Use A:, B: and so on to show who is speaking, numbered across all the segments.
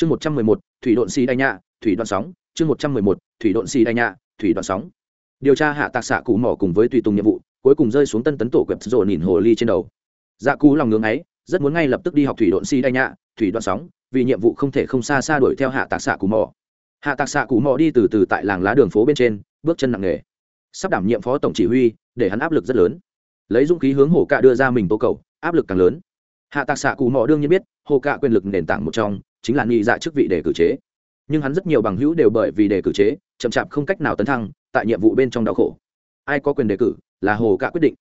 A: chương một trăm mười một, thủy độn xì đai nhạ, thủy đoạn sóng. Chương một trăm mười một, thủy độn xì đai nhạ, thủy đoạn sóng. Điều tra hạ tạc xạ cụ mỏ cùng với tùy tùng nhiệm vụ, cuối cùng rơi xuống tân tấn tổ quẹp rồ nhìn hồ ly trên đầu. Dạ cú lòng ngưỡng ấy, rất muốn ngay lập tức đi học thủy độn xì đai nhạ, thủy đoạn sóng, vì nhiệm vụ không thể không xa xa đuổi theo hạ tạc xạ cụ mỏ. Hạ tạc xạ cụ mỏ đi từ từ tại làng lá đường phố bên trên, bước chân nặng nề. Sắp đảm nhiệm phó tổng chỉ huy, để hắn áp lực rất lớn. Lấy dũng khí hướng hồ cạ đưa ra mình tố cầu, áp lực càng lớn. Hạ tạc xạ cụ mỏ đương nhiên biết, hồ cạ quyền lực nền tảng một trong chính là nghi dạ chức vị để cử chế. Nhưng hắn rất nhiều bằng hữu đều bởi vì đề cử chế, chậm chạp không cách nào tấn thăng, tại nhiệm vụ bên trong đau khổ. Ai có quyền đề cử, là hồ cạ quyết định.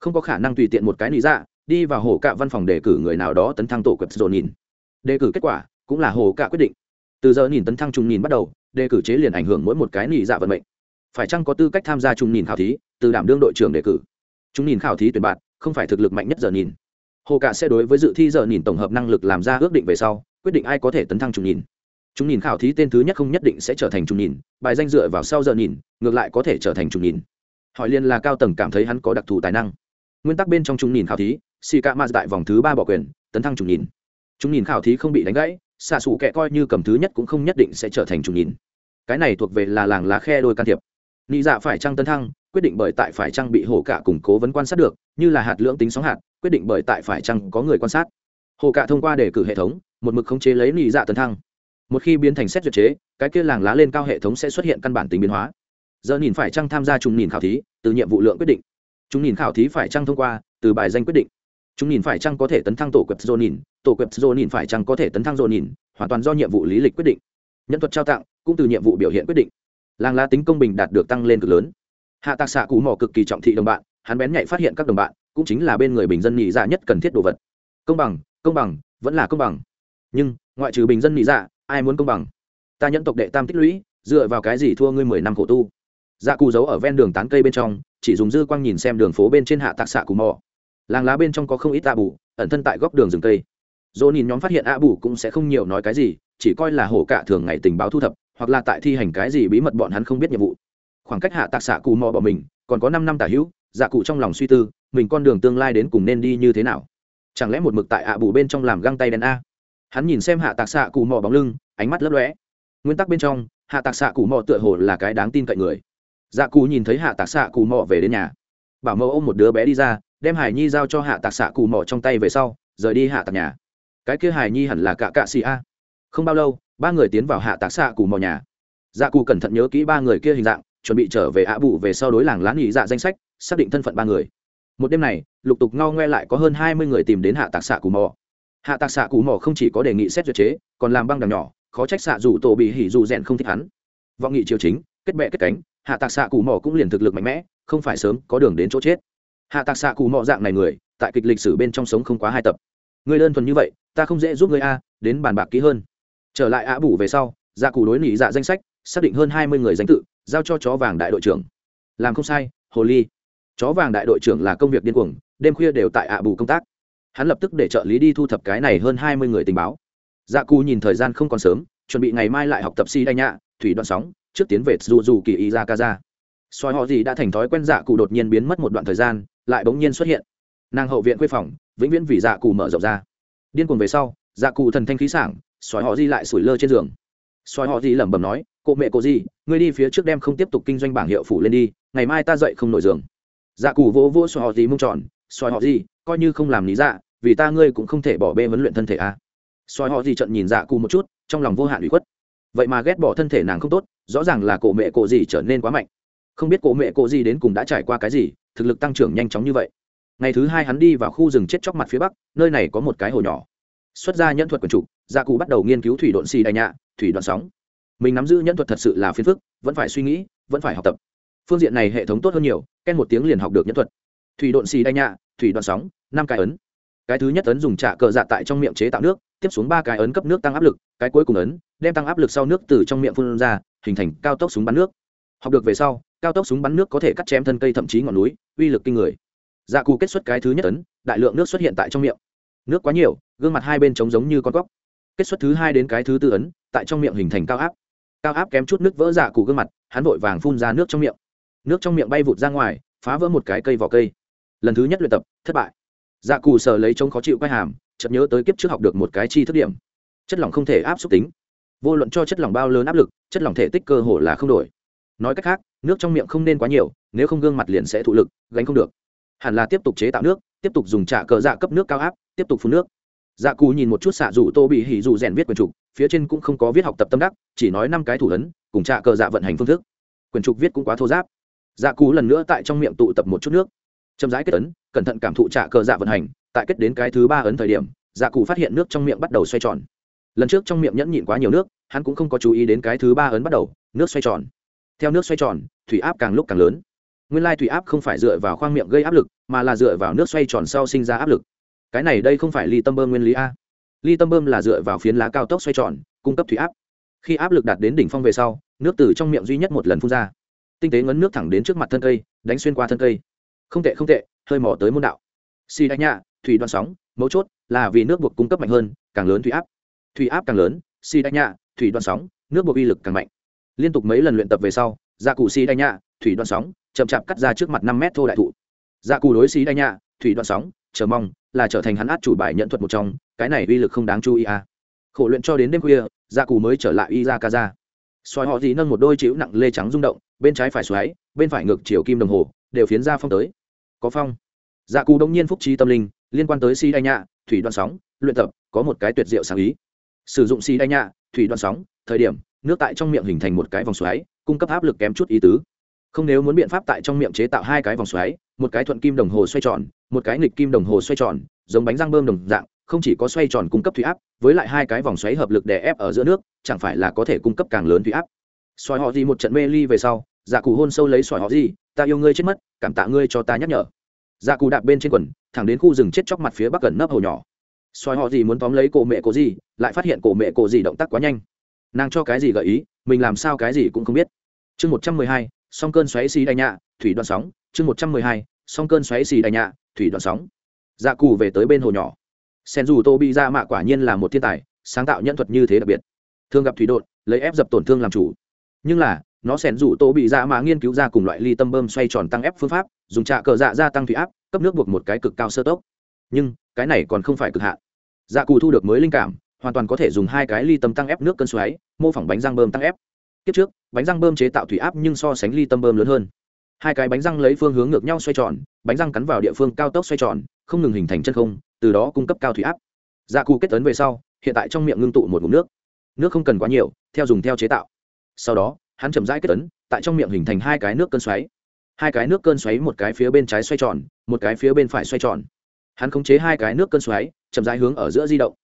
A: Không có khả năng tùy tiện một cái lý dạ đi vào hồ cạ văn phòng đề cử người nào đó tấn thăng tổ quẹp dồn nhìn. Đề cử kết quả cũng là hồ cạ quyết định. Từ giờ nhìn tấn thăng trùng nhìn bắt đầu, đề cử chế liền ảnh hưởng mỗi một cái lý dạ vận mệnh. Phải chăng có tư cách tham gia trùng nhìn khảo thí, từ đảm đương đội trưởng đề cử? Chúng nhìn khảo thí tuyển bạn, không phải thực lực mạnh nhất giờ nhìn. Hồ cạ sẽ đối với dự thi giờ nhìn tổng hợp năng lực làm ra ước định về sau quyết định ai có thể tấn thăng trùng nhìn. Chúng nhìn khảo thí tên thứ nhất không nhất định sẽ trở thành trùng nhìn, bài danh dựa vào sau giờ nhìn, ngược lại có thể trở thành trùng nhìn. Hỏi liên là cao tầng cảm thấy hắn có đặc thù tài năng. Nguyên tắc bên trong trùng nhìn khảo thí si ca ma tại vòng thứ ba bỏ quyền, tấn thăng trùng nhìn. Chúng nhìn khảo thí không bị đánh gãy, xạ xù kẹ coi như cầm thứ nhất cũng không nhất định sẽ trở thành trùng nhìn. Cái này thuộc về là làng lá khe đôi can thiệp. Nị dạ phải trăng tấn thăng, quyết định bởi tại phải trăng bị hổ cả củng cố vấn quan sát được, như là hạt lưỡng tính sóng hạt, quyết định bởi tại phải trăng có người quan sát. Hồ cả thông qua đề cử hệ thống một mực khống chế lấy nị dạ tấn thăng. Một khi biến thành xét duyệt chế, cái kia làng lá lên cao hệ thống sẽ xuất hiện căn bản tính biến hóa. Giờ nhìn phải chăng tham gia trùng nhìn khảo thí, từ nhiệm vụ lượng quyết định. Chúng nhìn khảo thí phải chăng thông qua, từ bài danh quyết định. Chúng nhìn phải chăng có thể tấn thăng tổ quẹp dô nhìn, tổ quẹp dô nhìn phải chăng có thể tấn thăng dô nhìn, hoàn toàn do nhiệm vụ lý lịch quyết định. Nhân thuật trao tặng, cũng từ nhiệm vụ biểu hiện quyết định. Làng lá tính công bình đạt được tăng lên cực lớn. Hạ tạc xạ cú mỏ cực kỳ trọng thị đồng bạn, hắn bén nhạy phát hiện các đồng bạn, cũng chính là bên người bình dân nhị dạ nhất cần thiết đồ vật. Công bằng công bằng, vẫn là công bằng nhưng ngoại trừ bình dân nị dạ ai muốn công bằng? Ta nhẫn tộc đệ tam tích lũy, dựa vào cái gì thua ngươi mười năm khổ tu? Dạ cù giấu ở ven đường tán cây bên trong, chỉ dùng dư quang nhìn xem đường phố bên trên hạ tạc xạ cù mò. Làng lá bên trong có không ít tạ bù, ẩn thân tại góc đường rừng cây. Dỗ nhìn nhóm phát hiện a bù cũng sẽ không nhiều nói cái gì, chỉ coi là hổ cả thường ngày tình báo thu thập, hoặc là tại thi hành cái gì bí mật bọn hắn không biết nhiệm vụ. Khoảng cách hạ tạc xạ cù mò bỏ mình, còn có năm năm tả hữu dạ cụ trong lòng suy tư, mình con đường tương lai đến cùng nên đi như thế nào? Chẳng lẽ một mực tại ạ bù bên trong làm găng tay đen a? Hắn nhìn xem hạ tạc xạ cù mò bóng lưng, ánh mắt lấp lóe. Nguyên tắc bên trong, hạ tạc xạ cù mò tựa hồ là cái đáng tin cậy người. Dạ cù nhìn thấy hạ tạc xạ cù mò về đến nhà. Bảo mẫu ôm một đứa bé đi ra, đem hải nhi giao cho hạ tạc xạ cù mò trong tay về sau, rời đi hạ tạc nhà. Cái kia hải nhi hẳn là cả cạ xì a. Không bao lâu, ba người tiến vào hạ tạc xạ cù mò nhà. Dạ cù cẩn thận nhớ kỹ ba người kia hình dạng, chuẩn bị trở về ạ bụ về sau đối làng lán nghỉ dạ danh sách, xác định thân phận ba người. Một đêm này, lục tục ngao ngoe lại có hơn hai mươi người tìm đến hạ tạc xạ cù mò hạ tạc xạ cụ mỏ không chỉ có đề nghị xét duyệt chế, còn làm băng đằng nhỏ, khó trách xạ dù tổ bị hỉ dù rèn không thích hắn. Vọng nghị triều chính, kết bệ kết cánh, hạ tạc xạ cụ mỏ cũng liền thực lực mạnh mẽ, không phải sớm có đường đến chỗ chết. Hạ tạc xạ cụ mỏ dạng này người, tại kịch lịch sử bên trong sống không quá hai tập. Người đơn thuần như vậy, ta không dễ giúp người a, đến bàn bạc kỹ hơn. Trở lại ạ bủ về sau dạ cụ đối nghỉ dạ danh sách, xác định hơn hai mươi người danh tự, giao cho chó vàng đại đội trưởng. Làm không sai, hồ ly. Chó vàng đại đội trưởng là công việc điên cuồng, đêm khuya đều tại ạ bù công tác hắn lập tức để trợ lý đi thu thập cái này hơn hai mươi người tình báo. Dạ cù nhìn thời gian không còn sớm, chuẩn bị ngày mai lại học tập si đanh nhạ thủy đoạn sóng, trước tiến về dù dù kỳ y ra ca dạ. ra soi họ gì đã thành thói quen dạ cụ đột nhiên biến mất một đoạn thời gian, lại bỗng nhiên xuất hiện. Nàng hậu viện quê phòng, vĩnh viễn vì dạ cụ mở rộng ra. Điên cuồng về sau dạ cụ thần thanh khí sảng soi họ gì lại sủi lơ trên giường. Soi họ gì lẩm bẩm nói cụ mẹ cụ gì, ngươi đi phía trước đem không tiếp tục kinh doanh bảng hiệu phủ lên đi, ngày mai ta dậy không nổi giường. Dạ cụ vỗ vỗ soi họ gì mông tròn soi họ gì coi như không làm lý dạ vì ta ngươi cũng không thể bỏ bê vấn luyện thân thể a à. soi họ gì trận nhìn dạ cụ một chút, trong lòng vô hạn ủy khuất. Vậy mà ghét bỏ thân thể nàng không tốt, rõ ràng là cổ mẹ cổ gì trở nên quá mạnh. Không biết cổ mẹ cổ gì đến cùng đã trải qua cái gì, thực lực tăng trưởng nhanh chóng như vậy. Ngày thứ hai hắn đi vào khu rừng chết chóc mặt phía bắc, nơi này có một cái hồ nhỏ. Xuất ra nhân thuật quần trục dạ gia cụ bắt đầu nghiên cứu thủy độn xì đại nhạ, thủy đoạn sóng. Mình nắm giữ nhân thuật thật sự là phiền phức, vẫn phải suy nghĩ, vẫn phải học tập. Phương diện này hệ thống tốt hơn nhiều, ken một tiếng liền học được nhân thuật thủy độn xì đai nhạ, thủy đoạn sóng, năm cái ấn. Cái thứ nhất ấn dùng trạ cờ dạ tại trong miệng chế tạo nước, tiếp xuống ba cái ấn cấp nước tăng áp lực, cái cuối cùng ấn đem tăng áp lực sau nước từ trong miệng phun ra, hình thành cao tốc súng bắn nước. Học được về sau, cao tốc súng bắn nước có thể cắt chém thân cây thậm chí ngọn núi, uy lực kinh người. Dạ cù kết xuất cái thứ nhất ấn, đại lượng nước xuất hiện tại trong miệng. Nước quá nhiều, gương mặt hai bên trống giống như con cóc. Kết xuất thứ hai đến cái thứ tư ấn, tại trong miệng hình thành cao áp. Cao áp kém chút nước vỡ dạ cù gương mặt, hắn vội vàng phun ra nước trong miệng. Nước trong miệng bay vụt ra ngoài, phá vỡ một cái cây vỏ cây lần thứ nhất luyện tập, thất bại. Dạ cù sờ lấy chống khó chịu quay hàm, chợt nhớ tới kiếp trước học được một cái chi thức điểm. Chất lỏng không thể áp xúc tính. Vô luận cho chất lỏng bao lớn áp lực, chất lỏng thể tích cơ hồ là không đổi. Nói cách khác, nước trong miệng không nên quá nhiều, nếu không gương mặt liền sẽ thụ lực, gánh không được. Hẳn là tiếp tục chế tạo nước, tiếp tục dùng trả cờ dạ cấp nước cao áp, tiếp tục phun nước. Dạ cù nhìn một chút xạ dù tô bị hỉ dù rèn viết quyển trục, phía trên cũng không có viết học tập tâm đắc, chỉ nói năm cái thủ ấn, cùng trả cờ dạ vận hành phương thức. Quyển trục viết cũng quá thô giáp. Dạ cù lần nữa tại trong miệng tụ tập một chút nước chậm rãi kết ấn, cẩn thận cảm thụ trạ cờ dạ vận hành, tại kết đến cái thứ ba ấn thời điểm dạ cụ phát hiện nước trong miệng bắt đầu xoay tròn. Lần trước trong miệng nhẫn nhịn quá nhiều nước, hắn cũng không có chú ý đến cái thứ ba ấn bắt đầu, nước xoay tròn. Theo nước xoay tròn, thủy áp càng lúc càng lớn. Nguyên lai thủy áp không phải dựa vào khoang miệng gây áp lực, mà là dựa vào nước xoay tròn sau sinh ra áp lực. Cái này đây không phải ly tâm bơm nguyên lý a. Ly tâm bơm là dựa vào phiến lá cao tốc xoay tròn, cung cấp thủy áp. Khi áp lực đạt đến đỉnh phong về sau, nước từ trong miệng duy nhất một lần phun ra. Tinh tế ngấn nước thẳng đến trước mặt thân cây, đánh xuyên qua thân cây không tệ không tệ, hơi mỏ tới môn đạo. Xì đánh nhạ thủy đoạn sóng, mấu chốt là vì nước buộc cung cấp mạnh hơn, càng lớn thủy áp. Thủy áp càng lớn, xì đánh nhạ thủy đoạn sóng, nước buộc uy lực càng mạnh. Liên tục mấy lần luyện tập về sau, gia cụ xì đánh nhạ thủy đoạn sóng, chậm chạp cắt ra trước mặt năm mét thô đại thụ. Gia cụ đối xì đánh nhạ thủy đoạn sóng, chờ mong là trở thành hắn át chủ bài nhận thuật một trong, cái này uy lực không đáng chú ý à. khổ luyện cho đến đêm khuya, gia cụ mới trở lại y ra ca ra xoài họ gì nâng một đôi chữ nặng lê trắng rung động, bên trái phải xoáy, bên phải ngược chiều kim đồng hồ, đều phiến ra phong tới có phong. Dạ cù đông nhiên phúc trí tâm linh, liên quan tới si đai nhạ, thủy đoạn sóng, luyện tập, có một cái tuyệt diệu sáng ý. Sử dụng si đai nhạ, thủy đoạn sóng, thời điểm, nước tại trong miệng hình thành một cái vòng xoáy, cung cấp áp lực kém chút ý tứ. Không nếu muốn biện pháp tại trong miệng chế tạo hai cái vòng xoáy, một cái thuận kim đồng hồ xoay tròn, một cái nghịch kim đồng hồ xoay tròn, giống bánh răng bơm đồng dạng, không chỉ có xoay tròn cung cấp thủy áp, với lại hai cái vòng xoáy hợp lực đè ép ở giữa nước, chẳng phải là có thể cung cấp càng lớn thủy áp. Soi họ gì một trận mê ly về sau dạ cụ hôn sâu lấy xoài họ gì ta yêu ngươi chết mất, cảm tạ ngươi cho ta nhắc nhở. Dạ cụ đạp bên trên quần, thẳng đến khu rừng chết chóc mặt phía bắc gần nấp hồ nhỏ. Xoài họ gì muốn tóm lấy cổ mẹ cổ gì lại phát hiện cổ mẹ cổ gì động tác quá nhanh. Nàng cho cái gì gợi ý, mình làm sao cái gì cũng không biết. Chương một trăm mười hai, song cơn xoáy xì đai nhạ thủy đoạn sóng. Chương một trăm mười hai, song cơn xoáy xì đai nhạ thủy đoạn sóng. Dạ cụ về tới bên hồ nhỏ. Sen dù tô bị ra dạ mạ quả nhiên là một thiên tài, sáng tạo nhân thuật như thế đặc biệt. Thường gặp thủy đột, lấy ép dập tổn thương làm chủ. Nhưng là nó sen rủ tổ bị dạ ra mạ nghiên cứu ra cùng loại ly tâm bơm xoay tròn tăng ép phương pháp, dùng trạ cờ dạ gia tăng thủy áp, cấp nước buộc một cái cực cao sơ tốc. Nhưng, cái này còn không phải cực hạn. Dạ cù thu được mới linh cảm, hoàn toàn có thể dùng hai cái ly tâm tăng ép nước cân xoáy, mô phỏng bánh răng bơm tăng ép. Tiếp trước, bánh răng bơm chế tạo thủy áp nhưng so sánh ly tâm bơm lớn hơn. Hai cái bánh răng lấy phương hướng ngược nhau xoay tròn, bánh răng cắn vào địa phương cao tốc xoay tròn, không ngừng hình thành chân không, từ đó cung cấp cao thủy áp. Dạ cù kết tấn về sau, hiện tại trong miệng ngưng tụ một ngụm nước. Nước không cần quá nhiều, theo dùng theo chế tạo. Sau đó hắn chậm rãi kết tấn tại trong miệng hình thành hai cái nước cơn xoáy. Hai cái nước cơn xoáy một cái phía bên trái xoay tròn, một cái phía bên phải xoay tròn. Hắn khống chế hai cái nước cơn xoáy, chậm rãi hướng ở giữa di động.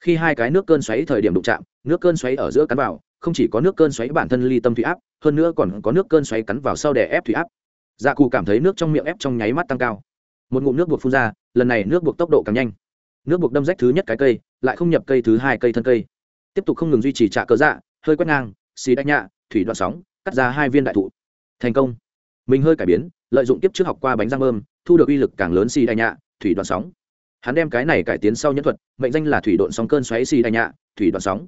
A: Khi hai cái nước cơn xoáy thời điểm đụng chạm, nước cơn xoáy ở giữa cắn vào, không chỉ có nước cơn xoáy bản thân ly tâm thủy áp, hơn nữa còn có nước cơn xoáy cắn vào sau để ép thủy áp. Dạ cù cảm thấy nước trong miệng ép trong nháy mắt tăng cao. Một ngụm nước buộc phun ra, lần này nước buộc tốc độ càng nhanh. Nước buộc đâm rách thứ nhất cái cây, lại không nhập cây thứ hai cây thân cây. Tiếp tục không ngừng duy trì trạ cớ dạ hơi quét ngang xì đánh nhạ, thủy đoạn sóng, cắt ra hai viên đại thụ. Thành công. Mình hơi cải biến, lợi dụng tiếp trước học qua bánh răng bơm thu được uy lực càng lớn xì đánh nhạ, thủy đoạn sóng. Hắn đem cái này cải tiến sau nhân thuật, mệnh danh là thủy độn sóng cơn xoáy xì đánh nhạ, thủy đoạn sóng.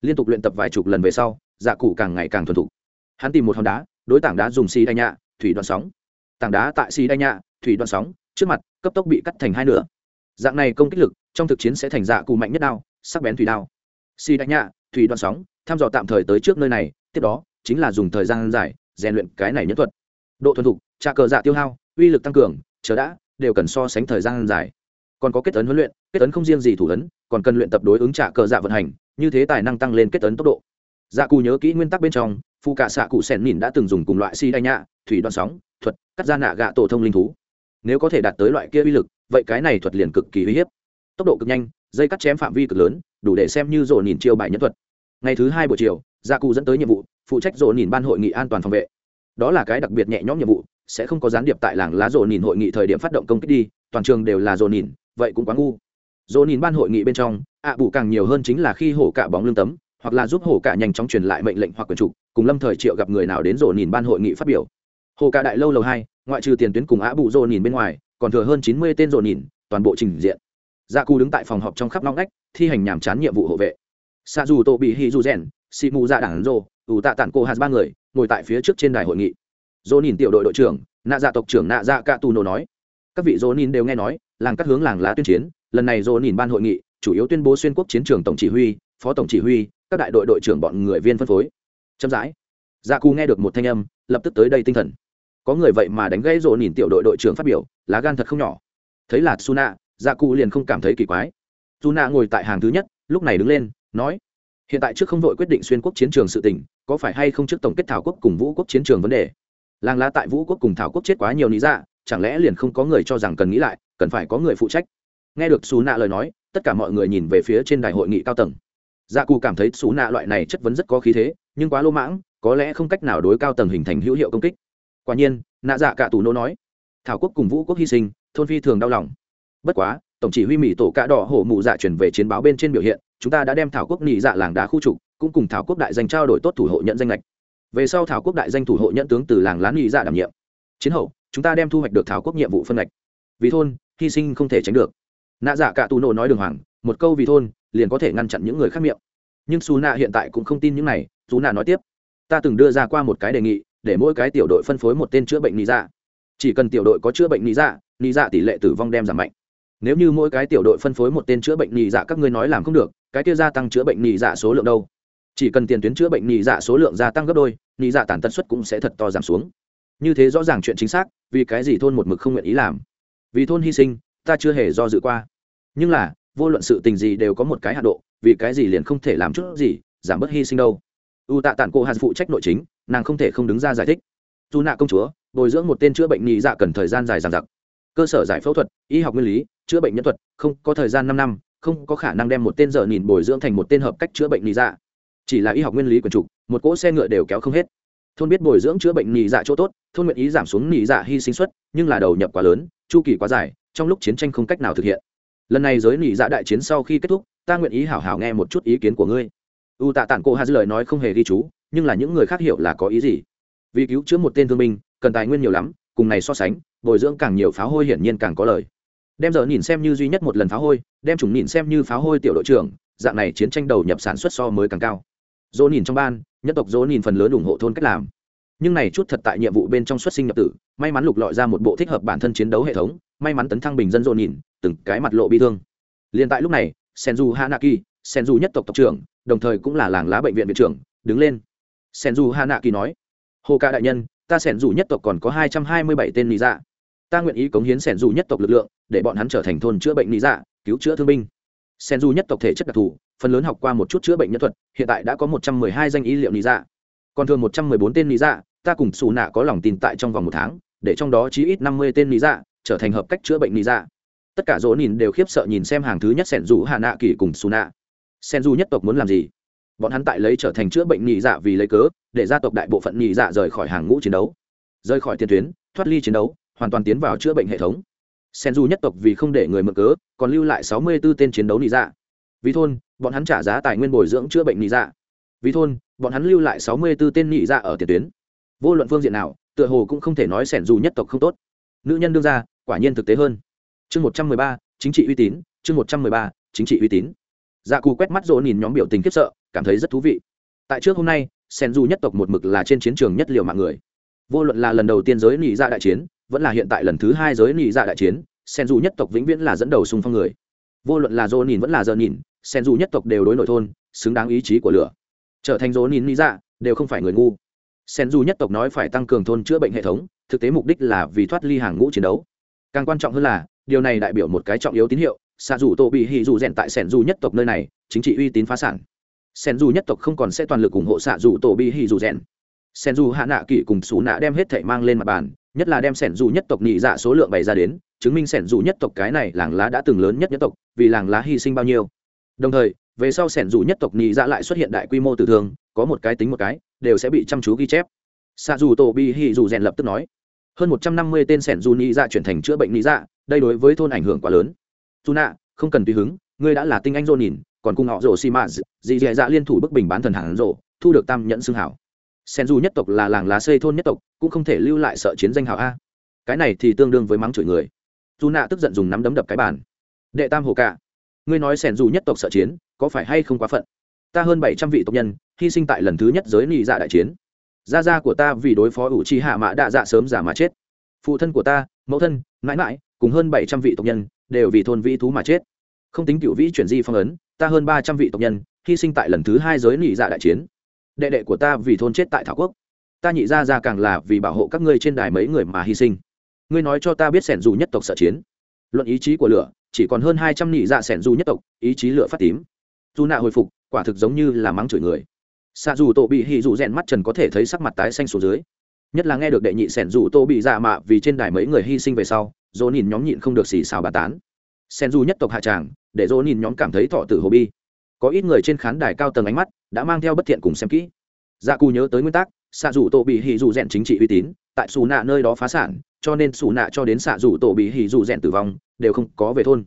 A: Liên tục luyện tập vài chục lần về sau dạ cụ càng ngày càng thuần thục. Hắn tìm một hòn đá, đối tảng đá dùng xì đánh nhạ, thủy đoạn sóng. Tảng đá tại xì đánh nhạ, thủy đoạn sóng, trước mặt, cấp tốc bị cắt thành hai nửa. Dạng này công kích lực, trong thực chiến sẽ thành dạ cụ mạnh nhất đao, sắc bén thủy đao. Xì đánh nhạ, thủy đoạn sóng thăm dò tạm thời tới trước nơi này, tiếp đó, chính là dùng thời gian dài, rèn luyện cái này nhất thuật. Độ thuần thục, trà cờ dạ tiêu hao, uy lực tăng cường, chờ đã, đều cần so sánh thời gian dài. Còn có kết tấn huấn luyện, kết tấn không riêng gì thủ ấn, còn cần luyện tập đối ứng trả cờ dạ vận hành, như thế tài năng tăng lên kết tấn tốc độ. Dạ cù nhớ kỹ nguyên tắc bên trong phụ cả xạ cụ sẻn mìn đã từng dùng cùng loại si đai nhạ, thủy đoạn sóng, thuật, cắt ra nạ gạ tổ thông linh thú. Nếu có thể đạt tới loại kia uy lực, vậy cái này thuật liền cực kỳ uy hiếp. Tốc độ cực nhanh, dây cắt chém phạm vi cực lớn, đủ để xem như rổ nhìn chiêu bài nhân thuật ngày thứ hai buổi chiều gia cụ dẫn tới nhiệm vụ, phụ trách rổ nhìn ban hội nghị an toàn phòng vệ. Đó là cái đặc biệt nhẹ nhõm nhiệm vụ, sẽ không có gián điệp tại làng lá rổ nhìn hội nghị thời điểm phát động công kích đi, toàn trường đều là rổ nhìn, vậy cũng quá ngu. Rổ nhìn ban hội nghị bên trong, ạ à bù càng nhiều hơn chính là khi hổ cả bóng lưng tấm, hoặc là giúp hổ cả nhanh chóng truyền lại mệnh lệnh hoặc quyền trục cùng lâm thời triệu gặp người nào đến rổ nhìn ban hội nghị phát biểu. Hồ cả đại lâu lầu hai, ngoại trừ tiền tuyến cùng ạ bù rổ nhìn bên ngoài, còn thừa hơn chín mươi tên rổ nhìn, toàn bộ trình diện. Dạ gia cư đứng tại phòng họp trong khắp ngóc ngách, thi hành nhàm chán nhiệm vụ hộ vệ xa dù tổ bị hì dù rèn, xị mù dạ đảng rô ủ tạ tản cô hạt ba người, ngồi tại phía trước trên đài hội nghị. Dỗ nhìn tiểu đội đội trưởng, nạ dạ tộc trưởng nạ dạ ca tù nô nói. Các vị dỗ nhìn đều nghe nói, làng các hướng làng lá tuyên chiến, lần này dỗ nhìn ban hội nghị, chủ yếu tuyên bố xuyên quốc chiến trường tổng chỉ huy, phó tổng chỉ huy, các đại đội đội trưởng bọn người viên phân phối. Chậm rãi. Dạ cù nghe được một thanh âm, lập tức tới đây tinh thần. Có người vậy mà đánh gãy rộ nhìn tiểu đội đội trưởng phát biểu, lá gan thật không nhỏ. Thấy là suna dạ cù liền không cảm thấy kỳ quái. Suna ngồi tại hàng thứ nhất, lúc này đứng lên nói, hiện tại trước không vội quyết định xuyên quốc chiến trường sự tình, có phải hay không trước tổng kết thảo quốc cùng vũ quốc chiến trường vấn đề? Làng lá tại vũ quốc cùng thảo quốc chết quá nhiều lý dạ chẳng lẽ liền không có người cho rằng cần nghĩ lại, cần phải có người phụ trách? Nghe được xù nạ lời nói, tất cả mọi người nhìn về phía trên đài hội nghị cao tầng. Dạ cù cảm thấy xù nạ loại này chất vấn rất có khí thế, nhưng quá lô mãng, có lẽ không cách nào đối cao tầng hình thành hữu hiệu công kích. Quả nhiên, nạ dạ cả tù nô nói, thảo quốc cùng vũ quốc hy sinh, thôn phi thường đau lòng. Bất quá tổng chỉ huy mỹ tổ cạ đỏ hổ mụ dạ chuyển về chiến báo bên trên biểu hiện, chúng ta đã đem thảo quốc nị dạ làng đá khu trục, cũng cùng thảo quốc đại danh trao đổi tốt thủ hộ nhận danh lệch về sau thảo quốc đại danh thủ hộ nhận tướng từ làng lá nị dạ đảm nhiệm. Chiến hậu, chúng ta đem thu hoạch được thảo quốc nhiệm vụ phân lệch vì thôn, hy sinh không thể tránh được. Nạ dạ cả tù nổ nói đường hoàng, một câu vì thôn, liền có thể ngăn chặn những người khác miệng. Nhưng xù nạ hiện tại cũng không tin những này dù nạ nói tiếp. Ta từng đưa ra qua một cái đề nghị, để mỗi cái tiểu đội phân phối một tên chữa bệnh lý dạ. Chỉ cần tiểu đội có chữa bệnh lý dạ lý dạ tỷ lệ tử vong đem giảm mạnh nếu như mỗi cái tiểu đội phân phối một tên chữa bệnh nhị dạ các ngươi nói làm không được, cái kia gia tăng chữa bệnh nhị dạ số lượng đâu? Chỉ cần tiền tuyến chữa bệnh nhị dạ số lượng gia tăng gấp đôi, nhị dạ tàn tật suất cũng sẽ thật to giảm xuống. Như thế rõ ràng chuyện chính xác, vì cái gì thôn một mực không nguyện ý làm? Vì thôn hy sinh, ta chưa hề do dự qua. Nhưng là, vô luận sự tình gì đều có một cái hạ độ, vì cái gì liền không thể làm chút gì, giảm bớt hy sinh đâu? U tạ tản cô hạt phụ trách nội chính, nàng không thể không đứng ra giải thích. Dù nạ công chúa, bồi dưỡng một tên chữa bệnh nhị dạ cần thời gian dài dằng dặc. Cơ sở giải phẫu thuật, y học nguyên lý chữa bệnh nhân thuật, không có thời gian năm năm, không có khả năng đem một tên giờ nhìn bồi dưỡng thành một tên hợp cách chữa bệnh nhị dạ. Chỉ là y học nguyên lý quần trục, một cỗ xe ngựa đều kéo không hết. Thôn biết bồi dưỡng chữa bệnh nhị dạ chỗ tốt, thôn nguyện ý giảm xuống nhị dạ hy sinh suất, nhưng là đầu nhập quá lớn, chu kỳ quá dài, trong lúc chiến tranh không cách nào thực hiện. Lần này giới nhị dạ đại chiến sau khi kết thúc, ta nguyện ý hảo hảo nghe một chút ý kiến của ngươi. U tạ tản cô hà dư lời nói không hề ghi chú, nhưng là những người khác hiểu là có ý gì? Vì cứu chữa một tên thương binh, cần tài nguyên nhiều lắm, cùng này so sánh, bồi dưỡng càng nhiều pháo hôi hiển nhiên càng có lời đem giờ nhìn xem như duy nhất một lần phá hôi, đem chúng nhìn xem như phá hôi tiểu đội trưởng, dạng này chiến tranh đầu nhập sản xuất so mới càng cao. Dỗ nhìn trong ban, nhất tộc dỗ nhìn phần lớn ủng hộ thôn cách làm. Nhưng này chút thật tại nhiệm vụ bên trong xuất sinh nhập tử, may mắn lục lọi ra một bộ thích hợp bản thân chiến đấu hệ thống, may mắn tấn thăng bình dân dỗ nhìn, từng cái mặt lộ bi thương. Liền tại lúc này, senju hanaki, senju nhất tộc tộc trưởng, đồng thời cũng là làng lá bệnh viện viện trưởng, đứng lên. Senju hanaki nói, hồ ca đại nhân, ta senju nhất tộc còn có hai trăm hai mươi bảy tên lý dạ. Ta nguyện ý cống hiến senju nhất tộc lực lượng để bọn hắn trở thành thôn chữa bệnh lý dạ cứu chữa thương binh. Senju nhất tộc thể chất đặc thù, phần lớn học qua một chút chữa bệnh nhân thuật, hiện tại đã có một trăm mười hai danh y liệu lý dạ. Còn thường một trăm mười bốn tên lý dạ ta cùng xù nạ có lòng tin tại trong vòng một tháng, để trong đó chí ít năm mươi tên lý dạ trở thành hợp cách chữa bệnh lý dạ. Tất cả dỗ nhìn đều khiếp sợ nhìn xem hàng thứ nhất sẻn dù hạ nạ kỳ cùng xù nạ sen du nhất tộc muốn làm gì? Bọn hắn tại lấy trở thành chữa bệnh nhị dạ vì lấy cớ, để gia tộc đại bộ phận nhị dạ rời khỏi hàng ngũ chiến đấu. Rời khỏi tiền tuyến, thoát ly chiến đấu, hoàn toàn tiến vào chữa bệnh hệ thống sen du nhất tộc vì không để người mượn cớ, còn lưu lại sáu mươi 64 tên chiến đấu nị dạ. Vì thôn, bọn hắn trả giá tài nguyên bồi dưỡng chữa bệnh nị dạ. Vì thôn, bọn hắn lưu lại sáu mươi 64 tên nị dạ ở tiền tuyến. Vô luận phương diện nào, tựa hồ cũng không thể nói sẻn dù nhất tộc không tốt. Nữ nhân đương ra quả nhiên thực tế hơn. Chương một trăm mười ba, chính trị uy tín, chương một trăm mười ba, chính trị uy tín. Dạ cù quét mắt rỗ nhìn nhóm biểu tình khiếp sợ, cảm thấy rất thú vị. Tại trước hôm nay, sen du nhất tộc một mực là trên chiến trường nhất liệu mạng người. Vô luận là lần đầu tiên giới nị dạ đại chiến vẫn là hiện tại lần thứ hai giới nị dạ đại chiến, sen du nhất tộc vĩnh viễn là dẫn đầu xung phong người. Vô luận là dô nhìn vẫn là giờ nhìn sen du nhất tộc đều đối nội thôn, xứng đáng ý chí của lửa. Trở thành dô nhìn nị dạ đều không phải người ngu. Sen du nhất tộc nói phải tăng cường thôn chữa bệnh hệ thống, thực tế mục đích là vì thoát ly hàng ngũ chiến đấu. Càng quan trọng hơn là, điều này đại biểu một cái trọng yếu tín hiệu xạ dù tô bị hì dù rèn tại sẻn dù nhất tộc nơi này, chính trị uy tín phá sản. Sẻn dù nhất tộc không còn sẽ toàn lực ủng hộ xạ dù tổ bị hì dù rèn sẻn dù hạ nạ kỷ cùng xù nạ đem hết thảy mang lên mặt bàn nhất là đem sẻn dù nhất tộc nhị dạ số lượng bày ra đến, chứng minh sẻn dù nhất tộc cái này làng lá đã từng lớn nhất nhất tộc, vì làng lá hy sinh bao nhiêu. Đồng thời, về sau sẻn dù nhất tộc nhị dạ lại xuất hiện đại quy mô tử thương, có một cái tính một cái, đều sẽ bị chăm chú ghi chép. Xa dù tổ bị hì dù rèn lập tức nói, hơn một trăm năm mươi tên sẻn dù nhị dạ chuyển thành chữa bệnh nhị dạ đây đối với thôn ảnh hưởng quá lớn. Dù nạ, không cần tùy hứng, ngươi đã là tinh anh dô nhìn, còn cùng họ rổ xi mã dì dì dạ liên thủ bức bình bán thần hàng rổ thu được tam nhẫn xương hảo sen du nhất tộc là làng lá xây thôn nhất tộc, cũng không thể lưu lại sợ chiến danh hảo a. Cái này thì tương đương với mắng chửi người. Dù nạ tức giận dùng nắm đấm đập cái bàn. Đệ tam hồ cả ngươi nói sen du nhất tộc sợ chiến, có phải hay không quá phận? Ta hơn bảy trăm vị tộc nhân, hy sinh tại lần thứ nhất giới nị dạ đại chiến. Gia gia của ta vì đối phó ủ trì hạ mã đạ dạ sớm giả mà chết. Phụ thân của ta, mẫu thân, mãi mãi, cùng hơn bảy trăm vị tộc nhân, đều vì thôn vĩ thú mà chết. Không tính cựu vĩ chuyển di phong ấn, ta hơn ba trăm vị tộc nhân, hy sinh tại lần thứ hai giới nị dạ đại chiến đệ đệ của ta vì thôn chết tại thảo quốc. Ta nhị ra ra càng là vì bảo hộ các ngươi trên đài mấy người mà hy sinh. Ngươi nói cho ta biết sẻn dù nhất tộc sợ chiến. Luận ý chí của lửa, chỉ còn hơn hai trăm nhị dạ sẻn dù nhất tộc, ý chí lửa phát tím. Dù nạ hồi phục, quả thực giống như là mắng chửi người. Xạ dù tổ bị hì dù rèn mắt trần có thể thấy sắc mặt tái xanh xuống dưới. Nhất là nghe được đệ nhị sẻn dù tô bị dạ mạ vì trên đài mấy người hy sinh về sau dỗ nhìn nhóm nhịn không được xì xào bà tán. Sen du nhất tộc hạ tràng, để dỗ nhìn nhóm cảm thấy thọ tử hồ bi có ít người trên khán đài cao tầng ánh mắt, đã mang theo bất thiện cùng xem kỹ. Dạ cù nhớ tới nguyên tắc xạ dù tổ bị hì dù rèn chính trị uy tín, tại xù nạ nơi đó phá sản, cho nên xù nạ cho đến xạ dù tổ bị hì dù rèn tử vong, đều không có về thôn.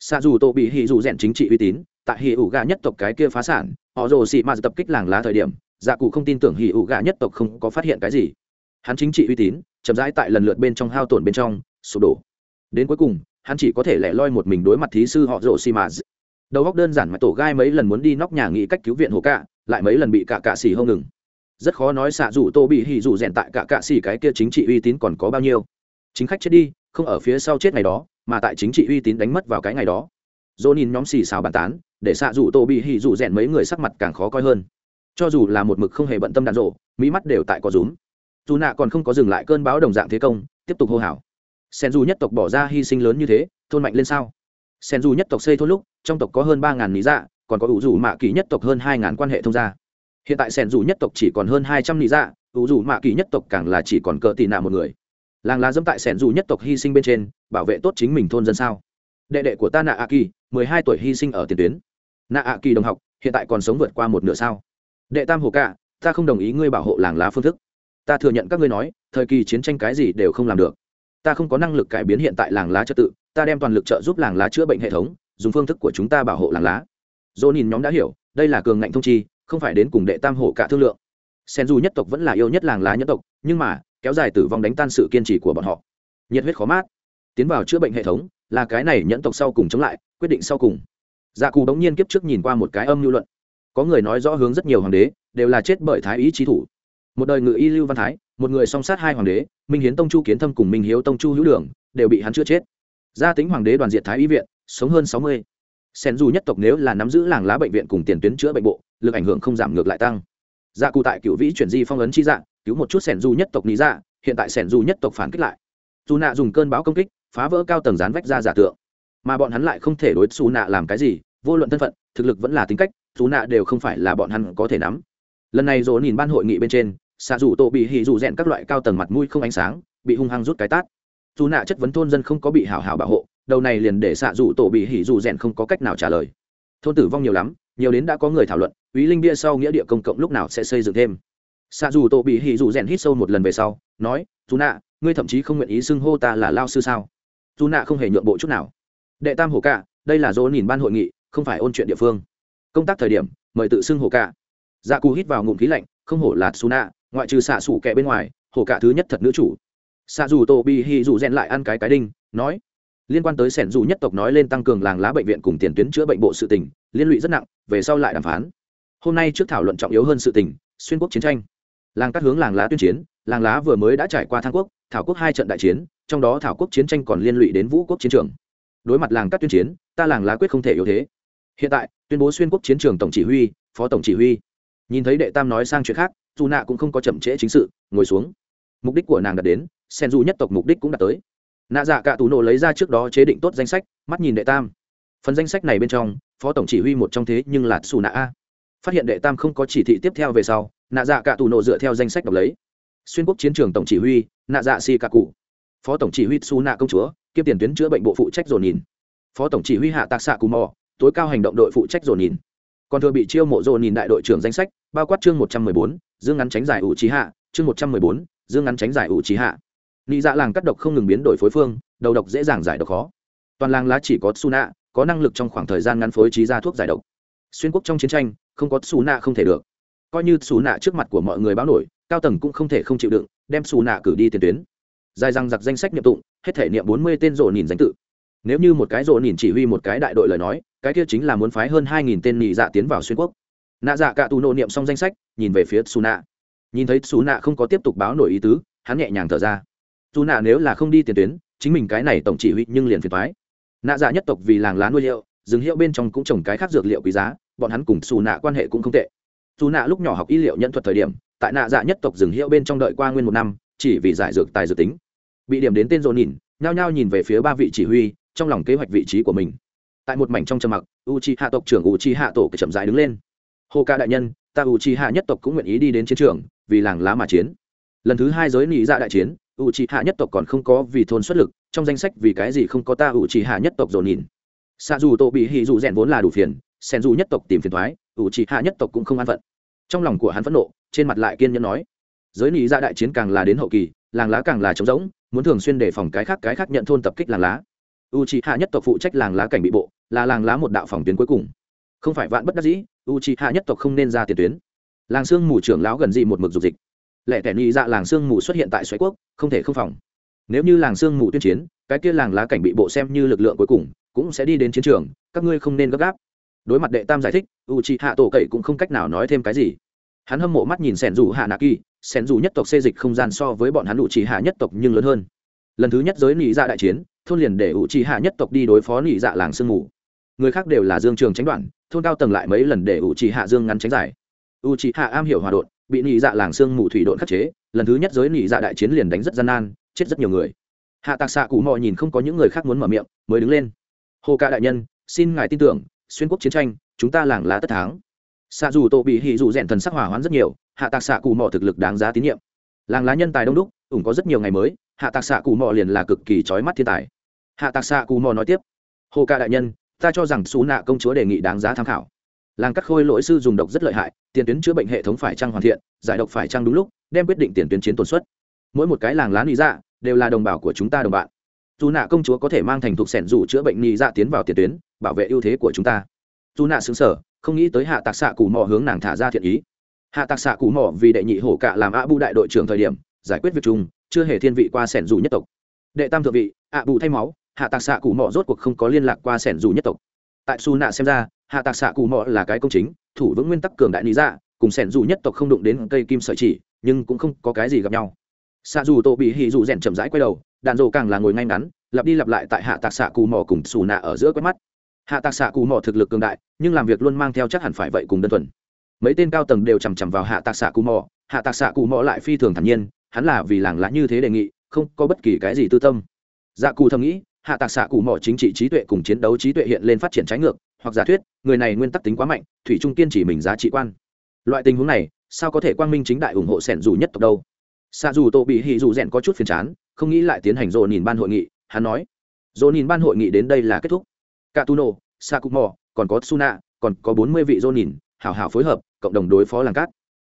A: Xạ dù tổ bị hì dù rèn chính trị uy tín, tại hì ủ gà nhất tộc cái kia phá sản, họ rồ xị mà tập kích làng lá thời điểm dạ cụ không tin tưởng hì ủ gà nhất tộc không có phát hiện cái gì. Hắn chính trị uy tín, chậm rãi tại lần lượt bên trong hao tổn bên trong, sụp đổ. Đến cuối cùng, hắn chỉ có thể lẻ loi một mình đối mặt thí sư họ rồ xị mạt đầu góc đơn giản mà tổ gai mấy lần muốn đi nóc nhà nghĩ cách cứu viện hồ cạ, lại mấy lần bị cả cạ xỉ hông ngừng. Rất khó nói xạ dù tô bị hỉ dù rèn tại cả cạ xỉ cái kia chính trị uy tín còn có bao nhiêu. Chính khách chết đi, không ở phía sau chết ngày đó, mà tại chính trị uy tín đánh mất vào cái ngày đó. Dỗ nhìn nhóm xì xào bàn tán, để xạ dù tô bị hỉ dù rèn mấy người sắc mặt càng khó coi hơn. Cho dù là một mực không hề bận tâm đạn rộ, mỹ mắt đều tại có rúm. Dù nạ còn không có dừng lại cơn báo đồng dạng thế công, tiếp tục hô hào. Sen du nhất tộc bỏ ra hy sinh lớn như thế, thôn mạnh lên sao? Sen du nhất tộc xây thôn lúc trong tộc có hơn ba ngàn lý dạ còn có ủ dù mạ kỳ nhất tộc hơn hai ngàn quan hệ thông gia. Hiện tại sẻn dù nhất tộc chỉ còn hơn hai trăm lý dạ ủ dù mạ kỳ nhất tộc càng là chỉ còn cỡ tị nạ một người. Làng lá dẫm tại sẻn dù nhất tộc hy sinh bên trên, bảo vệ tốt chính mình thôn dân sao? Đệ đệ của ta nạ a kỳ, mười hai tuổi hy sinh ở tiền tuyến. Nạ a kỳ đồng học, hiện tại còn sống vượt qua một nửa sao? Đệ tam hồ cả ta không đồng ý ngươi bảo hộ làng lá phương thức. Ta thừa nhận các ngươi nói, thời kỳ chiến tranh cái gì đều không làm được. Ta không có năng lực cải biến hiện tại làng lá trật tự, ta đem toàn lực trợ giúp làng lá chữa bệnh hệ thống dùng phương thức của chúng ta bảo hộ làng lá. Dỗ nhìn nhóm đã hiểu, đây là cường ngạnh thông chi, không phải đến cùng đệ tam hộ cả thương lượng. Sen du nhất tộc vẫn là yêu nhất làng lá nhất tộc, nhưng mà, kéo dài tử vong đánh tan sự kiên trì của bọn họ. Nhiệt huyết khó mát. Tiến vào chữa bệnh hệ thống, là cái này nhẫn tộc sau cùng chống lại, quyết định sau cùng. Dạ cù đống nhiên kiếp trước nhìn qua một cái âm lưu luận. Có người nói rõ hướng rất nhiều hoàng đế, đều là chết bởi thái ý trí thủ. Một đời ngự y lưu văn thái, một người song sát hai hoàng đế, minh hiến tông chu kiến thâm cùng minh hiếu tông chu hữu đường, đều bị hắn chữa chết. Gia tính hoàng đế đoàn diệt thái y viện sống hơn sáu mươi. Sen dù nhất tộc nếu là nắm giữ làng lá bệnh viện cùng tiền tuyến chữa bệnh bộ, lực ảnh hưởng không giảm ngược lại tăng. Gia cụ tại cựu vĩ chuyển di phong ấn chi dạng cứu một chút sen du nhất tộc lý ra hiện tại sen du nhất tộc phản kích lại. Dù nạ dùng cơn bão công kích, phá vỡ cao tầng gián vách ra giả tượng. Mà bọn hắn lại không thể đối xù nạ làm cái gì, vô luận thân phận, thực lực vẫn là tính cách xù nạ đều không phải là bọn hắn có thể nắm. Lần này dỗ nhìn ban hội nghị bên trên xạ dù tổ bị hỉ dù rèn các loại cao tầng mặt mũi không ánh sáng, bị hung hăng rút cái tát. Dù nạ chất vấn thôn dân không có bị hảo hảo bảo hộ đầu này liền để xạ dù tổ bị hỉ dù rèn không có cách nào trả lời. Thôn tử vong nhiều lắm, nhiều đến đã có người thảo luận ý linh bia sau nghĩa địa công cộng lúc nào sẽ xây dựng thêm. Xạ dù tổ bị hỉ dù rèn hít sâu một lần về sau, nói, dù nạ, ngươi thậm chí không nguyện ý xưng hô ta là lao sư sao? Dù nạ không hề nhượng bộ chút nào. Đệ tam hồ cả đây là dỗ nhìn ban hội nghị, không phải ôn chuyện địa phương. Công tác thời điểm, mời tự xưng hồ cả dạ cù hít vào ngụm khí lạnh, không hổ là su nạ, ngoại trừ xạ xủ kẹ bên ngoài hồ cả thứ nhất thật nữ chủ. Xạ dù tổ bị hỉ dù rèn lại ăn cái cái đinh, nói liên quan tới sẻn dù nhất tộc nói lên tăng cường làng lá bệnh viện cùng tiền tuyến chữa bệnh bộ sự tình, liên lụy rất nặng, về sau lại đàm phán. Hôm nay trước thảo luận trọng yếu hơn sự tình, xuyên quốc chiến tranh. Làng các hướng làng lá tuyên chiến, làng lá vừa mới đã trải qua thang quốc, thảo quốc hai trận đại chiến, trong đó thảo quốc chiến tranh còn liên lụy đến vũ quốc chiến trường. Đối mặt làng các tuyên chiến, ta làng lá quyết không thể yếu thế. Hiện tại, tuyên bố xuyên quốc chiến trường tổng chỉ huy, phó tổng chỉ huy. Nhìn thấy đệ tam nói sang chuyện khác, dù nạ cũng không có chậm trễ chính sự, ngồi xuống. Mục đích của nàng đạt đến sen du nhất tộc mục đích cũng đạt tới nạ dạ cả tù nổ lấy ra trước đó chế định tốt danh sách, mắt nhìn đệ tam. Phần danh sách này bên trong, phó tổng chỉ huy một trong thế nhưng là xù nạ a. Phát hiện đệ tam không có chỉ thị tiếp theo về sau, nạ dạ cả tù nổ dựa theo danh sách đọc lấy. Xuyên quốc chiến trường tổng chỉ huy, nạ dạ si cả cụ. Phó tổng chỉ huy xù nạ công chúa, kiêm tiền tuyến chữa bệnh bộ phụ trách dồn nhìn. Phó tổng chỉ huy hạ tạc xạ cù mò, tối cao hành động đội phụ trách dồn nhìn. Còn thừa bị chiêu mộ dồn nhìn đại đội trưởng danh sách, bao quát chương một trăm mười bốn, dương ngắn tránh giải ủ trí hạ, chương một trăm mười bốn, dương ngắn tránh giải ủ trí hạ nị dạ làng cắt độc không ngừng biến đổi phối phương, đầu độc dễ dàng giải độc khó. Toàn làng lá chỉ có su nạ có năng lực trong khoảng thời gian ngắn phối trí ra thuốc giải độc. Xuyên quốc trong chiến tranh, không có su nạ không thể được. Coi như su nạ trước mặt của mọi người báo nổi, cao tầng cũng không thể không chịu đựng, đem su nạ cử đi tiền tuyến. Dài răng giặc danh sách nhiệm tụng, hết thể niệm bốn mươi tên rộ nhìn danh tự. Nếu như một cái rộ nhìn chỉ huy một cái đại đội lời nói, cái kia chính là muốn phái hơn hai nghìn tên nhị dạ tiến vào xuyên quốc. Nạ dạ cả tù nộ niệm xong danh sách, nhìn về phía su nạ nhìn thấy su nạ không có tiếp tục báo nổi ý tứ, hắn nhẹ nhàng thở ra dù nạ nếu là không đi tiền tuyến, chính mình cái này tổng chỉ huy nhưng liền phiền thoái nạ dạ nhất tộc vì làng lá nuôi liệu rừng hiệu bên trong cũng trồng cái khác dược liệu quý giá, bọn hắn cùng xù nạ quan hệ cũng không tệ. Dù nạ lúc nhỏ học y liệu nhận thuật thời điểm, tại nạ dạ nhất tộc rừng hiệu bên trong đợi qua nguyên một năm, chỉ vì giải dược tài dược tính. Bị điểm đến tên dồn nhìn nhao nhao nhìn về phía ba vị chỉ huy, trong lòng kế hoạch vị trí của mình. Tại một mảnh trong trầm mặc u chi hạ tộc trưởng u chi hạ tổ chậm dài đứng lên. Hô ca đại nhân, ta u chi hạ nhất tộc cũng nguyện ý đi đến chiến trường, vì làng lá mà chiến. Lần thứ hai giới nị dạ đại chiến u trì hạ nhất tộc còn không có vì thôn xuất lực, trong danh sách vì cái gì không có ta u trì hạ nhất tộc dồn nhìn. Xa dù tổ bị hì dù rèn vốn là đủ phiền sen dù nhất tộc tìm phiền thoái u trì hạ nhất tộc cũng không an phận. Trong lòng của hắn phẫn nộ, trên mặt lại kiên nhẫn nói, giới nị ra đại chiến càng là đến hậu kỳ, làng lá càng là trống rỗng, muốn thường xuyên đề phòng cái khác cái khác nhận thôn tập kích làng lá. U trì hạ nhất tộc phụ trách làng lá cảnh bị bộ, là làng lá một đạo phòng tuyến cuối cùng. Không phải vạn bất đắc dĩ u trì hạ nhất tộc không nên ra tiền tuyến. Làng sương mù trưởng lão gần dị một mực dục dịch lẽ tẻ nhị dạ làng sương mù xuất hiện tại xoáy quốc, không thể không phòng. Nếu như làng sương mù tuyên chiến, cái kia làng lá cảnh bị bộ xem như lực lượng cuối cùng, cũng sẽ đi đến chiến trường, các ngươi không nên gấp gáp. Đối mặt đệ tam giải thích u c hạ tổ cậy cũng không cách nào nói thêm cái gì. Hắn hâm mộ mắt nhìn sẻn dù hạ nạ kỳ, sẻn dù nhất tộc xê dịch không gian so với bọn hắn u c hạ nhất tộc nhưng lớn hơn. Lần thứ nhất giới nị dạ đại chiến, thôn liền để u c hạ nhất tộc đi đối phó nị dạ làng sương mù. Người khác đều là dương trường tránh đoạn, thôn cao tầng lại mấy lần để u c hạ dương ngắn tránh giải. U c hạ am hiểu hòa đột bị nị dạ làng xương mù thủy độn khắc chế, lần thứ nhất giới nị dạ đại chiến liền đánh rất gian nan, chết rất nhiều người. Hạ tạc xạ cụ mò nhìn không có những người khác muốn mở miệng, mới đứng lên. Hồ ca đại nhân, xin ngài tin tưởng, xuyên quốc chiến tranh, chúng ta làng lá tất thắng. Xạ dù tổ bị hì dù rèn thần sắc hỏa hoãn rất nhiều, hạ tạc xạ cụ mò thực lực đáng giá tín nhiệm. Làng lá nhân tài đông đúc, ủng có rất nhiều ngày mới, hạ tạc xạ cụ mò liền là cực kỳ trói mắt thiên tài. Hạ tạc xạ cụ mò nói tiếp, hồ ca đại nhân, ta cho rằng xú nạ công chúa đề nghị đáng giá tham khảo làng cắt khôi lỗi sư dùng độc rất lợi hại, tiền tuyến chữa bệnh hệ thống phải trăng hoàn thiện, giải độc phải trăng đúng lúc, đem quyết định tiền tuyến chiến tồn suất. Mỗi một cái làng lá nị dạ đều là đồng bào của chúng ta đồng bạn. Dù nạ công chúa có thể mang thành thục sẻn dù chữa bệnh nị dạ tiến vào tiền tuyến, bảo vệ ưu thế của chúng ta. Dù nạ xứng sở không nghĩ tới hạ tạc xạ cù mò hướng nàng thả ra thiện ý. Hạ tạc xạ cù mò vì đệ nhị hổ cạ làm ạ bu đại đội trưởng thời điểm, giải quyết việc chung, chưa hề thiên vị qua sẻn dù nhất tộc. Đệ tam thượng vị ạ bù thay máu, hạ tạc xạ cù mò rốt cuộc không có liên lạc qua sẻn dù nhất tộc tại su nạ xem ra, hạ tạc xạ cù mọ là cái công chính, thủ vững nguyên tắc cường đại lý dạ cùng sẻn dù nhất tộc không đụng đến cây kim sợi chỉ, nhưng cũng không có cái gì gặp nhau. Xạ dù tổ bị hì dù rèn chậm rãi quay đầu đàn rộ càng là ngồi ngay ngắn, lặp đi lặp lại tại hạ tạc xạ cù mò cùng xù nạ ở giữa quét mắt. Hạ tạc xạ cù mò thực lực cường đại, nhưng làm việc luôn mang theo chắc hẳn phải vậy cùng đơn thuần. Mấy tên cao tầng đều chằm chằm vào hạ tạc xạ cù mò hạ tạc xạ cù mò lại phi thường thản nhiên, hắn là vì làng lá như thế đề nghị, không có bất kỳ cái gì tư tâm. Dạ cù thầm nghĩ hạ tạc xạ cụ mỏ chính trị trí tuệ cùng chiến đấu trí tuệ hiện lên phát triển trái ngược, hoặc giả thuyết, người này nguyên tắc tính quá mạnh, thủy trung kiên chỉ mình giá trị quan. Loại tình huống này, sao có thể quang minh chính đại ủng hộ sẻn dù nhất tộc đâu? Xạ dù tổ bị hì dù rèn có chút phiền chán, không nghĩ lại tiến hành dồn nhìn ban hội nghị, hắn nói. Dồn nhìn ban hội nghị đến đây là kết thúc. Cả tu nô xạ cụ mỏ, còn có suna còn có bốn mươi vị dồn nhìn, hảo hảo phối hợp, cộng đồng đối phó làng cát.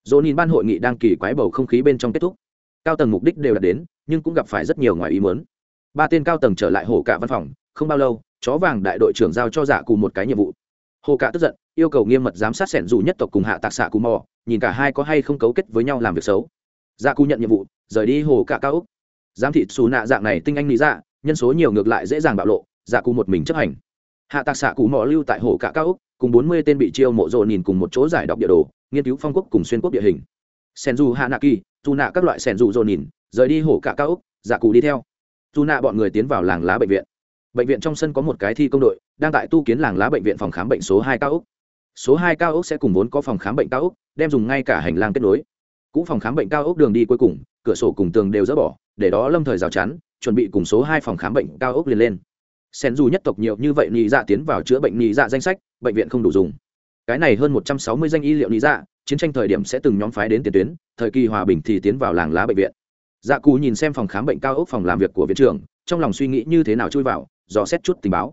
A: Dồn nhìn ban hội nghị đang kỳ quái bầu không khí bên trong kết thúc. Cao tầng mục đích đều đạt đến, nhưng cũng gặp phải rất nhiều ngoài ý muốn ba tên cao tầng trở lại hồ cả văn phòng, không bao lâu, chó vàng đại đội trưởng giao cho giả dạ một cái nhiệm vụ. Hồ cả tức giận, yêu cầu nghiêm mật giám sát sẻn dù nhất tộc cùng hạ tạc xạ cù mò, nhìn cả hai có hay không cấu kết với nhau làm việc xấu. Dạ cù nhận nhiệm vụ, rời đi hồ cả cao úc giám thị xù nạ dạng này tinh anh lý dạ nhân số nhiều ngược lại dễ dàng bạo lộ dạ cù một mình chấp hành. Hạ tạc xạ cù mò lưu tại hồ cả cao úc cùng bốn mươi tên bị chiêu mộ rộ nhìn cùng một chỗ giải đọc địa đồ, nghiên cứu phong quốc cùng xuyên quốc địa hình. Sen dù hạ nạ kỳ, dù nạ các loại sen dù rộ nhìn, rời đi hồ cả cao úc dạ cù đi theo dù nạ bọn người tiến vào làng lá bệnh viện. Bệnh viện trong sân có một cái thi công đội, đang tại tu kiến làng lá bệnh viện phòng khám bệnh số hai cao úc số hai cao ốc sẽ cùng vốn có phòng khám bệnh cao ốc, đem dùng ngay cả hành lang kết nối. Cũ phòng khám bệnh cao ốc đường đi cuối cùng, cửa sổ cùng tường đều dỡ bỏ, để đó lâm thời rào chắn, chuẩn bị cùng số hai phòng khám bệnh cao ốc liền lên. Sen dù nhất tộc nhiều như vậy nhị dạ tiến vào chữa bệnh nhị dạ danh sách, bệnh viện không đủ dùng. Cái này hơn một trăm sáu mươi danh y liệu nhị dạ chiến tranh thời điểm sẽ từng nhóm phái đến tiền tuyến, thời kỳ hòa bình thì tiến vào làng lá bệnh viện dạ cù nhìn xem phòng khám bệnh cao ốc phòng làm việc của viện trưởng, trong lòng suy nghĩ như thế nào chui vào, dò xét chút tình báo.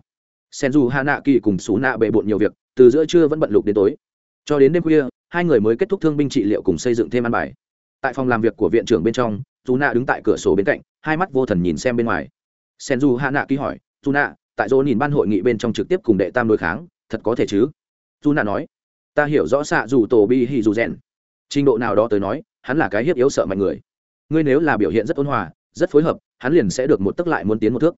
A: Sen du hà nạ kỳ cùng xú nạ bề bộn nhiều việc, từ giữa trưa vẫn bận lục đến tối. Cho đến đêm khuya, hai người mới kết thúc thương binh trị liệu cùng xây dựng thêm ăn bài. Tại phòng làm việc của viện trưởng bên trong dù nạ đứng tại cửa sổ bên cạnh, hai mắt vô thần nhìn xem bên ngoài. Sen du hạ nạ kỳ hỏi dù nạ tại dỗ nhìn ban hội nghị bên trong trực tiếp cùng đệ tam đối kháng, thật có thể chứ? Dù nạ nói, ta hiểu rõ xạ dù tổ bi hì dù rèn trình độ nào đó tới nói, hắn là cái hiếp yếu sợ mạnh người ngươi nếu là biểu hiện rất ôn hòa, rất phối hợp, hắn liền sẽ được một tức lại muốn tiến một thước.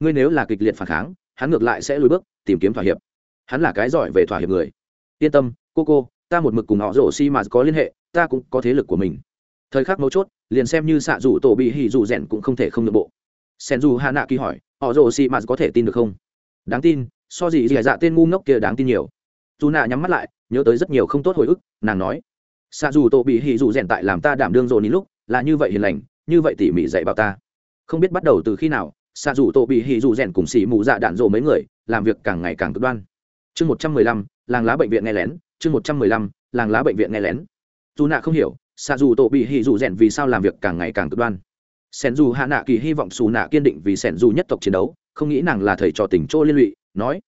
A: Ngươi nếu là kịch liệt phản kháng, hắn ngược lại sẽ lùi bước, tìm kiếm thỏa hiệp. Hắn là cái giỏi về thỏa hiệp người. Yên tâm, cô cô, ta một mực cùng họ rổ xi mà có liên hệ, ta cũng có thế lực của mình. Thời khắc mấu chốt, liền xem như xạ dù tổ bị hỉ dù rèn cũng không thể không nội bộ. Sen dù hà nạ kỳ hỏi, họ rổ xì mà có thể tin được không? Đáng tin, so gì dì dạ tên ngu ngốc kia đáng tin nhiều. Dù nạ nhắm mắt lại, nhớ tới rất nhiều không tốt hồi ức, nàng nói, xạ dù tổ bị hì dù rèn tại làm ta đảm đương rồi ní lúc là như vậy hiền lành, như vậy tỉ mỉ dạy bảo ta. Không biết bắt đầu từ khi nào xạ dù tổ bị hì dù rèn cùng xỉ mù dạ đạn rộ mấy người, làm việc càng ngày càng cực đoan. Chương một trăm mười lăm, làng lá bệnh viện nghe lén, chương một trăm mười lăm, làng lá bệnh viện nghe lén. Dù nạ không hiểu xạ dù tổ bị hì dù rèn vì sao làm việc càng ngày càng cực đoan. Sen dù hạ nạ kỳ hy vọng xù nạ kiên định vì sen dù nhất tộc chiến đấu, không nghĩ nàng là thầy trò tỉnh chỗ liên lụy, nói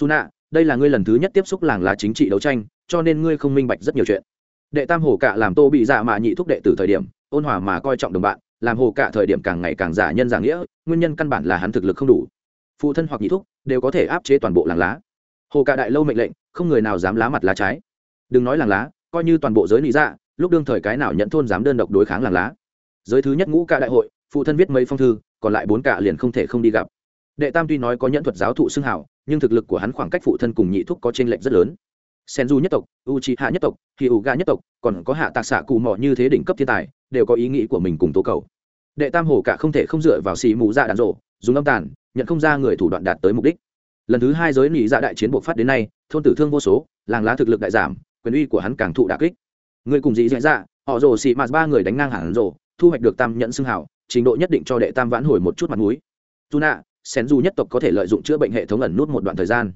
A: dù nạ, đây là ngươi lần thứ nhất tiếp xúc làng lá chính trị đấu tranh, cho nên ngươi không minh bạch rất nhiều chuyện. Đệ tam hồ cạ làm tô bị dạ mạ nhị thúc đệ từ thời điểm ôn hòa mà coi trọng đồng bạn, làm hồ cả thời điểm càng ngày càng giả nhân giả nghĩa, nguyên nhân căn bản là hắn thực lực không đủ. Phụ thân hoặc nhị thúc đều có thể áp chế toàn bộ làng lá. Hồ cả đại lâu mệnh lệnh, không người nào dám lá mặt lá trái. Đừng nói làng lá, coi như toàn bộ giới lý dạ lúc đương thời cái nào nhận thôn dám đơn độc đối kháng làng lá. Giới thứ nhất ngũ cả đại hội, phụ thân viết mấy phong thư, còn lại bốn cả liền không thể không đi gặp. Đệ tam tuy nói có nhẫn thuật giáo thụ xưng hảo nhưng thực lực của hắn khoảng cách phụ thân cùng nhị thúc có t r ê n lệch rất lớn. Sen du nhất tộc u c hạ nhất tộc khi u ga nhất tộc, còn có hạ tạc xạ cù mò như thế đỉnh cấp thiên tài đều có ý nghĩ của mình cùng tố cầu. Đệ tam hồ cả không thể không dựa vào xì mù dạ đạn rộ, dùng âm tàn, nhận không ra người thủ đoạn đạt tới mục đích. Lần thứ hai giới nỉ dạ đại chiến buộc phát đến nay, thôn tử thương vô số, làng lá thực lực đại giảm, quyền uy của hắn càng thụ đà kích. Người cùng dị dạ dạ họ rồ xì mạt ba người đánh ngang hẳn rồ thu hoạch được tam nhận xưng hảo trình độ nhất định cho đệ tam vãn hồi một chút mặt mũi. Dù nạ sen du nhất tộc có thể lợi dụng chữa bệnh hệ thống ẩn nút một đoạn thời gian.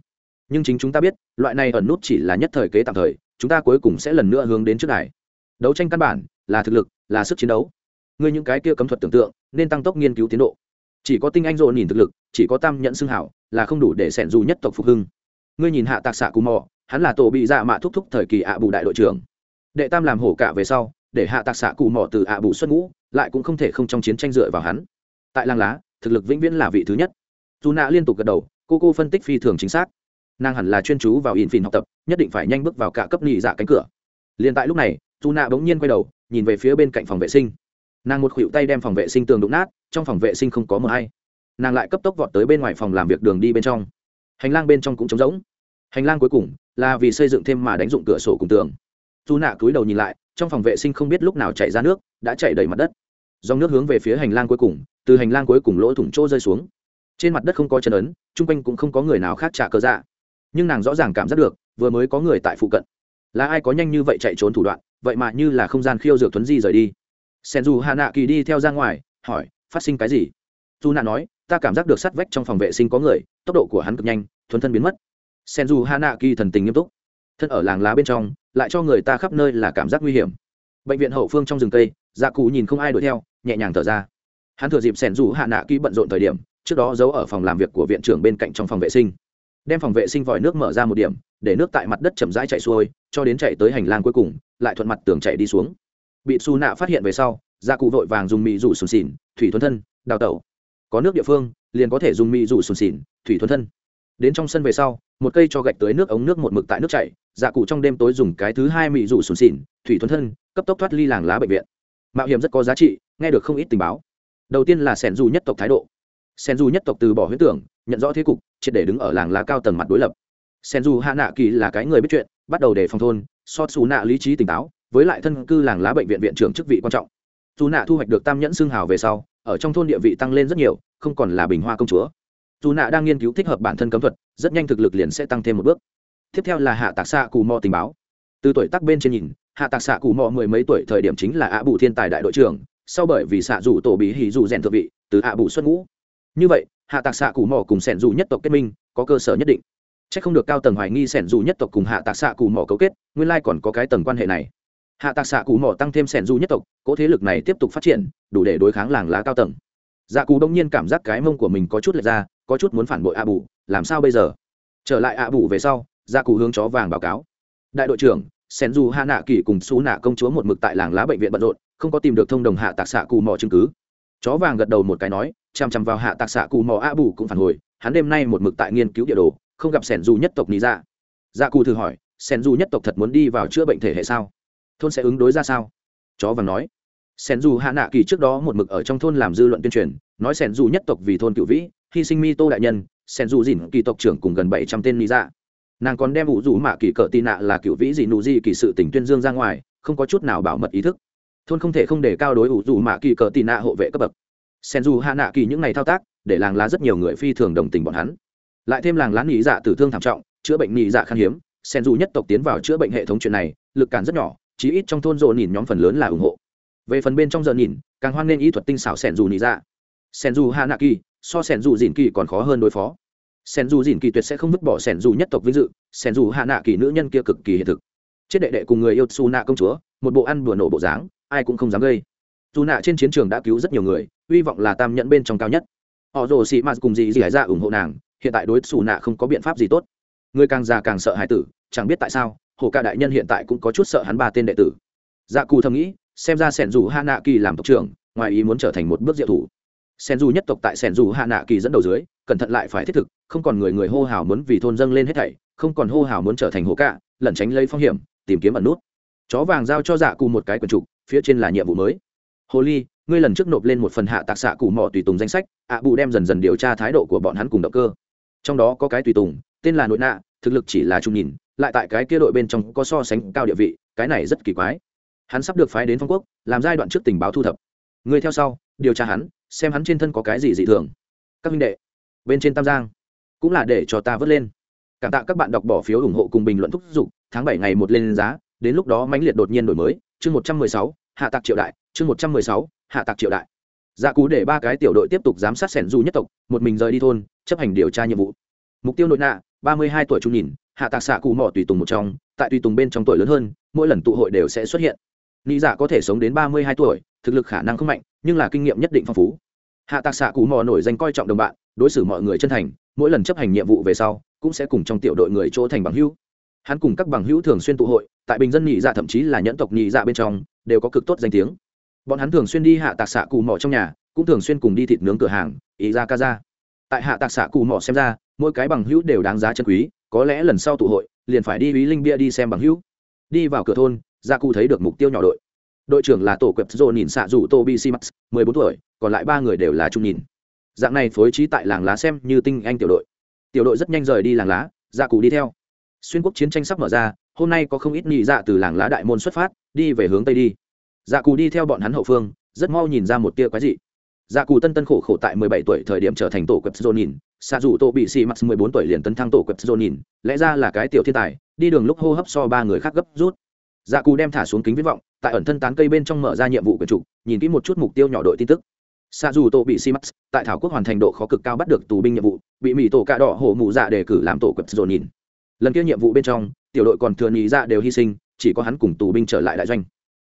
A: Nhưng chính chúng ta biết, loại này ẩn nút chỉ là nhất thời kế tạm thời, chúng ta cuối cùng sẽ lần nữa hướng đến trước đài đấu tranh căn bản là thực lực là sức chiến đấu. Ngươi những cái kia cấm thuật tưởng tượng, nên tăng tốc nghiên cứu tiến độ. Chỉ có tinh anh rộ nhìn thực lực, chỉ có tam nhận xưng hảo, là không đủ để sẻn dù nhất tộc phục hưng. Ngươi nhìn hạ tạc xạ cù mò, hắn là tổ bị dạ mạ thúc thúc thời kỳ ạ bù đại đội trưởng. Đệ tam làm hổ cả về sau, để hạ tạc xạ cù mò từ ạ bù xuất ngũ, lại cũng không thể không trong chiến tranh dựa vào hắn. Tại làng lá, thực lực vĩnh viễn là vị thứ nhất. Dù nạ liên tục gật đầu, cô cô phân tích phi thường chính xác. Nàng hẳn là chuyên chú vào in phìn học tập, nhất định phải nhanh bước vào cả cấp nhị dạ cánh cửa. Liền tại lúc này dù nạ bỗng nhiên quay đầu nhìn về phía bên cạnh phòng vệ sinh. Nàng một khuỵu tay đem phòng vệ sinh tường đụng nát, trong phòng vệ sinh không có mờ hay. Nàng lại cấp tốc vọt tới bên ngoài phòng làm việc đường đi bên trong. Hành lang bên trong cũng trống rỗng. Hành lang cuối cùng là vì xây dựng thêm mà đánh dụng cửa sổ cùng tường. Dù nạ cúi đầu nhìn lại, trong phòng vệ sinh không biết lúc nào chạy ra nước, đã chạy đầy mặt đất. Dòng nước hướng về phía hành lang cuối cùng, từ hành lang cuối cùng lỗ thủng chỗ rơi xuống. Trên mặt đất không có chân ấn, chung quanh cũng không có người nào khác trả cơ dạ. Nhưng nàng rõ ràng cảm giác được, vừa mới có người tại phụ cận. Là ai có nhanh như vậy chạy trốn thủ đoạn? Vậy mà như là không gian khiêu dược thuấn di rời đi. Sen dù hạ nạ kỳ đi theo ra ngoài, hỏi, phát sinh cái gì? Dù nạ nói, ta cảm giác được sát vách trong phòng vệ sinh có người, tốc độ của hắn cực nhanh, thuấn thân biến mất. Sen dù hạ nạ kỳ thần tình nghiêm túc. Thân ở làng lá bên trong, lại cho người ta khắp nơi là cảm giác nguy hiểm. Bệnh viện hậu phương trong rừng cây dạ cụ nhìn không ai đuổi theo, nhẹ nhàng thở ra. Hắn thừa dịp sẻn rủ hạ nạ kỹ bận rộn thời điểm, trước đó giấu ở phòng làm việc của viện trưởng bên cạnh trong phòng vệ sinh đem phòng vệ sinh vòi nước mở ra một điểm, để nước tại mặt đất chậm rãi chạy xuôi, cho đến chạy tới hành lang cuối cùng, lại thuận mặt tường chạy đi xuống. Bị su nạ phát hiện về sau, gia cụ vội vàng dùng mì rủ sùn xỉn, thủy thuần thân, đào tẩu. Có nước địa phương, liền có thể dùng mì rủ sùn xỉn, thủy thuần thân. Đến trong sân về sau, một cây cho gạch tới nước ống nước một mực tại nước chảy dạ cụ trong đêm tối dùng cái thứ hai mị rủ sùn xỉn, thủy thuần thân, cấp tốc thoát ly làng lá bệnh viện. Mạo hiểm rất có giá trị, nghe được không ít tình báo. Đầu tiên là sẻn dù nhất tộc thái độ. Sẻn dù nhất tộc từ bỏ huyết tưởng nhận rõ thế cục, triệt để đứng ở làng lá cao tầng mặt đối lập. Sen du hạ nạ kỳ là cái người biết chuyện, bắt đầu để phòng thôn, so xù nạ lý trí tỉnh táo, với lại thân cư làng lá bệnh viện viện trưởng chức vị quan trọng. Dù nạ thu hoạch được tam nhẫn xương hào về sau, ở trong thôn địa vị tăng lên rất nhiều, không còn là bình hoa công chúa. Dù nạ đang nghiên cứu thích hợp bản thân cấm thuật, rất nhanh thực lực liền sẽ tăng thêm một bước. Tiếp theo là hạ tạc xạ cù mò tình báo. Từ tuổi tác bên trên nhìn, hạ tạc xạ cù mò mười mấy tuổi thời điểm chính là ạ bù thiên tài đại đội trưởng, sau bởi vì xạ rủ tổ bí hì dù rèn thượng vị, từ ạ bù xuất ngũ. Như vậy hạ tạc xạ cù mò cùng sẻn dù nhất tộc kết minh, có cơ sở nhất định. C h ắ c không được cao tầng hoài nghi sẻn dù nhất tộc cùng hạ tạc xạ cù mò cấu kết, nguyên lai còn có cái tầng quan hệ này. Hạ tạc xạ cù mò tăng thêm sẻn dù nhất tộc cỗ thế lực này tiếp tục phát triển, đủ để đối kháng làng lá cao tầng. Dạ cù đông nhiên cảm giác cái mông của mình có chút lệch ra, có chút muốn phản bội a bù làm sao bây giờ? Trở lại a bù về sau dạ cù hướng chó vàng báo cáo. Đại đội trưởng, sẻn dù hạ nạ kỳ cùng xú nạ công chúa một mực tại làng lá bệnh viện bận rộn, không có tìm được thông đồng hạ tạc xạ cù mò chứng cứ chó vàng gật đầu một cái nói chằm chằm vào hạ tạc xạ cù mò a bù cũng phản hồi, hắn đêm nay một mực tại nghiên cứu địa đồ, không gặp sẻn dù nhất tộc lý ra dạ, dạ cù thử hỏi, sẻn dù nhất tộc thật muốn đi vào chữa bệnh thể hệ sao? Thôn sẽ ứng đối ra sao? Chó vàng nói, sẻn dù hạ nạ kỳ trước đó một mực ở trong thôn làm dư luận tuyên truyền, nói sẻn dù nhất tộc vì thôn cựu vĩ, hy sinh mi tô đại nhân, sẻn dù dìn kỳ tộc trưởng cùng gần bảy trăm tên lý ra dạ. nàng còn đem ủ rủ mạ kỳ cỡ tị nạ là cựu vĩ dị nụ di kỳ sự tỉnh tuyên dương ra ngoài, không có chút nào bảo mật ý thức thôn không thể không để cao đối ủ dù mạ kỳ cờ tị nạ hộ vệ cấp bậc. Sen dù hạ nạ kỳ những ngày thao tác, để làng lá rất nhiều người phi thường đồng tình bọn hắn. Lại thêm làng lá nghỉ dạ tử thương thảm trọng, chữa bệnh nghỉ dạ khan hiếm, sen dù nhất tộc tiến vào chữa bệnh hệ thống chuyện này, lực cản rất nhỏ, chí ít trong thôn rộ nhìn nhóm phần lớn là ủng hộ. Về phần bên trong giờ nhìn càng hoan nên ý thuật tinh xảo sen dù nị dạ. sen dù hạ nạ kỳ, so sen dù dìn kỳ còn khó hơn đối phó. Sen dù dìn kỳ tuyệt sẽ không vứt bỏ sen dù nhất tộc vinh dự, sen dù hạ nạ kỳ nữ nhân kia cực kỳ hiện thực. Chết đệ đệ cùng người yêu su nạ công chúa, một bộ ăn bừa nổ bộ dáng ai cũng không dám gây. Dù nạ trên chiến trường đã cứu rất nhiều người, hy vọng là tam nhẫn bên trong cao nhất. Họ rồ xị mạt cùng gì dì hải ra ủng hộ nàng, hiện tại đối xù nạ không có biện pháp gì tốt. Người càng già càng sợ hải tử, chẳng biết tại sao, hồ ca đại nhân hiện tại cũng có chút sợ hắn ba tên đệ tử. Dạ cù thầm nghĩ, xem ra sẻn dù hạ nạ kỳ làm tộc trưởng, ngoài ý muốn trở thành một bước diệu thủ. Sen dù nhất tộc tại sen dù hạ nạ kỳ dẫn đầu dưới, cẩn thận lại phải thiết thực, không còn người người hô hào muốn vì thôn dâng lên hết thảy, không còn hô hào muốn trở thành hồ cạ lẩn tránh lấy phong hiểm, tìm kiếm ẩn nút. Chó vàng giao cho dạ cù một cái quần trục phía trên là nhiệm vụ mới. Hồ ly, ngươi lần trước nộp lên một phần hạ tạc xạ cụ mỏ tùy tùng danh sách, ạ bù đem dần dần điều tra thái độ của bọn hắn cùng động cơ. Trong đó có cái tùy tùng, tên là nội nạ, thực lực chỉ là trung nhìn, lại tại cái kia đội bên trong có so sánh cao địa vị, cái này rất kỳ quái. Hắn sắp được phái đến phong quốc, làm giai đoạn trước tình báo thu thập. Người theo sau, điều tra hắn, xem hắn trên thân có cái gì dị thường. Các minh đệ, bên trên tam giang, cũng là để cho ta vớt lên. Cảm tạ các bạn đọc bỏ phiếu ủng hộ cùng bình luận thúc giục, tháng bảy ngày một lên giá, đến lúc đó mãnh liệt đột nhiên đổi mới chương một trăm mười sáu, hạ tạc triệu đại, chương một trăm mười sáu, hạ tạc triệu đại. Dạ cú để ba cái tiểu đội tiếp tục giám sát sẻn du nhất tộc, một mình rời đi thôn, chấp hành điều tra nhiệm vụ. Mục tiêu nội nạ, ba mươi hai tuổi trung nhìn, hạ tạc xạ cụ mỏ tùy tùng một trong, tại tùy tùng bên trong tuổi lớn hơn, mỗi lần tụ hội đều sẽ xuất hiện. Nghĩ dạ có thể sống đến ba mươi hai tuổi, thực lực khả năng không mạnh, nhưng là kinh nghiệm nhất định phong phú. Hạ tạc xạ cụ mỏ nổi danh coi trọng đồng bạn, đối xử mọi người chân thành, mỗi lần chấp hành nhiệm vụ về sau, cũng sẽ cùng trong tiểu đội người chỗ thành bằng hữu hắn cùng các bằng hữu thường xuyên tụ hội, tại bình dân nhị dạ thậm chí là nhẫn tộc nhị dạ bên trong, đều có cực tốt danh tiếng. Bọn hắn thường xuyên đi hạ tạc xạ cụ mỏ trong nhà, cũng thường xuyên cùng đi thịt nướng cửa hàng, ý ra ca ra. Tại hạ tạc xạ cụ mỏ xem ra, mỗi cái bằng hữu đều đáng giá chân quý, có lẽ lần sau tụ hội, liền phải đi ý linh bia đi xem bằng hữu. Đi vào cửa thôn, gia cụ thấy được mục tiêu nhỏ đội. Đội trưởng là tổ quẹp dồn nhìn xạ rủ tobi simax mười bốn tuổi, còn lại ba người đều là trung nhìn. Dạng này phối trí tại làng lá xem như tinh anh tiểu đội. Tiểu đội rất nhanh rời đi làng lá, gia cụ đi theo xuyên quốc chiến tranh sắp mở ra, hôm nay có không ít nhị dạ từ làng lá đại môn xuất phát, đi về hướng tây đi. Dạ cù đi theo bọn hắn hậu phương, rất mau nhìn ra một tia quái dị. Dạ cù tân tân khổ khổ tại mười bảy tuổi thời điểm trở thành tổ quẹp dô nhìn xạ dù tô bị xì max mười bốn tuổi liền tấn thăng tổ quẹp dô nhìn lẽ ra là cái tiểu thiên tài, đi đường lúc hô hấp so ba người khác gấp rút. Dạ cù đem thả xuống kính viết vọng, tại ẩn thân tán cây bên trong mở ra nhiệm vụ quyền trục, nhìn kỹ một chút mục tiêu nhỏ đội tin tức. Xạ dù tô bị xì max tại thảo quốc hoàn thành độ khó cực cao bắt được tù binh nhiệm vụ, bị mỹ tổ cạ đỏ hổ mụ dạ đề cử làm tổ quẹp dô nhìn lần kia nhiệm vụ bên trong, tiểu đội còn thừa nhị ra đều hy sinh, chỉ có hắn cùng tù binh trở lại đại doanh.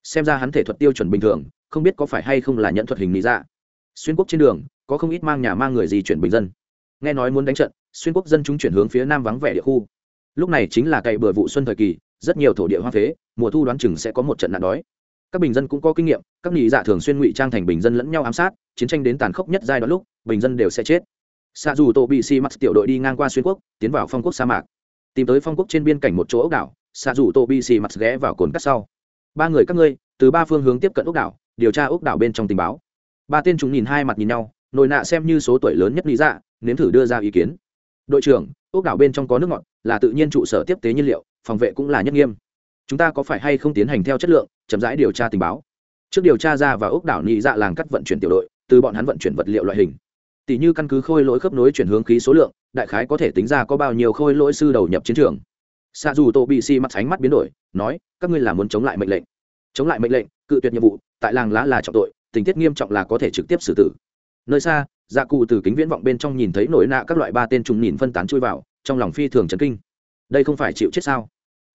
A: Xem ra hắn thể thuật tiêu chuẩn bình thường, không biết có phải hay không là nhận thuật hình nhị ra xuyên quốc trên đường, có không ít mang nhà mang người gì chuyển bình dân. Nghe nói muốn đánh trận, xuyên quốc dân chúng chuyển hướng phía nam vắng vẻ địa khu. Lúc này chính là cày bừa vụ xuân thời kỳ, rất nhiều thổ địa hoa phế, mùa thu đoán chừng sẽ có một trận nạn đói. Các bình dân cũng có kinh nghiệm, các nghị dạ thường xuyên ngụy trang thành bình dân lẫn nhau ám sát, chiến tranh đến tàn khốc nhất giai đoạn lúc, bình dân đều sẽ chết. Xa dù tổ bị si mắt tiểu đội đi ngang qua xuyên quốc, tiến vào phong quốc sa mạc tìm tới phong quốc trên biên cảnh một chỗ ốc đảo xa rủ tô bị xì mặt ghé vào cồn cắt sau. Ba người các ngươi, từ ba phương hướng tiếp cận ốc đảo, điều tra ốc đảo bên trong tình báo. Ba tên chúng nhìn hai mặt nhìn nhau, nồi nạ xem như số tuổi lớn nhất lý dạ nếm thử đưa ra ý kiến. Đội trưởng, ốc đảo bên trong có nước ngọt, là tự nhiên trụ sở tiếp tế nhiên liệu, phòng vệ cũng là nhất nghiêm. Chúng ta có phải hay không tiến hành theo chất lượng, chậm rãi điều tra tình báo? Trước điều tra ra và ốc đảo nhị dạ làng cắt vận chuyển tiểu đội, từ bọn hắn vận chuyển vật liệu loại hình tỷ như căn cứ khôi lỗi khớp nối chuyển hướng khí số lượng, đại khái có thể tính ra có bao nhiêu khôi lỗi sư đầu nhập chiến trường. Xa dù tô bị si mắt ánh mắt biến đổi, nói, các ngươi là muốn chống lại mệnh lệnh. Chống lại mệnh lệnh, cự tuyệt nhiệm vụ, tại làng lá là trọng tội, tình tiết nghiêm trọng là có thể trực tiếp xử tử. Nơi xa dạ cụ từ kính viễn vọng bên trong nhìn thấy nổi nạ các loại ba tên trùng nhìn phân tán chui vào, trong lòng phi thường chấn kinh. Đây không phải chịu chết sao?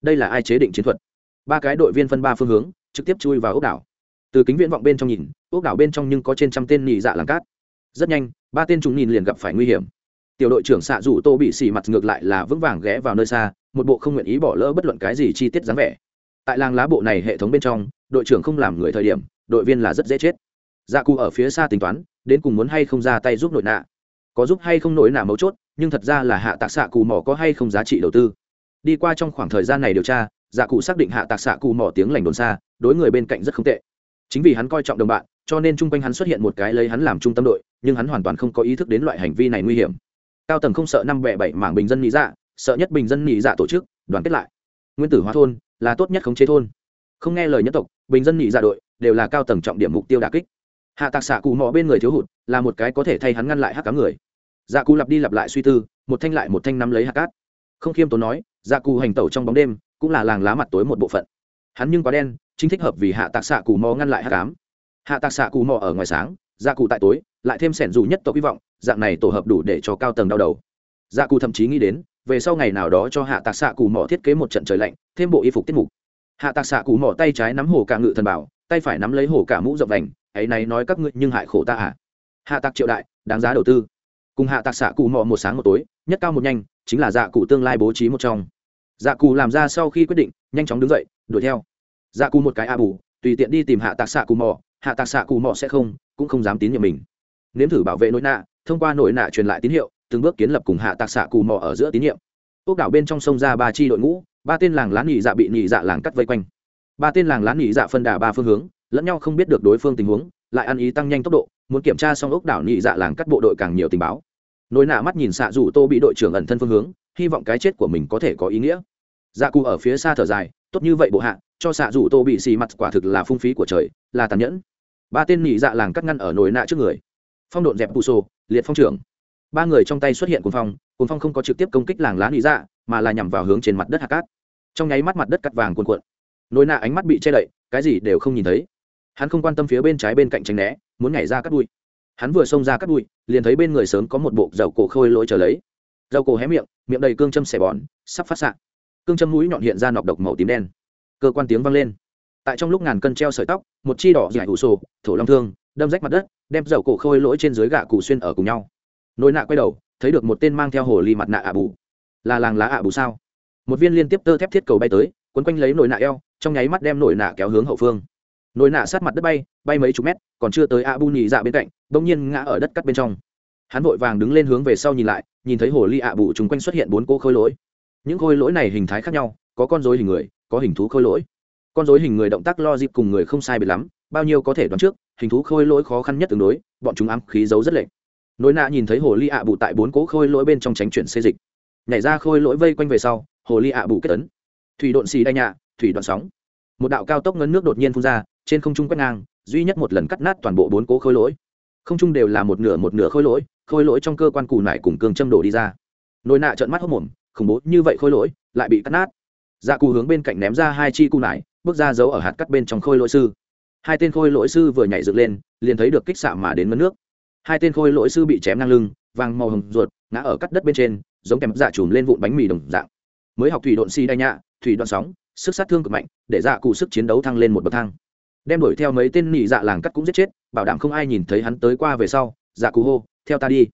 A: Đây là ai chế định chiến thuật? Ba cái đội viên phân ba phương hướng, trực tiếp chui vào ốc đảo. Từ kính viễn vọng bên trong nhìn, ốc đảo bên trong nhưng có trên trăm tên nhị dạ làng cát rất nhanh, ba tên chúng nhìn liền gặp phải nguy hiểm. Tiểu đội trưởng xạ rủ tô bị xỉ mặt ngược lại là vững vàng ghé vào nơi xa, một bộ không nguyện ý bỏ lỡ bất luận cái gì chi tiết dáng vẻ. Tại làng lá bộ này hệ thống bên trong, đội trưởng không làm người thời điểm, đội viên là rất dễ chết. Dạ cụ ở phía xa tính toán, đến cùng muốn hay không ra tay giúp nội nạ. Có giúp hay không nổi nạ mấu chốt, nhưng thật ra là hạ tạc xạ cù mỏ có hay không giá trị đầu tư. Đi qua trong khoảng thời gian này điều tra dạ cụ xác định hạ tạc xạ cù mỏ tiếng lành đồn xa, đối người bên cạnh rất không tệ. Chính vì hắn coi trọng đồng bạn, cho nên chung quanh hắn xuất hiện một cái lấy hắn làm trung tâm đội nhưng hắn hoàn toàn không có ý thức đến loại hành vi này nguy hiểm. Cao tầng không sợ năm bẹ bảy mảng bình dân nghĩ dạ sợ nhất bình dân nghĩ dạ tổ chức, đoàn kết lại. Nguyên tử hóa thôn là tốt nhất khống chế thôn. Không nghe lời nhất tộc, bình dân nghĩ dạ đội đều là cao tầng trọng điểm mục tiêu đà kích. Hạ tạc xạ cụ mò bên người thiếu hụt là một cái có thể thay hắn ngăn lại hắc cá người. Dạ cụ lặp đi lặp lại suy tư, một thanh lại một thanh nắm lấy hạt cát. Không khiêm tốn nói dạ cụ hành tẩu trong bóng đêm cũng là làng lá mặt tối một bộ phận. Hắn nhưng quá đen, chính thích hợp vì hạ tạc xạ cù mò ngăn lại hắc cám hạ tạc xạ cù mò ở ngoài sáng dạ cụ tại tối, lại thêm sẻn dù nhất tộc hy vọng, dạng này tổ hợp đủ để cho cao tầng đau đầu. Dạ cụ thậm chí nghĩ đến, về sau ngày nào đó cho hạ tạc xạ cù mỏ thiết kế một trận trời lạnh, thêm bộ y phục tiết mục. Hạ tạc xạ cù mỏ tay trái nắm hồ cả ngự thần bảo, tay phải nắm lấy hồ cả mũ rộng đành ấy này nói các ngươi nhưng hại khổ ta à? Hạ tạc triệu đại, đáng giá đầu tư. Cùng hạ tạc xạ cù mỏ một sáng một tối, nhất cao một nhanh, chính là dạ cụ tương lai bố trí một trong. Dạ cụ làm ra sau khi quyết định, nhanh chóng đứng dậy, đuổi theo. Dạ cụ một cái a bù, tùy tiện đi tìm hạ tạc xạ cù mỏ hạ tạc xạ cù mò sẽ không, cũng không dám tín nhiệm mình. Nếm thử bảo vệ nỗi nạ, thông qua nỗi nạ truyền lại tín hiệu, từng bước kiến lập cùng hạ tạc xạ cù mò ở giữa tín nhiệm. Ốc đảo bên trong sông ra ba chi đội ngũ, ba tên làng lán nhị dạ bị nhị dạ làng cắt vây quanh. Ba tên làng lán nhị dạ phân đà ba phương hướng, lẫn nhau không biết được đối phương tình huống, lại ăn ý tăng nhanh tốc độ, muốn kiểm tra xong ốc đảo nhị dạ làng cắt bộ đội càng nhiều tình báo. Nỗi nạ mắt nhìn xạ dù tô bị đội trưởng ẩn thân phương hướng, hy vọng cái chết của mình có thể có ý nghĩa. Dạ cụ ở phía xa thở dài, tốt như vậy bộ hạ, cho xạ dù tô bị xì mặt, quả thực là phung phí của trời, là tàn nhẫn ba tên nhị dạ làng cắt ngăn ở nồi nạ trước người. Phong độn dẹp bù sô liệt phong trưởng. Ba người trong tay xuất hiện cuồng phong cuồng phong không có trực tiếp công kích làng lá nhị dạ mà là nhằm vào hướng trên mặt đất hạt cát. Trong nháy mắt mặt đất cắt vàng cuồn cuộn. Nồi nạ ánh mắt bị che đậy, cái gì đều không nhìn thấy. Hắn không quan tâm phía bên trái bên cạnh tránh né, muốn nhảy ra cắt đuôi hắn vừa xông ra cắt đuôi liền thấy bên người sớm có một bộ dầu cổ khôi lỗi trở lấy. Dầu cổ hé miệng miệng đầy cương châm xẻ bòn, sắp phát xạ. Cương châm mũi nhọn hiện ra nọc độc màu tím đen. Cơ quan tiếng vang lên tại trong lúc ngàn cân treo sợi tóc, một chi đỏ dài ủ sổ, thổ long thương, đâm rách mặt đất, đem dầu cổ khôi lỗi trên dưới gạ cụ xuyên ở cùng nhau. Nồi nạ quay đầu, thấy được một tên mang theo hồ ly mặt nạ ạ bù. Là làng lá ạ bù sao? Một viên liên tiếp tơ thép thiết cầu bay tới, quấn quanh lấy nồi nạ eo, trong nháy mắt đem nồi nạ kéo hướng hậu phương. Nồi nạ sát mặt đất bay bay mấy chục mét, còn chưa tới ạ bù nhì dạ bên cạnh, bỗng nhiên ngã ở đất cắt bên trong. Hắn vội vàng đứng lên hướng về sau nhìn lại, nhìn thấy hồ ly ạ bù chung quanh xuất hiện bốn cô khôi lỗi. Những khôi lỗi này hình thái khác nhau, có con dối hình người, có hình thú khôi lỗi con dối hình người động tác lo dịp cùng người không sai biệt lắm, bao nhiêu có thể đoán trước, hình thú khôi lỗi khó khăn nhất tương đối, bọn chúng ám khí giấu rất lệch. Nối nạ nhìn thấy hồ ly ạ bù tại bốn cỗ khôi lỗi bên trong tránh chuyển xê dịch. Nhảy ra khôi lỗi vây quanh về sau, hồ ly ạ bù kết tấn thủy độn xì đay nhạ, thủy đoạn sóng. Một đạo cao tốc ngấn nước đột nhiên phun ra, trên không trung quét ngang, duy nhất một lần cắt nát toàn bộ bốn cỗ khôi lỗi. Không trung đều là một nửa một nửa khôi lỗi khôi lỗi trong cơ quan cù nải cùng cường châm đổ đi ra. Nỗi nạ trợn mắt hốc mồm, khủng bố như vậy khôi lỗi, lại bị cắt nát. Dạ cù hướng bên cạnh ném ra hai chi cù nải bước ra giấu ở hạt cắt bên trong khôi lỗi sư. Hai tên khôi lỗi sư vừa nhảy dựng lên, liền thấy được kích xạ mà đến mất nước. Hai tên khôi lỗi sư bị chém ngang lưng, vàng màu hồng ruột, ngã ở cắt đất bên trên, giống kèm dạ chùm lên vụn bánh mì đồng dạng. Mới học thủy độn si đai nhạ, thủy đoạn sóng, sức sát thương cực mạnh, để dạ cụ sức chiến đấu thăng lên một bậc thang. Đem đuổi theo mấy tên nỉ dạ làng cắt cũng giết chết, bảo đảm không ai nhìn thấy hắn tới qua về sau dạ cụ hô, theo ta đi.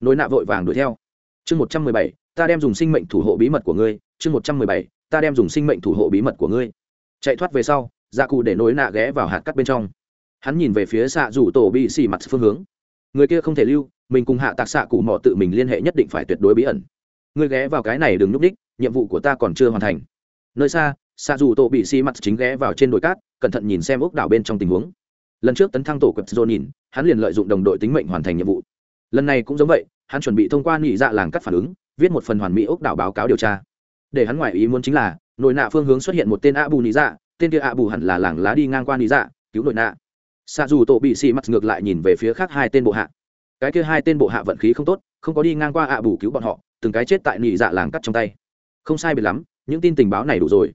A: Nối nạ vội vàng đuổi theo. Chương một trăm mười bảy, ta đem dùng sinh mệnh thủ hộ bí mật của ngươi. Chương một trăm mười bảy, ta đem dùng sinh mệnh thủ hộ bí mật của ngươi chạy thoát về sau dạ cụ để nối nạ ghé vào hạt cắt bên trong. Hắn nhìn về phía xạ rủ tổ bị xì mặt phương hướng. Người kia không thể lưu, mình cùng hạ tạc xạ cụ mò tự mình liên hệ nhất định phải tuyệt đối bí ẩn. Người ghé vào cái này đừng núp đích, nhiệm vụ của ta còn chưa hoàn thành. Nơi xa, xạ rủ tổ bị xì mặt chính ghé vào trên đồi cát, cẩn thận nhìn xem ốc đảo bên trong tình huống. Lần trước tấn thăng tổ quẹp dô nhìn, hắn liền lợi dụng đồng đội tính mệnh hoàn thành nhiệm vụ. Lần này cũng giống vậy, hắn chuẩn bị thông qua nhị dạ làng cắt phản ứng, viết một phần hoàn mỹ ốc đảo báo cáo điều tra để hắn ngoại ý muốn chính là, nội nạ phương hướng xuất hiện một tên ạ bù nị dạ tên kia ạ bù hẳn là làng lá đi ngang qua nị dạ cứu nội nạ. Xa dù tổ bị xì mặt ngược lại nhìn về phía khác hai tên bộ hạ. Cái kia hai tên bộ hạ vận khí không tốt, không có đi ngang qua ạ bù cứu bọn họ, từng cái chết tại nị dạ làng cắt trong tay. Không sai biệt lắm, những tin tình báo này đủ rồi.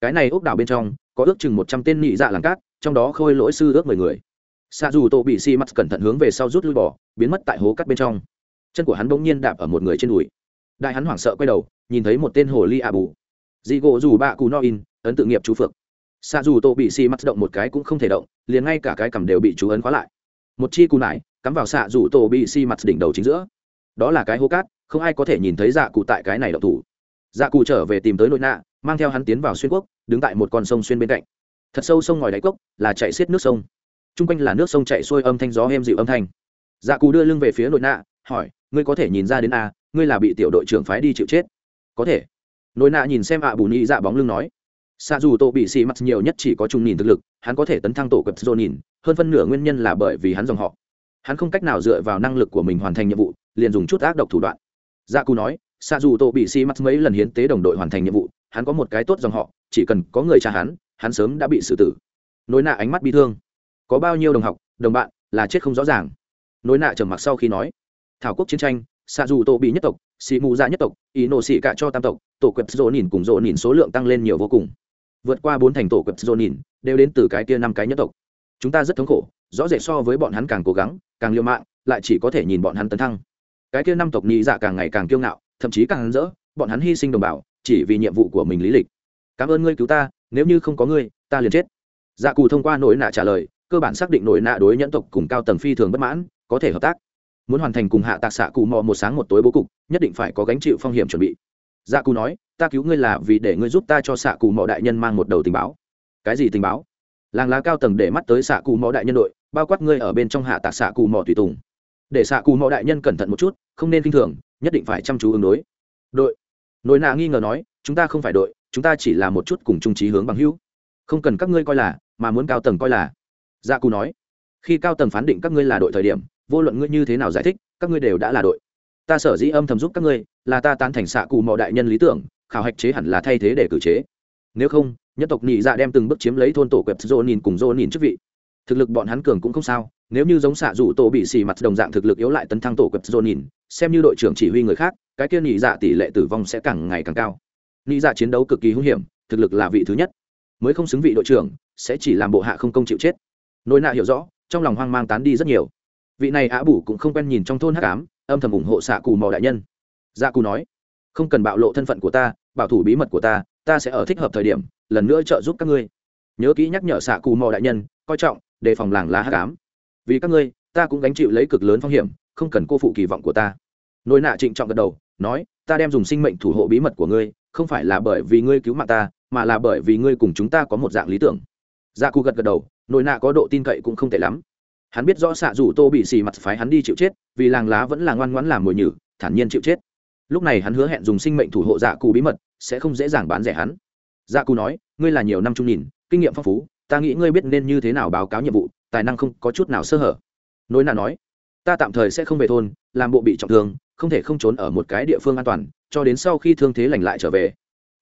A: Cái này ốc đảo bên trong, có ước chừng một trăm tên nị dạ làng cát, trong đó khôi lỗi sư ước mười người. Xa dù tổ bị xì mặt cẩn thận hướng về sau rút lui bỏ, biến mất tại hố cắt bên trong. Chân của hắn bỗng nhiên đạp ở một người trên đùi đại hắn hoảng sợ quay đầu, nhìn thấy một tên hồ ly ạ bù. Dị gỗ dù bạ cù no in, ấn tự nghiệp chú phượng. Xa dù tô bị xi mắt động một cái cũng không thể động, liền ngay cả cái cầm đều bị chú ấn khóa lại. Một chi cù nải, cắm vào xạ dù tô bị xi mặt đỉnh đầu chính giữa. Đó là cái hố cát, không ai có thể nhìn thấy dạ cụ tại cái này động thủ. Dạ cụ trở về tìm tới nội nạ, mang theo hắn tiến vào xuyên quốc, đứng tại một con sông xuyên bên cạnh. Thật sâu sông ngòi đáy cốc, là chạy xiết nước sông. T r u n g quanh là nước sông chạy xuôi âm thanh gió êm dịu âm thanh. Dạ cụ đưa lưng về phía nội nạ, hỏi, ngươi có thể nhìn ra đến a ngươi là bị tiểu đội trưởng phái đi chịu chết. Có thể. Nỗi nạ nhìn xem ạ bù nhị dạ bóng lưng nói. Xa dù tổ bị xì mắt nhiều nhất chỉ có trung nhìn thực lực, hắn có thể tấn thăng tổ cập dô nhìn, hơn phân nửa nguyên nhân là bởi vì hắn dòng họ. Hắn không cách nào dựa vào năng lực của mình hoàn thành nhiệm vụ, liền dùng chút ác độc thủ đoạn. Dạ Gia cụ nói xa dù tổ bị xì mắt mấy lần hiến tế đồng đội hoàn thành nhiệm vụ, hắn có một cái tốt dòng họ, chỉ cần có người cha hắn hắn sớm đã bị xử tử. Nối nạ ánh mắt bi thương. Có bao nhiêu đồng học, đồng bạn, là chết không rõ ràng. Nối nạ trầm mặc sau khi nói, thảo quốc chiến tranh xạ dù tổ bị nhất tộc xì mù dạ nhất tộc, ý nổ xì cả cho tam tộc, tổ quẹp dỗ nhìn cùng dỗ nhìn số lượng tăng lên nhiều vô cùng. Vượt qua bốn thành tổ quẹp dỗ nhìn đều đến từ cái kia năm cái nhất tộc. Chúng ta rất thống khổ, rõ rệt so với bọn hắn càng cố gắng, càng liều mạng, lại chỉ có thể nhìn bọn hắn tấn thăng. Cái kia năm tộc nhị dạ càng ngày càng kiêu ngạo, thậm chí càng rỡ, bọn hắn hy sinh đồng bào, chỉ vì nhiệm vụ của mình lý lịch. Cảm ơn ngươi cứu ta, nếu như không có ngươi, ta liền chết. Dạ cù thông qua nỗi nạ trả lời, cơ bản xác định nỗi nạ đối nhẫn tộc cùng cao tầng phi thường bất mãn, có thể hợp tác muốn hoàn thành cùng hạ tạc xạ cụ mò một sáng một tối bố cục, nhất định phải có gánh chịu phong hiểm chuẩn bị. Dạ cù nói, ta cứu ngươi là vì để ngươi giúp ta cho xạ cụ mò đại nhân mang một đầu tình báo. Cái gì tình báo? Làng lá cao tầng để mắt tới xạ cụ mò đại nhân đội, bao quát ngươi ở bên trong hạ tạc xạ cụ mò tùy tùng. Để xạ cụ mò đại nhân cẩn thận một chút, không nên k i n h thường, nhất định phải chăm chú ứng đối. Đội. Nỗi nạ nghi ngờ nói, chúng ta không phải đội, chúng ta chỉ là một chút cùng trung trí hướng bằng hữu. Không cần các ngươi coi là, mà muốn cao tầng coi là. Dạ cù nói, khi cao tầng phán định các ngươi là đội thời điểm vô luận ngươi như thế nào giải thích, các ngươi đều đã là đội. Ta sở dĩ âm thầm giúp các ngươi, là ta tán thành xạ cụ mọi đại nhân lý tưởng, khảo hạch chế hẳn là thay thế để cử chế. Nếu không, nhất tộc nhị dạ đem từng bước chiếm lấy thôn tổ quẹp dô nhìn cùng dô nhìn chức vị. Thực lực bọn hắn cường cũng không sao, nếu như giống xạ dù tổ bị xì mặt đồng dạng thực lực yếu lại tấn thăng tổ quẹp dô nhìn xem như đội trưởng chỉ huy người khác, cái kia nhị dạ tỷ lệ tử vong sẽ càng ngày càng cao. Nhị dạ chiến đấu cực kỳ hung hiểm, thực lực là vị thứ nhất. Mới không xứng vị đội trưởng, sẽ chỉ làm bộ hạ không công chịu chết. Nỗi nạ hiểu rõ, trong lòng hoang mang tán đi rất nhiều vị này ạ bủ cũng không quen nhìn trong thôn hắc ám, âm thầm ủng hộ xạ cù mò đại nhân. Dạ cù nói, không cần bạo lộ thân phận của ta, bảo thủ bí mật của ta ta sẽ ở thích hợp thời điểm, lần nữa trợ giúp các ngươi. Nhớ kỹ nhắc nhở xạ cù mò đại nhân, coi trọng, đề phòng làng lá hắc ám. Vì các ngươi, ta cũng gánh chịu lấy cực lớn phong hiểm, không cần cô phụ kỳ vọng của ta. Nỗi nạ trịnh trọng gật đầu, nói, ta đem dùng sinh mệnh thủ hộ bí mật của ngươi, không phải là bởi vì ngươi cứu mạng ta, mà là bởi vì ngươi cùng chúng ta có một dạng lý tưởng. Dạ cù gật gật đầu nỗi nạ có độ tin cậy cũng không tệ lắm hắn biết rõ xạ dù tô bị xì mặt phái hắn đi chịu chết, vì làng lá vẫn là ngoan ngoãn làm mồi nhử, thản nhiên chịu chết. Lúc này hắn hứa hẹn dùng sinh mệnh thủ hộ dạ cù bí mật, sẽ không dễ dàng bán rẻ hắn. Dạ cù nói, ngươi là nhiều năm trung nhìn, kinh nghiệm phong phú, ta nghĩ ngươi biết nên như thế nào báo cáo nhiệm vụ, tài năng không có chút nào sơ hở. Nối nà nói, ta tạm thời sẽ không về thôn, làm bộ bị trọng thương, không thể không trốn ở một cái địa phương an toàn, cho đến sau khi thương thế lành lại trở về.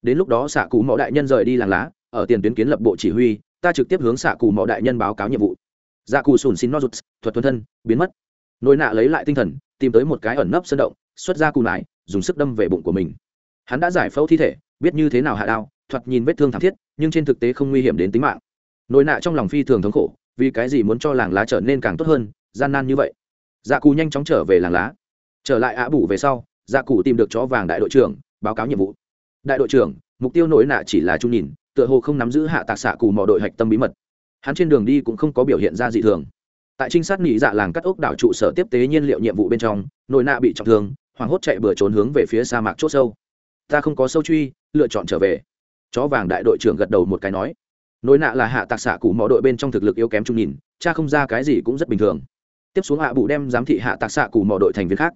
A: Đến lúc đó xạ cụ mẫu đại nhân rời đi làng lá, ở tiền tuyến kiến lập bộ chỉ huy, ta trực tiếp hướng xạ cụ mẫu đại nhân báo cáo nhiệm vụ dạ cụ sùn xin nozuts, thuật thuần thân, biến mất. Nỗi nạ lấy lại tinh thần, tìm tới một cái ẩn nấp sân động, xuất ra cù nải dùng sức đâm về bụng của mình. Hắn đã giải phẫu thi thể, biết như thế nào hạ đao thoạt nhìn vết thương thảm thiết, nhưng trên thực tế không nguy hiểm đến tính mạng. Nỗi nạ trong lòng phi thường thống khổ, vì cái gì muốn cho làng lá trở nên càng tốt hơn, gian nan như vậy? Dạ cù nhanh chóng trở về làng lá. Trở lại ạ bủ về sau dạ cụ tìm được chó vàng đại đội trưởng, báo cáo nhiệm vụ. Đại đội trưởng, mục tiêu nỗi nạ chỉ là trung nhìn, tựa hồ không nắm giữ hạ tạc xạ cù mò đội hạch tâm bí mật hắn trên đường đi cũng không có biểu hiện ra dị thường. Tại trinh sát nghỉ dạ làng cắt ốc đảo trụ sở tiếp tế nhiên liệu nhiệm vụ bên trong nội nạ bị trọng thương hoảng hốt chạy bừa trốn hướng về phía sa mạc c h ỗ sâu. Ta không có sâu truy, lựa chọn trở về. Chó vàng đại đội trưởng gật đầu một cái nói. Nỗi nạ là hạ tạc xạ cụ mọi đội bên trong thực lực yếu kém trung nhìn, cha không ra cái gì cũng rất bình thường. Tiếp xuống hạ bụ đem giám thị hạ tạc xạ cụ mọi đội thành viên khác.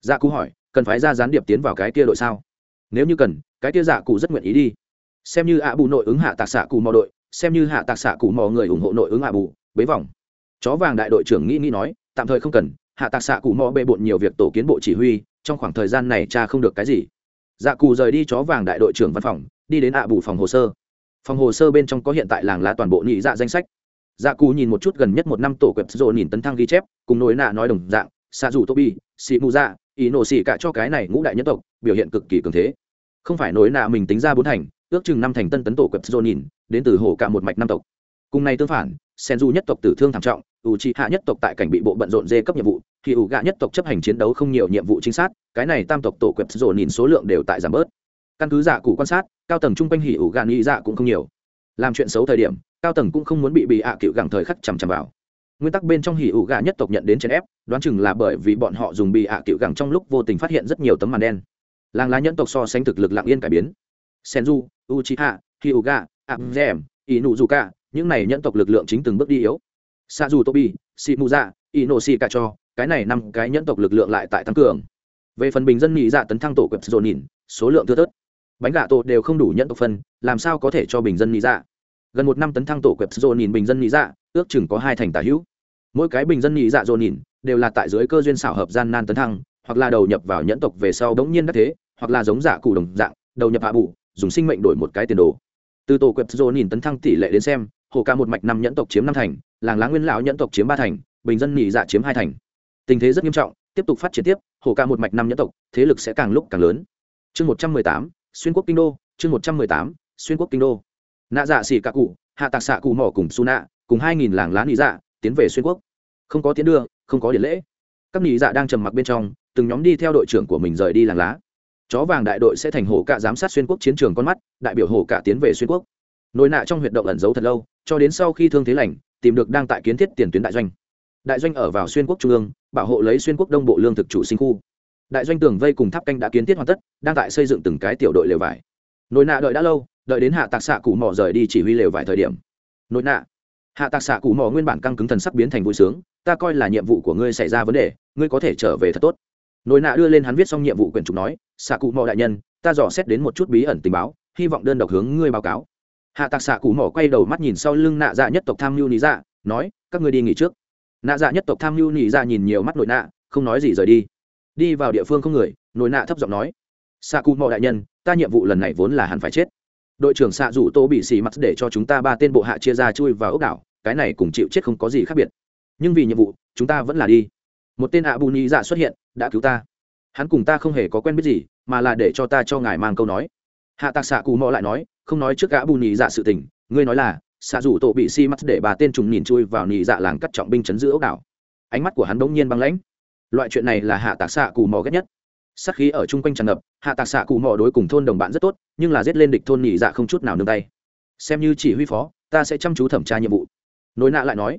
A: Dạ cụ hỏi, cần phải ra gián điệp tiến vào cái kia đội sao? Nếu như cần, cái kia dạ cụ rất nguyện ý đi. Xem như ạ bù nội ứng hạ tạc xạ cụ mọi đội xem như hạ tạc xạ cụ mò người ủng hộ nội ứng hạ bù, bế vòng. Chó vàng đại đội trưởng nghĩ nghĩ nói, tạm thời không cần, hạ tạc xạ cụ mò bê bộn nhiều việc tổ kiến bộ chỉ huy, trong khoảng thời gian này cha không được cái gì. Dạ cụ rời đi chó vàng đại đội trưởng văn phòng, đi đến ạ bù phòng hồ sơ. Phòng hồ sơ bên trong có hiện tại làng lá toàn bộ nhị dạ danh sách. Dạ cụ nhìn một chút gần nhất một năm tổ quẹp rồi nhìn tấn thăng ghi chép, cùng nối nạ nói đồng dạng xạ dù tô bi xị mù dạ ý nổ xỉ cả cho cái này ngũ đại nhân tộc, biểu hiện cực kỳ cường thế. Không phải nối nạ mình tính ra bốn thành ước chừng năm thành tân tấn tổ quẹp dồn nhìn đến từ hồ cả một mạch năm tộc. Cùng này tương phản sen du nhất tộc tử thương thảm trọng ủ trị hạ nhất tộc tại cảnh bị bộ bận rộn dê cấp nhiệm vụ, thì ủ gạ nhất tộc chấp hành chiến đấu không nhiều nhiệm vụ chính xác, cái này tam tộc tổ quẹp dồn nhìn số lượng đều tại giảm bớt. Căn cứ dạ cụ quan sát, cao tầng trung quanh hỉ ủ gạ nghĩ dạ cũng không nhiều. Làm chuyện xấu thời điểm, cao tầng cũng không muốn bị bị ạ à cựu gẳng thời khắc chằm chằm vào. Nguyên tắc bên trong hỉ ủ gà nhất tộc nhận đến chèn ép, đoán chừng là bởi vì bọn họ dùng bị ạ à cựu gẳng trong lúc vô tình phát hiện rất nhiều tấm màn đen. Làng lá nhân tộc so sánh thực lực lạng yên cải biến. Senju uchiha, hyuga, abzem inu zuka những này nhân tộc lực lượng chính từng bước đi yếu. Sa dù tobi ino si cả cho cái này năm cái nhân tộc lực lượng lại tại tăng cường. Về phần bình dân nhị dạ tấn thăng tổ quẹp dồn nhìn, số lượng thưa thớt. Bánh gà tổ đều không đủ nhân tộc phân, làm sao có thể cho bình dân nhị dạ? Gần một năm tấn thăng tổ quẹp dồn nhìn bình dân nhị dạ ước chừng có hai thành tả hữu. Mỗi cái bình dân nhị dạ dồn nhìn, đều là tại dưới cơ duyên xảo hợp gian nan tấn thăng, hoặc là đầu nhập vào nhẫn tộc về sau đống nhiên đắc thế, hoặc là giống giả cụ đồng dạng, đầu nhập hạ bù dùng sinh mệnh đổi một cái tiền đồ. Từ tổ quẹp dồn nhìn tấn thăng tỷ lệ đến xem, hồ ca một mạch năm nhẫn tộc chiếm năm thành, làng lá nguyên lão nhẫn tộc chiếm ba thành, bình dân nhị dạ chiếm hai thành. Tình thế rất nghiêm trọng, tiếp tục phát triển tiếp, hồ ca một mạch năm nhẫn tộc, thế lực sẽ càng lúc càng lớn. Chương một trăm mười tám, xuyên quốc kinh đô, chương một trăm mười tám, xuyên quốc kinh đô. Nạ dạ xỉ cả cụ, hạ tạc xạ cụ mỏ cùng su nạ, cùng hai nghìn làng lá nhị dạ tiến về xuyên quốc. Không có tiến đưa, không có điện lễ. Các nhị dạ đang trầm mặc bên trong, từng nhóm đi theo đội trưởng của mình rời đi làng lá chó vàng đại đội sẽ thành hổ cạ giám sát xuyên quốc chiến trường con mắt, đại biểu hổ cạ tiến về xuyên quốc. Nỗi nạ trong huyệt động ẩn giấu thật lâu, cho đến sau khi thương thế lành, tìm được đang tại kiến thiết tiền tuyến đại doanh. Đại doanh ở vào xuyên quốc trung ương, bảo hộ lấy xuyên quốc đông bộ lương thực chủ sinh khu. Đại doanh tường vây cùng tháp canh đã kiến thiết hoàn tất, đang tại xây dựng từng cái tiểu đội lều vải. Nỗi nạ đợi đã lâu, đợi đến hạ tạc xạ cụ mỏ rời đi chỉ huy lều vải thời điểm. Nỗi nạ, hạ tạc xạ cụ mỏ nguyên bản căng cứng thần sắc biến thành vui sướng, ta coi là nhiệm vụ của ngươi xảy ra vấn đề, ngươi có thể trở về thật tốt nỗi nạ đưa lên hắn viết xong nhiệm vụ quyển trục nói xạ cụ mò đại nhân, ta dò xét đến một chút bí ẩn tình báo, hy vọng đơn độc hướng ngươi báo cáo. Hạ tạc xạ cụ mỏ quay đầu mắt nhìn sau lưng nạ dạ nhất tộc tham mưu nị dạ nói, các ngươi đi nghỉ trước. Nạ dạ nhất tộc tham mưu nị dạ nhìn nhiều mắt nội nạ, không nói gì rời đi. Đi vào địa phương không người nội nạ thấp giọng nói xạ cụ mò đại nhân, ta nhiệm vụ lần này vốn là hẳn phải chết. Đội trưởng xạ rủ tô bị xì mặt để cho chúng ta ba tên bộ hạ chia ra chui vào ốc đảo, cái này cùng chịu chết không có gì khác biệt. Nhưng vì nhiệm vụ, chúng ta vẫn là đi. Một tên ạ bù nhị dạ xuất hiện đã cứu ta. Hắn cùng ta không hề có quen biết gì, mà là để cho ta cho ngài mang câu nói. Hạ tạc xạ cù mò lại nói, không nói trước gã bù nhì dạ sự tình, ngươi nói là xạ rủ tổ bị xi mắt để bà tên trùng nhìn chui vào nhì dạ làng cắt trọng binh chấn giữ ốc đảo. Ánh mắt của hắn bỗng nhiên băng lãnh. Loại chuyện này là hạ tạc xạ cù mò ghét nhất. Sắc khí ở chung quanh tràn ngập, hạ tạc xạ cù mò đối cùng thôn đồng bạn rất tốt, nhưng là giết lên địch thôn nhì dạ không chút nào nương tay. Xem như chỉ huy phó, ta sẽ chăm chú thẩm tra nhiệm vụ. Nối nạ lại nói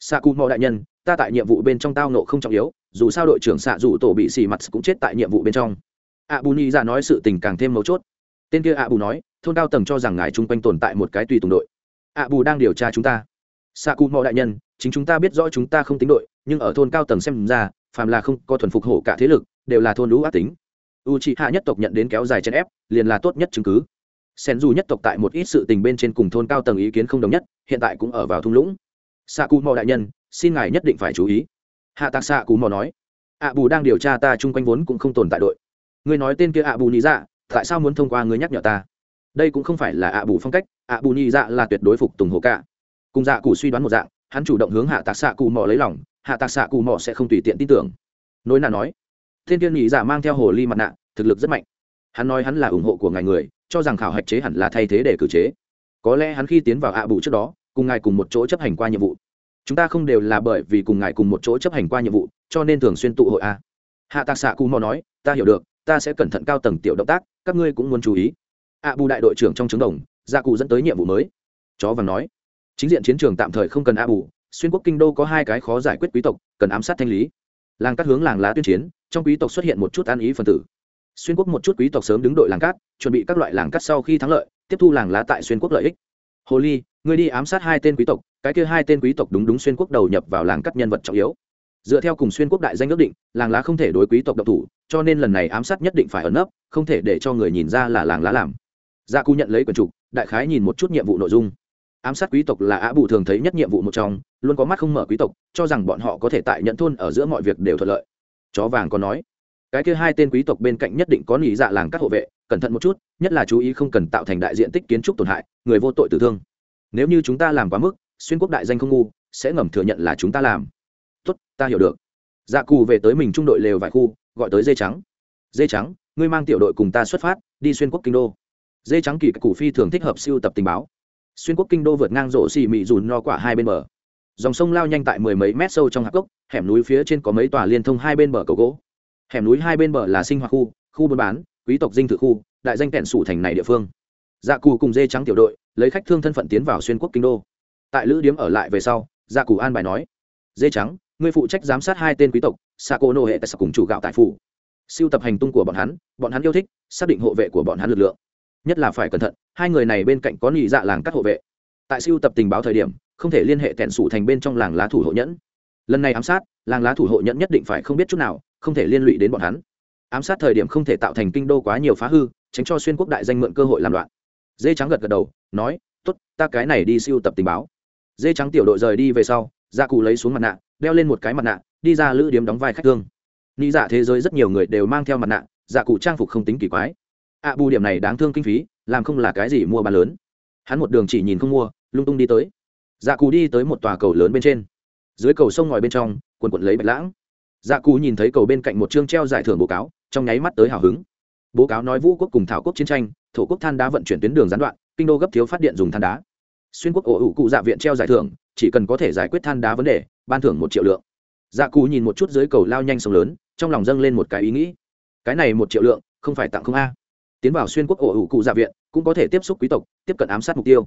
A: xạ cù mò đại nhân, ta tại nhiệm vụ bên trong tao nộ không trọng yếu dù sao đội trưởng xạ dù tổ bị xì mặt cũng chết tại nhiệm vụ bên trong. Ạ bù Nhi dạ nói sự tình càng thêm mấu chốt. Tên kia ạ bù nói, thôn cao tầng cho rằng ngài chung quanh tồn tại một cái tùy tùng đội. Ạ bù đang điều tra chúng ta. Xạ cụ mò đại nhân, chính chúng ta biết rõ chúng ta không tính đội, nhưng ở thôn cao tầng xem ra, phàm là không có thuần phục hổ cả thế lực, đều là thôn lũ ác tính. U c hạ nhất tộc nhận đến kéo dài chân ép, liền là tốt nhất chứng cứ. Sen dù nhất tộc tại một ít sự tình bên trên cùng thôn cao tầng ý kiến không đồng nhất, hiện tại cũng ở vào thung lũng. Sa cù mò đại nhân, xin ngài nhất định phải chú ý hạ tạc xạ cú mò nói ạ bù đang điều tra ta chung quanh vốn cũng không tồn tại đội. Ngươi nói tên kia ạ bù nhị dạ tại sao muốn thông qua ngươi nhắc nhở ta? Đây cũng không phải là ạ bù phong cách ạ bù nhị dạ là tuyệt đối phục tùng hồ cả cùng dạ cụ suy đoán một dạng, hắn chủ động hướng hạ tạc xạ Cù mò lấy lòng, hạ tạc xạ Cù mò sẽ không tùy tiện tin tưởng. Nối nà nói thiên tiên nhị dạ mang theo hồ ly mặt nạ, thực lực rất mạnh. Hắn nói hắn là ủng hộ của ngài người, cho rằng khảo hạch chế hẳn là thay thế để cử chế. Có lẽ hắn khi tiến vào ạ bù trước đó, cùng ngài cùng một chỗ chấp hành qua nhiệm vụ chúng ta không đều là bởi vì cùng ngài cùng một chỗ chấp hành qua nhiệm vụ, cho nên thường xuyên tụ hội a hạ tạc xạ cù mò nói, ta hiểu được, ta sẽ cẩn thận cao tầng tiểu động tác, các ngươi cũng muốn chú ý. Ạ bù đại đội trưởng trong trứng đồng gia cụ dẫn tới nhiệm vụ mới. Chó vàng nói, chính diện chiến trường tạm thời không cần a bù, xuyên quốc kinh đô có hai cái khó giải quyết quý tộc, cần ám sát thanh lý. Làng cát hướng làng lá tuyên chiến, trong quý tộc xuất hiện một chút an ý phần tử. Xuyên quốc một chút quý tộc sớm đứng đội làng cát, chuẩn bị các loại làng cát sau khi thắng lợi, tiếp thu làng lá tại xuyên quốc lợi ích hồ ly người đi ám sát hai tên quý tộc, cái kia hai tên quý tộc đúng đúng xuyên quốc đầu nhập vào làng cắt nhân vật trọng yếu. Dựa theo cùng xuyên quốc đại danh ước định, làng lá không thể đối quý tộc độc thủ, cho nên lần này ám sát nhất định phải ẩn nấp, không thể để cho người nhìn ra là làng lá làm. Dạ Gia cư nhận lấy quần trục đại khái nhìn một chút nhiệm vụ nội dung. Ám sát quý tộc là á bù thường thấy nhất nhiệm vụ một trong, luôn có mắt không mở quý tộc, cho rằng bọn họ có thể tại nhận thôn ở giữa mọi việc đều thuận lợi. Chó vàng có nói cái kia hai tên quý tộc bên cạnh nhất định có nghỉ dạ làng các hộ vệ cẩn thận một chút nhất là chú ý không cần tạo thành đại diện tích kiến trúc tổn hại người vô tội tử thương. Nếu như chúng ta làm quá mức xuyên quốc đại danh không ngu sẽ ngầm thừa nhận là chúng ta làm. Tốt ta hiểu được. Dạ cù về tới mình trung đội lều vài khu gọi tới dây trắng. Dây trắng ngươi mang tiểu đội cùng ta xuất phát đi xuyên quốc kinh đô. Dây trắng kỳ củ phi thường thích hợp siêu tập tình báo. Xuyên quốc kinh đô vượt ngang rổ xì mị dùn no quả hai bên bờ. Dòng sông lao nhanh tại mười mấy mét sâu trong hạp cốc, hẻm núi phía trên có mấy tòa liên thông hai bên bờ cầu gỗ hẻm núi hai bên bờ là sinh hoạt khu khu buôn bán, quý tộc dinh thự khu, đại danh kẹn sủ thành này địa phương. Dạ cù cùng dê trắng tiểu đội lấy khách thương thân phận tiến vào xuyên quốc kinh đô. Tại lữ điếm ở lại về sau dạ cù an bài nói, dê trắng, ngươi phụ trách giám sát hai tên quý tộc sa cô nô hệ tại cùng chủ gạo tại phủ. Siêu tập hành tung của bọn hắn bọn hắn yêu thích, xác định hộ vệ của bọn hắn lực lượng. Nhất là phải cẩn thận, hai người này bên cạnh có nhị dạ làng các hộ vệ. Tại siêu tập tình báo thời điểm, không thể liên hệ tẹn sủ thành bên trong làng lá thủ hộ nhẫn. Lần này ám sát, làng lá thủ hộ nhẫn nhất định phải không biết chút nào không thể liên lụy đến bọn hắn. Ám sát thời điểm không thể tạo thành kinh đô quá nhiều phá hư, tránh cho xuyên quốc đại danh mượn cơ hội làm loạn. Dê trắng gật gật đầu, nói t ố t ta cái này đi siêu tập tình báo. Dê trắng tiểu đội rời đi về sau dạ gia cù lấy xuống mặt nạ, đeo lên một cái mặt nạ, đi ra lữ điếm đóng vai khách thương. Nghĩ dạ thế giới rất nhiều người đều mang theo mặt nạ dạ cụ trang phục không tính kỳ quái. Ạ bù điểm này đáng thương kinh phí, làm không là cái gì mua bán lớn. Hắn một đường chỉ nhìn không mua, lung tung đi tới. Dạ cù đi tới một tòa cầu lớn bên trên. Dưới cầu sông ngòi bên trong, quần quận lấy bạch lãng dạ cù nhìn thấy cầu bên cạnh một chương treo giải thưởng bố cáo, trong nháy mắt tới hào hứng. Bố cáo nói vũ quốc cùng thảo quốc chiến tranh, thổ quốc than đá vận chuyển tuyến đường gián đoạn, kinh đô gấp thiếu phát điện dùng than đá. Xuyên quốc ổ ủ cụ dạ viện treo giải thưởng, chỉ cần có thể giải quyết than đá vấn đề, ban thưởng một triệu lượng. Dạ cù nhìn một chút dưới cầu lao nhanh sông lớn, trong lòng dâng lên một cái ý nghĩ. Cái này một triệu lượng, không phải tặng không a. Tiến vào xuyên quốc ổ ủ cụ dạ viện, cũng có thể tiếp xúc quý tộc, tiếp cận ám sát mục tiêu.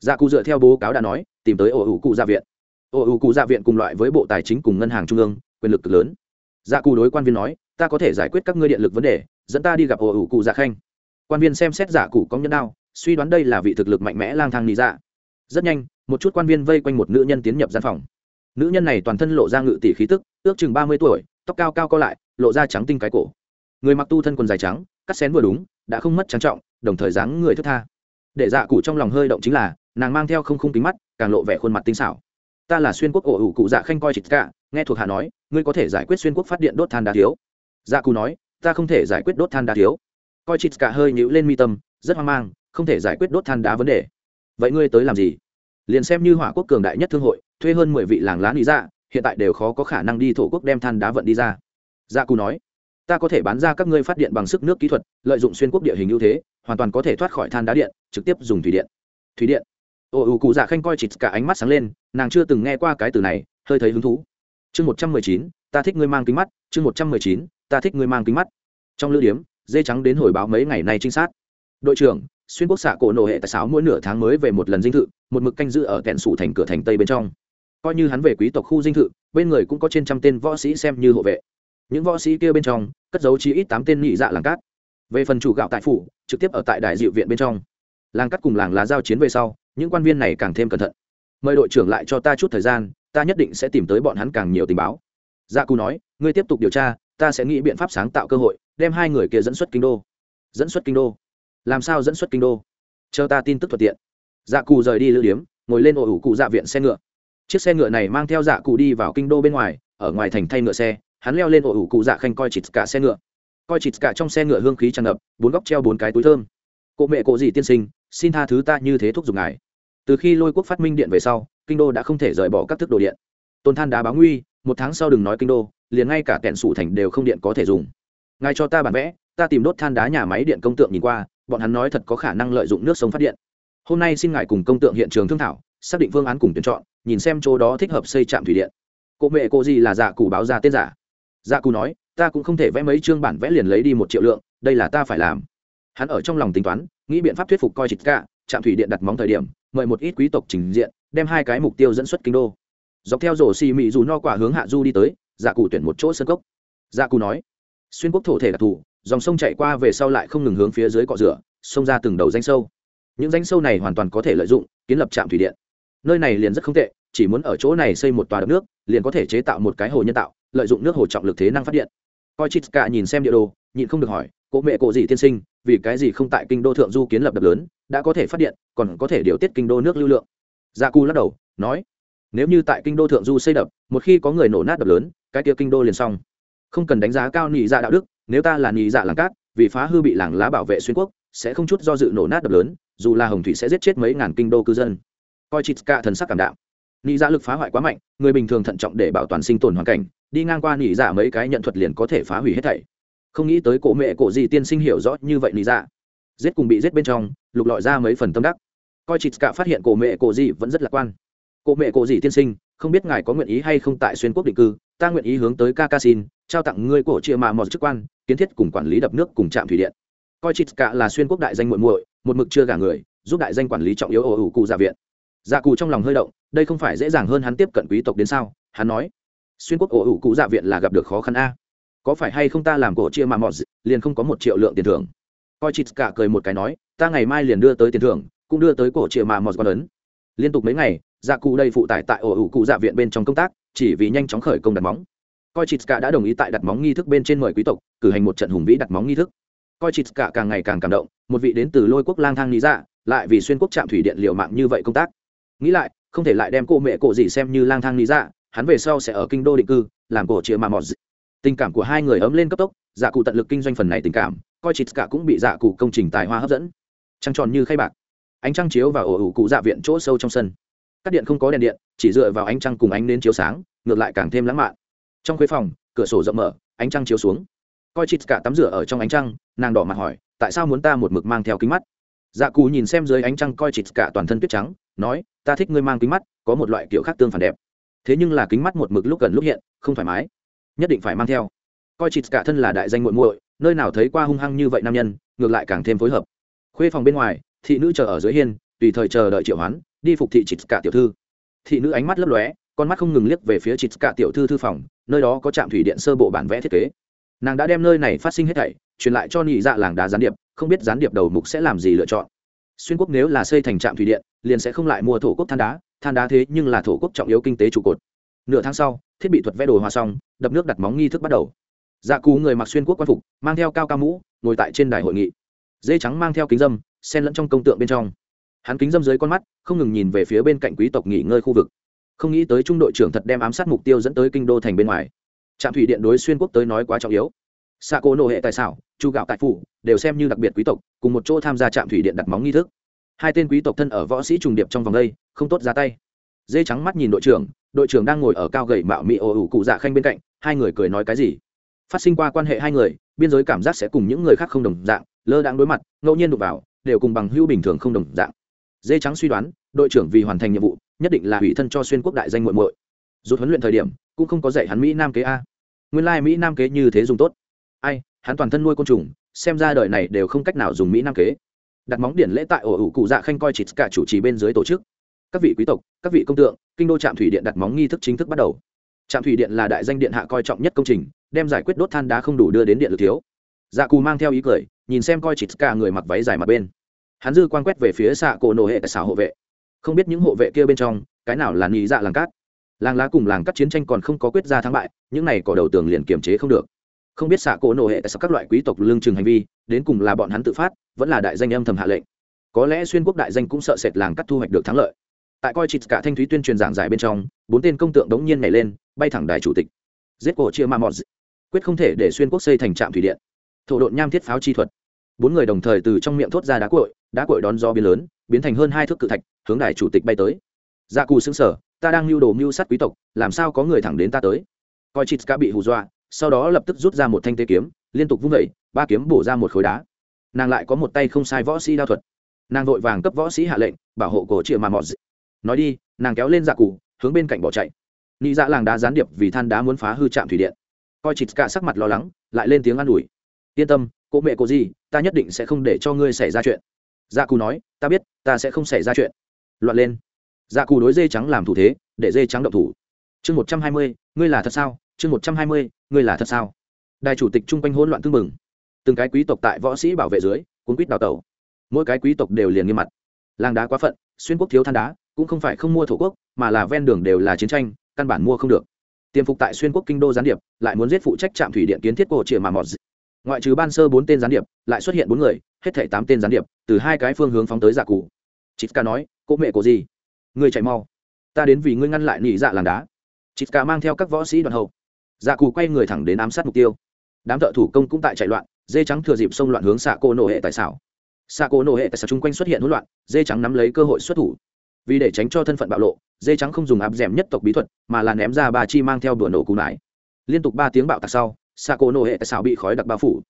A: Dạ cụ dựa theo bố cáo đã nói, tìm tới ổ ủ cụ dạ viện. Ổ ủ cụ dạ viện cùng loại với bộ tài chính cùng ngân hàng trung ương quyền lực cực lớn. Dạ cù đối quan viên nói, ta có thể giải quyết các ngươi điện lực vấn đề, dẫn ta đi gặp ổ ủ cụ dạ khanh. Quan viên xem xét dạ giả cụ có nhân đao, suy đoán đây là vị thực lực mạnh mẽ lang thang lý dạ. Rất nhanh, một chút quan viên vây quanh một nữ nhân tiến nhập gian phòng. Nữ nhân này toàn thân lộ ra ngự tỷ khí tức, ước chừng ba mươi tuổi, tóc cao cao co lại, lộ ra trắng tinh cái cổ. Người mặc tu thân quần dài trắng, cắt xén vừa đúng, đã không mất trang trọng, đồng thời dáng người thức tha. Để dạ cụ trong lòng hơi động chính là, nàng mang theo không khung kính mắt, càng lộ vẻ khuôn mặt tinh xảo. Ta là xuyên quốc ổ ủ cụ dạ khanh coi chịt cả nghe thuộc hạ nói ngươi có thể giải quyết xuyên quốc phát điện đốt than đá thiếu. Dạ cù nói ta không thể giải quyết đốt than đá thiếu. Coi chịt cả hơi nhíu lên mi tâm rất hoang mang không thể giải quyết đốt than đá vấn đề. Vậy ngươi tới làm gì? Liền xem như hỏa quốc cường đại nhất thương hội thuê hơn mười vị làng lá lý ra, dạ, hiện tại đều khó có khả năng đi thổ quốc đem than đá vận đi ra. Dạ cù nói ta có thể bán ra các ngươi phát điện bằng sức nước kỹ thuật lợi dụng xuyên quốc địa hình ưu thế hoàn toàn có thể thoát khỏi than đá điện trực tiếp dùng thủy điện. Thủy điện. Ô ưu cụ dạ khanh coi chịt cả ánh mắt sáng lên nàng chưa từng nghe qua cái từ này hơi thấy hứng thú chương một trăm mười chín, ta thích ngươi mang kính mắt. Chương một trăm mười chín, ta thích ngươi mang kính mắt. Trong lữ điếm, dê trắng đến hồi báo mấy ngày nay trinh sát. Đội trưởng, xuyên quốc xạ cổ nổ hệ tại sáo mỗi nửa tháng mới về một lần dinh thự, một mực canh giữ ở kẹn sủ thành cửa thành tây bên trong. Coi như hắn về quý tộc khu dinh thự, bên người cũng có trên trăm tên võ sĩ xem như hộ vệ. Những võ sĩ kia bên trong, cất giấu chí ít tám tên nhị dạ làng cát. Về phần chủ gạo tại phủ, trực tiếp ở tại đại diệu viện bên trong. Làng cát cùng làng lá giao chiến về sau, những quan viên này càng thêm cẩn thận. Mời đội trưởng lại cho ta chút thời gian ta nhất định sẽ tìm tới bọn hắn càng nhiều tình báo. Dạ cù nói, ngươi tiếp tục điều tra, ta sẽ nghĩ biện pháp sáng tạo cơ hội, đem hai người kia dẫn xuất kinh đô. Dẫn xuất kinh đô? Làm sao dẫn xuất kinh đô? Chờ ta tin tức thuận tiện. Dạ cù rời đi lữ điếm, ngồi lên ổ ủ cụ dạ viện xe ngựa. Chiếc xe ngựa này mang theo dạ cụ đi vào kinh đô bên ngoài, ở ngoài thành thay ngựa xe, hắn leo lên ổ ủ cụ dạ khanh coi chịt cả xe ngựa. Coi chịt cả trong xe ngựa hương khí tràn ngập, bốn góc treo bốn cái túi thơm. Cụ mẹ cụ gì tiên sinh, xin tha thứ ta như thế thúc giục ngài. Từ khi lôi quốc phát minh điện về sau kinh đô đã không thể rời bỏ các thức đồ điện. Tôn than đá báo nguy, một tháng sau đừng nói kinh đô, liền ngay cả kẹn sủ thành đều không điện có thể dùng. Ngài cho ta bản vẽ, ta tìm đốt than đá nhà máy điện công tượng nhìn qua, bọn hắn nói thật có khả năng lợi dụng nước sông phát điện. Hôm nay xin ngài cùng công tượng hiện trường thương thảo, xác định phương án cùng tuyển chọn, nhìn xem chỗ đó thích hợp xây trạm thủy điện. Cụ mẹ cô gì là dạ cụ báo ra tên giả? Dạ cụ nói, ta cũng không thể vẽ mấy chương bản vẽ liền lấy đi một triệu lượng, đây là ta phải làm. Hắn ở trong lòng tính toán, nghĩ biện pháp thuyết phục coi chịt cả, trạm thủy điện đặt móng thời điểm, mời một ít quý tộc trình diện đem hai cái mục tiêu dẫn xuất kinh đô. Dọc theo rổ xì mị dù no quả hướng hạ du đi tới dạ cụ tuyển một chỗ sân cốc. Dạ cụ nói, xuyên quốc thổ thể đặc thù dòng sông chạy qua về sau lại không ngừng hướng phía dưới cọ rửa xông ra từng đầu danh sâu. Những danh sâu này hoàn toàn có thể lợi dụng, kiến lập trạm thủy điện. Nơi này liền rất không tệ, chỉ muốn ở chỗ này xây một tòa đập nước, liền có thể chế tạo một cái hồ nhân tạo, lợi dụng nước hồ trọng lực thế năng phát điện. Coi chít cả nhìn xem địa đồ, nhịn không được hỏi cỗ mẹ cộ gì tiên sinh, vì cái gì không tại kinh đô thượng du kiến lập đập lớn, đã có thể phát điện, còn có thể điều tiết kinh đô nước lưu lượng? Dạ cu lắc đầu, nói, nếu như tại kinh đô thượng du xây đập, một khi có người nổ nát đập lớn, cái kia kinh đô liền xong. Không cần đánh giá cao nhị dạ đạo đức, nếu ta là nhị dạ làng cát, vì phá hư bị làng lá bảo vệ xuyên quốc, sẽ không chút do dự nổ nát đập lớn, dù là hồng thủy sẽ giết chết mấy ngàn kinh đô cư dân. Coi chít cả thần sắc cảm đạo nhị dạ lực phá hoại quá mạnh, người bình thường thận trọng để bảo toàn sinh tồn hoàn cảnh, đi ngang qua nhị dạ mấy cái nhận thuật liền có thể phá hủy hết thảy. Không nghĩ tới cổ mẹ cổ gì tiên sinh hiểu rõ như vậy nhị dạ. Giết cùng bị giết bên trong, lục lọi ra mấy phần tâm đắc coi chị cả phát hiện cổ mẹ cổ gì vẫn rất lạc quan. Cổ mẹ cổ gì tiên sinh, không biết ngài có nguyện ý hay không tại xuyên quốc định cư, ta nguyện ý hướng tới ca xin, trao tặng ngươi cổ chia mà một chức quan, kiến thiết cùng quản lý đập nước cùng trạm thủy điện. Coi chị cả là xuyên quốc đại danh muội muội, một mực chưa gả người, giúp đại danh quản lý trọng yếu ổ ủ cụ giả viện. Dạ cụ trong lòng hơi động, đây không phải dễ dàng hơn hắn tiếp cận quý tộc đến sao? Hắn nói, xuyên quốc ổ ủ cụ dạ viện là gặp được khó khăn a. Có phải hay không ta làm cổ chia mà mọt liền không có một triệu lượng tiền thưởng? Coi chít cả cười một cái nói, ta ngày mai liền đưa tới tiền thưởng cũng đưa tới cổ chia mà mọt quan ấn. Liên tục mấy ngày dạ cụ đây phụ tải tại ổ ủ cụ dạ viện bên trong công tác, chỉ vì nhanh chóng khởi công đặt móng. Coi chị cả đã đồng ý tại đặt móng nghi thức bên trên mời quý tộc, cử hành một trận hùng vĩ đặt móng nghi thức. Coi chị cả càng ngày càng cảm động, một vị đến từ lôi quốc lang thang lý dạ lại vì xuyên quốc trạm thủy điện liệu mạng như vậy công tác. Nghĩ lại, không thể lại đem cô mẹ cổ gì xem như lang thang lý dạ hắn về sau sẽ ở kinh đô định cư, làm cổ chĩa mà mọt. Tình cảm của hai người ấm lên cấp tốc dạ cụ tận lực kinh doanh phần này tình cảm, coi chị cả cũng bị dạ cụ công trình tài hoa hấp dẫn. Trăng tròn như khay bạc ánh trăng chiếu vào ổ ủ cụ dạ viện chỗ sâu trong sân. Các điện không có đèn điện, chỉ dựa vào ánh trăng cùng ánh nến chiếu sáng, ngược lại càng thêm lãng mạn. Trong khuê phòng, cửa sổ rộng mở, ánh trăng chiếu xuống. Coi chít cả tắm rửa ở trong ánh trăng, nàng đỏ mặt hỏi, tại sao muốn ta một mực mang theo kính mắt? Dạ cù nhìn xem dưới ánh trăng coi chít cả toàn thân tuyết trắng, nói, ta thích ngươi mang kính mắt, có một loại kiểu khác tương phản đẹp. Thế nhưng là kính mắt một mực lúc gần lúc hiện, không thoải mái. Nhất định phải mang theo. Coi chít cả thân là đại danh muội muội, nơi nào thấy qua hung hăng như vậy nam nhân, ngược lại càng thêm phối hợp. Khuê phòng bên ngoài thị nữ chờ ở dưới hiên, tùy thời chờ đợi triệu hoán, đi phục thị chịt cả tiểu thư. Thị nữ ánh mắt lấp lóe, con mắt không ngừng liếc về phía chịt cả tiểu thư thư phòng, nơi đó có trạm thủy điện sơ bộ bản vẽ thiết kế. Nàng đã đem nơi này phát sinh hết thảy, truyền lại cho nhị dạ làng đá gián điệp, không biết gián điệp đầu mục sẽ làm gì lựa chọn. Xuyên quốc nếu là xây thành trạm thủy điện, liền sẽ không lại mua thổ quốc than đá than đá thế nhưng là thổ quốc trọng yếu kinh tế trụ cột. Nửa tháng sau, thiết bị thuật vẽ đồ hoa xong, đập nước đặt móng nghi thức bắt đầu. Dạ cú người mặc xuyên quốc quan phục, mang theo cao ca mũ, ngồi tại trên đài hội nghị. Dê trắng mang theo kính dâm xen lẫn trong công tượng bên trong. Hắn kính dâm dưới con mắt, không ngừng nhìn về phía bên cạnh quý tộc nghỉ ngơi khu vực. Không nghĩ tới trung đội trưởng thật đem ám sát mục tiêu dẫn tới kinh đô thành bên ngoài. Trạm thủy điện đối xuyên quốc tới nói quá trọng yếu. Xạ cố nộ hệ tại xảo, chu gạo tại phủ, đều xem như đặc biệt quý tộc, cùng một chỗ tham gia trạm thủy điện đặt móng nghi thức. Hai tên quý tộc thân ở võ sĩ trùng điệp trong vòng đây, không tốt ra tay. Dê trắng mắt nhìn đội trưởng đội trưởng đang ngồi ở cao gậy mạo mị ồ ủ cụ dạ khanh bên cạnh, hai người cười nói cái gì? Phát sinh qua quan hệ hai người, biên giới cảm giác sẽ cùng những người khác không đồng dạng, lơ đang đối mặt, ngẫu nhiên đụng vào đều cùng bằng hữu bình thường không đồng dạng. Dê trắng suy đoán, đội trưởng vì hoàn thành nhiệm vụ, nhất định là hủy thân cho xuyên quốc đại danh muội muội. Rút huấn luyện thời điểm, cũng không có dạy hắn mỹ nam kế a. Nguyên lai mỹ nam kế như thế dùng tốt. Ai, hắn toàn thân nuôi côn trùng, xem ra đời này đều không cách nào dùng mỹ nam kế. Đặt móng điển lễ tại ổ ủ cụ dạ khanh coi chịt cả chủ trì bên dưới tổ chức. Các vị quý tộc, các vị công tượng, kinh đô trạm thủy điện đặt móng nghi thức chính thức bắt đầu. Trạm thủy điện là đại danh điện hạ coi trọng nhất công trình, đem giải quyết đốt than đá không đủ đưa đến điện lực thiếu. Dạ cù mang theo ý cười nhìn xem coi chỉ cả người mặc váy dài mặt bên. Hắn dư quan quét về phía xạ cổ nổ hệ tại xảo hộ vệ. Không biết những hộ vệ kia bên trong, cái nào là nghĩ dạ làng cát? Làng lá cùng làng cắt chiến tranh còn không có quyết ra thắng bại, những này cỏ đầu tường liền kiềm chế không được. Không biết xạ cổ nổ hệ tại sao các loại quý tộc lương trường hành vi, đến cùng là bọn hắn tự phát, vẫn là đại danh âm thầm hạ lệnh. Có lẽ xuyên quốc đại danh cũng sợ sệt làng cắt thu hoạch được thắng lợi. Tại coi chịt cả thanh thúy tuyên truyền giảng giải bên trong, bốn tên công tượng đống nhiên nhảy lên, bay thẳng đài chủ tịch. Giết cổ chia ma mọt. Quyết không thể để xuyên quốc xây thành trạm thủy điện thổ độn nham thiết pháo chi thuật. Bốn người đồng thời từ trong miệng thốt ra đá cội đá cội đón do biến lớn, biến thành hơn hai thước cự thạch, hướng đài chủ tịch bay tới. Gia cù xứng sở ta đang mưu đồ mưu sát quý tộc, làm sao có người thẳng đến ta tới? Coi chít cả bị hù dọa, sau đó lập tức rút ra một thanh tế kiếm, liên tục vung vẩy ba kiếm bổ ra một khối đá. Nàng lại có một tay không sai võ sĩ đao thuật. Nàng vội vàng cấp võ sĩ hạ lệnh, bảo hộ cổ chịa mà mọt nói đi, nàng kéo lên dạ cụ hướng bên cạnh bỏ chạy. Nghĩ dạ làng đá gián điệp vì than đá muốn phá hư trạm thủy điện. Coi chịt cả sắc mặt lo lắng, lại lên tiếng an ủi yên tâm, cô mẹ cô gì, ta nhất định sẽ không để cho ngươi xảy ra chuyện. Dạ cù nói, ta biết, ta sẽ không xảy ra chuyện. Loạn lên. Dạ cù đối dê trắng làm thủ thế, để dê trắng động thủ. Chương một trăm hai mươi, ngươi là thật sao? Chương một trăm hai mươi, ngươi là thật sao? Đài chủ tịch chung quanh hỗn loạn tưng bừng. Từng cái quý tộc tại võ sĩ bảo vệ dưới, cuốn quýt đào tẩu. Mỗi cái quý tộc đều liền nghiêm mặt. Làng đá quá phận, xuyên quốc thiếu than đá, cũng không phải không mua thổ quốc, mà là ven đường đều là chiến tranh, căn bản mua không được. Tiêm phục tại xuyên quốc kinh đô gián điệp, lại muốn giết phụ trách trạm thủy điện kiến thiết cổ chìa mà mọt ngoại trừ ban sơ bốn tên gián điệp, lại xuất hiện bốn người, hết thảy tám tên gián điệp, từ hai cái phương hướng phóng tới giả cụ. Chị ca nói, cô mẹ của gì? Người chạy mau. Ta đến vì ngươi ngăn lại nỉ dạ làng đá. Chị ca mang theo các võ sĩ đoàn hậu. Dạ cụ quay người thẳng đến ám sát mục tiêu. Đám thợ thủ công cũng tại chạy loạn, dê trắng thừa dịp xông loạn hướng xạ cô nổ hệ tại xảo. Xạ cô nổ hệ tại xảo chung quanh xuất hiện hỗn loạn, dê trắng nắm lấy cơ hội xuất thủ. Vì để tránh cho thân phận bạo lộ, dê trắng không dùng áp d nhất tộc bí thuật, mà là ném ra ba chi mang theo đùa nổ cù nải. Liên tục ba tiếng bạo tạc sau xạ cổ nổ hệ tại xảo bị khói đặc bao phủ.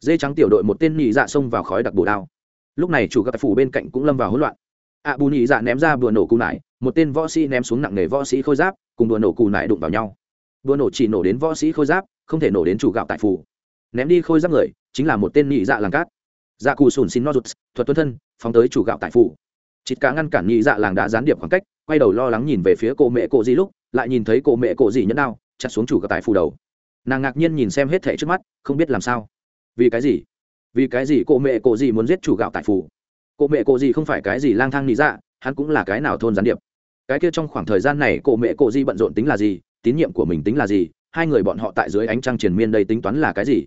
A: Dê trắng tiểu đội một tên nhị dạ xông vào khói đặc bổ đao. Lúc này chủ gặp phủ bên cạnh cũng lâm vào hỗn loạn. Ạ bù nhị dạ ném ra bùa nổ cù nải, một tên võ sĩ ném xuống nặng nề võ sĩ khôi giáp, cùng bùa nổ cù nải đụng vào nhau. Bùa nổ chỉ nổ đến võ sĩ khôi giáp, không thể nổ đến chủ gạo tại phủ. Ném đi khôi giáp người, chính là một tên nhị dạ làng cát. Dạ cù sùn xin no rụt, thuật tuân thân, phóng tới chủ gạo tại phủ. Chịt cả ngăn cản nhị dạ làng đã gián điệp khoảng cách, quay đầu lo lắng nhìn về phía cô mẹ cổ di lúc, lại nhìn thấy cô mẹ cổ di nhẫn đao, chặt xuống chủ gạo tại phủ đầu nàng ngạc nhiên nhìn xem hết thẻ trước mắt, không biết làm sao. Vì cái gì? Vì cái gì cô mẹ cụ gì muốn giết chủ gạo tại phủ? Cô mẹ cụ gì không phải cái gì lang thang nhị dạ hắn cũng là cái nào thôn gián điệp? Cái kia trong khoảng thời gian này cô mẹ cụ gì bận rộn tính là gì, tín nhiệm của mình tính là gì, hai người bọn họ tại dưới ánh trăng triền miên đây tính toán là cái gì?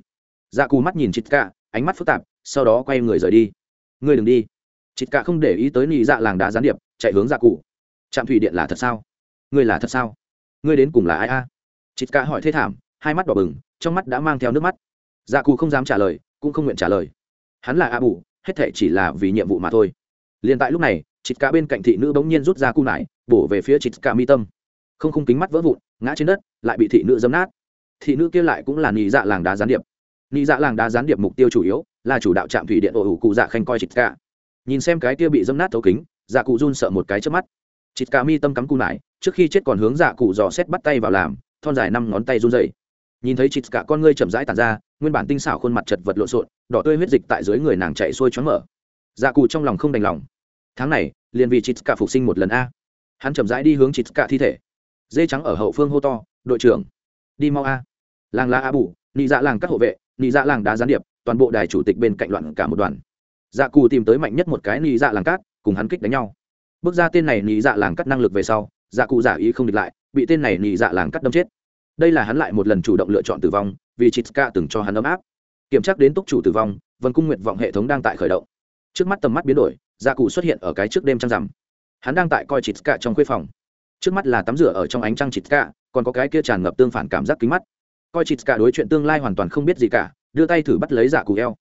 A: Dạ cù mắt nhìn chịt cả ánh mắt phức tạp, sau đó quay người rời đi. Ngươi đừng đi. Chịt cả không để ý tới nị dạ làng đá gián điệp, chạy hướng dạ cụ trạm thủy điện là thật sao? Ngươi là thật sao? Ngươi đến cùng là ai a? À? chít cả hỏi thế thảm hai mắt đỏ bừng, trong mắt đã mang theo nước mắt. Dạ cụ không dám trả lời, cũng không nguyện trả lời. Hắn là a bù, hết thể chỉ là vì nhiệm vụ mà thôi. Liền tại lúc này, chịt cả bên cạnh thị nữ bỗng nhiên rút ra cu nải, bổ về phía chịt cả mi tâm. Không không kính mắt vỡ vụn, ngã trên đất, lại bị thị nữ dấm nát. Thị nữ kia lại cũng là Nị dạ làng đá gián điệp. Nị dạ làng đá gián điệp mục tiêu chủ yếu là chủ đạo trạm thủy điện ổ ủ cụ dạ khanh coi chịt cả. Nhìn xem cái kia bị dấm nát thấu kính dạ cụ run sợ một cái trước mắt. Chịt cả mi tâm cắm cù nải, trước khi chết còn hướng dạ cụ dò xét bắt tay vào làm, thon dài năm ngón tay run dày nhìn thấy chịt cả con ngươi chậm rãi tàn ra, nguyên bản tinh xảo khuôn mặt chật vật lộn xộn, đỏ tươi huyết dịch tại dưới người nàng chạy xuôi choáng mở. Dạ cụ trong lòng không đành lòng. Tháng này, liền vì chịt cả phục sinh một lần a. Hắn chậm rãi đi hướng chịt cả thi thể. Dê trắng ở hậu phương hô to, đội trưởng, đi mau a. Làng la a bù, nị dạ làng các hộ vệ, nị dạ làng đá gián điệp, toàn bộ đài chủ tịch bên cạnh loạn cả một đoàn. Dạ cù tìm tới mạnh nhất một cái nị dạ làng cát cùng hắn kích đánh nhau. Bước ra tên này nị dạ làng cắt năng lực về sau dạ cụ giả ý không địch lại, bị tên này nị dạ làng cắt đâm chết đây là hắn lại một lần chủ động lựa chọn tử vong, vì chitska từng cho hắn ấm áp. Kiểm tra đến túc chủ tử vong, vân cung nguyện vọng hệ thống đang tại khởi động. Trước mắt tầm mắt biến đổi dạ cụ xuất hiện ở cái trước đêm trăng rằm. Hắn đang tại coi chitska trong khuê phòng. Trước mắt là tắm rửa ở trong ánh trăng chitska, còn có cái kia tràn ngập tương phản cảm giác kính mắt. Coi chitska đối chuyện tương lai hoàn toàn không biết gì cả, đưa tay thử bắt lấy dạ cụ eo.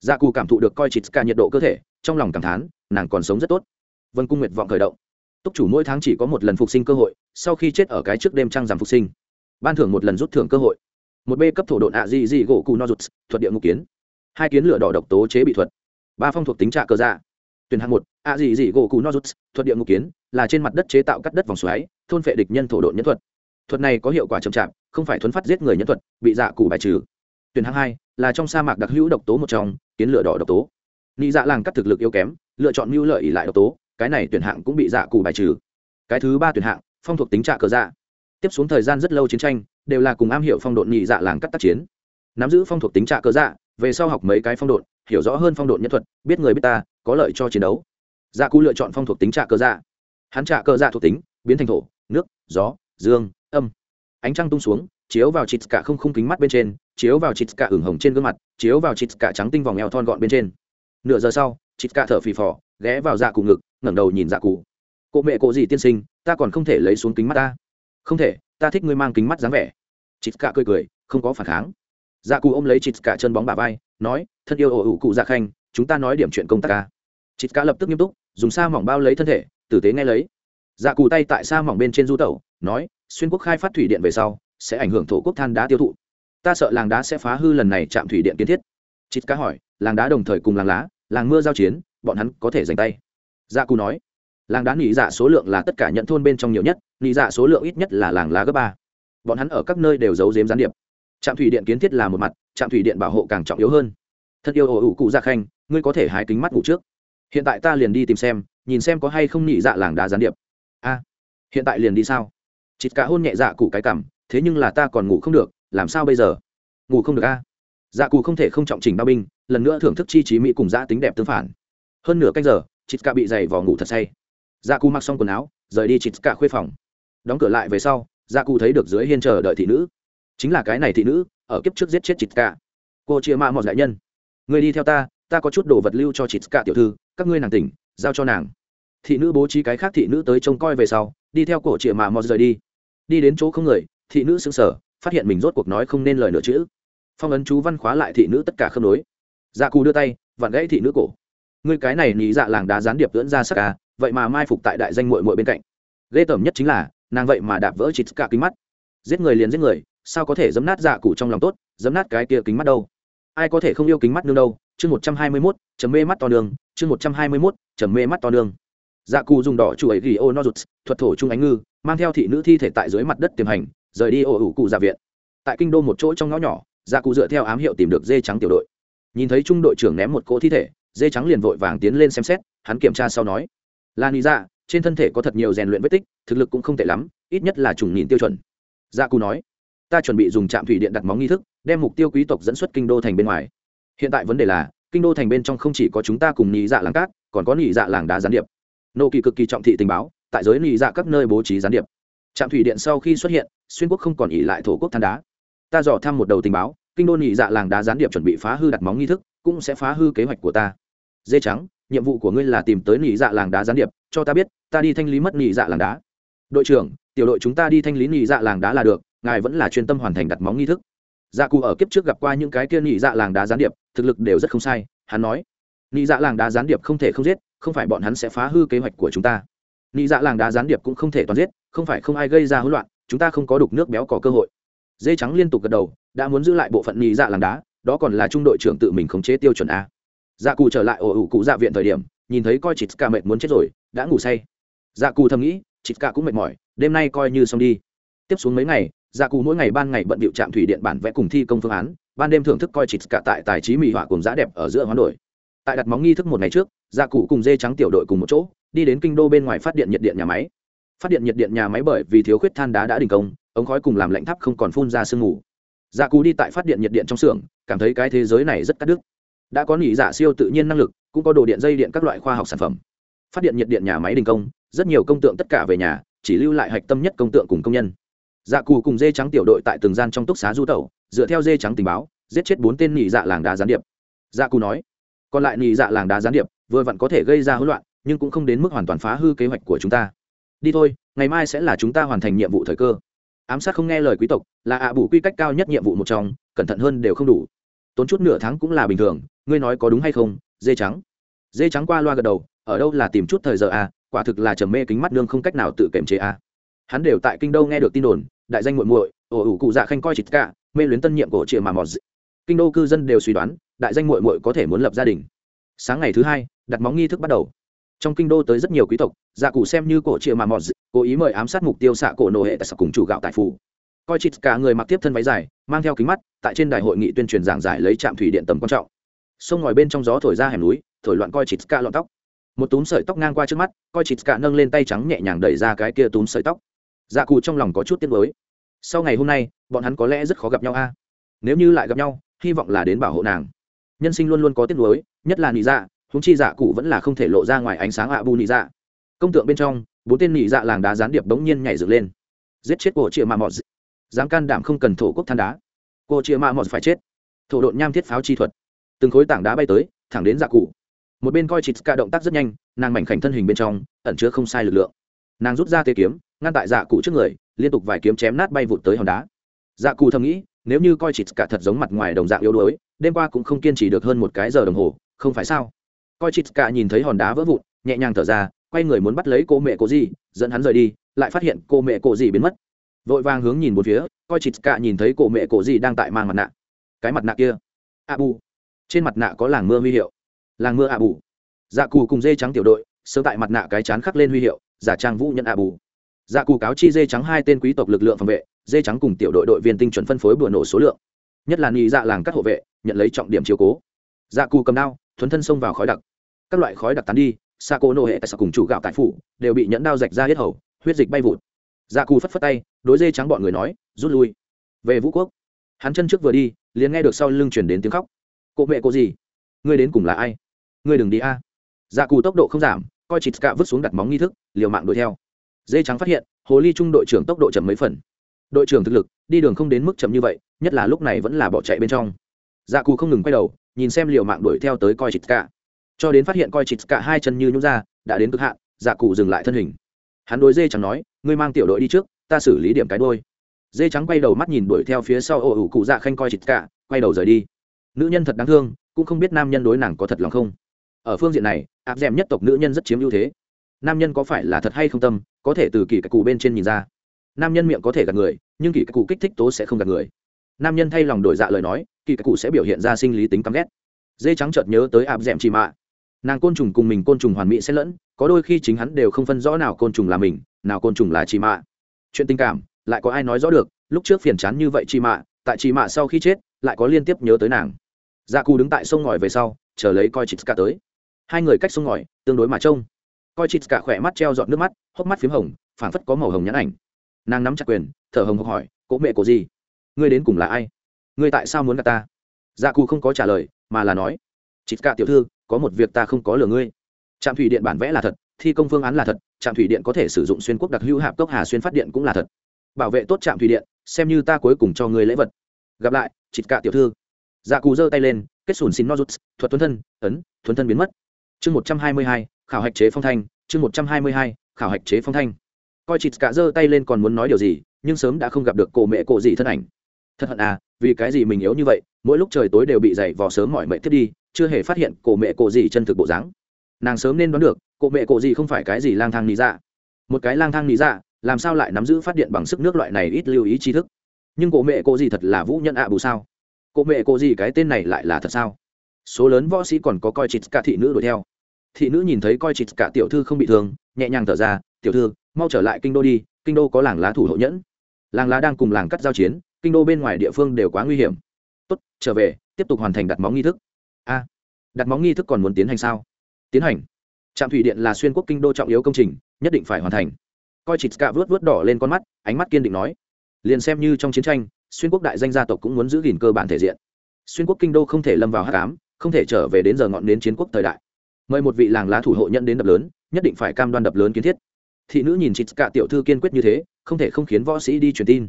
A: Dạ cụ cảm thụ được coi chitska nhiệt độ cơ thể, trong lòng cảm thán, nàng còn sống rất tốt. Vân cung nguyện vọng khởi động. Túc chủ mỗi tháng chỉ có một lần phục sinh cơ hội, sau khi chết ở cái trước đêm trăng rằm phục sinh ban thưởng một lần rút thưởng cơ hội. Một b cấp thổ độn ạ di di gỗ cù no rụt, thuật địa ngục kiến. Hai kiến lửa đỏ độc tố chế bị thuật. Ba phong thuộc tính trạ cơ dạ. Tuyển hạng một, ạ di di gỗ cù no rụt, thuật địa ngục kiến, là trên mặt đất chế tạo cắt đất vòng xoáy, thôn phệ địch nhân thổ độn nhân thuật. Thuật này có hiệu quả chậm chạp, không phải thuấn phát giết người nhân thuật, bị dạ cụ bài trừ. Tuyển hạng hai, là trong sa mạc đặc hữu độc tố một trong, kiến lửa đỏ độc tố. Nị dạ làng cắt thực lực yếu kém, lựa chọn mưu lợi ỉ lại độc tố, cái này tuyển hạng cũng bị dạ cụ bài trừ. Cái thứ ba tuyển hạng, phong thuộc tính trạ cờ dạ tiếp xuống thời gian rất lâu chiến tranh, đều là cùng am hiểu phong độn nhị dạ làng cắt tác chiến. Nắm giữ phong thuộc tính trạ cơ dạ về sau học mấy cái phong độn, hiểu rõ hơn phong độn nhân thuật, biết người biết ta, có lợi cho chiến đấu. Dạ cụ lựa chọn phong thuộc tính trạ cơ dạ. Hắn trạ cơ dạ thuộc tính, biến thành thổ, nước, gió, dương, âm. Ánh trăng tung xuống, chiếu vào chịt cả không khung kính mắt bên trên, chiếu vào chịt cả ửng hồng trên gương mặt, chiếu vào chịt cả trắng tinh vòng eo thon gọn bên trên. Nửa giờ sau chịt cả thở phì phò, ghé vào dạ cụ ngực, ngẩng đầu nhìn dạ cụ cụ mẹ cụ gì tiên sinh, ta còn không thể lấy xuống kính mắt ta không thể, ta thích ngươi mang kính mắt dáng vẻ. Chít cả cười cười, không có phản kháng. Dạ cụ ôm lấy chít cả chân bóng bà vai, nói, thân yêu ổ ủ cụ dạ khanh, chúng ta nói điểm chuyện công tác ca chít cả lập tức nghiêm túc, dùng sa mỏng bao lấy thân thể, tử tế nghe lấy. Dạ cụ tay tại sa mỏng bên trên du tẩu, nói, xuyên quốc khai phát thủy điện về sau, sẽ ảnh hưởng thổ quốc than đá tiêu thụ. Ta sợ làng đá sẽ phá hư lần này chạm thủy điện kiến thiết. Chít cả hỏi, làng đá đồng thời cùng làng lá, làng mưa giao chiến, bọn hắn có thể giành tay? Dạ cù nói làng đá nỉ dạ số lượng là tất cả nhận thôn bên trong nhiều nhất nỉ dạ số lượng ít nhất là làng lá gấp ba. Bọn hắn ở các nơi đều giấu giếm gián điệp. Trạm thủy điện kiến thiết là một mặt, trạm thủy điện bảo hộ càng trọng yếu hơn. Thật yêu ổ ủ cụ dạ khanh, ngươi có thể hái kính mắt ngủ trước. Hiện tại ta liền đi tìm xem, nhìn xem có hay không nỉ dạ làng đá gián điệp. A, hiện tại liền đi sao? Chịt cả hôn nhẹ dạ cụ cái cảm, thế nhưng là ta còn ngủ không được, làm sao bây giờ? Ngủ không được a? Dạ cụ không thể không trọng trình bao binh, lần nữa thưởng thức chi trí mỹ cùng giã tính đẹp tương phản. Hơn nửa canh giờ, chịt cả bị dày vò ngủ thật say dạ cụ mặc xong quần áo, rời đi chít cả khuê phòng. Đóng cửa lại về sau dạ cụ thấy được dưới hiên chờ đợi thị nữ. Chính là cái này thị nữ, ở kiếp trước giết chết chít cả cô chia mạ một đại nhân. Người đi theo ta ta có chút đồ vật lưu cho chít cả tiểu thư, các ngươi nàng tỉnh, giao cho nàng. Thị nữ bố trí cái khác thị nữ tới trông coi về sau, đi theo cổ chĩa mạ mọt rời đi. Đi đến chỗ không người, thị nữ xứng sở phát hiện mình rốt cuộc nói không nên lời nữa chữ. Phong ấn chú văn khóa lại thị nữ tất cả khớp nối. Dạ cù đưa tay, vặn gãy thị nữ cổ. Ngươi cái này nhị dạ làng đá gián điệp lưỡn ra sắc ca vậy mà mai phục tại đại danh muội muội bên cạnh. Ghê tởm nhất chính là, nàng vậy mà đạp vỡ chịt cả kính mắt. Giết người liền giết người, sao có thể dấm nát dạ cụ trong lòng tốt dấm nát cái kia kính mắt đâu? Ai có thể không yêu kính mắt nương đâu? Chương một trăm hai mươi mốt, chấm mê mắt to nương. Chương một trăm hai mươi mốt, chấm mê mắt to nương. Dạ cụ dùng đỏ chủ ấy ghi ô no rụt, thuật thổ trung ánh ngư, mang theo thị nữ thi thể tại dưới mặt đất tiềm hành, rời đi ổ ủ cụ dạ viện. Tại kinh đô một chỗ trong ngõ nhỏ dạ cụ dựa theo ám hiệu tìm được dê trắng tiểu đội. Nhìn thấy trung đội trưởng ném một cỗ thi thể, dê trắng liền vội vàng tiến lên xem xét, hắn kiểm tra sau nói là nghĩ dạ trên thân thể có thật nhiều rèn luyện vết tích, thực lực cũng không tệ lắm, ít nhất là trùng nhìn tiêu chuẩn. Dạ cù nói, ta chuẩn bị dùng trạm thủy điện đặt móng nghi thức, đem mục tiêu quý tộc dẫn xuất kinh đô thành bên ngoài. Hiện tại vấn đề là, kinh đô thành bên trong không chỉ có chúng ta cùng nhị dạ làng cát, còn có nhị dạ làng đá gián điệp. Nô kỳ cực kỳ trọng thị tình báo, tại giới nhị dạ các nơi bố trí gián điệp. Trạm thủy điện sau khi xuất hiện, xuyên quốc không còn ỉ lại thổ quốc than đá. Ta dò thăm một đầu tình báo, kinh đô nhị dạ làng đá gián điệp chuẩn bị phá hư đặt móng nghi thức, cũng sẽ phá hư kế hoạch của ta. Dê trắng nhiệm vụ của ngươi là tìm tới nỉ dạ làng đá gián điệp, cho ta biết, ta đi thanh lý mất nỉ dạ làng đá. Đội trưởng, tiểu đội chúng ta đi thanh lý nỉ dạ làng đá là được, ngài vẫn là chuyên tâm hoàn thành đặt móng nghi thức. Dạ cụ ở kiếp trước gặp qua những cái kia nỉ dạ làng đá gián điệp, thực lực đều rất không sai, hắn nói. Nỉ dạ làng đá gián điệp không thể không giết, không phải bọn hắn sẽ phá hư kế hoạch của chúng ta. Nị dạ làng đá gián điệp cũng không thể toàn giết, không phải không ai gây ra hỗn loạn, chúng ta không có đục nước béo có cơ hội. Dê trắng liên tục gật đầu, đã muốn giữ lại bộ phận nhị dạ làng đá, đó còn là trung đội trưởng tự mình khống chế tiêu chuẩn a dạ cụ trở lại ổ ủ cụ dạ viện thời điểm, nhìn thấy coi chịt ca mệt muốn chết rồi, đã ngủ say. Dạ cụ thầm nghĩ chịt ca cũng mệt mỏi, đêm nay coi như xong đi. Tiếp xuống mấy ngày dạ cụ mỗi ngày ban ngày bận bịu trạm thủy điện bản vẽ cùng thi công phương án, ban đêm thưởng thức coi chịt cả tại tài trí mỹ họa cùng giá đẹp ở giữa hoán đổi. Tại đặt móng nghi thức một ngày trước dạ cụ cùng dê trắng tiểu đội cùng một chỗ, đi đến kinh đô bên ngoài phát điện nhiệt điện nhà máy. Phát điện nhiệt điện nhà máy bởi vì thiếu khuyết than đá đã đình công, ống khói cùng làm lạnh tháp không còn phun ra sương ngủ. dạ cụ đi tại phát điện nhiệt điện trong xưởng, cảm thấy cái thế giới này rất cắt đứt đã có nỉ dạ siêu tự nhiên năng lực, cũng có đồ điện dây điện các loại khoa học sản phẩm. Phát điện nhiệt điện nhà máy đình công, rất nhiều công tượng tất cả về nhà, chỉ lưu lại hạch tâm nhất công tượng cùng công nhân. Dạ cù cùng dê trắng tiểu đội tại từng gian trong túc xá du tẩu, dựa theo dê trắng tình báo, giết chết bốn tên nỉ dạ làng đá gián điệp. Dạ cù nói, còn lại nỉ dạ làng đá gián điệp, vừa vặn có thể gây ra hỗn loạn, nhưng cũng không đến mức hoàn toàn phá hư kế hoạch của chúng ta. Đi thôi, ngày mai sẽ là chúng ta hoàn thành nhiệm vụ thời cơ. Ám sát không nghe lời quý tộc, là ạ bù quy cách cao nhất nhiệm vụ một trong, cẩn thận hơn đều không đủ tốn chút nửa tháng cũng là bình thường, ngươi nói có đúng hay không, dê trắng. Dê trắng qua loa gật đầu, ở đâu là tìm chút thời giờ à quả thực là trầm mê kính mắt nương không cách nào tự kiềm chế à. Hắn đều tại kinh đô nghe được tin đồn, đại danh muội muội ổ ủ cụ dạ khanh coi chịt cả, mê luyến tân nhiệm cổ trịa mà mọt kinh đô cư dân đều suy đoán, đại danh muội muội có thể muốn lập gia đình. Sáng ngày thứ hai, đặt móng nghi thức bắt đầu. Trong kinh đô tới rất nhiều quý tộc dạ cụ xem như cổ trịa mà mọt cố ý mời ám sát mục tiêu xạ cổ nổ hệ tại sập cùng chủ gạo tại phủ coi chịt cả người mặc tiếp thân váy dài, mang theo kính mắt, tại trên đài hội nghị tuyên truyền giảng giải lấy trạm thủy điện tầm quan trọng. Sông ngòi bên trong gió thổi ra hẻm núi, thổi loạn coi chịt cả lọn tóc. Một túm sợi tóc ngang qua trước mắt, coi chịt cả nâng lên tay trắng nhẹ nhàng đẩy ra cái kia túm sợi tóc. Dạ cụ trong lòng có chút tiếc nuối. Sau ngày hôm nay, bọn hắn có lẽ rất khó gặp nhau a. Nếu như lại gặp nhau, hy vọng là đến bảo hộ nàng. Nhân sinh luôn luôn có tiếc nuối, nhất là nị dạ húng chi dạ cụ vẫn là không thể lộ ra ngoài ánh sáng ạ bù nị dạ. Công tượng bên trong, bốn tên nị dạ làng đá gián điệp bỗng nhiên nhảy dựng lên. Giết chết cổ chịa mà mọt dám can đảm không cần thổ quốc than đá. Cô chia mạ mọt phải chết. Thổ độn nham thiết pháo chi thuật. Từng khối tảng đá bay tới, thẳng đến dạ cụ. Một bên coi chịt ca động tác rất nhanh, nàng mảnh khảnh thân hình bên trong, ẩn chứa không sai lực lượng. Nàng rút ra tê kiếm, ngăn tại dạ cụ trước người, liên tục vài kiếm chém nát bay vụt tới hòn đá. Dạ cụ thầm nghĩ, nếu như coi chịt cả thật giống mặt ngoài đồng dạng yếu đuối, đêm qua cũng không kiên trì được hơn một cái giờ đồng hồ, không phải sao? Coi chịt cả nhìn thấy hòn đá vỡ vụn, nhẹ nhàng thở ra, quay người muốn bắt lấy cô mẹ cô gì, dẫn hắn rời đi, lại phát hiện cô mẹ cô gì biến mất vội vàng hướng nhìn một phía, coi chịt cả nhìn thấy cổ mẹ cổ gì đang tại mang mặt nạ. Cái mặt nạ kia. A bù trên mặt nạ có làng mưa huy hiệu. Làng mưa a bù dạ cù cùng dê trắng tiểu đội sớm tại mặt nạ cái chán khắc lên huy hiệu, giả trang vũ nhận a bù dạ cù cáo chi dê trắng hai tên quý tộc lực lượng phòng vệ, dê trắng cùng tiểu đội đội viên tinh chuẩn phân phối bừa nổ số lượng. Nhất là nghi dạ làng các hộ vệ, nhận lấy trọng điểm chiếu cố. Dạ cù cầm đao, thuấn thân xông vào khói đặc. Các loại khói đặc tán đi xa cô nô hệ tại sao cùng chủ gạo tại phủ, đều bị nhẫn đao rạch ra hết hầu, huyết dịch bay vụt dạ cù phất phất tay, đối dê trắng bọn người nói, rút lui. Về vũ quốc, hắn chân trước vừa đi, liền nghe được sau lưng chuyển đến tiếng khóc. Cô mẹ cô gì? Ngươi đến cùng là ai? Ngươi đừng đi a. Dạ cù tốc độ không giảm, coi chịt cạ vứt xuống đặt móng nghi thức, liều mạng đuổi theo. Dê trắng phát hiện, hồ ly trung đội trưởng tốc độ chậm mấy phần. Đội trưởng thực lực, đi đường không đến mức chậm như vậy, nhất là lúc này vẫn là bỏ chạy bên trong. Dạ cù không ngừng quay đầu, nhìn xem liều mạng đuổi theo tới coi chịt cạ cho đến phát hiện coi chịt cạ hai chân như nhún ra, đã đến cực hạn dạ cù dừng lại thân hình. Hắn đối dê trắng nói ngươi mang tiểu đội đi trước ta xử lý điểm cái đôi. Dê trắng quay đầu mắt nhìn đuổi theo phía sau ô ủ cụ dạ khanh coi chịt cả, quay đầu rời đi. Nữ nhân thật đáng thương cũng không biết nam nhân đối nàng có thật lòng không. Ở phương diện này áp d nhất tộc nữ nhân rất chiếm ưu thế. Nam nhân có phải là thật hay không tâm có thể từ kỳ các cụ bên trên nhìn ra. Nam nhân miệng có thể gạt người nhưng kỳ các cụ kích thích tố sẽ không gạt người. Nam nhân thay lòng đổi dạ lời nói kỳ các cụ sẽ biểu hiện ra sinh lý tính căm ghét. Dê trắng chợt nhớ tới áp d chỉ mạ. Nàng côn trùng cùng mình côn trùng hoàn mỹ sẽ lẫn có đôi khi chính hắn đều không phân rõ nào côn trùng là mình, nào côn trùng là chị mạ. Chuyện tình cảm, lại có ai nói rõ được, lúc trước phiền chán như vậy chị mạ, tại chị mạ sau khi chết, lại có liên tiếp nhớ tới nàng. Dạ cù đứng tại sông ngòi về sau, chờ lấy coi chị cả tới. Hai người cách sông ngòi, tương đối mà trông. Coi chị cả khỏe mắt treo dọn nước mắt, hốc mắt p h í m hồng, phảng phất có màu hồng nhãn ảnh. Nàng nắm chặt quyền, thở hồng hộc hỏi cỗ mẹ của gì? Ngươi đến cùng là ai? Ngươi tại sao muốn gặp ta? Dạ cù không có trả lời, mà là nói chị cả tiểu thư, có một việc ta không có lừa ngươi trạm thủy điện bản vẽ là thật, thi công phương án là thật, trạm thủy điện có thể sử dụng xuyên quốc đặc hữu hạp cốc hà xuyên phát điện cũng là thật. Bảo vệ tốt trạm thủy điện, xem như ta cuối cùng cho ngươi lễ vật. Gặp lại, chịt cả tiểu thư. Dạ cù giơ tay lên, kết sùn xin nozuts, thuật thuấn thân, ấn, thuấn thân biến mất. Chương một trăm hai mươi hai, khảo hạch chế phong thanh, chương một trăm hai mươi hai, khảo hạch chế phong thanh. Coi chịt cả giơ tay lên còn muốn nói điều gì, nhưng sớm đã không gặp được cổ mẹ cổ gì thân ảnh. Thật hận à vì cái gì mình yếu như vậy, mỗi lúc trời tối đều bị dày vò sớm mỏi mệt thiết đi, chưa hề phát hiện cổ mẹ cổ gì chân thực bộ dáng nàng sớm nên đoán được cụ mẹ cụ gì không phải cái gì lang thang lý dạ. Một cái lang thang lý dạ làm sao lại nắm giữ phát điện bằng sức nước loại này ít lưu ý tri thức? Nhưng cụ mẹ cô gì thật là vũ nhân ạ bù sao? Cụ mẹ cô gì cái tên này lại là thật sao? Số lớn võ sĩ còn có coi chịt cả thị nữ đuổi theo. Thị nữ nhìn thấy coi chịt cả tiểu thư không bị thương, nhẹ nhàng thở ra, tiểu thư, mau trở lại kinh đô đi, kinh đô có làng lá thủ hộ nhẫn. Làng lá đang cùng làng cắt giao chiến, kinh đô bên ngoài địa phương đều quá nguy hiểm. Tốt, trở về, tiếp tục hoàn thành đặt móng nghi thức. A, đặt móng nghi thức còn muốn tiến hành sao? Tiến hành. Trạm thủy điện là xuyên quốc kinh đô trọng yếu công trình, nhất định phải hoàn thành. Coi chịt cả vớt vớt đỏ lên con mắt, ánh mắt kiên định nói. Liền xem như trong chiến tranh, xuyên quốc đại danh gia tộc cũng muốn giữ gìn cơ bản thể diện. Xuyên quốc kinh đô không thể lâm vào hát cám không thể trở về đến giờ ngọn đến chiến quốc thời đại. Mời một vị làng lá thủ hộ nhận đến đập lớn, nhất định phải cam đoan đập lớn kiến thiết. Thị nữ nhìn chịt cả tiểu thư kiên quyết như thế, không thể không khiến võ sĩ đi truyền tin.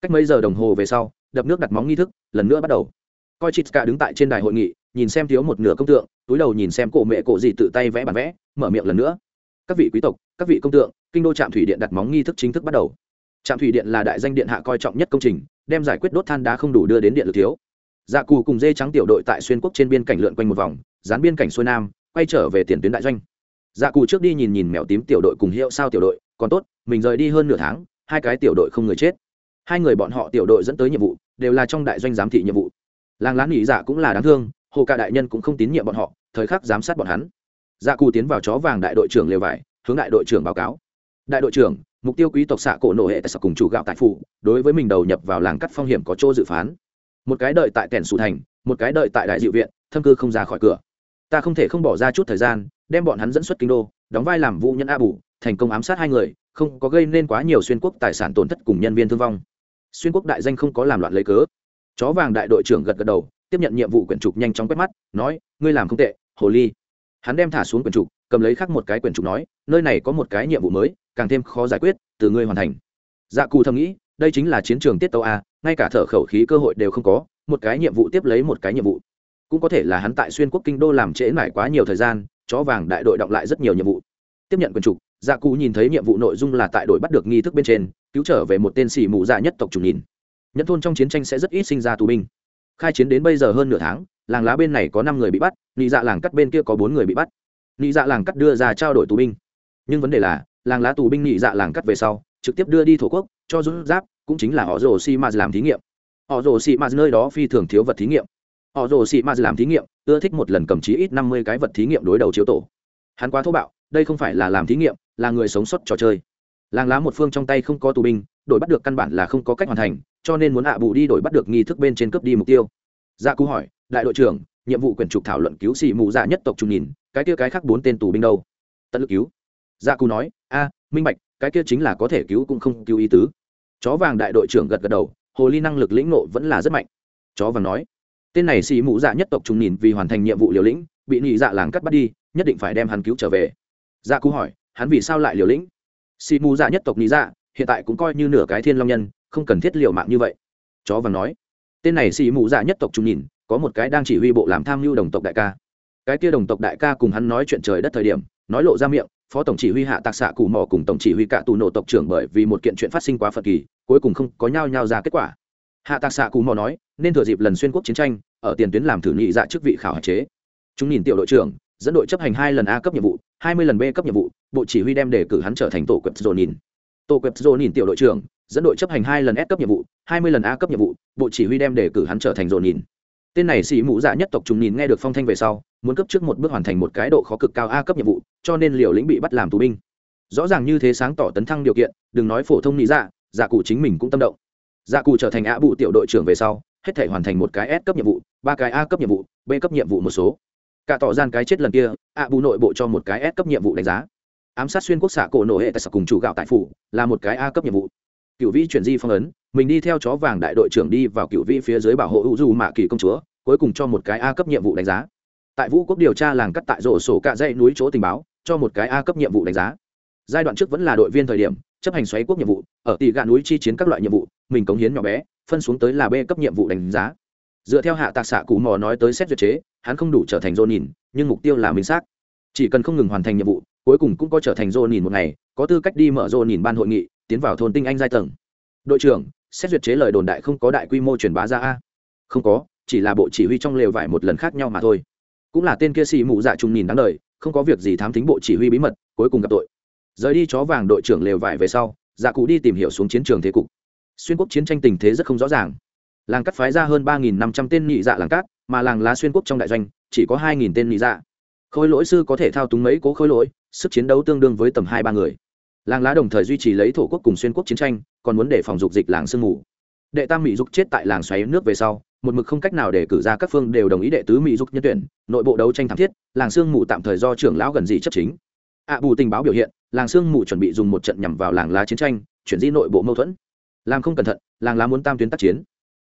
A: Cách mấy giờ đồng hồ về sau, đập nước đặt móng nghi thức, lần nữa bắt đầu. Coi chịt cả đứng tại trên đài hội nghị nhìn xem thiếu một nửa công tượng, túi đầu nhìn xem cổ mẹ cổ gì tự tay vẽ bản vẽ, mở miệng lần nữa. Các vị quý tộc, các vị công tượng, kinh đô trạm thủy điện đặt móng nghi thức chính thức bắt đầu. Trạm thủy điện là đại danh điện hạ coi trọng nhất công trình, đem giải quyết đốt than đá không đủ đưa đến điện lực thiếu. Dạ cù cùng dê trắng tiểu đội tại xuyên quốc trên biên cảnh lượn quanh một vòng, dán biên cảnh xuôi nam, quay trở về tiền tuyến đại doanh. Dạ cù trước đi nhìn nhìn mèo tím tiểu đội cùng hiệu sao tiểu đội, còn tốt, mình rời đi hơn nửa tháng, hai cái tiểu đội không người chết. Hai người bọn họ tiểu đội dẫn tới nhiệm vụ, đều là trong đại doanh giám thị nhiệm vụ. Làng lán nghỉ dạ cũng là đáng thương hồ ca đại nhân cũng không tín nhiệm bọn họ, thời khắc giám sát bọn hắn. Dạ cù tiến vào chó vàng đại đội trưởng lều vải, hướng đại đội trưởng báo cáo. Đại đội trưởng, mục tiêu quý tộc xạ cổ nổ hệ tại sở cùng chủ gạo tại phủ, đối với mình đầu nhập vào làng cắt phong hiểm có chỗ dự phán. Một cái đợi tại kẻn sù thành, một cái đợi tại đại diệu viện, thâm cư không ra khỏi cửa. Ta không thể không bỏ ra chút thời gian, đem bọn hắn dẫn xuất kinh đô, đóng vai làm vũ nhân a bù, thành công ám sát hai người, không có gây nên quá nhiều xuyên quốc tài sản tổn thất cùng nhân viên thương vong. Xuyên quốc đại danh không có làm loạn lấy cớ. Chó vàng đại đội trưởng gật gật đầu tiếp nhận nhiệm vụ quyển trục nhanh chóng quét mắt, nói, ngươi làm không tệ, hồ ly. Hắn đem thả xuống quyển trục, cầm lấy khắc một cái quyển trục nói, nơi này có một cái nhiệm vụ mới, càng thêm khó giải quyết, từ ngươi hoàn thành. Dạ cù thầm nghĩ, đây chính là chiến trường tiết tàu a, ngay cả thở khẩu khí cơ hội đều không có, một cái nhiệm vụ tiếp lấy một cái nhiệm vụ. Cũng có thể là hắn tại xuyên quốc kinh đô làm trễ mải quá nhiều thời gian, chó vàng đại đội động lại rất nhiều nhiệm vụ. Tiếp nhận quyển trục dạ cụ nhìn thấy nhiệm vụ nội dung là tại đội bắt được nghi thức bên trên, cứu trở về một tên xỉ mù dạ nhất tộc chủ nhìn. Nhận thôn trong chiến tranh sẽ rất ít sinh ra tù binh khai chiến đến bây giờ hơn nửa tháng, làng lá bên này có năm người bị bắt, nị dạ làng cắt bên kia có bốn người bị bắt. Nị dạ làng cắt đưa ra trao đổi tù binh. Nhưng vấn đề là, làng lá tù binh nị dạ làng cắt về sau, trực tiếp đưa đi thổ quốc, cho rút giáp, cũng chính là họ rồ si ma làm thí nghiệm. Họ rồ si ma nơi đó phi thường thiếu vật thí nghiệm. Họ rồ si ma làm thí nghiệm, ưa thích một lần cầm chí ít năm mươi cái vật thí nghiệm đối đầu chiếu tổ. Hắn quá thô bạo, đây không phải là làm thí nghiệm, là người sống sót trò chơi. Làng lá một phương trong tay không có tù binh đội bắt được căn bản là không có cách hoàn thành cho nên muốn hạ bù đi đổi bắt được nghi thức bên trên cướp đi mục tiêu. Gia dạ cú hỏi, đại đội trưởng, nhiệm vụ quyển trục thảo luận cứu xì mù dạ nhất tộc trung nhìn, cái kia cái khác bốn tên tù binh đâu? Tận lực cứu. Gia dạ cú nói, a, minh bạch, cái kia chính là có thể cứu cũng không cứu ý tứ. Chó vàng đại đội trưởng gật gật đầu, hồ ly năng lực lĩnh nộ vẫn là rất mạnh. Chó vàng nói, tên này xì mù dạ nhất tộc trung nhìn vì hoàn thành nhiệm vụ liều lĩnh, bị nhị dạ làng cắt bắt đi, nhất định phải đem hắn cứu trở về. Gia dạ cú hỏi, hắn vì sao lại liều lĩnh? Xì mù dạ nhất tộc nhị dạ hiện tại cũng coi như nửa cái thiên long nhân không cần thiết liều mạng như vậy. Chó vàng nói. Tên này xì mù dạ nhất tộc trung nhìn, có một cái đang chỉ huy bộ làm tham mưu đồng tộc đại ca. Cái kia đồng tộc đại ca cùng hắn nói chuyện trời đất thời điểm, nói lộ ra miệng, phó tổng chỉ huy hạ tạc xạ cù mò cùng tổng chỉ huy cả tù nổ tộc trưởng bởi vì một kiện chuyện phát sinh quá phật kỳ, cuối cùng không có nhau nhau ra kết quả. Hạ tạc xạ cù mò nói, nên thừa dịp lần xuyên quốc chiến tranh, ở tiền tuyến làm thử nghị dạ chức vị khảo hạn chế. Chúng nhìn tiểu đội trưởng, dẫn đội chấp hành hai lần a cấp nhiệm vụ, hai mươi lần b cấp nhiệm vụ, bộ chỉ huy đem đề cử hắn trở thành tổ quẹp dồn nhìn. Tổ quẹp dồn nhìn tiểu đội trưởng dẫn đội chấp hành hai lần s cấp nhiệm vụ, hai mươi lần a cấp nhiệm vụ, bộ chỉ huy đem đề cử hắn trở thành dồn nhìn. Tên này xì mũ dạ nhất tộc trùng nhìn nghe được phong thanh về sau, muốn cấp trước một bước hoàn thành một cái độ khó cực cao a cấp nhiệm vụ, cho nên liều lĩnh bị bắt làm tù binh. Rõ ràng như thế sáng tỏ tấn thăng điều kiện, đừng nói phổ thông nghĩ dạ dạ cụ chính mình cũng tâm động. Dạ cụ trở thành a bộ tiểu đội trưởng về sau, hết thể hoàn thành một cái s cấp nhiệm vụ, ba cái a cấp nhiệm vụ, b cấp nhiệm vụ một số. Cả tỏ gian cái chết lần kia, a bộ nội bộ cho một cái s cấp nhiệm vụ đánh giá. Ám sát xuyên quốc xạ cổ nổ hệ tại sở cùng chủ gạo tại phủ, là một cái a cấp nhiệm vụ cựu vĩ chuyển di phong ấn, mình đi theo chó vàng đại đội trưởng đi vào cựu vĩ phía dưới bảo hộ hữu du mạ kỳ công chúa, cuối cùng cho một cái a cấp nhiệm vụ đánh giá. Tại vũ quốc điều tra làng cắt tại rổ sổ cạ dãy núi chỗ tình báo, cho một cái a cấp nhiệm vụ đánh giá. Giai đoạn trước vẫn là đội viên thời điểm, chấp hành xoáy quốc nhiệm vụ, ở tỷ gạ núi chi chiến các loại nhiệm vụ, mình cống hiến nhỏ bé, phân xuống tới là b cấp nhiệm vụ đánh giá. Dựa theo hạ tạc xạ cụ mò nói tới xét duyệt chế, hắn không đủ trở thành dô nhìn nhưng mục tiêu là minh xác. Chỉ cần không ngừng hoàn thành nhiệm vụ, cuối cùng cũng có trở thành dô nhìn một ngày, có tư cách đi mở dô nhìn ban hội nghị tiến vào thôn tinh anh giai tầng. Đội trưởng, xét duyệt chế lời đồn đại không có đại quy mô truyền bá ra a? Không có, chỉ là bộ chỉ huy trong lều vải một lần khác nhau mà thôi. Cũng là tên kia xì mụ dạ trùng nhìn đáng đời, không có việc gì thám tính bộ chỉ huy bí mật, cuối cùng gặp tội. Rời đi chó vàng đội trưởng lều vải về sau dạ cụ đi tìm hiểu xuống chiến trường thế cục. Xuyên quốc chiến tranh tình thế rất không rõ ràng. Làng cắt phái ra hơn ba nghìn năm trăm tên nhị dạ làng cát mà làng lá xuyên quốc trong đại doanh, chỉ có hai nghìn tên nhị dạ. Khôi lỗi sư có thể thao túng mấy cố khôi lỗi, sức chiến đấu tương đương với tầm hai ba người làng lá đồng thời duy trì lấy thổ quốc cùng xuyên quốc chiến tranh, còn muốn để phòng dục dịch làng sương mù. Đệ tam mỹ dục chết tại làng xoáy nước về sau, một mực không cách nào để cử ra các phương đều đồng ý đệ tứ mỹ dục nhân tuyển, nội bộ đấu tranh thảm thiết, làng sương mù tạm thời do trưởng lão gần dị chấp chính. Ạ bù tình báo biểu hiện, làng sương mù chuẩn bị dùng một trận nhằm vào làng lá chiến tranh, chuyển di nội bộ mâu thuẫn. Làm không cẩn thận, làng lá muốn tam tuyến tác chiến.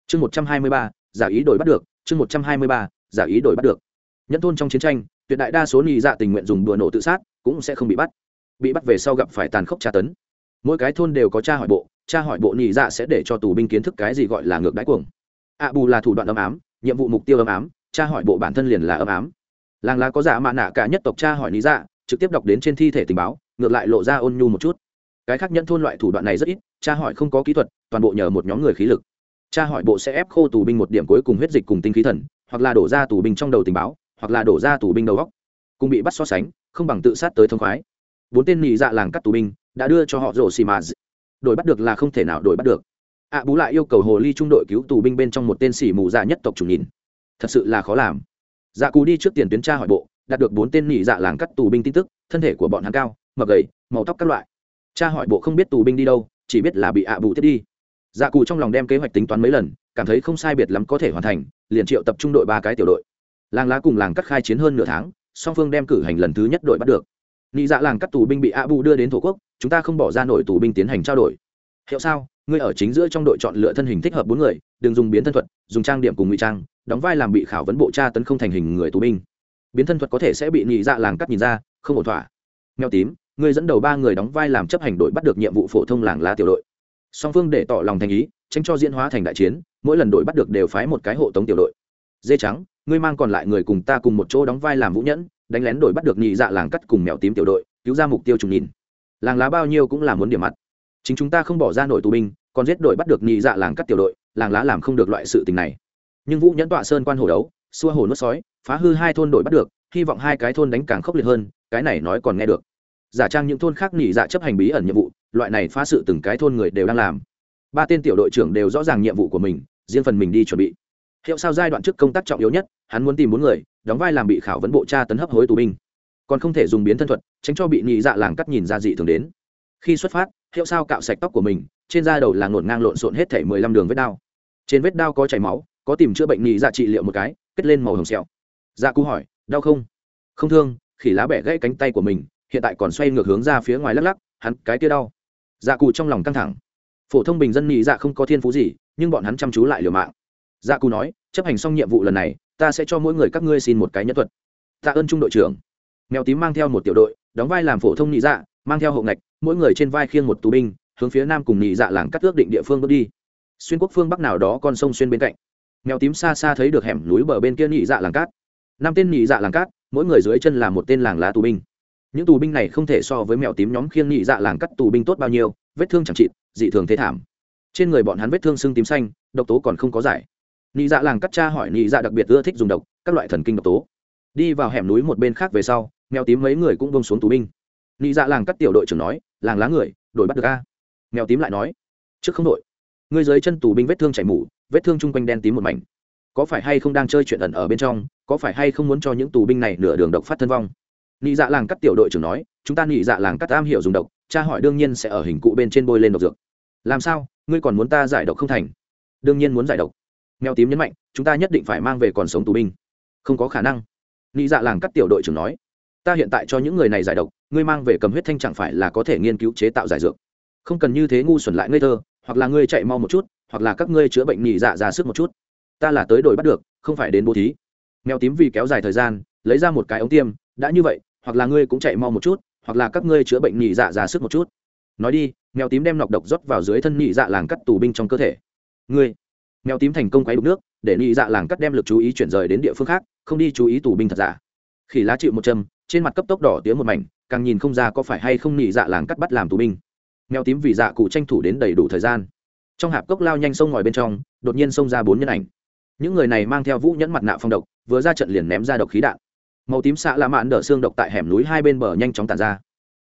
A: Chương một trăm hai mươi ba, giả ý đổi bắt được, chương một trăm hai mươi ba, giả ý đổi bắt được. Nhân thôn trong chiến tranh, tuyệt đại đa số nhị dạ tình nguyện dùng đùa nổ tự sát, cũng sẽ không bị bắt bị bắt về sau gặp phải tàn khốc tra tấn. Mỗi cái thôn đều có tra hỏi bộ, tra hỏi bộ nhị dạ sẽ để cho tù binh kiến thức cái gì gọi là ngược đáy cuồng. Ạ bù là thủ đoạn âm ám, nhiệm vụ mục tiêu âm ám, tra hỏi bộ bản thân liền là âm ám. Làng lá có giả mạ nạ cả nhất tộc tra hỏi lý dạ trực tiếp đọc đến trên thi thể tình báo, ngược lại lộ ra ôn nhu một chút. Cái khác nhận thôn loại thủ đoạn này rất ít, tra hỏi không có kỹ thuật, toàn bộ nhờ một nhóm người khí lực. Tra hỏi bộ sẽ ép khô tù binh một điểm cuối cùng huyết dịch cùng tinh khí thần, hoặc là đổ ra tù binh trong đầu tình báo, hoặc là đổ ra tù binh đầu góc cùng bị bắt so sánh, không bằng tự sát tới thông khoái bốn tên nhị dạ làng cắt tù binh đã đưa cho họ rổ xì mà đổi bắt được là không thể nào đổi bắt được. Ạ bú lại yêu cầu hồ ly trung đội cứu tù binh bên trong một tên xỉ mù dạ nhất tộc chủ nhìn. Thật sự là khó làm. Dạ cú đi trước tiền tuyến tra hỏi bộ, đạt được bốn tên nhị dạ làng cắt tù binh tin tức, thân thể của bọn hắn cao, mập gầy, màu tóc các loại. Cha hỏi bộ không biết tù binh đi đâu, chỉ biết là bị ạ bù tiếp đi. Dạ cù trong lòng đem kế hoạch tính toán mấy lần, cảm thấy không sai biệt lắm có thể hoàn thành, liền triệu tập trung đội ba cái tiểu đội. Làng lá cùng làng cắt khai chiến hơn nửa tháng, song phương đem cử hành lần thứ nhất đội bắt được nị dạ làng cắt tù binh bị Abu bù đưa đến thổ quốc, chúng ta không bỏ ra nổi tù binh tiến hành trao đổi. Hiệu sao? Ngươi ở chính giữa trong đội chọn lựa thân hình thích hợp bốn người, đừng dùng biến thân thuật, dùng trang điểm cùng ngụy trang, đóng vai làm bị khảo vấn bộ tra tấn không thành hình người tù binh. Biến thân thuật có thể sẽ bị nhị dạ làng cắt nhìn ra, không ổn thỏa. Mèo tím, ngươi dẫn đầu ba người đóng vai làm chấp hành đội bắt được nhiệm vụ phổ thông làng lá tiểu đội. Song phương để tỏ lòng thành ý, tránh cho diễn hóa thành đại chiến, mỗi lần đội bắt được đều phái một cái hộ tống tiểu đội. Dê trắng, ngươi mang còn lại người cùng ta cùng một chỗ đóng vai làm vũ nhẫn đánh lén đổi bắt được nhị dạ làng cắt cùng mèo tím tiểu đội, cứu ra mục tiêu trùng nhìn. Làng lá bao nhiêu cũng là muốn điểm mặt. Chính chúng ta không bỏ ra nổi tù binh, còn giết đội bắt được nhị dạ làng cắt tiểu đội, làng lá làm không được loại sự tình này. Nhưng vũ nhẫn tọa sơn quan hồ đấu, xua hồ nuốt sói, phá hư hai thôn đội bắt được, hy vọng hai cái thôn đánh càng khốc liệt hơn, cái này nói còn nghe được. Giả trang những thôn khác nhị dạ chấp hành bí ẩn nhiệm vụ, loại này phá sự từng cái thôn người đều đang làm. Ba tên tiểu đội trưởng đều rõ ràng nhiệm vụ của mình, riêng phần mình đi chuẩn bị hiệu sao giai đoạn trước công tác trọng yếu nhất, hắn muốn tìm bốn người, đóng vai làm bị khảo vấn bộ tra tấn hấp hối tù binh. Còn không thể dùng biến thân thuật, tránh cho bị nhị dạ làng cắt nhìn ra dị thường đến. Khi xuất phát, hiệu sao cạo sạch tóc của mình, trên da đầu là ngổn ngang lộn xộn hết thể mười lăm đường vết đao. Trên vết đao có chảy máu, có tìm chữa bệnh nhị dạ trị liệu một cái, kết lên màu hồng sẹo. Dạ cú hỏi, đau không? Không thương, khỉ lá bẻ gãy cánh tay của mình, hiện tại còn xoay ngược hướng ra phía ngoài lắc lắc, hắn, cái kia đau. Dạ cụ trong lòng căng thẳng. Phổ thông bình dân nhị dạ không có thiên phú gì, nhưng bọn hắn chăm chú lại liều mạng dạ cù nói, chấp hành xong nhiệm vụ lần này, ta sẽ cho mỗi người các ngươi xin một cái nhân thuật. Tạ ơn trung đội trưởng. Mèo tím mang theo một tiểu đội, đóng vai làm phổ thông nhị dạ mang theo hậu ngạch, mỗi người trên vai khiêng một tù binh, hướng phía nam cùng nhị dạ làng cắt ước định địa phương bước đi. Xuyên quốc phương bắc nào đó con sông xuyên bên cạnh. Mèo tím xa xa thấy được hẻm núi bờ bên kia nhị dạ làng cát. Năm tên nhị dạ làng cát, mỗi người dưới chân là một tên làng lá tù binh. Những tù binh này không thể so với mèo tím nhóm khiêng nhị dạ làng cắt tù binh tốt bao nhiêu, vết thương chẳng trị dị thường thế thảm. Trên người bọn hắn vết thương sưng tím xanh, độc tố còn không có giải. Nị dạ làng cắt cha hỏi Nị dạ đặc biệt ưa thích dùng độc, các loại thần kinh độc tố. Đi vào hẻm núi một bên khác về sau, mèo tím mấy người cũng bông xuống tù binh. Nị dạ làng cắt tiểu đội trưởng nói, làng lá người, đổi bắt được a. Mèo tím lại nói, trước không đội ngươi dưới chân tù binh vết thương chảy mủ vết thương chung quanh đen tím một mảnh. Có phải hay không đang chơi chuyện ẩn ở bên trong, có phải hay không muốn cho những tù binh này nửa đường độc phát thân vong? Nị dạ làng cắt tiểu đội trưởng nói, chúng ta nị dạ làng cắt am hiểu dùng độc, cha hỏi đương nhiên sẽ ở hình cụ bên trên bôi lên độc dược. Làm sao? Ngươi còn muốn ta giải độc không thành? Đương nhiên muốn giải độc mèo tím nhấn mạnh, chúng ta nhất định phải mang về còn sống tù binh. Không có khả năng. Nghĩ dạ làng cắt tiểu đội trưởng nói, ta hiện tại cho những người này giải độc, ngươi mang về cầm huyết thanh chẳng phải là có thể nghiên cứu chế tạo giải dược. Không cần như thế ngu xuẩn lại ngây thơ, hoặc là ngươi chạy mau một chút, hoặc là các ngươi chữa bệnh nhị dạ ra sức một chút. Ta là tới đổi bắt được, không phải đến bố thí. Mèo tím vì kéo dài thời gian, lấy ra một cái ống tiêm, đã như vậy, hoặc là ngươi cũng chạy mau một chút, hoặc là các ngươi chữa bệnh nhị dạ ra sức một chút. Nói đi, mèo tím đem nọc độc rót vào dưới thân nhị dạ làng cắt tù binh trong cơ thể. Ngươi mèo tím thành công quấy đục nước, để nị dạ làng cắt đem lực chú ý chuyển rời đến địa phương khác, không đi chú ý tù binh thật giả. Khỉ lá chịu một châm, trên mặt cấp tốc đỏ tiếng một mảnh, càng nhìn không ra có phải hay không nị dạ làng cắt bắt làm tù binh. Mèo tím vì dạ cụ tranh thủ đến đầy đủ thời gian. Trong hạp cốc lao nhanh sông ngòi bên trong, đột nhiên xông ra bốn nhân ảnh. Những người này mang theo vũ nhẫn mặt nạ phong độc, vừa ra trận liền ném ra độc khí đạn. Màu tím xạ lạ mạn đỡ xương độc tại hẻm núi hai bên bờ nhanh chóng tàn ra.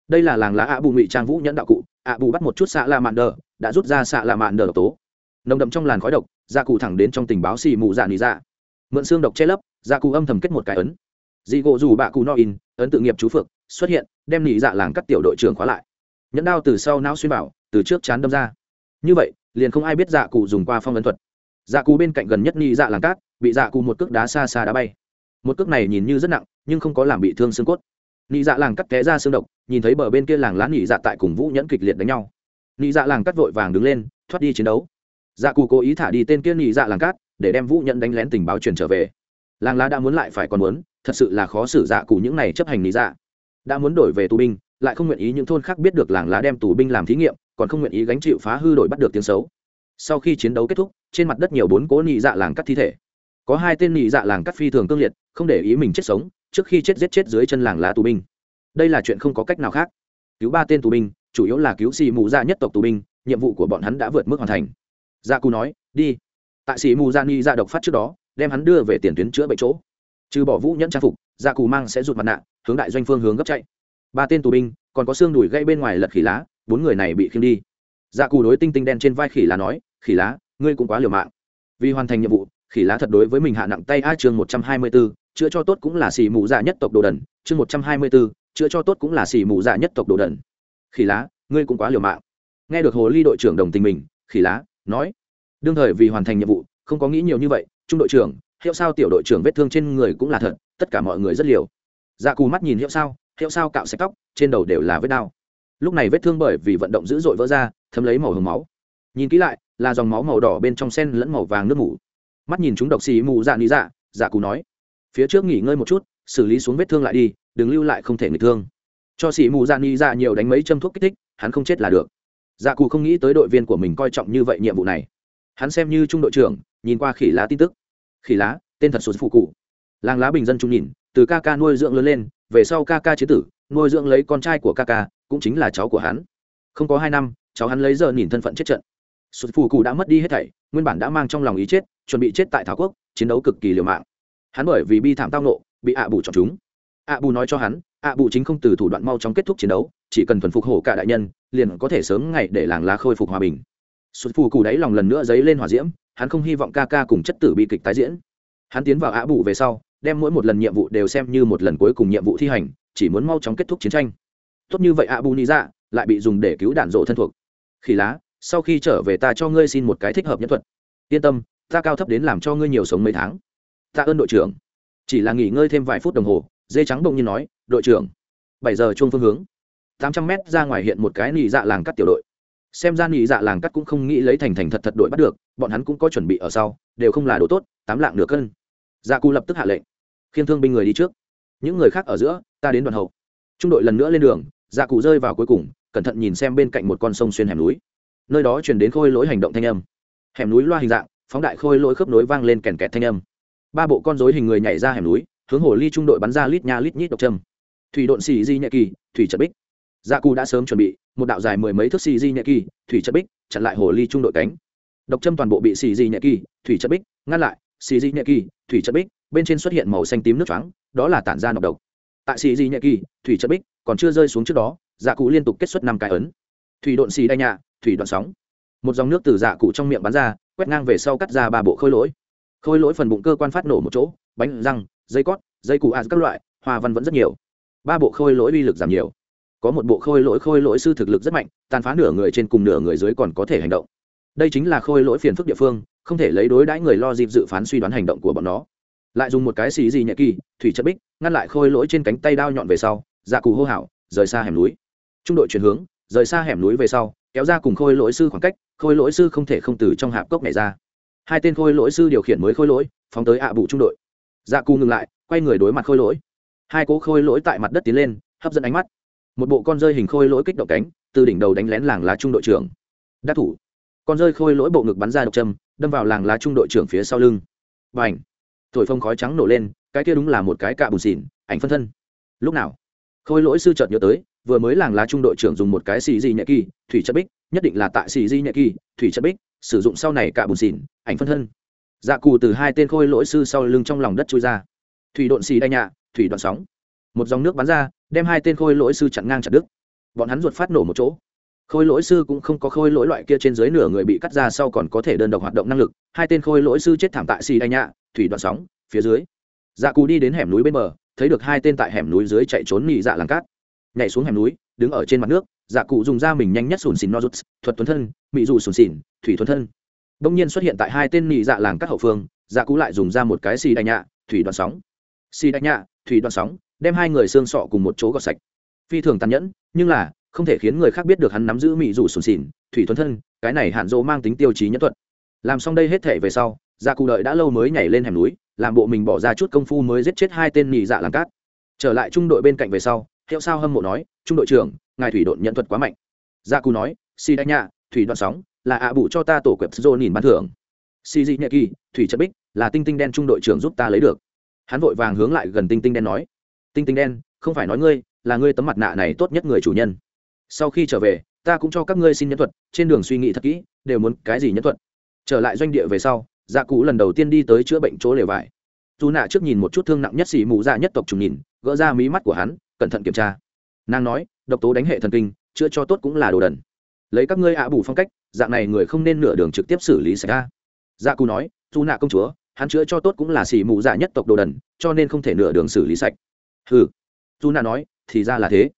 A: Đây là làng lá ạ bù ngụy trang vũ nhẫn đạo cụ, ạ bù bắt một chút xạ lạ mạn đờ đã rút ra xạ lạ mạn đờ độc tố nồng đậm trong làn khói độc gia cụ thẳng đến trong tình báo xì mù dạ nỉ dạ. Mượn xương độc che lấp gia cụ âm thầm kết một cái ấn. Dị gỗ dù bạ cụ no in, ấn tự nghiệp chú phượng, xuất hiện, đem nỉ dạ làng cắt tiểu đội trưởng khóa lại. Nhẫn đao từ sau não xuyên bảo từ trước chán đâm ra. Như vậy, liền không ai biết dạ cụ dùng qua phong ấn thuật. Dạ cụ bên cạnh gần nhất nỉ dạ làng cát, bị dạ cụ một cước đá xa xa đá bay. Một cước này nhìn như rất nặng, nhưng không có làm bị thương xương cốt. Nị dạ làng cắt té ra xương độc, nhìn thấy bờ bên kia làng lá nị dạ tại cùng vũ nhẫn kịch liệt đánh nhau. Nị dạ làng cắt vội vàng đứng lên, thoát đi chiến đấu dạ cụ cố ý thả đi tên kia nị dạ làng cát, để đem vũ nhận đánh lén tình báo truyền trở về. Làng lá đã muốn lại phải còn muốn, thật sự là khó xử dạ cụ những này chấp hành nị dạ. Đã muốn đổi về tù binh, lại không nguyện ý những thôn khác biết được làng lá đem tù binh làm thí nghiệm, còn không nguyện ý gánh chịu phá hư đổi bắt được tiếng xấu. Sau khi chiến đấu kết thúc, trên mặt đất nhiều bốn cố nị dạ làng cắt thi thể. Có hai tên nị dạ làng cắt phi thường cương liệt, không để ý mình chết sống, trước khi chết giết chết dưới chân làng lá tù binh. Đây là chuyện không có cách nào khác. Cứu ba tên tù binh, chủ yếu là cứu xì mù dạ nhất tộc tù binh, nhiệm vụ của bọn hắn đã vượt mức hoàn thành gia cù nói, đi. Tại sĩ mù dạ ni ra độc phát trước đó, đem hắn đưa về tiền tuyến chữa bệnh chỗ. Trừ bỏ vũ nhẫn trang phục gia cù mang sẽ rụt mặt nạ, hướng đại doanh phương hướng gấp chạy. Ba tên tù binh, còn có xương đùi gây bên ngoài lật khỉ lá, bốn người này bị khiêng đi. Gia cù đối tinh tinh đen trên vai khỉ lá nói, khỉ lá, ngươi cũng quá liều mạng. Vì hoàn thành nhiệm vụ, khỉ lá thật đối với mình hạ nặng tay a chương một trăm hai mươi b ố chữa cho tốt cũng là xì mù dạ nhất tộc đồ đần. Chương một trăm hai mươi b ố chữa cho tốt cũng là xì mù dạ nhất tộc đồ đần. Khỉ lá, ngươi cũng quá liều mạng. Nghe được hồ ly đội trưởng đồng tình mình, khỉ lá nói, đương thời vì hoàn thành nhiệm vụ, không có nghĩ nhiều như vậy, trung đội trưởng, hiệu sao tiểu đội trưởng vết thương trên người cũng là thật, tất cả mọi người rất liều. Dạ cù mắt nhìn hiệu sao hiệu sao cạo sạch tóc, trên đầu đều là vết đau. Lúc này vết thương bởi vì vận động dữ dội vỡ ra, thấm lấy màu hồng máu. Nhìn kỹ lại, là dòng máu màu đỏ bên trong sen lẫn màu vàng nước mủ. Mắt nhìn chúng độc xì mù dạ lý dạ dạ cù nói, phía trước nghỉ ngơi một chút, xử lý xuống vết thương lại đi, đừng lưu lại không thể người thương. Cho sĩ mù dạ ni dạ nhiều đánh mấy châm thuốc kích thích, hắn không chết là được dạ cụ không nghĩ tới đội viên của mình coi trọng như vậy nhiệm vụ này. Hắn xem như trung đội trưởng, nhìn qua khỉ lá tin tức. Khỉ lá, tên thật sụt phụ cụ. Làng lá bình dân trung nhìn, từ ca ca nuôi dưỡng lớn lên, về sau ca ca chế tử, nuôi dưỡng lấy con trai của ca ca, cũng chính là cháu của hắn. Không có hai năm, cháu hắn lấy giờ nhìn thân phận chết trận. Sụt phụ cụ đã mất đi hết thảy, nguyên bản đã mang trong lòng ý chết, chuẩn bị chết tại thảo quốc, chiến đấu cực kỳ liều mạng. Hắn bởi vì bi thảm tao nộ bị ạ bù chọn chúng. ạ bù nói cho hắn ạ bù chính không từ thủ đoạn mau chóng kết thúc chiến đấu, chỉ cần thuần phục hổ cả đại nhân, liền có thể sớm ngày để làng lá khôi phục hòa bình. Sụt phù cù đáy lòng lần nữa dấy lên hòa diễm, hắn không hy vọng ca ca cùng chất tử bi kịch tái diễn. Hắn tiến vào ạ bù về sau, đem mỗi một lần nhiệm vụ đều xem như một lần cuối cùng nhiệm vụ thi hành, chỉ muốn mau chóng kết thúc chiến tranh. Tốt như vậy ạ bù ni dạ lại bị dùng để cứu đạn rộ thân thuộc. Khỉ lá, sau khi trở về ta cho ngươi xin một cái thích hợp nhất thuật. Yên tâm, ta cao thấp đến làm cho ngươi nhiều sống mấy tháng. Ta ơn đội trưởng. Chỉ là nghỉ ngơi thêm vài phút đồng hồ, dê trắng bỗng nhiên nói đội trưởng. Bảy giờ chung phương hướng. Tám trăm mét ra ngoài hiện một cái nị dạ làng cắt tiểu đội. Xem ra nị dạ làng cắt cũng không nghĩ lấy thành thành thật thật đội bắt được, bọn hắn cũng có chuẩn bị ở sau, đều không là đồ tốt, tám lạng nửa cân. Gia cù lập tức hạ lệnh. Khiêng thương binh người đi trước. Những người khác ở giữa, ta đến đoàn hậu. Trung đội lần nữa lên đường dạ gia cụ rơi vào cuối cùng, cẩn thận nhìn xem bên cạnh một con sông xuyên hẻm núi. Nơi đó chuyển đến khôi lỗi hành động thanh âm. Hẻm núi loa hình dạng, phóng đại khôi lỗi khớp nối vang lên kèn kẹt thanh âm. Ba bộ con dối hình người nhảy ra hẻm núi, hướng hồ ly trung đội bắn ra lít nha lít nhít độc châm thủy độn xì di nhẹ kỳ, thủy trận bích. Gia cù đã sớm chuẩn bị một đạo dài mười mấy thước xì di nhẹ kỳ, thủy trận bích, chặn lại hồ ly trung đội cánh. Độc châm toàn bộ bị xì di nhẹ kỳ, thủy trận bích, ngăn lại. Xì di nhẹ kỳ, thủy trận bích, bên trên xuất hiện màu xanh tím nước trắng đó là tản ra nọc độc. Tại xì di nhẹ kỳ, thủy trận bích còn chưa rơi xuống trước đó dạ cụ liên tục kết xuất năm cái ấn. Thủy độn xì đai nhạ, thủy đoạn sóng. Một dòng nước từ dạ cụ trong miệng bắn ra, quét ngang về sau cắt ra ba bộ khôi lỗi. Khôi lỗi phần bụng cơ quan phát nổ một chỗ, bánh răng, dây cót, dây cụ ạt à, các loại hoa văn vẫn rất nhiều ba bộ khôi lỗi uy lực giảm nhiều. Có một bộ khôi lỗi khôi lỗi sư thực lực rất mạnh, tàn phá nửa người trên cùng nửa người dưới còn có thể hành động. Đây chính là khôi lỗi phiền phức địa phương, không thể lấy đối đãi người lo dịp dự phán suy đoán hành động của bọn nó. Lại dùng một cái xì gì nhẹ kỳ, thủy chất bích, ngăn lại khôi lỗi trên cánh tay đao nhọn về sau dạ cù hô hảo rời xa hẻm núi. Trung đội chuyển hướng, rời xa hẻm núi về sau, kéo ra cùng khôi lỗi sư khoảng cách, khôi lỗi sư không thể không từ trong hạp cốc này ra. Hai tên khôi lỗi sư điều khiển mới khôi lỗi, phóng tới ạ bụ trung đội. Dạ cù ngừng lại, quay người đối mặt khôi lỗi hai cố khôi lỗi tại mặt đất tiến lên, hấp dẫn ánh mắt. Một bộ con rơi hình khôi lỗi kích động cánh, từ đỉnh đầu đánh lén làng lá trung đội trưởng. Đắc thủ. Con rơi khôi lỗi bộ ngực bắn ra độc châm, đâm vào làng lá trung đội trưởng phía sau lưng. B à n h thổi phông khói trắng nổ lên, cái kia đúng là một cái cạ bùn xỉn, ảnh phân thân. Lúc nào? Khôi lỗi sư chợt nhớ tới, vừa mới làng lá trung đội trưởng dùng một cái xì di nhẹ kỳ, thủy chất bích, nhất định là tại xì di nhẹ kỳ, thủy chất bích, sử dụng sau này cạ bùn xỉn, ảnh phân thân. Dạ cù từ hai tên khôi lỗi sư sau lưng trong lòng đất trôi ra. Thủy độn xì đai nhạ thủy đoạn sóng. Một dòng nước bắn ra, đem hai tên khôi lỗi sư chặn ngang chặt đứt. Bọn hắn ruột phát nổ một chỗ. Khôi lỗi sư cũng không có khôi lỗi loại kia trên dưới nửa người bị cắt ra sau còn có thể đơn độc hoạt động năng lực. Hai tên khôi lỗi sư chết thảm tại xì đai nhạ thủy đoạn sóng, phía dưới. Dạ cù đi đến hẻm núi bên bờ, thấy được hai tên tại hẻm núi dưới chạy trốn nhị dạ làng cát. Nhảy xuống hẻm núi, đứng ở trên mặt nước dạ cụ dùng da mình nhanh nhất sùn xìn nozuts, thuật tuấn thân mỹ dù sùn xìn thủy tuấn thân. Đông nhiên xuất hiện tại hai tên nhị dạ làng cát hậu phương dạ cụ lại dùng ra một cái xì đay nhạ thủy đoạn sóng. Xì đay nhạ thủy đoạn sóng, đem hai người xương sọ cùng một chỗ gọt sạch. Phi thường tàn nhẫn, nhưng là, không thể khiến người khác biết được hắn nắm giữ mỹ rủ sùn xỉn, thủy thuần thân, cái này hạn dỗ mang tính tiêu chí nhẫn thuật. Làm xong đây hết thể về sau gia cụ đợi đã lâu mới nhảy lên hẻm núi, làm bộ mình bỏ ra chút công phu mới giết chết hai tên nhị dạ làm cát. Trở lại trung đội bên cạnh về sau, hiệu sao hâm mộ nói, trung đội trưởng, ngài thủy đội nhận thuật quá mạnh. Gia cụ nói si đánh nhạ, thủy đoạn sóng, là ạ bụ cho ta tổ quẹp dô nhìn ban thưởng. Si dị nhẹ kỳ, thủy chất bích, là tinh tinh đen trung đội trưởng giúp ta lấy được hắn vội vàng hướng lại gần tinh tinh đen nói, tinh tinh đen, không phải nói ngươi là ngươi tấm mặt nạ này tốt nhất người chủ nhân. Sau khi trở về, ta cũng cho các ngươi xin nhân thuật, trên đường suy nghĩ thật kỹ, đều muốn cái gì nhân thuật. Trở lại doanh địa về sau dạ cụ lần đầu tiên đi tới chữa bệnh chỗ lều vải. Dù nạ trước nhìn một chút thương nặng nhất xì mù dạ nhất tộc trùng nhìn, gỡ ra mí mắt của hắn, cẩn thận kiểm tra. Nàng nói, độc tố đánh hệ thần kinh, chữa cho tốt cũng là đồ đần. Lấy các ngươi ạ bù phong cách, dạng này người không nên nửa đường trực tiếp xử lý xảy ra dạ cụ nói, dù nạ công chúa hắn chữa cho tốt cũng là xỉ mù dạ nhất tộc đồ đần, cho nên không thể nửa đường xử lý sạch. Hừ, dù nạ nói, thì ra là thế.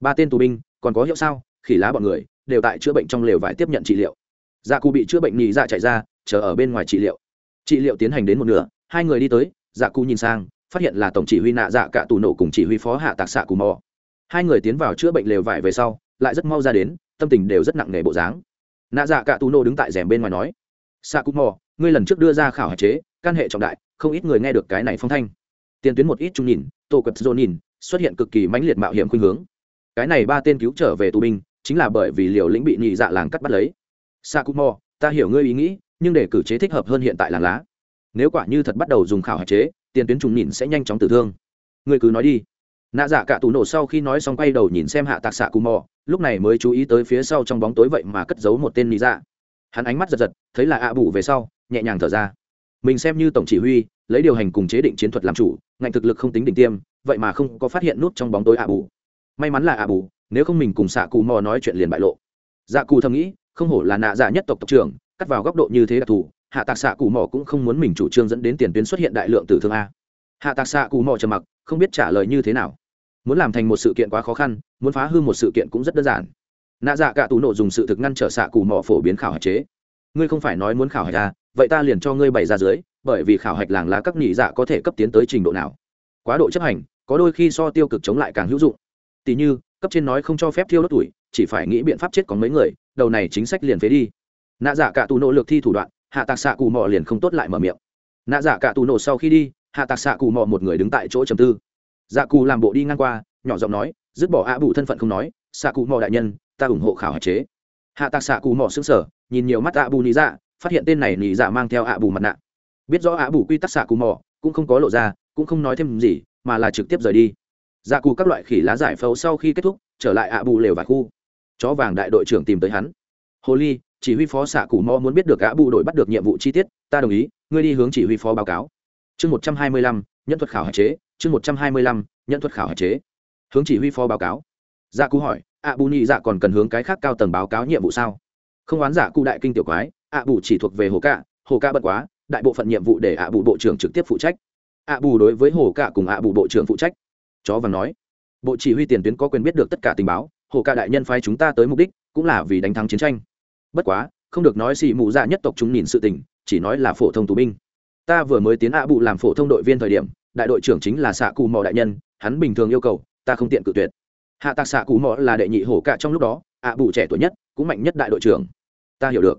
A: Ba tên tù binh, còn có hiệu sao? Khỉ lá bọn người, đều tại chữa bệnh trong lều vải tiếp nhận trị liệu. Dạ cụ bị chữa bệnh nhị dạ chạy ra, chờ ở bên ngoài trị liệu. Trị liệu tiến hành đến một nửa, hai người đi tới dạ cụ nhìn sang, phát hiện là tổng chỉ huy nạ dạ cả tù nổ cùng chỉ huy phó hạ tạc xạ cù mò. Hai người tiến vào chữa bệnh lều vải về sau, lại rất mau ra đến, tâm tình đều rất nặng nề bộ dáng. Nạ dạ cả tù nổ đứng tại rèm bên ngoài nói, xạ cù mò, ngươi lần trước đưa ra khảo hạch chế can hệ trọng đại, không ít người nghe được cái này phong thanh. Tiền tuyến một ít chung nhìn tô quật dô nhìn, xuất hiện cực kỳ mãnh liệt mạo hiểm khuynh hướng. Cái này ba tên cứu trở về tù binh, chính là bởi vì liều lĩnh bị nhị dạ làng cắt bắt lấy. Sa cú mò ta hiểu ngươi ý nghĩ, nhưng để cử chế thích hợp hơn hiện tại làng lá. Nếu quả như thật bắt đầu dùng khảo hạch chế, tiền tuyến trùng nhìn sẽ nhanh chóng tử thương. Ngươi cứ nói đi. Nạ dạ cả tù nổ sau khi nói xong quay đầu nhìn xem hạ tạc xạ cù mò lúc này mới chú ý tới phía sau trong bóng tối vậy mà cất giấu một tên lý dạ. Hắn ánh mắt giật giật, thấy là ạ bủ về sau, nhẹ nhàng thở ra mình xem như tổng chỉ huy, lấy điều hành cùng chế định chiến thuật làm chủ, ngạnh thực lực không tính đỉnh tiêm, vậy mà không có phát hiện nút trong bóng tối ạ bù may mắn là ạ bù nếu không mình cùng xạ cù mò nói chuyện liền bại lộ. Dạ cù thầm nghĩ, không hổ là nạ dạ nhất tộc tộc trưởng, cắt vào góc độ như thế đặc thù hạ tạc xạ cù mò cũng không muốn mình chủ trương dẫn đến tiền tuyến xuất hiện đại lượng tử thương a. Hạ tạc xạ cù mò trầm mặc, không biết trả lời như thế nào. Muốn làm thành một sự kiện quá khó khăn, muốn phá hư một sự kiện cũng rất đơn giản. Nạ dạ cả tù nộ dùng sự thực ngăn trở xạ cù mò phổ biến khảo hạch chế. Ngươi không phải nói muốn khảo hạch à vậy ta liền cho ngươi bày ra dưới, bởi vì khảo hạch làng lá các nhị dạ có thể cấp tiến tới trình độ nào. Quá độ chấp hành, có đôi khi so tiêu cực chống lại càng hữu dụng. Tỷ như, cấp trên nói không cho phép thiêu đốt tuổi, chỉ phải nghĩ biện pháp chết có mấy người, đầu này chính sách liền phế đi. Nạ dạ cả tù nỗ lực thi thủ đoạn, hạ tạc xạ cù mò liền không tốt lại mở miệng. Nạ dạ cả tù nổ sau khi đi, hạ tạc xạ cù mò một người đứng tại chỗ trầm tư. Dạ cù làm bộ đi ngang qua, nhỏ giọng nói, dứt bỏ ạ bù thân phận không nói, xạ cù mò đại nhân, ta ủng hộ khảo hạch chế. Hạ tạc xạ cù mò xứng sở nhìn nhiều mắt ạ bù nị dạ phát hiện tên này nhị dạ mang theo ạ bù mặt nạ. Biết rõ ạ bù quy tắc xạ cù mò, cũng không có lộ ra, cũng không nói thêm gì, mà là trực tiếp rời đi. Dạ cù các loại khỉ lá giải phẫu sau khi kết thúc, trở lại ạ bù lều vài khu. Chó vàng đại đội trưởng tìm tới hắn. Hồ ly, chỉ huy phó xạ cù mò muốn biết được ạ bù đội bắt được nhiệm vụ chi tiết, ta đồng ý, ngươi đi hướng chỉ huy phó báo cáo. Chương một trăm hai mươi lăm, nhân thuật khảo hạn chế, chương một trăm hai mươi lăm, nhân thuật khảo hạn chế. Hướng chỉ huy phó báo cáo. Dạ cù hỏi, ạ bù nhị dạ còn cần hướng cái khác cao tầng báo cáo nhiệm vụ sao? Không oán dạ giả cụ đại kinh tiểu quái ạ bù chỉ thuộc về hồ cạ hồ cạ bận quá, đại bộ phận nhiệm vụ để ạ bù bộ trưởng trực tiếp phụ trách. ạ bù đối với hồ cạ cùng ạ bù bộ trưởng phụ trách. Chó vàng nói, bộ chỉ huy tiền tuyến có quyền biết được tất cả tình báo, hồ cạ đại nhân phái chúng ta tới mục đích, cũng là vì đánh thắng chiến tranh. Bất quá, không được nói xì mù dạ nhất tộc chúng nhìn sự tình, chỉ nói là phổ thông tù binh. Ta vừa mới tiến ạ bù làm phổ thông đội viên thời điểm, đại đội trưởng chính là xạ cù mò đại nhân, hắn bình thường yêu cầu, ta không tiện cự tuyệt. Hạ tạc xạ cù mò là đệ nhị hổ cạ trong lúc đó, ạ bù trẻ tuổi nhất, cũng mạnh nhất đại đội trưởng. Ta hiểu được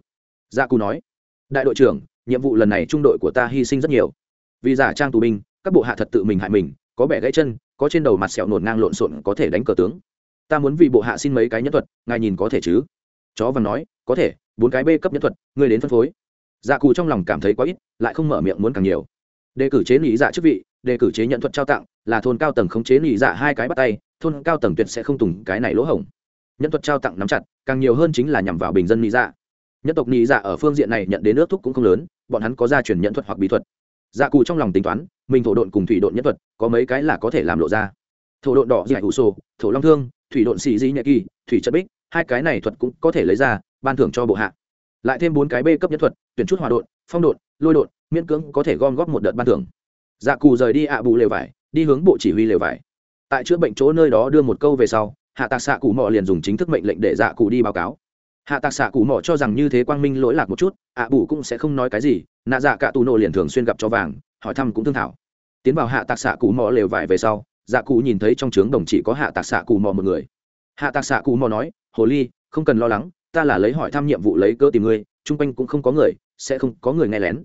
A: dạ cù nói, đại đội trưởng, nhiệm vụ lần này trung đội của ta hy sinh rất nhiều. Vì giả trang tù binh, các bộ hạ thật tự mình hại mình, có bẻ gãy chân, có trên đầu mặt sẹo nổn ngang lộn xộn, có thể đánh cờ tướng. Ta muốn vì bộ hạ xin mấy cái nhân thuật, ngài nhìn có thể chứ? Chó Văn nói, có thể, bốn cái b cấp nhân thuật, ngươi đến phân phối. Dạ cù trong lòng cảm thấy quá ít, lại không mở miệng muốn càng nhiều. Đề cử chế lý dạ chức vị, đề cử chế nhận thuật trao tặng, là thôn cao tầng không chế lý dạ hai cái bắt tay, thôn cao tầng tuyệt sẽ không tùng cái này lỗ hổng. Nhân thuật trao tặng nắm chặt, càng nhiều hơn chính là nhằm vào bình dân lý dạ nhân tộc nhị dạ ở phương diện này nhận đến nước thúc cũng không lớn, bọn hắn có gia truyền nhận thuật hoặc bí thuật. Dạ cù trong lòng tính toán, mình thổ độn cùng thủy độn nhân thuật, có mấy cái là có thể làm lộ ra. Thổ độn đỏ dạy hữu sổ, thổ long thương, thủy độn xì di nhẹ kỳ, thủy chất bích, hai cái này thuật cũng có thể lấy ra, ban thưởng cho bộ hạ. Lại thêm bốn cái b cấp nhất thuật, tuyển chút hòa độn, phong độn, lôi độn, miễn cưỡng có thể gom góp một đợt ban thưởng. Dạ cù rời đi ạ bù lều vải, đi hướng bộ chỉ huy lều vải. Tại chữa bệnh chỗ nơi đó đưa một câu về sau, hạ tạc xạ cụ mò liền dùng chính thức mệnh lệnh để dạ cụ đi báo cáo hạ tạc xạ cụ mỏ cho rằng như thế quang minh lỗi lạc một chút, ạ bù cũng sẽ không nói cái gì, nạ dạ cả tù Nộ liền thường xuyên gặp cho vàng, hỏi thăm cũng thương thảo. Tiến vào hạ tạc xạ cụ mỏ lều vải về sau dạ cụ nhìn thấy trong trướng đồng chỉ có hạ tạc xạ cụ mò một người. Hạ tạc xạ cụ mò nói, hồ ly, không cần lo lắng, ta là lấy hỏi thăm nhiệm vụ lấy cơ tìm ngươi, chung quanh cũng không có người, sẽ không có người nghe lén.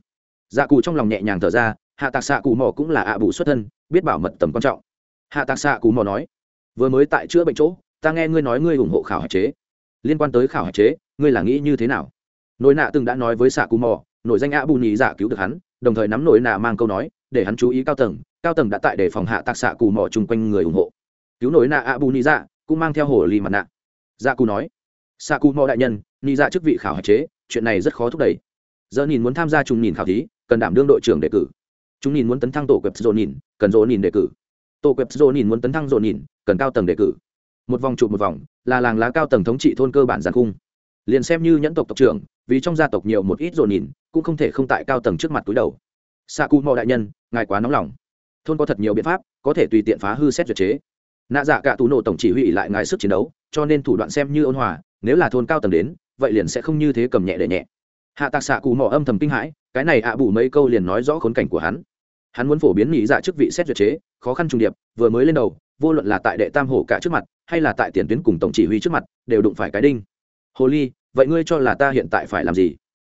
A: Dạ cụ trong lòng nhẹ nhàng thở ra, hạ tạc xạ cụ mò cũng là ạ bù xuất thân, biết bảo mật tầm quan trọng. Hạ tạc xạ cụ mò nói, vừa mới tại chữa bệnh chỗ, ta nghe ngươi nói ngươi ủng hộ khảo hạch chế liên quan tới khảo hạch chế, ngươi là nghĩ như thế nào? Nỗi nạ từng đã nói với xạ cù mò, nổi danh ạ bù nhì giả dạ cứu được hắn, đồng thời nắm nỗi nạ mang câu nói, để hắn chú ý cao tầng cao tầng đã tại để phòng hạ tạc xạ cù mò chung quanh người ủng hộ. Cứu nỗi nạ ạ bù nhì giả dạ, cũng mang theo hồ lì mặt nạ. Dạ cù nói xạ cù mò đại nhân nhì giả dạ chức vị khảo hạch chế, chuyện này rất khó thúc đẩy. Giờ nhìn muốn tham gia trùng nhìn khảo thí, cần đảm đương đội trưởng đề cử. Chúng nhìn muốn tấn thăng tổ quẹp dồn nhìn, cần dồn nhìn đề cử. Tổ quẹp dồn nhìn muốn tấn thăng dồn nhìn, cần cao tầng đề cử một vòng trụ một vòng, là làng lá cao tầng thống trị thôn cơ bản giàn khung. Liền xem như nhẫn tộc tộc trưởng, vì trong gia tộc nhiều một ít dồn nhìn, cũng không thể không tại cao tầng trước mặt túi đầu. Sa cụ mò đại nhân, ngài quá nóng lòng. Thôn có thật nhiều biện pháp, có thể tùy tiện phá hư xét duyệt chế. Nạ dạ cả tù nổ tổng chỉ huy lại ngài sức chiến đấu, cho nên thủ đoạn xem như ôn hòa, nếu là thôn cao tầng đến, vậy liền sẽ không như thế cầm nhẹ để nhẹ. Hạ tạc xạ cụ mò âm thầm kinh hãi, cái này ạ bù mấy câu liền nói rõ khốn cảnh của hắn hắn muốn phổ biến nghĩ dạ chức vị xét duyệt chế, khó khăn trùng điệp, vừa mới lên đầu, vô luận là tại đệ tam hổ cả trước mặt, hay là tại tiền tuyến cùng tổng chỉ huy trước mặt, đều đụng phải cái đinh. Hồ ly, vậy ngươi cho là ta hiện tại phải làm gì?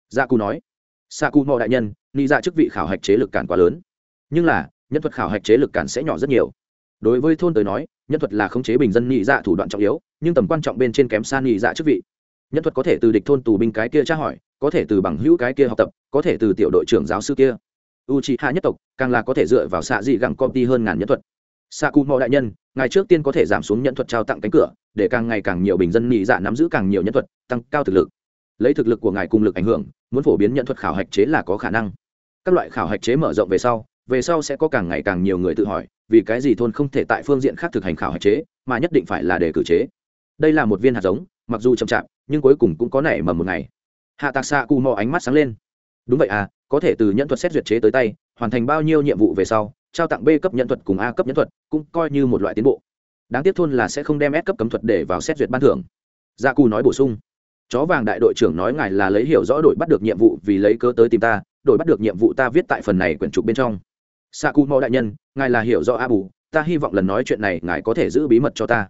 A: Dạ cù nói. Sa cù mò đại nhân nghĩ dạ chức vị khảo hạch chế lực cản quá lớn. Nhưng là, nhân thuật khảo hạch chế lực cản sẽ nhỏ rất nhiều. Đối với thôn tới nói, nhân thuật là khống chế bình dân nhị dạ thủ đoạn trọng yếu, nhưng tầm quan trọng bên trên kém xa nhị dạ chức vị. Nhân thuật có thể từ địch thôn tù binh cái kia tra hỏi, có thể từ bằng hữu cái kia học tập, có thể từ tiểu đội trưởng giáo sư kia u c h i hạ nhất tộc, càng là có thể dựa vào xạ dị gẳng công ty hơn ngàn nhân thuật. Xạ cụ mò đại nhân ngày trước tiên có thể giảm xuống nhân thuật trao tặng cánh cửa, để càng ngày càng nhiều bình dân nhị dạ nắm giữ càng nhiều nhân thuật, tăng cao thực lực. Lấy thực lực của ngài cùng lực ảnh hưởng, muốn phổ biến nhân thuật khảo hạch chế là có khả năng. Các loại khảo hạch chế mở rộng về sau về sau sẽ có càng ngày càng nhiều người tự hỏi, vì cái gì thôn không thể tại phương diện khác thực hành khảo hạch chế, mà nhất định phải là để cử chế. Đây là một viên hạt giống, mặc dù chậm chạp, nhưng cuối cùng cũng có nảy mầm một ngày. Hạ tạc xạ cù mò ánh mắt sáng lên đúng vậy à có thể từ nhận thuật xét duyệt chế tới tay, hoàn thành bao nhiêu nhiệm vụ về sau, trao tặng b cấp nhận thuật cùng a cấp nhận thuật cũng coi như một loại tiến bộ. Đáng tiếc thôn là sẽ không đem s cấp cấm thuật để vào xét duyệt ban thưởng. Gia cù nói bổ sung. Chó vàng đại đội trưởng nói ngài là lấy hiểu rõ đội bắt được nhiệm vụ vì lấy cớ tới tìm ta, đội bắt được nhiệm vụ ta viết tại phần này quyển trục bên trong. Sa cù mò đại nhân, ngài là hiểu rõ a bù, ta hy vọng lần nói chuyện này ngài có thể giữ bí mật cho ta.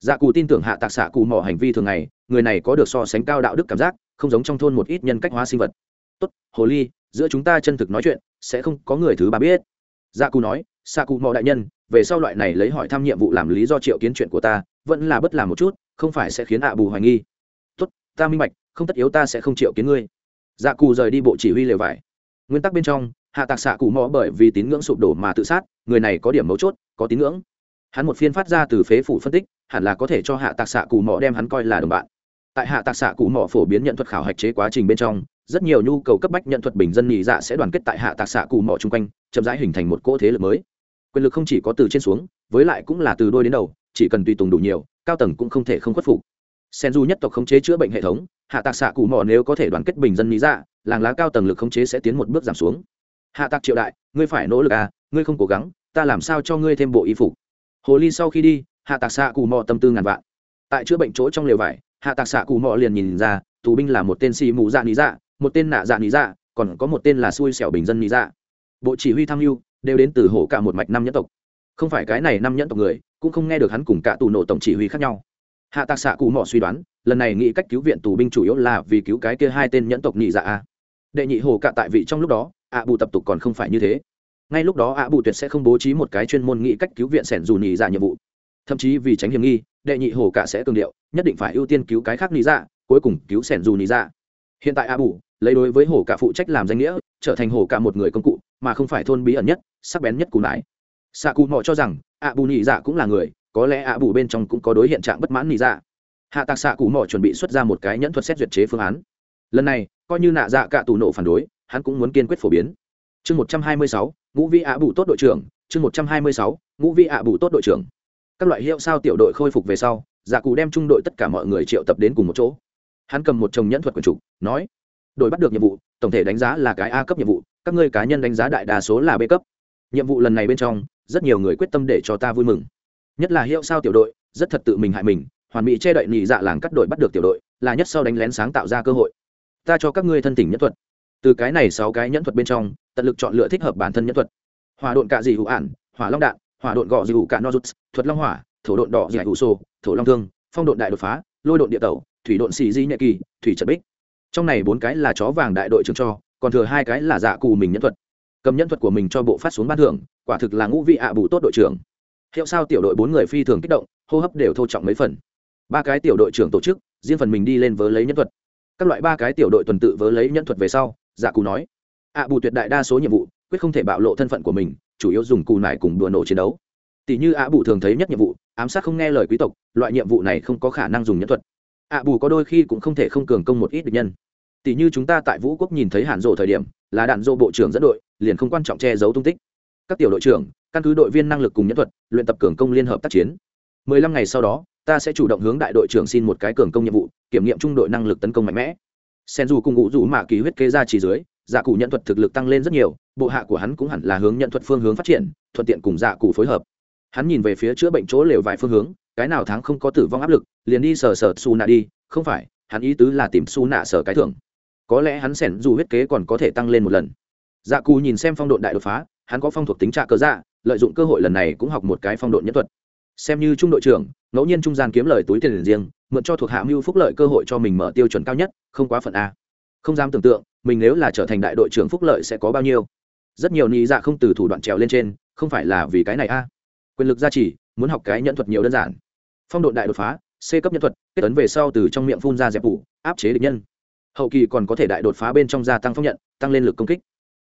A: Dạ cù tin tưởng hạ tạc xạ cù mò hành vi thường ngày, người này có được so sánh cao đạo đức cảm giác, không giống trong thôn một ít nhân cách hóa sinh vật tốt, hồ ly, giữa chúng ta chân thực nói chuyện, sẽ không có người thứ ba biết. Gia cù nói Sa cù mò đại nhân, về sau loại này lấy hỏi thăm nhiệm vụ làm lý do triệu kiến chuyện của ta, vẫn là bất làm một chút, không phải sẽ khiến ạ bù hoài nghi. Tốt, ta minh bạch, không tất yếu ta sẽ không triệu kiến ngươi. Dạ cù rời đi bộ chỉ huy lều vải. Nguyên tắc bên trong, hạ tạc xạ cụ mò bởi vì tín ngưỡng sụp đổ mà tự sát, người này có điểm mấu chốt, có tín ngưỡng. Hắn một phiên phát ra từ phế phủ phân tích, hẳn là có thể cho hạ tạc xạ cụ mò đem hắn coi là đồng bạn. Tại hạ tạc xạ cụ mò phổ biến nhận thuật khảo hạch chế quá trình bên trong rất nhiều nhu cầu cấp bách nhận thuật bình dân nhị dạ sẽ đoàn kết tại hạ tạc xạ cụ mỏ chung quanh, chậm rãi hình thành một cỗ thế lực mới. Quyền lực không chỉ có từ trên xuống, với lại cũng là từ đôi đến đầu, chỉ cần tùy tùng đủ nhiều, cao tầng cũng không thể không khuất phục. Sen du nhất tộc khống chế chữa bệnh hệ thống, hạ tạc xạ cụ mỏ nếu có thể đoàn kết bình dân nhị dạ làng lá cao tầng lực khống chế sẽ tiến một bước giảm xuống. Hạ tạc triệu đại, ngươi phải nỗ lực à ngươi không cố gắng, ta làm sao cho ngươi thêm bộ y phục? Hồ ly sau khi đi, hạ tạc xạ cụ mò tâm tư ngàn vạn. Tại chữa bệnh chỗ trong lều vải, hạ tạc xạ cụ mò liền nhìn ra, tù binh là một tên xì mù dạ lý dạ một tên nạ dạ lý dạ còn có một tên là xui xẻo bình dân lý dạ. Bộ chỉ huy tham mưu đều đến từ hổ cả một mạch năm nhẫn tộc. Không phải cái này năm nhẫn tộc người, cũng không nghe được hắn cùng cả tù nổ tổng chỉ huy khác nhau. Hạ tạc xạ cụ mò suy đoán, lần này nghĩ cách cứu viện tù binh chủ yếu là vì cứu cái kia hai tên nhẫn tộc nhị dạ a. Đệ nhị hồ cả tại vị trong lúc đó, ạ bù tập tục còn không phải như thế. Ngay lúc đó ạ bù tuyệt sẽ không bố trí một cái chuyên môn nghĩ cách cứu viện sẻn dù nhị dạ nhiệm vụ. Thậm chí vì tránh hiểm nghi, đệ nhị hồ cả sẽ cường điệu, nhất định phải ưu tiên cứu cái khác nhị dạ cuối cùng cứu sẻn dù nhị dạ. Hiện tại ạ bù lấy đối với hổ cả phụ trách làm danh nghĩa, trở thành hổ cả một người công cụ, mà không phải thôn bí ẩn nhất, sắc bén nhất cù nãi xạ cụ mò cho rằng, ạ bù nhị dạ cũng là người, có lẽ ạ bù bên trong cũng có đối hiện trạng bất mãn nhị dạ. Hạ tạc xạ cụ mò chuẩn bị xuất ra một cái nhẫn thuật xét duyệt chế phương án. Lần này, coi như nạ dạ cả tù nổ phản đối, hắn cũng muốn kiên quyết phổ biến. Chương một trăm hai mươi sáu, ngũ vi ạ bù tốt đội trưởng, chương một trăm hai mươi sáu, ngũ vi ạ bù tốt đội trưởng. Các loại hiệu sao tiểu đội khôi phục về sau dạ cụ đem trung đội tất cả mọi người triệu tập đến cùng một chỗ. Hắn cầm một chồng nhẫn thuật quần trục nói đội bắt được nhiệm vụ, tổng thể đánh giá là cái a cấp nhiệm vụ, các ngươi cá nhân đánh giá đại đa số là b cấp. Nhiệm vụ lần này bên trong, rất nhiều người quyết tâm để cho ta vui mừng. Nhất là hiệu sao tiểu đội, rất thật tự mình hại mình, hoàn mỹ che đậy nhị dạ làng cắt đội bắt được tiểu đội, là nhất sau đánh lén sáng tạo ra cơ hội. Ta cho các ngươi thân tỉnh nhất thuật. Từ cái này sáu cái nhẫn thuật bên trong, tận lực chọn lựa thích hợp bản thân nhẫn thuật. Hòa độn cạ dị hữu ản, hỏa long đạn, hỏa độn gọ dị hữu cạ nozuts, thuật long hỏa, thổ độn đỏ dị hữu sô, thổ long thương, phong độn đại đột phá, lôi độn địa tẩu, thủy độn xì di nhẹ kỳ, thủy trật bích trong này bốn cái là chó vàng đại đội trưởng cho, còn thừa hai cái là dạ cù mình nhân thuật. Cầm nhân thuật của mình cho bộ phát xuống ban thưởng, quả thực là ngũ vị ạ bù tốt đội trưởng. Hiệu sao tiểu đội bốn người phi thường kích động, hô hấp đều thô trọng mấy phần. Ba cái tiểu đội trưởng tổ chức, riêng phần mình đi lên vớ lấy nhân thuật. Các loại ba cái tiểu đội tuần tự vớ lấy nhân thuật về sau dạ cù nói, ạ bù tuyệt đại đa số nhiệm vụ, quyết không thể bạo lộ thân phận của mình, chủ yếu dùng cù nải cùng đùa nổ chiến đấu. Tỷ như ạ bù thường thấy nhất nhiệm vụ, ám sát không nghe lời quý tộc, loại nhiệm vụ này không có khả năng dùng nhân thuật. Ạ bù có đôi khi cũng không thể không cường công một ít địch nhân tỷ như chúng ta tại vũ quốc nhìn thấy hàn rộ thời điểm, là đạn dô bộ trưởng dẫn đội, liền không quan trọng che giấu tung tích. Các tiểu đội trưởng, căn cứ đội viên năng lực cùng nhẫn thuật, luyện tập cường công liên hợp tác chiến. Mười lăm ngày sau đó, ta sẽ chủ động hướng đại đội trưởng xin một cái cường công nhiệm vụ, kiểm nghiệm trung đội năng lực tấn công mạnh mẽ. Sen dù cùng ngụ rủ mạ kỳ huyết kế ra chỉ dưới dạ cụ nhận thuật thực lực tăng lên rất nhiều, bộ hạ của hắn cũng hẳn là hướng nhận thuật phương hướng phát triển, thuận tiện cùng dạ cụ phối hợp. Hắn nhìn về phía chữa bệnh chỗ lều vài phương hướng, cái nào tháng không có tử vong áp lực, liền đi sờ sờ su nạ đi, không phải, hắn ý tứ là tìm su nạ sờ cái thưởng có lẽ hắn sẻn dù huyết kế còn có thể tăng lên một lần. Dạ cù nhìn xem phong độn đại đột phá, hắn có phong thuộc tính trạ cơ dạ lợi dụng cơ hội lần này cũng học một cái phong độn nhất thuật. Xem như trung đội trưởng, ngẫu nhiên trung gian kiếm lời túi tiền riêng, mượn cho thuộc hạ mưu phúc lợi cơ hội cho mình mở tiêu chuẩn cao nhất, không quá phận a. Không dám tưởng tượng, mình nếu là trở thành đại đội trưởng phúc lợi sẽ có bao nhiêu. Rất nhiều lý dạ không từ thủ đoạn trèo lên trên, không phải là vì cái này a. Quyền lực gia trì, muốn học cái nhận thuật nhiều đơn giản. Phong độ đại đột phá, c cấp nhân thuật, kết tấn về sau từ trong miệng phun ra dẹp phủ áp chế địch nhân hậu kỳ còn có thể đại đột phá bên trong gia tăng phong nhận, tăng lên lực công kích.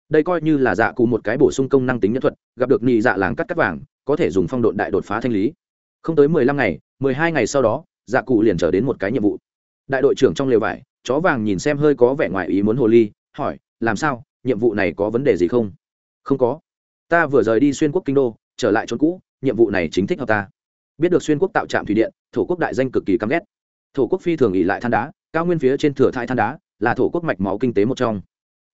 A: Đây coi như là dạ cụ một cái bổ sung công năng tính nhân thuật, gặp được nhị dạ làng cắt cắt vàng, có thể dùng phong độn đại đột phá thanh lý. Không tới mười lăm ngày, mười hai ngày sau đó dạ cụ liền trở đến một cái nhiệm vụ. Đại đội trưởng trong lều vải, chó vàng nhìn xem hơi có vẻ ngoài ý muốn hồ ly, hỏi, làm sao? Nhiệm vụ này có vấn đề gì không? Không có. Ta vừa rời đi xuyên quốc kinh đô, trở lại chốn cũ, nhiệm vụ này chính thích hợp ta. Biết được xuyên quốc tạo trạm thủy điện, thổ quốc đại danh cực kỳ căm ghét. Thổ quốc phi thường ỉ lại than đá cao nguyên phía trên thừa thai than đá, là thổ quốc mạch máu kinh tế một trong.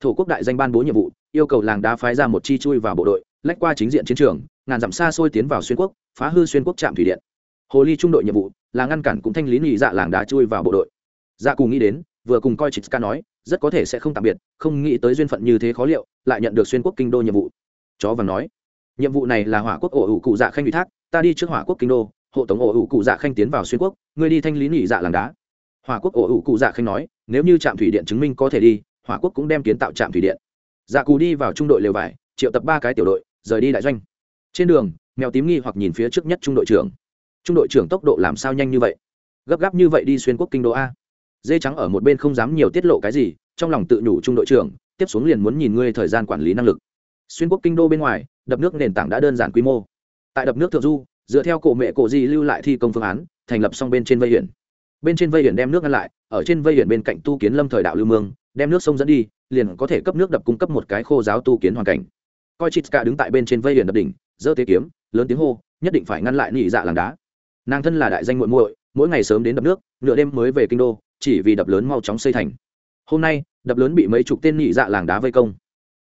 A: Thổ quốc đại danh ban bố nhiệm vụ, yêu cầu làng đá phái ra một chi chui vào bộ đội, lách qua chính diện chiến trường, ngàn dặm xa xôi tiến vào xuyên quốc, phá hư xuyên quốc trạm thủy điện. Hồ ly trung đội nhiệm vụ, là ngăn cản cũng thanh lý nhị dạ làng đá chui vào bộ đội. Dạ cùng nghĩ đến, vừa cùng coi chị ca nói, rất có thể sẽ không tạm biệt, không nghĩ tới duyên phận như thế khó liệu, lại nhận được xuyên quốc kinh đô nhiệm vụ. Chó vàng nói, nhiệm vụ này là hỏa quốc ổ ủ cụ dạ khanh ủy thác, ta đi trước hỏa quốc kinh đô, hộ tống ổ ủ cụ dạ khanh tiến vào xuyên quốc, ngươi đi thanh lý nhị dạ làng đá hỏa quốc ổ ủ cụ dạ khanh nói, nếu như trạm thủy điện chứng minh có thể đi, hỏa quốc cũng đem kiến tạo trạm thủy điện. Dạ cù đi vào trung đội lều vải, triệu tập ba cái tiểu đội, rời đi đại doanh. Trên đường, mèo tím nghi hoặc nhìn phía trước nhất trung đội trưởng. Trung đội trưởng tốc độ làm sao nhanh như vậy? Gấp gáp như vậy đi xuyên quốc kinh đô a. Dê trắng ở một bên không dám nhiều tiết lộ cái gì, trong lòng tự nhủ trung đội trưởng, tiếp xuống liền muốn nhìn ngươi thời gian quản lý năng lực. Xuyên quốc kinh đô bên ngoài, đập nước nền tảng đã đơn giản quy mô. Tại đập nước thượng du, dựa theo cổ mẹ cổ di lưu lại thi công phương án, thành lập xong bên trên vây huyện bên trên vây hiển đem nước ngăn lại, ở trên vây hiển bên cạnh tu kiến lâm thời đạo lưu mương, đem nước sông dẫn đi, liền có thể cấp nước đập cung cấp một cái khô giáo tu kiến hoàn cảnh. Coi chít cả đứng tại bên trên vây hiển đập đỉnh, giơ tế kiếm, lớn tiếng hô, nhất định phải ngăn lại nị dạ làng đá. Nàng thân là đại danh muội muội, mỗi ngày sớm đến đập nước, nửa đêm mới về kinh đô, chỉ vì đập lớn mau chóng xây thành. Hôm nay, đập lớn bị mấy chục tên nị dạ làng đá vây công.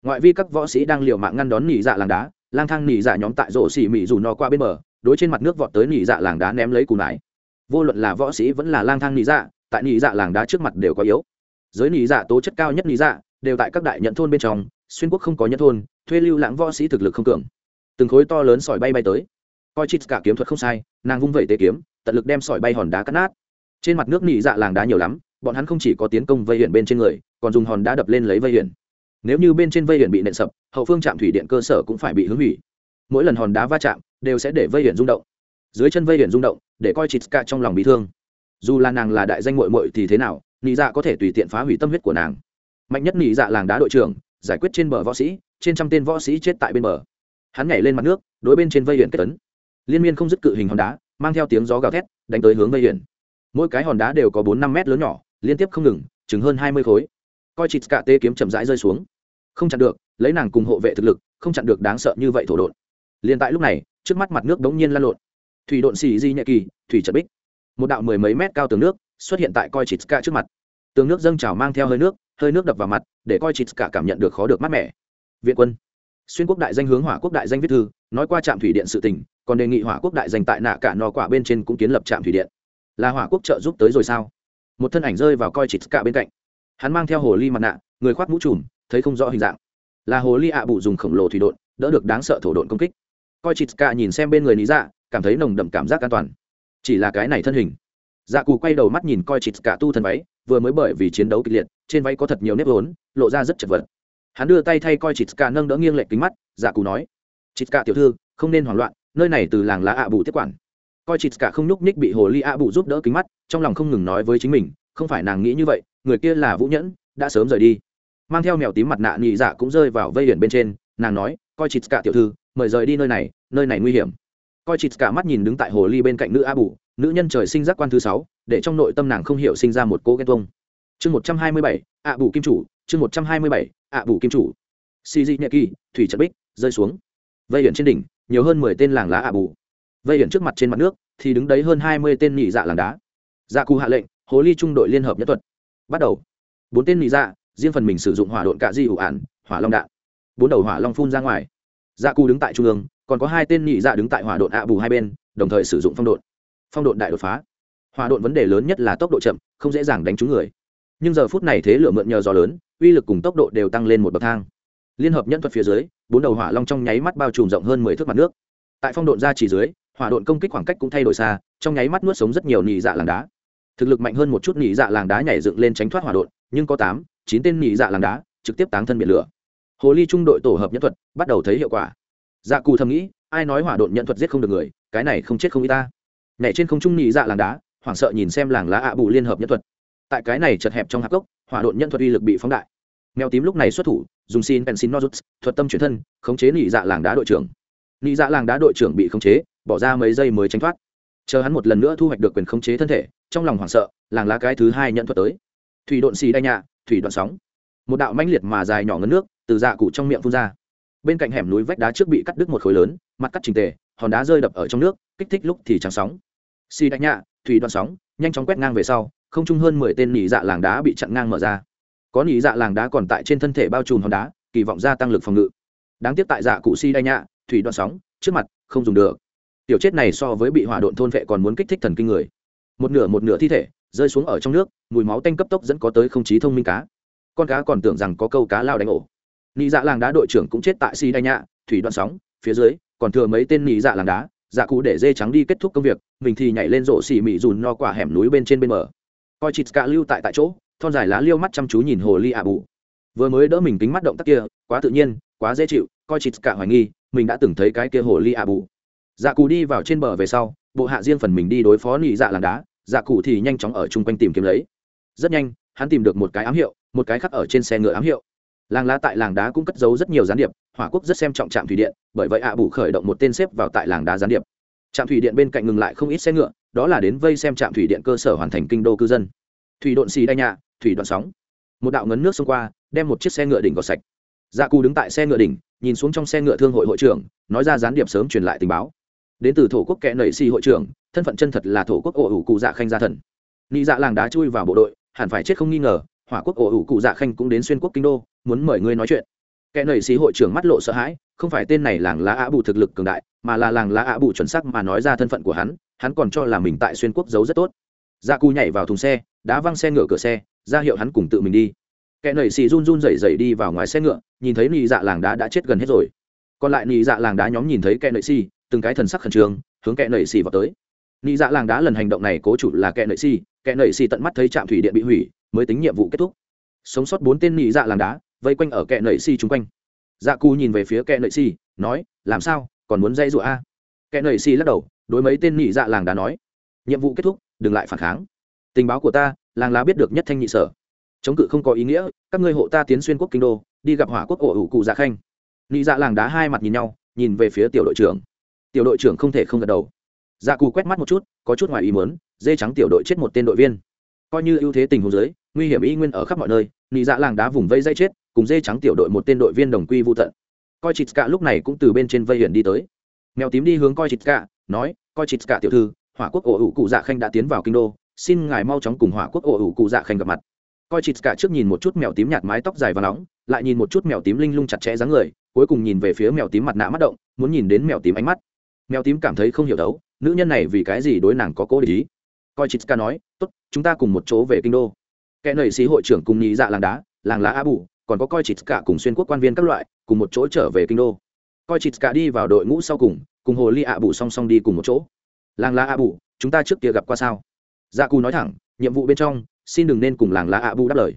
A: Ngoại vi các võ sĩ đang liều mạng ngăn đón nị dạ làng đá, lang thang nị dạ nhóm tại rổ xỉ mị dù no qua bên bờ, đối trên mặt nước vọt tới nị dạ làng đá ném lấy cù nải vô luận là võ sĩ vẫn là lang thang nị dạ tại nị dạ làng đá trước mặt đều có yếu. Giới nị dạ tố chất cao nhất nị dạ đều tại các đại nhận thôn bên trong, xuyên quốc không có nhận thôn, thuê lưu lãng võ sĩ thực lực không cường. Từng khối to lớn sỏi bay bay tới. Coi chít cả kiếm thuật không sai, nàng vung vẩy tế kiếm, tận lực đem sỏi bay hòn đá cắt nát. Trên mặt nước nị dạ làng đá nhiều lắm, bọn hắn không chỉ có tiến công vây huyền bên trên người, còn dùng hòn đá đập lên lấy vây huyền. nếu như bên trên vây huyền bị nện sập, hậu phương trạm thủy điện cơ sở cũng phải bị hướng hủy. Mỗi lần hòn đá va chạm, đều sẽ để vây huyền rung động dưới chân vây biển rung động, để coi chịt cả trong lòng bị thương. Dù là nàng là đại danh mội mội thì thế nào, nị dạ có thể tùy tiện phá hủy tâm huyết của nàng. Mạnh nhất nị dạ làng đá đội trưởng, giải quyết trên bờ võ sĩ, trên trăm tên võ sĩ chết tại bên bờ. Hắn nhảy lên mặt nước, đối bên trên vây biển kết tấn liên miên không dứt cự hình hòn đá, mang theo tiếng gió gào thét, đánh tới hướng vây biển mỗi cái hòn đá đều có bốn năm mét lớn nhỏ, liên tiếp không ngừng, chừng hơn hai mươi khối. Coi chịt cả tê kiếm chậm rãi rơi xuống. Không chặn được, lấy nàng cùng hộ vệ thực lực, không chặn được đáng sợ như vậy thổ đột liền tại lúc này, trước mắt mặt nước đống nhiên lan lộn thủy độn xì di nhẹ kỳ, thủy trật bích. Một đạo mười mấy mét cao tường nước xuất hiện tại coi chít cả trước mặt. Tường nước dâng trào mang theo hơi nước hơi nước đập vào mặt, để coi chít cả cảm nhận được khó được mát mẻ. Viện quân. Xuyên quốc đại danh hướng hỏa quốc đại danh viết thư, nói qua trạm thủy điện sự tỉnh còn đề nghị hỏa quốc đại danh tại nạ cả nò quả bên trên cũng kiến lập trạm thủy điện. Là hỏa quốc trợ giúp tới rồi sao? Một thân ảnh rơi vào coi chít cả bên cạnh. Hắn mang theo hồ ly mặt nạ, người khoác mũ trùm, thấy không rõ hình dạng. Là hồ ly ạ bụ dùng khổng lồ thủy đột đỡ được đáng sợ thổ độn công kích. Coi chít cả nhìn xem bên người lý dạ cảm thấy nồng đậm cảm giác an toàn. Chỉ là cái này thân hình. Dạ cù quay đầu mắt nhìn coi chịt cả tu thân váy, vừa mới bởi vì chiến đấu kịch liệt, trên váy có thật nhiều nếp vốn, lộ ra rất chật vật. Hắn đưa tay thay coi chịt cả nâng đỡ nghiêng lệch kính mắt dạ cù nói, chịt cả tiểu thư, không nên hoảng loạn, nơi này từ làng lá ạ bù tiếp quản. Coi chịt cả không nhúc nhích bị hồ ly ạ bù giúp đỡ kính mắt, trong lòng không ngừng nói với chính mình, không phải nàng nghĩ như vậy, người kia là vũ nhẫn, đã sớm rời đi. Mang theo mèo tím mặt nạ nhị dạ cũng rơi vào vây hiển bên trên, nàng nói, coi chịt cả tiểu thư, mời rời đi nơi này nơi này nguy hiểm coi chịt cả mắt nhìn đứng tại hồ ly bên cạnh nữ a bù, nữ nhân trời sinh giác quan thứ sáu, để trong nội tâm nàng không hiểu sinh ra một cỗ ghen tuông. Chương một trăm hai mươi bảy ạ bù kim chủ, chương một trăm hai mươi bảy ạ bù kim chủ. Xì dị nhẹ kỳ, thủy trận bích, rơi xuống. Vây hiển trên đỉnh, nhiều hơn mười tên làng lá ạ bù. Vây hiển trước mặt trên mặt nước, thì đứng đấy hơn hai mươi tên nhị dạ làng đá. Dạ cù hạ lệnh, hồ ly trung đội liên hợp nhất thuật. Bắt đầu. Bốn tên nhị dạ riêng phần mình sử dụng hỏa độn cạ di ủ ản hỏa long đạn. Bốn đầu hỏa long phun ra ngoài. Dạ cù đứng tại trung ương còn có hai tên nhị dạ đứng tại hỏa độn ạ bù hai bên, đồng thời sử dụng phong độn. Phong độn đại đột phá. Hỏa độn vấn đề lớn nhất là tốc độ chậm, không dễ dàng đánh trúng người. Nhưng giờ phút này thế lửa mượn nhờ gió lớn, uy lực cùng tốc độ đều tăng lên một bậc thang. Liên hợp nhân thuật phía dưới, bốn đầu hỏa long trong nháy mắt bao trùm rộng hơn mười thước mặt nước. Tại phong độn ra chỉ dưới, hỏa độn công kích khoảng cách cũng thay đổi xa, trong nháy mắt nuốt sống rất nhiều nhị dạ làng đá. Thực lực mạnh hơn một chút nhị dạ làng đá nhảy dựng lên tránh thoát hỏa độn, nhưng có tám, chín tên nhị dạ làng đá trực tiếp táng thân biển lửa. Hồ ly trung đội tổ hợp nhân thuật, bắt đầu thấy hiệu quả dạ cù thầm nghĩ, ai nói hỏa độn nhận thuật giết không được người, cái này không chết không y ta. Nhảy trên không trung nhị dạ làng đá, hoảng sợ nhìn xem làng lá ạ bù liên hợp nhân thuật. Tại cái này chật hẹp trong hạp cốc, hỏa độn nhân thuật uy lực bị phóng đại. Mèo tím lúc này xuất thủ, dùng xin pensin nozuts, thuật tâm chuyển thân, khống chế nhị dạ làng đá đội trưởng. Nhị dạ làng đá đội trưởng bị khống chế, bỏ ra mấy giây mới tránh thoát. Chờ hắn một lần nữa thu hoạch được quyền khống chế thân thể, trong lòng hoảng sợ, làng lá cái thứ hai nhận thuật tới. Thủy độn xì đai nhạ, thủy đoạn sóng. Một đạo mãnh liệt mà dài nhỏ ngấn nước, từ dạ cụ trong miệng phun ra bên cạnh hẻm núi vách đá trước bị cắt đứt một khối lớn, mặt cắt trình tề, hòn đá rơi đập ở trong nước, kích thích lúc thì trắng sóng. Xì đánh nhạ, thủy đoạn sóng, nhanh chóng quét ngang về sau, không chung hơn mười tên nỉ dạ làng đá bị chặn ngang mở ra. Có nỉ dạ làng đá còn tại trên thân thể bao trùm hòn đá, kỳ vọng gia tăng lực phòng ngự. Đáng tiếc tại dạ cụ si đai nhạ, thủy đoạn sóng, trước mặt, không dùng được. Tiểu chết này so với bị hỏa độn thôn vệ còn muốn kích thích thần kinh người. Một nửa một nửa thi thể, rơi xuống ở trong nước, mùi máu tanh cấp tốc dẫn có tới không chí thông minh cá. Con cá còn tưởng rằng có câu cá lao đánh ổ nị dạ làng đá đội trưởng cũng chết tại si đai nhạ thủy đoạn sóng, phía dưới, còn thừa mấy tên nị dạ làng đá dạ cụ để dê trắng đi kết thúc công việc, mình thì nhảy lên rổ xỉ mị dùn no quả hẻm núi bên trên bên bờ. Coi chịt cả lưu tại tại chỗ, thon dài lá liêu mắt chăm chú nhìn hồ ly ạ bù. Vừa mới đỡ mình kính mắt động tác kia, quá tự nhiên, quá dễ chịu, coi chịt cả hoài nghi, mình đã từng thấy cái kia hồ ly ạ bù. Dạ cụ đi vào trên bờ về sau, bộ hạ riêng phần mình đi đối phó nị dạ làng đá dạ cụ thì nhanh chóng ở chung quanh tìm kiếm lấy. Rất nhanh, hắn tìm được một cái ám hiệu, một cái khắc ở trên xe ngựa ám hiệu làng lá tại làng đá cũng cất giấu rất nhiều gián điệp, hỏa quốc rất xem trọng trạm thủy điện, bởi vậy ạ à bù khởi động một tên xếp vào tại làng đá gián điệp. Trạm thủy điện bên cạnh ngừng lại không ít xe ngựa, đó là đến vây xem trạm thủy điện cơ sở hoàn thành kinh đô cư dân. Thủy độn xì đai nhạ, thủy đoạn sóng. Một đạo ngấn nước xông qua, đem một chiếc xe ngựa đỉnh gọt sạch. Dạ cù đứng tại xe ngựa đỉnh, nhìn xuống trong xe ngựa thương hội hội trưởng, nói ra gián điệp sớm truyền lại tình báo. Đến từ thổ quốc kẽ nảy xì hội trưởng, thân phận chân thật là thổ quốc ổ ủ cụ dạ khanh gia thần. Nị dạ làng đá chui vào bộ đội, hẳn phải chết không nghi ngờ, hỏa quốc ổ ủ cụ dạ khanh cũng đến xuyên quốc kinh đô muốn mời ngươi nói chuyện. Kẻ nảy xí hội trưởng mắt lộ sợ hãi, không phải tên này làng lá ạ bù thực lực cường đại, mà là làng lá ạ bù chuẩn sắc mà nói ra thân phận của hắn hắn còn cho là mình tại xuyên quốc giấu rất tốt. Gia cù nhảy vào thùng xe, đá văng xe ngựa cửa xe, ra hiệu hắn cùng tự mình đi. Kẻ nảy xì run run rẩy rẩy đi vào ngoài xe ngựa, nhìn thấy nị dạ làng đá đã chết gần hết rồi. Còn lại nị dạ làng đá nhóm nhìn thấy kẻ nảy xì từng cái thần sắc khẩn trương, hướng kẻ nảy xì vào tới. Nị dạ làng đá lần hành động này cố chủ là kẻ nảy xì kẻ nảy xì tận mắt thấy trạm thủy điện bị hủy, mới tính nhiệm vụ kết thúc. Sống sót bốn tên nị dạ làng đá vây quanh ở kẹ nậy xì chung quanh. Dạ cù nhìn về phía kẹ nậy xì nói, làm sao? Còn muốn dây dụa a? Kẹt nậy xì lắc đầu, đối mấy tên nhị dạ làng đã nói, nhiệm vụ kết thúc, đừng lại phản kháng. Tình báo của ta, làng lá biết được nhất thanh nhị sở. Chống cự không có ý nghĩa, các ngươi hộ ta tiến xuyên quốc kinh đô, đi gặp hỏa quốc ổ ủ cụ dạ khanh. Nhị dạ làng đá hai mặt nhìn nhau, nhìn về phía tiểu đội trưởng. Tiểu đội trưởng không thể không gật đầu. Dạ cù quét mắt một chút, có chút ngoài ý muốn, dê trắng tiểu đội chết một tên đội viên. Coi như ưu thế tình huống dưới, nguy hiểm y nguyên ở khắp mọi nơi, Nhị dạ làng đá vùng vây dây chết cùng dê trắng tiểu đội một tên đội viên đồng quy vô tận. Coi chịt cả lúc này cũng từ bên trên vây hiển đi tới. Mèo tím đi hướng coi chịt cả nói, coi chịt cả tiểu thư, hỏa quốc ổ ủ cụ dạ khanh đã tiến vào kinh đô, xin ngài mau chóng cùng hỏa quốc ổ ủ cụ dạ khanh gặp mặt. Coi chịt cả trước nhìn một chút mèo tím nhạt mái tóc dài và nóng, lại nhìn một chút mèo tím linh lung chặt chẽ dáng người, cuối cùng nhìn về phía mèo tím mặt nạ mắt động, muốn nhìn đến mèo tím ánh mắt. Mèo tím cảm thấy không hiểu đấu, nữ nhân này vì cái gì đối nàng có cố để ý? Coi chít cả nói, tốt, chúng ta cùng một chỗ về kinh đô. Kẻ nảy sĩ hội trưởng cùng nhị dạ làng đá, làng lá a bù còn có coi chịt cả cùng xuyên quốc quan viên các loại, cùng một chỗ trở về kinh đô. Coi chịt cả đi vào đội ngũ sau cùng cùng hồ ly ạ bù song song đi cùng một chỗ. Làng lá ạ bù, chúng ta trước kia gặp qua sao? Dạ cù nói thẳng, nhiệm vụ bên trong, xin đừng nên cùng làng lá ạ bù đáp lời.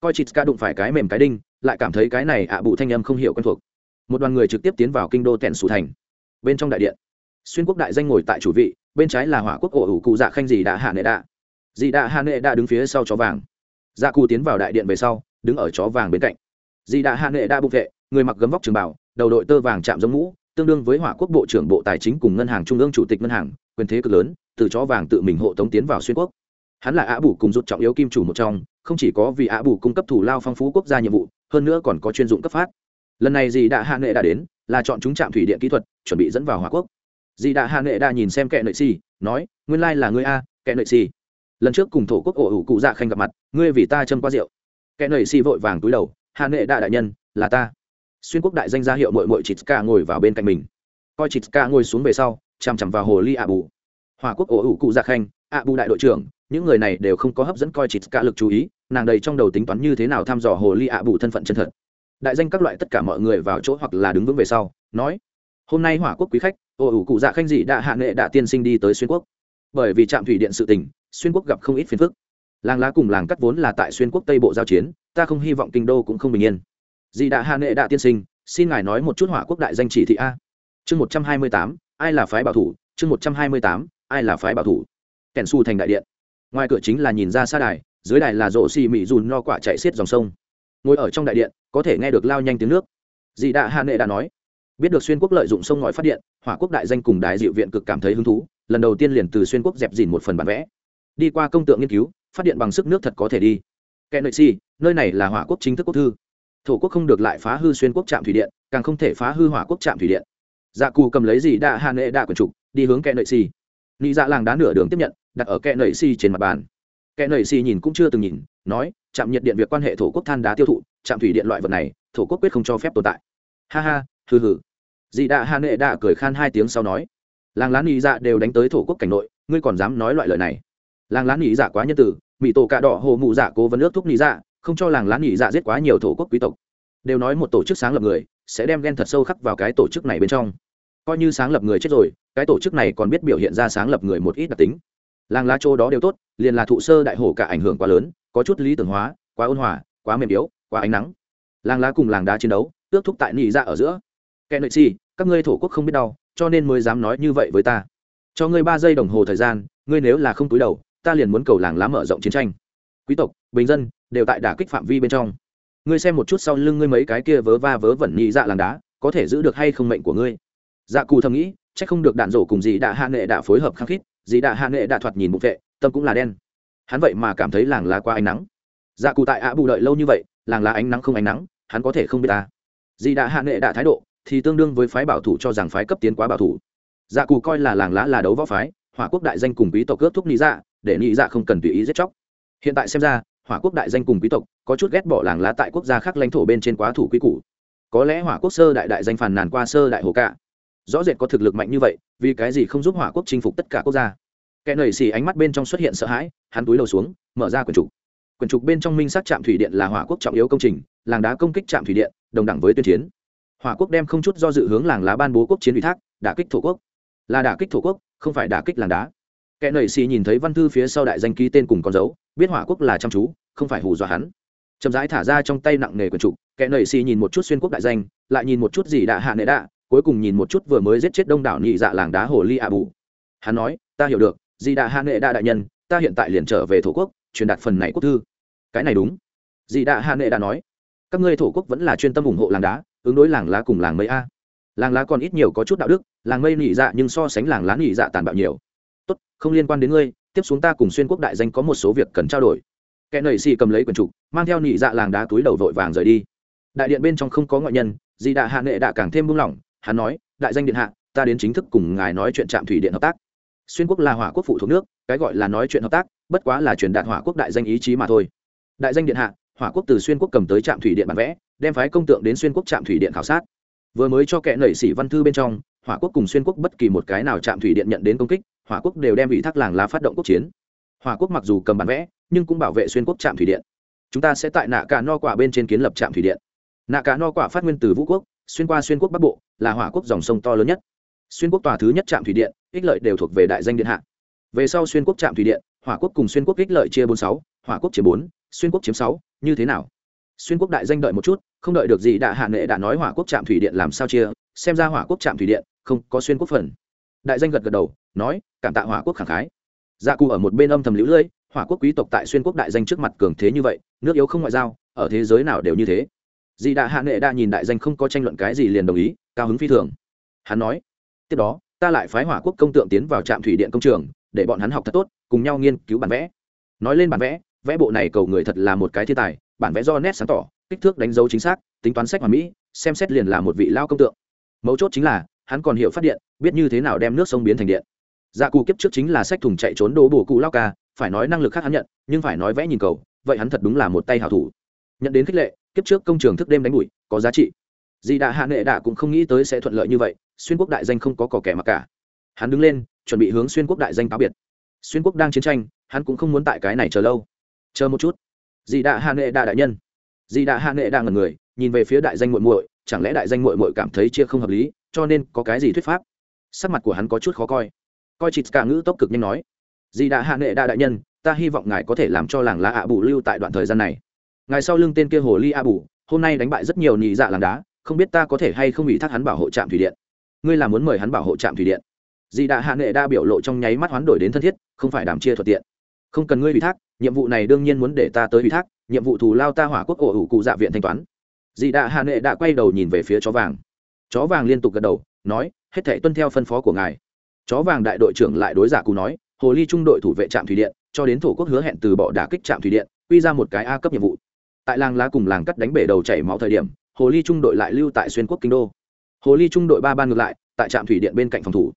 A: Coi chịt cả đụng phải cái mềm cái đinh, lại cảm thấy cái này ạ bù thanh âm không hiểu quen thuộc. Một đoàn người trực tiếp tiến vào kinh đô tẹn sủ thành. Bên trong đại điện, xuyên quốc đại danh ngồi tại chủ vị, bên trái là hỏa quốc ổ ủ cụ dạ khanh dì đạ hạ nệ đạ. Dì đạ hạ nệ đạ đứng phía sau chó vàng. Dạ cù tiến vào đại điện về sau đứng ở chó vàng bên cạnh. Dì đạ hạ nệ Đa bục vệ, người mặc gấm vóc trường bảo đầu đội tơ vàng chạm giống mũ, tương đương với hỏa quốc bộ trưởng bộ tài chính cùng ngân hàng trung ương chủ tịch ngân hàng, quyền thế cực lớn, từ chó vàng tự mình hộ tống tiến vào xuyên quốc. Hắn là ạ bù cùng rút trọng yếu kim chủ một trong, không chỉ có vì ạ bù cung cấp thủ lao phong phú quốc gia nhiệm vụ, hơn nữa còn có chuyên dụng cấp phát. Lần này dì đạ hạ nệ đã đến, là chọn chúng trạm thủy điện kỹ thuật, chuẩn bị dẫn vào hỏa quốc. Dì đạ hạ nệ đã nhìn xem kệ nội si nói, nguyên lai là ngươi a kệ nội si lần trước cùng thổ quốc ổ ủ cụ dạ khanh gặp mặt, ngươi vì ta châm qua rượu kẻ nầy si vội vàng túi đầu hạ nệ đạ đại nhân, là ta. Xuyên quốc đại danh gia hiệu mội mội chị ca ngồi vào bên cạnh mình. Coi chị ca ngồi xuống về sau, chằm chằm vào hồ ly ạ bù hòa quốc ổ ủ cụ dạ khanh ạ bù đại đội trưởng, những người này đều không có hấp dẫn coi chị ca lực chú ý, nàng đầy trong đầu tính toán như thế nào thăm dò hồ ly ạ bù thân phận chân thật. Đại danh các loại tất cả mọi người vào chỗ hoặc là đứng vững về sau, nói, hôm nay hỏa quốc quý khách ồ ủ cụ dạ khanh dị đã hạ nghệ đã tiên sinh đi tới xuyên quốc. Bởi vì trạm thủy điện sự tình, xuyên quốc gặp không ít phiền phức làng lá cùng làng cắt vốn là tại xuyên quốc tây bộ giao chiến, ta không hy vọng kinh đô cũng không bình yên. Dị đạ hạ nghệ đạ tiên sinh, xin ngài nói một chút hỏa quốc đại danh chỉ thị a. Chương một trăm hai mươi tám, ai là phái bảo thủ? Chương một trăm hai mươi tám, ai là phái bảo thủ? Kèn su thành đại điện. Ngoài cửa chính là nhìn ra xa đài, dưới đài là rộ xì mị dùn no quả chạy xiết dòng sông. Ngồi ở trong đại điện, có thể nghe được lao nhanh tiếng nước. Dì đạ hạ nệ đã nói, biết được xuyên quốc lợi dụng sông ngòi phát điện hỏa quốc đại danh cùng đại diệu viện cực cảm thấy hứng thú, lần đầu tiên liền từ xuyên quốc dẹp dìn một phần bản vẽ đi qua công tượng nghiên cứu, phát điện bằng sức nước thật có thể đi. Kẻ nội si nơi này là hỏa quốc chính thức quốc thư. Thổ quốc không được lại phá hư xuyên quốc trạm thủy điện, càng không thể phá hư hỏa quốc trạm thủy điện. Dạ cù cầm lấy gì đạ hạ nệ đạ quần trục, đi hướng kẻ nội si nghĩ dạ làng đá nửa đường tiếp nhận, đặt ở kẻ nội si trên mặt bàn. Kẻ nội si nhìn cũng chưa từng nhìn, nói, trạm nhiệt điện việc quan hệ thổ quốc than đá tiêu thụ, trạm thủy điện loại vật này, thổ quốc quyết không cho phép tồn tại. Ha ha, hừ hừ. Dị đạ hà nệ đạ cười khan hai tiếng sau nói, làng lá nghĩ dạ đều đánh tới thổ quốc cảnh nội, ngươi còn dám nói loại lời này? Làng lá nghỉ dạ quá nhân tử mỹ tổ cạ đỏ hồ mụ dạ cố vấn nước thúc nghỉ dạ không cho làng lá nghỉ dạ giết quá nhiều thổ quốc quý tộc. Đều nói một tổ chức sáng lập người, sẽ đem ghen thật sâu khắc vào cái tổ chức này bên trong. Coi như sáng lập người chết rồi, cái tổ chức này còn biết biểu hiện ra sáng lập người một ít đặc tính. Làng lá châu đó đều tốt, liền là thụ sơ đại hổ cả ảnh hưởng quá lớn, có chút lý tưởng hóa, quá ôn hòa, quá mềm yếu, quá ánh nắng. Làng lá cùng làng đá chiến đấu, ước thúc tại nị dạ ở giữa. Kẻ nội si các ngươi thổ quốc không biết đau, cho nên mới dám nói như vậy với ta. Cho ngươi ba giây đồng hồ thời gian, ngươi nếu là không túi đầu ta liền muốn cầu làng lá mở rộng chiến tranh. Quý tộc, bình dân, đều tại đả kích phạm vi bên trong. Ngươi xem một chút sau lưng ngươi mấy cái kia vớ va vớ vẩn nhị dạ làng đá, có thể giữ được hay không mệnh của ngươi? Dạ cù thầm nghĩ c h ắ c không được đạn rổ cùng dì đạ hạ nghệ đạ phối hợp khăng khít, dì đạ hạ nghệ đạ thoạt nhìn bục vệ, tâm cũng là đen. Hắn vậy mà cảm thấy làng lá qua ánh nắng. Dạ cù tại ạ bù đợi lâu như vậy, làng lá ánh nắng không ánh nắng, hắn có thể không biết ta. Dì đạ hạ nghệ đạ thái độ, thì tương đương với phái bảo thủ cho rằng phái cấp tiến quá bảo thủ. Dạ cù coi là làng lá là đấu võ phái, hỏa quốc đại danh cùng quý tộc cướp thúc lý dạ để nhị dạ không cần tùy ý giết chóc. Hiện tại xem ra, hỏa quốc đại danh cùng quý tộc, có chút ghét bỏ làng lá tại quốc gia khác lãnh thổ bên trên quá thủ quý cũ có lẽ hỏa quốc sơ đại đại danh phàn nàn qua sơ đại hồ cạ. Rõ rệt có thực lực mạnh như vậy, vì cái gì không giúp hỏa quốc chinh phục tất cả quốc gia? Kẻ nảy xì ánh mắt bên trong xuất hiện sợ hãi, hắn túi đầu xuống, mở ra quyển trục. Quyển trục bên trong minh sát trạm thủy điện là hỏa quốc trọng yếu công trình, làng đá công kích trạm thủy điện, đồng đẳng với tuyên chiến. Hỏa quốc đem không chút do dự hướng làng lá ban bố quốc chiến ủy thác, đả kích thổ quốc. Là đả kích thổ quốc, không phải đả kích làng đá kẻ nảy xì nhìn thấy văn thư phía sau đại danh ký tên cùng con dấu, biết hỏa quốc là chăm chú, không phải hù dọa hắn. Chậm rãi thả ra trong tay nặng nề quần trục, kẻ nảy xì nhìn một chút xuyên quốc đại danh, lại nhìn một chút gì đã hạ nệ đạ, cuối cùng nhìn một chút vừa mới giết chết đông đảo nhị dạ làng đá hồ ly ạ bù hắn nói, ta hiểu được, gì đạ hạ nệ đạ đại nhân, ta hiện tại liền trở về thổ quốc, truyền đạt phần này quốc thư. Cái này đúng. Dì đạ hạ nệ đã nói, các ngươi thổ quốc vẫn là chuyên tâm ủng hộ làng đá, ứng đối làng lá cùng làng mây a. Làng lá còn ít nhiều có chút đạo đức, làng mây nỉ dạ nhưng so sánh làng lá nỉ dạ tàn bạo nhiều không liên quan đến ngươi, tiếp xuống ta cùng xuyên quốc đại danh có một số việc cần trao đổi. Kẻ nầy xì cầm lấy quần trục, mang theo nị dạ làng đá túi đầu vội vàng rời đi. Đại điện bên trong không có ngoại nhân, dì đạ hạ nệ đã càng thêm buông lỏng, hắn nói, đại danh điện hạ, ta đến chính thức cùng ngài nói chuyện trạm thủy điện hợp tác. Xuyên quốc là hỏa quốc phụ thuộc nước, cái gọi là nói chuyện hợp tác, bất quá là truyền đạt hỏa quốc đại danh ý chí mà thôi. Đại danh điện hạ, hỏa quốc từ xuyên quốc cầm tới trạm thủy điện bản vẽ, đem phái công tượng đến xuyên quốc trạm thủy điện khảo sát. Vừa mới cho kẻ nảy sĩ văn thư bên trong, hỏa quốc cùng xuyên quốc bất kỳ một cái nào trạm thủy điện nhận đến công kích hỏa quốc đều đem ủy thác làng lá phát động quốc chiến. Hỏa quốc mặc dù cầm bản vẽ, nhưng cũng bảo vệ xuyên quốc trạm thủy điện. Chúng ta sẽ tại nạ cả no quả bên trên kiến lập trạm thủy điện. Nạ cả no quả phát nguyên từ vũ quốc, xuyên qua xuyên quốc bắc bộ, là hỏa quốc dòng sông to lớn nhất. Xuyên quốc tòa thứ nhất trạm thủy điện, ích lợi đều thuộc về đại danh điện hạ. Về sau xuyên quốc trạm thủy điện, hỏa quốc cùng xuyên quốc ích lợi chia bốn sáu, hỏa quốc chiếm bốn, xuyên quốc chiếm sáu, như thế nào? Xuyên quốc đại danh đợi một chút, không đợi được gì đạ hạ nệ đã nói hỏa quốc trạm thủy điện làm sao chia, xem ra hỏa quốc trạm thủy điện không có xuyên quốc phần đại danh gật gật đầu, nói, cảm tạ hỏa quốc khẳng khái. Gia dạ cụ ở một bên âm thầm lũ lưỡi hỏa quốc quý tộc tại xuyên quốc đại danh trước mặt cường thế như vậy, nước yếu không ngoại giao, ở thế giới nào đều như thế. Dì đạ hạ nghệ đã nhìn đại danh không có tranh luận cái gì liền đồng ý, cao hứng phi thường. Hắn nói, tiếp đó, ta lại phái hỏa quốc công tượng tiến vào trạm thủy điện công trường, để bọn hắn học thật tốt, cùng nhau nghiên cứu bản vẽ. Nói lên bản vẽ vẽ bộ này cầu người thật là một cái thiên tài, bản vẽ do nét sáng tỏ, kích thước đánh dấu chính xác, tính toán sách hoàn mỹ, xem xét liền là một vị lao công tượng. Mấu chốt chính là hắn còn hiểu phát điện, biết như thế nào đem nước sông biến thành điện. Dạ cụ kiếp trước chính là sách thùng chạy trốn đố bổ cụ lao ca, phải nói năng lực khác hắn nhận, nhưng phải nói vẽ nhìn cầu, vậy hắn thật đúng là một tay hảo thủ. Nhận đến khích lệ, kiếp trước công trường thức đêm đánh bụi, có giá trị. Dì đạ hạ nệ đạ cũng không nghĩ tới sẽ thuận lợi như vậy, xuyên quốc đại danh không có cỏ kẻ mặc cả. Hắn đứng lên, chuẩn bị hướng xuyên quốc đại danh cáo biệt. Xuyên quốc đang chiến tranh, hắn cũng không muốn tại cái này chờ lâu. Chờ một chút. Dì đạ hạ nệ đạ đại nhân. Dì đạ hạ nệ đạ ngần người, nhìn về phía đại danh muội muội, chẳng lẽ đại danh muội muội cảm thấy chia không hợp lý? Cho nên có cái gì thuyết pháp? Sắc mặt của hắn có chút khó coi. Coi chịt cả ngữ tốc cực nhanh nói, dì đã hạ nệ đa đại nhân, ta hy vọng ngài có thể làm cho làng lá ạ bù lưu tại đoạn thời gian này. Ngài sau lưng tên kia hồ ly a bù, hôm nay đánh bại rất nhiều nhị dạ làng đá, không biết ta có thể hay không ủy thác hắn bảo hộ trạm thủy điện. Ngươi là muốn mời hắn bảo hộ trạm thủy điện. Dì đã hạ nghệ đa biểu lộ trong nháy mắt hoán đổi đến thân thiết, không phải đảm chia thuận tiện. Không cần ngươi ủy thác, nhiệm vụ này đương nhiên muốn để ta tới ủy thác, nhiệm vụ thù lao ta hỏa quốc ổ hủ cụ dạ viện thanh toán. Dì đạ hạ nghệ đã quay đầu nhìn về phía chó vàng chó vàng liên tục gật đầu, nói, hết thể tuân theo phân phó của ngài. Chó vàng đại đội trưởng lại đối giả cù nói, hồ ly trung đội thủ vệ trạm thủy điện, cho đến thổ quốc hứa hẹn từ bỏ đả kích trạm thủy điện, quy ra một cái a cấp nhiệm vụ. Tại làng lá cùng làng cắt đánh bể đầu chảy máu thời điểm, hồ ly trung đội lại lưu tại xuyên quốc kinh đô. Hồ ly trung đội ba ban ngược lại, tại trạm thủy điện bên cạnh phòng thủ.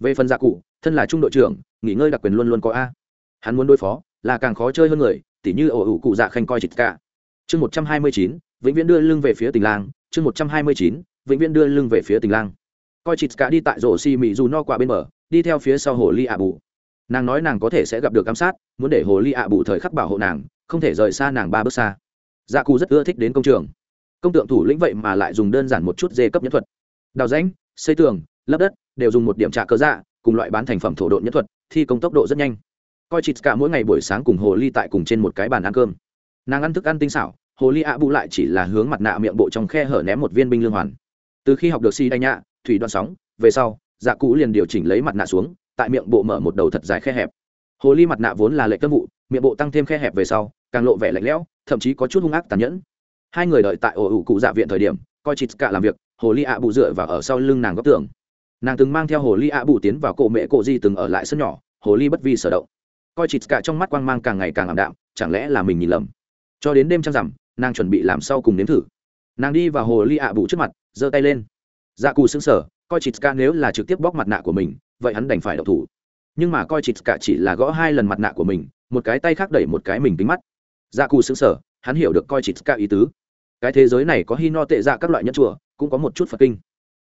A: Về phần giả cụ thân là trung đội trưởng, nghỉ ngơi đặc quyền luôn luôn có a. Hắn muốn đối phó, là càng khó chơi hơn người, tỉ như ổ ủ cụ dạ khanh coi chịt cả. Chương một trăm hai mươi chín, vĩnh viễn đưa lưng về phía tình lang chương một trăm hai mươi chín vĩnh viễn đưa lưng về phía tình lang. Coi chịt cả đi tại rổ xi mị dù no qua bên bờ, đi theo phía sau hồ ly ạ bù. Nàng nói nàng có thể sẽ gặp được giám sát, muốn để hồ ly ạ bù thời khắc bảo hộ nàng, không thể rời xa nàng ba bước xa. Dạ cù rất ưa thích đến công trường. Công tượng thủ lĩnh vậy mà lại dùng đơn giản một chút dê cấp nhẫn thuật. Đào rãnh, xây tường, lấp đất, đều dùng một điểm trả cơ dạ cùng loại bán thành phẩm thổ độn nhẫn thuật, thi công tốc độ rất nhanh. Coi chịt cả mỗi ngày buổi sáng cùng hồ ly tại cùng trên một cái bàn ăn cơm. Nàng ăn thức ăn tinh xảo, hồ ly ạ bù lại chỉ là hướng mặt nạ miệng bộ trong khe hở ném một viên binh lương hoàn từ khi học được si đay nhạ thủy đoạn sóng, về sau dạ cụ liền điều chỉnh lấy mặt nạ xuống, tại miệng bộ mở một đầu thật dài khe hẹp. Hồ ly mặt nạ vốn là lệ cân vụ, miệng bộ tăng thêm khe hẹp về sau, càng lộ vẻ lạnh lẽo, thậm chí có chút hung ác tàn nhẫn. Hai người đợi tại ổ ủ cụ dạ viện thời điểm, coi chịt cả làm việc, hồ ly ạ bù dựa và ở sau lưng nàng góc tường. Nàng từng mang theo hồ ly ạ bù tiến vào cổ mẹ cổ di từng ở lại sân nhỏ, hồ ly bất vi sở động. Coi chịt cả trong mắt quang mang càng ngày càng ảm đạm, chẳng lẽ là mình nhìn lầm? Cho đến đêm trăng rằm, nàng chuẩn bị làm sau cùng nếm thử. Nàng đi vào hồ ly ạ bù trước mặt giơ tay lên. Dạ cù xứng sở coi chịt cả nếu là trực tiếp bóc mặt nạ của mình, vậy hắn đành phải đậu thủ. Nhưng mà coi chịt cả chỉ là gõ hai lần mặt nạ của mình, một cái tay khác đẩy một cái mình tính mắt. Dạ cù xứng sở hắn hiểu được coi chịt cả ý tứ. Cái thế giới này có hi no tệ dạ ra các loại nhân chùa, cũng có một chút phật kinh.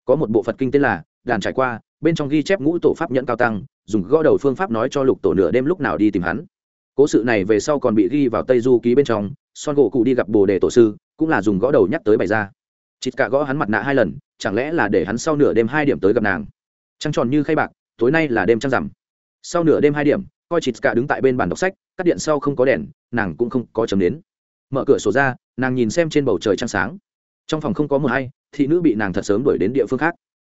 A: Có một bộ phật kinh tên là đàn trải qua, bên trong ghi chép ngũ tổ pháp nhẫn cao tăng, dùng gõ đầu phương pháp nói cho lục tổ nửa đêm lúc nào đi tìm hắn. Cố sự này về sau còn bị ghi vào tây du ký bên trong, son gỗ cụ đi gặp bồ đề tổ sư, cũng là dùng gõ đầu nhắc tới bày ra chịt cả gõ hắn mặt nạ hai lần, chẳng lẽ là để hắn sau nửa đêm hai điểm tới gặp nàng? Trăng tròn như khay bạc, tối nay là đêm trăng rằm. Sau nửa đêm hai điểm, coi chịt cả đứng tại bên bàn đọc sách, cắt điện sau không có đèn, nàng cũng không có chấm đến. Mở cửa sổ ra, nàng nhìn xem trên bầu trời trăng sáng. Trong phòng không có mờ hay, thị nữ bị nàng thật sớm đuổi đến địa phương khác.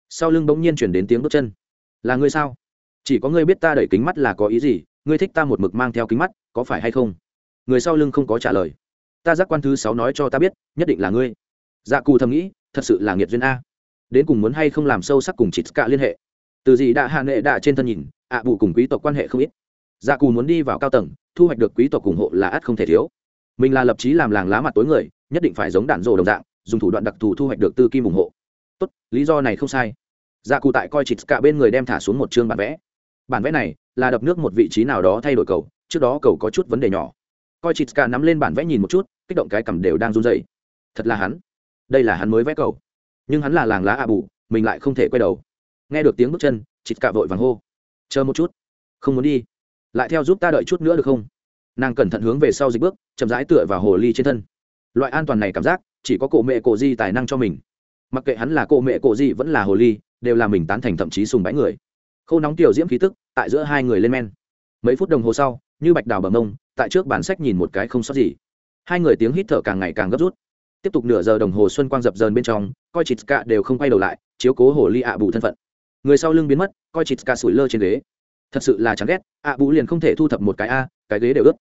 A: Sau lưng bỗng nhiên chuyển đến tiếng bước chân. Là ngươi sao? Chỉ có ngươi biết ta đẩy kính mắt là có ý gì, ngươi thích ta một mực mang theo kính mắt, có phải hay không? Người sau lưng không có trả lời. Ta giác quan thứ sáu nói cho ta biết, nhất định là ngươi dạ cù thầm nghĩ, thật sự là nghiệt duyên a. Đến cùng muốn hay không làm sâu sắc cùng chị cả liên hệ. Từ gì đã hạ nghệ đạ trên thân nhìn, ạ bù cùng quý tộc quan hệ không ít. Dạ cù muốn đi vào cao tầng, thu hoạch được quý tộc ủng hộ là ắt không thể thiếu. Mình là lập trí làm làng lá mặt tối người, nhất định phải giống đạn rồ đồng dạng, dùng thủ đoạn đặc thù thu hoạch được tư kim ủng hộ. Tốt, lý do này không sai. Dạ cụ tại coi chịt cả bên người đem thả xuống một chương bản vẽ. Bản vẽ này là đập nước một vị trí nào đó thay đổi cầu, trước đó cầu có chút vấn đề nhỏ. Coi chịt cả nắm lên bản vẽ nhìn một chút, kích động cái cầm đều đang run dày thật là hắn đây là hắn mới vẽ cầu. Nhưng hắn là làng lá ạ bù, mình lại không thể quay đầu. Nghe được tiếng bước chân chịt cạ vội vàng hô. Chờ một chút. Không muốn đi. Lại theo giúp ta đợi chút nữa được không? Nàng cẩn thận hướng về sau dịch bước, chậm rãi tựa vào hồ ly trên thân. Loại an toàn này cảm giác, chỉ có cổ mẹ cổ di tài năng cho mình. Mặc kệ hắn là cổ mẹ cổ di vẫn là hồ ly, đều là mình tán thành thậm chí sùng bái người. K h ô nóng tiểu diễm khí tức, tại giữa hai người lên men. Mấy phút đồng hồ sau, như bạch đào bầm ông tại trước bản sách nhìn một cái không sót gì. Hai người tiếng hít thở càng ngày càng gấp rút tiếp tục nửa giờ đồng hồ xuân quang dập dờn bên trong, coi chịt cả đều không quay đầu lại, chiếu cố hồ ly ạ bù thân phận. Người sau lưng biến mất, coi chịt cả sủi lơ trên ghế. Thật sự là chán ghét, ạ bù liền không thể thu thập một cái a, cái ghế đều ướt.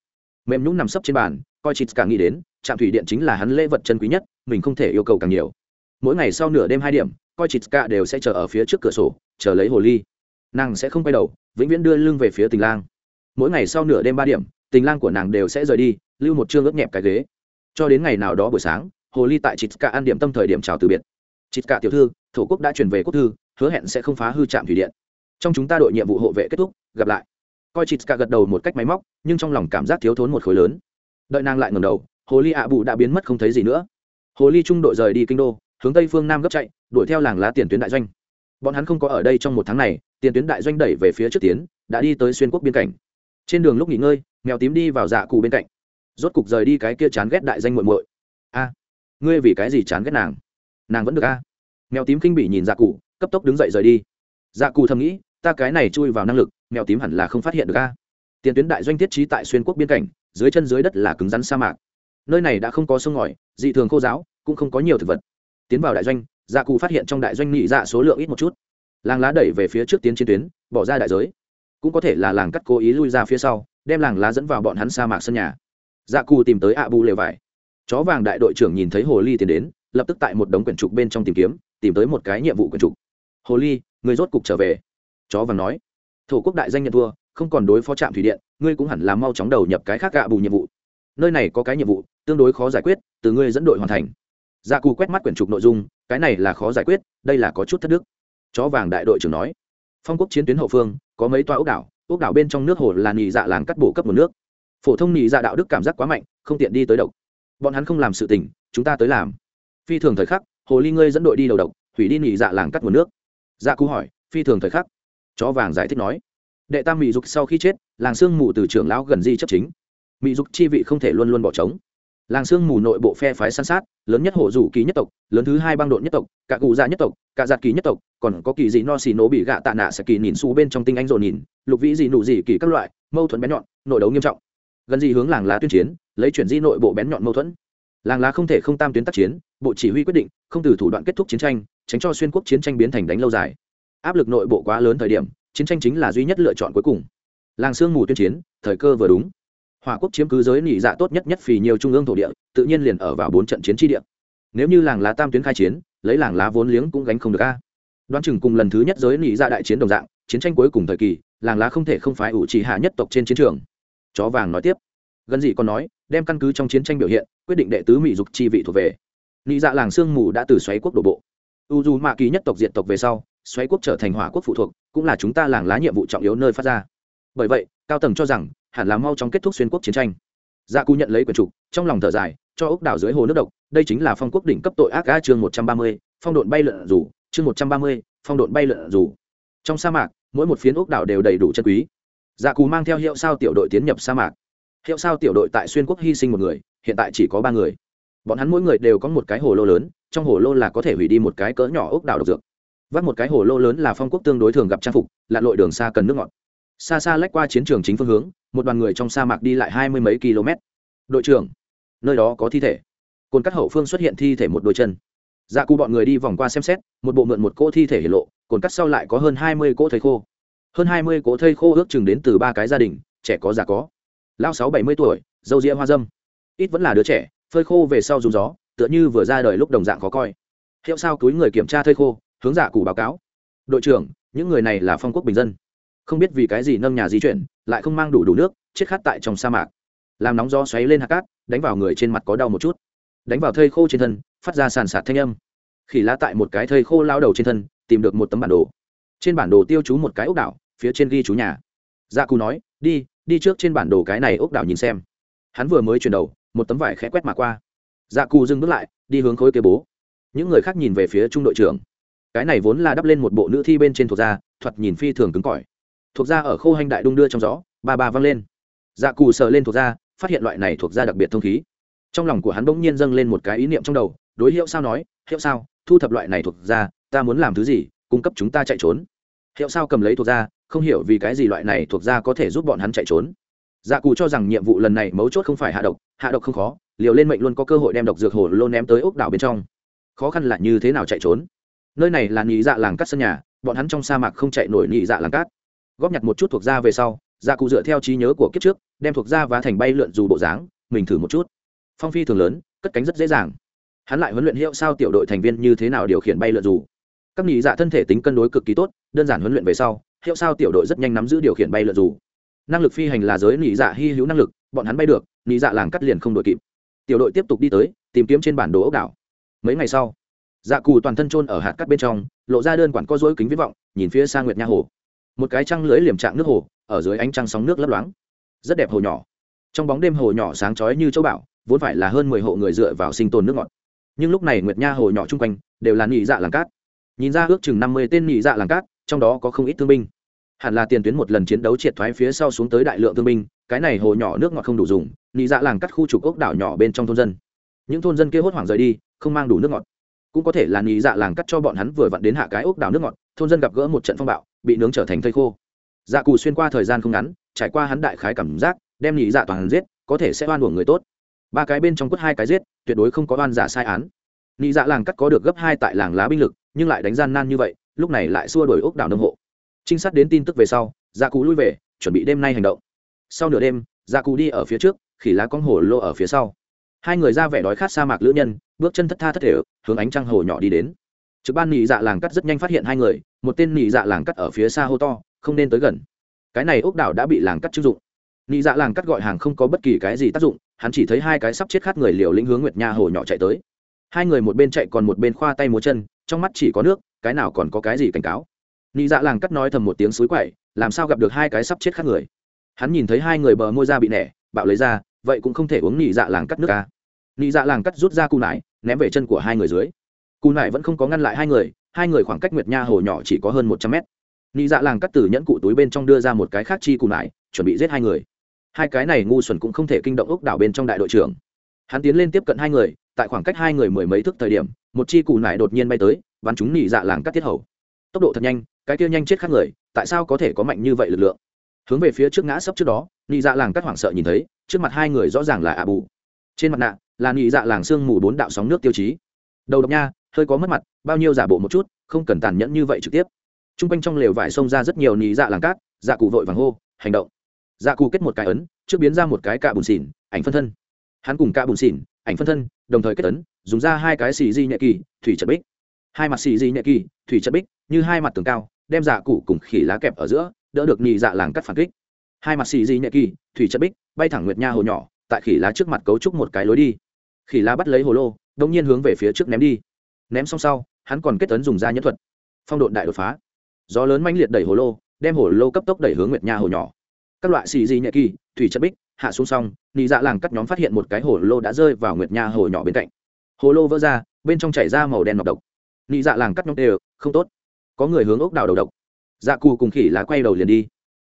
A: Mềm nhũng nằm sấp trên bàn, coi chịt cả nghĩ đến, trạm thủy điện chính là hắn lễ vật chân quý nhất, mình không thể yêu cầu càng nhiều. Mỗi ngày sau nửa đêm hai điểm, coi chịt cả đều sẽ chờ ở phía trước cửa sổ, chờ lấy hồ ly. Nàng sẽ không quay đầu, vĩnh viễn đưa lưng về phía tình lang. Mỗi ngày sau nửa đêm ba điểm, tình lang của nàng đều sẽ rời đi, lưu một chương ướt nhẹp cái ghế. Cho đến ngày nào đó buổi sáng hồ ly tại chịt cả ăn điểm tâm thời điểm chào từ biệt. Chịt cả tiểu thư, thổ quốc đã chuyển về quốc thư, hứa hẹn sẽ không phá hư trạm thủy điện. Trong chúng ta đội nhiệm vụ hộ vệ kết thúc, gặp lại. Coi chịt cả gật đầu một cách máy móc, nhưng trong lòng cảm giác thiếu thốn một khối lớn. Đợi nàng lại ngầm đầu, hồ ly ạ bù đã biến mất không thấy gì nữa. Hồ ly trung đội rời đi kinh đô, hướng tây phương nam gấp chạy, đuổi theo làng lá tiền tuyến đại doanh. Bọn hắn không có ở đây trong một tháng này, tiền tuyến đại doanh đẩy về phía trước tiến, đã đi tới xuyên quốc biên cảnh. Trên đường lúc nghỉ ngơi, mèo tím đi vào dạ cụ bên cạnh. Rốt cục rời đi cái kia chán ghét đại danh muội muội. A! Ngươi vì cái gì chán ghét nàng? Nàng vẫn được a. Mèo tím kinh bị nhìn dạ cụ, cấp tốc đứng dậy rời đi. Dạ cụ thầm nghĩ, ta cái này chui vào năng lực, mèo tím hẳn là không phát hiện được a. Tiền tuyến đại doanh thiết trí tại xuyên quốc biên cảnh, dưới chân dưới đất là cứng rắn sa mạc. Nơi này đã không có sông ngòi, dị thường khô giáo, cũng không có nhiều thực vật. Tiến vào đại doanh dạ cụ phát hiện trong đại doanh nghị dạ số lượng ít một chút. Làng lá đẩy về phía trước tiến chiến tuyến, bỏ ra đại giới. Cũng có thể là làng cắt cố ý lui ra phía sau, đem làng lá dẫn vào bọn hắn sa mạc sân nhà. Dạ cụ tìm tới ạ bù lều vải chó vàng đại đội trưởng nhìn thấy hồ ly tiến đến, lập tức tại một đống quyển trục bên trong tìm kiếm, tìm tới một cái nhiệm vụ quyển trục. Hồ ly, người rốt cục trở về. Chó vàng nói. Thổ quốc đại danh nhận thua, không còn đối phó trạm thủy điện, ngươi cũng hẳn là mau chóng đầu nhập cái khác gạ bù nhiệm vụ. Nơi này có cái nhiệm vụ, tương đối khó giải quyết, từ ngươi dẫn đội hoàn thành. Dạ cù quét mắt quyển trục nội dung, cái này là khó giải quyết, đây là có chút thất đức. Chó vàng đại đội trưởng nói. Phong quốc chiến tuyến hậu phương, có mấy toa ốc đảo ốc đảo bên trong nước hồ là nì dạ làng cắt bổ cấp một nước. Phổ thông nì dạ đạo đức cảm giác quá mạnh, không tiện đi tới độc bọn hắn không làm sự tình, chúng ta tới làm. Phi thường thời khắc, hồ ly ngươi dẫn đội đi đầu độc, hủy đi nghỉ dạ làng cắt nguồn nước. Dạ cú hỏi, phi thường thời khắc. Chó vàng giải thích nói. Đệ tam mỹ dục sau khi chết, làng sương mù từ trưởng lão gần di chấp chính. Mỹ dục chi vị không thể luôn luôn bỏ trống. Làng sương mù nội bộ phe phái săn sát, lớn nhất hộ rủ ký nhất tộc, lớn thứ hai băng độn nhất tộc, cả cụ già nhất tộc, cả giạt kỳ nhất tộc, còn có kỳ dị no xì nổ bị gạ tạ nạ sẽ kỳ nhìn xu bên trong tinh anh rộn nhìn, lục vĩ dị nụ dị kỳ các loại, mâu thuẫn bé nhọn, nội đấu nghiêm trọng gần gì hướng làng lá tuyên chiến, lấy chuyển di nội bộ bén nhọn mâu thuẫn. Làng lá không thể không tam tuyến tác chiến, bộ chỉ huy quyết định, không từ thủ đoạn kết thúc chiến tranh, tránh cho xuyên quốc chiến tranh biến thành đánh lâu dài. Áp lực nội bộ quá lớn thời điểm, chiến tranh chính là duy nhất lựa chọn cuối cùng. Làng sương mù tuyên chiến, thời cơ vừa đúng. Hòa quốc chiếm cứ giới nỉ dạ tốt nhất nhất vì nhiều trung ương thổ địa, tự nhiên liền ở vào bốn trận chiến tri địa. Nếu như làng lá tam tuyến khai chiến, lấy làng lá vốn liếng cũng gánh không được a. Đoán chừng cùng lần thứ nhất giới nỉ dạ đại chiến đồng dạng, chiến tranh cuối cùng thời kỳ, làng lá không thể không phái ủ trì hạ nhất tộc trên chiến trường chó vàng nói tiếp. Gần gì còn nói, đem căn cứ trong chiến tranh biểu hiện, quyết định đệ tứ mỹ dục chi vị thuộc về. Nị dạ làng sương mù đã từ xoáy quốc đổ bộ. U dù mạ kỳ nhất tộc diện tộc về sau, xoáy quốc trở thành hỏa quốc phụ thuộc, cũng là chúng ta làng lá nhiệm vụ trọng yếu nơi phát ra. Bởi vậy, cao tầng cho rằng, hẳn là mau chóng kết thúc xuyên quốc chiến tranh. Dạ Gia cư nhận lấy quyền trục trong lòng thở dài, cho ốc đảo dưới hồ nước độc, đây chính là phong quốc đỉnh cấp tội ác ga chương một trăm ba mươi, phong độn bay lượn rủ chương một trăm ba mươi, phong độn bay lượn rủ trong sa mạc, mỗi một phiến ốc đảo đều đầy đủ chân quý dạ cù mang theo hiệu sao tiểu đội tiến nhập sa mạc. Hiệu sao tiểu đội tại xuyên quốc hy sinh một người, hiện tại chỉ có ba người. Bọn hắn mỗi người đều có một cái hồ lô lớn, trong hồ lô là có thể hủy đi một cái cỡ nhỏ ốc đảo độc dược. Vắt một cái hồ lô lớn là phong quốc tương đối thường gặp trang phục, lặn lội đường xa cần nước ngọt. Xa xa lách qua chiến trường chính phương hướng, một đoàn người trong sa mạc đi lại hai mươi mấy km. Đội trưởng, nơi đó có thi thể. Cồn cắt hậu phương xuất hiện thi thể một đôi chân. Dạ cụ bọn người đi vòng qua xem xét, một bộ mượn một cỗ thi thể hiển lộ, cồn cắt sau lại có hơn hai mươi cỗ thầy khô hơn hai mươi cỗ thây khô ước chừng đến từ ba cái gia đình, trẻ có già có. Lao sáu bảy mươi tuổi, dâu ria hoa dâm. Ít vẫn là đứa trẻ, phơi khô về sau dùng gió, tựa như vừa ra đời lúc đồng dạng khó coi. Hiệu sao túi người kiểm tra thây khô, hướng giả cụ báo cáo. Đội trưởng, những người này là phong quốc bình dân. Không biết vì cái gì nâng nhà di chuyển, lại không mang đủ đủ nước, chết khát tại trong sa mạc. Làm nóng gió xoáy lên hạt cát, đánh vào người trên mặt có đau một chút. Đánh vào thây khô trên thân, phát ra sàn sạt thanh âm. Khỉ lá tại một cái thây khô lao đầu trên thân, tìm được một tấm bản đồ. Trên bản đồ tiêu chú một cái ốc đảo phía trên ghi chú nhà. Dạ cù nói, đi đi trước trên bản đồ cái này ốc đảo nhìn xem. Hắn vừa mới chuyển đầu, một tấm vải khẽ quét mà qua. Dạ cù dừng bước lại, đi hướng khối kế bố. Những người khác nhìn về phía trung đội trưởng. Cái này vốn là đắp lên một bộ nữ thi bên trên thuộc da, thoạt nhìn phi thường cứng cỏi. Thuộc da ở khô hành đại đung đưa trong gió, ba ba văng lên. Dạ cù sờ lên thuộc da, phát hiện loại này thuộc da đặc biệt thông khí. Trong lòng của hắn bỗng nhiên dâng lên một cái ý niệm trong đầu, đối hiệu sao nói, hiệu sao, thu thập loại này thuộc da, ta muốn làm thứ gì, cung cấp chúng ta chạy trốn. Hiệu sao cầm lấy thuộc da không hiểu vì cái gì loại này thuộc da có thể giúp bọn hắn chạy trốn. Dạ cù cho rằng nhiệm vụ lần này mấu chốt không phải hạ độc hạ độc không khó, liều lên mệnh luôn có cơ hội đem độc dược hồ lô ném tới ốc đảo bên trong. Khó khăn là như thế nào chạy trốn? Nơi này là nhị dạ làng cắt sân nhà, bọn hắn trong sa mạc không chạy nổi nhị dạ làng cát. Góp nhặt một chút thuộc da về sau dạ cụ dựa theo trí nhớ của kiếp trước, đem thuộc da và thành bay lượn dù bộ dáng, mình thử một chút. Phong phi thường lớn, cất cánh rất dễ dàng. Hắn lại huấn luyện hiệu sao tiểu đội thành viên như thế nào điều khiển bay lượn dù. Các nhị dạ thân thể tính cân đối cực kỳ tốt, đơn giản huấn luyện về sau hiệu sao tiểu đội rất nhanh nắm giữ điều khiển bay lượn dù. Năng lực phi hành là giới nhị dạ hy hữu năng lực, bọn hắn bay được nhị dạ làng cắt liền không đội kịp. Tiểu đội tiếp tục đi tới, tìm kiếm trên bản đồ ốc đảo. Mấy ngày sau dạ cù toàn thân trôn ở hạt cắt bên trong, lộ ra đơn quản co dối kính viết vọng, nhìn phía xa nguyệt nha hồ. Một cái trăng lưới liềm trạng nước hồ, ở dưới ánh trăng sóng nước lấp loáng. Rất đẹp hồ nhỏ. Trong bóng đêm hồ nhỏ sáng chói như châu bảo vốn phải là hơn mười hộ người dựa vào sinh tồn nước ngọt. Nhưng lúc này nguyệt nha hồ nhỏ chung quanh, đều là nhị dạ làng cát. Nhìn ra ước chừng năm mươi tên nhị dạ làng cát trong đó có không ít thương binh. Hẳn là tiền tuyến một lần chiến đấu triệt thoái phía sau xuống tới đại lượng thương binh, cái này hồ nhỏ nước ngọt không đủ dùng nhị dạ làng cắt khu trục ốc đảo nhỏ bên trong thôn dân. Những thôn dân kia hốt hoảng rời đi, không mang đủ nước ngọt. Cũng có thể là nhị dạ làng cắt cho bọn hắn vừa vặn đến hạ cái ốc đảo nước ngọt, thôn dân gặp gỡ một trận phong bạo, bị nướng trở thành thây khô. Dạ cù xuyên qua thời gian không ngắn, trải qua hắn đại khái cảm giác, đem nhị dạ toàn giết, có thể sẽ oan uổng người tốt. Ba cái bên trong quất hai cái giết, tuyệt đối không có oan giả sai án. Nhị dạ làng cắt có được gấp hai tại làng lá binh lực, nhưng lại đánh gian nan như vậy lúc này lại xua đuổi ốc đảo nông hộ. Trinh sát đến tin tức về sau dạ gia cù lui về, chuẩn bị đêm nay hành động. Sau nửa đêm dạ gia cù đi ở phía trước, khỉ lá con hồ lô ở phía sau. Hai người ra vẻ đói khát sa mạc lữ nhân, bước chân thất tha thất thể hướng ánh trăng hồ nhỏ đi đến. Trực ban nị dạ làng cắt rất nhanh phát hiện hai người, một tên nị dạ làng cắt ở phía xa hô to, không nên tới gần. Cái này ốc đảo đã bị làng cắt chưng dụng. Nị dạ làng cắt gọi hàng không có bất kỳ cái gì tác dụng, hắn chỉ thấy hai cái sắp chết khát người liều lĩnh hướng nguyệt nha hồ nhỏ chạy tới. Hai người một bên chạy còn một bên khoa tay múa chân trong mắt chỉ có nước, cái nào còn có cái gì cảnh cáo. Nị dạ làng cắt nói thầm một tiếng suối quậy, làm sao gặp được hai cái sắp chết khác người? Hắn nhìn thấy hai người bờ môi da bị nẻ, bạo lấy ra, vậy cũng không thể uống nị dạ làng cắt nước ca nị dạ làng cắt rút ra cù nải, ném về chân của hai người dưới. Cù nải vẫn không có ngăn lại hai người hai người khoảng cách nguyệt nha hồ nhỏ chỉ có hơn một trăm mét. Nị dạ làng cắt từ nhẫn cụ túi bên trong đưa ra một cái khác chi cù nải, chuẩn bị giết hai người. Hai cái này ngu xuẩn cũng không thể kinh động ốc đảo bên trong đại đội trưởng. Hắn tiến lên tiếp cận hai người tại khoảng cách hai người mười mấy thước thời điểm, một chi cù nải đột nhiên bay tới, bắn chúng nị dạ làng cắt tiết hầu. Tốc độ thật nhanh, cái kia nhanh chết khác người, tại sao có thể có mạnh như vậy lực lượng? Hướng về phía trước ngã sấp trước đó nị dạ làng cắt hoảng sợ nhìn thấy, trước mặt hai người rõ ràng là ạ bù trên mặt nạ, là nị dạ làng sương mù bốn đạo sóng nước tiêu chí. Đầu độc nha, hơi có mất mặt, bao nhiêu giả bộ một chút, không cần tàn nhẫn như vậy trực tiếp. T r u n g quanh trong lều vải xông ra rất nhiều nị dạ làng cát dạ cụ vội vàng hô, hành động. Dạ cụ kết một cái ấn, trước biến ra một cái cạ bùn xỉn, ảnh phân thân. Hắn cùng cạ bùn xỉn, ảnh phân thân đồng thời kết tấn dùng ra hai cái xì di nhẹ kỳ, thủy trận bích. Hai mặt xì di nhẹ kỳ, thủy trận bích, như hai mặt tường cao, đem dạ cụ cùng khỉ lá kẹp ở giữa, đỡ được nhị dạ làng cắt phản kích. Hai mặt xì di nhẹ kỳ, thủy trận bích, bay thẳng nguyệt nha hồ nhỏ, tại khỉ lá trước mặt cấu trúc một cái lối đi. Khỉ lá bắt lấy hồ lô, đông nhiên hướng về phía trước ném đi. Ném xong sau, hắn còn kết tấn dùng ra nhẫn thuật. Phong độn đại đột phá. Gió lớn mãnh liệt đẩy hồ lô, đem hồ lô cấp tốc đẩy hướng nguyệt nha hồ nhỏ. Các loại xì di nhẹ kỳ, thủy chất bích hạ xuống xong, nị dạ làng cắt nhóm phát hiện một cái hồ lô đã rơi vào nguyệt nha hồ nhỏ bên cạnh. Hồ lô vỡ ra, bên trong chảy ra màu đen nọc độc. Nị dạ làng cắt nhóm đều, không tốt. Có người hướng ốc đào đầu độc. Dạ cù cùng khỉ lá quay đầu liền đi.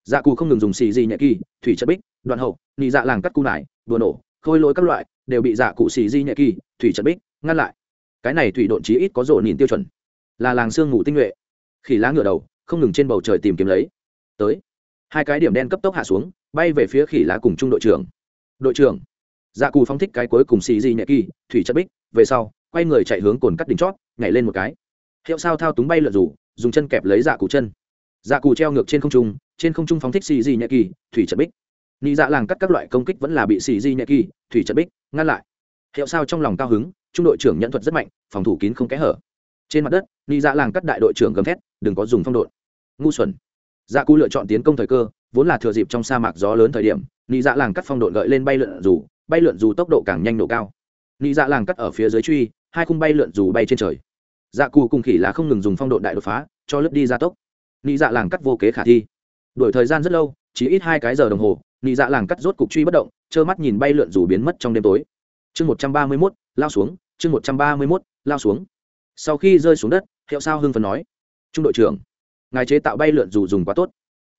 A: Dạ cù không ngừng dùng xì di nhẹ kỳ, thủy chất bích, đoạn hậu, nị dạ làng cắt cu nải, đùa nổ, khôi lỗi các loại, đều bị dạ cụ xì di nhẹ kỳ, thủy trận bích, ngăn lại. Cái này thủy độn chí ít có rộ nhìn tiêu chuẩn. Là làng sương ngủ tinh nhuệ. Khỉ lá ngửa đầu, không ngừng trên bầu trời tìm kiếm lấy. Tới. Hai cái điểm đen cấp tốc hạ xuống bay về phía khỉ lá cùng trung đội trưởng. Đội trưởng. Dạ cù phóng thích cái cuối cùng xì di nhẹ kỳ, thủy chất bích, về sau, quay người chạy hướng cồn cắt đỉnh chót, nhảy lên một cái. Hiệu sao thao túng bay lượn rủ, dùng chân kẹp lấy dạ cù chân. Dạ cù treo ngược trên không trung, trên không trung phóng thích xì di nhẹ kỳ, thủy chất bích. Nị dạ làng cắt các loại công kích vẫn là bị xì di nhẹ kỳ, thủy trận bích, ngăn lại. Hiệu sao trong lòng cao hứng trung đội trưởng nhận thuật rất mạnh, phòng thủ kín không kẽ hở. Trên mặt đất, nị dạ làng cắt đại đội trưởng gầm thét, đừng có dùng phong độn. Ngu xuẩn. Dạ cù lựa chọn tiến công thời cơ vốn là thừa dịp trong sa mạc gió lớn thời điểm, nị dạ làng cắt phong độn gợi lên bay lượn dù, bay lượn dù tốc độ càng nhanh độ cao. Nị dạ làng cắt ở phía dưới truy, hai khung bay lượn dù bay trên trời. Dạ cù cùng khỉ là không ngừng dùng phong độn đại đột phá, cho lướt đi ra tốc. Nị dạ làng cắt vô kế khả thi. Đổi thời gian rất lâu, chỉ ít hai cái giờ đồng hồ, nị dạ làng cắt rốt cục truy bất động, trơ mắt nhìn bay lượn dù biến mất trong đêm tối. Chương một trăm ba mươi mốt, lao xuống, chương một trăm ba mươi mốt, lao xuống. Sau khi rơi xuống đất, hiệu sao hưng phần nói, trung đội trưởng, ngài chế tạo bay lượn dù dùng quá tốt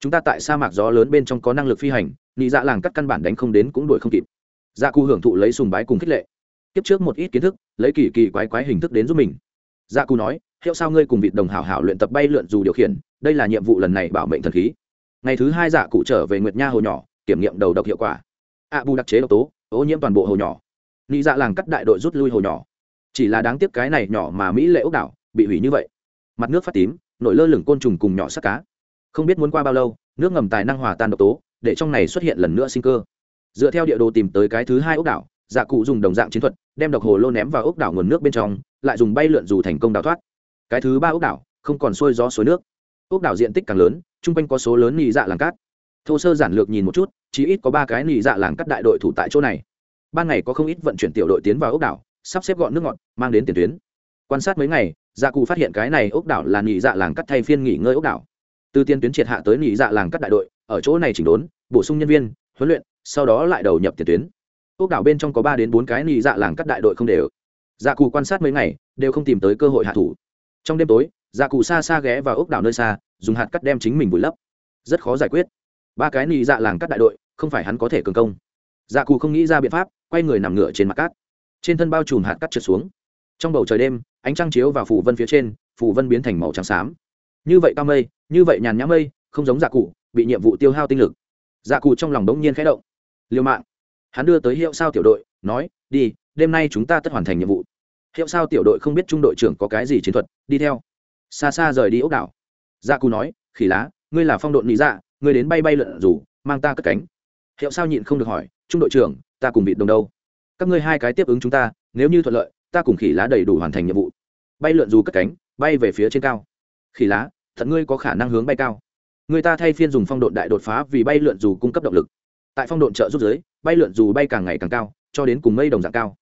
A: chúng ta tại sa mạc gió lớn bên trong có năng lực phi hành, nị dạ làng cắt căn bản đánh không đến cũng đuổi không kịp. Dạ cụ hưởng thụ lấy sùng bái cùng khích lệ. Kiếp trước một ít kiến thức, lấy kỳ kỳ quái quái hình thức đến giúp mình. Dạ cụ nói, hiệu sao ngươi cùng vịt đồng hảo hảo luyện tập bay lượn dù điều khiển, đây là nhiệm vụ lần này bảo mệnh thần khí. Ngày thứ hai dạ cụ trở về nguyệt nha hồ nhỏ, kiểm nghiệm đầu độc hiệu quả. Ạ bù đặc chế độc tố, ô nhiễm toàn bộ hồ nhỏ. Nị dạ làng cắt đại đội rút lui hồ nhỏ. Chỉ là đáng tiếc cái này nhỏ mà mỹ lệ ốc đảo, bị hủy như vậy. Mặt nước phát tím, nổi lơ lửng côn trùng cùng nhỏ sắc cá không biết muốn qua bao lâu, nước ngầm tài năng hòa tan độc tố, để trong này xuất hiện lần nữa sinh cơ. Dựa theo địa đồ tìm tới cái thứ hai ốc đảo dạ cụ dùng đồng dạng chiến thuật, đem độc hồ lô ném vào ốc đảo nguồn nước bên trong, lại dùng bay lượn dù thành công đào thoát. Cái thứ ba ốc đảo, không còn sôi gió suối nước. Ốc đảo diện tích càng lớn, chung quanh có số lớn nị dạ làng cát. Thô sơ giản lược nhìn một chút, chỉ ít có ba cái nị dạ làng cắt đại đội thủ tại chỗ này. Ban ngày có không ít vận chuyển tiểu đội tiến vào ốc đảo, sắp xếp gọn nước ngọt, mang đến tiền tuyến. Quan sát mấy ngày dạ cụ phát hiện cái này ốc đảo là nị dạ làng cắt thay phiên nghỉ ngơi ốc đảo từ tiền tuyến triệt hạ tới nghỉ dạ làng cắt đại đội, ở chỗ này chỉnh đốn, bổ sung nhân viên, huấn luyện, sau đó lại đầu nhập tiền tuyến. Ốc đảo bên trong có ba đến bốn cái nghỉ dạ làng cắt đại đội không đều. Dạ cụ quan sát mấy ngày, đều không tìm tới cơ hội hạ thủ. Trong đêm tối dạ cụ xa xa ghé vào ốc đảo nơi xa, dùng hạt cắt đem chính mình vùi lấp. Rất khó giải quyết. Ba cái nghỉ dạ làng cắt đại đội, không phải hắn có thể cường công. Dạ cụ không nghĩ ra biện pháp, quay người nằm ngửa trên mặt cát. Trên thân bao trùm hạt cắt trượt xuống. Trong bầu trời đêm, ánh trăng chiếu vào phủ vân phía trên, phủ vân biến thành màu trắng xám như vậy cao mây, như vậy nhàn nhã mây, không giống dạ cụ, bị nhiệm vụ tiêu hao tinh lực. Dạ cụ trong lòng đống nhiên khẽ động. Liêu mạng, hắn đưa tới hiệu sao tiểu đội, nói, đi, đêm nay chúng ta tất hoàn thành nhiệm vụ. Hiệu sao tiểu đội không biết trung đội trưởng có cái gì chiến thuật, đi theo. Xa xa rời đi ốc đảo. Dạ cụ nói, khỉ lá, ngươi là phong độn lý dạ ngươi đến bay bay lượn rủ mang ta cất cánh. Hiệu sao nhịn không được hỏi, trung đội trưởng, ta cùng bị đồng đâu? Các ngươi hai cái tiếp ứng chúng ta, nếu như thuận lợi, ta cùng khỉ lá đầy đủ hoàn thành nhiệm vụ. Bay lượn dù cất cánh, bay về phía trên cao khỉ lá, thật ngươi có khả năng hướng bay cao. Người ta thay phiên dùng phong độn đại đột phá vì bay lượn dù cung cấp động lực. Tại phong độn trợ rút giới, bay lượn dù bay càng ngày càng cao, cho đến cùng mây đồng dạng cao.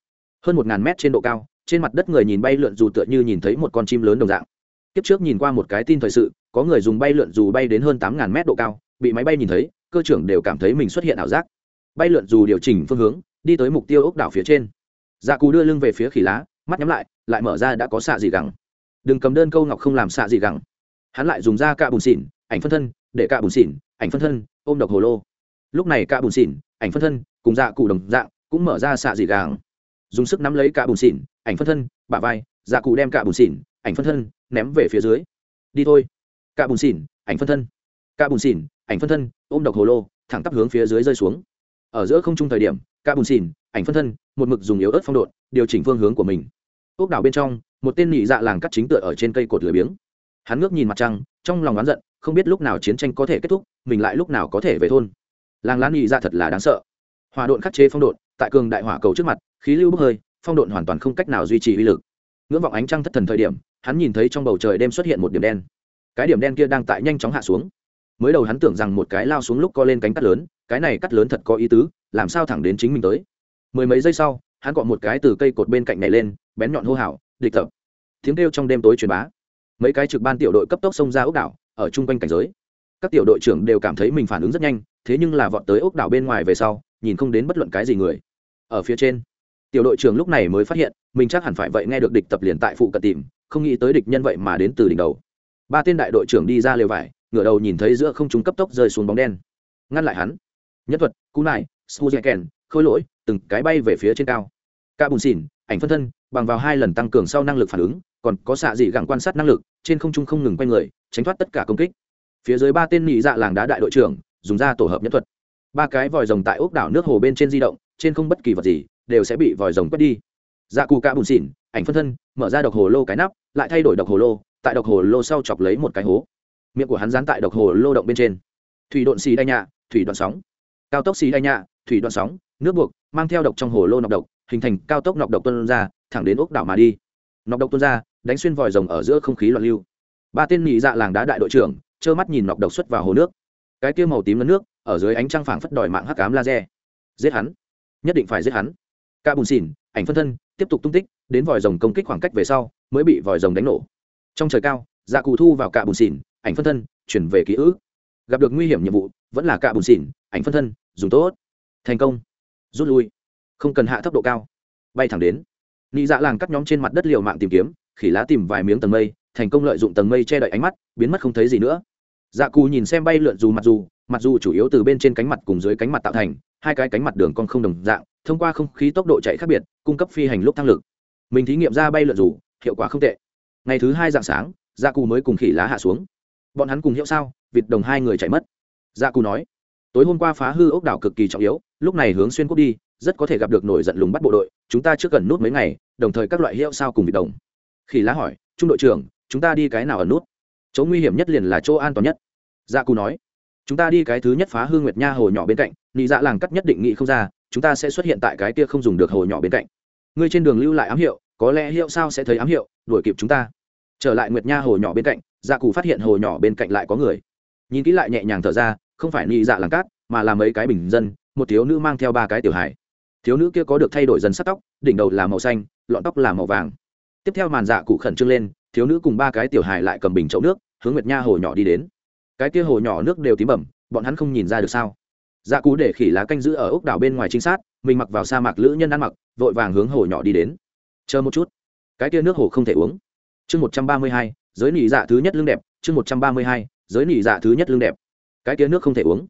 A: Hơn một ngàn mét trên độ cao, trên mặt đất người nhìn bay lượn dù tựa như nhìn thấy một con chim lớn đồng dạng. Kiếp trước nhìn qua một cái tin thời sự, có người dùng bay lượn dù bay đến hơn tám ngàn mét độ cao, bị máy bay nhìn thấy, cơ trưởng đều cảm thấy mình xuất hiện ảo giác. Bay lượn dù điều chỉnh phương hướng, đi tới mục tiêu ốc đảo phía trên. Dạ cù đưa lưng về phía khỉ lá, mắt nhắm lại lại mở ra đã có xạ gì gẳng đừng cầm đơn câu ngọc không làm xạ gì gẳng. Hắn lại dùng ra cạ bùn xỉn, ảnh phân thân, để cạ bùn xỉn, ảnh phân thân, ôm độc hồ lô. Lúc này cạ bùn xỉn, ảnh phân thân, cùng dạ cụ đồng dạng, cũng mở ra xạ dị gàng dùng sức nắm lấy cạ bùn xỉn, ảnh phân thân, bả vai dạ cụ đem cạ bùn xỉn, ảnh phân thân, ném về phía dưới. Đi thôi. Cạ bùn xỉn, ảnh phân thân. Cạ bùn xỉn, ảnh phân thân, ôm độc hồ lô, thẳng tắp hướng phía dưới rơi xuống. Ở giữa không trung thời điểm, cạ bùn xỉn, ảnh phân thân, một mực dùng yếu ớt phong độn, điều chỉnh phương hướng của mình. Ốc đảo bên trong một tên nhị dạ làng cắt chính tựa ở trên cây cột lửa biếng. Hắn ngước nhìn mặt trăng, trong lòng oán giận, không biết lúc nào chiến tranh có thể kết thúc, mình lại lúc nào có thể về thôn. Làng lá nhị dạ thật là đáng sợ. Hòa độn khắc chế phong độn, tại cường đại hỏa cầu trước mặt, khí lưu bốc hơi, phong độn hoàn toàn không cách nào duy trì uy lực. Ngưỡng vọng ánh trăng thất thần thời điểm, hắn nhìn thấy trong bầu trời đêm xuất hiện một điểm đen. Cái điểm đen kia đang tại nhanh chóng hạ xuống. Mới đầu hắn tưởng rằng một cái lao xuống lúc co lên cánh cắt lớn, cái này cắt lớn thật có ý tứ, làm sao thẳng đến chính mình tới. Mười mấy giây sau, hắn gọn một cái từ cây cột bên cạnh này lên, bén nhọn hô hào địch tập. Tiếng kêu trong đêm tối truyền bá. Mấy cái trực ban tiểu đội cấp tốc xông ra ốc đảo, ở chung quanh cảnh giới. Các tiểu đội trưởng đều cảm thấy mình phản ứng rất nhanh, thế nhưng là vọt tới ốc đảo bên ngoài về sau, nhìn không đến bất luận cái gì người. Ở phía trên, tiểu đội trưởng lúc này mới phát hiện, mình chắc hẳn phải vậy nghe được địch tập liền tại phụ cận tìm, không nghĩ tới địch nhân vậy mà đến từ đỉnh đầu. Ba tên đại đội trưởng đi ra lều vải, ngửa đầu nhìn thấy giữa không trung cấp tốc rơi xuống bóng đen. Ngăn lại hắn. Nhất thuật cú nải suzeken khôi lỗi, từng cái bay về phía trên cao. Ca bùn xỉn ảnh phân thân bằng vào hai lần tăng cường sau năng lực phản ứng, còn có xạ dị gẳng quan sát năng lực, trên không trung không ngừng quay người, tránh thoát tất cả công kích. Phía dưới ba tên nhị dạ làng đá đại đội trưởng, dùng ra tổ hợp nhất thuật. Ba cái vòi rồng tại ốc đảo nước hồ bên trên di động, trên không bất kỳ vật gì, đều sẽ bị vòi rồng quét đi. Dạ cù cạ bùn xỉn, ảnh phân thân, mở ra độc hồ lô cái nắp, lại thay đổi độc hồ lô, tại độc hồ lô sau chọc lấy một cái hố. Miệng của hắn dán tại độc hồ lô động bên trên. Thủy độn xì đai nhạ, thủy đoạn sóng. Cao tốc xì đai nhạ, thủy đoạn sóng, nước buộc, mang theo độc trong hồ lô nọc độc, hình thành cao tốc nọc độc tuân ra thẳng đến ốc đảo mà đi. Nọc độc tuôn ra, đánh xuyên vòi rồng ở giữa không khí loạn lưu. Ba tên nhị dạ làng đá đại đội trưởng, trơ mắt nhìn nọc độc xuất vào hồ nước. Cái kia màu tím lẫn nước, ở dưới ánh trăng phảng phất đòi mạng hắc cám laser. Giết hắn. Nhất định phải giết hắn. Ca bùn xỉn, ảnh phân thân, tiếp tục tung tích, đến vòi rồng công kích khoảng cách về sau, mới bị vòi rồng đánh nổ. Trong trời cao dạ cụ thu vào cạ bùn xỉn, ảnh phân thân, chuyển về ký ức. Gặp được nguy hiểm nhiệm vụ, vẫn là cạ bùn xỉn, ảnh phân thân, dùng tốt. Thành công. Rút lui. Không cần hạ thấp độ cao. Bay thẳng đến nị dạ làng cắt nhóm trên mặt đất liều mạng tìm kiếm, khỉ lá tìm vài miếng tầng mây, thành công lợi dụng tầng mây che đậy ánh mắt, biến mất không thấy gì nữa. Dạ cù nhìn xem bay lượn dù mặt dù mặt dù chủ yếu từ bên trên cánh mặt cùng dưới cánh mặt tạo thành, hai cái cánh mặt đường con không đồng dạng, thông qua không khí tốc độ chạy khác biệt, cung cấp phi hành lúc thăng lực. Mình thí nghiệm ra bay lượn dù, hiệu quả không tệ. Ngày thứ hai dạng sáng dạ cù mới cùng khỉ lá hạ xuống. Bọn hắn cùng hiệu sao, vịt đồng hai người chạy mất. Dạ cù nói, tối hôm qua phá hư ốc đảo cực kỳ trọng yếu, lúc này hướng xuyên quốc đi rất có thể gặp được nổi giận lùng bắt bộ đội, chúng ta trước gần nút mấy ngày, đồng thời các loại hiệu sao cùng bị đồng. Khỉ lá hỏi, trung đội trưởng, chúng ta đi cái nào ở nút? Chỗ nguy hiểm nhất liền là chỗ an toàn nhất. Dạ cù nói, chúng ta đi cái thứ nhất phá hương nguyệt nha hồ nhỏ bên cạnh, nị dạ làng cắt nhất định nghị không ra, chúng ta sẽ xuất hiện tại cái kia không dùng được hồ nhỏ bên cạnh. Ngươi trên đường lưu lại ám hiệu, có lẽ hiệu sao sẽ thấy ám hiệu, đuổi kịp chúng ta. Trở lại nguyệt nha hồ nhỏ bên cạnh dạ cù phát hiện hồ nhỏ bên cạnh lại có người. Nhìn kỹ lại nhẹ nhàng thở ra, không phải nị dạ làng cát mà là mấy cái bình dân, một thiếu nữ mang theo ba cái tiểu hải thiếu nữ kia có được thay đổi dần sắc tóc, đỉnh đầu là màu xanh, lọn tóc là màu vàng. Tiếp theo màn dạ cụ khẩn trương lên, thiếu nữ cùng ba cái tiểu hài lại cầm bình chậu nước, hướng nguyệt nha hồ nhỏ đi đến. Cái kia hồ nhỏ nước đều tím bẩm, bọn hắn không nhìn ra được sao? Dạ cú để khỉ lá canh giữ ở ốc đảo bên ngoài trinh sát, mình mặc vào sa mạc lữ nhân ăn mặc, vội vàng hướng hồ nhỏ đi đến. Chờ một chút. Cái kia nước hồ không thể uống. Chương một trăm ba mươi hai, giới nỉ dạ thứ nhất lương đẹp, chương một trăm ba mươi hai, giới nỉ dạ thứ nhất lương đẹp. Cái kia nước không thể uống.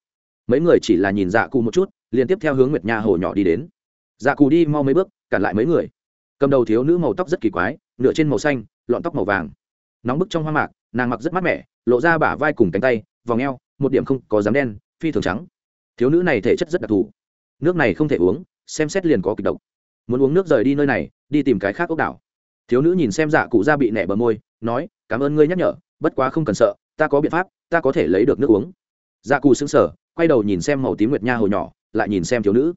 A: Mấy người chỉ là nhìn dạ cụ một chút, liền tiếp theo hướng nguyệt nha hồ nhỏ đi đến dạ cụ đi mau mấy bước, cản lại mấy người. Cầm đầu thiếu nữ màu tóc rất kỳ quái, nửa trên màu xanh, lọn tóc màu vàng. Nóng bức trong hoa mạc, nàng mặc rất mát mẻ, lộ ra bả vai cùng cánh tay, vòng eo, một điểm không có dám đen, phi thường trắng. Thiếu nữ này thể chất rất đặc thù. Nước này không thể uống, xem xét liền có kịch độc. Muốn uống nước rời đi nơi này, đi tìm cái khác ốc đảo. Thiếu nữ nhìn xem dạ cụ ra bị nẻ bờ môi, nói, cảm ơn ngươi nhắc nhở, bất quá không cần sợ, ta có biện pháp, ta có thể lấy được nước uống. Dạ cụ xứng sở quay đầu nhìn xem màu tím nguyệt nha hồ nhỏ, lại nhìn xem thiếu nữ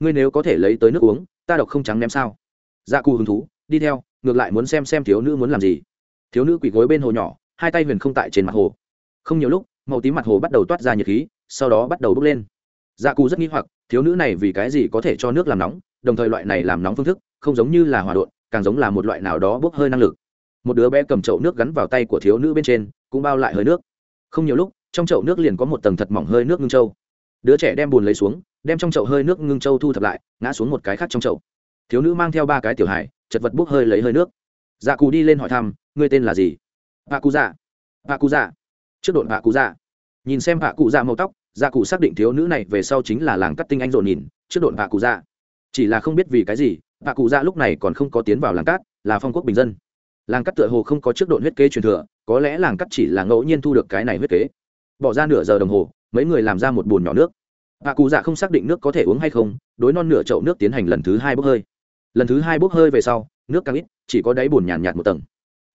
A: ngươi nếu có thể lấy tới nước uống, ta độc không trắng ném sao? Dạ cù hứng thú, đi theo, ngược lại muốn xem xem thiếu nữ muốn làm gì. Thiếu nữ quỳ gối bên hồ nhỏ, hai tay huyền không tại trên mặt hồ. Không nhiều lúc, màu tím mặt hồ bắt đầu toát ra nhiệt khí, sau đó bắt đầu bốc lên. Dạ cù rất nghi hoặc, thiếu nữ này vì cái gì có thể cho nước làm nóng, đồng thời loại này làm nóng phương thức, không giống như là hòa đột càng giống là một loại nào đó bốc hơi năng lực. Một đứa bé cầm chậu nước gắn vào tay của thiếu nữ bên trên, cũng bao lại hơi nước. Không nhiều lúc, trong chậu nước liền có một tầng thật mỏng hơi nước ngưng trâu đứa trẻ đem bùn lấy xuống, đem trong chậu hơi nước ngưng châu thu thập lại, ngã xuống một cái khác trong chậu. Thiếu nữ mang theo ba cái tiểu hải chật vật bốc hơi lấy hơi nước. Dạ cù đi lên hỏi thăm, ngươi tên là gì? Bà cụ dạ. Bà cụ dạ. Trước đội bà cụ dạ. Nhìn xem bà cụ dạ màu tóc dạ cụ xác định thiếu nữ này về sau chính là làng cắt tinh anh rộn nhìn, trước đội bà cụ dạ. Chỉ là không biết vì cái gì bà cụ dạ lúc này còn không có tiến vào làng cát là phong quốc bình dân. Làng cắt tựa hồ không có trước đội huyết kế truyền thừa, có lẽ làng cắt chỉ là ngẫu nhiên thu được cái này huyết kế bỏ ra nửa giờ đồng hồ mấy người làm ra một bồn nhỏ nước. Hạ cụ dạ không xác định nước có thể uống hay không đối non nửa chậu nước tiến hành lần thứ hai bốc hơi. Lần thứ hai bốc hơi về sau nước càng ít chỉ có đáy bùn nhàn nhạt, một tầng.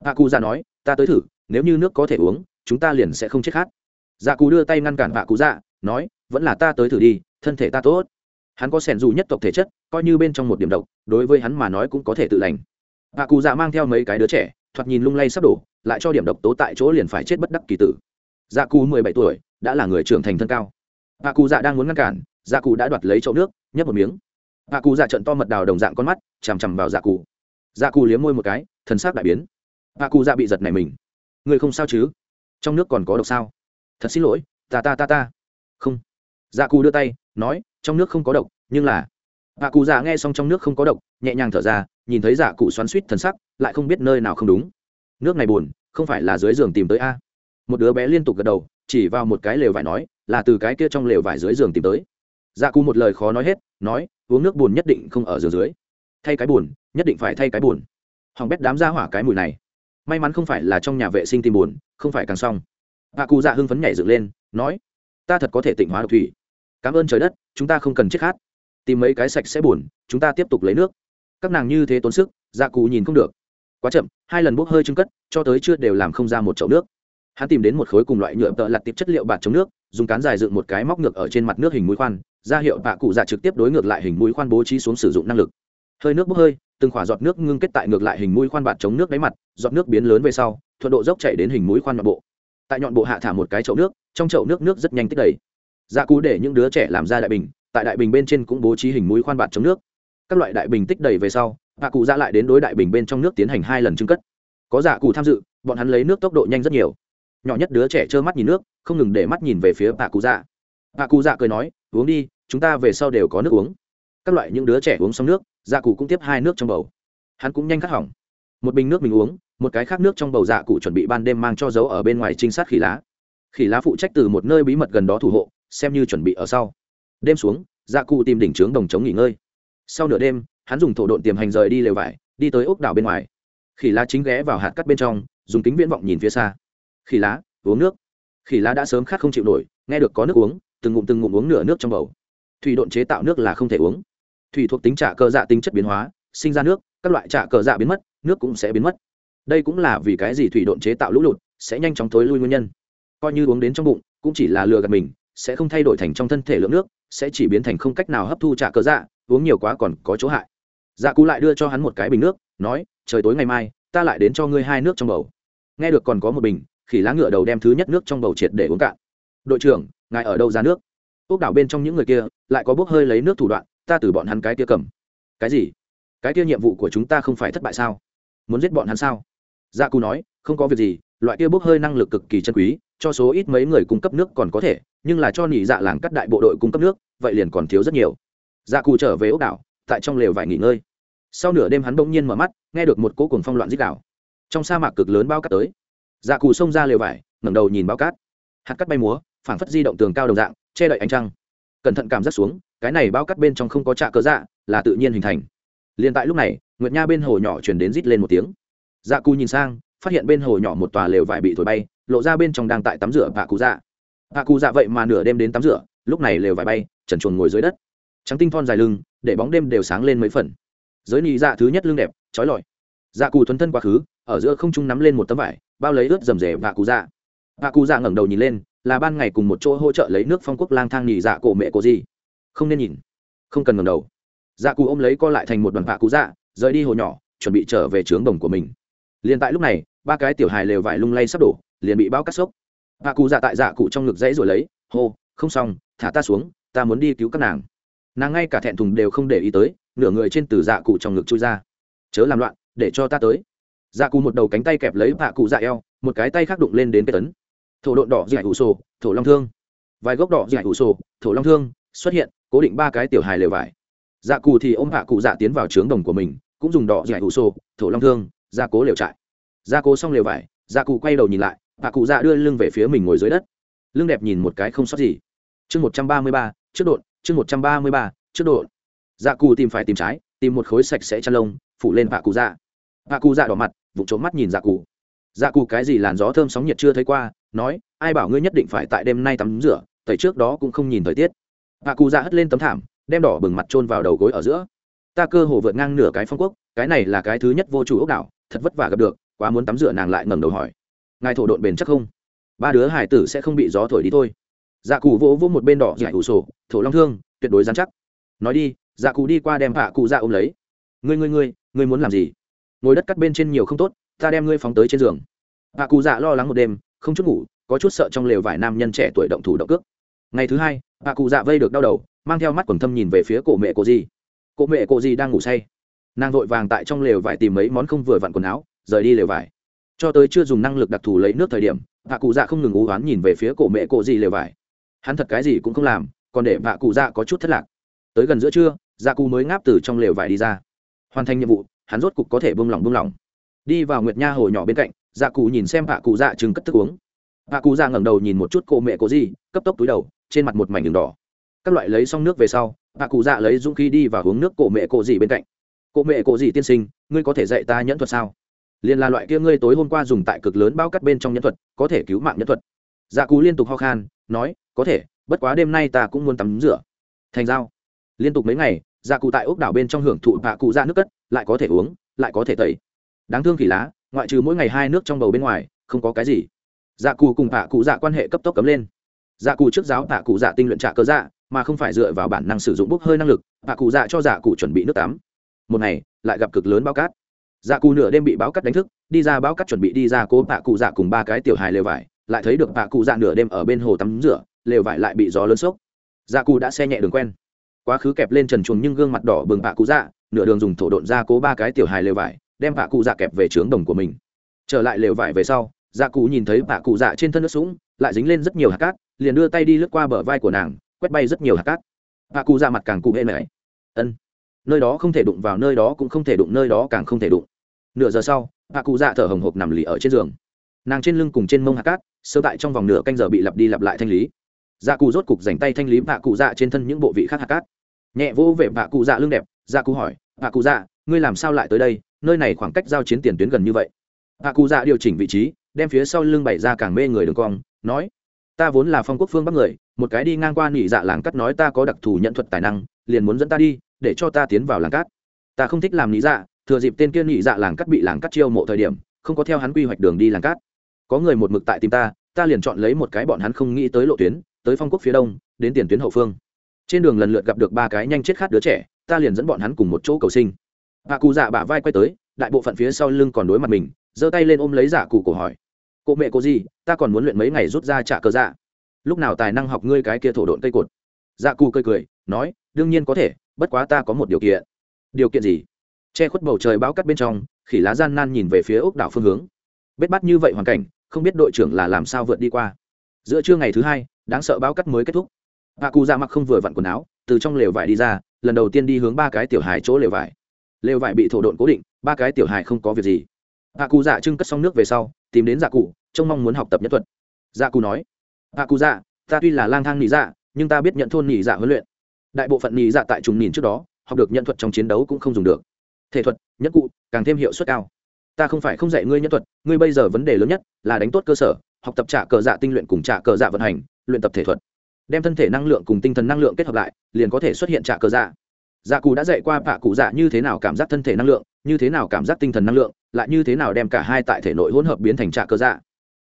A: Hạ cụ dạ nói ta tới thử nếu như nước có thể uống chúng ta liền sẽ không chết khát. Dạ cụ đưa tay ngăn cản hạ cụ dạ nói vẫn là ta tới thử đi thân thể ta tốt. Hắn có sẻn dù nhất tộc thể chất coi như bên trong một điểm độc đối với hắn mà nói cũng có thể tự lành. Hạ cụ dạ mang theo mấy cái đứa trẻ thoạt nhìn lung lay sắp đổ lại cho điểm độc tố tại chỗ liền phải chết bất đắc kỳ tử dạ cụ mười bảy tuổi, đã là người trưởng thành thân cao. Dạ bà cụ dạ đang muốn ngăn cản dạ cụ đã đoạt lấy chậu nước, nhấp một miếng. Bà cụ dạ, dạ trận to mật đào đồng dạng con mắt, chằm chằm vào dạ cụ dạ cụ liếm môi một cái, thần sắc đại biến. Dạ bà cụ dạ bị giật này mình. Người không sao chứ? Trong nước còn có độc sao? Thật xin lỗi, ta ta ta ta. Không. Dạ cụ đưa tay, nói, trong nước không có độc, nhưng là bà cụ dạ nghe xong trong nước không có độc, nhẹ nhàng thở ra, nhìn thấy dạ cụ xoắn suýt thần sắc, lại không biết nơi nào không đúng. Nước này buồn, không phải là dưới giường tìm tới a một đứa bé liên tục gật đầu, chỉ vào một cái lều vải nói, là từ cái kia trong lều vải dưới giường tìm tới. Dạ cụ một lời khó nói hết, nói, uống nước buồn nhất định không ở giường dưới. Thay cái buồn, nhất định phải thay cái buồn. Hỏng bét đám ra hỏa cái mùi này. May mắn không phải là trong nhà vệ sinh tìm buồn, không phải càng xong. Dạ Bà cụ dạ hưng phấn nhảy dựng lên, nói, ta thật có thể tịnh hóa độc thủy. Cảm ơn trời đất, chúng ta không cần chết khát. Tìm mấy cái sạch sẽ buồn, chúng ta tiếp tục lấy nước. Các nàng như thế tốn sức dạ cụ nhìn không được. Quá chậm, hai lần bốc hơi trưng cất, cho tới chưa đều làm không ra một chậu nước hắn tìm đến một khối cùng loại nhựa tợ lặt tiệp chất liệu bạt chống nước, dùng cán dài dựng một cái móc ngược ở trên mặt nước hình mũi khoan, ra hiệu bạ cụ dạ trực tiếp đối ngược lại hình mũi khoan bố trí xuống sử dụng năng lực. Hơi nước bốc hơi, từng khỏa giọt nước ngưng kết tại ngược lại hình mũi khoan bạt chống nước đáy mặt, giọt nước biến lớn về sau, thuận độ dốc chạy đến hình mũi khoan nhọn bộ. Tại nhọn bộ hạ thả một cái chậu nước, trong chậu nước nước rất nhanh tích đầy. Dạ cú để những đứa trẻ làm ra đại bình, tại đại bình bên trên cũng bố trí hình mũi khoan bạt chống nước. Các loại đại bình tích đầy về sau bạ cụ ra lại đến đối đại bình bên trong nước tiến hành hai lần trưng cất. Có giả cụ tham dự, bọn hắn lấy nước tốc độ nhanh rất nhiều nhỏ nhất đứa trẻ trơ mắt nhìn nước, không ngừng để mắt nhìn về phía bà cụ dạ. Bà cụ dạ cười nói, uống đi, chúng ta về sau đều có nước uống. Các loại những đứa trẻ uống xong nước dạ cụ cũng tiếp hai nước trong bầu. Hắn cũng nhanh khát hỏng. Một bình nước mình uống, một cái khác nước trong bầu dạ cụ chuẩn bị ban đêm mang cho dấu ở bên ngoài trinh sát khỉ lá. Khỉ lá phụ trách từ một nơi bí mật gần đó thủ hộ, xem như chuẩn bị ở sau. Đêm xuống dạ cụ tìm đỉnh trướng đồng chống nghỉ ngơi. Sau nửa đêm, hắn dùng thổ độn tiềm hành rời đi lều vải, đi tới ốc đảo bên ngoài. Khỉ lá chính ghé vào hạt cắt bên trong, dùng kính viễn vọng nhìn phía xa khỉ lá, uống nước. Khỉ lá đã sớm khát không chịu nổi, nghe được có nước uống, từng ngụm từng ngụm uống nửa nước trong bầu. Thủy độn chế tạo nước là không thể uống. Thủy thuộc tính trả cơ dạ tính chất biến hóa, sinh ra nước, các loại trả cờ dạ biến mất, nước cũng sẽ biến mất. Đây cũng là vì cái gì thủy độn chế tạo lũ lụt sẽ nhanh chóng thối lui nguyên nhân. Coi như uống đến trong bụng, cũng chỉ là lừa gạt mình, sẽ không thay đổi thành trong thân thể lượng nước, sẽ chỉ biến thành không cách nào hấp thu trả cờ dạ uống nhiều quá còn có chỗ hại. Dạ cú lại đưa cho hắn một cái bình nước, nói, trời tối ngày mai, ta lại đến cho ngươi hai nước trong bầu. Nghe được còn có một bình khỉ lá ngựa đầu đem thứ nhất nước trong bầu triệt để uống cạn. Đội trưởng, ngài ở đâu ra nước? Ốc đảo bên trong những người kia lại có bốc hơi lấy nước thủ đoạn, ta từ bọn hắn cái kia cầm. Cái gì? Cái kia nhiệm vụ của chúng ta không phải thất bại sao? Muốn giết bọn hắn sao? Dạ cù nói, không có việc gì, loại kia bốc hơi năng lực cực kỳ chân quý, cho số ít mấy người cung cấp nước còn có thể, nhưng là cho nỉ dạ làng cắt đại bộ đội cung cấp nước, vậy liền còn thiếu rất nhiều. Dạ cù trở về ốc đảo, tại trong lều vải nghỉ ngơi. Sau nửa đêm hắn bỗng nhiên mở mắt, nghe được một cỗ cuồng phong loạn dích đảo trong sa mạc cực lớn bao cát tới dạ cù xông ra lều vải, ngẩng đầu nhìn bao cát. Hạt cắt bay múa, phảng phất di động tường cao đồng dạng, che đậy ánh trăng. Cẩn thận cảm giác xuống, cái này bao cát bên trong không có trạ cớ dạ là tự nhiên hình thành. Liền tại lúc này, nguyệt nha bên hồ nhỏ chuyển đến rít lên một tiếng. Dạ cù nhìn sang, phát hiện bên hồ nhỏ một tòa lều vải bị thổi bay, lộ ra bên trong đang tại tắm rửa bà cụ dạ. Bà cụ dạ vậy mà nửa đêm đến tắm rửa, lúc này lều vải bay, trần chuồn ngồi dưới đất. Trắng tinh thon dài lưng, để bóng đêm đều sáng lên mấy phần. Giới nị dạ thứ nhất lưng đẹp, trói lọi dạ cù thuấn thân quá khứ, ở giữa không trung nắm lên một tấm vải, bao lấy ướt rầm rề và cụ dạ. Bà cụ dạ ngẩng đầu nhìn lên, là ban ngày cùng một chỗ hỗ trợ lấy nước phong quốc lang thang nhì dạ cổ mẹ cổ gì. Không nên nhìn, không cần ngẩng đầu. Dạ cụ ôm lấy co lại thành một đoàn vạ cụ dạ rời đi hồ nhỏ, chuẩn bị trở về trướng đồng của mình. Liền tại lúc này, ba cái tiểu hài lều vải lung lay sắp đổ, liền bị bão cắt sốc vạ cụ dạ tại dạ cụ trong ngực dãy rồi lấy, hô, không xong, thả ta xuống, ta muốn đi cứu các nàng. Nàng ngay cả thẹn thùng đều không để ý tới, nửa người trên từ dạ cụ trong ngực chui ra. Chớ làm loạn để cho ta tới. Dạ cụ một đầu cánh tay kẹp lấy bạ cụ dạ eo, một cái tay khác đụng lên đến cái tấn. Thổ độn đỏ dạy ủ sổ thổ long thương. Vài gốc đỏ dạy ủ sổ thổ long thương xuất hiện, cố định ba cái tiểu hài lều vải. Dạ cụ thì ôm hạ cụ dạ tiến vào trướng đồng của mình, cũng dùng đỏ dạy ủ sổ thổ long thương gia cố lều trại. Gia cố xong lều vải dạ cụ quay đầu nhìn lại hạ cụ dạ đưa lưng về phía mình ngồi dưới đất. Lưng đẹp nhìn một cái không sót gì. Chương một trăm ba mươi ba, trước đột chương một trăm ba mươi ba, trước đột dạ cụ tìm phải tìm trái, tìm một khối sạch sẽ chăn lông, phủ lên hạ cụ dạ hạ cụ dạ đỏ mặt vụ trốn mắt nhìn dạ cụ. Dạ cụ cái gì làn gió thơm sóng nhiệt chưa thấy qua, nói, ai bảo ngươi nhất định phải tại đêm nay tắm rửa, tẩy trước đó cũng không nhìn thời tiết. Hạ cụ dạ hất lên tấm thảm, đem đỏ bừng mặt trôn vào đầu gối ở giữa. Ta cơ hồ vượt ngang nửa cái phong quốc, cái này là cái thứ nhất vô chủ ốc đảo, thật vất vả gặp được, quá muốn tắm rửa nàng lại ngẩng đầu hỏi. Ngài thổ độn bền chắc không? Ba đứa hải tử sẽ không bị gió thổi đi thôi. Dạ cụ vỗ vỗ một bên đỏ giải ủ sổ, thổ long thương, tuyệt đối dán chắc. Nói đi. Dạ cụ đi qua đem hạ cụ dạ ôm lấy. Ngươi ngươi ngươi ngươi muốn làm gì? Ngồi đất cắt bên trên nhiều không tốt, ta đem ngươi phóng tới trên giường. Bà cụ dạ lo lắng một đêm, không chút ngủ, có chút sợ trong lều vải nam nhân trẻ tuổi động thủ động cước. Ngày thứ hai, bà cụ dạ vây được đau đầu, mang theo mắt quần thâm nhìn về phía cổ mẹ cô di. Cổ mẹ cô di đang ngủ say. Nàng vội vàng tại trong lều vải tìm mấy món không vừa vặn quần áo, rời đi lều vải. Cho tới chưa dùng năng lực đặc thù lấy nước thời điểm, bà cụ dạ không ngừng ú oán nhìn về phía cổ mẹ cô di lều vải. Hắn thật cái gì cũng không làm, còn để bà cụ dạ có chút thất lạc. Tới gần giữa trưa dạ cụ mới ngáp từ trong lều vải đi ra. Hoàn thành nhiệm vụ hắn rốt cục có thể bông lỏng bông lỏng. Đi vào nguyệt nha hồ nhỏ bên cạnh dạ cụ nhìn xem hạ cụ dạ chừng cất thức uống. Hạ cụ dạ ngẩng đầu nhìn một chút cổ mẹ cổ di cấp tốc túi đầu, trên mặt một mảnh đường đỏ. Các loại lấy xong nước về sau hạ cụ dạ lấy dũng khí đi và uống nước cổ mẹ cổ dị bên cạnh. Cổ mẹ cổ dị tiên sinh, ngươi có thể dạy ta nhẫn thuật sao? Liền là loại kia ngươi tối hôm qua dùng tại cực lớn bao cắt bên trong nhẫn thuật, có thể cứu mạng nhẫn thuật. Dạ cụ liên tục ho khan, nói, có thể, bất quá đêm nay ta cũng muốn tắm rửa. Thành dao liên tục mấy ngày dạ cụ tại ốc đảo bên trong hưởng thụ vạ cụ dạ nước cất, lại có thể uống, lại có thể tẩy. Đáng thương khỉ lá, ngoại trừ mỗi ngày hai nước trong bầu bên ngoài, không có cái gì. Dạ cụ cùng vạ cụ dạ quan hệ cấp tốc cấm lên. Dạ cụ trước giáo vạ cụ dạ tinh luyện trạ cơ dạ mà không phải dựa vào bản năng sử dụng bốc hơi năng lực, vạ cụ dạ cho dạ cụ chuẩn bị nước tắm. Một ngày, lại gặp cực lớn bao cát. Dạ cụ nửa đêm bị báo cắt đánh thức, đi ra báo cắt chuẩn bị đi ra cố vạ cụ dạ cùng ba cái tiểu hài lều vải, lại thấy được vạ cụ dạ nửa đêm ở bên hồ tắm rửa, lều vải lại bị gió lớn sốc. Dạ cụ đã xe nhẹ đường quen quá khứ kẹp lên trần chuồng nhưng gương mặt đỏ bừng bạ cụ dạ nửa đường dùng thổ độn ra cố ba cái tiểu hài lều vải, đem bạ cụ dạ kẹp về trướng đồng của mình. Trở lại lều vải về sau dạ cụ nhìn thấy bạ cụ dạ trên thân nước sũng, lại dính lên rất nhiều hạt cát, liền đưa tay đi lướt qua bờ vai của nàng, quét bay rất nhiều hạt cát. Bạ cụ dạ mặt càng cụ hệ mẹ. Ân. Nơi đó không thể đụng vào, nơi đó cũng không thể đụng, nơi đó càng không thể đụng. Nửa giờ sau bạ cụ dạ thở hồng hộc nằm lì ở trên giường. Nàng trên lưng cùng trên mông hạt cát, sơ tại trong vòng nửa canh giờ bị lặp đi lặp lại thanh lý dạ cụ rốt cục dành tay thanh lý bà cụ dạ trên thân những bộ vị khác hạt cát. Nhẹ vô về bà cụ dạ lưng đẹp dạ cụ hỏi bà cụ dạ ngươi làm sao lại tới đây? Nơi này khoảng cách giao chiến tiền tuyến gần như vậy. Bà cụ dạ điều chỉnh vị trí, đem phía sau lưng bày ra càng mê người đường cong, nói, ta vốn là phong quốc phương bắc người, một cái đi ngang qua nỉ dạ làng cắt nói ta có đặc thù nhận thuật tài năng, liền muốn dẫn ta đi, để cho ta tiến vào làng cát ta không thích làm nỉ dạ thừa dịp tên kia nỉ dạ làng cắt bị làng cắt chiêu mộ thời điểm, không có theo hắn quy hoạch đường đi làng cát có người một mực tại tìm ta ta liền chọn lấy một cái bọn hắn không nghĩ tới lộ tuyến tới phong quốc phía đông, đến tiền tuyến hậu phương. Trên đường lần lượt gặp được ba cái nhanh chết khát đứa trẻ, ta liền dẫn bọn hắn cùng một chỗ cầu sinh. Bà cụ dạ bả vai quay tới, đại bộ phận phía sau lưng còn đối mặt mình, giơ tay lên ôm lấy giả cụ cổ hỏi. Cụ mẹ cô gì, ta còn muốn luyện mấy ngày rút ra trả cơ dạ. Lúc nào tài năng học ngươi cái kia thổ độn cây cột? Dạ cụ cười cười, nói, đương nhiên có thể, bất quá ta có một điều kiện. Điều kiện gì? Che khuất bầu trời bão cắt bên trong, khỉ lá gian nan nhìn về phía ốc đảo phương hướng. Bết bắt như vậy hoàn cảnh, không biết đội trưởng là làm sao vượt đi qua. Giữa trưa ngày thứ hai đáng sợ bão cắt mới kết thúc. Bà cụ ra mặc không vừa vặn quần áo, từ trong lều vải đi ra, lần đầu tiên đi hướng ba cái tiểu hài chỗ lều vải. Lều vải bị thổ độn cố định, ba cái tiểu hài không có việc gì. Bà cụ dạ trưng cất xong nước về sau, tìm đến dạ cụ trông mong muốn học tập nhất thuật. Dạ cụ nói bà cụ dạ ta tuy là lang thang nỉ dạ nhưng ta biết nhận thôn nỉ dạ huấn luyện. Đại bộ phận nỉ dạ tại trùng nhìn trước đó, học được nhận thuật trong chiến đấu cũng không dùng được. Thể thuật nhất cụ, càng thêm hiệu suất cao. Ta không phải không dạy ngươi nhân thuật, ngươi bây giờ vấn đề lớn nhất là đánh tốt cơ sở, học tập trả cờ dạ tinh luyện cùng trả cờ dạ vận hành luyện tập thể thuật, đem thân thể năng lượng cùng tinh thần năng lượng kết hợp lại, liền có thể xuất hiện trả cờ dạ. Dạ cụ đã dạy qua vạ cụ dạ như thế nào cảm giác thân thể năng lượng, như thế nào cảm giác tinh thần năng lượng, lại như thế nào đem cả hai tại thể nội hỗn hợp biến thành trả cờ dạ.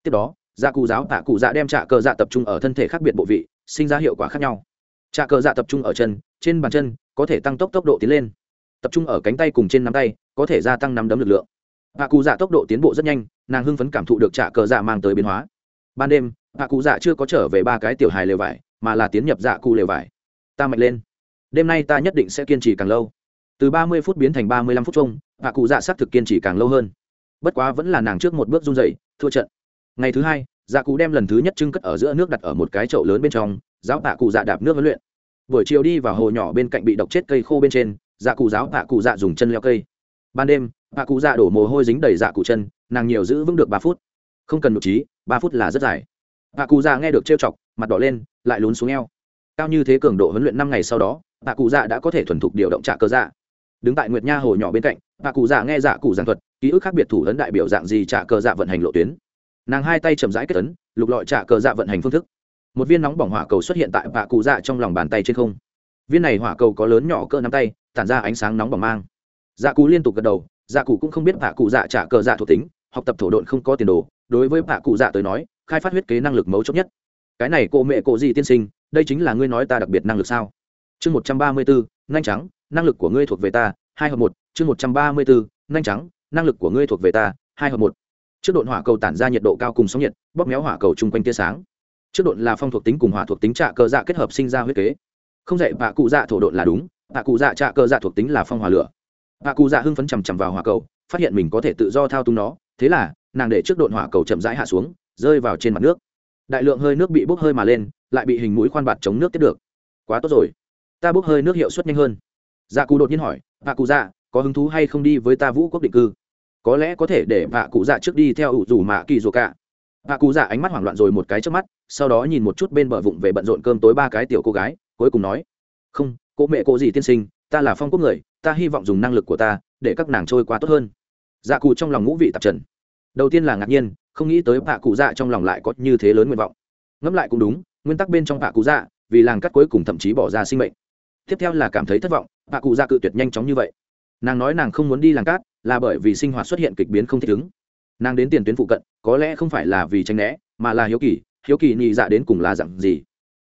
A: Tiếp đó dạ cụ giáo vạ cụ dạ đem trả cờ dạ tập trung ở thân thể khác biệt bộ vị, sinh ra hiệu quả khác nhau. Trả cờ dạ tập trung ở chân, trên bàn chân, có thể tăng tốc tốc độ tiến lên. Tập trung ở cánh tay cùng trên nắm tay, có thể gia tăng nắm đấm lực lượng. Vạ cụ dạ tốc độ tiến bộ rất nhanh, nàng hưng phấn cảm thụ được trả cờ dạ mang tới biến hóa. Ban đêm bạ cụ dạ chưa có trở về ba cái tiểu hài lều vải, mà là tiến nhập dạ cụ lều vải. Ta mạnh lên. Đêm nay ta nhất định sẽ kiên trì càng lâu. Từ ba mươi phút biến thành ba mươi lăm phút chung bạ cụ dạ xác thực kiên trì càng lâu hơn. Bất quá vẫn là nàng trước một bước run dậy thua trận. Ngày thứ hai dạ cụ đem lần thứ nhất trưng cất ở giữa nước đặt ở một cái chậu lớn bên trong, giáo bạ cụ dạ đạp nước huấn luyện. Buổi chiều đi vào hồ nhỏ bên cạnh bị độc chết cây khô bên trên dạ cụ giáo bạ cụ dạ dùng chân leo cây. Ban đêm bạ cụ dạ đổ mồ hôi dính đầy dạ cụ chân, nàng nhiều giữ vững được ba phút. Không cần một trí, ba phút là rất dài. Bà cụ già nghe được trêu chọc, mặt đỏ lên, lại lún xuống eo. Cao như thế cường độ huấn luyện năm ngày sau đó bà cụ già đã có thể thuần thục điều động trả cơ dạ. Đứng tại nguyệt nha hồ nhỏ bên cạnh bà cụ già nghe dạ cụ giảng thuật, ký ức khác biệt thủ ấn đại biểu dạng gì trả cơ dạ vận hành lộ tuyến. Nàng hai tay chậm rãi kết ấn, lục lọi trả cơ dạ vận hành phương thức. Một viên nóng bỏng hỏa cầu xuất hiện tại bà cụ dạ trong lòng bàn tay trên không. Viên này hỏa cầu có lớn nhỏ cỡ nắm tay, tản ra ánh sáng nóng bỏng mang. Dạ cụ liên tục gật đầu dạ cụ cũng không biết bà cụ dạ trả cơ dạ thuộc tính, học tập thổ độn không có tiền đồ. Đối với bà cụ dạ tới nói khai phát huyết kế năng lực mấu chốt nhất. Cái này cô mẹ cô gì tiên sinh, đây chính là ngươi nói ta đặc biệt năng lực sao? Chương một trăm ba mươi bốn, nhanh trắng năng lực của ngươi thuộc về ta, hai hợp một, chương một trăm ba mươi bốn, nhanh trắng năng lực của ngươi thuộc về ta, hai hợp một. Trước độn hỏa cầu tản ra nhiệt độ cao cùng sóng nhiệt, bóp méo hỏa cầu chung quanh tia sáng. Trước độn là phong thuộc tính cùng hỏa thuộc tính trạ cơ dạ kết hợp sinh ra huyết kế. Không dạy bạ cụ dạ thổ độn là đúng bạ cụ dạ trạ cơ dạ thuộc tính là phong hỏa lửa. Bạ cụ dạ hưng phấn chằm chằm vào hỏa cầu, phát hiện mình có thể tự do thao túng nó, thế là, nàng để trước độn hỏa cầu chậm rãi hạ xuống rơi vào trên mặt nước. Đại lượng hơi nước bị bốc hơi mà lên, lại bị hình mũi khoan bạt chống nước tiếp được. Quá tốt rồi. Ta bốc hơi nước hiệu suất nhanh hơn. Dạ cụ đột nhiên hỏi, Vạ cụ dạ có hứng thú hay không đi với ta vũ quốc định cư? Có lẽ có thể để Vạ cụ dạ trước đi theo ủ rủ mạ kỳ dù cả Vạ cụ dạ ánh mắt hoảng loạn rồi một cái trước mắt, sau đó nhìn một chút bên bờ vụng về bận rộn cơm tối ba cái tiểu cô gái, cuối cùng nói, không, cô mẹ cô gì tiên sinh, ta là phong quốc người, ta hy vọng dùng năng lực của ta để các nàng trôi qua tốt hơn. Dạ cụ trong lòng ngũ vị tạp trần đầu tiên là ngạc nhiên, không nghĩ tới bạ cụ dạ trong lòng lại có như thế lớn nguyện vọng. Ngẫm lại cũng đúng, nguyên tắc bên trong bạ cụ dạ vì làng cắt cuối cùng thậm chí bỏ ra sinh mệnh. Tiếp theo là cảm thấy thất vọng bạ cụ dạ cự tuyệt nhanh chóng như vậy. Nàng nói nàng không muốn đi làng cát là bởi vì sinh hoạt xuất hiện kịch biến không thích ứng. Nàng đến tiền tuyến phụ cận, có lẽ không phải là vì tranh né, mà là hiếu kỳ hiếu kỳ nhị dạ đến cùng là dặn gì.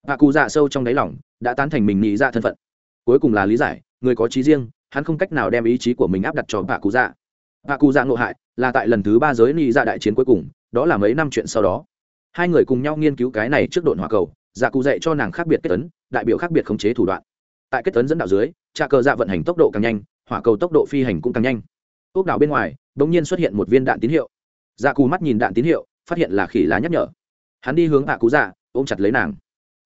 A: Bạ cụ dạ sâu trong đáy lòng, đã tán thành mình nhị dạ thân phận. Cuối cùng là lý giải, người có trí riêng, hắn không cách nào đem ý chí của mình áp đặt cho bạ cụ dạ và cụ dạ ngộ hại là tại lần thứ ba giới ni dạ đại chiến cuối cùng, đó là mấy năm chuyện sau đó. Hai người cùng nhau nghiên cứu cái này trước độn hỏa cầu dạ cụ dạy cho nàng khác biệt kết tấn đại biểu khác biệt khống chế thủ đoạn. Tại kết tấn dẫn đạo dưới trà cờ dạ vận hành tốc độ càng nhanh, hỏa cầu tốc độ phi hành cũng càng nhanh. Ốc đảo bên ngoài đ ỗ n g nhiên xuất hiện một viên đạn tín hiệu. Dạ cù mắt nhìn đạn tín hiệu, phát hiện là khỉ lá nhắc nhở. Hắn đi hướng hạ cú dạ ôm chặt lấy nàng.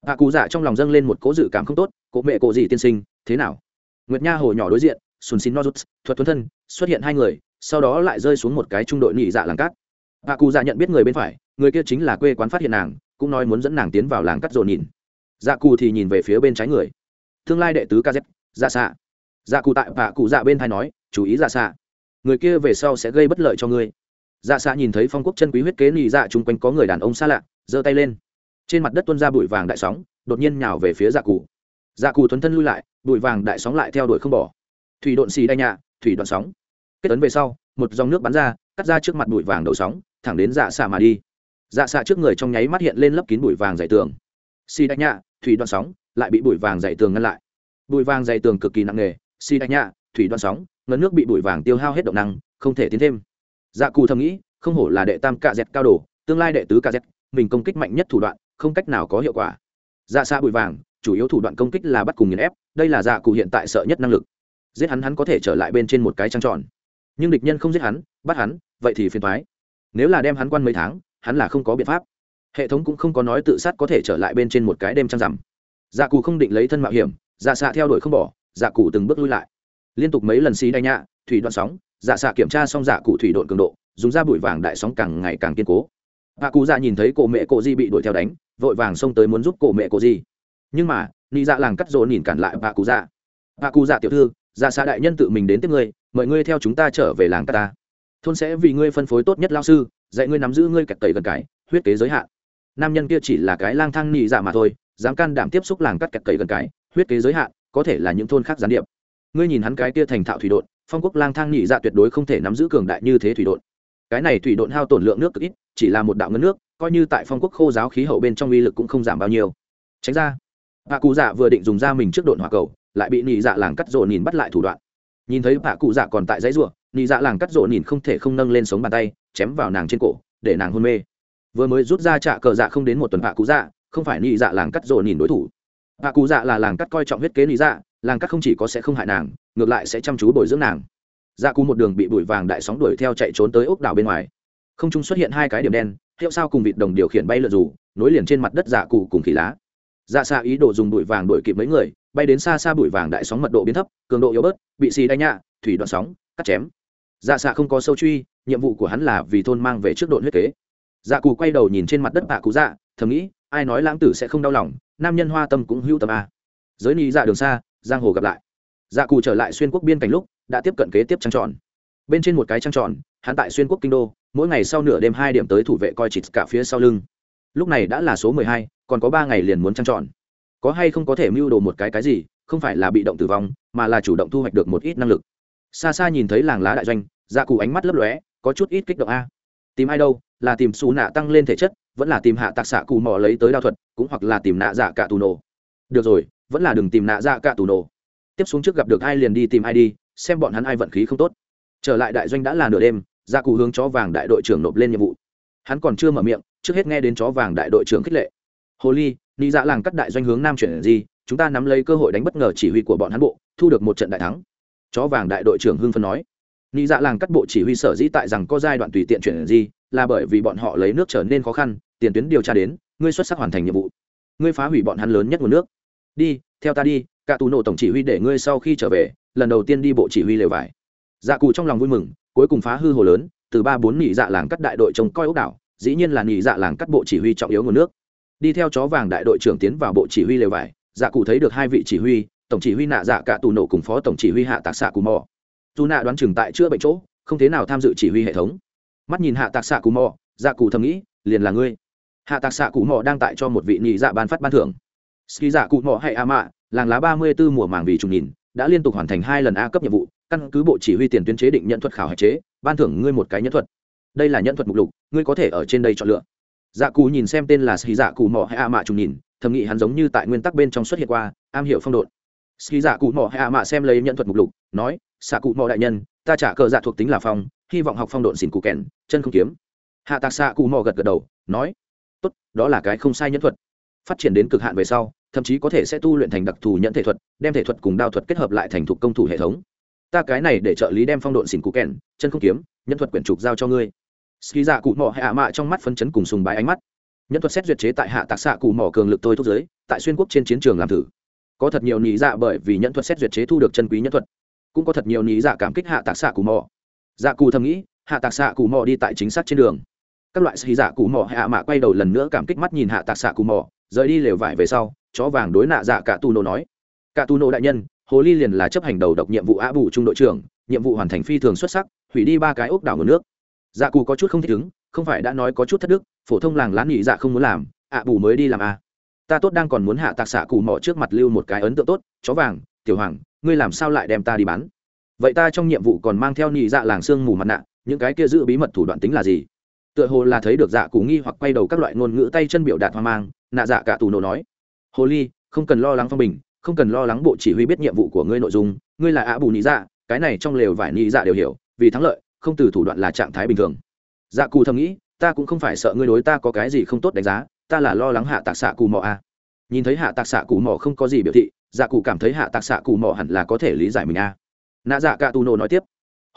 A: Hạ cú dạ trong lòng dâng lên một cố dự cảm không tốt cố mẹ cộ gì tiên sinh, thế nào? Nguyệt nha hồ nhỏ đối diện sùn xin nozuts thuật tuấn thân, xuất hiện hai người sau đó lại rơi xuống một cái trung đội nhị dạ làng cát. Hạ cụ dạ nhận biết người bên phải, người kia chính là quê quán phát hiện nàng, cũng nói muốn dẫn nàng tiến vào làng cắt dồn nhìn. Dạ cù thì nhìn về phía bên trái người. Tương lai đệ tứ kz dạ xạ. Dạ cụ tại hạ cụ dạ bên thai nói, chú ý dạ xạ. Người kia về sau sẽ gây bất lợi cho ngươi. Dạ xạ nhìn thấy phong quốc chân quý huyết kế nhị dạ chung quanh có người đàn ông xa lạ, giơ tay lên. Trên mặt đất tuôn ra bụi vàng đại sóng, đột nhiên nhào về phía dạ cụ. Dạ cụ thuấn thân lui lại, bụi vàng đại sóng lại theo đuổi không bỏ. Thủy độn xì đai nhạ, thủy đoạn sóng kết tấn về sau, một dòng nước bắn ra, cắt ra trước mặt bụi vàng đầu sóng, thẳng đến dạ xạ mà đi. Dạ xạ trước người trong nháy mắt hiện lên lấp kín bụi vàng dày tường. Xì đánh nhạ, thủy đoạn sóng, lại bị bụi vàng dày tường ngăn lại. Bụi vàng dày tường cực kỳ nặng nề, xì đánh nhạ, thủy đoạn sóng, ngấn nước bị bụi vàng tiêu hao hết động năng, không thể tiến thêm. Dạ cù thầm nghĩ, không hổ là đệ tam cạ dẹt cao đồ, tương lai đệ tứ cạ dẹt, mình công kích mạnh nhất thủ đoạn, không cách nào có hiệu quả. Dạ xạ bụi vàng, chủ yếu thủ đoạn công kích là bắt cùng nghiền ép, đây là dạ cụ hiện tại sợ nhất năng lực. Giết hắn hắn có thể trở lại bên trên một cái trăng tròn nhưng địch nhân không giết hắn, bắt hắn, vậy thì phiền thoái nếu là đem hắn quan mấy tháng, hắn là không có biện pháp. Hệ thống cũng không có nói tự sát có thể trở lại bên trên một cái đêm trăng rằm. Dạ cụ không định lấy thân mạo hiểm dạ xạ theo đuổi không bỏ dạ cụ từng bước lui lại. Liên tục mấy lần xí đánh nhạ, thủy đoạn sóng dạ xạ kiểm tra xong dạ cụ thủy độn cường độ, dùng ra bụi vàng đại sóng càng ngày càng kiên cố. Dạ hạ cụ dạ nhìn thấy cổ mẹ cổ di bị đuổi theo đánh, vội vàng xông tới muốn giúp cổ mẹ cổ di. Nhưng mà nị dạ làng cắt rỗ nhìn cản lại hạ cụ dạ. Hạ dạ. dạ cụ dạ tiểu thư dạ xạ đại nhân tự mình đến tiếp ngươi mời ngươi theo chúng ta trở về làng cắt ta. Thôn sẽ vì ngươi phân phối tốt nhất lao sư, dạy ngươi nắm giữ ngươi kẹt tẩy gần cái, huyết kế giới hạn. Nam nhân kia chỉ là cái lang thang nị dạ mà thôi, dám can đảm tiếp xúc làng cắt kẹt cậy gần cái, huyết kế giới hạn, có thể là những thôn khác gián điệp. Ngươi nhìn hắn cái kia thành thạo thủy đột phong quốc lang thang nhị dạ tuyệt đối không thể nắm giữ cường đại như thế thủy đột cái này thủy đột hao tổn lượng nước cực ít, chỉ là một đạo ngân nước, coi như tại phong quốc khô giáo khí hậu bên trong uy lực cũng không giảm bao nhiêu. Tránh ra. Hạ cụ dạ vừa định dùng ra mình trước độn hỏa cầu, lại bị nhị dạ làng cắt rộn nhìn bắt lại thủ đoạn nhìn thấy bà cụ dạ còn tại dãy ruộng nhị dạ làng cắt rộ nhìn không thể không nâng lên sống bàn tay, chém vào nàng trên cổ, để nàng hôn mê. Vừa mới rút ra trạ cờ dạ không đến một tuần bà cụ dạ không phải nhị dạ làng cắt rộ nhìn đối thủ. Bà cụ dạ là làng cắt coi trọng huyết kế nhị dạ làng cắt không chỉ có sẽ không hại nàng, ngược lại sẽ chăm chú bồi dưỡng nàng. Dạ cụ một đường bị bụi vàng đại sóng đuổi theo chạy trốn tới ốc đảo bên ngoài. Không trung xuất hiện hai cái điểm đen, hiệu sao cùng vịt đồng điều khiển bay lượn rủ nối liền trên mặt đất dạ cụ cùng khỉ lá. Dạ xa ý đồ dùng bụi vàng đuổi kịp mấy người bay đến xa xa bụi vàng đại sóng mật độ biến thấp, cường độ yếu bớt, bị xì đánh nhạ, thủy đoạn sóng, cắt chém. Dạ xạ không có sâu truy, nhiệm vụ của hắn là vì thôn mang về trước đội huyết kế. Dạ cù quay đầu nhìn trên mặt đất bạ cụ dạ thầm nghĩ, ai nói lãng tử sẽ không đau lòng, nam nhân hoa tâm cũng hữu tâm a. Giới ni dạ đường xa, giang hồ gặp lại. Dạ cù trở lại xuyên quốc biên cảnh lúc, đã tiếp cận kế tiếp trăng tròn. Bên trên một cái trăng tròn, hắn tại xuyên quốc kinh đô, mỗi ngày sau nửa đêm hai điểm tới thủ vệ coi chịt cả phía sau lưng. Lúc này đã là số mười hai, còn có ba ngày liền muốn trăng tròn có hay không có thể mưu đồ một cái cái gì, không phải là bị động tử vong, mà là chủ động thu hoạch được một ít năng lực. Xa xa nhìn thấy làng lá đại doanh dạ cụ ánh mắt lấp lóe, có chút ít kích động a. Tìm ai đâu, là tìm xù nạ tăng lên thể chất, vẫn là tìm hạ tạc xạ cù mò lấy tới đao thuật, cũng hoặc là tìm nạ dạ cả tù nổ. Được rồi, vẫn là đừng tìm nạ dạ cả tù nổ. Tiếp xuống trước gặp được ai liền đi tìm ai đi, xem bọn hắn ai vận khí không tốt. Trở lại đại doanh đã là nửa đêm gia cụ hướng chó vàng đại đội trưởng nộp lên nhiệm vụ. Hắn còn chưa mở miệng, trước hết nghe đến chó vàng đại đội trưởng khích lệ. Hồ ly nị dạ làng cắt đại doanh hướng nam chuyển gì chúng ta nắm lấy cơ hội đánh bất ngờ chỉ huy của bọn hắn bộ, thu được một trận đại thắng. Chó vàng đại đội trưởng hưng phân nói. Nị dạ làng cắt bộ chỉ huy sở dĩ tại rằng có giai đoạn tùy tiện chuyển gì là bởi vì bọn họ lấy nước trở nên khó khăn, tiền tuyến điều tra đến, ngươi xuất sắc hoàn thành nhiệm vụ. Ngươi phá hủy bọn hắn lớn nhất nguồn nước. Đi, theo ta đi cả tù nổ tổng chỉ huy để ngươi sau khi trở về, lần đầu tiên đi bộ chỉ huy lều vải. Dạ cụ trong lòng vui mừng, cuối cùng phá hư hồ lớn, từ ba bốn nỉ dạ làng cắt đại đội trông coi ốc đảo, dĩ nhiên là nỉ dạ làng cắt bộ chỉ huy trọng yếu nguồn nước đi theo chó vàng đại đội trưởng tiến vào bộ chỉ huy lều vải dạ cụ thấy được hai vị chỉ huy, tổng chỉ huy nạ dạ cả tù nổ cùng phó tổng chỉ huy hạ tạc xạ cù mò. Dù nạ đoán chừng tại chữa bệnh chỗ, không thế nào tham dự chỉ huy hệ thống. Mắt nhìn hạ tạc xạ cù mò dạ cụ thầm nghĩ, liền là ngươi. Hạ tạc xạ cù mò đang tại cho một vị nhị dạ ban phát ban thưởng. Ski dạ cụ mò hay a mạ, làng lá ba mươi b ố mùa màng vì trùng nhìn, đã liên tục hoàn thành hai lần a cấp nhiệm vụ, căn cứ bộ chỉ huy tiền tuyến chế định nhận thuật khảo hạch chế, ban thưởng ngươi một cái nhân thuật. Đây là nhẫn thuật mục lục, ngươi có thể ở trên đây chọn lựa dạ cù nhìn xem tên là ski dạ cụ mỏ hay a mạ trùng nhìn, thầm nghĩ hắn giống như tại nguyên tắc bên trong xuất hiện qua, am hiểu phong độn ski dạ cụ mỏ hay a mạ xem lấy nhận thuật mục lục, nói, xạ cụ mỏ đại nhân, ta trả cờ dạ thuộc tính là phong, hy vọng học phong độn xỉn cụ kèn, chân không kiếm. Hạ tạc xạ cụ mỏ gật gật đầu, nói, tốt, đó là cái không sai nhân thuật. Phát triển đến cực hạn về sau, thậm chí có thể sẽ tu luyện thành đặc thù nhận thể thuật, đem thể thuật cùng đao thuật kết hợp lại thành thục công thủ hệ thống. Ta cái này để trợ lý đem phong độn xỉn cụ kèn, chân không kiếm nhân thuật quyển trục giao cho ngươi ski dạ cụ mỏ hạ mạ trong mắt phấn chấn cùng sùng bái ánh mắt. Nhân thuật xét duyệt chế tại hạ tạc xạ cụ mỏ cường lực tôi thúc giới, tại xuyên quốc trên chiến trường làm thử. Có thật nhiều nhị dạ bởi vì nhân thuật xét duyệt chế thu được chân quý nhân thuật. Cũng có thật nhiều nhị dạ cảm kích hạ tạc xạ cụ mỏ dạ cụ thầm nghĩ, hạ tạc xạ cụ mỏ đi tại chính xác trên đường. Các loại xì dạ cụ mỏ hạ mạ quay đầu lần nữa cảm kích mắt nhìn hạ tạc xạ cụ mỏ rời đi lều vải về sau, chó vàng đối nạ dạ cả tu nô nói. Cả tu nô đại nhân, hồ ly liền là chấp hành đầu độc nhiệm vụ á bù trung đội trưởng, nhiệm vụ hoàn thành phi thường xuất sắc, hủy đi ba cái ốc đảo nguồn nước dạ cụ có chút không thích ứng, không phải đã nói có chút thất đức, phổ thông làng lán nhị dạ không muốn làm, ạ bù mới đi làm à. ta tốt đang còn muốn hạ tạc xạ cụ mỏ trước mặt lưu một cái ấn tượng tốt, chó vàng, tiểu hoàng, ngươi làm sao lại đem ta đi bán? Vậy ta trong nhiệm vụ còn mang theo nhị dạ làng sương mù mặt nạ, những cái kia giữ bí mật thủ đoạn tính là gì? Tựa hồ là thấy được dạ cụ nghi hoặc quay đầu các loại ngôn ngữ tay chân biểu đạt hoang mang, nạ dạ cả tù nổ nói. Hồ ly, không cần lo lắng phong bình, không cần lo lắng bộ chỉ huy biết nhiệm vụ của ngươi nội dung, ngươi là ạ bù nhị dạ cái này trong lều vải nhị dạ đều hiểu, vì thắng lợi không từ thủ đoạn là trạng thái bình thường dạ cụ thầm nghĩ, ta cũng không phải sợ ngươi đối ta có cái gì không tốt đánh giá, ta là lo lắng hạ tạc xạ cù mò a à. nhìn thấy hạ tạc xạ cù mò không có gì biểu thị dạ cụ cảm thấy hạ tạc xạ cù mò hẳn là có thể lý giải mình a à. nạ dạ cả tù nổ nói tiếp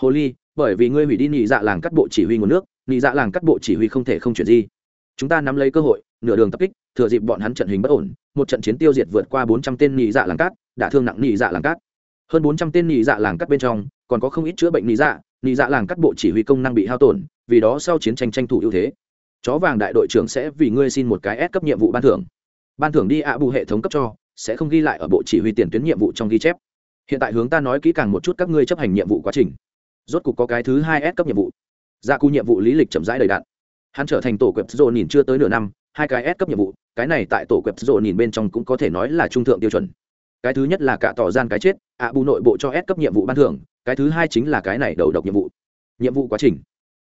A: hồ ly bởi vì ngươi hủy đi nhị dạ làng cắt bộ chỉ huy nguồn nước nhị dạ làng cắt bộ chỉ huy không thể không chuyển gì chúng ta nắm lấy cơ hội, nửa đường tập kích, thừa dịp bọn hắn trận hình bất ổn, một trận chiến tiêu diệt vượt qua bốn trăm tên nhị dạ làng cát đã thương nặng nhị dạ làng cát hơn bốn trăm tên nhị dạ làng cát bên trong, còn có không ít chữa bệnh nhị dạ nị dạ làng cắt bộ chỉ huy công năng bị hao tổn, vì đó sau chiến tranh tranh thủ ưu thế. Chó vàng đại đội trưởng sẽ vì ngươi xin một cái S cấp nhiệm vụ ban thưởng. Ban thưởng đi ạ bù hệ thống cấp cho, sẽ không ghi lại ở bộ chỉ huy tiền tuyến nhiệm vụ trong ghi chép. Hiện tại hướng ta nói kỹ càng một chút các ngươi chấp hành nhiệm vụ quá trình. Rốt cục có cái thứ hai S cấp nhiệm vụ. Dạ Gia cư nhiệm vụ lý lịch chậm rãi đầy đạn hắn trở thành tổ quẹp rồ nhìn chưa tới nửa năm, hai cái S cấp nhiệm vụ, cái này tại tổ quẹp rồ nhìn bên trong cũng có thể nói là trung thượng tiêu chuẩn. Cái thứ nhất là cả tỏ gian cái chết, ạ bù nội bộ cho S cấp nhiệm vụ ban thưởng cái thứ hai chính là cái này đầu độc nhiệm vụ. Nhiệm vụ quá trình.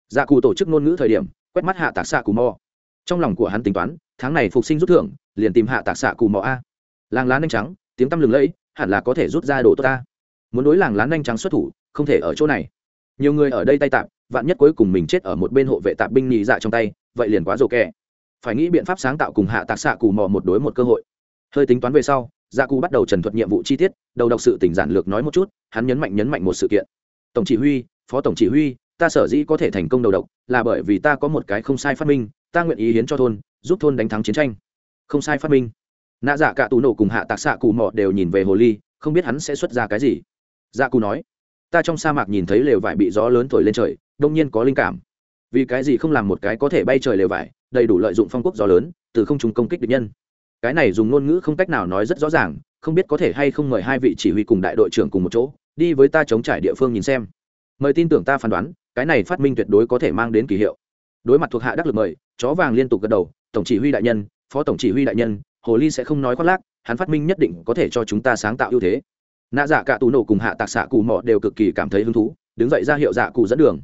A: Dạ cụ tổ chức ngôn ngữ thời điểm, quét mắt hạ tạc xạ cù mò. Trong lòng của hắn tính toán, tháng này phục sinh rút thưởng, liền tìm hạ tạc xạ cù mò a. Làng lá nhanh trắng, tiếng tăm lừng lẫy, hẳn là có thể rút ra đồ tốt ta. Muốn đối làng lá nhanh trắng xuất thủ, không thể ở chỗ này. Nhiều người ở đây tay tạm vạn nhất cuối cùng mình chết ở một bên hộ vệ tạp binh nhị dạ trong tay, vậy liền quá rồ kẹ phải nghĩ biện pháp sáng tạo cùng hạ tạc xạ cù mò một đối một cơ hội. Hơi tính toán về sau gia cù bắt đầu trần thuật nhiệm vụ chi tiết, đầu đọc sự tỉnh giản lược nói một chút, hắn nhấn mạnh nhấn mạnh một sự kiện. Tổng chỉ huy, phó tổng chỉ huy, ta sở dĩ có thể thành công đầu độc là bởi vì ta có một cái không sai phát minh, ta nguyện ý hiến cho thôn, giúp thôn đánh thắng chiến tranh. Không sai phát minh. Nạ dạ cả tù nổ cùng hạ tạc xạ cù mọ đều nhìn về hồ ly, không biết hắn sẽ xuất ra cái gì. Dạ cù nói, ta trong sa mạc nhìn thấy lều vải bị gió lớn thổi lên trời, đông nhiên có linh cảm. Vì cái gì không làm một cái có thể bay trời lều vải, đầy đủ lợi dụng phong quốc gió lớn, từ không trùng công kích địch nhân cái này dùng ngôn ngữ không cách nào nói rất rõ ràng, không biết có thể hay không mời hai vị chỉ huy cùng đại đội trưởng cùng một chỗ, đi với ta chống trải địa phương nhìn xem. Mời tin tưởng ta phán đoán, cái này phát minh tuyệt đối có thể mang đến kỳ hiệu. Đối mặt thuộc hạ đắc lực mời, chó vàng liên tục gật đầu, tổng chỉ huy đại nhân, phó tổng chỉ huy đại nhân, hồ ly sẽ không nói khoác lác, hắn phát minh nhất định có thể cho chúng ta sáng tạo ưu thế. Nạ dạ cả tù nổ cùng hạ tạc xạ cụ mọ đều cực kỳ cảm thấy hứng thú, đứng dậy ra hiệu dạ cụ dẫn đường.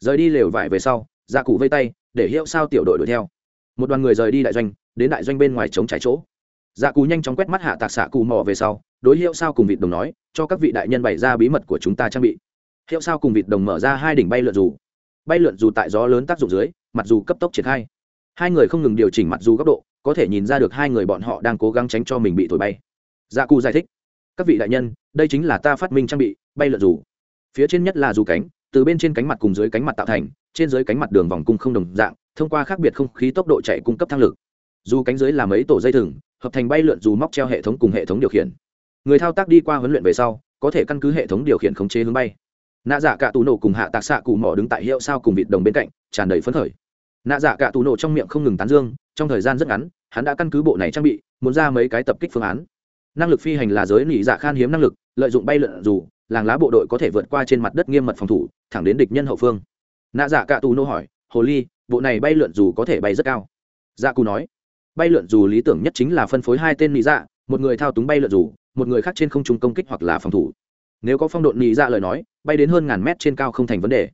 A: Rời đi lều vải về sau dạ cụ vây tay, để hiệu sao tiểu đội đuổi theo. Một đoàn người rời đi đại doanh đến đại doanh bên ngoài chống trái chỗ. Dạ cù nhanh chóng quét mắt hạ tạc xạ cù mò về sau, đối hiệu sao cùng vịt đồng nói, cho các vị đại nhân bày ra bí mật của chúng ta trang bị. Hiệu sao cùng vịt đồng mở ra hai đỉnh bay lượn dù. Bay lượn dù tại gió lớn tác dụng dưới, mặc dù cấp tốc triển khai. Hai người không ngừng điều chỉnh mặc dù góc độ, có thể nhìn ra được hai người bọn họ đang cố gắng tránh cho mình bị thổi bay. Dạ cù giải thích, các vị đại nhân, đây chính là ta phát minh trang bị, bay lượn dù. Phía trên nhất là dù cánh, từ bên trên cánh mặt cùng dưới cánh mặt tạo thành, trên dưới cánh mặt đường vòng cung không đồng dạng, thông qua khác biệt không khí tốc độ chạy cung cấp thang lực dù cánh dưới là mấy tổ dây thừng, hợp thành bay lượn dù móc treo hệ thống cùng hệ thống điều khiển. Người thao tác đi qua huấn luyện về sau, có thể căn cứ hệ thống điều khiển khống chế hướng bay. Nạ dạ cả tù nổ cùng hạ tạc xạ cụ mỏ đứng tại hiệu sao cùng vịt đồng bên cạnh, tràn đầy phấn khởi. Nạ dạ cả tù nổ trong miệng không ngừng tán dương, trong thời gian rất ngắn, hắn đã căn cứ bộ này trang bị, muốn ra mấy cái tập kích phương án. Năng lực phi hành là giới nỉ dạ khan hiếm năng lực, lợi dụng bay lượn dù, làng lá bộ đội có thể vượt qua trên mặt đất nghiêm mật phòng thủ, thẳng đến địch nhân hậu phương. Nạ dạ cả tù nô hỏi, hồ ly, bộ này bay lượn dù có thể bay rất cao? Dạ cù nói bay lượn dù lý tưởng nhất chính là phân phối hai tên nị dạ một người thao túng bay lượn dù, một người khác trên không trung công kích hoặc là phòng thủ. Nếu có phong độ nị dạ lời nói, bay đến hơn ngàn mét trên cao không thành vấn đề.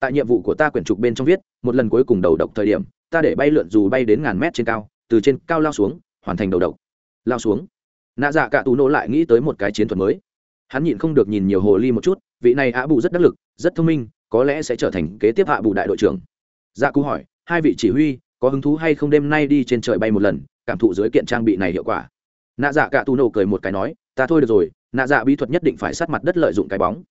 A: Tại nhiệm vụ của ta quyển trục bên trong viết, một lần cuối cùng đầu độc thời điểm, ta để bay lượn dù bay đến ngàn mét trên cao, từ trên cao lao xuống, hoàn thành đầu độc. Lao xuống. Nạ dạ cả tù nỗ lại nghĩ tới một cái chiến thuật mới. Hắn nhịn không được nhìn nhiều hồ ly một chút, vị này ạ bù rất đắc lực, rất thông minh, có lẽ sẽ trở thành kế tiếp hạ bù đại đội trưởng. Dạ cú hỏi, hai vị chỉ huy có hứng thú hay không đêm nay đi trên trời bay một lần, cảm thụ dưới kiện trang bị này hiệu quả. Nạ dạ cả tù nổ cười một cái nói, ta thôi được rồi, nạ dạ bí thuật nhất định phải sát mặt đất lợi dụng cái bóng.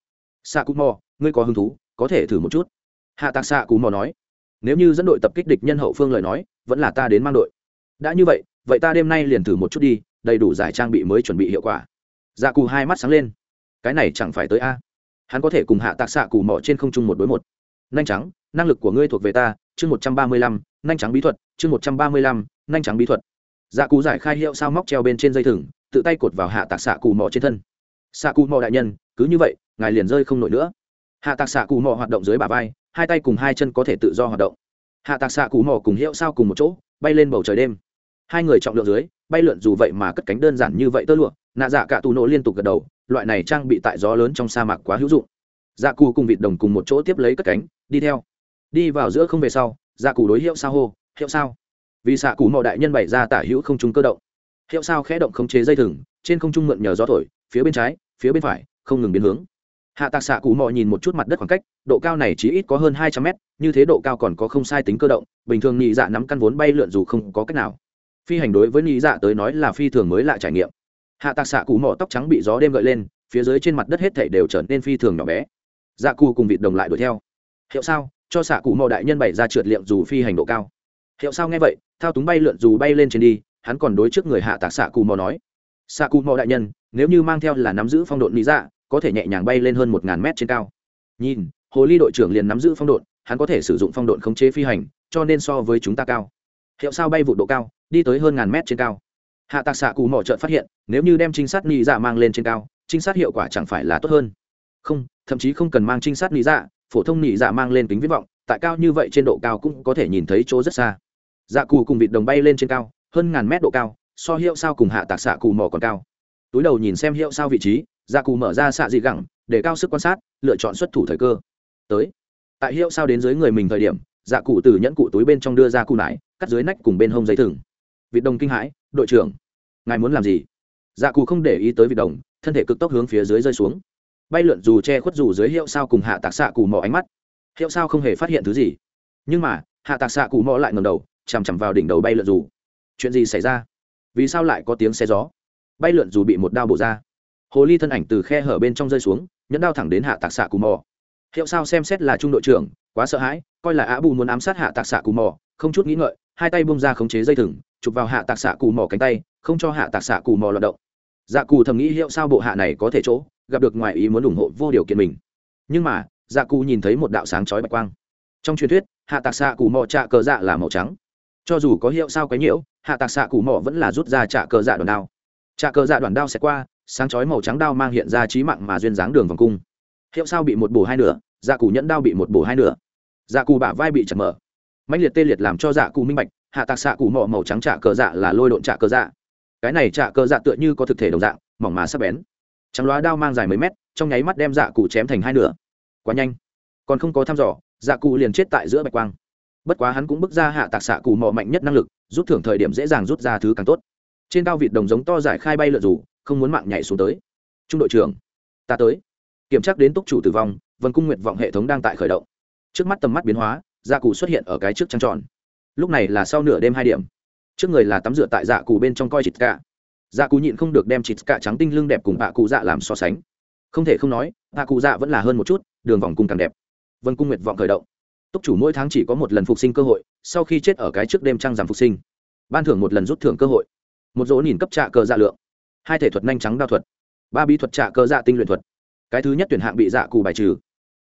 A: Xạ cú mò, ngươi có hứng thú, có thể thử một chút. Hạ tạc xạ cú mò nói, nếu như dẫn đội tập kích địch nhân hậu phương lời nói, vẫn là ta đến mang đội. Đã như vậy vậy ta đêm nay liền thử một chút đi, đầy đủ giải trang bị mới chuẩn bị hiệu quả. Dạ cù hai mắt sáng lên. Cái này chẳng phải tới a. Hắn có thể cùng hạ tạc xạ cù mỏ trên không trung một đối một. Nhanh trắng năng lực của ngươi thuộc về ta, chương một trăm ba mươi lăm nhanh trắng bí thuật, chương một trăm ba mươi lăm, nhanh trắng bí thuật. Dạ cù giải khai hiệu sao móc treo bên trên dây thừng, tự tay cột vào hạ tạc xạ cù mò trên thân. Xạ cù mò đại nhân, cứ như vậy, ngài liền rơi không nổi nữa. Hạ tạc xạ cù mò hoạt động dưới bà vai, hai tay cùng hai chân có thể tự do hoạt động. Hạ tạc xạ cù mò cùng hiệu sao cùng một chỗ, bay lên bầu trời đêm. Hai người trọng lượng dưới, bay lượn dù vậy mà cất cánh đơn giản như vậy tơ lụa, nạ dạ cả tù nổ liên tục gật đầu, loại này trang bị tại gió lớn trong sa mạc quá hữu dụng. Dạ cù cùng vịt đồng cùng một chỗ tiếp lấy cất cánh, đi theo. Đi vào giữa không về sau dạ cụ đối hiệu sao hô, hiệu sao? Vì dạ xạ cụ mò đại nhân bày ra tả hữu không trung cơ động. Hiệu sao khẽ động khống chế dây thừng, trên không trung mượn nhờ gió thổi, phía bên trái, phía bên phải, không ngừng biến hướng. Hạ tạc dạ xạ cụ mò nhìn một chút mặt đất khoảng cách, độ cao này chỉ ít có hơn hai trăm mét, như thế độ cao còn có không sai tính cơ động, bình thường nhị dạ nắm căn vốn bay lượn dù không có cách nào. Phi hành đối với nhị dạ tới nói là phi thường mới lạ trải nghiệm. Hạ tạc dạ xạ cụ mò tóc trắng bị gió đêm gợi lên, phía dưới trên mặt đất hết thảy đều trở nên phi thường nhỏ bé. Dạ cụ cùng vịt đồng lại đuổi theo. Hiệu sao? Cho xạ cụ mò đại nhân bày ra trượt liệm dù phi hành độ cao. Hiệu sao nghe vậy, thao túng bay lượn dù bay lên trên đi, hắn còn đối trước người hạ tạc xạ cụ mò nói. Xạ cụ mò đại nhân, nếu như mang theo là nắm giữ phong độn lý dạ có thể nhẹ nhàng bay lên hơn một ngàn mét trên cao. Nhìn, hồ ly đội trưởng liền nắm giữ phong độn, hắn có thể sử dụng phong độn khống chế phi hành, cho nên so với chúng ta cao. Hiệu sao bay vụ độ cao, đi tới hơn ngàn mét trên cao. Hạ tạc xạ cụ mò trợn phát hiện, nếu như đem trinh sát lý dạ mang lên trên cao, trinh sát hiệu quả chẳng phải là tốt hơn. Không, thậm chí không cần mang trinh sát lý dạ phổ thông nhị dạ mang lên kính viết vọng, tại cao như vậy trên độ cao cũng có thể nhìn thấy chỗ rất xa. Dạ cù cùng vịt đồng bay lên trên cao, hơn ngàn mét độ cao, so hiệu sao cùng hạ tạc xạ cù mỏ còn cao. Túi đầu nhìn xem hiệu sao vị trí dạ cù mở ra xạ dị gẳng, để cao sức quan sát, lựa chọn xuất thủ thời cơ. Tới. Tại hiệu sao đến dưới người mình thời điểm dạ cụ từ nhẫn cụ túi bên trong đưa ra cụ nải, cắt dưới nách cùng bên hông dây thừng. Vịt đồng kinh hãi, đội trưởng, ngài muốn làm gì? Dạ cụ không để ý tới vịt đồng, thân thể cực tốc hướng phía dưới rơi xuống bay lượn dù che khuất dù dưới hiệu sao cùng hạ tạc xạ cù mò ánh mắt. Hiệu sao không hề phát hiện thứ gì. Nhưng mà, hạ tạc xạ cù mò lại ngầm đầu, chằm chằm vào đỉnh đầu bay lượn dù. Chuyện gì xảy ra? Vì sao lại có tiếng xe gió? Bay lượn dù bị một đao bổ ra. Hồ ly thân ảnh từ khe hở bên trong rơi xuống, nhẫn đao thẳng đến hạ tạc xạ cù mò. Hiệu sao xem xét là trung đội trưởng, quá sợ hãi, coi là á bù muốn ám sát hạ tạc xạ cù mò, không chút nghĩ ngợi, hai tay bông ra khống chế dây thừng, chụp vào hạ tạc xạ cù mò cánh tay, không cho hạ tạc xạ cù mò loạt động dạ cù thầm nghĩ hiệu sao bộ hạ này có thể chỗ, gặp được ngoài ý muốn ủng hộ vô điều kiện mình. Nhưng mà dạ cù nhìn thấy một đạo sáng chói bạch quang. Trong truyền thuyết, hạ tạc xạ cù mò trạ cờ dạ là màu trắng. Cho dù có hiệu sao quấy nhiễu, hạ tạc xạ cù mò vẫn là rút ra trạ cờ dạ đoàn đao. Trạ cờ dạ đoàn đao sẽ qua, sáng chói màu trắng đao mang hiện ra trí mạng mà duyên dáng đường vòng cung. Hiệu sao bị một bổ hai nửa dạ cù nhẫn đao bị một bổ hai nửa. Dạ cù bả vai bị chặt mở. Mạnh liệt tê liệt làm cho dạ cù minh bạch, hạ tạc xạ cù mò màu trắng trạ cờ dạ là lôi độn trạ cờ dạ cái này trạ cờ dạ tựa như có thực thể đồng dạng, mỏng mà sắc bén. Trắng loá đao mang dài mấy mét, trong nháy mắt đem dạ cụ chém thành hai nửa. Quá nhanh. Còn không có thăm dò dạ cụ liền chết tại giữa bạch quang. Bất quá hắn cũng bước ra hạ tạc xạ cụ mò mạnh nhất năng lực, rút thưởng thời điểm dễ dàng rút ra thứ càng tốt. Trên cao vịt đồng giống to giải khai bay lượn rủ, không muốn mạng nhảy xuống tới. Trung đội trưởng, ta tới. Kiểm tra đến túc chủ tử vong, vân cung nguyện vọng hệ thống đang tại khởi động. Trước mắt tầm mắt biến hóa dạ cụ xuất hiện ở cái trước trăng tròn. Lúc này là sau nửa đêm hai điểm trước người là tắm rửa tại dạ cụ bên trong coi chịt cả. Dạ cụ nhịn không được đem chịt cả trắng tinh lưng đẹp cùng bạ cụ dạ làm so sánh. Không thể không nói bạ cụ dạ vẫn là hơn một chút, đường vòng cung càng đẹp. Vân cung nguyệt vọng khởi động. Túc chủ mỗi tháng chỉ có một lần phục sinh cơ hội, sau khi chết ở cái trước đêm trăng giảm phục sinh. Ban thưởng một lần rút thưởng cơ hội. Một dỗ nhìn cấp trạ cờ dạ lượng. Hai thể thuật nhanh trắng đao thuật. Ba bí thuật trạ cờ dạ tinh luyện thuật. Cái thứ nhất tuyển hạng bị dạ cụ bài trừ.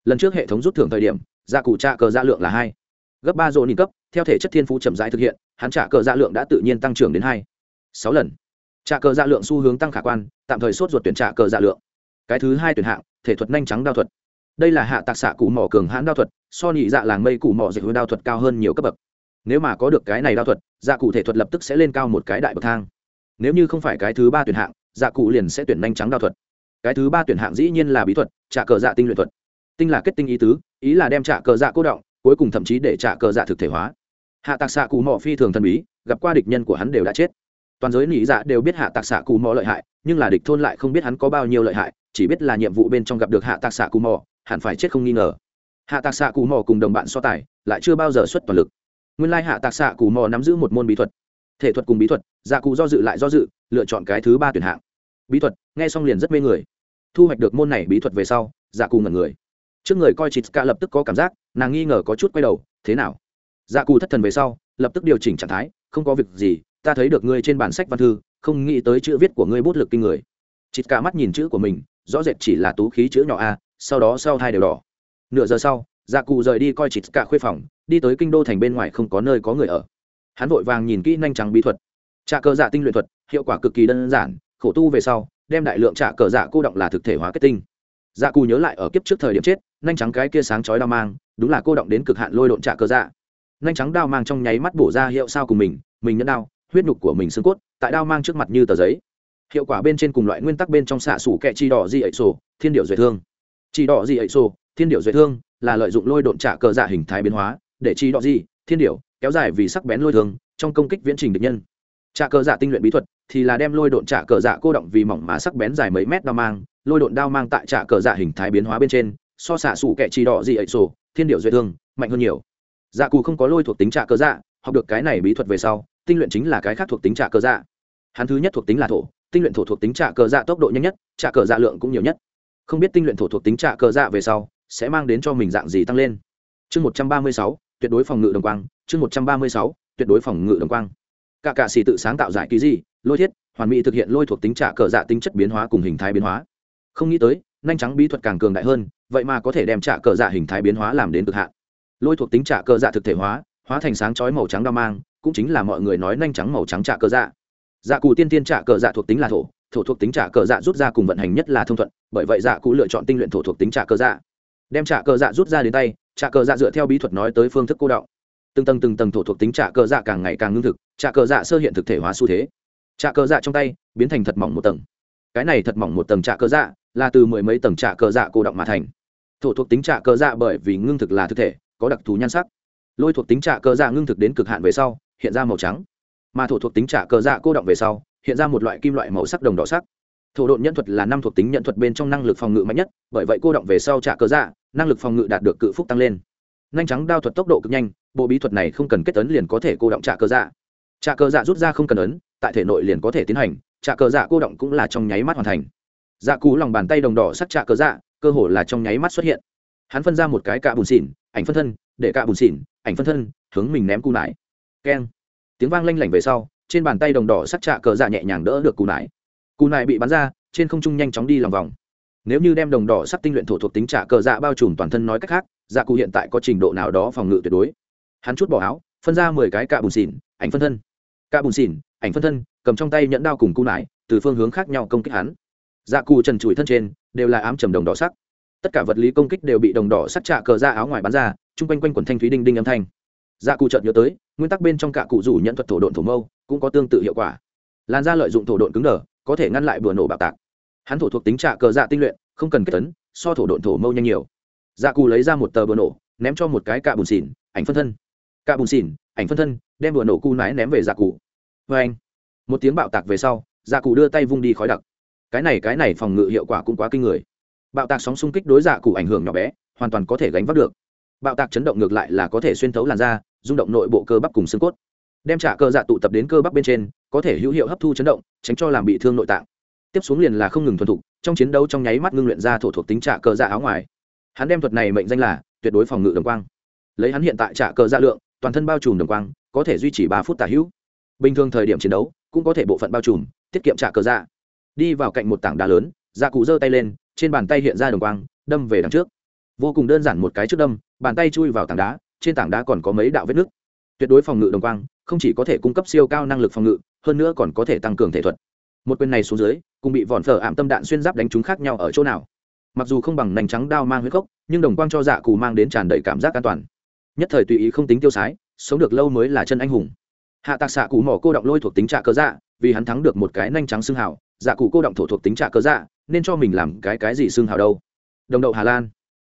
A: Lần trước hệ thống rút thưởng thời điểm dạ cụ trạ cờ dạ lượng là hai. Gấp ba dỗ nhìn cấp theo thể chất thiên phú chậm rãi thực hiện, hắn trả cờ dạ lượng đã tự nhiên tăng trưởng đến hai, sáu lần. Trả cờ dạ lượng xu hướng tăng khả quan, tạm thời sốt ruột tuyển trả cờ dạ lượng. Cái thứ hai tuyển hạng, thể thuật nhanh trắng đao thuật. Đây là hạ tạc xạ cụ mỏ cường hãn đao thuật, so nhị dạ làng mây cụ mỏ dịch hướng đao thuật cao hơn nhiều cấp bậc. Nếu mà có được cái này đao thuật dạ cụ thể thuật lập tức sẽ lên cao một cái đại bậc thang. Nếu như không phải cái thứ ba tuyển hạng dạ cụ liền sẽ tuyển nhanh trắng đao thuật. Cái thứ ba tuyển hạng dĩ nhiên là bí thuật, trả cờ dạ tinh luyện thuật. Tinh là kết tinh ý tứ, ý là đem trả cờ dạ cố động, cuối cùng thậm chí để trả cờ dạ thực thể hóa hạ tạc xạ cù mỏ phi thường thần bí, gặp qua địch nhân của hắn đều đã chết. Toàn giới nỉ dạ đều biết hạ tạc xạ cù mò lợi hại, nhưng là địch thôn lại không biết hắn có bao nhiêu lợi hại, chỉ biết là nhiệm vụ bên trong gặp được hạ tạc xạ cù mò hẳn phải chết không nghi ngờ. Hạ tạc xạ cù mò cùng đồng bạn so tài, lại chưa bao giờ xuất toàn lực. Nguyên lai hạ tạc xạ cù mò nắm giữ một môn bí thuật. Thể thuật cùng bí thuật dạ cụ do dự lại do dự, lựa chọn cái thứ ba tuyển hạng. Bí thuật, nghe xong liền rất mê người. Thu hoạch được môn này bí thuật về sau dạ cụ ngẩn người. Trước người coi chị ca lập tức có cảm giác, nàng nghi ngờ có chút quay đầu, thế nào? Dạ cù thất thần về sau, lập tức điều chỉnh trạng thái, không có việc gì, ta thấy được ngươi trên bản sách văn thư, không nghĩ tới chữ viết của ngươi bút lực kinh người. Chịt cả mắt nhìn chữ của mình, rõ rệt chỉ là tú khí chữ nhỏ a, sau đó sau hai đều đỏ. Nửa giờ sau dạ cụ rời đi coi chịt cả khuê phòng, đi tới kinh đô thành bên ngoài không có nơi có người ở. Hắn vội vàng nhìn kỹ nhanh trắng bí thuật. Trà cờ dạ tinh luyện thuật, hiệu quả cực kỳ đơn giản, khổ tu về sau, đem đại lượng trà cờ dạ cô động là thực thể hóa kết tinh. Dạ cù nhớ lại ở kiếp trước thời điểm chết, nhanh trắng cái kia sáng chói đao mang, đúng là cô động đến cực hạn lôi độn trà cờ dạ nhanh trắng đao mang trong nháy mắt bổ ra hiệu sao cùng mình mình nhẫn đao, huyết nhục của mình xương cốt, tại đao mang trước mặt như tờ giấy. Hiệu quả bên trên cùng loại nguyên tắc bên trong xạ sủ kẹ chi đỏ di ẩy sổ, thiên điệu duệ thương. Chi đỏ di ẩy sổ, thiên điệu duệ thương là lợi dụng lôi độn trả cờ dạ hình thái biến hóa, để chi đỏ di thiên điệu kéo dài vì sắc bén lôi thương trong công kích viễn trình địch nhân. Trả cờ dạ tinh luyện bí thuật thì là đem lôi độn trả cờ dạ cô động vì mỏng má sắc bén dài mấy mét đao mang, lôi độn đao mang tại trả cờ dạ hình thái biến hóa bên trên, so xạ sủ kẹ chi đỏ di ẩy sổ, thiên điệu duệ thương mạnh hơn nhiều dạ cù không có lôi thuộc tính trạ cơ dạ học được cái này bí thuật về sau, tinh luyện chính là cái khác thuộc tính trạ cơ dạ. Hắn thứ nhất thuộc tính là thổ, tinh luyện thổ thuộc tính trạ cơ dạ tốc độ nhanh nhất, trạ cơ dạ lượng cũng nhiều nhất. Không biết tinh luyện thổ thuộc tính trạ cơ dạ về sau, sẽ mang đến cho mình dạng gì tăng lên? Chương một trăm ba mươi sáu, tuyệt đối phòng ngự đồng quang. Chương một trăm ba mươi sáu, tuyệt đối phòng ngự đồng quang. Cả cả xì tự sáng tạo giải ký gì lôi thiết, hoàn mỹ thực hiện lôi thuộc tính trả cờ dạ tính chất biến hóa cùng hình thái biến hóa. Không nghĩ tới, nhanh trắng bí thuật càng cường đại hơn, vậy mà có thể đem trả cờ dạ hình thái biến hóa làm đến cực hạn lôi thuộc tính trả cờ dạ thực thể hóa hóa thành sáng chói màu trắng đao mang cũng chính là mọi người nói nhanh trắng màu trắng trả cờ dạ dạ cụ tiên tiên trả cờ dạ thuộc tính là thổ thổ thuộc tính trả cờ dạ rút ra cùng vận hành nhất là thông thuận bởi vậy dạ cụ lựa chọn tinh luyện thổ thuộc tính trả cờ dạ đem trả cờ dạ rút ra đến tay trả cờ dạ dựa theo bí thuật nói tới phương thức cô động từng tầng từng tầng thổ thuộc tính trả cờ dạ càng ngày càng ngưng thực trả cờ dạ sơ hiện thực thể hóa xu thế trả cờ dạ trong tay biến thành thật mỏng một tầng cái này thật mỏng một tầng trả cờ dạ là từ mười mấy tầng trả cờ dạ cô động mà thành thổ thuộc tính trả cờ dạ bởi vì ngưng thực là thực thể có đặc thù nhan sắc. Lôi thuộc tính trả cơ dạ ngưng thực đến cực hạn về sau, hiện ra màu trắng. Mà thổ thuộc tính trả cơ dạ cô động về sau, hiện ra một loại kim loại màu sắc đồng đỏ sắc. Thổ độn nhân thuật là năm thuộc tính nhận thuật bên trong năng lực phòng ngự mạnh nhất, bởi vậy cô động về sau trả cơ dạ năng lực phòng ngự đạt được cự phúc tăng lên. Nhanh trắng đao thuật tốc độ cực nhanh, bộ bí thuật này không cần kết ấn liền có thể cô động trả cơ dạ. Trả cơ dạ rút ra không cần ấn, tại thể nội liền có thể tiến hành trả cơ dạ cô động cũng là trong nháy mắt hoàn thành. Dạ cú lòng bàn tay đồng đỏ sắc trả cơ dạ cơ hồ là trong nháy mắt xuất hiện hắn phân ra một cái cạ bùn xỉn, ảnh phân thân, để cạ bùn xỉn, ảnh phân thân, hướng mình ném cù nải. Keng. Tiếng vang lanh lảnh về sau, trên bàn tay đồng đỏ sắc trạ cờ dạ nhẹ nhàng đỡ được cù nải. Cù nải bị bắn ra, trên không trung nhanh chóng đi lòng vòng. Nếu như đem đồng đỏ sắc tinh luyện thổ thuộc tính trạ cờ dạ bao trùm toàn thân nói cách khác dạ cụ hiện tại có trình độ nào đó phòng ngự tuyệt đối. Hắn chút bỏ áo, phân ra mười cái cạ bùn xỉn, ảnh phân thân. Cạ bùn xỉn, ảnh phân thân, cầm trong tay nhẫn đao cùng cù nải, từ phương hướng khác nhau công kích hắn. Dạ cụ trần trụi thân trên, đều là ám trầm đồng đỏ sắc tất cả vật lý công kích đều bị đồng đỏ sắt trạ cờ ra áo ngoài bắn ra, chung quanh quanh quần thanh thúy đinh đinh âm thanh. Dạ cụ chợt nhớ tới, nguyên tắc bên trong cả cụ rủ nhận thuật thổ độn thổ mâu cũng có tương tự hiệu quả. Làn da lợi dụng thổ độn cứng đờ, có thể ngăn lại bừa nổ bạo tạc. Hắn thổ thuộc tính trạ cờ dạ tinh luyện, không cần kết tấn, so thổ độn thổ mâu nhanh nhiều. Dạ cụ lấy ra một tờ bừa nổ, ném cho một cái cạ bùn xỉn, ảnh phân thân. Cạ bùn xỉn, ảnh phân thân, đem bừa nổ cu nái ném về dạ cụ. Vê anh. Một tiếng bạo tạc về sau dạ cụ đưa tay vung đi khói đặc. Cái này cái này phòng ngự hiệu quả cũng quá kinh người bạo tạc sóng xung kích đối dạ cụ ảnh hưởng nhỏ bé, hoàn toàn có thể gánh vác được. Bạo tạc chấn động ngược lại là có thể xuyên thấu làn da, rung động nội bộ cơ bắp cùng xương cốt. Đem trả cơ dạ tụ tập đến cơ bắp bên trên, có thể hữu hiệu hấp thu chấn động, tránh cho làm bị thương nội tạng. Tiếp xuống liền là không ngừng thuần thục, trong chiến đấu trong nháy mắt ngưng luyện ra thổ thuộc tính trả cơ dạ áo ngoài. Hắn đem thuật này mệnh danh là tuyệt đối phòng ngự đồng quang. Lấy hắn hiện tại trả cơ dạ lượng, toàn thân bao trùm đồng quang, có thể duy trì ba phút tả hữu. Bình thường thời điểm chiến đấu, cũng có thể bộ phận bao trùm, tiết kiệm trả cơ dạ. Đi vào cạnh một tảng đá lớn dạ cụ giơ tay lên trên bàn tay hiện ra đồng quang, đâm về đằng trước. Vô cùng đơn giản một cái trước đâm, bàn tay chui vào tảng đá, trên tảng đá còn có mấy đạo vết nứt. Tuyệt đối phòng ngự đồng quang, không chỉ có thể cung cấp siêu cao năng lực phòng ngự, hơn nữa còn có thể tăng cường thể thuật. Một quyền này xuống dưới, cùng bị vòn phở ảm tâm đạn xuyên giáp đánh chúng khác nhau ở chỗ nào. Mặc dù không bằng nành trắng đao mang huyết cốc nhưng đồng quang cho dạ cù mang đến tràn đầy cảm giác an toàn. Nhất thời tùy ý không tính tiêu sái, sống được lâu mới là chân anh hùng. Hạ tạc xạ cụ mỏ cô động lôi thuộc tính trạ cơ dạ vì hắn thắng được một cái nanh trắng xương hào dạ cụ cô động thổ thuộc tính trạ cơ dạ nên cho mình làm cái cái gì xương hào đâu. Đồng đậu hà lan.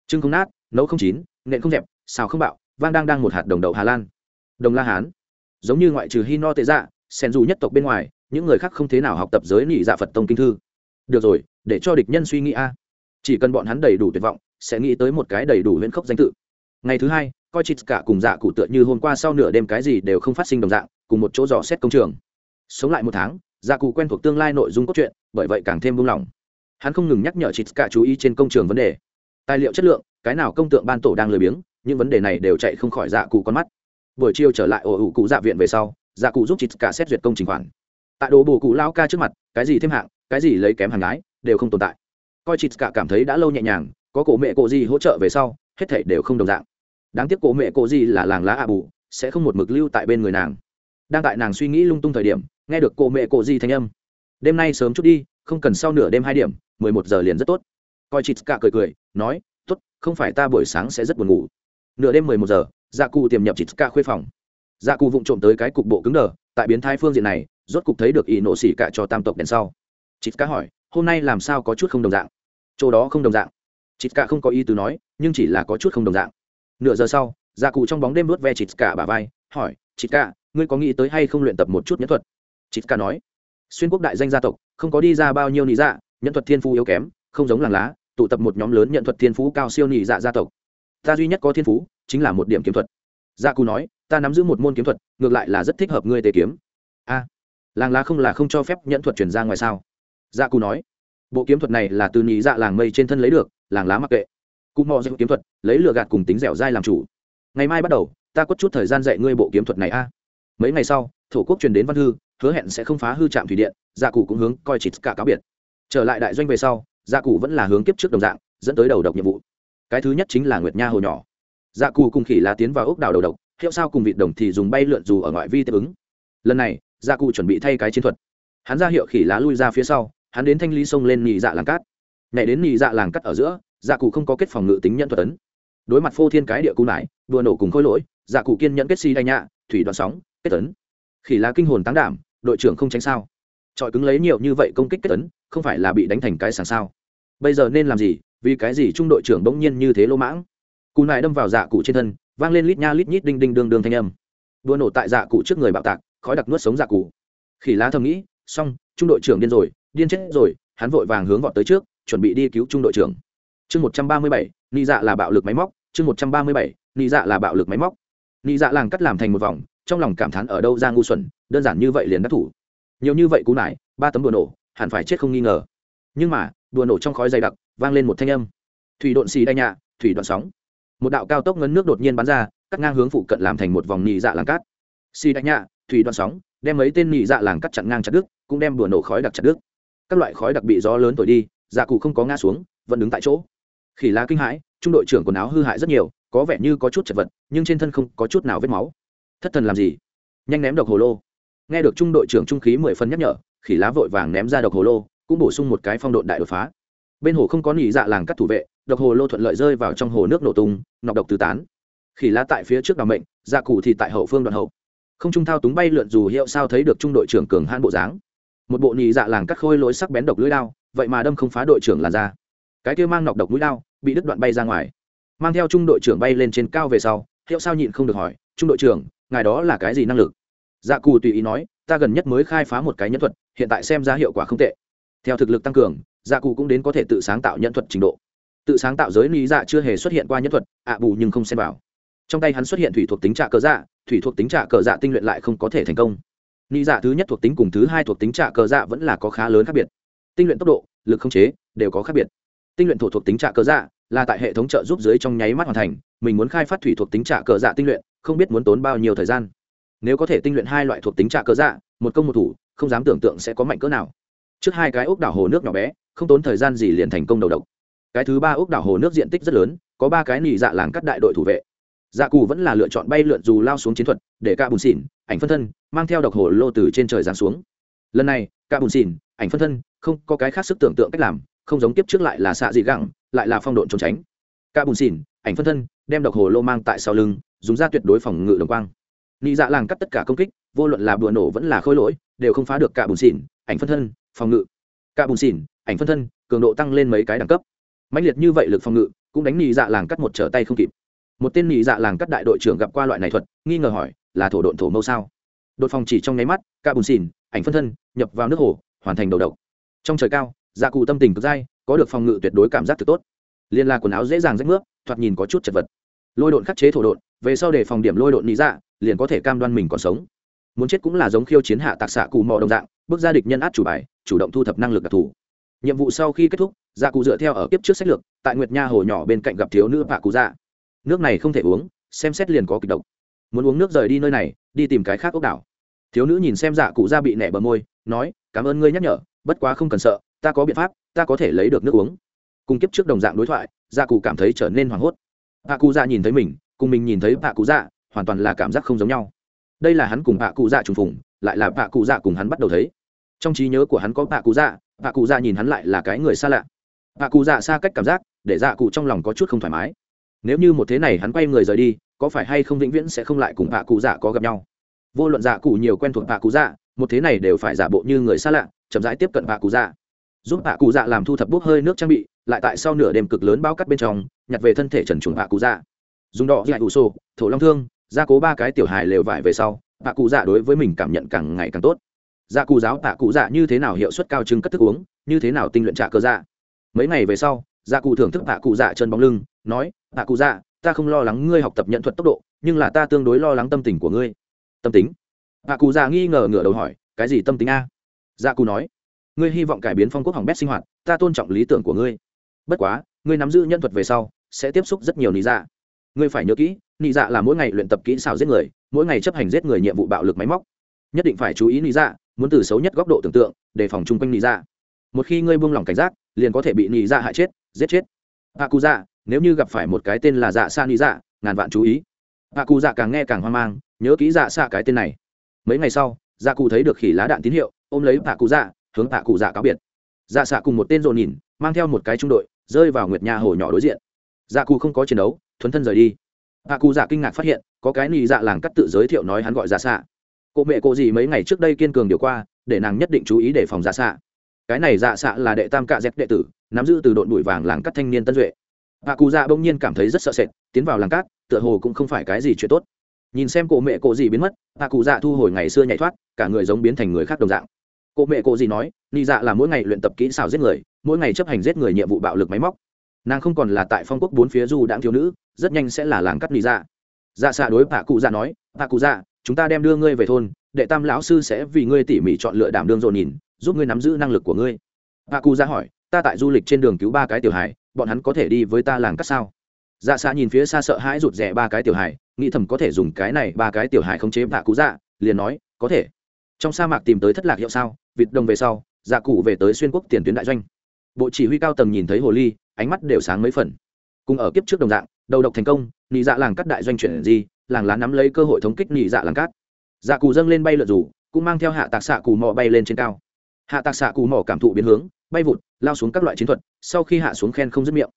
A: Trưng không nát, nấu không chín, nện không dẹp, xào không bạo, vang đang đang một hạt đồng đậu hà lan. Đồng la hán. Giống như ngoại trừ hi no tệ dạ sen dù nhất tộc bên ngoài, những người khác không thế nào học tập giới nị dạ phật tông kinh thư. Được rồi, để cho địch nhân suy nghĩ a. Chỉ cần bọn hắn đầy đủ tuyệt vọng, sẽ nghĩ tới một cái đầy đủ huyễn khốc danh tự. Ngày thứ hai, coi chít cả cùng dạ cụ tựa như hôm qua sau nửa đêm cái gì đều không phát sinh đồng dạng, cùng một chỗ dò xét công trường. Sống lại một tháng dạ cụ quen thuộc tương lai nội dung cốt truyện, bởi vậy càng thêm buông lỏng hắn không ngừng nhắc nhở chị cả chú ý trên công trường vấn đề. Tài liệu chất lượng, cái nào công tượng ban tổ đang lười biếng, những vấn đề này đều chạy không khỏi dạ cụ con mắt. Buổi chiều trở lại ổ ủ cụ dạ viện về sau dạ cụ giúp chị cả xét duyệt công trình khoản. Tại đồ bổ cụ lao ca trước mặt, cái gì thêm hạng, cái gì lấy kém hàng gái đều không tồn tại. Coi chị cả cảm thấy đã lâu nhẹ nhàng, có cổ mẹ cổ gì hỗ trợ về sau, hết thảy đều không đồng dạng. Đáng tiếc cổ mẹ cổ gì là làng lá ạ bù, sẽ không một mực lưu tại bên người nàng. Đang tại nàng suy nghĩ lung tung thời điểm, nghe được cổ mẹ cổ gì thanh âm. Đêm nay sớm chút đi không cần sau nửa đêm hai điểm, mười một giờ liền rất tốt. Coi chị cả cười cười, nói, tốt, không phải ta buổi sáng sẽ rất buồn ngủ. Nửa đêm mười một giờ dạ cụ tiềm nhập chị cả khuê phòng. Dạ cụ vụng trộm tới cái cục bộ cứng đờ, tại biến thái phương diện này, rốt cục thấy được ỷ nộ xỉ cả cho tam tộc đèn sau. Chị cả hỏi, hôm nay làm sao có chút không đồng dạng? Chỗ đó không đồng dạng. Chị cả không có ý tứ nói, nhưng chỉ là có chút không đồng dạng. Nửa giờ sau dạ cụ trong bóng đêm vớt ve chị cả bà vai, hỏi chị cả ngươi có nghĩ tới hay không luyện tập một chút nhẫn thuật? Chị cả nói xuyên quốc đại danh gia tộc, không có đi ra bao nhiêu nị dạ nhẫn thuật thiên phú yếu kém, không giống làng lá, tụ tập một nhóm lớn nhận thuật thiên phú cao siêu nị dạ gia tộc. Ta duy nhất có thiên phú, chính là một điểm kiếm thuật. Gia cù nói, ta nắm giữ một môn kiếm thuật, ngược lại là rất thích hợp ngươi tề kiếm. A, làng lá không là không cho phép nhẫn thuật chuyển ra ngoài sao? Gia cù nói, bộ kiếm thuật này là từ nhị dạ làng mây trên thân lấy được, làng lá mặc kệ. Cụ mò dạy kiếm thuật, lấy lựa gạt cùng tính dẻo dai làm chủ. Ngày mai bắt đầu, ta có chút thời gian dạy ngươi bộ kiếm thuật này a. Mấy ngày sau, thổ quốc truyền đến văn thư hứa hẹn sẽ không phá hư trạm thủy điện dạ gia cụ cũng hướng coi chỉ cả cáo biệt. Trở lại đại doanh về sau dạ gia cụ vẫn là hướng kiếp trước đồng dạng, dẫn tới đầu độc nhiệm vụ. Cái thứ nhất chính là nguyệt nha hồ nhỏ. Dạ gia cụ cùng khỉ lá tiến vào ốc đảo đầu độc, hiệu sao cùng vịt đồng thì dùng bay lượn dù ở ngoại vi tiếp ứng. Lần này gia cụ chuẩn bị thay cái chiến thuật. Hắn ra hiệu khỉ lá lui ra phía sau, hắn đến thanh lý sông lên nhị dạ làng cát. Nhảy đến nhị dạ làng cắt ở giữa gia cụ không có kết phòng ngự tính nhận thuật ấn. Đối mặt phô thiên cái địa cú nải đùa nổ cùng khôi lỗi gia cụ kiên nhẫn kết si đay nhạ thủy đoạn sóng, kết tấn khỉ lá kinh hồn táng đảm đội trưởng không tránh sao? Trọi cứng lấy nhiều như vậy công kích kết tấn không phải là bị đánh thành cái sàng sao? Bây giờ nên làm gì? Vì cái gì trung đội trưởng bỗng nhiên như thế lỗ mãng? Cù nại đâm vào dạ cụ trên thân, vang lên lít nha lít nhít đinh đinh đương đương thanh âm. Đua nổ tại dạ cụ trước người bạo tạc, khói đặc nuốt sống dạ cụ. Khỉ lá thầm nghĩ, xong, trung đội trưởng điên rồi, điên chết rồi, hắn vội vàng hướng vọt tới trước, chuẩn bị đi cứu trung đội trưởng. Chương một trăm ba mươi bảy, nị dạ là bạo lực máy móc, chương một trăm ba mươi bảy, nị dạ là bạo lực máy móc. Nị dạ làng cắt làm thành một vòng trong lòng cảm thán ở đâu ra ngu xuẩn, đơn giản như vậy liền đắc thủ. Nhiều như vậy cú nải, ba tấm đùa nổ, hẳn phải chết không nghi ngờ. Nhưng mà, đùa nổ trong khói dày đặc, vang lên một thanh âm. Thủy độn xì đay nhạ, thủy đoạn sóng. Một đạo cao tốc ngấn nước đột nhiên bắn ra, cắt ngang hướng phụ cận làm thành một vòng nhị dạ làng cát. Xì đay nhạ, thủy đoạn sóng, đem mấy tên nhị dạ làng cắt chặn ngang chặt đứt, cũng đem đùa nổ khói đặc chặt đứt. Các loại khói đặc bị gió lớn thổi đi dạ cụ không có ngã xuống, vẫn đứng tại chỗ. Khỉ lá kinh hãi, trung đội trưởng quần áo hư hại rất nhiều, có vẻ như có chút chật vật, nhưng trên thân không có chút nào vết máu thất thần làm gì? Nhanh ném độc hồ lô. Nghe được trung đội trưởng trung khí mười phân nhắc nhở, khỉ lá vội vàng ném ra độc hồ lô, cũng bổ sung một cái phong độn đại đột phá. Bên hồ không có nhị dạ làng cắt thủ vệ, độc hồ lô thuận lợi rơi vào trong hồ nước nổ tung, nọc độc tứ tán. Khỉ lá tại phía trước đ mệnh dạ cụ thì tại hậu phương đoạn hậu. Không trung thao túng bay lượn dù hiệu sao thấy được trung đội trưởng cường hãn bộ dáng. Một bộ nhị dạ làng cắt khôi lỗi sắc bén độc lưỡi đao, vậy mà đâm không phá đội trưởng làn ra cái kia mang nọc độc mũi đao, bị đứt đoạn bay ra ngoài. Mang theo trung đội trưởng bay lên trên cao về sau, hiệu sao nhịn không được hỏi, trung đội trưởng ngài đó là cái gì năng lực? Dạ cù tùy ý nói, ta gần nhất mới khai phá một cái nhân thuật, hiện tại xem ra hiệu quả không tệ. Theo thực lực tăng cường dạ Cù cũng đến có thể tự sáng tạo nhân thuật trình độ. Tự sáng tạo giới lý dạ chưa hề xuất hiện qua nhân thuật, ạ bù nhưng không xem vào. Trong tay hắn xuất hiện thủy thuộc tính trạ cờ dạ thủy thuộc tính trạ cờ dạ tinh luyện lại không có thể thành công. Lý dạ thứ nhất thuộc tính cùng thứ hai thuộc tính trạ cờ dạ vẫn là có khá lớn khác biệt. Tinh luyện tốc độ, lực không chế, đều có khác biệt. Tinh luyện thổ thuộc tính trạ cờ dạ là tại hệ thống trợ giúp dưới trong nháy mắt hoàn thành, mình muốn khai phát thủy thuộc tính trạ cờ dạ tinh luyện không biết muốn tốn bao nhiêu thời gian. Nếu có thể tinh luyện hai loại thuộc tính trạ cớ dạ một công một thủ, không dám tưởng tượng sẽ có mạnh cỡ nào. Trước hai cái ốc đảo hồ nước nhỏ bé, không tốn thời gian gì liền thành công đầu độc. Cái thứ ba ốc đảo hồ nước diện tích rất lớn, có ba cái nỉ dạ làng cắt đại đội thủ vệ. Dạ cù vẫn là lựa chọn bay lượn dù lao xuống chiến thuật, để ca bùn xỉn, ảnh phân thân, mang theo độc hồ lô từ trên trời giáng xuống. Lần này ca bùn xỉn, ảnh phân thân, không có cái khác sức tưởng tượng cách làm, không giống tiếp trước lại là xạ dị gẳng, lại là phong độn trốn tránh. Ca bùn xỉn, ảnh phân thân, đem độc hồ lô mang tại sau lưng dùng ra tuyệt đối phòng ngự đồng quang. Nị dạ làng cắt tất cả công kích, vô luận là bùa nổ vẫn là khôi lỗi, đều không phá được cả bùn xỉn, ảnh phân thân, phòng ngự. Cả bùn xỉn, ảnh phân thân, cường độ tăng lên mấy cái đẳng cấp. Mạnh liệt như vậy lực phòng ngự, cũng đánh nị dạ làng cắt một trở tay không kịp. Một tên nị dạ làng cắt đại đội trưởng gặp qua loại này thuật, nghi ngờ hỏi, là thổ độn thổ mâu sao? Đột phòng chỉ trong nháy mắt cả bùn xỉn, ảnh phân thân, nhập vào nước hồ, hoàn thành đầu độc. Trong trời cao dạ cụ tâm tình cực dai, có được phòng ngự tuyệt đối cảm giác thực tốt. Liên la quần áo dễ dàng rách nước, thoạt nhìn có chút chật vật. Lôi độn khắc chế thổ độn về sau để phòng điểm lôi độn nị dạ liền có thể cam đoan mình còn sống. Muốn chết cũng là giống khiêu chiến hạ tạc xạ cù mò đồng dạng, bước ra địch nhân át chủ bài, chủ động thu thập năng lực đặc thù. Nhiệm vụ sau khi kết thúc dạ cụ dựa theo ở kiếp trước sách lược, tại nguyệt nha hồ nhỏ bên cạnh gặp thiếu nữ bạ cụ dạ. Nước này không thể uống, xem xét liền có kịch độc. Muốn uống nước rời đi nơi này, đi tìm cái khác ốc đảo. Thiếu nữ nhìn xem dạ cụ ra bị nẻ bờ môi, nói, cảm ơn ngươi nhắc nhở, bất quá không cần sợ, ta có biện pháp, ta có thể lấy được nước uống. Cùng kiếp trước đồng dạng đối thoại dạ cụ cảm thấy trở nên hoảng hốt. Bà cụ dạ nhìn thấy mình cùng mình nhìn thấy bạ cụ dạ hoàn toàn là cảm giác không giống nhau đây là hắn cùng bạ cụ dạ trùng phùng lại là bạ cụ dạ cùng hắn bắt đầu thấy trong trí nhớ của hắn có bạ cụ dạ bạ cụ dạ nhìn hắn lại là cái người xa lạ bạ cụ dạ xa cách cảm giác để dạ cụ trong lòng có chút không thoải mái nếu như một thế này hắn quay người rời đi có phải hay không vĩnh viễn sẽ không lại cùng bạ cụ dạ có gặp nhau vô luận dạ cụ nhiều quen thuộc bạ cụ dạ một thế này đều phải giả bộ như người xa lạ chậm rãi tiếp cận bạ cụ dạ giúp bạ cụ dạ làm thu thập bốc hơi nước trang bị lại tại sau nửa đêm cực lớn bao cắt bên trong nhặt về thân thể trần trùng bạ cụ dạ dùng đỏ dạy ủ sổ, thổ long thương, gia cố ba cái tiểu hài lều vải về sau, tạ cụ dạ đối với mình cảm nhận càng ngày càng tốt. Dạ cụ giáo tạ cụ dạ như thế nào hiệu suất cao trưng cất thức uống, như thế nào tinh luyện trả cơ dạ. Mấy ngày về sau dạ cụ thưởng thức tạ cụ dạ chân bóng lưng, nói, tạ cụ dạ ta không lo lắng ngươi học tập nhận thuật tốc độ, nhưng là ta tương đối lo lắng tâm tình của ngươi. Tâm tính? Tạ cụ dạ nghi ngờ ngửa đầu hỏi, cái gì tâm tính a? Dạ cụ nói, ngươi hy vọng cải biến phong quốc hỏng bét sinh hoạt, ta tôn trọng lý tưởng của ngươi. Bất quá, ngươi nắm giữ nhân thuật về sau, sẽ tiếp xúc rất nhiều lý dạ ngươi phải nhớ kỹ, nị dạ là mỗi ngày luyện tập kỹ xảo giết người, mỗi ngày chấp hành giết người nhiệm vụ bạo lực máy móc. Nhất định phải chú ý nị dạ muốn từ xấu nhất góc độ tưởng tượng đề phòng chung quanh nị dạ. Một khi ngươi buông lỏng cảnh giác, liền có thể bị nị dạ hại chết, giết chết. Hạ cụ dạ nếu như gặp phải một cái tên là dạ sa nị dạ ngàn vạn chú ý. Hạ cụ dạ càng nghe càng hoang mang, nhớ kỹ dạ xa cái tên này. Mấy ngày sau dạ cụ thấy được khỉ lá đạn tín hiệu, ôm lấy hạ cụ dạ hướng hạ cụ dạ cáo biệt. Dạ xạ cùng một tên rộn nhìn, mang theo một cái trung đội, rơi vào nguyệt nhà hồ nhỏ đối diện. Dạ cụ không có chiến đấu thuấn thân rời đi. Hạ cụ dạ kinh ngạc phát hiện, có cái nị dạ làng cắt tự giới thiệu nói hắn gọi dạ xạ cô mẹ cô gì mấy ngày trước đây kiên cường điều qua, để nàng nhất định chú ý đề phòng dạ xạ cái này dạ xạ là đệ tam cạ dẹp đệ tử, nắm giữ từ đội bụi vàng làng cắt thanh niên tân duệ. Hạ cụ dạ bỗng nhiên cảm thấy rất sợ sệt, tiến vào làng cát tựa hồ cũng không phải cái gì chuyện tốt. Nhìn xem cổ mẹ cổ gì biến mất hạ cụ dạ thu hồi ngày xưa nhảy thoát, cả người giống biến thành người khác đồng dạng. Cổ mẹ cổ gì nói ni dạ là mỗi ngày luyện tập kỹ xảo giết người, mỗi ngày chấp hành giết người nhiệm vụ bạo lực máy móc nàng không còn là tại phong quốc bốn phía du đãng thiếu nữ, rất nhanh sẽ là làng cắt nị dạ. Dạ xạ đối hạ cụ dạ nói hạ cụ dạ chúng ta đem đưa ngươi về thôn, đệ tam lão sư sẽ vì ngươi tỉ mỉ chọn lựa đảm đương dồn nhìn, giúp ngươi nắm giữ năng lực của ngươi. Hạ cụ dạ hỏi, ta tại du lịch trên đường cứu ba cái tiểu hài, bọn hắn có thể đi với ta làng cắt sao? Dạ xạ nhìn phía xa sợ hãi rụt rè ba cái tiểu hài, nghĩ thầm có thể dùng cái này ba cái tiểu hài khống chế hạ cụ dạ liền nói, có thể. Trong sa mạc tìm tới thất lạc hiệu sao, vịt đồng về sau dạ cụ về tới xuyên quốc tiền tuyến đại doanh. Bộ chỉ huy cao tầng nhìn thấy hồ ly ánh mắt đều sáng mấy phần. Cùng ở kiếp trước đồng dạng, đầu độc thành công, nị dạ làng cắt đại doanh chuyển gì làng lá nắm lấy cơ hội thống kích nị dạ làng cát. Dạ cù dâng lên bay lượn rủ cũng mang theo hạ tạc xạ cù mò bay lên trên cao. Hạ tạc xạ cù mò cảm thụ biến hướng, bay vụt, lao xuống các loại chiến thuật, sau khi hạ xuống khen không dứt miệng.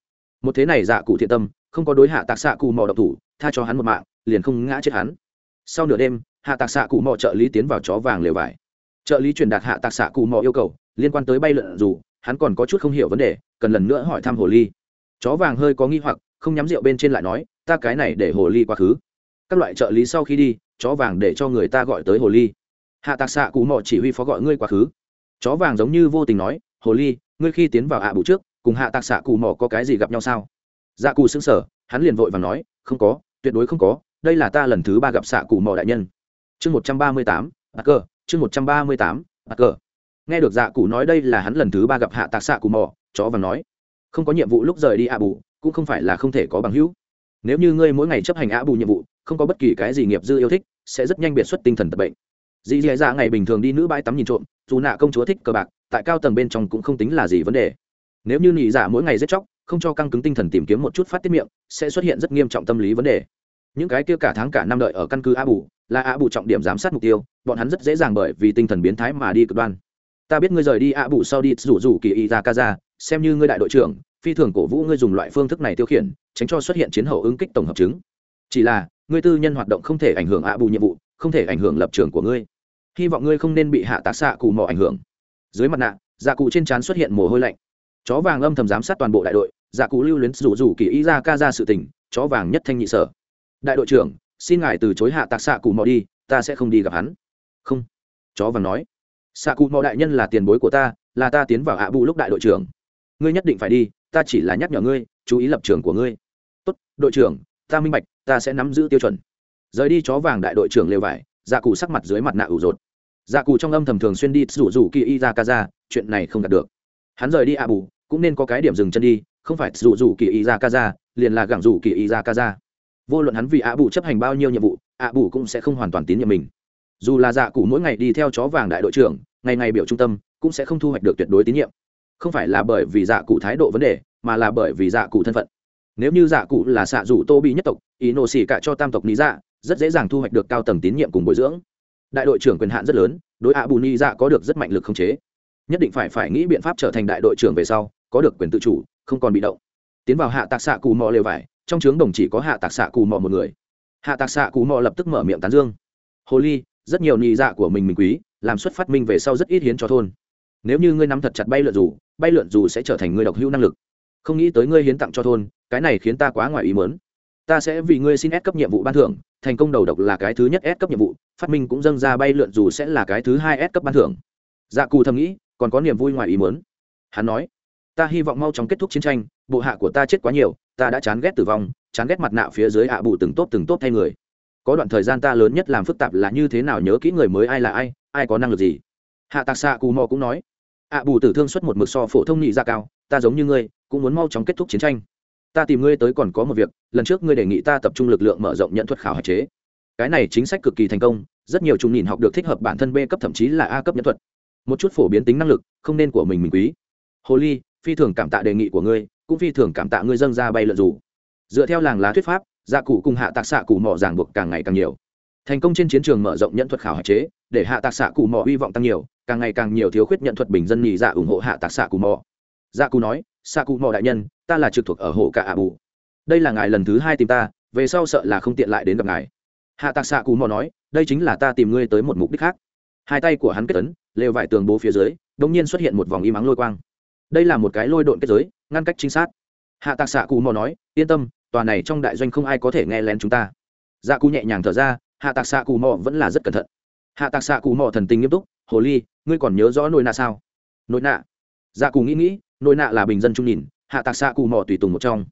A: Một thế này dạ cụ thiện tâm, không có đối hạ tạc xạ cù mò độc thủ, tha cho hắn một mạng, liền không ngã chết hắn. Sau nửa đêm, hạ tạc xạ cụ mò trợ lý tiến vào chó vàng lều vải. Trợ lý truyền đạt hạ tạc xạ cụ mò yêu cầu, liên quan tới bay lượn dù hắn còn có chút không hiểu vấn đề, cần lần nữa hỏi thăm hồ ly. Chó vàng hơi có nghi hoặc, không nhắm rượu bên trên lại nói, ta cái này để hồ ly quá khứ. Các loại trợ lý sau khi đi, chó vàng để cho người ta gọi tới hồ ly. Hạ tạc xạ cụ mò chỉ huy phó gọi ngươi quá khứ. Chó vàng giống như vô tình nói, hồ ly, ngươi khi tiến vào hạ bù trước, cùng hạ tạc xạ cụ mò có cái gì gặp nhau sao? Dạ cụ xứng sở hắn liền vội và nói, không có, tuyệt đối không có, đây là ta lần thứ ba gặp xạ cụ mò đại nhân. Chương một trăm ba mươi tám bà cờ chương một trăm ba mươi tám bà cờ nghe được dạ cụ nói đây là hắn lần thứ ba gặp hạ tạc xạ cụ mò, chó vàng nói, không có nhiệm vụ lúc rời đi hạ bù, cũng không phải là không thể có bằng hữu. Nếu như ngươi mỗi ngày chấp hành ạ bù nhiệm vụ, không có bất kỳ cái gì nghiệp dư yêu thích, sẽ rất nhanh biệt xuất tinh thần tập bệnh. Dì dì dạ ngày bình thường đi nữ bãi tắm nhìn trộm, dù nạ công chúa thích cờ bạc, tại cao tầng bên trong cũng không tính là gì vấn đề. Nếu như nị dạ mỗi ngày giết chóc, không cho căng cứng tinh thần tìm kiếm một chút phát tiết miệng, sẽ xuất hiện rất nghiêm trọng tâm lý vấn đề. Những cái kia cả tháng cả năm đợi ở căn cứ a bù, là a bù trọng điểm giám sát mục tiêu, bọn hắn rất dễ dàng bởi vì tinh thần biến thái mà đi cực đoan ta biết ngươi rời đi ạ bù sau đi rủ rủ kỳ y ra ca ra, xem như ngươi đại đội trưởng phi thường cổ vũ ngươi dùng loại phương thức này tiêu khiển tránh cho xuất hiện chiến hậu ứng kích tổng hợp chứng. Chỉ là ngươi tư nhân hoạt động không thể ảnh hưởng ạ bù nhiệm vụ không thể ảnh hưởng lập trường của ngươi. Hy vọng ngươi không nên bị hạ tạc xạ cụ mò ảnh hưởng. Dưới mặt nạ dạ cụ trên trán xuất hiện mồ hôi lạnh. Chó vàng âm thầm giám sát toàn bộ đại đội dạ cụ lưu luyến rủ rủ kỳ ý ra ca ra sự tình chó vàng nhất thanh nhị sở. Đại đội trưởng xin ngài từ chối hạ tạc xạ cụ mò đi ta sẽ không đi gặp hắn. Không. Chó vàng nói xạ cụ mò đại nhân là tiền bối của ta, là ta tiến vào ạ bù lúc đại đội trưởng. Ngươi nhất định phải đi, ta chỉ là nhắc nhở ngươi, chú ý lập trường của ngươi. Tốt, đội trưởng, ta minh bạch, ta sẽ nắm giữ tiêu chuẩn. Rời đi chó vàng đại đội trưởng lều vải dạ cụ sắc mặt dưới mặt nạ ủ rột. Dạ cụ trong âm thầm thường xuyên đi rủ rủ kỳ y ra ca ra chuyện này không đạt được. Hắn rời đi a bù, cũng nên có cái điểm dừng chân đi, không phải rủ rủ kỳ y ra ca ra liền là gẳng rủ kỳ y ra ca ra vô luận hắn vì a bù chấp hành bao nhiêu nhiệm vụ, ạ bù cũng sẽ không hoàn toàn tín nhiệm mình. Dù là dạ cụ mỗi ngày đi theo chó vàng đại đội trưởng ngày ngày biểu trung tâm cũng sẽ không thu hoạch được tuyệt đối tín nhiệm. Không phải là bởi vì dạ cụ thái độ vấn đề, mà là bởi vì dạ cụ thân phận. Nếu như dạ cụ là xạ rủ tô bị nhất tộc, ý nổ xỉ cả cho tam tộc lý dạ rất dễ dàng thu hoạch được cao tầng tín nhiệm cùng bồi dưỡng. Đại đội trưởng quyền hạn rất lớn, đối ạ bù ni dạ có được rất mạnh lực không chế. Nhất định phải phải nghĩ biện pháp trở thành đại đội trưởng về sau, có được quyền tự chủ, không còn bị động. Tiến vào hạ tạc xạ cù mò lều vải, trong trướng đồng chỉ có hạ tạc xạ cù mò một người. Hạ tạc xạ cù mò lập tức mở miệng tán dương. Hồ ly, rất nhiều nị dạ của mình mình quý làm xuất phát minh về sau rất ít hiến cho thôn. Nếu như ngươi nắm thật chặt bay lượn dù, bay lượn dù sẽ trở thành ngươi độc hữu năng lực. Không nghĩ tới ngươi hiến tặng cho thôn, cái này khiến ta quá ngoài ý mớn ta sẽ vì ngươi xin ép cấp nhiệm vụ ban thưởng, thành công đầu độc là cái thứ nhất ép cấp nhiệm vụ, phát minh cũng dâng ra bay lượn dù sẽ là cái thứ hai ép cấp ban thưởng. Dạ cù thầm nghĩ, còn có niềm vui ngoài ý mớn hắn nói, ta hy vọng mau chóng kết thúc chiến tranh, bộ hạ của ta chết quá nhiều, ta đã chán ghét tử vong, chán ghét mặt nạ phía dưới ạ bù từng tốt từng tốt thay người. Có đoạn thời gian ta lớn nhất làm phức tạp là như thế nào nhớ kỹ người mới ai là ai ai có năng lực gì? Hạ tạc xạ cù mò cũng nói. Ạ bù tử thương xuất một mực so phổ thông nhị ra cao, ta giống như ngươi, cũng muốn mau chóng kết thúc chiến tranh. Ta tìm ngươi tới còn có một việc, lần trước ngươi đề nghị ta tập trung lực lượng mở rộng nhận thuật khảo hạch chế. Cái này chính sách cực kỳ thành công, rất nhiều trung nhìn học được thích hợp bản thân b cấp thậm chí là a cấp nhận thuật. Một chút phổ biến tính năng lực, không nên của mình mình quý. Hồ ly, phi thường cảm tạ đề nghị của ngươi, cũng phi thường cảm tạ ngươi dâng ra bay lượn dù. Dựa theo làng lá thuyết pháp, gia cụ cùng hạ tạc xạ cụ mỏ ràng buộc càng ngày càng nhiều. Thành công trên chiến trường mở rộng nhận thuật khảo hạch chế để hạ tạc xạ cù mò hy vọng tăng nhiều, càng ngày càng nhiều thiếu khuyết nhận thuật bình dân nhị dạ ủng hộ hạ tạc xạ cù mò. Dạ cù nói, xạ cù mò đại nhân, ta là trực thuộc ở hộ cả ạ bù. Đây là ngài lần thứ hai tìm ta, về sau sợ là không tiện lại đến gặp ngài. Hạ tạc xạ cù mò nói, đây chính là ta tìm ngươi tới một mục đích khác. Hai tay của hắn kết ấn, lều vải tường bố phía dưới đ ỗ n g nhiên xuất hiện một vòng im ắng lôi quang. Đây là một cái lôi độn kết giới, ngăn cách chính sát. hạ tạc xạ cù mò nói, yên tâm, tòa này trong đại doanh không ai có thể nghe lén chúng ta. Dạ cù nhẹ nhàng thở ra, hạ tạc xạ cù mò vẫn là rất cẩn thận hạ tạc xạ cụ mò thần tình nghiêm túc, hồ ly, ngươi còn nhớ rõ nỗi nạ sao? Nỗi nạ? Dạ cù nghĩ nghĩ nỗi nạ là bình dân trung nhìn, hạ tạc xạ cụ mò tùy tùng một trong.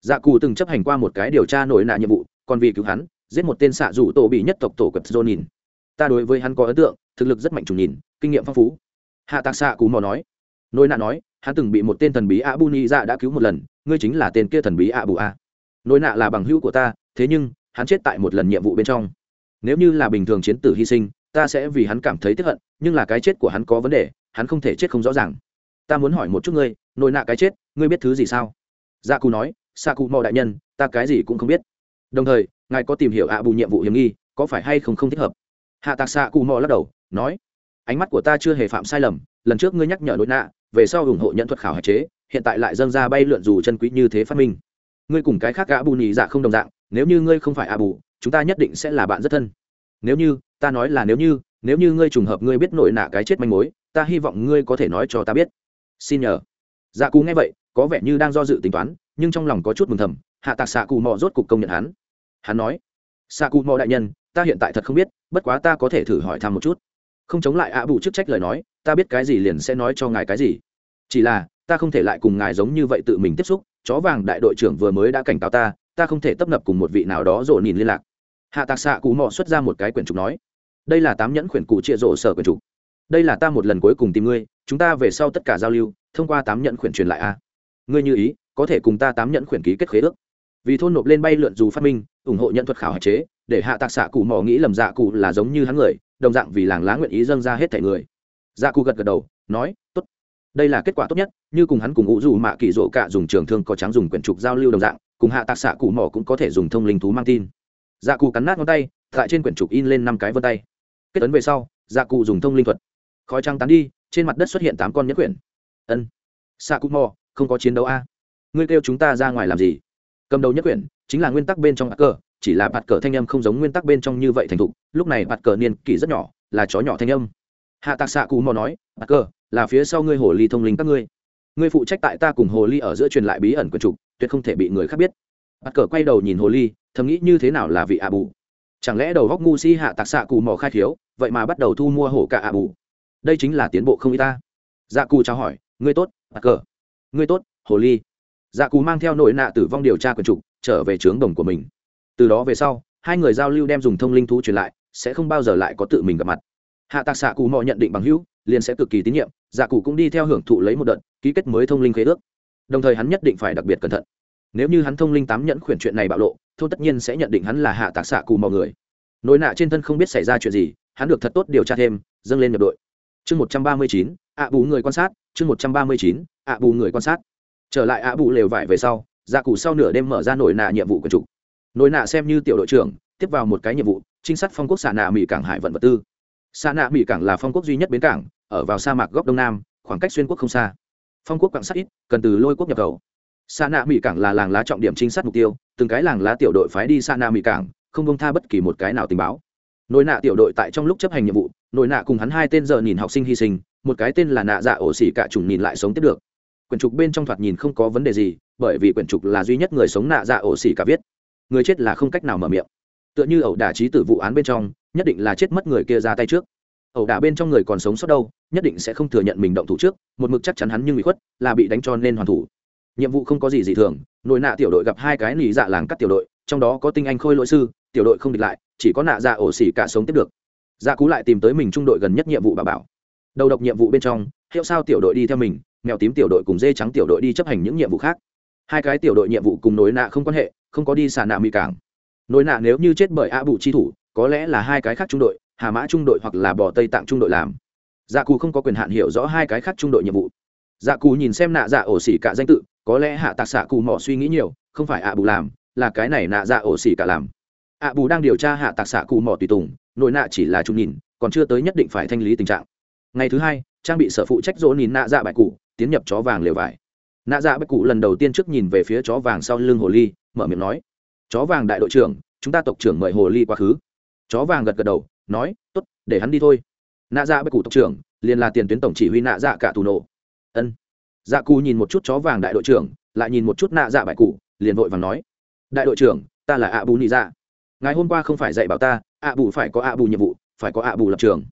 A: Dạ cù từng chấp hành qua một cái điều tra nỗi nạ nhiệm vụ, còn vì cứu hắn, giết một tên xạ rủ tổ bị nhất tộc tổ quật dô nhìn. Ta đối với hắn có ấn tượng, thực lực rất mạnh trùng nhìn, kinh nghiệm phong phú. Hạ tạc xạ cú mò nói. Nỗi nạ nói, hắn từng bị một tên thần bí a bu ni dạ đã cứu một lần, ngươi chính là tên kia thần bí a bù a. Nỗi nạ là bằng hữu của ta, thế nhưng, hắn chết tại một lần nhiệm vụ bên trong. Nếu như là bình thường chiến tử hy sinh ta sẽ vì hắn cảm thấy tiếc hận, nhưng là cái chết của hắn có vấn đề, hắn không thể chết không rõ ràng. Ta muốn hỏi một chút ngươi nỗi nạ cái chết, ngươi biết thứ gì sao? Dạ cù nói, Sa cụ mò đại nhân, ta cái gì cũng không biết. Đồng thời, ngài có tìm hiểu ạ bù nhiệm vụ hiểm nghi, có phải hay không không thích hợp? Hạ tạc xạ cụ mò lắc đầu, nói, ánh mắt của ta chưa hề phạm sai lầm, lần trước ngươi nhắc nhở nội nạ, về sau ủng hộ nhận thuật khảo hạch chế, hiện tại lại dâng ra bay lượn dù chân quý như thế phát minh. Ngươi cùng cái khác gã bù nhì dạ không đồng dạng, nếu như ngươi không phải a bù, chúng ta nhất định sẽ là bạn rất thân nếu như, ta nói là nếu như nếu như ngươi trùng hợp ngươi biết nội nạ cái chết manh mối, ta hy vọng ngươi có thể nói cho ta biết. Xin nhờ. Dạ cú nghe vậy, có vẻ như đang do dự tính toán, nhưng trong lòng có chút mừng thầm, hạ tạc xạ cù mò rốt cục công nhận hắn. Hắn nói, xạ cù mò đại nhân, ta hiện tại thật không biết, bất quá ta có thể thử hỏi thăm một chút. Không chống lại ạ bù chức trách lời nói, ta biết cái gì liền sẽ nói cho ngài cái gì. Chỉ là, ta không thể lại cùng ngài giống như vậy tự mình tiếp xúc, chó vàng đại đội trưởng vừa mới đã cảnh cáo ta ta không thể tấp nập cùng một vị nào đó rộn nhìn liên lạc hạ tạc xạ cụ mò xuất ra một cái quyển trục nói, đây là tám nhẫn quyển cụ trịa rộ sở quyển trục. Đây là ta một lần cuối cùng tìm ngươi, chúng ta về sau tất cả giao lưu, thông qua tám nhẫn quyển truyền lại a. Ngươi như ý, có thể cùng ta tám nhẫn quyển ký kết khế ước. Vì thôn nộp lên bay lượn dù phát minh, ủng hộ nhận thuật khảo hạch chế, để hạ tạc xạ cụ mò nghĩ lầm dạ cụ là giống như hắn người, đồng dạng vì làng lá nguyện ý dâng ra hết thẻ người. Dạ cụ gật gật đầu, nói, tốt. Đây là kết quả tốt nhất, như cùng hắn cùng ngũ dù mạ kỳ rộ cạ dùng trường thương có trắng dùng quyển trục giao lưu đồng dạng, cùng hạ tạc xạ cụ mỏ cũng có thể dùng thông linh thú mang tin dạ cụ cắn nát ngón tay, tại trên quyển trục in lên năm cái vân tay. Kết ấn về sau dạ cụ dùng thông linh thuật. Khói trăng tán đi, trên mặt đất xuất hiện tám con nhất quyển. Ân. Xạ cụ mò, không có chiến đấu a. Ngươi kêu chúng ta ra ngoài làm gì? Cầm đầu nhất quyển, chính là nguyên tắc bên trong bạt cờ, chỉ là bạt cờ thanh âm không giống nguyên tắc bên trong như vậy thành thục. Lúc này bạt cờ niên kỷ rất nhỏ, là chó nhỏ thanh âm. Hạ tạc xạ cụ mò nói, bạt cờ, là phía sau ngươi hồ ly thông linh các ngươi. Ngươi phụ trách tại ta cùng hồ ly ở giữa truyền lại bí ẩn quần trục, tuyệt không thể bị người khác biết bắt cờ quay đầu nhìn hồ ly, thầm nghĩ như thế nào là vị ạ bù. Chẳng lẽ đầu góc ngu si hạ tạc xạ Cù mò khai thiếu vậy mà bắt đầu thu mua hổ cả ạ bù? Đây chính là tiến bộ không y ta. Dạ cù chào hỏi, ngươi tốt, bắt cờ. Ngươi tốt, hồ ly. Dạ cù mang theo nội nạ tử vong điều tra quần trục, trở về trướng đồng của mình. Từ đó về sau, hai người giao lưu đem dùng thông linh thú truyền lại, sẽ không bao giờ lại có tự mình gặp mặt. Hạ tạc xạ Cù mò nhận định bằng hữu, liền sẽ cực kỳ tín nhiệm dạ Cù cũng đi theo hưởng thụ lấy một đợt ký kết mới thông linh khế ước. Đồng thời hắn nhất định phải đặc biệt cẩn thận nếu như hắn thông linh tám nhẫn khuyển chuyện này bạo lộ, thôn tất nhiên sẽ nhận định hắn là hạ tạc xạ cù mọi người. Nỗi nạ trên thân không biết xảy ra chuyện gì, hắn được thật tốt điều tra thêm, dâng lên nhập đội. Chương một trăm ba mươi chín, ạ bù người quan sát, chương một trăm ba mươi chín, ạ bù người quan sát. Trở lại ạ bù lều vải về sau dạ cụ sau nửa đêm mở ra nổi nạ nhiệm vụ của chủ nổi nạ xem như tiểu đội trưởng, tiếp vào một cái nhiệm vụ, trinh sát phong quốc xạ nạ mỹ cảng hải vận vật tư. Xạ nạ mỹ cảng là phong quốc duy nhất bến cảng, ở vào sa mạc góc đông nam, khoảng cách xuyên quốc không xa. Phong quốc quảng sát ít, cần từ lôi quốc nhập khẩu. Sa nạ mỹ cảng là làng lá trọng điểm trinh sát mục tiêu, từng cái làng lá tiểu đội phái đi Sa nạ mỹ cảng, không công tha bất kỳ một cái nào tình báo. Nỗi nạ tiểu đội tại trong lúc chấp hành nhiệm vụ nỗi nạ cùng hắn hai tên giờ nhìn học sinh hy sinh, một cái tên là nạ dạ ổ xỉ cả trùng nhìn lại sống tiếp được. Quyển trục bên trong thoạt nhìn không có vấn đề gì, bởi vì quyển trục là duy nhất người sống nạ dạ ổ xỉ cả viết. Người chết là không cách nào mở miệng. Tựa như ẩu đả trí tử vụ án bên trong, nhất định là chết mất người kia ra tay trước. Ẩu đả bên trong người còn sống sót đâu, nhất định sẽ không thừa nhận mình động thủ trước, một mực chắc chắn hắn nhưng bị khuất, là bị đánh cho nên hoàn thủ nhiệm vụ không có gì dị thường, nội nạ tiểu đội gặp hai cái nỉ dạ làng cắt tiểu đội, trong đó có tinh anh khôi lỗi sư, tiểu đội không địch lại, chỉ có nạ dạ ổ xỉ cả sống tiếp được. Dạ cú lại tìm tới mình trung đội gần nhất nhiệm vụ bà bảo. Đầu độc nhiệm vụ bên trong, hiệu sao tiểu đội đi theo mình, mèo tím tiểu đội cùng dê trắng tiểu đội đi chấp hành những nhiệm vụ khác. Hai cái tiểu đội nhiệm vụ cùng nối nạ không quan hệ, không có đi xả nạ mỹ cảng. Nối nạ nếu như chết bởi a bụ chi thủ, có lẽ là hai cái khác trung đội, hà mã trung đội hoặc là bỏ tây tạng trung đội làm. Dạ cù không có quyền hạn hiểu rõ hai cái khác trung đội nhiệm vụ. Dạ cù nhìn xem nạ dạ ổ xỉ cả danh tự có lẽ hạ tạc xạ cù mò suy nghĩ nhiều, không phải ạ bù làm, là cái này nạ dạ ổ xỉ cả làm. ạ bù đang điều tra hạ tạc xạ cù mò tùy tùng, nội nạ chỉ là trung nhìn, còn chưa tới nhất định phải thanh lý tình trạng. Ngày thứ hai, trang bị sở phụ trách dỗ nhìn nạ dạ bại cụ, tiến nhập chó vàng lều vải. Nạ dạ bại cụ lần đầu tiên trước nhìn về phía chó vàng sau lưng hồ ly, mở miệng nói, chó vàng đại đội trưởng, chúng ta tộc trưởng mời hồ ly quá khứ. Chó vàng gật gật đầu, nói t ố t để hắn đi thôi. Nạ dạ bạch cụ tộc trưởng, liền là tiền tuyến tổng chỉ huy nạ dạ cả tù nổ. Ân dạ cù nhìn một chút chó vàng đại đội trưởng, lại nhìn một chút nạ dạ bại cụ, liền vội vàng nói, đại đội trưởng, ta là ạ bù nị dạ. Ngày hôm qua không phải dạy bảo ta ạ bù phải có ạ bù nhiệm vụ, phải có ạ bù lập trường.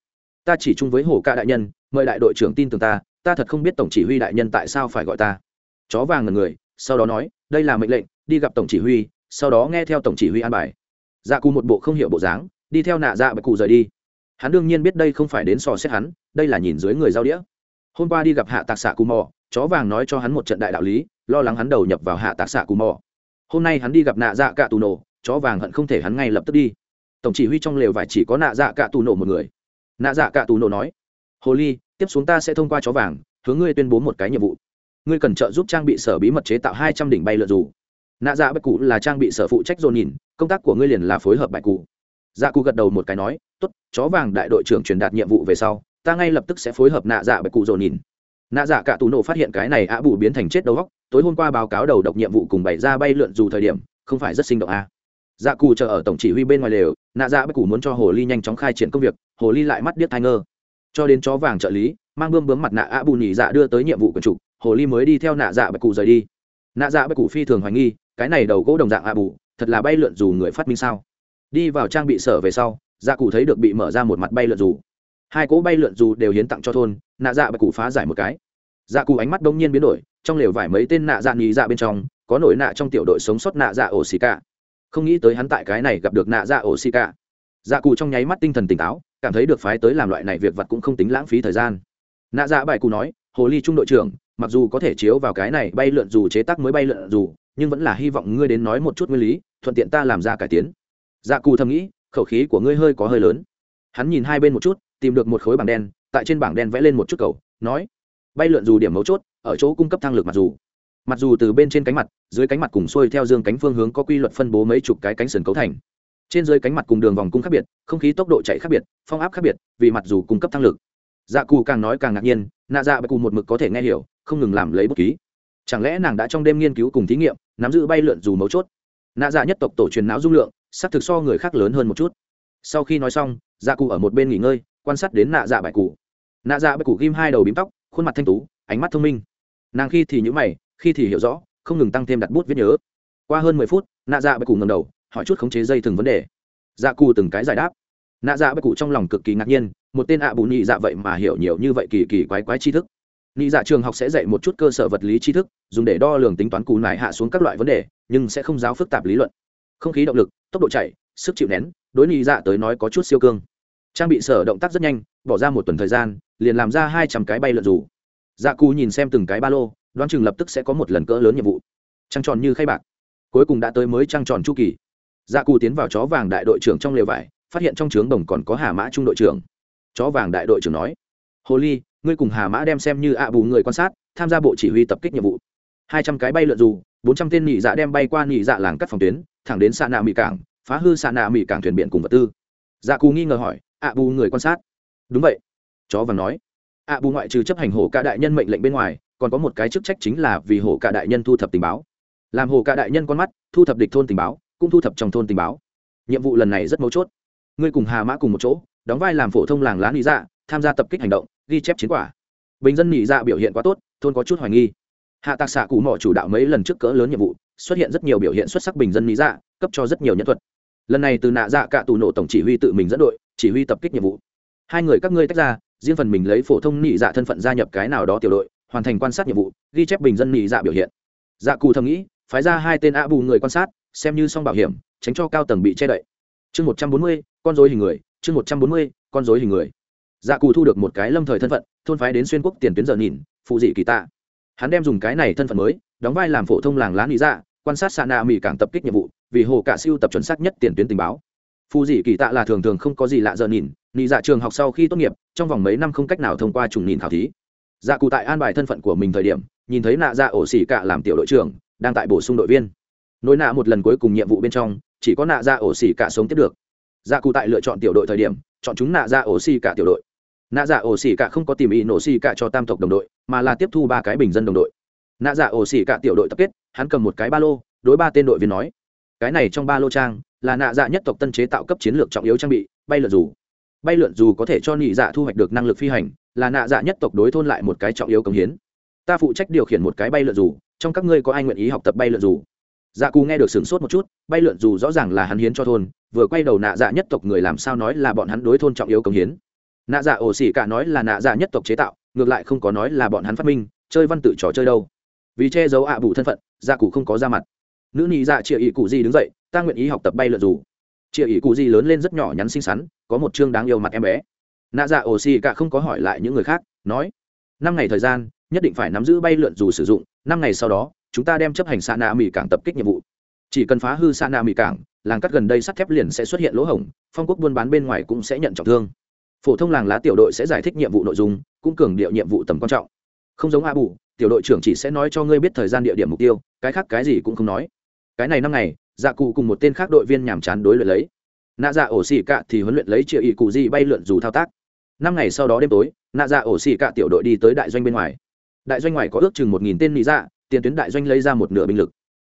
A: Ta chỉ chung với hồ ca đại nhân, mời đại đội trưởng tin tưởng ta ta thật không biết tổng chỉ huy đại nhân tại sao phải gọi ta. Chó vàng ngần người, sau đó nói, đây là mệnh lệnh, đi gặp tổng chỉ huy, sau đó nghe theo tổng chỉ huy an bài. Dạ cù một bộ không hiểu bộ dáng, đi theo nạ dạ bạch cụ rời đi. Hắn đương nhiên biết đây không phải đến sò xét hắn, đây là nhìn dưới người giao đĩa hôm qua đi gặp hạ tạc xạ cù mò, chó vàng nói cho hắn một trận đại đạo lý, lo lắng hắn đầu nhập vào hạ tạc xạ cù mò. Hôm nay hắn đi gặp nạ dạ cạ tù nổ, chó vàng hận không thể hắn ngay lập tức đi. Tổng chỉ huy trong lều vải chỉ có nạ dạ cạ tù nổ một người. Nạ dạ cạ tù nổ nói, hồ ly, tiếp xuống ta sẽ thông qua chó vàng, hướng ngươi tuyên bố một cái nhiệm vụ. Ngươi cần trợ giúp trang bị sở bí mật chế tạo hai trăm đỉnh bay lượn dù. Nạ dạ bạch cụ là trang bị sở phụ trách dồn nhìn, công tác của ngươi liền là phối hợp bạch cụ. Dạ cụ gật đầu một cái nói t ố t chó vàng đại đội trưởng truyền đạt nhiệm vụ về sau ta ngay lập tức sẽ phối hợp nạ dạ bạch cụ dồn nhìn. Nạ dạ cả tù nổ phát hiện cái này ạ bù biến thành chết đầu góc tối hôm qua báo cáo đầu độc nhiệm vụ cùng bày ra bay lượn dù thời điểm, không phải rất sinh động à. dạ cụ chờ ở tổng chỉ huy bên ngoài lều, nạ dạ bạch cụ muốn cho hồ ly nhanh chóng khai triển công việc, hồ ly lại mắt điếc thai ngơ. Cho đến chó vàng trợ lý, mang bươm bướm mặt nạ ạ bù nhị dạ đưa tới nhiệm vụ quần trục hồ ly mới đi theo nạ dạ bạch cụ rời đi. Nạ dạ bạch cụ phi thường hoài nghi, cái này đầu gỗ đồng dạng ạ bù, thật là bay lượn dù người phát minh sao? Đi vào trang bị sở về sau dạ cụ thấy được bị mở ra một mặt bay lượn dù hai cỗ bay lượn dù đều hiến tặng cho thôn, nạ dạ bạch cụ phá giải một cái. Dạ cụ ánh mắt đông nhiên biến đổi, trong lều vải mấy tên nạ dạ nghỉ dạ bên trong, có nổi nạ trong tiểu đội sống sót nạ dạ ổ xì cả. Không nghĩ tới hắn tại cái này gặp được nạ dạ ổ xì cả. Dạ cụ trong nháy mắt tinh thần tỉnh táo, cảm thấy được phái tới làm loại này việc vật cũng không tính lãng phí thời gian. Nạ dạ bài cụ nói, hồ ly trung đội trưởng, mặc dù có thể chiếu vào cái này bay lượn dù chế tác mới bay lượn dù, nhưng vẫn là hy vọng ngươi đến nói một chút nguyên lý, thuận tiện ta làm ra cải tiến. Dạ cụ thầm nghĩ, khẩu khí của ngươi hơi có hơi lớn. Hắn nhìn hai bên một chút tìm được một khối bảng đen, tại trên bảng đen vẽ lên một chút cầu, nói, bay lượn dù điểm mấu chốt, ở chỗ cung cấp thang lực mặc dù. Mặc dù từ bên trên cánh mặt, dưới cánh mặt cùng xuôi theo dương cánh phương hướng có quy luật phân bố mấy chục cái cánh sườn cấu thành. Trên dưới cánh mặt cùng đường vòng cung khác biệt, không khí tốc độ chạy khác biệt, phong áp khác biệt, vì mặt dù cung cấp thăng lực. Dạ cù càng nói càng ngạc nhiên, nạ dạ bạch cù một mực có thể nghe hiểu, không ngừng làm lấy bút ký. Chẳng lẽ nàng đã trong đêm nghiên cứu cùng thí nghiệm, nắm giữ bay lượn dù mấu chốt? Nạ dạ nhất tộc tổ truyền não dung lượng, xác thực so người khác lớn hơn một chút. Sau khi nói xong dạ cụ ở một bên nghỉ ngơi quan sát đến nạ dạ bài cụ nạ dạ bài cụ ghim hai đầu bím tóc, khuôn mặt thanh tú, ánh mắt thông minh. Nàng khi thì nhữ mày, khi thì hiểu rõ, không ngừng tăng thêm đặt bút viết nhớ. Qua hơn mười phút, nạ dạ bài cụ ngầm đầu, hỏi chút khống chế dây từng vấn đề. Dạ cụ từng cái giải đáp. Nạ dạ bài cụ trong lòng cực kỳ ngạc nhiên, một tên ạ bù nhị dạ vậy mà hiểu nhiều như vậy kỳ kỳ quái quái tri thức. Nhị dạ trường học sẽ dạy một chút cơ sở vật lý tri thức, dùng để đo lường tính toán cụ nải hạ xuống các loại vấn đề, nhưng sẽ không giáo phức tạp lý luận. Không khí động lực, tốc độ chạy, sức chịu nén, đối nhị dạ tới nói có chút siêu cương trang bị sở động tác rất nhanh, bỏ ra một tuần thời gian, liền làm ra hai trăm cái bay lượn dù. Dạ cù nhìn xem từng cái ba lô, đoán chừng lập tức sẽ có một lần cỡ lớn nhiệm vụ. Trăng tròn như khay bạc. Cuối cùng đã tới mới trăng tròn chu kỳ. Dạ cù tiến vào chó vàng đại đội trưởng trong lều vải, phát hiện trong trướng đồng còn có hà mã trung đội trưởng. Chó vàng đại đội trưởng nói, hồ ly, ngươi cùng hà mã đem xem như ạ bù người quan sát, tham gia bộ chỉ huy tập kích nhiệm vụ. Hai trăm cái bay lượn dù, bốn trăm tên nhị dạ đem bay qua nhị dạ làng cắt phòng tuyến, thẳng đến xạ nạ mỹ cảng, phá hư xạ nạ mỹ cảng thuyền biển cùng vật tư dạ cù nghi ngờ hỏi, ạ bù người quan sát? Đúng vậy. Chó vàng nói, ạ bù ngoại trừ chấp hành hổ cả đại nhân mệnh lệnh bên ngoài, còn có một cái chức trách chính là vì hổ cả đại nhân thu thập tình báo. Làm hổ cả đại nhân con mắt, thu thập địch thôn tình báo, cũng thu thập trong thôn tình báo. Nhiệm vụ lần này rất mấu chốt. Ngươi cùng hà mã cùng một chỗ, đóng vai làm phổ thông làng lá nị dạ tham gia tập kích hành động, ghi chép chiến quả. Bình dân nị dạ biểu hiện quá tốt, thôn có chút hoài nghi. Hạ tạc xạ cụ mỏ chủ đạo mấy lần trước cỡ lớn nhiệm vụ, xuất hiện rất nhiều biểu hiện xuất sắc bình dân nị dạ cấp cho rất nhiều nhân thuật lần này từ nạ dạ cả tù nổ tổng chỉ huy tự mình dẫn đội, chỉ huy tập kích nhiệm vụ. Hai người các ngươi tách ra, riêng phần mình lấy phổ thông nị dạ thân phận gia nhập cái nào đó tiểu đội, hoàn thành quan sát nhiệm vụ, ghi chép bình dân nị dạ biểu hiện. Dạ cù thầm nghĩ, phái ra hai tên ạ bù người quan sát, xem như xong bảo hiểm, tránh cho cao tầng bị che đậy. Chương một trăm bốn mươi, con dối hình người, chương một trăm bốn mươi, con dối hình người. Dạ cù thu được một cái lâm thời thân phận, thôn phái đến xuyên quốc tiền tuyến giờ nhìn, phụ dị kỳ tạ. Hắn đem dùng cái này thân phận mới, đóng vai làm phổ thông làng lá nị dạ quan sát xạ nạ mỹ cảng tập kích nhiệm vụ, vì hồ cả siêu tập chuẩn xác nhất tiền tuyến tình báo. Phù dị kỳ tạ là thường thường không có gì lạ giờ nhìn, nị dạ trường học sau khi tốt nghiệp, trong vòng mấy năm không cách nào thông qua trùng nhìn khảo thí. Dạ cụ tại an bài thân phận của mình thời điểm, nhìn thấy nạ dạ ổ xỉ cả làm tiểu đội trưởng, đang tại bổ sung đội viên. Nối nạ một lần cuối cùng nhiệm vụ bên trong, chỉ có nạ dạ ổ xỉ cả sống tiếp được. Dạ cụ tại lựa chọn tiểu đội thời điểm, chọn chúng nạ dạ ổ xỉ cả tiểu đội. Nạ dạ ổ xỉ cả không có tìm ý nổ xỉ cả cho tam tộc đồng đội, mà là tiếp thu ba cái bình dân đồng đội. Nạ dạ ổ xỉ cả tiểu đội tập kết hắn cầm một cái ba lô, đối ba tên đội viên nói, cái này trong ba lô trang là nạ dạ nhất tộc tân chế tạo cấp chiến lược trọng yếu trang bị, bay lượn dù. Bay lượn dù có thể cho nhị dạ thu hoạch được năng lực phi hành, là nạ dạ nhất tộc đối thôn lại một cái trọng yếu công hiến. Ta phụ trách điều khiển một cái bay lượn dù, trong các ngươi có ai nguyện ý học tập bay lượn dù? Dạ cù nghe được sửng sốt một chút, bay lượn dù rõ ràng là hắn hiến cho thôn, vừa quay đầu nạ dạ nhất tộc người làm sao nói là bọn hắn đối thôn trọng yếu công hiến. Nạ dạ ổ xỉ cả nói là nạ dạ nhất tộc chế tạo, ngược lại không có nói là bọn hắn phát minh, chơi văn tự trò chơi đâu vì che giấu ạ bù thân phận dạ cụ không có ra mặt. Nữ nị dạ chịa ỷ cụ di đứng dậy, ta nguyện ý học tập bay lượn dù. Chịa ỷ cụ di lớn lên rất nhỏ nhắn xinh xắn, có một chương đáng yêu mặt em bé. Nạ dạ ổ xì cả không có hỏi lại những người khác, nói, năm ngày thời gian, nhất định phải nắm giữ bay lượn dù sử dụng, năm ngày sau đó, chúng ta đem chấp hành xa nạ mỹ cảng tập kích nhiệm vụ. Chỉ cần phá hư xa nạ mỹ cảng, làng cắt gần đây sắt thép liền sẽ xuất hiện lỗ hổng, phong quốc buôn bán bên ngoài cũng sẽ nhận trọng thương. Phổ thông làng lá tiểu đội sẽ giải thích nhiệm vụ nội dung, cũng cường điệu nhiệm vụ tầm quan trọng. Không giống a bù tiểu đội trưởng chỉ sẽ nói cho ngươi biết thời gian địa điểm mục tiêu, cái khác cái gì cũng không nói. Cái này năm ngày dạ cụ cùng một tên khác đội viên nhàm chán đối luyện lấy. Nạ dạ ổ xỉ cạ thì huấn luyện lấy triệu ý cụ di bay lượn dù thao tác. Năm ngày sau đó đêm tối, nạ dạ ổ xỉ cạ tiểu đội đi tới đại doanh bên ngoài. Đại doanh ngoài có ước chừng một nghìn tên nị dạ tiền tuyến đại doanh lấy ra một nửa binh lực.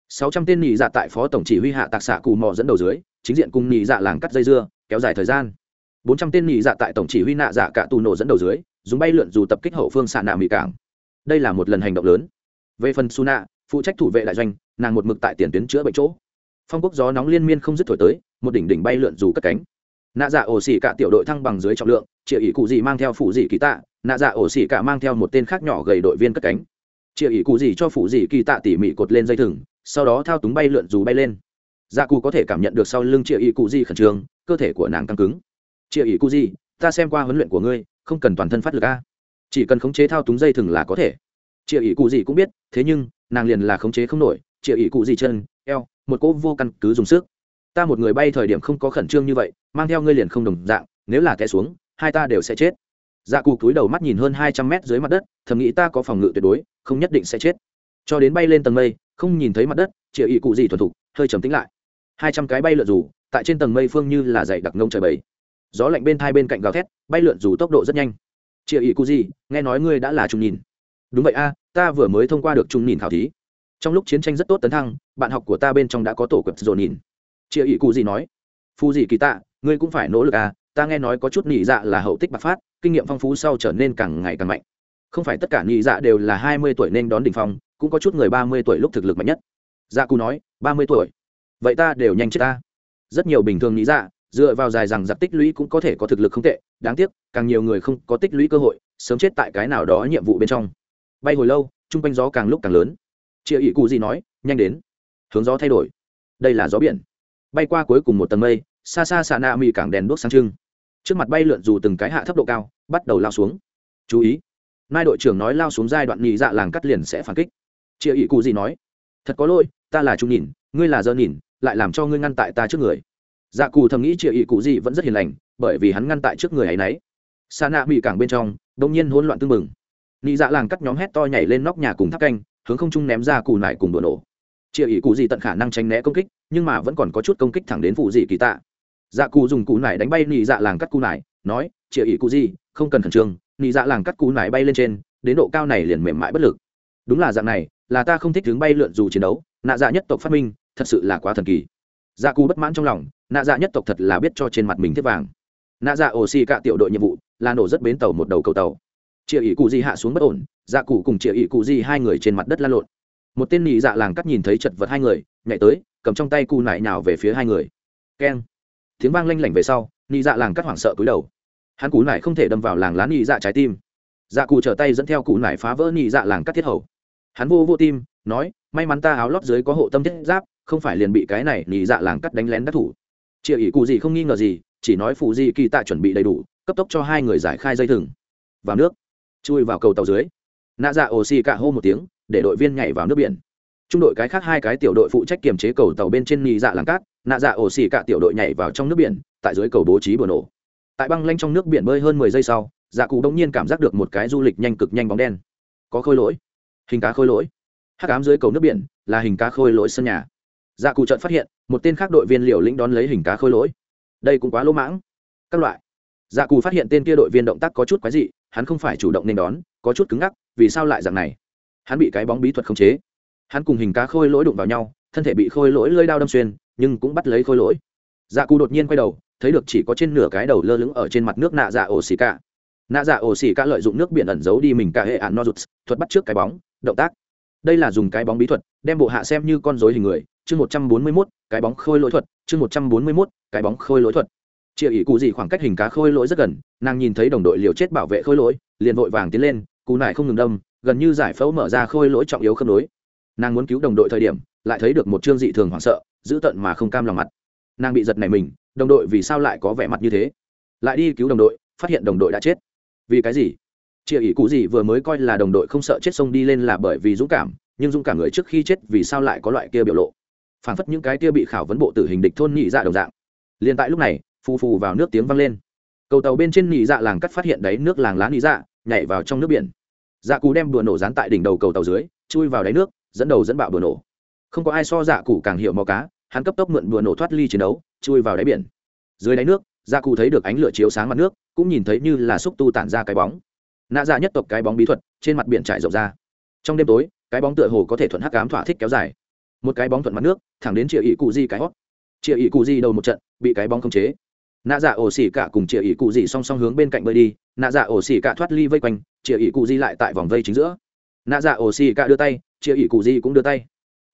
A: Sáu trăm tên nị dạ tại phó tổng chỉ huy hạ tạc xạ cù mò dẫn đầu dưới, chính diện cùng nị dạ làng cắt dây dưa, kéo dài thời gian. Bốn trăm tên nị dạ tại tổng chỉ huy nạ dạ cả tù nổ dẫn đầu dưới, dùng bay lượn dù tập kích hậu phương xạ nạ mỹ cảng đây là một lần hành động lớn. Về phần Suna, phụ trách thủ vệ đại doanh nàng một mực tại tiền tuyến chữa bệnh chỗ. Phong quốc gió nóng liên miên không dứt thổi tới một đỉnh đỉnh bay lượn dù cất cánh. Nạ dạ ổ xỉ cả tiểu đội thăng bằng dưới trọng lượng triệu ỷ cụ gì mang theo phụ dị kỳ tạ nạ dạ ổ xỉ cả mang theo một tên khác nhỏ gầy đội viên cất cánh. Triệu ỷ cụ gì cho phụ dị kỳ tạ tỉ mỉ cột lên dây thừng sau đó thao túng bay lượn dù bay lên. Dạ cụ có thể cảm nhận được sau lưng triệu ỷ cụ gì khẩn trương cơ thể của nàng căng cứng. Triệu ỷ cụ gì ta xem qua huấn luyện của ngươi không cần toàn thân phát lực a chỉ cần khống chế thao túng dây thừng là có thể. Triệu ỷ cụ gì cũng biết, thế nhưng, nàng liền là khống chế không nổi. Triệu ỷ cụ gì chân, eo, một cỗ vô căn cứ dùng sức. Ta một người bay thời điểm không có khẩn trương như vậy, mang theo ngươi liền không đồng dạng, nếu là té xuống, hai ta đều sẽ chết. Dạ cụ cúi đầu mắt nhìn hơn hai trăm mét dưới mặt đất, thầm nghĩ ta có phòng ngự tuyệt đối, không nhất định sẽ chết. Cho đến bay lên tầng mây, không nhìn thấy mặt đất, triệu ý cụ gì thuần thục, hơi trầm tính lại. Hai trăm cái bay lượn dù, tại trên tầng mây phương như là dày đặc ngông trời bầy. Gió lạnh bên thai bên cạnh gào thét, bay lượn dù tốc độ rất nhanh triệu ý cu gì, nghe nói ngươi đã là trung nhìn. Đúng vậy a, ta vừa mới thông qua được trung nhìn khảo thí. Trong lúc chiến tranh rất tốt tấn thăng, bạn học của ta bên trong đã có tổ quẹp dồn nhìn. Triệu ý cụ gì nói? Phu gì kỳ tạ, ngươi cũng phải nỗ lực à ta nghe nói có chút nhị dạ là hậu tích bạc phát, kinh nghiệm phong phú sau trở nên càng ngày càng mạnh. Không phải tất cả nhị dạ đều là hai mươi tuổi nên đón đ ỉ n h phong, cũng có chút người ba mươi tuổi lúc thực lực mạnh nhất. Dạ cù nói, ba mươi tuổi. Vậy ta đều nhanh chết ta. Rất nhiều bình thường nhị dạ dựa vào dài rằng giặc tích lũy cũng có thể có thực lực không tệ, đáng tiếc, càng nhiều người không có tích lũy cơ hội, sớm chết tại cái nào đó nhiệm vụ bên trong. Bay hồi lâu chung quanh gió càng lúc càng lớn. Chia ỷ cụ gì nói, nhanh đến. Hướng gió thay đổi. Đây là gió biển. Bay qua cuối cùng một tầng mây, xa xa xà na mì cảng đèn đuốc sáng trưng. Trước mặt bay lượn dù từng cái hạ thấp độ cao, bắt đầu lao xuống. Chú ý. Nai đội trưởng nói lao xuống giai đoạn nhị dạ làng cắt liền sẽ phản kích. Chia ỷ cụ gì nói, thật có lỗi, ta là trung nhìn, ngươi là dơ nhìn, lại làm cho ngươi ngăn tại ta trước người dạ cù thầm nghĩ chịa ý cụ gì vẫn rất hiền lành, bởi vì hắn ngăn tại trước người ấy nấy. Sa nạ bị cảng bên trong, đông nhiên hỗn loạn tưng mừng nị dạ làng cắt nhóm hét to nhảy lên nóc nhà cùng tháp canh, hướng không trung ném ra cù nải cùng đổ nổ. Chịa ý cụ gì tận khả năng tránh né công kích, nhưng mà vẫn còn có chút công kích thẳng đến phụ dị kỳ tạ. Dạ cù dùng cụ nải đánh bay nị dạ làng cắt cù nải, nói, chịa ý cụ gì, không cần khẩn trương, nị dạ làng cắt cù nải bay lên trên, đến độ cao này liền mềm mại bất lực. Đúng là dạng này, là ta không thích hướng bay lượn dù chiến đấu, nạ dạ nhất tộc phát minh, thật sự là quá thần kỳ dạ cù bất mãn trong lòng, nạ dạ nhất tộc thật là biết cho trên mặt mình thiết vàng. Nạ dạ ổ xì cạ tiểu đội nhiệm vụ, là nổ rất bến tàu một đầu cầu tàu. Chịa ỷ cụ di hạ xuống bất ổn dạ cụ cùng chịa ỷ cụ di hai người trên mặt đất lăn lộn. Một tên nị dạ làng cắt nhìn thấy chật vật hai người, nhảy tới, cầm trong tay cụ nải nào về phía hai người. Keng. Tiếng vang lanh lảnh về sau nị dạ làng cắt hoảng sợ cúi đầu. Hắn cú nải không thể đâm vào làng lá nị dạ trái tim. Dạ cụ trở tay dẫn theo cụ nải phá vỡ nị dạ làng cắt thiết hầu. Hắn vô vô tim, nói, may mắn ta áo lót dưới có hộ tâm thiết giáp không phải liền bị cái này nhị dạ làng cắt đánh lén đắc thủ. Chị ỷ cụ gì không nghi ngờ gì, chỉ nói phụ di kỳ tạ chuẩn bị đầy đủ, cấp tốc cho hai người giải khai dây thừng. Vào nước. Chui vào cầu tàu dưới. Nạ dạ ồ xì cả hô một tiếng, để đội viên nhảy vào nước biển. Trung đội cái khác hai cái tiểu đội phụ trách kiềm chế cầu tàu bên trên nhị dạ làng cát, nạ dạ ồ xì cả tiểu đội nhảy vào trong nước biển, tại dưới cầu bố trí bừa nổ. Tại băng lanh trong nước biển bơi hơn mười giây sau dạ cụ đông nhiên cảm giác được một cái du lịch nhanh cực nhanh bóng đen. Có khôi lỗi. Hình cá khôi lỗi. Hắc ám dưới cầu nước biển là hình cá khôi lỗi sân nhà dạ cụ trợn phát hiện, một tên khác đội viên liều lĩnh đón lấy hình cá khôi lỗi. Đây cũng quá lỗ mãng. Các loại. Dạ cụ phát hiện tên kia đội viên động tác có chút quái dị, hắn không phải chủ động nên đón, có chút cứng ngắc, vì sao lại dạng này? Hắn bị cái bóng bí thuật khống chế. Hắn cùng hình cá khôi lỗi đụng vào nhau, thân thể bị khôi lỗi lơi đao đâm xuyên, nhưng cũng bắt lấy khôi lỗi. Dạ cụ đột nhiên quay đầu, thấy được chỉ có trên nửa cái đầu lơ lửng ở trên mặt nước nạ dạ ổ xì cả. Nạ dạ ổ xì cả lợi dụng nước biển ẩn giấu đi mình cả hệ ạn no thuật bắt trước cái bóng, động tác. Đây là dùng cái bóng bí thuật, đem bộ hạ xem như con dối hình người chương một trăm bốn mươi mốt, cái bóng khôi lỗi thuật, chương một trăm bốn mươi mốt, cái bóng khôi lỗi thuật. Chia ỷ cụ gì khoảng cách hình cá khôi lỗi rất gần, nàng nhìn thấy đồng đội liều chết bảo vệ khôi lỗi, liền vội vàng tiến lên, cú nải không ngừng đâm, gần như giải phẫu mở ra khôi lỗi trọng yếu khớp nối. Nàng muốn cứu đồng đội thời điểm, lại thấy được một chương dị thường hoảng sợ, giữ tận mà không cam lòng mặt. Nàng bị giật này mình, đồng đội vì sao lại có vẻ mặt như thế? Lại đi cứu đồng đội, phát hiện đồng đội đã chết. Vì cái gì? Chia ỷ cụ gì vừa mới coi là đồng đội không sợ chết sông đi lên là bởi vì dũng cảm, nhưng dũng cảm người trước khi chết vì sao lại có loại kia biểu lộ? Phản phất những cái kia bị khảo vấn bộ tử hình địch thôn nhị dạ đồng dạng. Liền tại lúc này, phù phù vào nước tiếng vang lên. Cầu tàu bên trên nhị dạ làng cắt phát hiện đáy nước làng lá nhị dạ nhảy vào trong nước biển. Dạ cú đem đùa nổ dán tại đỉnh đầu cầu tàu dưới, chui vào đáy nước, dẫn đầu dẫn bạo đùa nổ. Không có ai so dạ cụ càng hiểu mò cá, hắn cấp tốc mượn đùa nổ thoát ly chiến đấu, chui vào đáy biển. Dưới đáy nước dạ cụ thấy được ánh lửa chiếu sáng mặt nước, cũng nhìn thấy như là xúc tu tản ra cái bóng. Nạ dạ nhất tộc cái bóng bí thuật, trên mặt biển trải rộng ra. Trong đêm tối, cái bóng tựa hồ có thể thuận hắc cám thỏa thích kéo dài một cái bóng thuận mặt nước, thẳng đến triệu ỷ cụ di cái hót. Triệu ỷ cụ di đầu một trận, bị cái bóng khống chế. Nạ dạ ổ xỉ cả cùng triệu ỷ cụ di song song hướng bên cạnh bơi đi, nạ dạ ổ xỉ cả thoát ly vây quanh, triệu ỷ cụ di lại tại vòng vây chính giữa. Nạ dạ ổ xỉ cả đưa tay, triệu ỷ cụ di cũng đưa tay.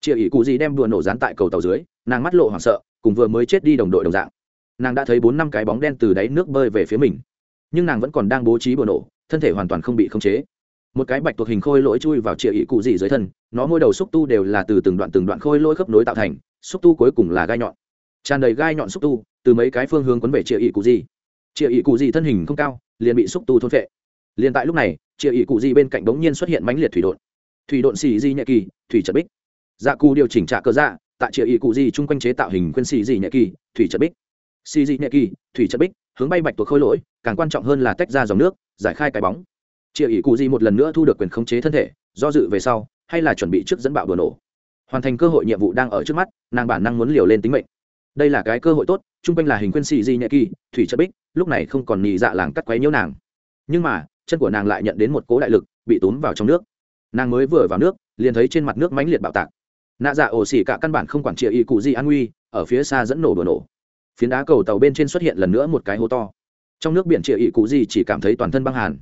A: Triệu ỷ cụ di đem đùa nổ dán tại cầu tàu dưới, nàng mắt lộ hoảng sợ, cùng vừa mới chết đi đồng đội đồng dạng. Nàng đã thấy bốn năm cái bóng đen từ đáy nước bơi về phía mình. Nhưng nàng vẫn còn đang bố trí bùa nổ, thân thể hoàn toàn không bị khống chế một cái bạch tuộc hình khôi lỗi chui vào triệu ý cụ dị dưới thân, nó môi đầu xúc tu đều là từ từng đoạn từng đoạn khôi lỗi khớp nối tạo thành, xúc tu cuối cùng là gai nhọn. Tràn đầy gai nhọn xúc tu, từ mấy cái phương hướng quấn về triệu ý cụ dị triệu ý cụ dị thân hình không cao, liền bị xúc tu thôn phệ. Liền tại lúc này triệu ý cụ dị bên cạnh bỗng nhiên xuất hiện mãnh liệt thủy đột thủy đột xì di nhẹ kỳ, thủy trật bích. Dạ cù điều chỉnh trả cơ dạ tại triệu ý cụ dị chung quanh chế tạo hình khuyên xì di nhẹ kỳ, thủy trật bích. Xì di nhẹ kỳ, thủy trật bích, hướng bay bạch tuộc khôi lỗi, càng quan trọng hơn là tách ra dòng nước, giải khai cái bóng chia ỷ cụ di một lần nữa thu được quyền khống chế thân thể, do dự về sau, hay là chuẩn bị trước dẫn bạo bừa nổ. Hoàn thành cơ hội nhiệm vụ đang ở trước mắt, nàng bản năng muốn liều lên tính mệnh. Đây là cái cơ hội tốt, chung quanh là hình quyên xì di nhẹ kỳ, thủy chất bích, lúc này không còn nhị dạ làng cắt quấy nhiễu nàng. Nhưng mà, chân của nàng lại nhận đến một cố đại lực, bị tốn vào trong nước. Nàng mới vừa vào nước, liền thấy trên mặt nước mãnh liệt bạo tạc. Nạ dạ ổ xỉ cả căn bản không quản triệu y cụ di an nguy, ở phía xa dẫn nổ bừa nổ. Phiến đá cầu tàu bên trên xuất hiện lần nữa một cái hố to. Trong nước biển triệu y cụ di chỉ cảm thấy toàn thân băng hàn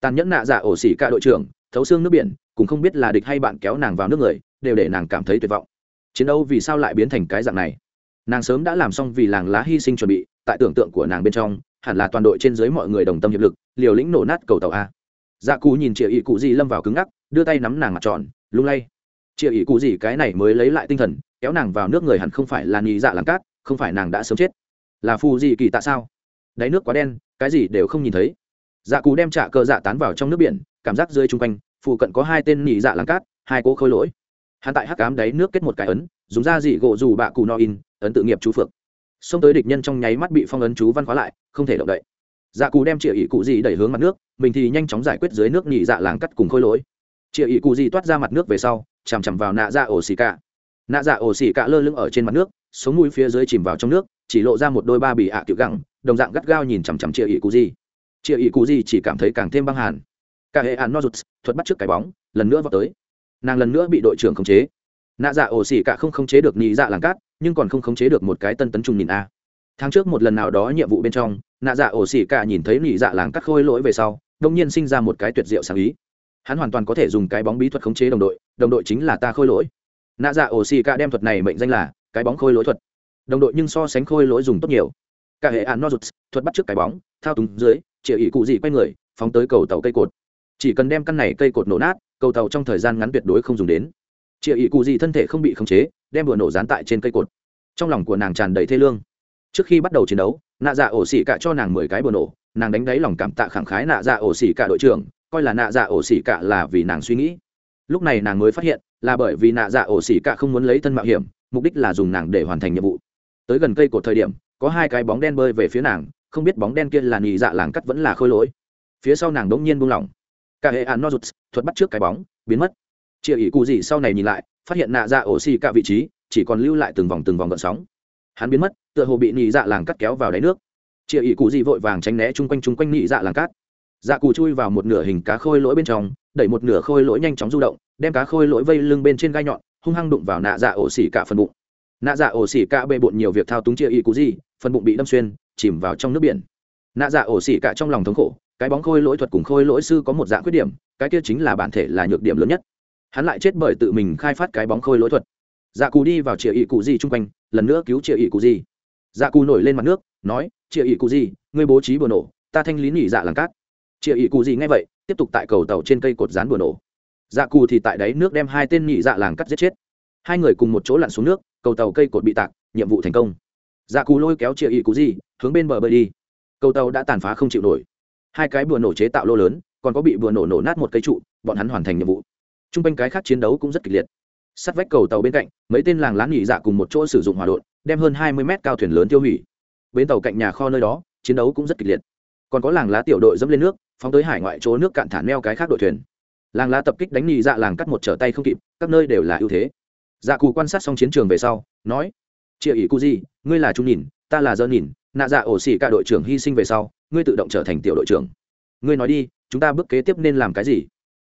A: tàn nhẫn nạ dạ ổ xỉ cả đội trưởng, thấu xương nước biển, cũng không biết là địch hay bạn kéo nàng vào nước người, đều để nàng cảm thấy tuyệt vọng. Chiến đấu vì sao lại biến thành cái dạng này? Nàng sớm đã làm xong vì làng lá hy sinh chuẩn bị, tại tưởng tượng của nàng bên trong, hẳn là toàn đội trên dưới mọi người đồng tâm hiệp lực, liều lĩnh nổ nát cầu tàu a. Dạ cù nhìn chị ỵ cụ gì lâm vào cứng ngắc, đưa tay nắm nàng mặt tròn, lung lay. Chị ỵ cụ gì cái này mới lấy lại tinh thần, kéo nàng vào nước người hẳn không phải là nhị dạ làng cát, không phải nàng đã sớm chết. Là phù gì kỳ tạ sao? Đáy nước quá đen, cái gì đều không nhìn thấy dạ cù đem trả cờ dạ tán vào trong nước biển, cảm giác rơi chung quanh, phụ cận có hai tên nhị dạ làng cát, hai cố khôi lỗi. Hắn tại hắc cám đáy nước kết một cái ấn, dùng da dị gỗ dù bạ cù no in, ấn tự nghiệp chú phượng. Xông tới địch nhân trong nháy mắt bị phong ấn chú văn khóa lại, không thể động đậy. Dạ cù đem chĩa ỉ cụ dị đẩy hướng mặt nước, mình thì nhanh chóng giải quyết dưới nước nhị dạ làng cắt cùng khôi lỗi. Chĩa ỉ cụ dị toát ra mặt nước về sau, chằm chằm vào nạ dạ ổ xì cả. Nạ dạ ổ xì cả lơ lưng ở trên mặt nước, sống mũi phía dưới chìm vào trong nước, chỉ lộ ra một đôi ba bị ạ à kiểu gẳng, đồng dạng gắt gao nhìn chằm chằm chĩa ỉ cụ dị chia ý cụ gì chỉ cảm thấy càng thêm băng hàn. Cả hệ ăn nozuts thuật bắt trước cái bóng, lần nữa vào tới. Nàng lần nữa bị đội trưởng khống chế. Nạ dạ ổ xỉ cả không khống chế được nhị dạ làng cát, nhưng còn không khống chế được một cái tân tấn trùng nhìn a. Tháng trước một lần nào đó nhiệm vụ bên trong, nạ dạ ổ xỉ cả nhìn thấy nhị dạ làng cát khôi lỗi về sau đông nhiên sinh ra một cái tuyệt diệu sáng ý. Hắn hoàn toàn có thể dùng cái bóng bí thuật khống chế đồng đội đồng đội chính là ta khôi lỗi. Nạ dạ ổ xỉ cả đem thuật này mệnh danh là cái bóng khôi lỗi thuật. Đồng đội nhưng so sánh khôi lỗi dùng tốt nhiều. Cả hệ án nozuts thuật bắt trước cái bóng, thao túng dưới chĩa ỉ cụ gì quay người, phóng tới cầu tàu cây cột. Chỉ cần đem căn này cây cột nổ nát, cầu tàu trong thời gian ngắn tuyệt đối không dùng đến. Chĩa ỷ cụ gì thân thể không bị khống chế, đem bừa nổ dán tại trên cây cột. Trong lòng của nàng tràn đầy thê lương. Trước khi bắt đầu chiến đấu, nạ dạ ổ xỉ cả cho nàng mười cái bừa nổ, nàng đánh đáy lòng cảm tạ khẳng khái nạ dạ ổ xỉ cả đội trưởng, coi là nạ dạ ổ xỉ cả là vì nàng suy nghĩ. Lúc này nàng mới phát hiện, là bởi vì nạ dạ ổ xỉ cả không muốn lấy thân mạo hiểm, mục đích là dùng nàng để hoàn thành nhiệm vụ. Tới gần cây cột thời điểm, có hai cái bóng đen bơi về phía nàng không biết bóng đen kia là nhị dạ làng cắt vẫn là khôi lỗi. Phía sau nàng đống nhiên buông lỏng. Cả hệ án nozuts, thuật bắt trước cái bóng, biến mất. Chia ỷ cụ gì sau này nhìn lại, phát hiện nạ dạ ổ xì cả vị trí, chỉ còn lưu lại từng vòng từng vòng gợn sóng. Hắn biến mất, tựa hồ bị nhị dạ làng cắt kéo vào đáy nước. Chia ỷ cụ gì vội vàng tránh né chung quanh chung quanh nhị dạ làng cát dạ cụ chui vào một nửa hình cá khôi lỗi bên trong, đẩy một nửa khôi lỗi nhanh chóng du động, đem cá khôi lỗi vây lưng bên trên gai nhọn, hung hăng đụng vào nạ dạ ổ xỉ cả phần bụng. Nạ dạ ổ xỉ cả bê bộn nhiều việc thao túng chia ý cụ gì, phần bụng bị đâm xuyên chìm vào trong nước biển. Nạ dạ ổ xỉ cả trong lòng thống khổ, cái bóng khôi lỗi thuật cùng khôi lỗi sư có một dạng khuyết điểm, cái kia chính là bản thể là nhược điểm lớn nhất. Hắn lại chết bởi tự mình khai phát cái bóng khôi lỗi thuật. Dạ cù đi vào chĩa ỵ cụ gì chung quanh, lần nữa cứu chĩa ỵ cụ gì. Dạ cù nổi lên mặt nước, nói chĩa ỵ cụ gì, ngươi bố trí bừa nổ, ta thanh lý nỉ dạ làng cát. Chĩa ỵ cụ gì ngay vậy, tiếp tục tại cầu tàu trên cây cột dán bừa nổ. Dạ cù thì tại đáy nước đem hai tên nỉ dạ làng cắt giết chết. Hai người cùng một chỗ lặn xuống nước, cầu tàu cây cột bị tạc, nhiệm vụ thành công dạ cù lôi kéo chia ý cú gì hướng bên bờ bơi đi. Cầu tàu đã tàn phá không chịu nổi. Hai cái bừa nổ chế tạo lô lớn, còn có bị bừa nổ nổ nát một cây trụ, bọn hắn hoàn thành nhiệm vụ. T r u n g quanh cái khác chiến đấu cũng rất kịch liệt. Sắt vách cầu tàu bên cạnh, mấy tên làng lán nghỉ dạ cùng một chỗ sử dụng hỏa đột đem hơn hai mươi mét cao thuyền lớn tiêu hủy. Bến tàu cạnh nhà kho nơi đó, chiến đấu cũng rất kịch liệt. Còn có làng lá tiểu đội dẫm lên nước, phóng tới hải ngoại chỗ nước cạn thả neo cái khác đội thuyền. Làng lá tập kích đánh nghỉ dạ làng cắt một trở tay không kịp, các nơi đều là ưu thế. Dạ cù quan sát xong chiến trường về sau, nói chia ỷ cu di ngươi là trung nhìn, ta là dơ nhìn, nạ dạ ổ xỉ cả đội trưởng hy sinh về sau, ngươi tự động trở thành tiểu đội trưởng. Ngươi nói đi, chúng ta bước kế tiếp nên làm cái gì?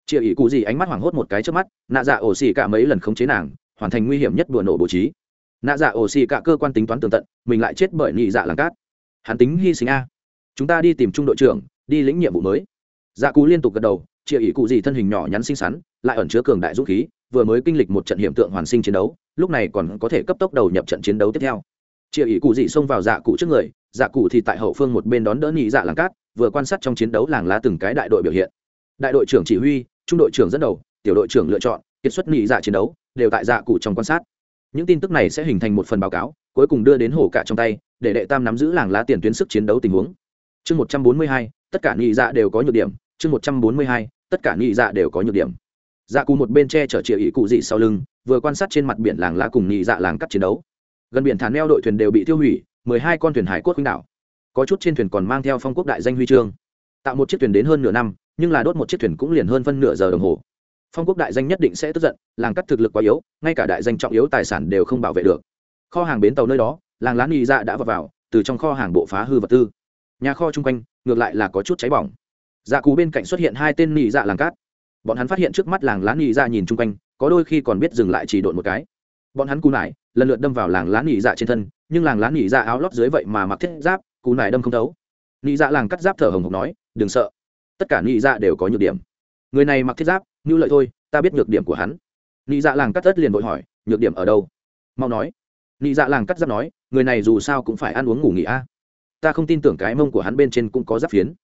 A: Chị ỷ cụ gì ánh mắt hoảng hốt một cái trước mắt, nạ dạ ổ xỉ cả mấy lần khống chế nàng, hoàn thành nguy hiểm nhất đùa nổ bố trí. Nạ dạ ổ xỉ cả cơ quan tính toán tường tận, mình lại chết bởi nhị dạ làng cát. Hắn tính hy sinh a. Chúng ta đi tìm trung đội trưởng, đi lĩnh nhiệm vụ mới. Dạ cú liên tục gật đầu chị ỷ cụ gì thân hình nhỏ nhắn xinh xắn, lại ẩn chứa cường đại dũng khí vừa mới kinh lịch một trận hiểm tượng hoàn sinh chiến đấu, lúc này còn có thể cấp tốc đầu nhập trận chiến đấu tiếp theo. Chị ỷ cụ dị xông vào dạ cụ trước người dạ cụ thì tại hậu phương một bên đón đỡ nhị dạ làng cát, vừa quan sát trong chiến đấu làng lá từng cái đại đội biểu hiện. Đại đội trưởng chỉ huy, trung đội trưởng dẫn đầu, tiểu đội trưởng lựa chọn, kiệt xuất nhị dạ chiến đấu, đều tại dạ cụ trong quan sát. Những tin tức này sẽ hình thành một phần báo cáo, cuối cùng đưa đến hổ cả trong tay, để đệ tam nắm giữ làng lá tiền tuyến sức chiến đấu tình huống. Chương một trăm bốn mươi hai, tất cả nhị dạ đều có nhược điểm. Chương một trăm bốn mươi hai, tất cả nhị dạ đều có nhược điểm dạ cù một bên che chở chĩa ý cụ dị sau lưng vừa quan sát trên mặt biển làng lá cùng nhị dạ làng cắt chiến đấu. Gần biển thả neo đội thuyền đều bị tiêu hủy mười hai con thuyền hải cốt khuynh đảo. Có chút trên thuyền còn mang theo phong quốc đại danh huy chương. Tạo một chiếc thuyền đến hơn nửa năm nhưng là đốt một chiếc thuyền cũng liền hơn phân nửa giờ đồng hồ. Phong quốc đại danh nhất định sẽ tức giận làng cắt thực lực quá yếu ngay cả đại danh trọng yếu tài sản đều không bảo vệ được. Kho hàng bến tàu nơi đó làng lá y dạ đã vào, vào từ trong kho hàng bộ phá hư vật tư. Nhà kho chung quanh ngược lại là có chút cháy bỏng. Dạ cú bên cạnh xuất hiện hai tên nị dạ làng cát bọn hắn phát hiện trước mắt làng lán nghỉ dạ nhìn chung quanh, có đôi khi còn biết dừng lại chỉ độn một cái. Bọn hắn cú nải, lần lượt đâm vào làng lán nghỉ dạ trên thân, nhưng làng lán nghỉ dạ áo lót dưới vậy mà mặc thiết giáp cú nải đâm không thấu. Nghỉ dạ làng cắt giáp thở hồng hộc nói, đừng sợ. Tất cả nghỉ dạ đều có nhược điểm. Người này mặc thiết giáp, như lợi thôi, ta biết nhược điểm của hắn. Nghỉ dạ làng cắt tất liền vội hỏi, nhược điểm ở đâu? Mau nói. Nghỉ dạ làng cắt giáp nói, người này dù sao cũng phải ăn uống ngủ nghỉ a. Ta không tin tưởng cái mông của hắn bên trên cũng có giáp phiến.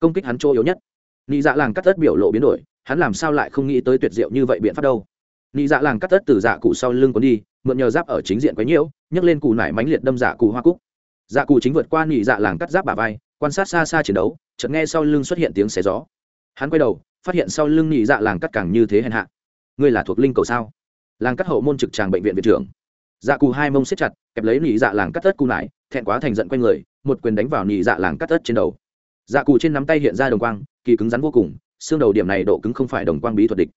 A: Công kích hắn chỗ yếu nhất. Nị dạ làng cắt tất biểu lộ biến đổi hắn làm sao lại không nghĩ tới tuyệt diệu như vậy biện pháp đâu? Nị dạ làng cắt tất từ dạ cụ sau lưng còn đi, mượn nhờ giáp ở chính diện quấy nhiễu, nhấc lên cù nải mánh liệt đâm dạ cụ hoa cúc. Dạ cụ chính vượt qua nị dạ làng cắt giáp bà vai, quan sát xa xa chiến đấu, chợt nghe sau lưng xuất hiện tiếng xé gió. Hắn quay đầu, phát hiện sau lưng nị dạ làng cắt càng như thế hèn hạ. Ngươi là thuộc linh cầu sao? Làng cắt hậu môn trực tràng bệnh viện viện trưởng. Dạ cụ hai mông xếp chặt, kẹp lấy nị dạ làng cắt tất cù nải, thẹn quá thành giận quanh người, một quyền đánh vào nị dạ làng cắt tất trên đầu. Dạ cụ trên nắm tay hiện ra đồng quang, kỳ cứng rắn vô cùng xương đầu điểm này độ cứng không phải đồng quang bí thuật địch.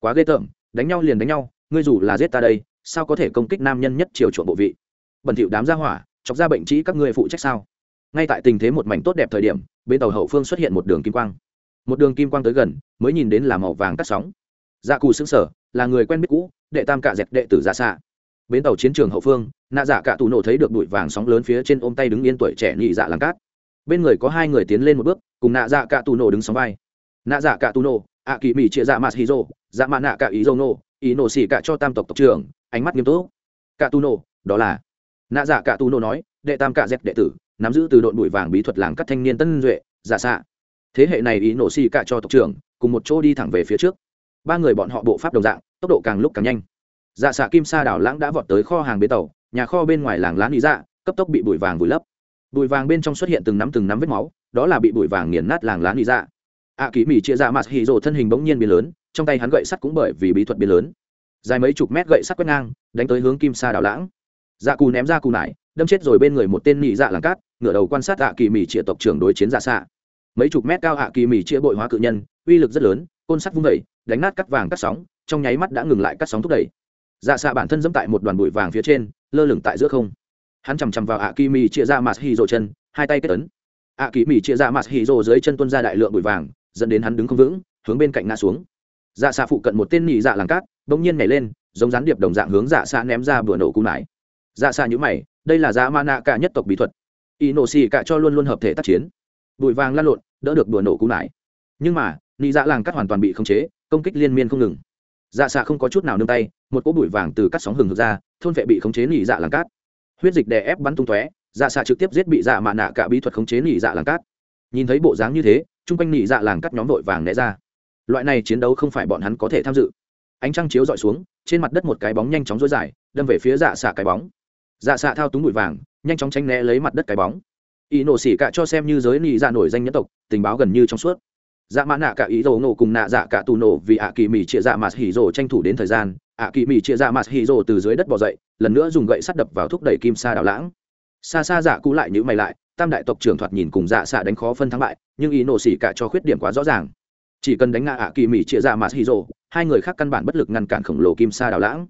A: Quá ghê tởm, đánh nhau liền đánh nhau, ngươi dù là giết ta đây, sao có thể công kích nam nhân nhất chiều chuộng bộ vị? Bẩn thỉu đám gia hỏa, chọc ra bệnh trĩ các ngươi phụ trách sao? Ngay tại tình thế một mảnh tốt đẹp thời điểm bên tàu hậu phương xuất hiện một đường kim quang. Một đường kim quang tới gần, mới nhìn đến là màu vàng cắt sóng. Dạ cù xứng sở là người quen biết cũ, đệ tam cạ dẹt đệ tử ra xạ. Bến tàu chiến trường hậu phương, nạ dạ cạ tù nổ thấy được bụi vàng sóng lớn phía trên ôm tay đứng yên tuổi trẻ nhị dạ làng cát. Bên người có hai người tiến lên một bước, cùng nạ dạ cạ tù nổ đứng sóng vai nạ dạ cả tu nô ạ kỳ mỹ chia dạ mạt hì rô dạ mạ nạ cả ý rô nô, ý nổ xỉ cả cho tam tộc tộc trưởng, ánh mắt nghiêm túc. Cả tu nô đó là nạ dạ cả tu nô nói, đệ tam cả dẹp đệ tử, nắm giữ từ đội bụi vàng bí thuật làng các thanh niên tân duệ giả xạ. Thế hệ này ý nổ xỉ cả cho tộc trưởng, cùng một chỗ đi thẳng về phía trước. Ba người bọn họ bộ pháp đồng dạng, tốc độ càng lúc càng nhanh. Dạ xạ kim sa đảo lãng đã vọt tới kho hàng bến tàu, nhà kho bên ngoài làng lá lý dạ cấp tốc bị bụi vàng vùi lấp. Bụi vàng bên trong xuất hiện từng nắm từng nắm vết máu, đó là bị bụi vàng nghiền nát làng lá lý dạ ạ kỳ mỹ chia ra mặt hì rồ thân hình bỗng nhiên biến lớn, trong tay hắn gậy sắt cũng bởi vì bí thuật biến lớn. Dài mấy chục mét gậy sắt quét ngang, đánh tới hướng kim sa đảo lãng. Dạ cù ném ra cù nải, đâm chết rồi bên người một tên nị dạ làng cát, ngửa đầu quan sát ạ kỳ mỹ chia tộc trưởng đối chiến dạ xạ. Mấy chục mét cao ạ kỳ mỹ chia bội hóa cự nhân, uy lực rất lớn, côn sắt vung vẩy đánh nát cắt vàng cắt sóng, trong nháy mắt đã ngừng lại cắt sóng thúc đẩy. Dạ xạ bản thân dẫm tại một đoàn bụi vàng phía trên, lơ lửng tại giữa không. Hắn chằm chằm vào ạ kỳ mỹ chia ra mặt hì rồ chân, hai tay kết tấn ạ kỳ mỹ chia ra mặt hì rồ dưới chân tuân ra đại lượng bụi vàng dẫn đến hắn đứng không vững, hướng bên cạnh ngã xuống. Dạ xạ phụ cận một tên nhị dạ làng cát, bỗng nhiên nhảy lên, giống gián điệp đồng dạng hướng dạ xạ ném ra bừa nổ cung nải. Dạ xạ nhữ mày, đây là dạ ma nạ cả nhất tộc bí thuật. Y nổ xì cả cho luôn luôn hợp thể tác chiến. Bụi vàng lan lộn, đỡ được bừa nổ cung nải. Nhưng mà nị dạ làng cát hoàn toàn bị khống chế, công kích liên miên không ngừng. Dạ xạ không có chút nào nương tay, một cỗ bụi vàng từ cắt sóng hừng hực ra, thôn vệ bị khống chế nhị dạ làng cát. Huyết dịch đè ép bắn tung tóe dạ xạ trực tiếp giết bị dạ mạ nạ cả bí thuật khống chế nhị dạ làng cát. Nhìn thấy bộ dáng như thế chung quanh nị dạ làng cắt nhóm vội vàng né ra. Loại này chiến đấu không phải bọn hắn có thể tham dự. Ánh trăng chiếu dọi xuống, trên mặt đất một cái bóng nhanh chóng dối dài, đâm về phía dạ xạ cái bóng. Dạ xạ thao túng bụi vàng, nhanh chóng tranh né lấy mặt đất cái bóng. Ý nổ xỉ cả cho xem như giới nị dạ nổi danh nhân tộc, tình báo gần như trong suốt. Dạ mã nạ cả ý rồ nổ cùng nạ dạ cả tù nổ vì ạ kỳ mì chia dạ mạt hỉ rồ tranh thủ đến thời gian, ạ kỳ mì chia dạ mạt hỉ rồ từ dưới đất bỏ dậy, lần nữa dùng gậy sắt đập vào thúc đẩy kim sa đảo lãng. Xa xa dạ cũ lại nhữ mày lại tam đại tộc trưởng thoạt nhìn cùng dạ xạ đánh khó phân thắng bại, nhưng ý nổ xỉ cả cho khuyết điểm quá rõ ràng. Chỉ cần đánh ngã ạ kỳ mỹ chia ra dạ mà hì rồ, hai người khác căn bản bất lực ngăn cản khổng lồ kim sa đảo lãng.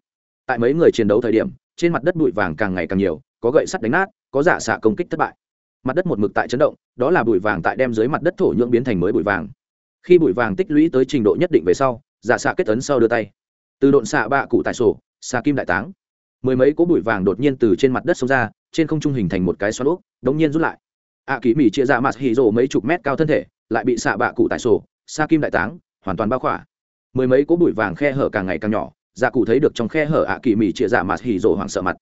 A: Tại mấy người chiến đấu thời điểm, trên mặt đất bụi vàng càng ngày càng nhiều, có gậy sắt đánh nát, có dạ xạ công kích thất bại. Mặt đất một mực tại chấn động, đó là bụi vàng tại đem dưới mặt đất thổ nhưỡng biến thành mới bụi vàng. Khi bụi vàng tích lũy tới trình độ nhất định về sau giả xạ kết tấn sau đưa tay. Từ độn xạ bạ cụ tại sổ, xạ kim đại táng. Mười mấy cỗ bụi vàng đột nhiên từ trên mặt đất xông ra, trên không trung hình thành một cái xoắn úp đống nhiên rút lại. Ạ à, ký mỹ chia ra mặt hì rồ mấy chục mét cao thân thể lại bị xạ bạ cụ tại sổ sa kim đại táng hoàn toàn bao khỏa. Mười mấy cỗ bụi vàng khe hở càng ngày càng nhỏ dạ cụ thấy được trong khe hở ạ à kỳ mỹ chia ra mặt hì rồ hoảng sợ mặt.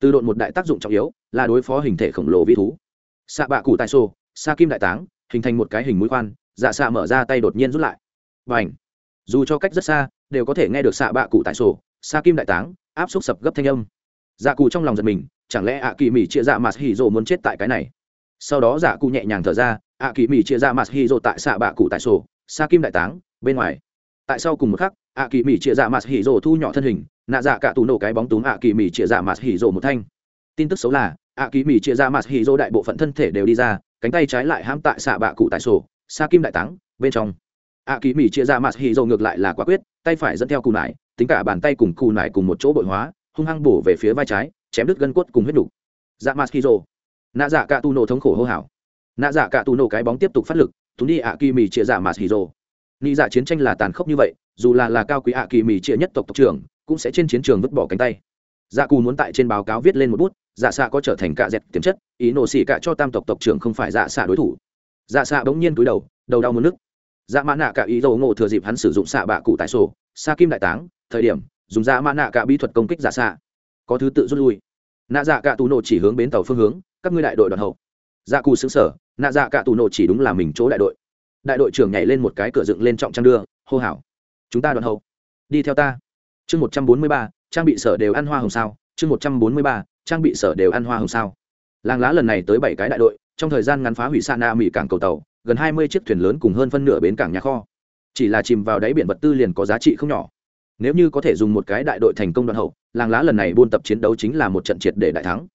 A: Từ độn một đại tác dụng trọng yếu là đối phó hình thể khổng lồ vi thú. Xạ bạ cụ tại sổ sa kim đại táng hình thành một cái hình mũi khoan dạ xạ mở ra tay đột nhiên rút lại. Và ảnh dù cho cách rất xa đều có thể nghe được xạ bạ cụ tại sổ xa kim đại táng áp xúc sập gấp thanh âm. Dạ cụ trong lòng giật mình chẳng lẽ ạ kỳ mỹ chia dạ ra mặt hì rồ muốn chết tại cái này? Sau đó giả cụ nhẹ nhàng thở ra, ạ kỳ mỹ chia dạ ra mặt hì rồ tại xạ bạ cụ tại sổ xa kim đại táng, bên ngoài. Tại sau cùng một khắc, ạ kỳ mỹ chia dạ ra mặt hì rồ thu nhỏ thân hình, nạ dạ cả tù nổ cái bóng túm ạ kỳ mỹ chia ra mặt hì rồ một thanh. Tin tức xấu là, ạ kỳ mỹ chia ra mặt hì rồ đại bộ phận thân thể đều đi ra, cánh tay trái lại hãm tại xạ bạ cụ tại sổ xa kim đại táng, bên trong. Ạ kỳ mỹ chia ra mặt hì dầu ngược lại là quả quyết, tay phải dẫn theo cù nải, tính cả bàn tay cùng cù nải cùng một chỗ bội hóa, hung hăng bổ về phía vai trái chém đứt gân cốt cùng huyết đủ. dạ mặt hì nạ dạ cả tu nổ thống khổ hô hào. Nạ dạ cả tu nổ cái bóng tiếp tục phát lực túng đi ạ kỳ mì chia dạ mặt hì dầu nghĩ dạ chiến tranh là tàn khốc như vậy, dù là là cao quý ạ kỳ mì chia nhất tộc tộc trưởng, cũng sẽ trên chiến trường vứt bỏ cánh tay. Dạ cù muốn tại trên báo cáo viết lên một bút dạ xạ có trở thành cạ dẹt tiềm chất, ý nổ xỉ cạ cho tam tộc tộc trưởng không phải dạ xạ đối thủ. Dạ xạ bỗng nhiên túi đầu đầu đau muốn nước dạ mã nạ cả ý dầu ngộ thừa dịp hắn sử dụng xạ bạ cụ tại sổ xa kim đại táng, thời điểm, dùng dạ mã nạ cả bí thuật công kích dạ xạ có thứ tự rút lui. Nạ dạ cả tù nổ chỉ hướng bến tàu phương hướng, các ngươi đại đội đoàn hậu. Dạ cù xứng sở nạ dạ cả tù nổ chỉ đúng là mình chỗ đại đội. Đại đội trưởng nhảy lên một cái cửa dựng lên trọng trang đưa, hô hào. Chúng ta đoàn hậu, đi theo ta. Chương một trăm bốn mươi ba, trang bị sở đều ăn hoa hồng sao. Chương một trăm bốn mươi ba, trang bị sở đều ăn hoa hồng sao. Làng lá lần này tới bảy cái đại đội, trong thời gian ngắn phá hủy sa na mỹ cảng cầu tàu, gần hai mươi chiếc thuyền lớn cùng hơn phân nửa bến cảng nhà kho. Chỉ là chìm vào đáy biển vật tư liền có giá trị không nhỏ nếu như có thể dùng một cái đại đội thành công đoạn hậu, làng lá lần này buôn tập chiến đấu chính là một trận triệt để đại thắng.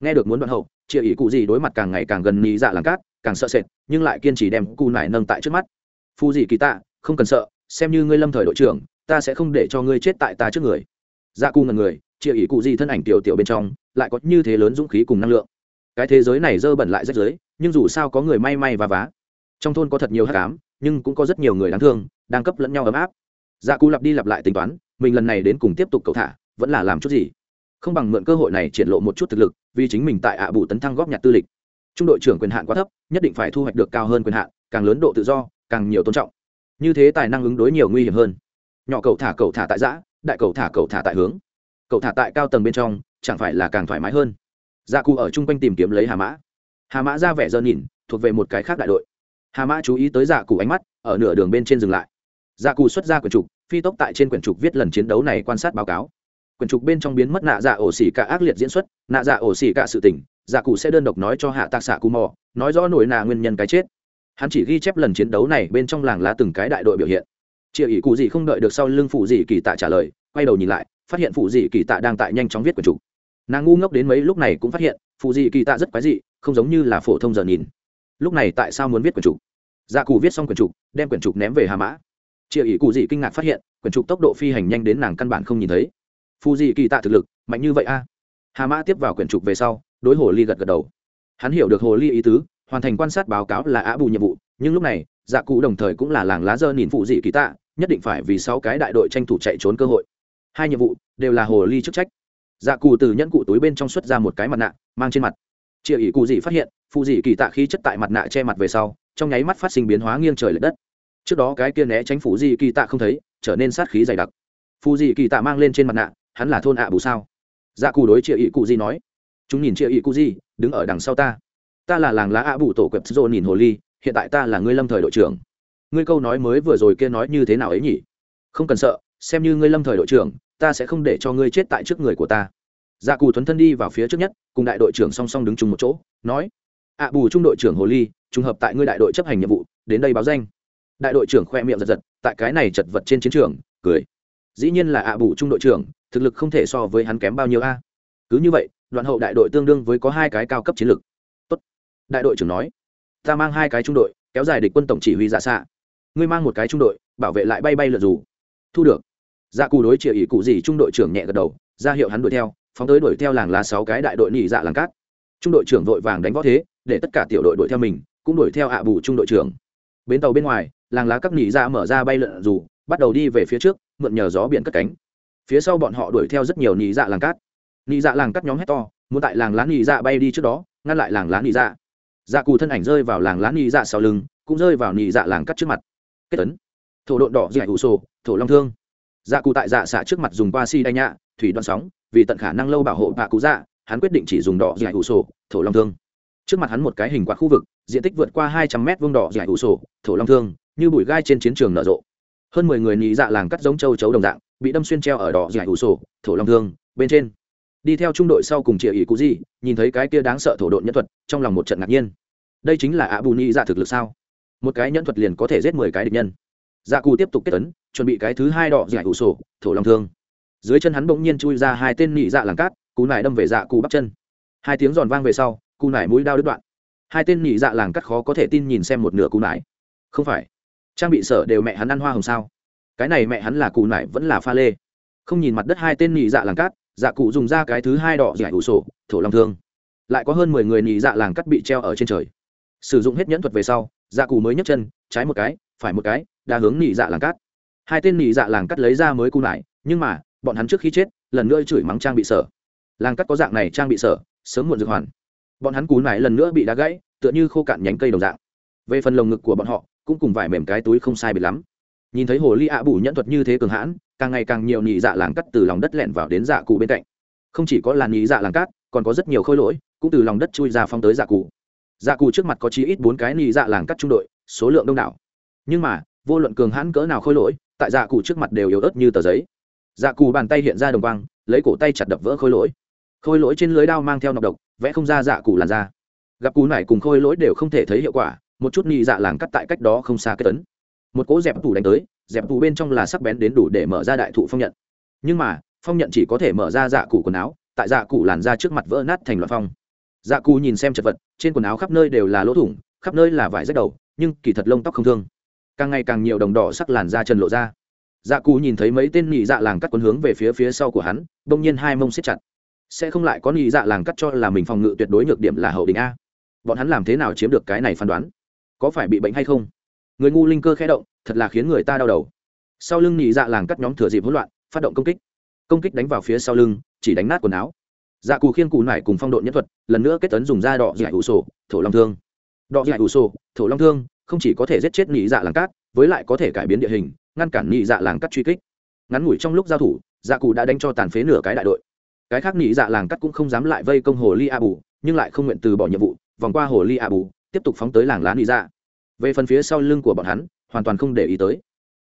A: Nghe được muốn đoạn hậu, chia ỷ cụ gì đối mặt càng ngày càng gần nhị dạ làng cát, càng sợ sệt, nhưng lại kiên trì đem cụ nải nâng tại trước mắt. Phu gì kỳ tạ, không cần sợ, xem như ngươi lâm thời đội trưởng, ta sẽ không để cho ngươi chết tại ta trước người. Dạ cu ngần người, chia ỷ cụ gì thân ảnh tiểu tiểu bên trong, lại có như thế lớn dũng khí cùng năng lượng. Cái thế giới này dơ bẩn lại rách giới nhưng dù sao có người may may và vá. Trong thôn có thật nhiều hát cám nhưng cũng có rất nhiều người đáng thương, đang cấp lẫn nhau ấm áp dạ cụ lặp đi lặp lại tính toán, mình lần này đến cùng tiếp tục cầu thả, vẫn là làm chút gì. Không bằng mượn cơ hội này triển lộ một chút thực lực, vì chính mình tại ạ à bù tấn thăng góp nhặt tư lịch. Trung đội trưởng quyền hạn quá thấp, nhất định phải thu hoạch được cao hơn quyền hạn, càng lớn độ tự do, càng nhiều tôn trọng. Như thế tài năng ứng đối nhiều nguy hiểm hơn. Nhỏ cầu thả cầu thả tại giã, đại cầu thả cầu thả tại hướng. Cầu thả tại cao tầng bên trong, chẳng phải là càng thoải mái hơn? Dạ Gia cụ ở chung quanh tìm kiếm lấy hà mã. Hà mã ra vẻ dơ nhìn thuộc về một cái khác đại đội. Hà mã chú ý tới dạ cụ ánh mắt, ở nửa đường bên trên dừng lại dạ cụ xuất ra quyển trục, phi tốc tại trên quyển trục viết lần chiến đấu này quan sát báo cáo. Quyển trục bên trong biến mất nạ dạ ổ xỉ cả ác liệt diễn xuất, nạ dạ ổ xỉ cả sự tình dạ cụ sẽ đơn độc nói cho hạ tạc xạ cù mò, nói rõ nổi nạ nguyên nhân cái chết. Hắn chỉ ghi chép lần chiến đấu này bên trong làng lá từng cái đại đội biểu hiện. Chị ỷ cụ gì không đợi được sau lưng phụ dị kỳ tạ trả lời, quay đầu nhìn lại, phát hiện phụ dị kỳ tạ đang tại nhanh chóng viết quyển trục. Nàng ngu ngốc đến mấy lúc này cũng phát hiện, phụ dị kỳ tạ rất quái dị, không giống như là phổ thông giờ nhìn. Lúc này tại sao muốn viết quyển trục? Dạ cụ viết xong quyển trục, đem quyển trục ném về hà mã chị ỷ cụ dị kinh ngạc phát hiện, quyển trục tốc độ phi hành nhanh đến nàng căn bản không nhìn thấy. Phù dị kỳ tạ thực lực, mạnh như vậy a. Hà mã tiếp vào quyển trục về sau, đối hồ ly gật gật đầu. Hắn hiểu được hồ ly ý tứ, hoàn thành quan sát báo cáo là á bù nhiệm vụ, nhưng lúc này dạ cụ đồng thời cũng là làng lá dơ nhìn phụ dị kỳ tạ, nhất định phải vì sáu cái đại đội tranh thủ chạy trốn cơ hội. Hai nhiệm vụ, đều là hồ ly chức trách. Dạ cụ từ nhẫn cụ túi bên trong xuất ra một cái mặt nạ, mang trên mặt. Chị ỷ cụ dị phát hiện, phụ dị kỳ tạ khí chất tại mặt nạ che mặt về sau, trong nháy mắt phát sinh biến hóa nghiêng trời l ệ đất trước đó cái kia né tránh phủ dị kỳ tạ không thấy, trở nên sát khí dày đặc. Phù dị kỳ tạ mang lên trên mặt nạ, hắn là thôn ạ bù sao? Dạ cù đối chị ỵ cụ di nói. Chúng nhìn chị ỵ cụ di, đứng ở đằng sau ta. Ta là làng lá ạ bù tổ quẹp dô nhìn hồ ly, hiện tại ta là ngươi lâm thời đội trưởng. Ngươi câu nói mới vừa rồi kia nói như thế nào ấy nhỉ? Không cần sợ, xem như ngươi lâm thời đội trưởng, ta sẽ không để cho ngươi chết tại trước người của ta. Dạ cù thuấn thân đi vào phía trước nhất, cùng đại đội trưởng song song đứng chung một chỗ, nói. Ạ bù trung đội trưởng hồ ly, trùng hợp tại ngươi đại đội chấp hành nhiệm vụ, đến đây báo danh đại đội trưởng khoe miệng giật giật, tại cái này chật vật trên chiến trường, cười. Dĩ nhiên là ạ bù trung đội trưởng, thực lực không thể so với hắn kém bao nhiêu a. Cứ như vậy, đoạn hậu đại đội tương đương với có hai cái cao cấp chiến lược Tốt. đại đội trưởng nói, ta mang hai cái trung đội, kéo dài địch quân tổng chỉ huy dạ xạ. Ngươi mang một cái trung đội, bảo vệ lại bay bay lượt dù. Thu được. Dạ cù đối triệu ỷ cụ gì trung đội trưởng nhẹ gật đầu, ra hiệu hắn đuổi theo, phóng tới đuổi theo làng lá sáu cái đại đội nỉ dạ làng cát. Trung đội trưởng vội vàng đánh võ thế, để tất cả tiểu đội đuổi theo mình, cũng đuổi theo ạ bù trung đội trưởng. Bến tàu bên ngoài làng lá các nỉ dạ mở ra bay lượn dù, bắt đầu đi về phía trước, mượn nhờ gió biển cất cánh. Phía sau bọn họ đuổi theo rất nhiều nỉ dạ làng cát. Nỉ dạ làng cắt nhóm hét to, muốn tại làng lá nỉ dạ bay đi trước đó, ngăn lại làng lá nỉ dạ. Dạ cù thân ảnh rơi vào làng lá nỉ dạ sau lưng, cũng rơi vào nỉ dạ làng cắt trước mặt. Kết tấn thổ độn đỏ dạy ủ sổ, thổ long thương. Dạ cụ tại dạ xạ trước mặt dùng qua si đai nhạ, thủy đoạn sóng, vì tận khả năng lâu bảo hộ bạ cụ dạ hắn quyết định chỉ dùng đỏ dạy ủ sổ, thổ long thương. Trước mặt hắn một cái hình quạt khu vực, diện tích vượt qua hai trăm mét vuông đỏ dạy ủ sổ, thổ long thương như bụi gai trên chiến trường nở rộ. Hơn mười người nhị dạ làng cắt giống châu chấu đồng dạng, bị đâm xuyên treo ở đỏ dạy ủ sổ, thổ long thương, bên trên. Đi theo trung đội sau cùng chị ỷ cụ gì, nhìn thấy cái kia đáng sợ thổ độn nhân thuật, trong lòng một trận ngạc nhiên. Đây chính là ạ bù nhị dạ thực lực sao? Một cái nhân thuật liền có thể giết mười cái địch nhân. Dạ cù tiếp tục kết tấn chuẩn bị cái thứ hai đỏ giải ủ sổ, thổ long thương. Dưới chân hắn bỗng nhiên chui ra hai tên nhị dạ làng cát cú nải đâm về dạ cù bắp chân. Hai tiếng giòn vang về sau cù nải mũi đao đứt đoạn. Hai tên nhị dạ làng cắt khó có thể tin nhìn xem một nửa cú nải. Không phải trang bị sở đều mẹ hắn ăn hoa hồng sao? Cái này mẹ hắn là cù nải vẫn là pha lê. Không nhìn mặt đất hai tên nị dạ làng cát dạ cụ dùng ra cái thứ hai đỏ giải ủ sổ thổ long thương. Lại có hơn mười người nị dạ làng cắt bị treo ở trên trời. Sử dụng hết nhẫn thuật về sau dạ cụ mới nhấc chân trái một cái phải một cái đa hướng nị dạ làng cát. Hai tên nị dạ làng cắt lấy ra mới cung nải, nhưng mà bọn hắn trước khi chết lần nữa chửi mắng trang bị sở. Làng cắt có dạng này trang bị sở sớm muộn dược hoàn. Bọn hắn cú nải lần nữa bị đá gãy tựa như khô cạn nhánh cây đồng dạng. Về phần lồng ngực của bọn họ cũng cùng vải mềm cái túi không sai biệt lắm. Nhìn thấy hồ ly ạ bù nhẫn thuật như thế cường hãn, càng ngày càng nhiều nhị dạ làng cắt từ lòng đất lẻn vào đến dạ cụ bên cạnh. Không chỉ có làn nhị dạ làng cát còn có rất nhiều khôi lỗi, cũng từ lòng đất chui ra phong tới dạ cụ. Dạ cụ trước mặt có chí ít bốn cái nhị dạ làng cắt trung đội, số lượng đông đảo. Nhưng mà, vô luận cường hãn cỡ nào khôi lỗi, tại dạ cụ trước mặt đều yếu ớt như tờ giấy. Dạ cụ bàn tay hiện ra đồng băng lấy cổ tay chặt đập vỡ khôi lỗi. Khôi lỗi trên lưới đao mang theo nọc độc, vẽ không ra dạ cụ làn da. Gặp cú này cùng khôi lỗi đều không thể thấy hiệu quả một chút nhị dạ làng cắt tại cách đó không xa kết tấn. Một cỗ dẹp tủ đánh tới, dẹp tủ bên trong là sắc bén đến đủ để mở ra đại thụ phong nhận. Nhưng mà, phong nhận chỉ có thể mở ra dạ cụ quần áo, tại dạ cụ làn ra trước mặt vỡ nát thành loạt phong. Dạ cụ nhìn xem chật vật, trên quần áo khắp nơi đều là lỗ thủng, khắp nơi là vải rách đầu, nhưng kỳ thật lông tóc không thương. Càng ngày càng nhiều đồng đỏ sắc làn da trần lộ ra. Dạ cụ nhìn thấy mấy tên nhị dạ làng cắt quấn hướng về phía phía sau của hắn, bỗng nhiên hai mông siết chặt. Sẽ không lại có nhị dạ làng cắt cho là mình phòng ngự tuyệt đối nhược điểm là hậu đình a. Bọn hắn làm thế nào chiếm được cái này phán đoán? Có phải bị bệnh hay không? Người ngu linh cơ khẽ động, thật là khiến người ta đau đầu. Sau lưng nhị dạ làng cắt nhóm thừa dịp hỗn loạn, phát động công kích. Công kích đánh vào phía sau lưng, chỉ đánh nát quần áo. Dạ cù khiên cù nải cùng phong độ nhân thuật, lần nữa kết tấn dùng da đọ dạy ủ sổ, thổ long thương. Đọ dạy ủ sổ, thổ long thương, không chỉ có thể giết chết nhị dạ làng cát, với lại có thể cải biến địa hình, ngăn cản nhị dạ làng cắt truy kích. Ngắn ngủi trong lúc giao thủ dạ cụ đã đánh cho tàn phế nửa cái đại đội. Cái khác nhị dạ làng cắt cũng không dám lại vây công hồ ly a bù, nhưng lại không nguyện từ bỏ nhiệm vụ, vòng qua hồ ly a bù tiếp tục phóng tới làng lá nhị dạ. Về phần phía sau lưng của bọn hắn, hoàn toàn không để ý tới.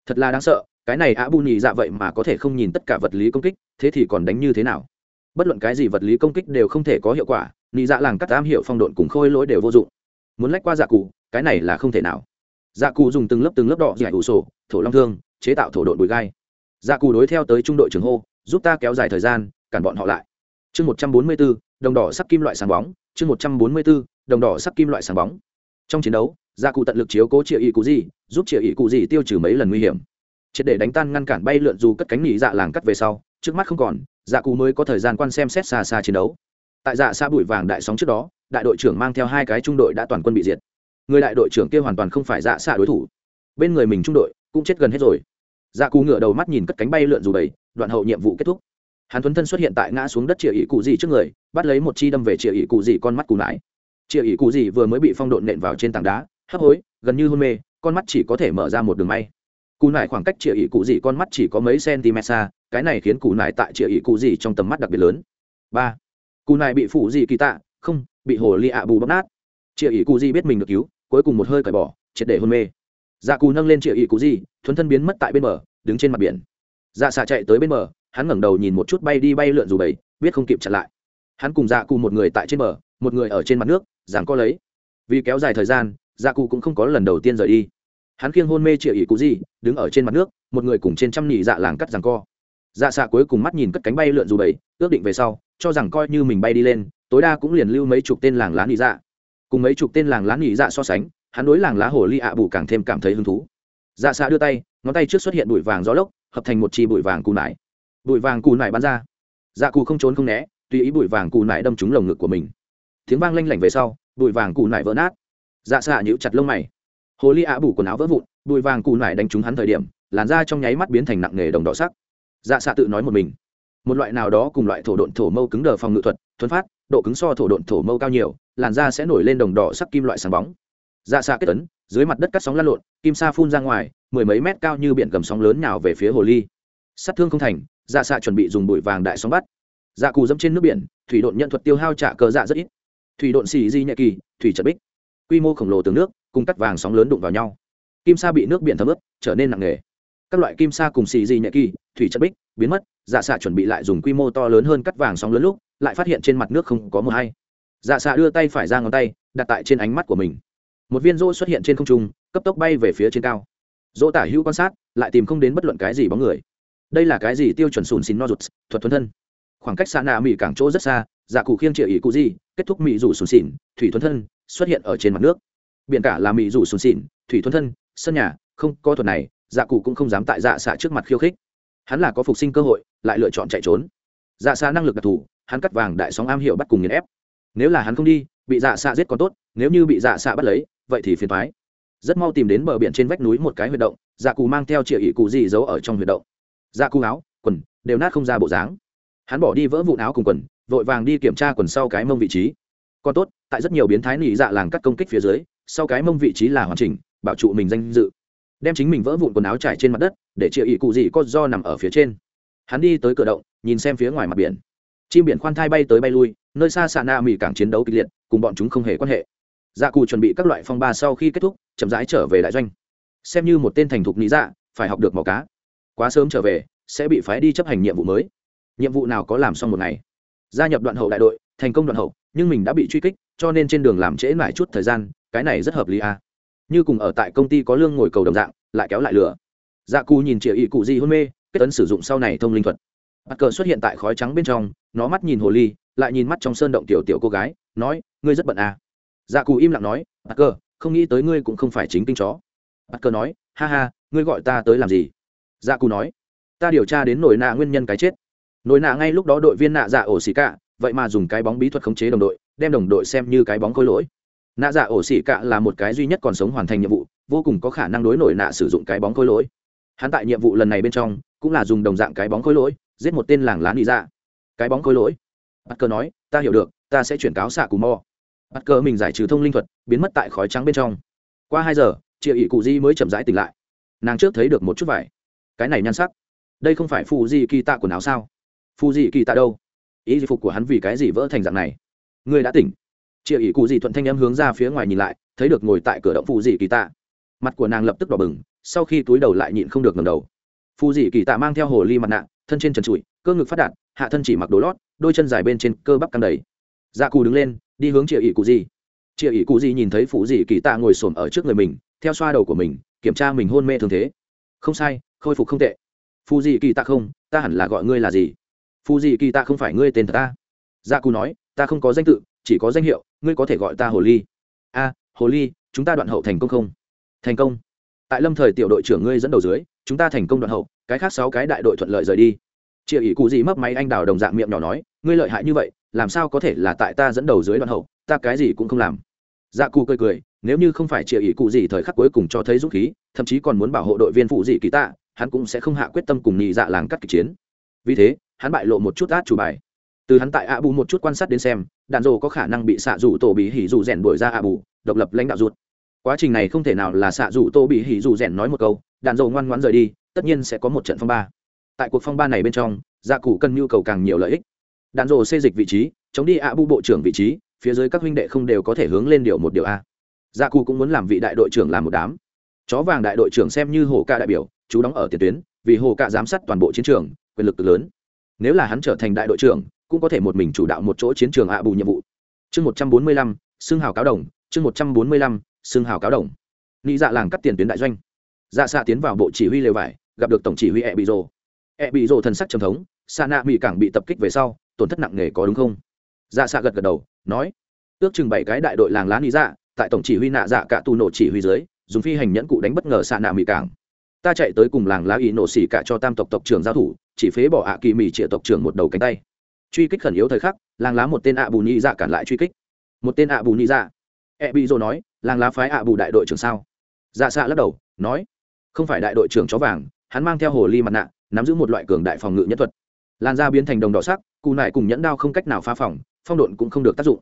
A: Thật là đáng sợ, cái này a bù nhị dạ vậy mà có thể không nhìn tất cả vật lý công kích, thế thì còn đánh như thế nào? Bất luận cái gì vật lý công kích đều không thể có hiệu quả nhị dạ làng cắt am hiệu phong độn cùng khôi lỗi đều vô dụng. Muốn lách qua dạ cụ, cái này là không thể nào. Dạ cụ dùng từng lớp từng lớp đỏ giải ủ sổ, thổ long thương, chế tạo thổ độn bụi gai. Dạ cụ đối theo tới trung đội trưởng hô, giúp ta kéo dài thời gian, cản bọn họ lại chương một trăm bốn mươi bốn đồng đỏ sắc kim loại sáng bóng, chương một trăm bốn mươi bốn đồng đỏ sắc kim loại sáng bóng. Trong chiến đấu dạ cụ tận lực chiếu cố triệu ý cụ gì giúp triệu ý cụ gì tiêu trừ mấy lần nguy hiểm. Triệt để đánh tan ngăn cản bay lượn dù cất cánh nghỉ dạ làng cắt về sau, trước mắt không còn dạ cụ mới có thời gian quan xem xét xa xa chiến đấu. Tại dạ xa bụi vàng đại sóng trước đó, đại đội trưởng mang theo hai cái trung đội đã toàn quân bị diệt. Người đại đội trưởng kia hoàn toàn không phải dạ xa đối thủ. Bên người mình trung đội cũng chết gần hết rồi. Dạ cụ ngựa đầu mắt nhìn cất cánh bay lượn dù bầy đoạn hậu nhiệm vụ kết thúc hắn thuấn thân xuất hiện tại ngã xuống đất chĩa ỷ cụ gì trước người, bắt lấy một chi đâm về chĩa ỷ cụ gì con mắt cù nãi. chĩa ỷ cụ gì vừa mới bị phong độn nện vào trên tảng đá, hấp hối, gần như hôn mê, con mắt chỉ có thể mở ra một đường may. Cù nải khoảng cách chĩa ỷ cụ gì con mắt chỉ có mấy cm xa, cái này khiến cù nải tại chĩa ỷ cụ gì trong tầm mắt đặc biệt lớn. Ba. Cù nải bị phủ gì kỳ tạ, không, bị hồ ly ạ bù bóc nát. Chĩa ỷ cụ gì biết mình được cứu, cuối cùng một hơi cởi bỏ, triệt để hôn mê. Dạ cù nâng lên triệu ỷ cụ gì thuấn thân biến mất tại bên bờ, đứng trên mặt biển. Dạ xạ chạy tới bên bờ hắn ngẩng đầu nhìn một chút bay đi bay lượn dù bầy biết không kịp chặn lại. Hắn cùng dạ cụ một người tại trên bờ, một người ở trên mặt nước giảng co lấy. Vì kéo dài thời gian dạ cụ cũng không có lần đầu tiên rời đi. Hắn khiêng hôn mê triệu ỉ cụ gì, đứng ở trên mặt nước, một người cùng trên trăm nhị dạ làng cắt giảng co. Dạ xạ cuối cùng mắt nhìn cất cánh bay lượn dù bầy, ước định về sau, cho rằng coi như mình bay đi lên, tối đa cũng liền lưu mấy chục tên làng lá nhị dạ. Cùng mấy chục tên làng lá nhị dạ so sánh, hắn đối làng lá hồ ly ạ bù càng thêm cảm thấy hứng thú. Dạ xạ đưa tay, ngón tay trước xuất hiện bụi vàng gió lốc, hợp thành một chi bụi vàng cù nải bụi vàng cù nải bắn ra. Dạ cù không trốn không né, tùy ý bụi vàng cù nải đâm trúng lồng ngực của mình. Tiếng vang lanh lảnh về sau, bụi vàng cù nải vỡ nát. Dạ xạ nhíu chặt lông mày. Hồ ly ạ bủ quần áo vỡ vụn, bụi vàng cù nải đánh trúng hắn thời điểm, làn da trong nháy mắt biến thành nặng nghề đồng đỏ sắc. Dạ xạ tự nói một mình. Một loại nào đó cùng loại thổ độn thổ mâu cứng đờ phòng ngự thuật thuấn phát, độ cứng so thổ độn thổ mâu cao nhiều, làn da sẽ nổi lên đồng đỏ sắc kim loại sáng bóng. Dạ xạ kết ấn, dưới mặt đất cắt sóng lăn lộn, kim sa phun ra ngoài, mười mấy mét cao như biển gầm sóng lớn nào về phía hồ ly. Sát thương không thành dạ xạ chuẩn bị dùng bụi vàng đại sóng bắt. Dạ cù dẫm trên nước biển, thủy độn nhận thuật tiêu hao trả cờ dạ rất ít. Thủy độn xì di nhẹ kỳ, thủy trật bích. Quy mô khổng lồ từ nước, cùng cắt vàng sóng lớn đụng vào nhau. Kim sa bị nước biển thấm ướt, trở nên nặng nề. Các loại kim sa cùng xì di nhẹ kỳ, thủy chất bích, biến mất dạ xạ chuẩn bị lại dùng quy mô to lớn hơn cắt vàng sóng lớn lúc, lại phát hiện trên mặt nước không có mưa hay. Dạ xạ đưa tay phải ra ngón tay, đặt tại trên ánh mắt của mình. Một viên rỗ xuất hiện trên không trung, cấp tốc bay về phía trên cao. Dỗ tả hữu quan sát, lại tìm không đến bất luận cái gì bóng người đây là cái gì tiêu chuẩn sùn xin no rụt, thuật thuần thân? Khoảng cách xa nạ mỹ cảng chỗ rất xa dạ cụ khiêng triệu ý cụ gì, kết thúc mỹ rủ sùn xỉn, thủy thuần thân, xuất hiện ở trên mặt nước. Biển cả là mỹ rủ sùn xỉn, thủy thuần thân, sân nhà, không có thuật này dạ cụ cũng không dám tại dạ xạ trước mặt khiêu khích. Hắn là có phục sinh cơ hội, lại lựa chọn chạy trốn. Dạ xạ năng lực đặc thù, hắn cắt vàng đại sóng am hiệu bắt cùng nghiền ép. Nếu là hắn không đi, bị dạ xạ giết còn tốt, nếu như bị dạ xạ bắt lấy, vậy thì phiền thoái rất mau tìm đến bờ biển trên vách núi một cái huyệt động dạ cụ mang theo triệu ỷ cụ gì giấu ở trong huyệt động dạ cù áo, quần, đều nát không ra bộ dáng. Hắn bỏ đi vỡ vụn áo cùng quần, vội vàng đi kiểm tra quần sau cái mông vị trí. Còn tốt, tại rất nhiều biến thái nỉ dạ làng cắt công kích phía dưới, sau cái mông vị trí là hoàn chỉnh, bảo trụ mình danh dự. Đem chính mình vỡ vụn quần áo trải trên mặt đất, để chịu ỷ cụ gì có do nằm ở phía trên. Hắn đi tới cửa động, nhìn xem phía ngoài mặt biển. Chim biển khoan thai bay tới bay lui, nơi xa xà-na mỹ cảng chiến đấu kịch liệt, cùng bọn chúng không hề quan hệ. Dạ cù chuẩn bị các loại phong ba sau khi kết thúc, chậm rãi trở về đại doanh. Xem như một tên thành thục lý dạ phải học được màu cá quá sớm trở về, sẽ bị phái đi chấp hành nhiệm vụ mới. Nhiệm vụ nào có làm xong một ngày? Gia nhập đoạn hậu đại đội, thành công đoạn hậu, nhưng mình đã bị truy kích, cho nên trên đường làm trễ mãi chút thời gian, cái này rất hợp lý à. như cùng ở tại công ty có lương ngồi cầu đồng dạng, lại kéo lại lửa. Dạ cù nhìn chĩa ỷ cụ di hôn mê, kết tấn sử dụng sau này thông linh thuật. Bắt cờ xuất hiện tại khói trắng bên trong, nó mắt nhìn hồ ly, lại nhìn mắt trong sơn động tiểu tiểu cô gái, nói, ngươi rất bận à. dạ cù im lặng nói bắt cờ, không nghĩ tới ngươi cũng không phải chính kinh chó. Bắt cờ nói, ha ha, ngươi gọi ta tới làm gì? Dạ cù nói, ta điều tra đến nổi nạ nguyên nhân cái chết. Nổi nạ ngay lúc đó đội viên nạ dạ ổ xỉ cạ vậy mà dùng cái bóng bí thuật khống chế đồng đội, đem đồng đội xem như cái bóng khôi lỗi. Nạ dạ ổ xỉ cạ là một cái duy nhất còn sống hoàn thành nhiệm vụ, vô cùng có khả năng đối nổi nạ sử dụng cái bóng khôi lỗi. Hắn tại nhiệm vụ lần này bên trong, cũng là dùng đồng dạng cái bóng khôi lỗi, giết một tên làng lá nị dạ. Cái bóng khôi lỗi. Bắt cờ nói, ta hiểu được, ta sẽ chuyển cáo xạ cù mò bắt cờ mình giải trừ thông linh thuật, biến mất tại khói trắng bên trong. Qua hai giờ chị ỷ cụ di mới chậm rãi tỉnh lại. Nàng trước thấy được một chút vải cái này nhan sắc. Đây không phải phù di kỳ tạ quần áo sao? Phù di kỳ tạ đâu? Ý phục của hắn vì cái gì vỡ thành dạng này? Người đã tỉnh. Chị ỷ cụ di thuận thanh em hướng ra phía ngoài nhìn lại, thấy được ngồi tại cửa động phù di kỳ tạ mặt của nàng lập tức đỏ bừng, sau khi túi đầu lại nhịn không được ngầm đầu. Phù dị kỳ tạ mang theo hồ ly mặt nạ, thân trên trần trụi, cơ ngực phát đạt, hạ thân chỉ mặc đồ lót, đôi chân dài bên trên cơ bắp căng đầy. Dạ cù đứng lên, đi hướng chịa ỷ cụ gì. Chịa ỷ cụ gì nhìn thấy phù dị kỳ tạ ngồi xổm ở trước người mình, theo xoa đầu của mình, kiểm tra mình hôn mê thường thế. Không sai khôi phục không tệ. Phù dị kỳ tạ không, ta hẳn là gọi ngươi là gì? Phù dị kỳ tạ không phải ngươi tên thật ta. Gia cù nói, ta không có danh tự, chỉ có danh hiệu, ngươi có thể gọi ta hồ ly. A, hồ ly, chúng ta đoạn hậu thành công không? Thành công. Tại lâm thời tiểu đội trưởng ngươi dẫn đầu dưới, chúng ta thành công đoạn hậu, cái khác sáu cái đại đội thuận lợi rời đi. Triệu ỷ cụ gì mấp máy anh đào đồng dạng miệng nhỏ nói, ngươi lợi hại như vậy, làm sao có thể là tại ta dẫn đầu dưới đoạn hậu, ta cái gì cũng không làm dạ cụ cười cười, nếu như không phải chịa ý cụ gì thời khắc cuối cùng cho thấy dũng khí, thậm chí còn muốn bảo hộ đội viên phụ dị kỳ tạ, hắn cũng sẽ không hạ quyết tâm cùng nhị dạ làng cắt kịch chiến. Vì thế, hắn bại lộ một chút át chủ bài. Từ hắn tại ạ bù một chút quan sát đến xem, đạn dồ có khả năng bị xạ rủ tổ bị hỉ rủ rèn đuổi ra ạ bù độc lập lãnh đạo ruột. Quá trình này không thể nào là xạ rủ tô bị hỉ rủ rèn nói một câu, đạn dầu ngoan ngoãn rời đi, tất nhiên sẽ có một trận phong ba. Tại cuộc phong ba này bên trong dạ cụ cần nhu cầu càng nhiều lợi ích. Đạn dầu xê dịch vị trí, chống đi ạ bu bộ trưởng vị trí phía dưới các huynh đệ không đều có thể hướng lên điều một điều a. Dạ cụ cũng muốn làm vị đại đội trưởng làm một đám. Chó vàng đại đội trưởng xem như hồ ca đại biểu, chú đóng ở tiền tuyến, vì hồ ca giám sát toàn bộ chiến trường, quyền lực lớn. Nếu là hắn trở thành đại đội trưởng, cũng có thể một mình chủ đạo một chỗ chiến trường ạ bù nhiệm vụ. Chương một trăm bốn mươi lăm xương hào cáo đồng, chương một trăm bốn mươi lăm xương hào cáo đồng. Nghĩ dạ làng cắt tiền tuyến đại doanh. Dạ xạ tiến vào bộ chỉ huy lều vải, gặp được tổng chỉ huy e bị rồ e bị rồ thần sắc trầm thống xa nạ bị cảng bị tập kích về sau, tổn thất nặng nề có đúng không? Dạ xạ gật gật đầu, nói, ước chừng bảy cái đại đội làng lá nghĩ dạ tại tổng chỉ huy nạ dạ cả tu nổ chỉ huy dưới, dùng phi hành nhẫn cụ đánh bất ngờ xạ nạ mỹ cảng. Ta chạy tới cùng làng lá ý nổ xỉ cả cho tam tộc tộc trưởng giao thủ, chỉ phế bỏ ạ kỳ mỹ trịa tộc trưởng một đầu cánh tay. Truy kích khẩn yếu thời khắc, làng lá một tên ạ bù nhị dạ cản lại truy kích. Một tên ạ bù nhị dạ. E bị rồ nói, làng lá phái ạ bù đại đội trưởng sao? Dạ xạ lắc đầu, nói, không phải đại đội trưởng chó vàng, hắn mang theo hồ ly mặt nạ, nắm giữ một loại cường đại phòng ngự nhất thuật. Làn da biến thành đồng đỏ sắc cụ nại cùng nhẫn đao không cách nào phá phòng, phong độn cũng không được tác dụng.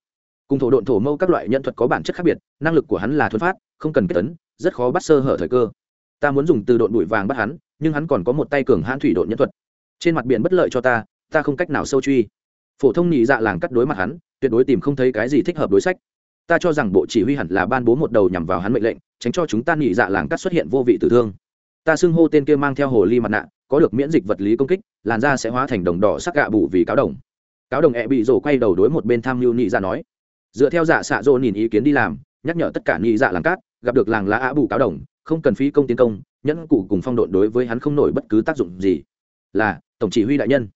A: Cùng thổ độn thổ mâu các loại nhận thuật có bản chất khác biệt, năng lực của hắn là thuần phát, không cần kết tấn, rất khó bắt sơ hở thời cơ. Ta muốn dùng từ độn bụi vàng bắt hắn, nhưng hắn còn có một tay cường hãn thủy độn nhân thuật. Trên mặt biển bất lợi cho ta ta không cách nào sâu truy. Phổ thông nhị dạ làng cắt đối mặt hắn, tuyệt đối tìm không thấy cái gì thích hợp đối sách. Ta cho rằng bộ chỉ huy hẳn là ban bố một đầu nhằm vào hắn mệnh lệnh, tránh cho chúng ta nhị dạ làng cắt xuất hiện vô vị tử thương ta xưng hô tên kia mang theo hồ ly mặt nạ, có được miễn dịch vật lý công kích, làn da sẽ hóa thành đồng đỏ sắc gạ bù vì cáo đồng. Cáo đồng ẹ bị rổ quay đầu đối một bên tham mưu nhị dạ nói, dựa theo dạ xạ rô nhìn ý kiến đi làm, nhắc nhở tất cả nị dạ làng cát, gặp được làng lá á bù cáo đồng, không cần phí công tiến công, nhẫn cụ cùng phong độn đối với hắn không nổi bất cứ tác dụng gì. Là, tổng chỉ huy đại nhân.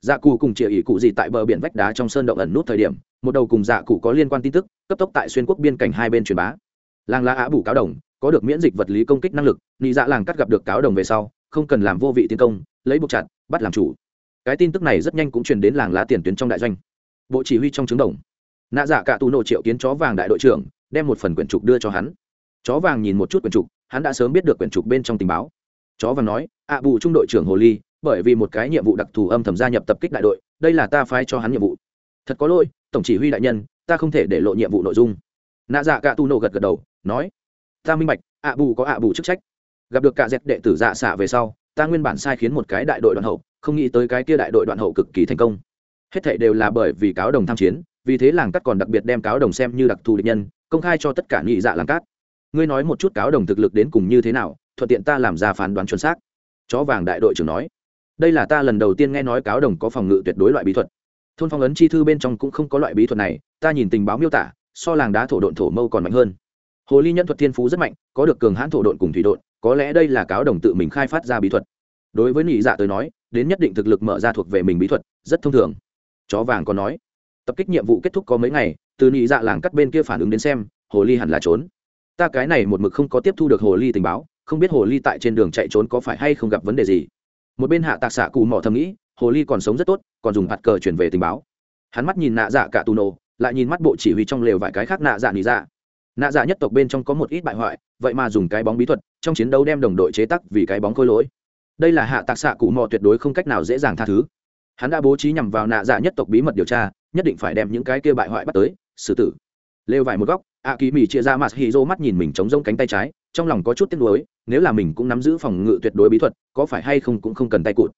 A: Dạ cụ cùng chĩa ỷ cụ gì tại bờ biển vách đá trong sơn động ẩn nút thời điểm, một đầu cùng dạ cụ có liên quan tin tức, cấp tốc tại xuyên quốc biên cảnh hai bên truyền bá. Làng lá á bù cáo đồng có được miễn dịch vật lý công kích năng lực, nị dạ làng cắt gặp được cáo đồng về sau, không cần làm vô vị tiến công, lấy buộc chặt, bắt làm chủ. Cái tin tức này rất nhanh cũng truyền đến làng lá tiền tuyến trong đại doanh. Bộ chỉ huy trong trứng đồng. Nạ dạ cả tù nổ triệu kiến chó vàng đại đội trưởng, đem một phần quyển trục đưa cho hắn. Chó vàng nhìn một chút quyển trục, hắn đã sớm biết được quyển trục bên trong tình báo. Chó vàng nói ạ bù trung đội trưởng hồ ly, bởi vì một cái nhiệm vụ đặc thù âm thầm gia nhập tập kích đại đội, đây là ta phái cho hắn nhiệm vụ. Thật có lỗi, tổng chỉ huy đại nhân, ta không thể để lộ nhiệm vụ nội dung. Nạ dạ cả tu nổ gật gật đầu, nói ta minh bạch, ạ bù có ạ bù chức trách. Gặp được cả dẹp đệ tử dạ xạ về sau, ta nguyên bản sai khiến một cái đại đội đoàn hậu, không nghĩ tới cái kia đại đội đoàn hậu cực kỳ thành công. Hết thệ đều là bởi vì cáo đồng tham chiến, vì thế làng cắt còn đặc biệt đem cáo đồng xem như đặc thù địch nhân, công khai cho tất cả nhị dạ làng cát ngươi nói một chút cáo đồng thực lực đến cùng như thế nào, thuận tiện ta làm ra phán đoán chuẩn xác. Chó vàng đại đội trưởng nói. Đây là ta lần đầu tiên nghe nói cáo đồng có phòng ngự tuyệt đối loại bí thuật. Thôn phong ấn chi thư bên trong cũng không có loại bí thuật này, ta nhìn tình báo miêu tả, so làng đá thổ độn thổ mâu còn mạnh hơn hồ ly nhân thuật thiên phú rất mạnh, có được cường hãn thổ độn cùng thủy độn, có lẽ đây là cáo đồng tự mình khai phát ra bí thuật. Đối với nị dạ tới nói, đến nhất định thực lực mở ra thuộc về mình bí thuật, rất thông thường. Chó vàng còn nói, tập kích nhiệm vụ kết thúc có mấy ngày, từ nị dạ làng cắt bên kia phản ứng đến xem, hồ ly hẳn là trốn. Ta cái này một mực không có tiếp thu được hồ ly tình báo, không biết hồ ly tại trên đường chạy trốn có phải hay không gặp vấn đề gì. Một bên hạ tạc xạ cù mỏ thầm nghĩ, hồ ly còn sống rất tốt, còn dùng hạt cờ chuyển về tình báo. Hắn mắt nhìn nạ dạ cả tù nổ, lại nhìn mắt bộ chỉ huy trong lều vài cái khác nạ dạ nị dạ nạ dạ nhất tộc bên trong có một ít bại hoại, vậy mà dùng cái bóng bí thuật, trong chiến đấu đem đồng đội chế tắc vì cái bóng khôi lỗi. Đây là hạ tạc xạ cụ mò tuyệt đối không cách nào dễ dàng tha thứ. Hắn đã bố trí nhằm vào nạ dạ nhất tộc bí mật điều tra, nhất định phải đem những cái kia bại hoại bắt tới, xử tử. Lêu vải một góc a kỳ mỹ chia ra mặt hì rô mắt nhìn mình chống rông cánh tay trái, trong lòng có chút tiếc nuối, nếu là mình cũng nắm giữ phòng ngự tuyệt đối bí thuật, có phải hay không cũng không cần tay cụt.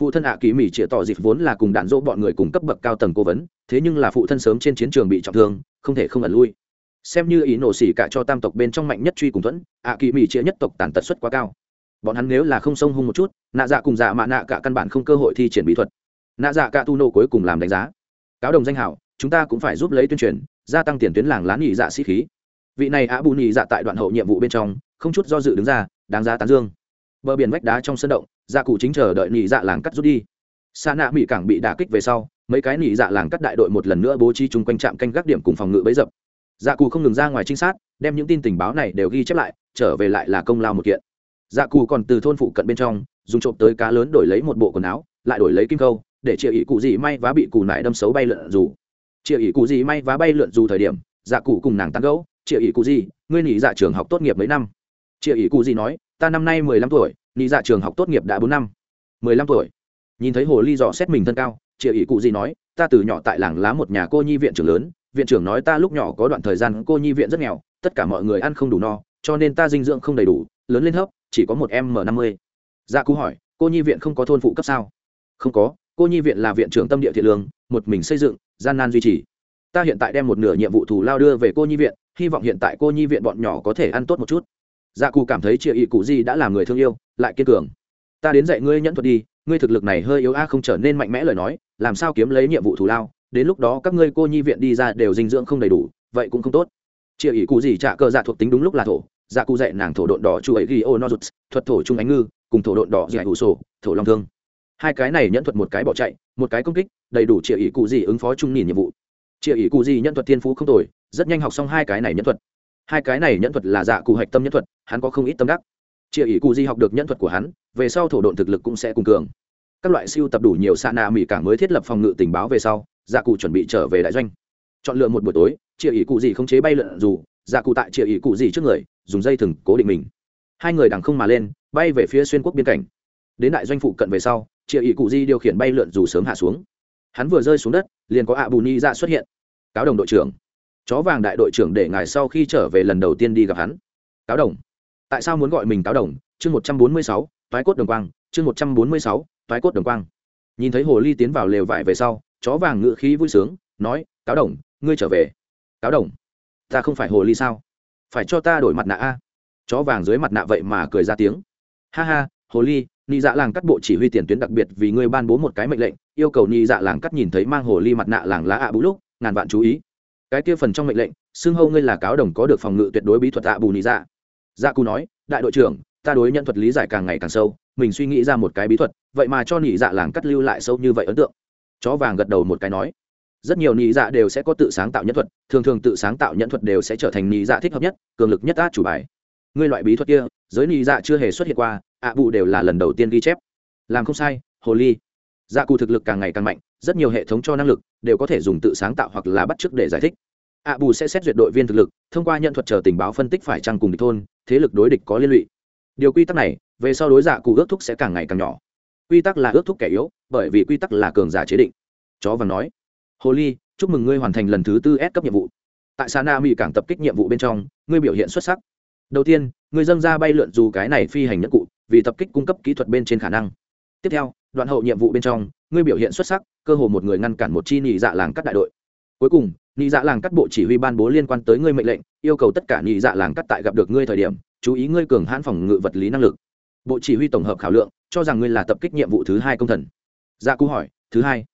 A: Phụ thân ạ kỳ mỹ chia tỏ dịp vốn là cùng đạn dỗ bọn người cùng cấp bậc cao tầng cố vấn, thế nhưng là phụ thân sớm trên chiến trường bị trọng thương, không thể không ẩn lui xem như ý nổ xỉ cả cho tam tộc bên trong mạnh nhất truy cùng thuẫn, ạ kỳ mỹ chia nhất tộc tàn tật suất quá cao. Bọn hắn nếu là không sông hung một chút, nạ dạ cùng dạ mạ nạ cả căn bản không cơ hội thi triển bí thuật. Nạ dạ cả tu nô cuối cùng làm đánh giá. Cáo đồng danh hảo, chúng ta cũng phải giúp lấy tuyên truyền, gia tăng tiền tuyến làng lán nhị dạ sĩ khí. Vị này ạ bù nhị dạ tại đoạn hậu nhiệm vụ bên trong, không chút do dự đứng ra, đáng giá tán dương. Bờ biển vách đá trong sân động gia cụ chính chờ đợi nhị dạ làng cắt rút đi. Xa nạ mỹ cảng bị đả kích về sau, mấy cái nhị dạ làng cắt đại đội một lần nữa bố trí chung quanh trạm canh gác điểm cùng phòng ngự bấy dập dạ cụ không ngừng ra ngoài trinh sát, đem những tin tình báo này đều ghi chép lại, trở về lại là công lao một kiện. Dạ cụ còn từ thôn phụ cận bên trong, dùng trộm tới cá lớn đổi lấy một bộ quần áo, lại đổi lấy kim câu, để chia ý cụ gì may vá bị cù nải đâm xấu bay lượn dù. Chia ý cụ gì may vá bay lượn dù thời điểm dạ cụ cùng nàng tăng gấu chia ý cụ gì ngươi nghỉ dạ trường học tốt nghiệp mấy năm? Chia ý cụ gì nói, ta năm nay mười lăm tuổi, nghỉ dạ trường học tốt nghiệp đã bốn năm. Mười lăm tuổi? Nhìn thấy hồ ly dò xét mình thân cao chia ý cụ gì nói, ta từ nhỏ tại làng lá một nhà cô nhi viện trưởng lớn viện trưởng nói ta lúc nhỏ có đoạn thời gian cô nhi viện rất nghèo, tất cả mọi người ăn không đủ no, cho nên ta dinh dưỡng không đầy đủ, lớn lên hấp chỉ có một m năm mươi. Gia cú hỏi, cô nhi viện không có thôn phụ cấp sao? Không có, cô nhi viện là viện trưởng tâm địa thiện lương, một mình xây dựng, gian nan duy trì. Ta hiện tại đem một nửa nhiệm vụ thù lao đưa về cô nhi viện, hy vọng hiện tại cô nhi viện bọn nhỏ có thể ăn tốt một chút. Dạ cù cảm thấy chị ỵ cụ di đã là người thương yêu, lại kiên cường. Ta đến dạy ngươi nhẫn thuật đi, ngươi thực lực này hơi yếu a không trở nên mạnh mẽ lời nói, làm sao kiếm lấy nhiệm vụ thù lao? Đến lúc đó các ngươi cô nhi viện đi ra đều dinh dưỡng không đầy đủ, vậy cũng không tốt. Chị ý cụ gì trả cờ dạ thuộc tính đúng lúc là thổ dạ cụ dạy nàng thổ độn đỏ chu ấy ghi ô no thuật thổ trung ánh ngư, cùng thổ độn đỏ dạy hủ sổ, thổ long thương. Hai cái này nhẫn thuật một cái bỏ chạy, một cái công kích, đầy đủ chị ỷ cụ gì ứng phó chung nhìn nhiệm vụ. Chị ỷ cụ gì nhẫn thuật thiên phú không tồi, rất nhanh học xong hai cái này nhẫn thuật. Hai cái này nhẫn thuật là dạ cụ hạch tâm nhẫn thuật, hắn có không ít tâm đắc. Chị ỷ cụ gì học được nhẫn thuật của hắn, về sau thổ độn thực lực cũng sẽ cùng cường. Các loại siêu tập đủ nhiều xạ nạ mỹ cảng mới thiết lập phòng ngự tình báo về sau dạ cụ chuẩn bị trở về đại doanh. Chọn lựa một buổi tối chia ỷ cụ gì không chế bay lượn dù dạ cụ tại chia ỷ cụ gì trước người, dùng dây thừng cố định mình. Hai người đằng không mà lên, bay về phía xuyên quốc biên cảnh. Đến đại doanh phụ cận về sau chia ỷ cụ di điều khiển bay lượn dù sớm hạ xuống. Hắn vừa rơi xuống đất, liền có ạ bù ni ra xuất hiện. Cáo đồng đội trưởng, chó vàng đại đội trưởng để ngài sau khi trở về lần đầu tiên đi gặp hắn. Cáo đồng? Tại sao muốn gọi mình cáo đồng? Chương một trăm bốn mươi sáu thoái cốt đồng quang, chương một trăm bốn mươi sáu thoái cốt đồng quang. Nhìn thấy hồ ly tiến vào lều vải về sau chó vàng ngựa khí vui sướng, nói, cáo đồng, ngươi trở về. Cáo đồng? Ta không phải hồ ly sao? Phải cho ta đổi mặt nạ a? Chó vàng dưới mặt nạ vậy mà cười ra tiếng. Ha ha, hồ ly, nị dạ làng cắt bộ chỉ huy tiền tuyến đặc biệt vì ngươi ban bố một cái mệnh lệnh, yêu cầu nị dạ làng cắt nhìn thấy mang hồ ly mặt nạ làng lá ạ bú lúc, ngàn vạn chú ý. Cái kia phần trong mệnh lệnh, xưng hâu ngươi là cáo đồng có được phòng ngự tuyệt đối bí thuật ạ bù nị dạ. Dạ cù nói, đại đội trưởng, ta đối nhận thuật lý giải càng ngày càng sâu, mình suy nghĩ ra một cái bí thuật, vậy mà cho nị dạ làng cắt lưu lại sâu như vậy ấn tượng chó vàng gật đầu một cái nói, rất nhiều nhị dạ đều sẽ có tự sáng tạo nhân thuật, thường thường tự sáng tạo nhân thuật đều sẽ trở thành nhị dạ thích hợp nhất, cường lực nhất át chủ bài. Ngươi loại bí thuật kia, giới nhị dạ chưa hề xuất hiện qua, ạ bù đều là lần đầu tiên ghi chép. Làm không sai, hồ ly. Dạ cụ thực lực càng ngày càng mạnh, rất nhiều hệ thống cho năng lực đều có thể dùng tự sáng tạo hoặc là bắt chước để giải thích. Ạ bù sẽ xét duyệt đội viên thực lực, thông qua nhận thuật chờ tình báo phân tích phải chăng cùng địch thôn, thế lực đối địch có liên lụy. Điều quy tắc này, về sau đối dạ cụ ước thúc sẽ càng ngày càng nhỏ quy tắc là ước thúc kẻ yếu, bởi vì quy tắc là cường giả chế định. Chó vàng nói, hồ ly, chúc mừng ngươi hoàn thành lần thứ tư S cấp nhiệm vụ. Tại Sana na mỹ cảng tập kích nhiệm vụ bên trong, ngươi biểu hiện xuất sắc. Đầu tiên, ngươi dâng ra bay lượn dù cái này phi hành nhất cụ, vì tập kích cung cấp kỹ thuật bên trên khả năng. Tiếp theo, đoạn hậu nhiệm vụ bên trong, ngươi biểu hiện xuất sắc, cơ hồ một người ngăn cản một chi nhị dạ làng cắt đại đội. Cuối cùng nhị dạ làng cắt bộ chỉ huy ban bố liên quan tới ngươi mệnh lệnh, yêu cầu tất cả nhị dạ làng cắt tại gặp được ngươi thời điểm, chú ý ngươi cường hãn phòng ngự vật lý năng lực. Bộ chỉ huy tổng hợp khảo lượng cho rằng ngươi là tập kích nhiệm vụ thứ hai công thần. Dạ cú hỏi, thứ hai?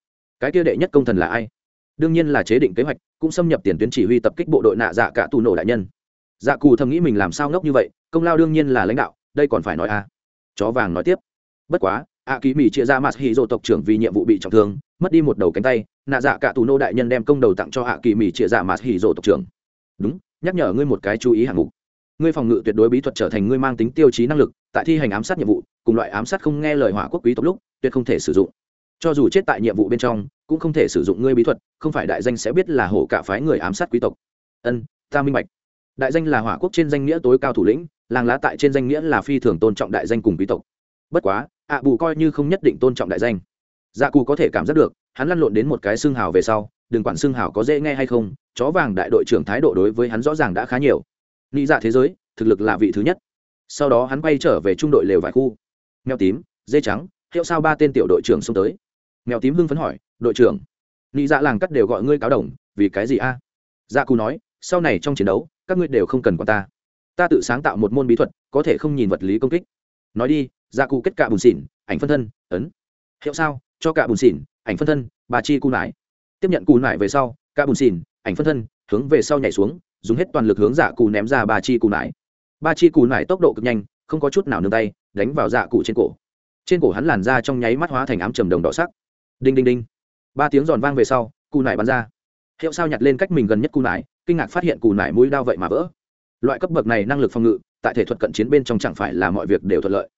A: Cái kia đệ nhất công thần là ai? Đương nhiên là chế định kế hoạch, cũng xâm nhập tiền tuyến chỉ huy tập kích bộ đội nạ dạ cả tù nổ đại nhân. Dạ cù thầm nghĩ mình làm sao ngốc như vậy, công lao đương nhiên là lãnh đạo, đây còn phải nói à? Chó vàng nói tiếp. Bất quá ạ kỳ mỹ chia ra mặt hì dô tộc trưởng vì nhiệm vụ bị trọng thương, mất đi một đầu cánh tay, nạ dạ cả tù nô đại nhân đem công đầu tặng cho ạ kỳ mỹ chia ra mặt hì dô tộc trưởng. Đúng, nhắc nhở ngươi một cái chú ý hạng mục. Ngươi phòng ngự tuyệt đối bí thuật trở thành ngươi mang tính tiêu chí năng lực tại thi hành ám sát nhiệm vụ, cùng loại ám sát không nghe lời hỏa quốc quý tộc lúc, tuyệt không thể sử dụng. Cho dù chết tại nhiệm vụ bên trong, cũng không thể sử dụng ngươi bí thuật, không phải đại danh sẽ biết là hổ cả phái người ám sát quý tộc. Ân, ta minh bạch. Đại danh là hỏa quốc trên danh nghĩa tối cao thủ lĩnh, làng lá tại trên danh nghĩa là phi thường tôn trọng đại danh cùng quý tộc. Bất quá, ạ bù coi như không nhất định tôn trọng đại danh. Dạ cù có thể cảm giác được, hắn lăn lộn đến một cái xương hào về sau, đừng quản xương hào có dễ nghe hay không, chó vàng đại đội trưởng thái độ đối với hắn rõ ràng đã khá nhiều. Nghĩ dạ thế giới, thực lực là vị thứ nhất sau đó hắn quay trở về trung đội lều vải khu. Mèo tím, dê trắng, hiệu sao ba tên tiểu đội trưởng xông tới. Mèo tím hưng phấn hỏi, đội trưởng nghĩ dạ làng cắt đều gọi ngươi cáo đồng, vì cái gì a? Dạ cù nói, sau này trong chiến đấu, các ngươi đều không cần quan ta. Ta tự sáng tạo một môn bí thuật, có thể không nhìn vật lý công kích. Nói đi dạ cụ kết cạ bùn xỉn, ảnh phân thân, ấn. Hiệu sao, cho cạ bùn xỉn, ảnh phân thân, bà chi cù nải. Tiếp nhận cù nải về sau, cạ bùn xỉn, ảnh phân thân, hướng về sau nhảy xuống, dùng hết toàn lực hướng dạ cụ ném ra bà chi cù nải ba chi cù nải tốc độ cực nhanh, không có chút nào nương tay, đánh vào dạ cụ trên cổ. Trên cổ hắn làn ra trong nháy mắt hóa thành ám trầm đồng đỏ sắc. Đinh đinh đinh. Ba tiếng giòn vang về sau, cù nải bắn ra. Hiệu sao nhặt lên cách mình gần nhất cù nải, kinh ngạc phát hiện cù nải mũi đao vậy mà vỡ. Loại cấp bậc này năng lực phòng ngự, tại thể thuật cận chiến bên trong chẳng phải là mọi việc đều thuận lợi.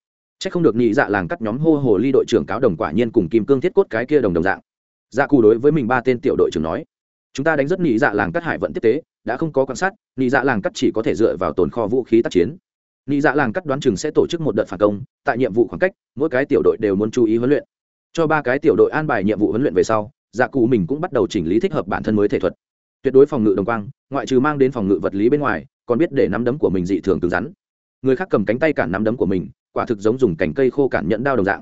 A: C h ắ c không được nhị dạ làng cắt nhóm hô hồ ly đội trưởng cáo đồng quả nhiên cùng kim cương thiết cốt cái kia đồng đồng dạng. Dạ cù đối với mình ba tên tiểu đội trưởng nói, chúng ta đánh rất nhị dạ làng cắt hải vận tiếp tế đã không có quan sát, nị dạ làng cắt chỉ có thể dựa vào tồn kho vũ khí tác chiến. Nị dạ làng cắt đoán chừng sẽ tổ chức một đợt phản công, tại nhiệm vụ khoảng cách, mỗi cái tiểu đội đều muốn chú ý huấn luyện. Cho ba cái tiểu đội an bài nhiệm vụ huấn luyện về sau dạ cụ mình cũng bắt đầu chỉnh lý thích hợp bản thân mới thể thuật. Tuyệt đối phòng ngự đồng quang, ngoại trừ mang đến phòng ngự vật lý bên ngoài, còn biết để nắm đấm của mình dị thường cứng rắn. Người khác cầm cánh tay cản nắm đấm của mình, quả thực giống dùng cành cây khô cản nhẫn đao đồng dạng.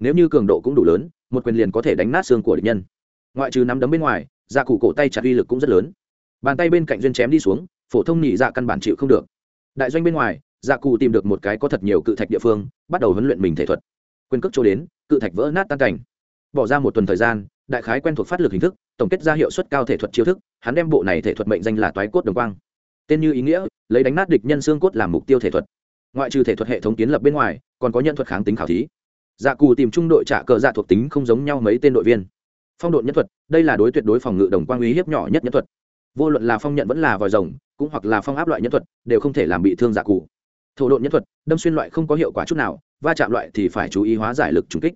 A: Nếu như cường độ cũng đủ lớn, một quyền liền có thể đánh nát xương của địch nhân. Ngoại trừ nắm đấm bên ngoài dạ cụ cổ tay chặt uy lực cũng rất lớn bàn tay bên cạnh duyên chém đi xuống, phổ thông nhị dạ căn bản chịu không được. Đại doanh bên ngoài dạ cụ tìm được một cái có thật nhiều cự thạch địa phương, bắt đầu huấn luyện mình thể thuật. Quyền cước chỗ đến, cự thạch vỡ nát tan cảnh. Bỏ ra một tuần thời gian, đại khái quen thuộc phát lực hình thức, tổng kết ra hiệu suất cao thể thuật chiêu thức, hắn đem bộ này thể thuật mệnh danh là toái cốt đồng quang. Tên như ý nghĩa, lấy đánh nát địch nhân xương cốt làm mục tiêu thể thuật. Ngoại trừ thể thuật hệ thống kiến lập bên ngoài, còn có nhân thuật kháng tính khảo thí. Dạ cù tìm trung đội trả cờ dạ thuộc tính không giống nhau mấy tên đội viên. Phong độ nhân thuật, đây là đối tuyệt đối phòng ngự đồng quang uy hiếp nhỏ nhất nhân thuật vô luận là phong nhận vẫn là vòi rồng, cũng hoặc là phong áp loại nhân thuật, đều không thể làm bị thương dạ cụ. thổ độn nhân thuật, đâm xuyên loại không có hiệu quả chút nào, va chạm loại thì phải chú ý hóa giải lực trùng kích.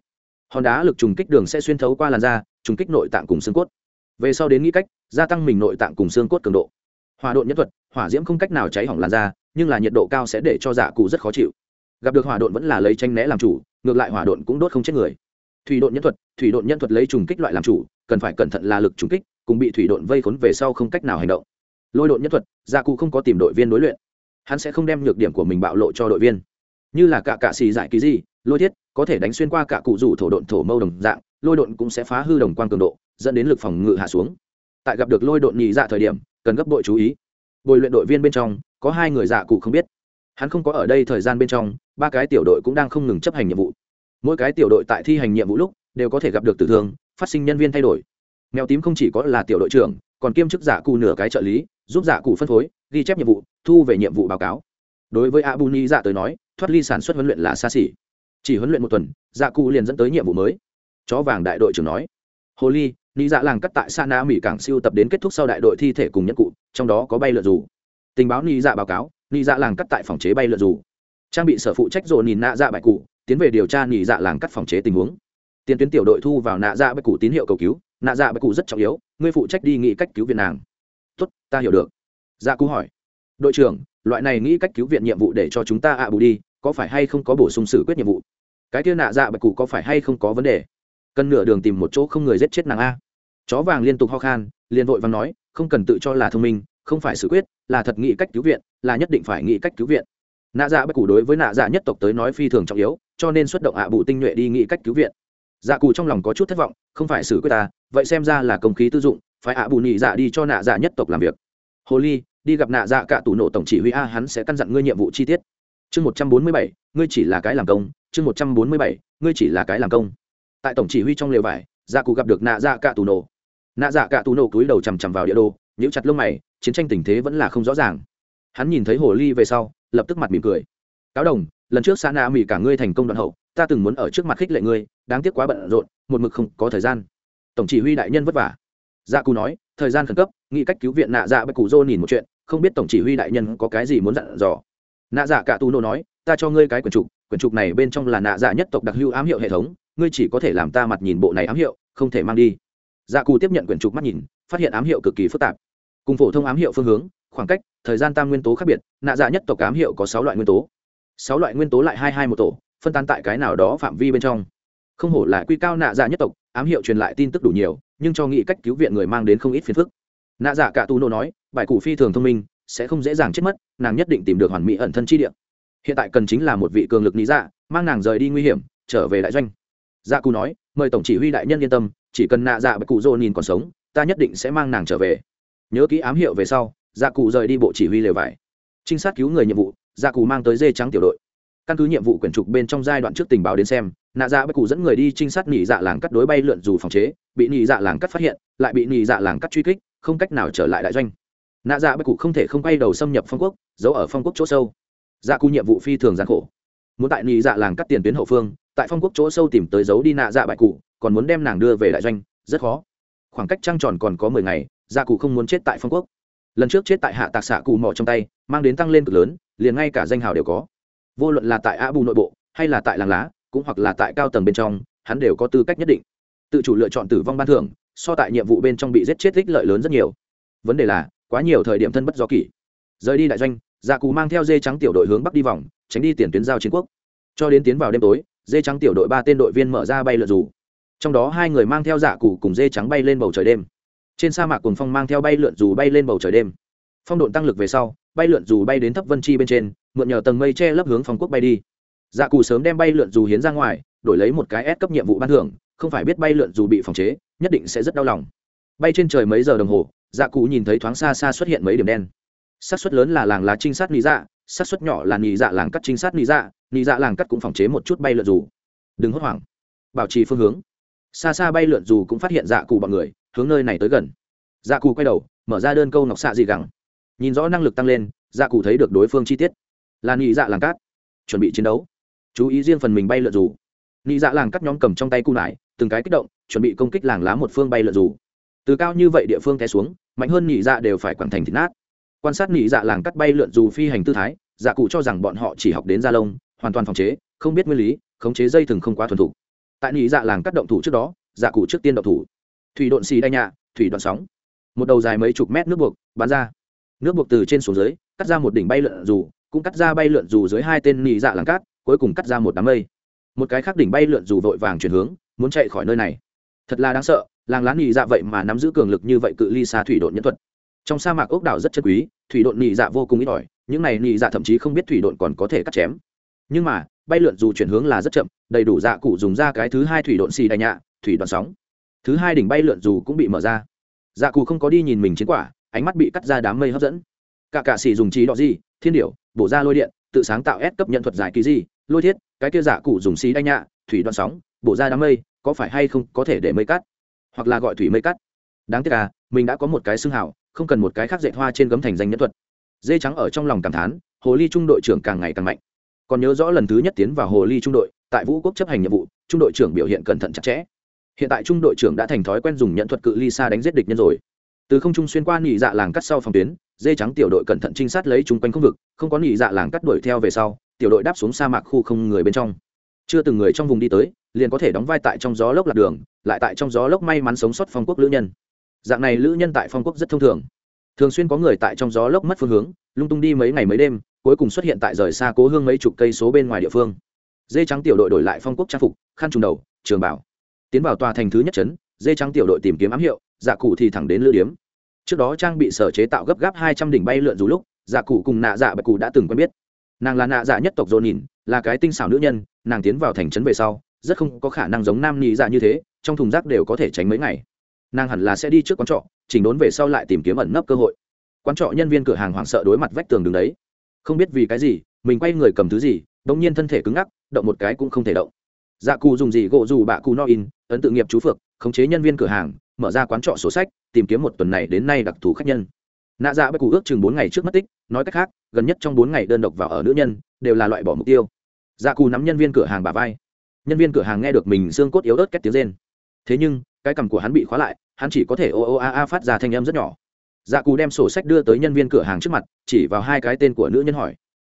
A: Hòn đá lực trùng kích đường sẽ xuyên thấu qua làn da, trùng kích nội tạng cùng xương cốt. Về sau đến nghĩ cách, gia tăng mình nội tạng cùng xương cốt cường độ. Hòa độn nhân thuật, hỏa diễm không cách nào cháy hỏng làn da, nhưng là nhiệt độ cao sẽ để cho dạ cụ rất khó chịu. Gặp được hỏa độn vẫn là lấy tranh né làm chủ, ngược lại hỏa độn cũng đốt không chết người. Thủy độn nhân thuật, thủy độn nhân thuật lấy trùng kích loại làm chủ, cần phải cẩn thận là lực trùng kích cùng bị thủy độn vây khốn về sau không cách nào hành động. Lôi độn nhất thuật gia cụ không có tìm đội viên đối luyện. Hắn sẽ không đem nhược điểm của mình bạo lộ cho đội viên. Như là cả cạ xì giải ký gì lôi thiết, có thể đánh xuyên qua cả cụ rủ thổ độn thổ mâu đồng dạng, lôi độn cũng sẽ phá hư đồng quan cường độ, dẫn đến lực phòng ngự hạ xuống. Tại gặp được lôi độn nhị dạ thời điểm, cần gấp đội chú ý. Bồi luyện đội viên bên trong, có hai người dạ cụ không biết. Hắn không có ở đây thời gian bên trong, ba cái tiểu đội cũng đang không ngừng chấp hành nhiệm vụ. Mỗi cái tiểu đội tại thi hành nhiệm vụ lúc, đều có thể gặp được tử thương, phát sinh nhân viên thay đổi mèo tím không chỉ có là tiểu đội trưởng, còn kiêm chức giả cụ nửa cái trợ lý, giúp giả cụ phân phối, ghi chép nhiệm vụ, thu về nhiệm vụ báo cáo. Đối với abu ni dạ tới nói, thoát ly sản xuất huấn luyện là xa xỉ. Chỉ huấn luyện một tuần dạ cụ liền dẫn tới nhiệm vụ mới. Chó vàng đại đội trưởng nói. Hồ ly ni dạ làng cắt tại sa na mỹ cảng siêu tập đến kết thúc sau đại đội thi thể cùng nhất cụ, trong đó có bay lượn dù. Tình báo ni dạ báo cáo, ni dạ làng cắt tại phòng chế bay lượn dù. Trang bị sở phụ trách dồn nhìn nạ dạ bại cụ, tiến về điều tra ni dạ làng cắt phòng chế tình huống. Tiền tuyến tiểu đội thu vào nạ dạ bại cụ tín hiệu cầu cứu nạ dạ bạch cụ rất trọng yếu, ngươi phụ trách đi nghĩ cách cứu viện nàng. Tốt, ta hiểu được. Dạ cụ hỏi. Đội trưởng, loại này nghĩ cách cứu viện nhiệm vụ để cho chúng ta ạ bù đi, có phải hay không có bổ sung xử quyết nhiệm vụ? Cái kia nạ dạ bạch cụ có phải hay không có vấn đề? Cần nửa đường tìm một chỗ không người giết chết nàng a. Chó vàng liên tục ho khan, liền vội và nói, không cần tự cho là thông minh, không phải xử quyết, là thật nghĩ cách cứu viện, là nhất định phải nghĩ cách cứu viện. Nạ dạ bạch cụ đối với nạ dạ nhất tộc tới nói phi thường trọng yếu, cho nên xuất động ạ bù tinh nhuệ đi nghĩ cách cứu viện. Dạ cụ trong lòng có chút thất vọng, không phải xử quyết ta vậy xem ra là công khí tư dụng phải ạ bù nhị dạ đi cho nạ dạ nhất tộc làm việc. Hồ ly, đi gặp nạ dạ cả tủ nổ tổng chỉ huy a, hắn sẽ căn dặn ngươi nhiệm vụ chi tiết. Chương một trăm bốn mươi bảy, ngươi chỉ là cái làm công. Chương một trăm bốn mươi bảy, ngươi chỉ là cái làm công. Tại tổng chỉ huy trong lều vải dạ cụ gặp được nạ dạ cả tù nổ nạ dạ cả tù nổ cúi đầu chằm chằm vào địa đồ, nhíu chặt lông mày, chiến tranh tình thế vẫn là không rõ ràng. Hắn nhìn thấy hồ ly về sau, lập tức mặt mỉm cười. Cáo đồng, lần trước xã nạ mỹ cả ngươi thành công đoạn hậu, ta từng muốn ở trước mặt khích lệ ngươi, đáng tiếc quá bận rộn, một mực không có thời gian tổng chỉ huy đại nhân vất vả. Dạ cù nói, thời gian khẩn cấp, nghĩ cách cứu viện nạ dạ bạch cụ dô nhìn một chuyện, không biết tổng chỉ huy đại nhân có cái gì muốn dặn dò. Nạ dạ cả tu nô nói, ta cho ngươi cái quyển trục quyển trục này bên trong là nạ dạ nhất tộc đặc hữu ám hiệu hệ thống, ngươi chỉ có thể làm ta mặt nhìn bộ này ám hiệu, không thể mang đi. Dạ cù tiếp nhận quyển trục mắt nhìn, phát hiện ám hiệu cực kỳ phức tạp. Cùng phổ thông ám hiệu phương hướng, khoảng cách, thời gian tam nguyên tố khác biệt, nạ dạ nhất tộc ám hiệu có sáu loại nguyên tố. Sáu loại nguyên tố lại hai hai một tổ, phân tán tại cái nào đó phạm vi bên trong. Không hổ là quy cao nạ dạ nhất tộc ám hiệu truyền lại tin tức đủ nhiều, nhưng cho nghĩ cách cứu viện người mang đến không ít phiền phức. Nạ dạ cả tu nô nói, bài cụ phi thường thông minh, sẽ không dễ dàng chết mất, nàng nhất định tìm được hoàn mỹ ẩn thân chi địa. Hiện tại cần chính là một vị cường lực lý dạ mang nàng rời đi nguy hiểm, trở về đại doanh. Dạ cụ nói, mời tổng chỉ huy đại nhân yên tâm, chỉ cần nạ dạ bạch cụ dô nhìn còn sống, ta nhất định sẽ mang nàng trở về. Nhớ kỹ ám hiệu về sau dạ cụ rời đi bộ chỉ huy lều vải. Trinh sát cứu người nhiệm vụ dạ cụ mang tới dê trắng tiểu đội căn cứ nhiệm vụ quyển trục bên trong giai đoạn trước tình báo đến xem, nạ dạ bất cụ dẫn người đi trinh sát nhị dạ làng cắt đối bay lượn dù phòng chế, bị nhị dạ làng cắt phát hiện, lại bị nhị dạ làng cắt truy kích, không cách nào trở lại đại doanh. Nạ dạ bất cụ không thể không quay đầu xâm nhập phong quốc, giấu ở phong quốc chỗ sâu. Dạ cụ nhiệm vụ phi thường gian khổ. Muốn tại nhị dạ làng cắt tiền tuyến hậu phương, tại phong quốc chỗ sâu tìm tới giấu đi nạ dạ bại cụ, còn muốn đem nàng đưa về đại doanh, rất khó. Khoảng cách trăng tròn còn có mười ngày dạ cụ không muốn chết tại phong quốc. Lần trước chết tại hạ tạc xạ cụ mỏ trong tay, mang đến tăng lên cực lớn, liền ngay cả danh hào đều có vô luận là tại a bù nội bộ, hay là tại làng lá, cũng hoặc là tại cao tầng bên trong, hắn đều có tư cách nhất định. Tự chủ lựa chọn tử vong ban thưởng, so tại nhiệm vụ bên trong bị giết chết ích lợi lớn rất nhiều. Vấn đề là, quá nhiều thời điểm thân bất do kỷ. Rời đi đại doanh dạ cù mang theo dê trắng tiểu đội hướng bắc đi vòng, tránh đi tiền tuyến giao chiến quốc. Cho đến tiến vào đêm tối, dê trắng tiểu đội ba tên đội viên mở ra bay lượn dù. Trong đó hai người mang theo dạ cụ cùng dê trắng bay lên bầu trời đêm. Trên sa mạc cùng phong mang theo bay lượn dù bay lên bầu trời đêm phong độn tăng lực về sau, bay lượn dù bay đến thấp vân chi bên trên, mượn nhờ tầng mây che lấp hướng phong quốc bay đi. Dạ cụ sớm đem bay lượn dù hiến ra ngoài, đổi lấy một cái ép cấp nhiệm vụ ban thưởng, không phải biết bay lượn dù bị phòng chế, nhất định sẽ rất đau lòng. Bay trên trời mấy giờ đồng hồ dạ cụ nhìn thấy thoáng xa xa xuất hiện mấy điểm đen. Xác suất lớn là làng lá trinh sát lý dạ xác suất nhỏ là nghỉ dạ làng cắt trinh sát lý dạ nghỉ dạ làng cắt cũng phòng chế một chút bay lượn dù. Đừng hốt hoảng. Bảo trì phương hướng. Xa xa bay lượn dù cũng phát hiện dạ cụ bọn người, hướng nơi này tới gần. Dạ cụ quay đầu, mở ra đơn câu ngọc xạ dị gẳng nhìn rõ năng lực tăng lên dạ cụ thấy được đối phương chi tiết. Là nị dạ làng cát, chuẩn bị chiến đấu. Chú ý riêng phần mình bay lượn dù. Nhị dạ làng cắt nhóm cầm trong tay cung lại từng cái kích động, chuẩn bị công kích làng lá một phương bay lượn dù. Từ cao như vậy địa phương té xuống, mạnh hơn nhị dạ đều phải quẳng thành thịt nát. Quan sát nhị dạ làng cắt bay lượn dù phi hành tư thái dạ cụ cho rằng bọn họ chỉ học đến gia lông, hoàn toàn phòng chế, không biết nguyên lý, khống chế dây thừng không quá thuần thục. Tại nhị dạ làng cắt động thủ trước đó dạ cụ trước tiên động thủ. Thủy độn xì đai nhạ, thủy đoạn sóng. Một đầu dài mấy chục mét nước buộc, bắn ra nước buộc từ trên xuống dưới, cắt ra một đỉnh bay lượn dù, cũng cắt ra bay lượn dù dưới hai tên nị dạ làng cát, cuối cùng cắt ra một đám mây. Một cái khác đỉnh bay lượn dù vội vàng chuyển hướng, muốn chạy khỏi nơi này. Thật là đáng sợ, làng lá nị dạ vậy mà nắm giữ cường lực như vậy cự ly xa thủy độn nhân thuật. Trong sa mạc ốc đảo rất chất quý, thủy độn nị dạ vô cùng ít ỏi, những này nị dạ thậm chí không biết thủy độn còn có thể cắt chém. Nhưng mà, bay lượn dù chuyển hướng là rất chậm, đầy đủ dạ cụ dùng ra cái thứ hai thủy độn xì đại nhạ, thủy đoạn sóng. Thứ hai đỉnh bay lượn dù cũng bị mở ra. Dạ cụ không có đi nhìn mình chiến quả ánh mắt bị cắt ra đám mây hấp dẫn. Cả cạ xỉ dùng trí đỏ gì thiên điệu bổ ra lôi điện, tự sáng tạo ép cấp nhận thuật giải kỳ gì lôi thiết, cái kia giả cụ dùng xí đay nhạ, thủy đoạn sóng, bổ ra đám mây, có phải hay không có thể để mây cắt? Hoặc là gọi thủy mây cắt. Đáng tiếc à mình đã có một cái xương hảo không cần một cái khác dạy hoa trên gấm thành danh nhân thuật. Dê trắng ở trong lòng cảm thán, hồ ly trung đội trưởng càng ngày càng mạnh. Còn nhớ rõ lần thứ nhất tiến vào hồ ly trung đội, tại vũ quốc chấp hành nhiệm vụ, trung đội trưởng biểu hiện cẩn thận chặt chẽ. Hiện tại trung đội trưởng đã thành thói quen dùng nhận thuật cự ly xa đánh giết địch nhân rồi từ không trung xuyên qua nhị dạ làng cắt sau phòng tuyến, dê trắng tiểu đội cẩn thận trinh sát lấy chung quanh khu vực, không có nhị dạ làng cắt đuổi theo về sau, tiểu đội đáp xuống sa mạc khu không người bên trong. Chưa từng người trong vùng đi tới, liền có thể đóng vai tại trong gió lốc lạc đường, lại tại trong gió lốc may mắn sống sót phong quốc lữ nhân. Dạng này lữ nhân tại phong quốc rất thông thường. Thường xuyên có người tại trong gió lốc mất phương hướng, lung tung đi mấy ngày mấy đêm, cuối cùng xuất hiện tại rời xa cố hương mấy chục cây số bên ngoài địa phương. Dê trắng tiểu đội đổi lại phong quốc trang phục, khăn trùng đầu, trường bảo. Tiến vào tòa thành thứ nhất trấn dê trắng tiểu đội tìm kiếm ám hiệu dạ cụ thì thẳng đến lữ điếm. Trước đó trang bị sở chế tạo gấp gáp hai trăm đỉnh bay lượn dù lúc dạ cụ cùng nạ dạ bạch cụ đã từng quen biết. Nàng là nạ dạ nhất tộc dồn nhìn là cái tinh xảo nữ nhân, nàng tiến vào thành trấn về sau, rất không có khả năng giống nam nhị dạ như thế, trong thùng rác đều có thể tránh mấy ngày. Nàng hẳn là sẽ đi trước quán trọ, chỉnh đốn về sau lại tìm kiếm ẩn nấp cơ hội. Quán trọ nhân viên cửa hàng hoảng sợ đối mặt vách tường đứng đấy. Không biết vì cái gì, mình quay người cầm thứ gì đ ỗ n g nhiên thân thể cứng ngắc, động một cái cũng không thể động dạ cụ dùng gì gỗ dù bạ cụ no in, ấn tự nghiệp chú phược, khống chế nhân viên cửa hàng, mở ra quán trọ sổ sách, tìm kiếm một tuần này đến nay đặc thù khách nhân. Nạ dạ bất cụ ước chừng bốn ngày trước mất tích, nói cách khác, gần nhất trong bốn ngày đơn độc vào ở nữ nhân, đều là loại bỏ mục tiêu. Dạ cụ nắm nhân viên cửa hàng bà vai. Nhân viên cửa hàng nghe được mình xương cốt yếu ớt két tiếng rên. Thế nhưng, cái cằm của hắn bị khóa lại, hắn chỉ có thể ô ô a a phát ra thanh âm rất nhỏ. Dạ cụ đem sổ sách đưa tới nhân viên cửa hàng trước mặt, chỉ vào hai cái tên của nữ nhân hỏi.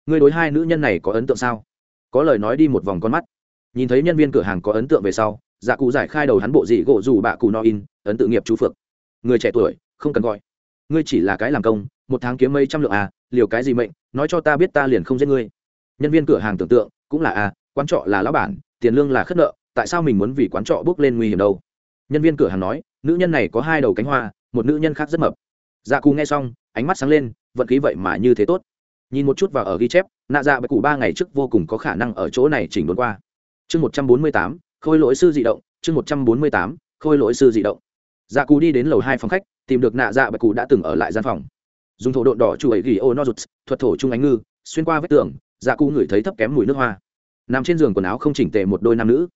A: Người đối hai nữ nhân này có ấn tượng sao? Có lời nói đi một vòng con mắt nhìn thấy nhân viên cửa hàng có ấn tượng về sau dạ cụ giải khai đầu hắn bộ dị gỗ dù bạ cụ no in, ấn tự nghiệp chú phượng. Người trẻ tuổi, không cần gọi. Ngươi chỉ là cái làm công, một tháng kiếm mấy trăm lượng à liều cái gì mệnh, nói cho ta biết ta liền không giết ngươi. Nhân viên cửa hàng tưởng tượng, cũng là à quán trọ là lão bản, tiền lương là khất nợ, tại sao mình muốn vì quán trọ bước lên nguy hiểm đâu? Nhân viên cửa hàng nói, nữ nhân này có hai đầu cánh hoa, một nữ nhân khác rất mập. Dạ cù nghe xong, ánh mắt sáng lên, vận khí vậy mà như thế tốt. Nhìn một chút vào ở ghi chép, nạ dạ bạch cụ ba ngày trước vô cùng có khả năng ở chỗ này chỉnh đốn qua chương một trăm bốn mươi tám, khôi lỗi sư dị động, chương một trăm bốn mươi tám, khôi lỗi sư dị động. Dạ cù đi đến lầu hai phòng khách, tìm được nạ dạ bạch cụ đã từng ở lại gian phòng. Dùng thổ độn đỏ chủ ấy ghi ô no rụt, thuật thổ trung ánh ngư, xuyên qua vết tường dạ cù ngửi thấy thấp kém mùi nước hoa. Nằm trên giường quần áo không chỉnh tề một đôi nam nữ.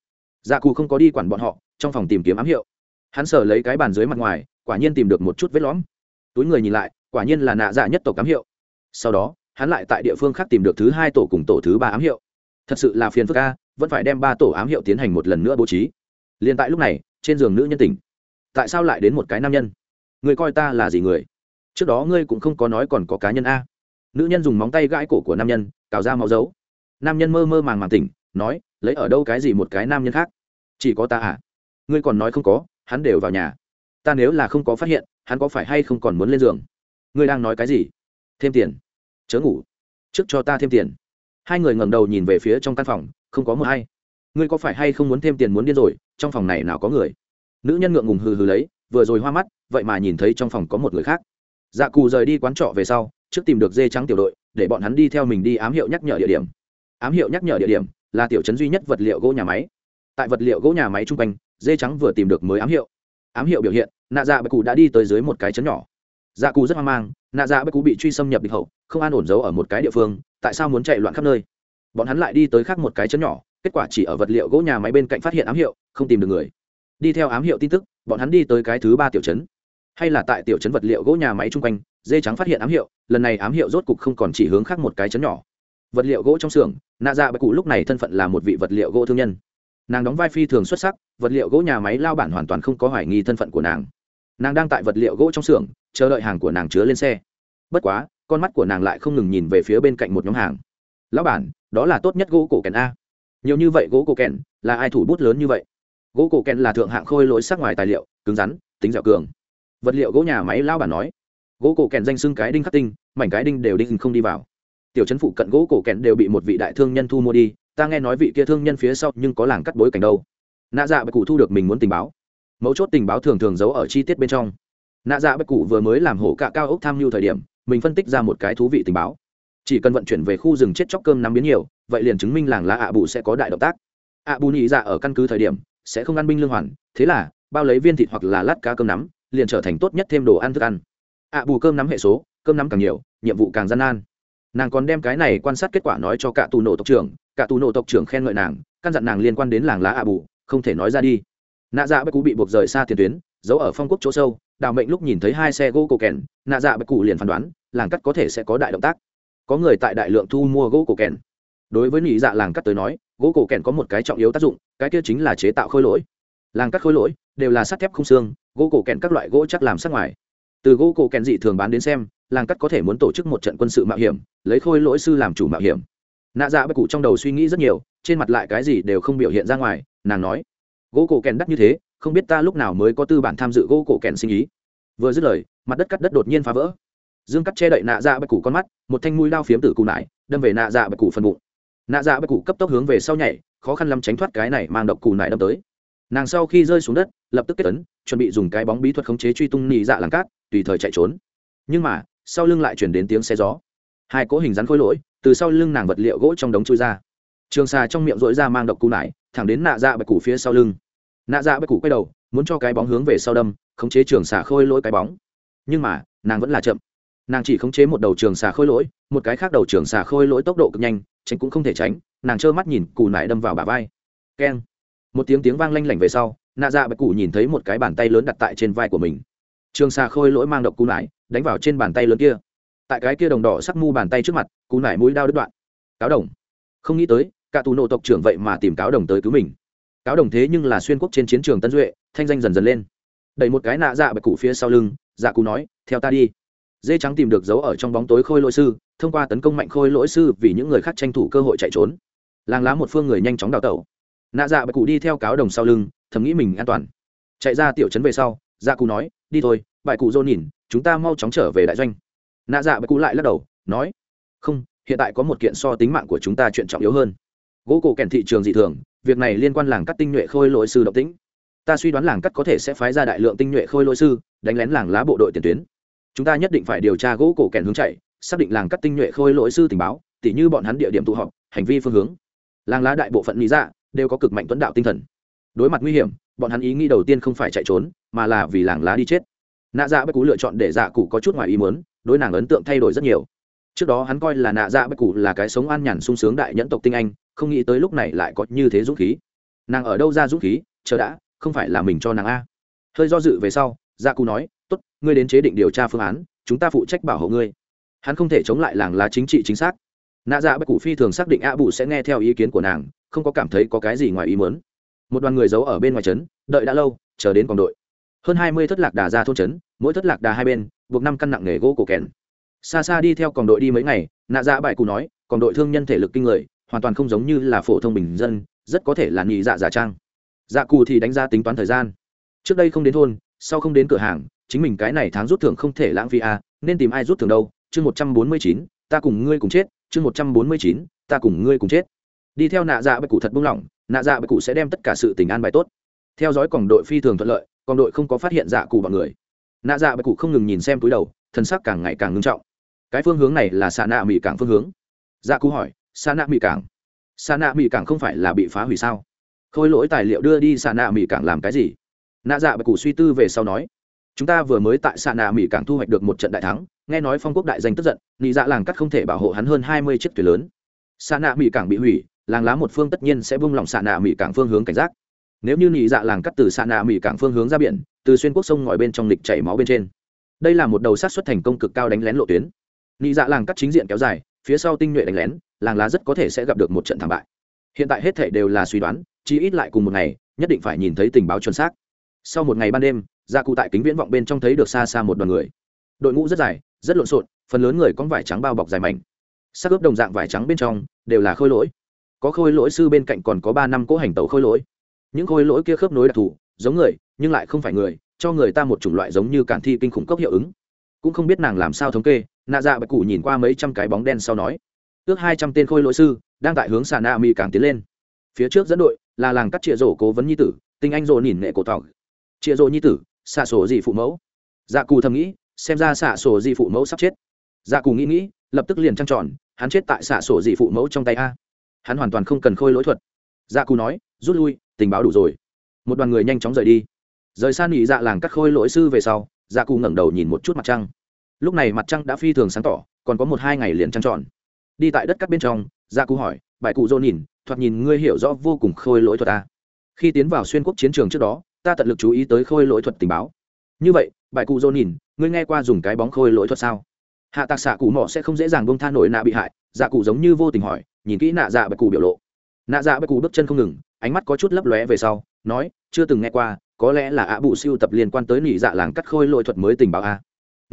A: Dạ cù không có đi quản bọn họ, trong phòng tìm kiếm ám hiệu. Hắn sờ lấy cái bàn dưới mặt ngoài, quả nhiên tìm được một chút vết lõm. Túi người nhìn lại, quả nhiên là nạ dạ nhất tổ cám hiệu. Sau đó, hắn lại tại địa phương khác tìm được thứ hai tổ cùng tổ thứ ba ám hiệu thật sự là phiền phức ca vẫn phải đem ba tổ ám hiệu tiến hành một lần nữa bố trí. Liền tại lúc này, trên giường nữ nhân tỉnh. Tại sao lại đến một cái nam nhân? Người coi ta là gì người? Trước đó ngươi cũng không có nói còn có cá nhân a. Nữ nhân dùng móng tay gãi cổ của nam nhân, cào ra máu dấu nam nhân mơ mơ màng màng tỉnh, nói, lấy ở đâu cái gì một cái nam nhân khác? Chỉ có ta à? Ngươi còn nói không có, hắn đều vào nhà. Ta nếu là không có phát hiện, hắn có phải hay không còn muốn lên giường? Ngươi đang nói cái gì? Thêm tiền. Chớ ngủ. Trước cho ta thêm tiền hai người ngẩng đầu nhìn về phía trong căn phòng, không có mờ hay ngươi có phải hay không muốn thêm tiền muốn điên rồi, trong phòng này nào có người? Nữ nhân ngượng ngùng hừ hừ lấy, vừa rồi hoa mắt, vậy mà nhìn thấy trong phòng có một người khác. Dạ cù rời đi quán trọ về sau, trước tìm được dê trắng tiểu đội, để bọn hắn đi theo mình đi ám hiệu nhắc nhở địa điểm. Ám hiệu nhắc nhở địa điểm là tiểu chấn duy nhất vật liệu gỗ nhà máy. Tại vật liệu gỗ nhà máy chung quanh, dê trắng vừa tìm được mới ám hiệu. Ám hiệu biểu hiện, nạ dạ bạch cụ đã đi tới dưới một cái chấn nhỏ. Dạ cù rất hoang mang, nạ dạ bạch cụ bị truy xâm nhập địch hậu, không an ổn giấu ở một cái địa phương tại sao muốn chạy loạn khắp nơi? Bọn hắn lại đi tới khác một cái chấn nhỏ, kết quả chỉ ở vật liệu gỗ nhà máy bên cạnh phát hiện ám hiệu, không tìm được người. Đi theo ám hiệu tin tức, bọn hắn đi tới cái thứ ba tiểu chấn hay là tại tiểu chấn vật liệu gỗ nhà máy chung quanh, dê trắng phát hiện ám hiệu, lần này ám hiệu rốt cục không còn chỉ hướng khác một cái chấn nhỏ. Vật liệu gỗ trong xưởng, nạ dạ bạch cụ lúc này thân phận là một vị vật liệu gỗ thương nhân. Nàng đóng vai phi thường xuất sắc, vật liệu gỗ nhà máy lao bản hoàn toàn không có hoài nghi thân phận của nàng. Nàng đang tại vật liệu gỗ trong xưởng, chờ đợi hàng của nàng chứa lên xe. Bất quá con mắt của nàng lại không ngừng nhìn về phía bên cạnh một nhóm hàng. Lão bản, đó là tốt nhất gỗ cổ kèn a. Nhiều như vậy gỗ cổ kèn, là ai thủ bút lớn như vậy? Gỗ cổ kèn là thượng hạng khôi lỗi sắc ngoài tài liệu, cứng rắn, tính dẻo cường. Vật liệu gỗ nhà máy, lão bản nói. Gỗ cổ kèn danh xưng cái đinh khắc tinh, mảnh cái đinh đều đinh không đi vào. Tiểu trấn phụ cận gỗ cổ kèn đều bị một vị đại thương nhân thu mua đi, ta nghe nói vị kia thương nhân phía sau nhưng có làng cắt bối cảnh đâu. Nạ dạ bạch cụ thu được mình muốn tình báo. Mấu chốt tình báo thường thường giấu ở chi tiết bên trong. Nạ dạ bạch cụ vừa mới làm hổ cạ cao ốc tham mưu thời điểm mình phân tích ra một cái thú vị tình báo. Chỉ cần vận chuyển về khu rừng chết chóc cơm nắm biến nhiều, vậy liền chứng minh làng lá ạ bù sẽ có đại động tác. Ạ bù nhị dạ ở căn cứ thời điểm, sẽ không ăn binh lương hoàn, thế là, bao lấy viên thịt hoặc là lát cá cơm nắm, liền trở thành tốt nhất thêm đồ ăn thức ăn. Ạ bù cơm nắm hệ số, cơm nắm càng nhiều, nhiệm vụ càng gian nan. Nàng còn đem cái này quan sát kết quả nói cho cả tù nổ tộc trưởng, cả tù nổ tộc trưởng khen ngợi nàng, căn dặn nàng liên quan đến làng lá ạ bù, không thể nói ra đi. Nạ dạ bất cụ bị buộc rời xa tiền tuyến, giấu ở phong quốc chỗ sâu đào mệnh lúc nhìn thấy hai xe gỗ cổ kèn, nạ dạ bạch cụ liền phán đoán, làng cắt có thể sẽ có đại động tác. Có người tại đại lượng thu mua gỗ cổ kèn. Đối với nhị dạ làng cắt tới nói, gỗ cổ kèn có một cái trọng yếu tác dụng, cái kia chính là chế tạo khôi lỗi. Làng cắt khôi lỗi đều là sắt thép không xương, gỗ cổ kèn các loại gỗ chắc làm sắc ngoài. Từ gỗ cổ kèn dị thường bán đến xem, làng cắt có thể muốn tổ chức một trận quân sự mạo hiểm, lấy khôi lỗi sư làm chủ mạo hiểm. Nạ dạ bạch cụ trong đầu suy nghĩ rất nhiều, trên mặt lại cái gì đều không biểu hiện ra ngoài, nàng nói, gỗ cổ kèn đắt như thế không biết ta lúc nào mới có tư bản tham dự gỗ cổ kèn sinh ý. Vừa dứt lời, mặt đất cắt đất đột nhiên phá vỡ. Dương cắt che đậy nạ dạ bạch cụ con mắt, một thanh mũi lao phiếm tử cụ nải, đâm về nạ dạ bạch cụ phần bụng. Nạ dạ bạch cụ cấp tốc hướng về sau nhảy, khó khăn lắm tránh thoát cái này mang độc cụ nải đâm tới. Nàng sau khi rơi xuống đất, lập tức kết tấn chuẩn bị dùng cái bóng bí thuật khống chế truy tung nị dạ làng cát, tùy thời chạy trốn. Nhưng mà, sau lưng lại chuyển đến tiếng xe gió. Hai cỗ hình rắn khối lỗi, từ sau lưng nàng vật liệu gỗ trong đống chui ra. Trường xà trong miệng rỗi ra mang độc cù nải, thẳng đến nạ dạ bạch củ phía sau lưng nạ dạ bất cụ quay đầu, muốn cho cái bóng hướng về sau đâm, khống chế trường xà khôi lỗi cái bóng. Nhưng mà, nàng vẫn là chậm. Nàng chỉ khống chế một đầu trường xà khôi lỗi, một cái khác đầu trường xà khôi lỗi tốc độ cực nhanh, tránh cũng không thể tránh, nàng trơ mắt nhìn cù nải đâm vào bả vai. Keng. Một tiếng tiếng vang lanh lảnh về sau, nạ dạ bạch cụ nhìn thấy một cái bàn tay lớn đặt tại trên vai của mình. Trường xà khôi lỗi mang độc cù nải, đánh vào trên bàn tay lớn kia. Tại cái kia đồng đỏ sắc mu bàn tay trước mặt, cù nải mũi đao đứt đoạn. Cáo đồng. Không nghĩ tới, cả tù nộ tộc trưởng vậy mà tìm cáo đồng tới cứu mình cáo đồng thế nhưng là xuyên quốc trên chiến trường tân duệ, thanh danh dần dần lên. Đẩy một cái nạ dạ bạch cụ phía sau lưng dạ cụ nói, theo ta đi. Dê trắng tìm được dấu ở trong bóng tối khôi lỗi sư, thông qua tấn công mạnh khôi lỗi sư vì những người khác tranh thủ cơ hội chạy trốn. Làng lá một phương người nhanh chóng đào tẩu. Nạ dạ bạch cụ đi theo cáo đồng sau lưng, thầm nghĩ mình an toàn. Chạy ra tiểu trấn về sau dạ cụ nói, đi thôi bại cụ dô nhìn, chúng ta mau chóng trở về đại doanh. Nạ dạ bạch cụ lại lắc đầu, nói, không, hiện tại có một kiện so tính mạng của chúng ta chuyện trọng yếu hơn. Gỗ cổ kèn thị trường dị thường việc này liên quan làng cắt tinh nhuệ khôi lỗi sư độc tính ta suy đoán làng cắt có thể sẽ phái ra đại lượng tinh nhuệ khôi lỗi sư, đánh lén làng lá bộ đội tiền tuyến. Chúng ta nhất định phải điều tra gỗ cổ kèn hướng chạy, xác định làng cắt tinh nhuệ khôi lỗi sư tình báo, tỉ như bọn hắn địa điểm tụ họp, hành vi phương hướng. Làng lá đại bộ phận lý dạ đều có cực mạnh tuấn đạo tinh thần. Đối mặt nguy hiểm, bọn hắn ý nghĩ đầu tiên không phải chạy trốn, mà là vì làng lá đi chết. Nạ dạ bất cú lựa chọn để dạ cụ có chút ngoài ý muốn, đối nàng ấn tượng thay đổi rất nhiều. Trước đó hắn coi là nạ dạ bất cụ là cái sống an nhàn sung sướng đại nhẫn tộc tinh anh không nghĩ tới lúc này lại có như thế dũng khí. Nàng ở đâu ra dũng khí? Chờ đã, không phải là mình cho nàng a. Hơi do dự về sau dạ gia cụ nói, tốt, ngươi đến chế định điều tra phương án, chúng ta phụ trách bảo hộ ngươi. Hắn không thể chống lại làng lá chính trị chính xác. Nạ dạ bất cụ phi thường xác định a bù sẽ nghe theo ý kiến của nàng, không có cảm thấy có cái gì ngoài ý muốn. Một đoàn người giấu ở bên ngoài trấn, đợi đã lâu, chờ đến còn đội. Hơn hai mươi thất lạc đà ra thôn trấn, mỗi thất lạc đà hai bên, buộc năm căn nặng nghề gỗ cổ kèn. Xa xa đi theo còn đội đi mấy ngày, nạ dạ bại cụ nói còn đội thương nhân thể lực kinh người hoàn toàn không giống như là phổ thông bình dân rất có thể là nhị dạ giả trang. Dạ cụ thì đánh giá tính toán thời gian. Trước đây không đến thôn sau không đến cửa hàng chính mình cái này tháng rút thưởng không thể lãng phí à, nên tìm ai rút thưởng đâu? Chương một trăm bốn mươi chín ta cùng ngươi cùng chết. Chương một trăm bốn mươi chín ta cùng ngươi cùng chết. Đi theo nạ dạ bạch cụ thật buông lỏng nạ dạ bạch cụ sẽ đem tất cả sự tình an bài tốt. Theo dõi còng đội phi thường thuận lợi còn đội không có phát hiện dạ cụ bọn người. Nạ dạ bạch cụ không ngừng nhìn xem túi đầu thân sắc càng ngày càng ngưng trọng. Cái phương hướng này là xạ nạ mỹ càng phương hướng. Dạ cụ hỏi xạ nạ mỹ cảng. Xạ nạ mỹ cảng không phải là bị phá hủy sao? Khôi lỗi tài liệu đưa đi xạ nạ mỹ cảng làm cái gì? Nạ dạ bạch cụ suy tư về sau nói, chúng ta vừa mới tại xạ nạ mỹ cảng thu hoạch được một trận đại thắng, nghe nói phong quốc đại danh tức giận, nị dạ làng cắt không thể bảo hộ hắn hơn hai mươi chiếc thuyền lớn. Xạ nạ mỹ cảng bị hủy, làng lá một phương tất nhiên sẽ bung lòng xạ nạ mỹ cảng phương hướng cảnh giác. Nếu như nị dạ làng cắt từ xạ nạ mỹ cảng phương hướng ra biển, từ xuyên quốc sông ngòi bên trong lịch chảy máu bên trên. Đây là một đầu sát xuất thành công cực cao đánh lén lộ tuyến. Nị dạ làng cắt chính diện kéo dài phía sau tinh nhuệ đánh lén, làng lá rất có thể sẽ gặp được một trận thảm bại. Hiện tại hết thể đều là suy đoán chi ít lại cùng một ngày, nhất định phải nhìn thấy tình báo chuẩn xác. Sau một ngày ban đêm, gia cụ tại kính viễn vọng bên trong thấy được xa xa một đoàn người. Đội ngũ rất dài, rất lộn xộn, phần lớn người có vải trắng bao bọc dài mảnh. Xác ướp đồng dạng vải trắng bên trong, đều là khôi lỗi. Có khôi lỗi sư bên cạnh còn có ba năm cỗ hành tàu khôi lỗi. Những khôi lỗi kia khớp nối đặc thù, giống người, nhưng lại không phải người, cho người ta một chủng loại giống như cản thi kinh khủng cốc hiệu ứng. Cũng không biết nàng làm sao thống kê nạ dạ bạch cụ nhìn qua mấy trăm cái bóng đen sau nói ước hai trăm tên khôi lỗi sư, đang tại hướng xà na mỹ càng tiến lên. Phía trước dẫn đội là làng cắt chịa rổ cố vấn nhi tử, tinh anh rổ nhìn nghệ cổ tỏ chịa rổ nhi tử, xạ sổ dị phụ mẫu. Dạ cù thầm nghĩ, xem ra xạ sổ dị phụ mẫu sắp chết. Dạ cù nghĩ nghĩ, lập tức liền trăng tròn, hắn chết tại xạ sổ dị phụ mẫu trong tay a. Hắn hoàn toàn không cần khôi lỗi thuật. Dạ cù nói, rút lui, tình báo đủ rồi. Một đoàn người nhanh chóng rời đi. Rời xa nỉ dạ làng cắt khôi lỗi sư về sau dạ cù ngẩng đầu nhìn một chút mặt trăng lúc này mặt trăng đã phi thường sáng tỏ, còn có một hai ngày liền trăng tròn. Đi tại đất cắt bên trong, gia cù hỏi bài cụ dô nhìn thoạt nhìn ngươi hiểu rõ vô cùng khôi lỗi thuật ta. Khi tiến vào xuyên quốc chiến trường trước đó, ta tận lực chú ý tới khôi lỗi thuật tình báo. Như vậy bài cụ dô nhìn ngươi nghe qua dùng cái bóng khôi lỗi thuật sao? Hạ tạc xạ cụ mỏ sẽ không dễ dàng bông tha nổi nạ bị hại dạ cụ giống như vô tình hỏi, nhìn kỹ nạ dạ bạch cụ biểu lộ. Nạ dạ bạch cụ bước chân không ngừng, ánh mắt có chút lấp lóe về sau, nói, chưa từng nghe qua, có lẽ là ạ bụ siêu tập liên quan tới nỉ dạ làng cắt khôi lỗi thuật mới tình báo a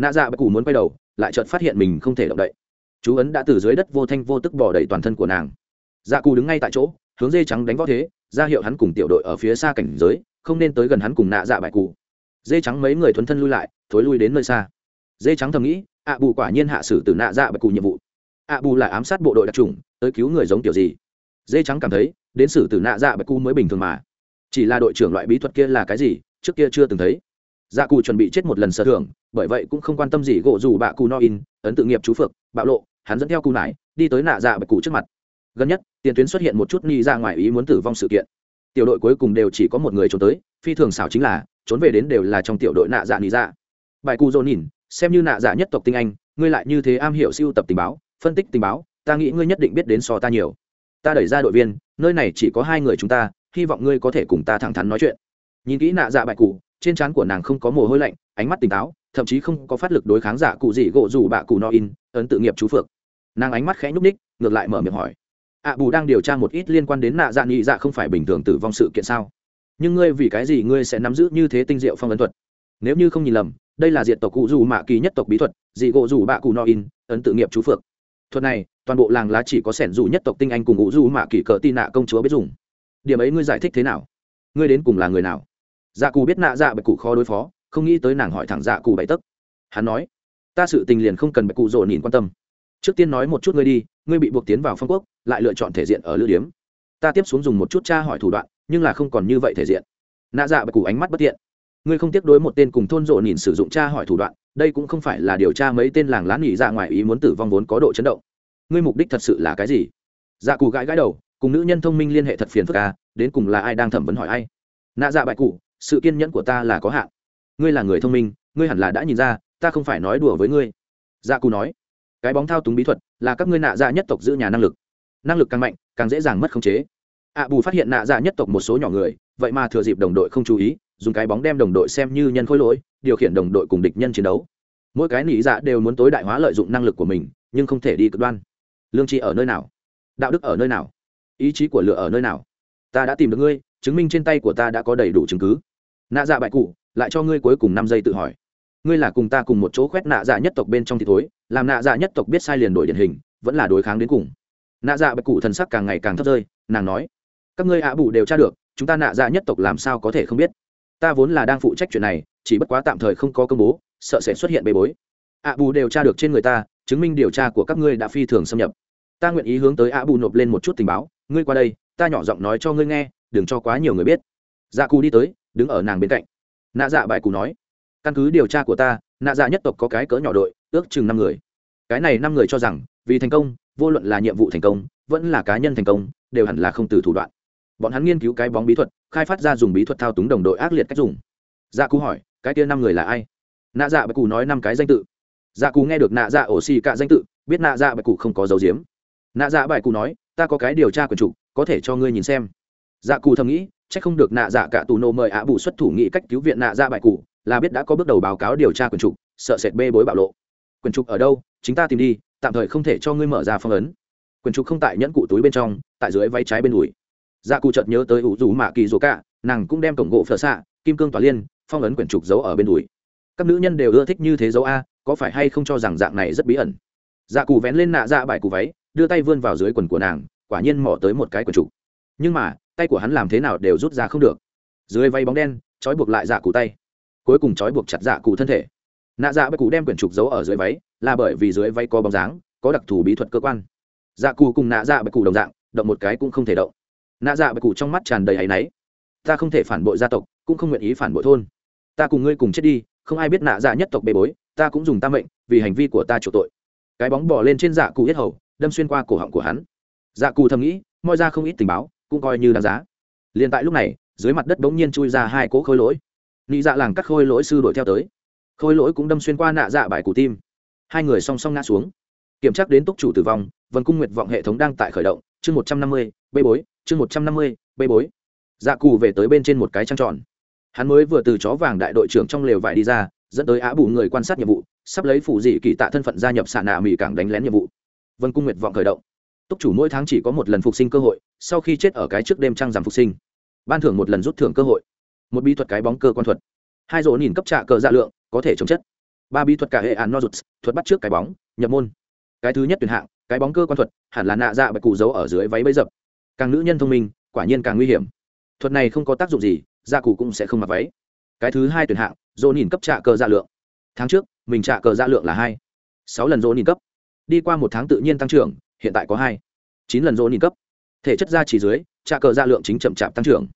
A: nạ dạ bạch cụ muốn quay đầu, lại chợt phát hiện mình không thể động đậy. Chú ấn đã từ dưới đất vô thanh vô tức bỏ đầy toàn thân của nàng. Dạ cụ đứng ngay tại chỗ, hướng dê trắng đánh võ thế, ra hiệu hắn cùng tiểu đội ở phía xa cảnh giới, không nên tới gần hắn cùng nạ dạ bạch cụ dê trắng mấy người thuấn thân lui lại, thối lui đến nơi xa. Dê trắng thầm nghĩ, ạ bù quả nhiên hạ sử từ nạ dạ bạch cụ nhiệm vụ. Ạ bù là ám sát bộ đội đặc trùng tới cứu người giống kiểu gì. Dê trắng cảm thấy, đến sử từ nạ dạ bạch cụ mới bình thường mà. Chỉ là đội trưởng loại bí thuật kia là cái gì, trước kia chưa từng thấy dạ cụ chuẩn bị chết một lần sở thưởng, bởi vậy cũng không quan tâm gì gỗ dù bạ cụ no in, ấn tự nghiệp chú phược bạo lộ, hắn dẫn theo cụ nải, đi tới nạ dạ bạch cụ trước mặt. Gần nhất, tiền tuyến xuất hiện một chút nghi ra ngoài ý muốn tử vong sự kiện. Tiểu đội cuối cùng đều chỉ có một người trốn tới, phi thường xảo chính là, trốn về đến đều là trong tiểu đội nạ dạ nghi ra bài cụ dồn nhìn, xem như nạ dạ nhất tộc tinh anh, ngươi lại như thế am hiểu siêu tập tình báo, phân tích tình báo, ta nghĩ ngươi nhất định biết đến so ta nhiều. Ta đẩy ra đội viên, nơi này chỉ có hai người chúng ta, hy vọng ngươi có thể cùng ta thẳng thắn nói chuyện. Nhìn kỹ nạ dạ bại cụ trên trán của nàng không có mồ hôi lạnh, ánh mắt tỉnh táo, thậm chí không có phát lực đối kháng giả cụ gì gỗ rủ bạ cụ no in, ấn tự nghiệp chú phược nàng ánh mắt khẽ nhúc ních ngược lại mở miệng hỏi. Ạ, bù đang điều tra một ít liên quan đến nạ dạ nghị dạ không phải bình thường tử vong sự kiện sao? Nhưng ngươi vì cái gì ngươi sẽ nắm giữ như thế tinh diệu phong ấn thuật? Nếu như không nhìn lầm, đây là diện tộc cụ dù mạ kỳ nhất tộc bí thuật, dị gỗ dù bạ cụ no in, ấn tự nghiệp chú phượng. Thuật này, toàn bộ làng lá chỉ có sẻn dù nhất tộc tinh anh cùng ngũ dù mạ kỳ cờ tin nạ công chúa biết dùng. Điểm ấy ngươi giải thích thế nào? Ngươi đến cùng là người nào? Dạ cù biết nạ dạ bạch cụ khó đối phó, không nghĩ tới nàng hỏi thẳng dạ cù bậy tấc. Hắn nói, ta sự tình liền không cần bạch cụ rộ nhìn quan tâm. Trước tiên nói một chút ngươi đi, ngươi bị buộc tiến vào phong quốc, lại lựa chọn thể diện ở lữ điếm. Ta tiếp xuống dùng một chút tra hỏi thủ đoạn, nhưng là không còn như vậy thể diện. Nạ dạ bạch cụ ánh mắt bất tiện ngươi không tiếp đối một tên cùng thôn rộ nhìn sử dụng tra hỏi thủ đoạn, đây cũng không phải là điều tra mấy tên làng lán nghỉ ra dạ ngoài ý muốn tử vong vốn có độ chấn động. Ngươi mục đích thật sự là cái gì? Dạ cụ gãi gãi đầu, cùng nữ nhân thông minh liên hệ thật phiền phức à đến cùng là ai đang thẩm vấn hỏi ai? Nạ dạ bại cụ sự kiên nhẫn của ta là có hạn. Ngươi là người thông minh, ngươi hẳn là đã nhìn ra, ta không phải nói đùa với ngươi. Dạ cù nói. Cái bóng thao túng bí thuật là các ngươi nạ dạ nhất tộc giữ nhà năng lực. Năng lực càng mạnh, càng dễ dàng mất khống chế. Ạ bù phát hiện nạ dạ nhất tộc một số nhỏ người, vậy mà thừa dịp đồng đội không chú ý, dùng cái bóng đem đồng đội xem như nhân khối lỗi, điều khiển đồng đội cùng địch nhân chiến đấu. Mỗi cái nỉ dạ đều muốn tối đại hóa lợi dụng năng lực của mình, nhưng không thể đi cực đoan. Lương tri ở nơi nào? Đạo đức ở nơi nào? Ý chí của lựa ở nơi nào? Ta đã tìm được ngươi, chứng minh trên tay của ta đã có đầy đủ chứng cứ nạ dạ bại cụ lại cho ngươi cuối cùng năm giây tự hỏi. Ngươi là cùng ta cùng một chỗ khoét nạ dạ nhất tộc bên trong thì thối, làm nạ dạ nhất tộc biết sai liền đổi điển hình, vẫn là đối kháng đến cùng. Nạ dạ bạch cụ thần sắc càng ngày càng thấp rơi, nàng nói, các ngươi ạ bù đều tra được, chúng ta nạ dạ nhất tộc làm sao có thể không biết? Ta vốn là đang phụ trách chuyện này, chỉ bất quá tạm thời không có công bố, sợ sẽ xuất hiện bê bối. Ạ bù đều tra được trên người ta, chứng minh điều tra của các ngươi đã phi thường xâm nhập. Ta nguyện ý hướng tới ạ bù nộp lên một chút tình báo, ngươi qua đây, ta nhỏ giọng nói cho ngươi nghe, đừng cho quá nhiều người biết. Dạ cù đi tới đứng ở nàng bên cạnh. Nạ dạ bài cù nói, căn cứ điều tra của ta, nạ dạ nhất tộc có cái cỡ nhỏ đội, ước chừng năm người. Cái này năm người cho rằng, vì thành công, vô luận là nhiệm vụ thành công, vẫn là cá nhân thành công, đều hẳn là không từ thủ đoạn. Bọn hắn nghiên cứu cái bóng bí thuật, khai phát ra dùng bí thuật thao túng đồng đội ác liệt cách dùng. Dạ cù hỏi, cái kia năm người là ai? Nạ dạ bài cù nói năm cái danh tự. Dạ cù nghe được nạ dạ ổ xì cả danh tự, biết nạ dạ bài cù không có dấu diếm. Nạ dạ bài cù nói, ta có cái điều tra quần chủ, có thể cho ngươi nhìn xem dạ cù thầm nghĩ c h ắ c không được nạ dạ cả tù nô mời ạ bù xuất thủ nghị cách cứu viện nạ dạ bại cù, là biết đã có bước đầu báo cáo điều tra quyền trục, sợ sệt bê bối bạo lộ. Quyền trục ở đâu? Chính ta tìm đi, tạm thời không thể cho ngươi mở ra phong ấn. Quyền trục không tại nhẫn cụ túi bên trong, tại dưới váy trái bên đùi. Dạ cụ chợt nhớ tới ủ rủ mạ kỳ rồ cả, nàng cũng đem cổng gỗ phở xạ, kim cương tỏa liên, phong ấn quyển trục giấu ở bên đùi. Các nữ nhân đều ưa thích như thế dấu a, có phải hay không cho rằng dạng này rất bí ẩn? Dạ cụ vén lên nạ dạ bài cụ váy, đưa tay vươn vào dưới quần của nàng, quả nhiên mỏ tới một cái quyển trục. Nhưng mà tay của hắn làm thế nào đều rút ra không được. Dưới váy bóng đen, trói buộc lại dạ cụ tay. Cuối cùng trói buộc chặt dạ cụ thân thể. Nạ dạ bài cụ đem quyển trục giấu ở dưới váy, là bởi vì dưới váy có bóng dáng, có đặc thù bí thuật cơ quan. Dạ cụ cùng nạ dạ bài cụ đồng dạng, động một cái cũng không thể động. Nạ dạ bài cụ trong mắt tràn đầy áy náy. Ta không thể phản bội gia tộc, cũng không nguyện ý phản bội thôn. Ta cùng ngươi cùng chết đi, không ai biết nạ dạ nhất tộc bê bối, ta cũng dùng ta mệnh, vì hành vi của ta chủ tội. Cái bóng bỏ lên trên dạ cụ hết hầu, đâm xuyên qua cổ họng của hắn. Dạ cụ thầm nghĩ, moi ra không ít tình báo cũng coi như đáng giá. Liền tại lúc này, dưới mặt đất bỗng nhiên chui ra hai cỗ khôi lỗi. Nị dạ làng cắt khôi lỗi sư đuổi theo tới. Khôi lỗi cũng đâm xuyên qua nạ dạ bài cụ tim. Hai người song song ngã xuống. Kiểm tra đến túc chủ tử vong, vân cung nguyệt vọng hệ thống đang tại khởi động. Chương một trăm năm mươi, bê bối, chương một trăm năm mươi, bê bối. Dạ cù về tới bên trên một cái trăng tròn. Hắn mới vừa từ chó vàng đại đội trưởng trong lều vải đi ra, dẫn tới á bù người quan sát nhiệm vụ, sắp lấy phủ dị kỳ tạ thân phận gia nhập xạ nạ mỹ cảng đánh lén nhiệm vụ. Vân cung nguyệt vọng khởi động túc chủ mỗi tháng chỉ có một lần phục sinh cơ hội, sau khi chết ở cái trước đêm trăng giảm phục sinh, ban thưởng một lần rút thưởng cơ hội. Một bí thuật cái bóng cơ quan thuật. Hai rổ nhìn cấp trạ cờ dạ lượng, có thể chống chất. Ba bí thuật cả hệ án nozuts, thuật bắt trước cái bóng, nhập môn. Cái thứ nhất tuyển hạng, cái bóng cơ quan thuật, hẳn là nạ dạ bạch cụ giấu ở dưới váy bấy dập. Càng nữ nhân thông minh, quả nhiên càng nguy hiểm. Thuật này không có tác dụng gì gia cụ cũng sẽ không mặc váy. Cái thứ hai tuyển hạng dỗ nhìn cấp trạ cờ dạ lượng. Tháng trước, mình trạ cờ dạ lượng là hai. Sáu lần dỗ nhìn cấp. Đi qua một tháng tự nhiên tăng trưởng hiện tại có hai, chín lần dỗ nhìn cấp. Thể chất ra chỉ dưới, trạ cờ ra lượng chính chậm chạp tăng trưởng.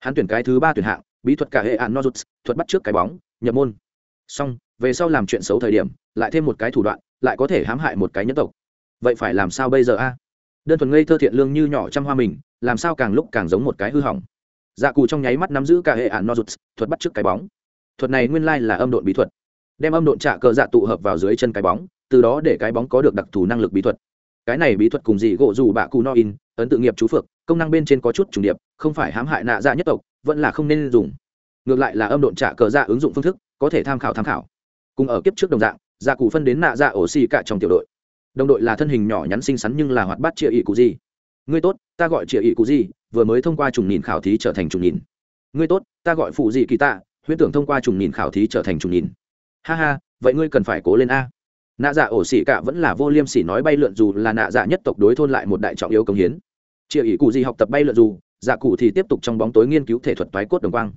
A: Hắn tuyển cái thứ ba tuyển hạng, bí thuật cả hệ án nozuts thuật bắt trước cái bóng, nhập môn. Xong, về sau làm chuyện xấu thời điểm, lại thêm một cái thủ đoạn, lại có thể hãm hại một cái nhân tộc. Vậy phải làm sao bây giờ a? Đơn thuần ngây thơ thiện lương như nhỏ trăm hoa mình, làm sao càng lúc càng giống một cái hư hỏng. Dạ cù trong nháy mắt nắm giữ cả hệ ạn nozuts thuật bắt trước cái bóng. Thuật này nguyên lai là âm độn bí thuật. Đem âm độn trạ cờ dạ tụ hợp vào dưới chân cái bóng, từ đó để cái bóng có được đặc thù năng lực bí thuật cái này bí thuật cùng gì gỗ dù bạ cù no in, ấn tự nghiệp chú phược, công năng bên trên có chút trùng điệp, không phải hãm hại nạ dạ nhất tộc, vẫn là không nên dùng. Ngược lại là âm độn trả cờ dạ ứng dụng phương thức, có thể tham khảo tham khảo. Cùng ở kiếp trước đồng dạng dạ cụ phân đến nạ dạ ổ xì cả trong tiểu đội. Đồng đội là thân hình nhỏ nhắn xinh xắn nhưng là hoạt bát chia ỵ cụ gì. Ngươi tốt, ta gọi chia ỷ cụ gì, vừa mới thông qua trùng nhìn khảo thí trở thành trùng nhìn. Ngươi tốt, ta gọi phụ dị kỳ tạ, huyễn tưởng thông qua trùng nhìn khảo thí trở thành trùng nhìn. Ha ha, vậy ngươi cần phải cố lên a nạ dạ ổ xỉ cả vẫn là vô liêm sỉ nói bay lượn dù là nạ dạ nhất tộc đối thôn lại một đại trọng yếu công hiến. Chị ỷ cụ gì học tập bay lượn dù dạ cụ thì tiếp tục trong bóng tối nghiên cứu thể thuật toái cốt đồng quang.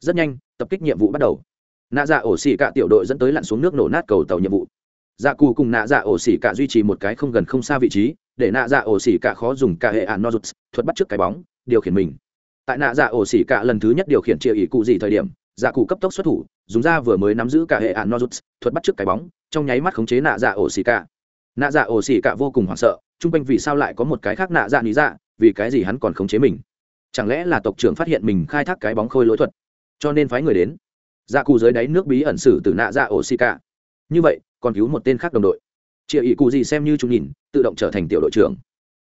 A: Rất nhanh, tập kích nhiệm vụ bắt đầu. Nạ dạ ổ xỉ cả tiểu đội dẫn tới lặn xuống nước nổ nát cầu tàu nhiệm vụ. Dạ cụ cùng nạ dạ ổ xỉ cả duy trì một cái không gần không xa vị trí, để nạ dạ ổ xỉ cả khó dùng cả hệ ạn nozuts, thuật bắt trước cái bóng, điều khiển mình. Tại nạ dạ ổ xỉ cả lần thứ nhất điều khiển chia ỷ cụ gì thời điểm dạ cụ cấp tốc xuất thủ, dùng ra vừa mới nắm giữ cả hệ ạn nozuts thuật bắt trước cái bóng, trong nháy mắt khống chế nạ dạ ổ xì cả. Nạ dạ ổ xì cả vô cùng hoảng sợ, chung quanh vì sao lại có một cái khác nạ dạ lý dạ vì cái gì hắn còn khống chế mình? Chẳng lẽ là tộc trưởng phát hiện mình khai thác cái bóng khôi lỗi thuật? Cho nên phái người đến. Dạ cụ dưới đáy nước bí ẩn xử từ nạ dạ ổ xì cả. Như vậy, còn cứu một tên khác đồng đội. Chị ỷ cụ gì xem như chúng nhìn, tự động trở thành tiểu đội trưởng.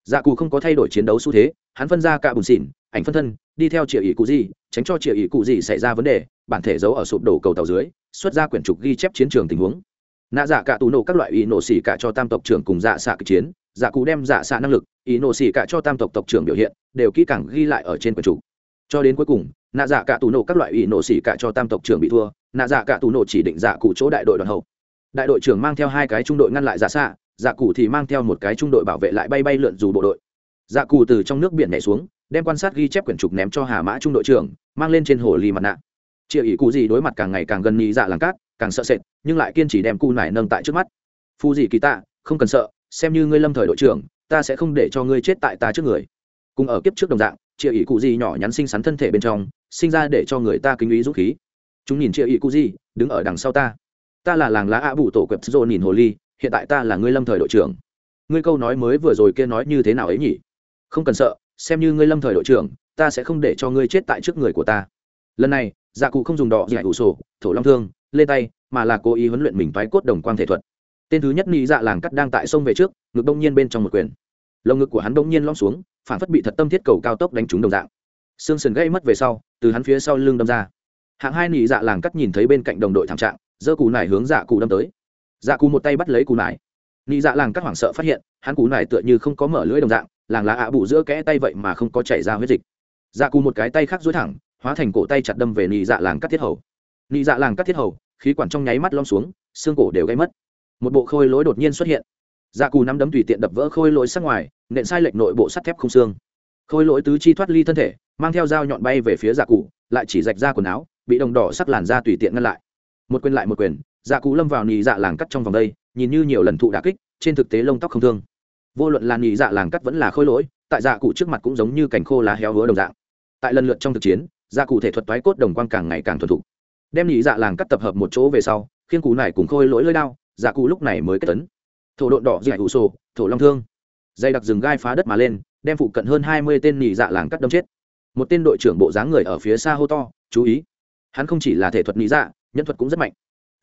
A: Dạ cụ không có thay đổi chiến đấu xu thế, hắn phân ra cả bùn xỉn, ảnh phân thân, đi theo chị ỷ cụ gì tránh cho chị ý cụ gì xảy ra vấn đề, bản thể giấu ở sụp đổ cầu tàu dưới, xuất ra quyển trục ghi chép chiến trường tình huống. Nạ dạ cả tù nổ các loại ý nổ xỉ cả cho tam tộc trưởng cùng dạ xạ kịch chiến dạ cụ đem dạ xạ năng lực, ý nổ xỉ cả cho tam tộc tộc trưởng biểu hiện, đều kỹ càng ghi lại ở trên quyển trục. Cho đến cuối cùng, nạ dạ cả tù nổ các loại ý nổ xỉ cả cho tam tộc trưởng bị thua, nạ dạ cả tù nổ chỉ định dạ cụ chỗ đại đội đoàn hậu. Đại đội trưởng mang theo hai cái trung đội ngăn lại dạ xạ dạ cụ thì mang theo một cái trung đội bảo vệ lại bay bay lượn dù bộ đội. Dạ cụ từ trong nước biển nhảy xuống đem quan sát ghi chép quyển trục ném cho hà mã trung đội trưởng, mang lên trên hồ ly mặt nạ. Chị ỷ cụ gì đối mặt càng ngày càng gần nhị dạ làng cát, càng sợ sệt, nhưng lại kiên trì đem cu nải nâng tại trước mắt. Phu gì kỳ tạ, không cần sợ, xem như ngươi lâm thời đội trưởng, ta sẽ không để cho ngươi chết tại ta trước người. Cùng ở kiếp trước đồng dạng chị ỷ cụ gì nhỏ nhắn xinh xắn thân thể bên trong, sinh ra để cho người ta kính ý dũng khí. Chúng nhìn chị ỷ cụ gì, đứng ở đằng sau ta. Ta là làng lá ạ bụ tổ quẹp dô nhìn hồ ly, hiện tại ta là ngươi lâm thời đội trưởng. Ngươi câu nói mới vừa rồi kia nói như thế nào ấy nhỉ? Không cần sợ xem như ngươi lâm thời đội trưởng, ta sẽ không để cho ngươi chết tại trước người của ta. Lần này dạ cụ không dùng đỏ giải ủ sổ, thổ long thương, lên tay, mà là cố ý huấn luyện mình toái cốt đồng quang thể thuật. Tên thứ nhất nghĩ dạ làng cắt đang tại sông về trước, ngực đông nhiên bên trong một quyền. Lồng ngực của hắn đông nhiên lom xuống, phản phất bị thật tâm thiết cầu cao tốc đánh trúng đồng dạng. Xương sườn gây mất về sau, từ hắn phía sau lưng đâm ra. Hạng hai nỉ dạ làng cắt nhìn thấy bên cạnh đồng đội thảm trạng, giơ cù nải hướng dạ cù đâm tới. Dạ cù một tay bắt lấy cù nải nị dạ làng cắt hoảng sợ phát hiện, hắn cú này tựa như không có mở lưỡi đồng dạng, làng lá ạ bụ giữa kẽ tay vậy mà không có chảy ra huyết dịch. Dạ cù một cái tay khác dối thẳng, hóa thành cổ tay chặt đâm về nị dạ làng cắt thiết hầu. Nị dạ làng cắt thiết hầu, khí quản trong nháy mắt lom xuống, xương cổ đều gây mất. Một bộ khôi lỗi đột nhiên xuất hiện. Dạ cù nắm đấm tùy tiện đập vỡ khôi lỗi sắc ngoài, nện sai lệch nội bộ sắt thép không xương. Khôi lỗi tứ chi thoát ly thân thể, mang theo dao nhọn bay về phía dạ cụ lại chỉ rạch ra quần áo, bị đồng đỏ sắc làn da tùy tiện ngăn lại. Một quyền lại một quyền dạ cụ lâm vào nhị dạ làng cắt trong vòng đây, nhìn như nhiều lần thụ đà kích, trên thực tế lông tóc không thương. Vô luận là nhị dạ làng cắt vẫn là khôi lỗi, tại dạ cụ trước mặt cũng giống như cành khô lá héo hứa đồng dạng. Tại lần lượt trong thực chiến dạ cụ thể thuật toái cốt đồng quang càng ngày càng thuần thục. Đem nhị dạ làng cắt tập hợp một chỗ về sau, khiên cụ này cùng khôi lỗi lơi đao dạ cụ lúc này mới kết tấn. Thổ độn đỏ dạy ủ sổ, thổ long thương. Dây đặc rừng gai phá đất mà lên, đem phụ cận hơn hai mươi tên nhị dạ làng cắt đâm chết. Một tên đội trưởng bộ dáng người ở phía xa hô to, chú ý. Hắn không chỉ là thể thuật nhị dạ nhân thuật cũng rất mạnh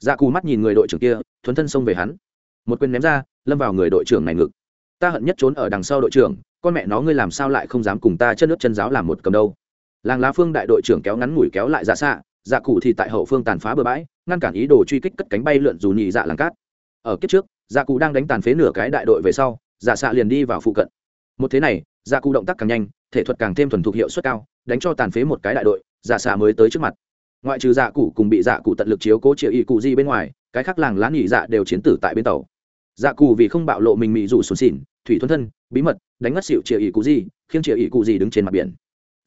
A: dạ cù mắt nhìn người đội trưởng kia, thuấn thân xông về hắn. Một quyền ném ra, lâm vào người đội trưởng này ngực. Ta hận nhất trốn ở đằng sau đội trưởng, con mẹ nó ngươi làm sao lại không dám cùng ta chân nước chân giáo làm một cầm đâu. Làng lá phương đại đội trưởng kéo ngắn ngủi kéo lại dạ xạ dạ cụ thì tại hậu phương tàn phá bừa bãi, ngăn cản ý đồ truy kích cất cánh bay lượn dù nhị dạ làng cát. Ở kiếp trước dạ cụ đang đánh tàn phế nửa cái đại đội về sau dạ xạ liền đi vào phụ cận. Một thế này dạ cụ động tác càng nhanh, thể thuật càng thêm thuần thục hiệu suất cao, đánh cho tàn phế một cái đại đội dạ xạ mới tới trước mặt ngoại trừ dạ cụ cùng bị dạ cụ tận lực chiếu cố triệu y cụ di bên ngoài, cái khác làng lá nghỉ dạ đều chiến tử tại bên tàu. Dạ cụ vì không bạo lộ mình mị rủ xuống xỉn thủy thuần thân, bí mật, đánh ngất xịu triệu y cụ di khiến triệu y cụ di đứng trên mặt biển.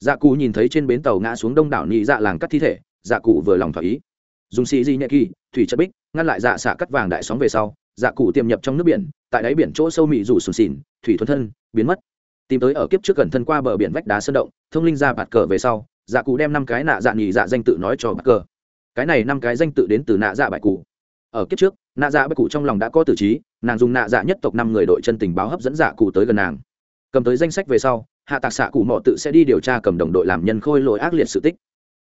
A: Dạ cụ nhìn thấy trên bến tàu ngã xuống đông đảo nhị dạ làng cắt thi thể dạ cụ vừa lòng thỏa ý. Dùng xì di nhẹ kỳ, thủy chất bích, ngăn lại dạ xạ cắt vàng đại sóng về sau dạ cụ tiềm nhập trong nước biển, tại đáy biển chỗ sâu mị rủ sùn xỉn thủy thuần thân, biến mất. Tìm tới ở kiếp trước gần thân qua bờ biển vách đá sơn động, thông linh ra bạt cờ về sau dạ cụ đem năm cái nạ dạ nhị dạ danh tự nói cho bạt cờ cái này năm cái danh tự đến từ nạ dạ bại cụ. Ở kiếp trước, nạ dạ bại cụ trong lòng đã có tử trí, nàng dùng nạ dạ nhất tộc năm người đội chân tình báo hấp dẫn dạ cụ tới gần nàng. Cầm tới danh sách về sau, hạ tạc xạ cụ mọ tự sẽ đi điều tra cầm đồng đội làm nhân khôi lỗi ác liệt sự tích.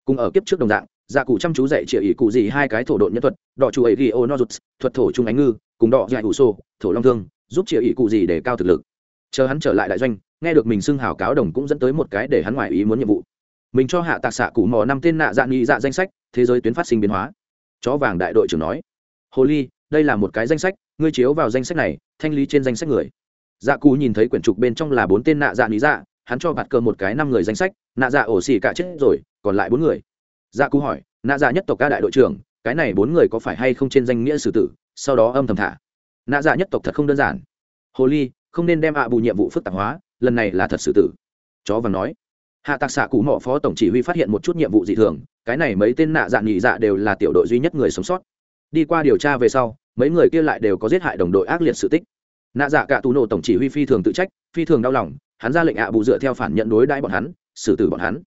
A: Cùng ở kiếp trước đồng dạng dạ cụ chăm chú dạy triệu ỷ cụ gì hai cái thổ đội nhân thuật, đọ chủ ấy ghi ô no rụt thuật thổ trung ánh ngư, cùng đọ dạy ủ xô thổ long thương, giúp triệu ỷ cụ gì để cao thực lực. Chờ hắn trở lại đại doanh, nghe được mình xưng hào cáo đồng cũng dẫn tới một cái để hắn ngoài ý muốn nhiệm vụ mình cho hạ tạc xạ cụ mò năm tên nạ dạ nghị dạ danh sách, thế giới tuyến phát sinh biến hóa. Chó vàng đại đội trưởng nói hồ ly đây là một cái danh sách, ngươi chiếu vào danh sách này, thanh lý trên danh sách người. Dạ cù nhìn thấy quyển trục bên trong là bốn tên nạ dạ lý dạ hắn cho bạt cờ một cái năm người danh sách, nạ dạ ổ xì cả chết rồi, còn lại bốn người. Dạ cù hỏi, nạ dạ nhất tộc ca đại đội trưởng, cái này bốn người có phải hay không trên danh nghĩa xử tử? Sau đó âm thầm thả, nạ dạ nhất tộc thật không đơn giản. Hồ ly không nên đem ạ bù nhiệm vụ phức tạp hóa, lần này là thật xử tử. Chó vàng nói hạ tạc xạ cụ mỏ phó tổng chỉ huy phát hiện một chút nhiệm vụ dị thường, cái này mấy tên nạ dạ nghỉ dạ đều là tiểu đội duy nhất người sống sót. Đi qua điều tra về sau, mấy người kia lại đều có giết hại đồng đội ác liệt sự tích. Nạ dạ cả tù nổ tổng chỉ huy phi thường tự trách, phi thường đau lòng, hắn ra lệnh ạ bù dựa theo phản nhận đối đãi bọn hắn, xử tử bọn hắn.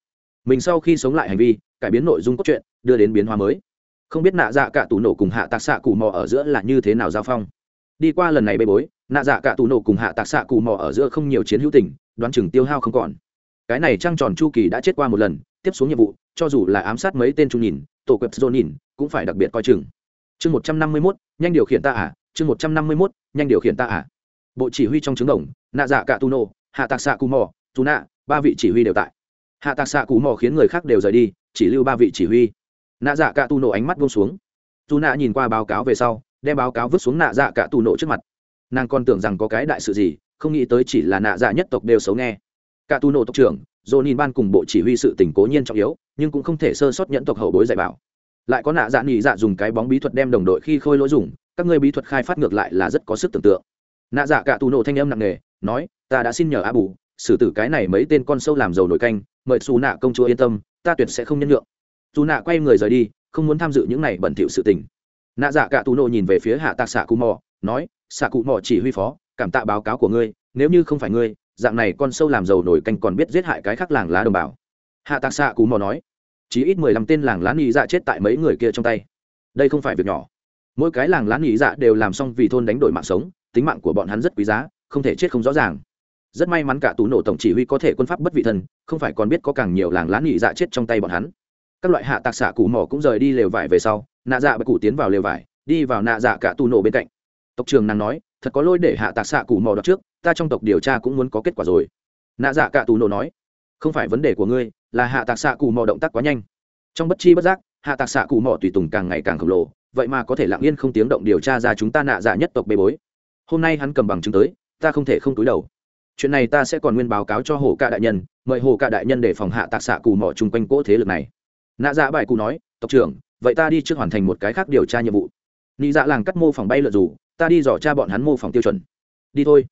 A: Mình sau khi sống lại hành vi, cải biến nội dung cốt truyện, đưa đến biến hóa mới. Không biết nạ dạ cả tù nổ cùng hạ tạc xạ cụ mò ở giữa là như thế nào giao phong. Đi qua lần này bê bối, nạ dạ cả tù nổ cùng hạ tạc xạ cụ mò ở giữa không nhiều chiến hữu tình, đoán chừng tiêu hao không còn cái này trăng tròn chu kỳ đã chết qua một lần, tiếp xuống nhiệm vụ, cho dù là ám sát mấy tên trung nhìn, tổ quẹp dồn nhìn, cũng phải đặc biệt coi chừng. Chương một trăm năm mươi mốt, nhanh điều khiển ta à chương một trăm năm mươi mốt, nhanh điều khiển ta à. Bộ chỉ huy trong trứng đồng, nạ dạ cả tu nô, hạ tạc xạ cù mò, dù nạ, ba vị chỉ huy đều tại. Hạ tạc xạ cù mò khiến người khác đều rời đi, chỉ lưu ba vị chỉ huy. Nạ dạ cả tu nổ ánh mắt buông xuống. Dù nạ nhìn qua báo cáo về sau, đem báo cáo vứt xuống nạ dạ cả tu nổ trước mặt. Nàng còn tưởng rằng có cái đại sự gì, không nghĩ tới chỉ là nạ dạ nhất tộc đều xấu nghe cả tu nổ tộc trưởng dồn nhìn ban cùng bộ chỉ huy sự tỉnh cố nhiên trọng yếu, nhưng cũng không thể sơ sót nhẫn tộc hậu bối dạy bảo. Lại có nạ dạ nghỉ dạ dùng cái bóng bí thuật đem đồng đội khi khôi lỗi dùng, các ngươi bí thuật khai phát ngược lại là rất có sức tưởng tượng. Nạ dạ cả tu nổ thanh âm nặng nề, nói, ta đã xin nhờ a bù, xử tử cái này mấy tên con sâu làm dầu nổi canh, mời xù nạ công chúa yên tâm, ta tuyệt sẽ không nhân nhượng. Dù nạ quay người rời đi, không muốn tham dự những này bẩn thỉu sự tình. Nạ dạ cả tù nô nhìn về phía hạ tạc xạ cụ mò, nói xạ cụ mò chỉ huy phó, cảm tạ báo cáo của ngươi, nếu như không phải ngươi dạng này con sâu làm dầu nổi canh còn biết giết hại cái khác làng lá đồng bào. Hạ tạc xạ cú mò nói chỉ ít mười lăm tên làng lá nhị dạ chết tại mấy người kia trong tay. Đây không phải việc nhỏ. Mỗi cái làng lá nhị dạ đều làm xong vì thôn đánh đổi mạng sống, tính mạng của bọn hắn rất quý giá, không thể chết không rõ ràng. Rất may mắn cả tú nổ tổng chỉ huy có thể quân pháp bất vị thần, không phải còn biết có càng nhiều làng lá nhị dạ chết trong tay bọn hắn. Các loại hạ tạc xạ cụ mỏ cũng rời đi lều vải về sau, nạ dạ bạch cụ tiến vào lều vải, đi vào nạ dạ cả tu nổ bên cạnh. Tộc trường nàng nói, thật có lỗi để hạ tạc xạ cụ mỏ đọc trước ta trong tộc điều tra cũng muốn có kết quả rồi. Nạ dạ cả tù nổ nói, không phải vấn đề của ngươi, là hạ tạc xạ cù mò động tác quá nhanh. Trong bất chi bất giác, hạ tạc xạ cù mò tùy tùng càng ngày càng khổng lồ, vậy mà có thể lặng yên không tiếng động điều tra ra chúng ta nạ dạ nhất tộc bê bối. Hôm nay hắn cầm bằng chứng tới, ta không thể không túi đầu. Chuyện này ta sẽ còn nguyên báo cáo cho hồ ca đại nhân, mời hồ ca đại nhân để phòng hạ tạc xạ cù mò chung quanh cỗ thế lực này. Nạ dạ bài cụ nói, tộc trưởng, vậy ta đi trước hoàn thành một cái khác điều tra nhiệm vụ. Nị dạ làng cắt mô phòng bay lượt dù, ta đi dò cha bọn hắn mô phòng tiêu chuẩn. Đi thôi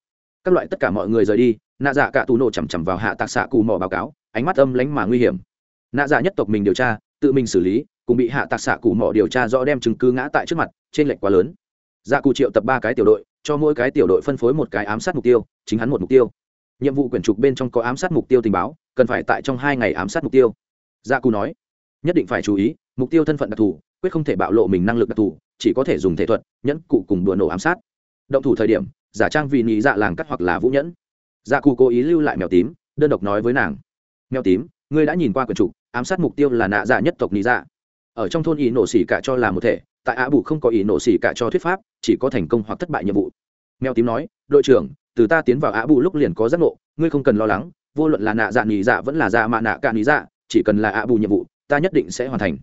A: các loại tất cả mọi người rời đi, nạ dạ cả tù nổ chằm chằm vào hạ tạc xạ cù mò báo cáo, ánh mắt âm lánh mà nguy hiểm. Nạ dạ nhất tộc mình điều tra, tự mình xử lý, cùng bị hạ tạc xạ cù mò điều tra rõ đem chứng cứ ngã tại trước mặt, trên lệnh quá lớn. Dạ Cù triệu tập ba cái tiểu đội, cho mỗi cái tiểu đội phân phối một cái ám sát mục tiêu, chính hắn một mục tiêu. Nhiệm vụ quyển trục bên trong có ám sát mục tiêu tình báo, cần phải tại trong hai ngày ám sát mục tiêu. Dạ cù nói, nhất định phải chú ý, mục tiêu thân phận đặc thù, quyết không thể bạo lộ mình năng lực đặc thù, chỉ có thể dùng thể thuật, nhẫn cụ cùng đùa nổ ám sát. Động thủ thời điểm giả trang vì nhị dạ làng cắt hoặc là vũ nhẫn. Dạ cù cố ý lưu lại mèo tím, đơn độc nói với nàng. Mèo tím, ngươi đã nhìn qua quyển trục, ám sát mục tiêu là nạ dạ nhất tộc nhị dạ. Ở trong thôn ý nổ xỉ cả cho là một thể, tại ạ bù không có ý nổ xỉ cả cho thuyết pháp, chỉ có thành công hoặc thất bại nhiệm vụ. Mèo tím nói, đội trưởng, từ ta tiến vào ạ bù lúc liền có giác ngộ, ngươi không cần lo lắng, vô luận là nạ dạ nhị dạ vẫn là dạ mạ nạ cả nhị dạ chỉ cần là ạ bù nhiệm vụ, ta nhất định sẽ hoàn thành.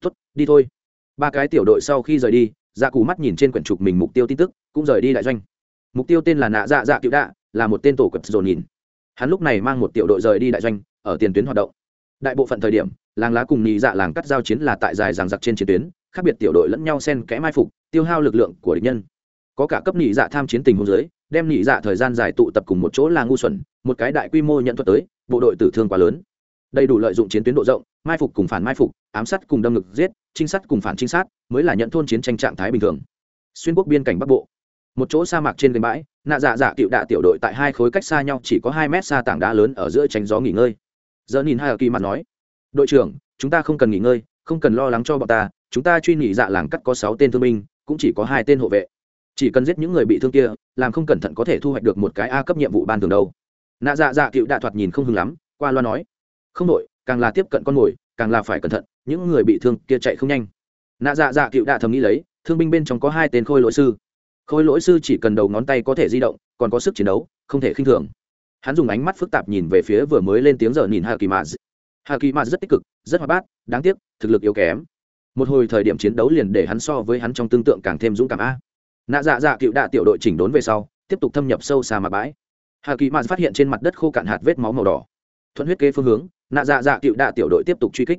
A: Tốt, đi thôi. Ba cái tiểu đội sau khi rời đi dạ cù mắt nhìn trên quyển trục mình mục tiêu tin tức, cũng rời đi đại doanh mục tiêu tên là nạ dạ dạ cựu đạ, là một tên tổ cập dồn nhìn. Hắn lúc này mang một tiểu đội rời đi đại doanh, ở tiền tuyến hoạt động. Đại bộ phận thời điểm, làng lá cùng nhị dạ làng cắt giao chiến là tại dài ràng giặc trên chiến tuyến, khác biệt tiểu đội lẫn nhau xen kẽ mai phục, tiêu hao lực lượng của địch nhân. Có cả cấp nhị dạ tham chiến tình hôn giới đem nhị dạ thời gian dài tụ tập cùng một chỗ là ngu xuẩn, một cái đại quy mô nhận thuật tới, bộ đội tử thương quá lớn. Đầy đủ lợi dụng chiến tuyến độ rộng, mai phục cùng phản mai phục, ám sát cùng đâm ngực giết, trinh sát cùng phản trinh sát, mới là nhận thôn chiến tranh trạng thái bình thường. Xuyên quốc biên cảnh bắc bộ một chỗ sa mạc trên gành bãi, nạ dạ dạ cựu đạ tiểu đội tại hai khối cách xa nhau chỉ có hai mét xa tảng đá lớn ở giữa tránh gió nghỉ ngơi. Giờ nhìn hai kỳ mặt nói, đội trưởng, chúng ta không cần nghỉ ngơi, không cần lo lắng cho bọn ta, chúng ta truy nghỉ dạ làng cắt có sáu tên thương binh, cũng chỉ có hai tên hộ vệ. Chỉ cần giết những người bị thương kia, làm không cẩn thận có thể thu hoạch được một cái a cấp nhiệm vụ ban thường đâu. Nạ dạ dạ cựu đạ thoạt nhìn không hưng lắm, qua loa nói, không đội, càng là tiếp cận con mồi, càng là phải cẩn thận, những người bị thương kia chạy không nhanh. Nạ dạ dạ cựu đạ thầm nghĩ lấy, thương binh bên trong có hai tên khôi lỗi sư khôi lỗi sư chỉ cần đầu ngón tay có thể di động, còn có sức chiến đấu, không thể khinh thường. Hắn dùng ánh mắt phức tạp nhìn về phía vừa mới lên tiếng giờ nhìn hạ kỳ maz hạ kỳ maz rất tích cực, rất hoạt bát, đáng tiếc, thực lực yếu kém. Một hồi thời điểm chiến đấu liền để hắn so với hắn trong tương tượng càng thêm dũng cảm a. Nạ dạ dạ cựu đạ tiểu đội chỉnh đốn về sau, tiếp tục thâm nhập sâu xa mặt bãi. Hà kỳ mạt phát hiện trên mặt đất khô cạn hạt vết máu màu đỏ. Thuận huyết kế phương hướng, nạ dạ dạ cựu đạ tiểu đội tiếp tục truy kích.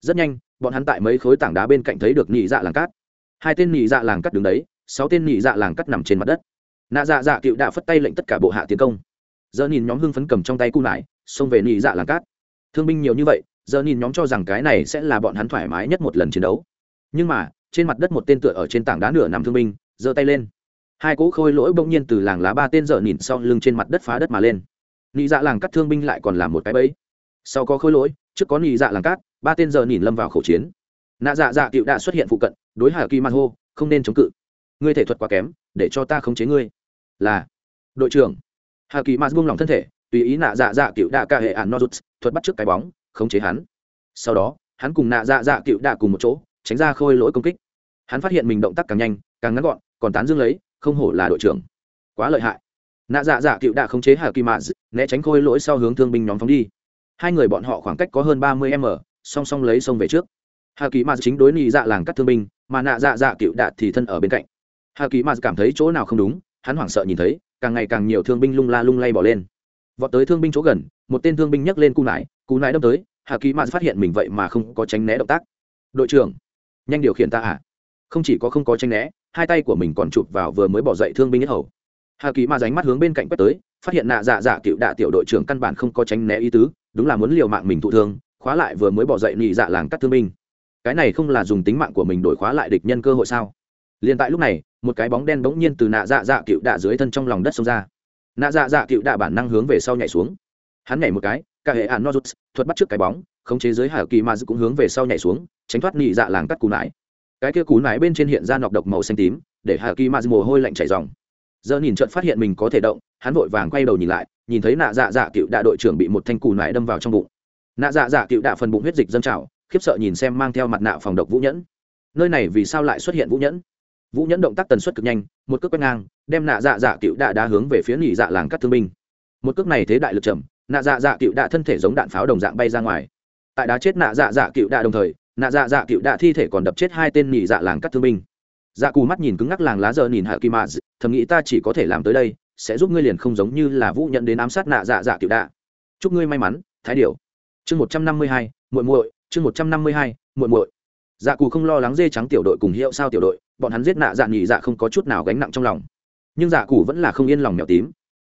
A: Rất nhanh, bọn hắn tại mấy khối tảng đá bên cạnh thấy được nhị dạ làng cát. Hai tên nhị dạ làng cát đứng đấy sáu tên nhị dạ làng cát nằm trên mặt đất. Nạ dạ dạ cựu đã phất tay lệnh tất cả bộ hạ tiến công. Giờ nhìn nhóm hưng phấn cầm trong tay cung lại, xông về nhị dạ làng cát. Thương binh nhiều như vậy, giờ nhìn nhóm cho rằng cái này sẽ là bọn hắn thoải mái nhất một lần chiến đấu. Nhưng mà, trên mặt đất một tên tựa ở trên tảng đá nửa nằm thương binh, giơ tay lên. Hai cỗ khôi lỗi bỗng nhiên từ làng lá ba tên giờ nhìn sau lưng trên mặt đất phá đất mà lên. Nhị dạ làng cắt thương binh lại còn làm một cái bẫy. Sau có khôi lỗi, trước có nhị dạ làng cát, ba tên giờ nhìn lâm vào khẩu chiến. Nạ dạ dạ cựu đã xuất hiện phụ cận, đối hà kỳ man hô, không nên chống cự ngươi thể thuật quá kém, để cho ta khống chế ngươi. Là, đội trưởng. Hà kỳ man buông lỏng thân thể, tùy ý nạ dạ dạ cựu đạ ca hệ ạn nozuts, thuật bắt trước cái bóng, khống chế hắn. Sau đó, hắn cùng nạ dạ dạ cựu đạ cùng một chỗ, tránh ra khôi lỗi công kích. Hắn phát hiện mình động tác càng nhanh, càng ngắn gọn, còn tán dương lấy, không hổ là đội trưởng. Quá lợi hại. Nạ dạ dạ cựu đạ khống chế hà kỳ mạ né tránh khôi lỗi sau hướng thương binh nhóm phóng đi. Hai người bọn họ khoảng cách có hơn ba mươi m, song song lấy sông về trước. Hà kỳ mạ chính đối nị dạ làng cắt thương binh, mà nạ dạ dạ cựu đạ thì thân ở bên cạnh hà kỳ mạ cảm thấy chỗ nào không đúng, hắn hoảng sợ nhìn thấy, càng ngày càng nhiều thương binh lung la lung lay bỏ lên. Vọt tới thương binh chỗ gần, một tên thương binh nhấc lên cú nải cú nải đâm tới, hà kỳ mạ phát hiện mình vậy mà không có tránh né động tác. Đội trưởng, nhanh điều khiển ta à? Không chỉ có không có tranh né, hai tay của mình còn chụp vào vừa mới bỏ dậy thương binh nhất hầu. Hà kỳ mà ránh mắt hướng bên cạnh quét tới, phát hiện nạ dạ dạ cựu đạ tiểu đội trưởng căn bản không có tránh né ý tứ, đúng là muốn liều mạng mình thụ thương, khóa lại vừa mới bỏ dậy nhị dạ làng cắt thương binh. Cái này không là dùng tính mạng của mình đổi khóa lại địch nhân cơ hội sao? Liền tại lúc này, một cái bóng đen bỗng nhiên từ nạ dạ dạ cựu đạ dưới thân trong lòng đất xông ra. Nạ dạ dạ cựu đạ bản năng hướng về sau nhảy xuống. Hắn nhảy một cái, cả hệ ạn nozuts thuật bắt trước cái bóng, khống chế giới hà kỳ mà cũng hướng về sau nhảy xuống, tránh thoát nhị dạ làng cắt cú nải. Cái kia cú nải bên trên hiện ra nọc độc màu xanh tím, để hà kỳ mà mồ hôi lạnh chảy dòng giờ nhìn trận phát hiện mình có thể động, hắn vội vàng quay đầu nhìn lại, nhìn thấy nạ dạ dạ cựu đạ đội trưởng bị một thanh cù nải đâm vào trong bụng. Nạ dạ dạ cựu đạ phần bụng huyết dịch dâng trào, khiếp sợ nhìn xem mang theo mặt nạ phòng độc vũ nhẫn. Nơi này vì sao lại xuất hiện vũ nhẫn? Vũ nhẫn động tác tần suất cực nhanh, một cước quét ngang, đem nạ dạ dạ cựu đạ đá hướng về phía nỉ dạ làng cắt thương binh. Một cước này thế đại lực trầm, nạ dạ dạ cựu đạ thân thể giống đạn pháo đồng dạng bay ra ngoài. Tại đá chết nạ dạ dạ cựu đạ đồng thời, nạ dạ dạ cựu đạ thi thể còn đập chết hai tên nỉ dạ làng cắt thương binh. Dạ cù mắt nhìn cứng ngắc làng lá giờ nhìn hạ kỳ mạ thầm nghĩ ta chỉ có thể làm tới đây, sẽ giúp ngươi liền không giống như là vũ nhận đến ám sát nạ dạ dạ cựu đạ. Chúc ngươi may mắn, thái điều chương một trăm năm mươi hai, muội muội, chương một trăm năm mươi hai, muội muội dạ cù không lo lắng dê trắng tiểu đội cùng hiệu sao tiểu đội, bọn hắn giết nạ dạ nhị dạ không có chút nào gánh nặng trong lòng. Nhưng dạ cù vẫn là không yên lòng mèo tím.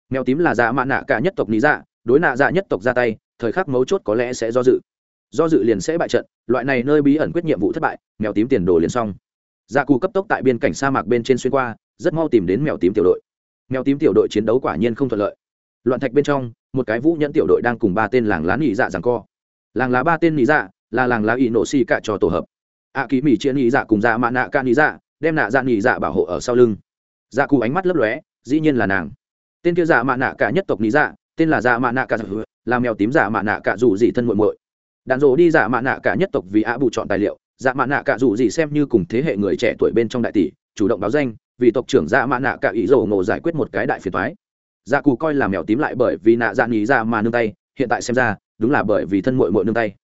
A: Mèo tím là dạ mạ nạ cả nhất tộc nhị dạ đối nạ dạ nhất tộc ra tay, thời khắc mấu chốt có lẽ sẽ do dự. Do dự liền sẽ bại trận, loại này nơi bí ẩn quyết nhiệm vụ thất bại, mèo tím tiền đồ liền xong. Dạ cù cấp tốc tại biên cảnh sa mạc bên trên xuyên qua, rất mau tìm đến mèo tím tiểu đội. Mèo tím tiểu đội chiến đấu quả nhiên không thuận lợi. Loạn thạch bên trong, một cái vũ nhẫn tiểu đội đang cùng ba tên làng lá nhị dạ rằng co. Làng lá ba tên nhị dạ là làng lá ỵ nộ xì cạ cho tổ hợp ạ kỳ mỹ chia nghĩ dạ cùng dạ mạ nạ ca nghĩ dạ đem nạ dạ nghĩ dạ bảo hộ ở sau lưng. Dạ cù ánh mắt lấp lóe, dĩ nhiên là nàng. Tên kia dạ mạ nạ cả nhất tộc nghĩ dạ tên là dạ mạ nạ cả dạ là mèo tím dạ mạ nạ cả dù dị thân muội muội. Đạn dỗ đi dạ mạ nạ cả nhất tộc vì ạ bù chọn tài liệu dạ mạ nạ cả dù gì xem như cùng thế hệ người trẻ tuổi bên trong đại tỷ, chủ động báo danh, vì tộc trưởng dạ mạ nạ cả ý dầu ngộ giải quyết một cái đại phiền toái. Dạ cù coi là mèo tím lại bởi vì nạ dạ nghĩ dạ mà nương tay, hiện tại xem ra, đúng là bởi vì thân muội muội nương tay.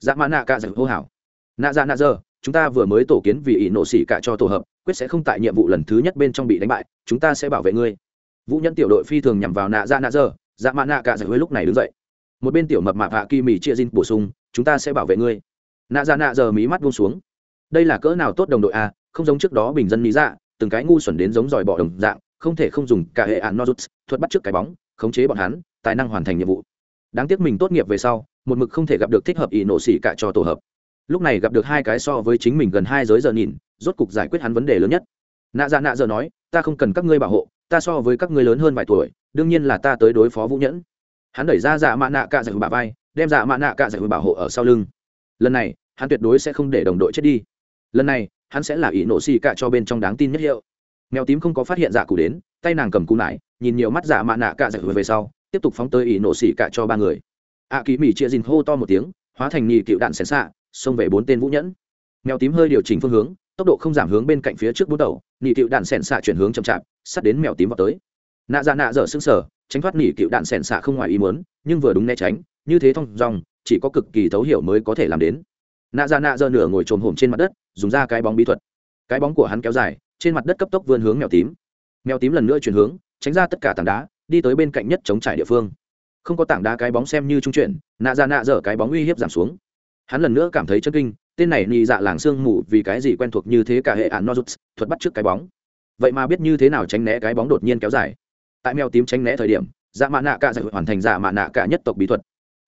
A: Dạ mạ nạ cả dạ hô hảo. Nạ dạ nạ giờ chúng ta vừa mới tổ kiến vì ỷ nộ xỉ cả cho tổ hợp, quyết sẽ không tại nhiệm vụ lần thứ nhất bên trong bị đánh bại, chúng ta sẽ bảo vệ ngươi. Vũ nhân tiểu đội phi thường nhằm vào nạ ra nạ giờ dạ mạ nạ cả dạ giải huế lúc này đứng dậy. Một bên tiểu mập mạp hạ kỳ mì chia dinh bổ sung, chúng ta sẽ bảo vệ ngươi. Nạ ra nạ giờ mí mắt buông xuống. Đây là cỡ nào tốt đồng đội a không giống trước đó bình dân mỹ dạ từng cái ngu xuẩn đến giống dòi bỏ đồng dạng, không thể không dùng cả hệ án nozuts thuật bắt trước cái bóng, khống chế bọn hắn, tài năng hoàn thành nhiệm vụ. Đáng tiếc mình tốt nghiệp về sau, một mực không thể gặp được thích hợp ỷ nổ xỉ cả cho tổ hợp lúc này gặp được hai cái so với chính mình gần hai giới giờ nhìn rốt cục giải quyết hắn vấn đề lớn nhất. Nạ dạ nạ giờ nói ta không cần các ngươi bảo hộ ta so với các ngươi lớn hơn vài tuổi đương nhiên là ta tới đối phó vũ nhẫn. Hắn đẩy ra dạ mạ nạ cạ giải bà vai đem dạ mạ nạ cạ giải bảo hộ ở sau lưng. Lần này hắn tuyệt đối sẽ không để đồng đội chết đi. Lần này hắn sẽ là ỷ nổ xì cạ cho bên trong đáng tin nhất hiệu. Mèo tím không có phát hiện dạ cụ đến tay nàng cầm cú nải nhìn nhiều mắt dạ mạ nạ cạ dạ về sau tiếp tục phóng tới ỷ nổ xì cạ cho ba người. Ạ à, kỳ mỹ chia dìn hô to một tiếng hóa thành nhì cựu đạn xén xạ xông về bốn tên vũ nhẫn. Mèo tím hơi điều chỉnh phương hướng, tốc độ không giảm hướng bên cạnh phía trước bút đầu nhị cựu đạn sẻn xạ chuyển hướng chậm chạp, sắt đến mèo tím vào tới. Nạ ra nạ dở xương sở tránh thoát nhị cựu đạn sẻn xạ không ngoài ý muốn, nhưng vừa đúng né tránh, như thế thông dòng chỉ có cực kỳ thấu hiểu mới có thể làm đến. Nạ ra nạ dở nửa ngồi trồm hổm trên mặt đất, dùng ra cái bóng bí thuật. Cái bóng của hắn kéo dài, trên mặt đất cấp tốc vươn hướng mèo tím. Mèo tím lần nữa chuyển hướng, tránh ra tất cả tảng đá, đi tới bên cạnh nhất chống trải địa phương. Không có tảng đá cái bóng xem như trung chuyển, nạ ra nạ dở cái bóng uy hiếp giảm xuống hắn lần nữa cảm thấy chân kinh, tên này nhị dạ làng sương mù vì cái gì quen thuộc như thế cả hệ án nozuts, thuật bắt trước cái bóng. Vậy mà biết như thế nào tránh né cái bóng đột nhiên kéo dài. Tại mèo tím tránh né thời điểm dạ mạ nạ cả giải hoàn thành dạ mạ nạ cả nhất tộc bí thuật.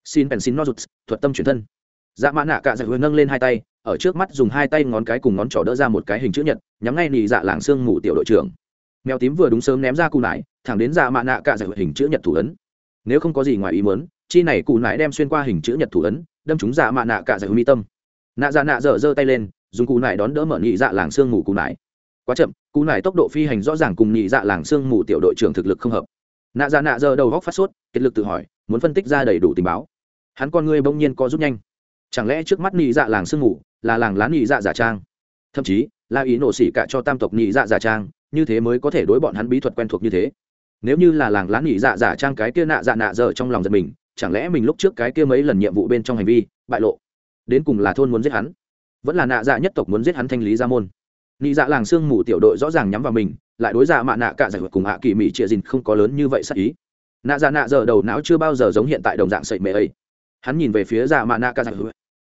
A: Xin bèn xin nozuts, thuật tâm chuyển thân. Dạ mã nạ cả giải nâng lên hai tay, ở trước mắt dùng hai tay ngón cái cùng ngón trỏ đỡ ra một cái hình chữ nhật, nhắm ngay nhị dạ làng sương mù tiểu đội trưởng. Mèo tím vừa đúng sớm ném ra cù nải, thẳng đến dạ mã nạ cả giải hình chữ nhật thủ ấn. Nếu không có gì ngoài ý muốn, chi này cù nải đem xuyên qua hình chữ nhật thủ ấn đâm chúng dạ mạ nạ cả giải mi tâm. Nạ dạ nạ dở giơ tay lên, dùng cù nải đón đỡ mở nhị dạ làng sương mù cù nải. Quá chậm cù nải tốc độ phi hành rõ ràng cùng nhị dạ làng sương mù tiểu đội trưởng thực lực không hợp. Nạ dạ nạ dở đầu góc phát sốt kết lực tự hỏi, muốn phân tích ra đầy đủ tình báo. Hắn con người bỗng nhiên co rút nhanh. Chẳng lẽ trước mắt nhị dạ làng sương mù là làng lá nhị dạ giả trang? Thậm chí, là ý nổ xỉ cả cho tam tộc nhị dạ giả trang, như thế mới có thể đối bọn hắn bí thuật quen thuộc như thế. Nếu như là làng lá nhị dạ giả trang cái kia nạ dạ nạ dở trong lòng giật mình chẳng lẽ mình lúc trước cái kia mấy lần nhiệm vụ bên trong hành vi, bại lộ, đến cùng là thôn muốn giết hắn? Vẫn là nạ dạ nhất tộc muốn giết hắn thanh lý ra môn. Nị dạ làng sương mù tiểu đội rõ ràng nhắm vào mình, lại đối dạ mạ nạ cả giải cùng hạ kỳ mỹ trịa dìn không có lớn như vậy sắc ý. Nạ dạ nạ giờ đầu não chưa bao giờ giống hiện tại đồng dạng sậy mệ ấy. Hắn nhìn về phía dạ mạ nạ cả giải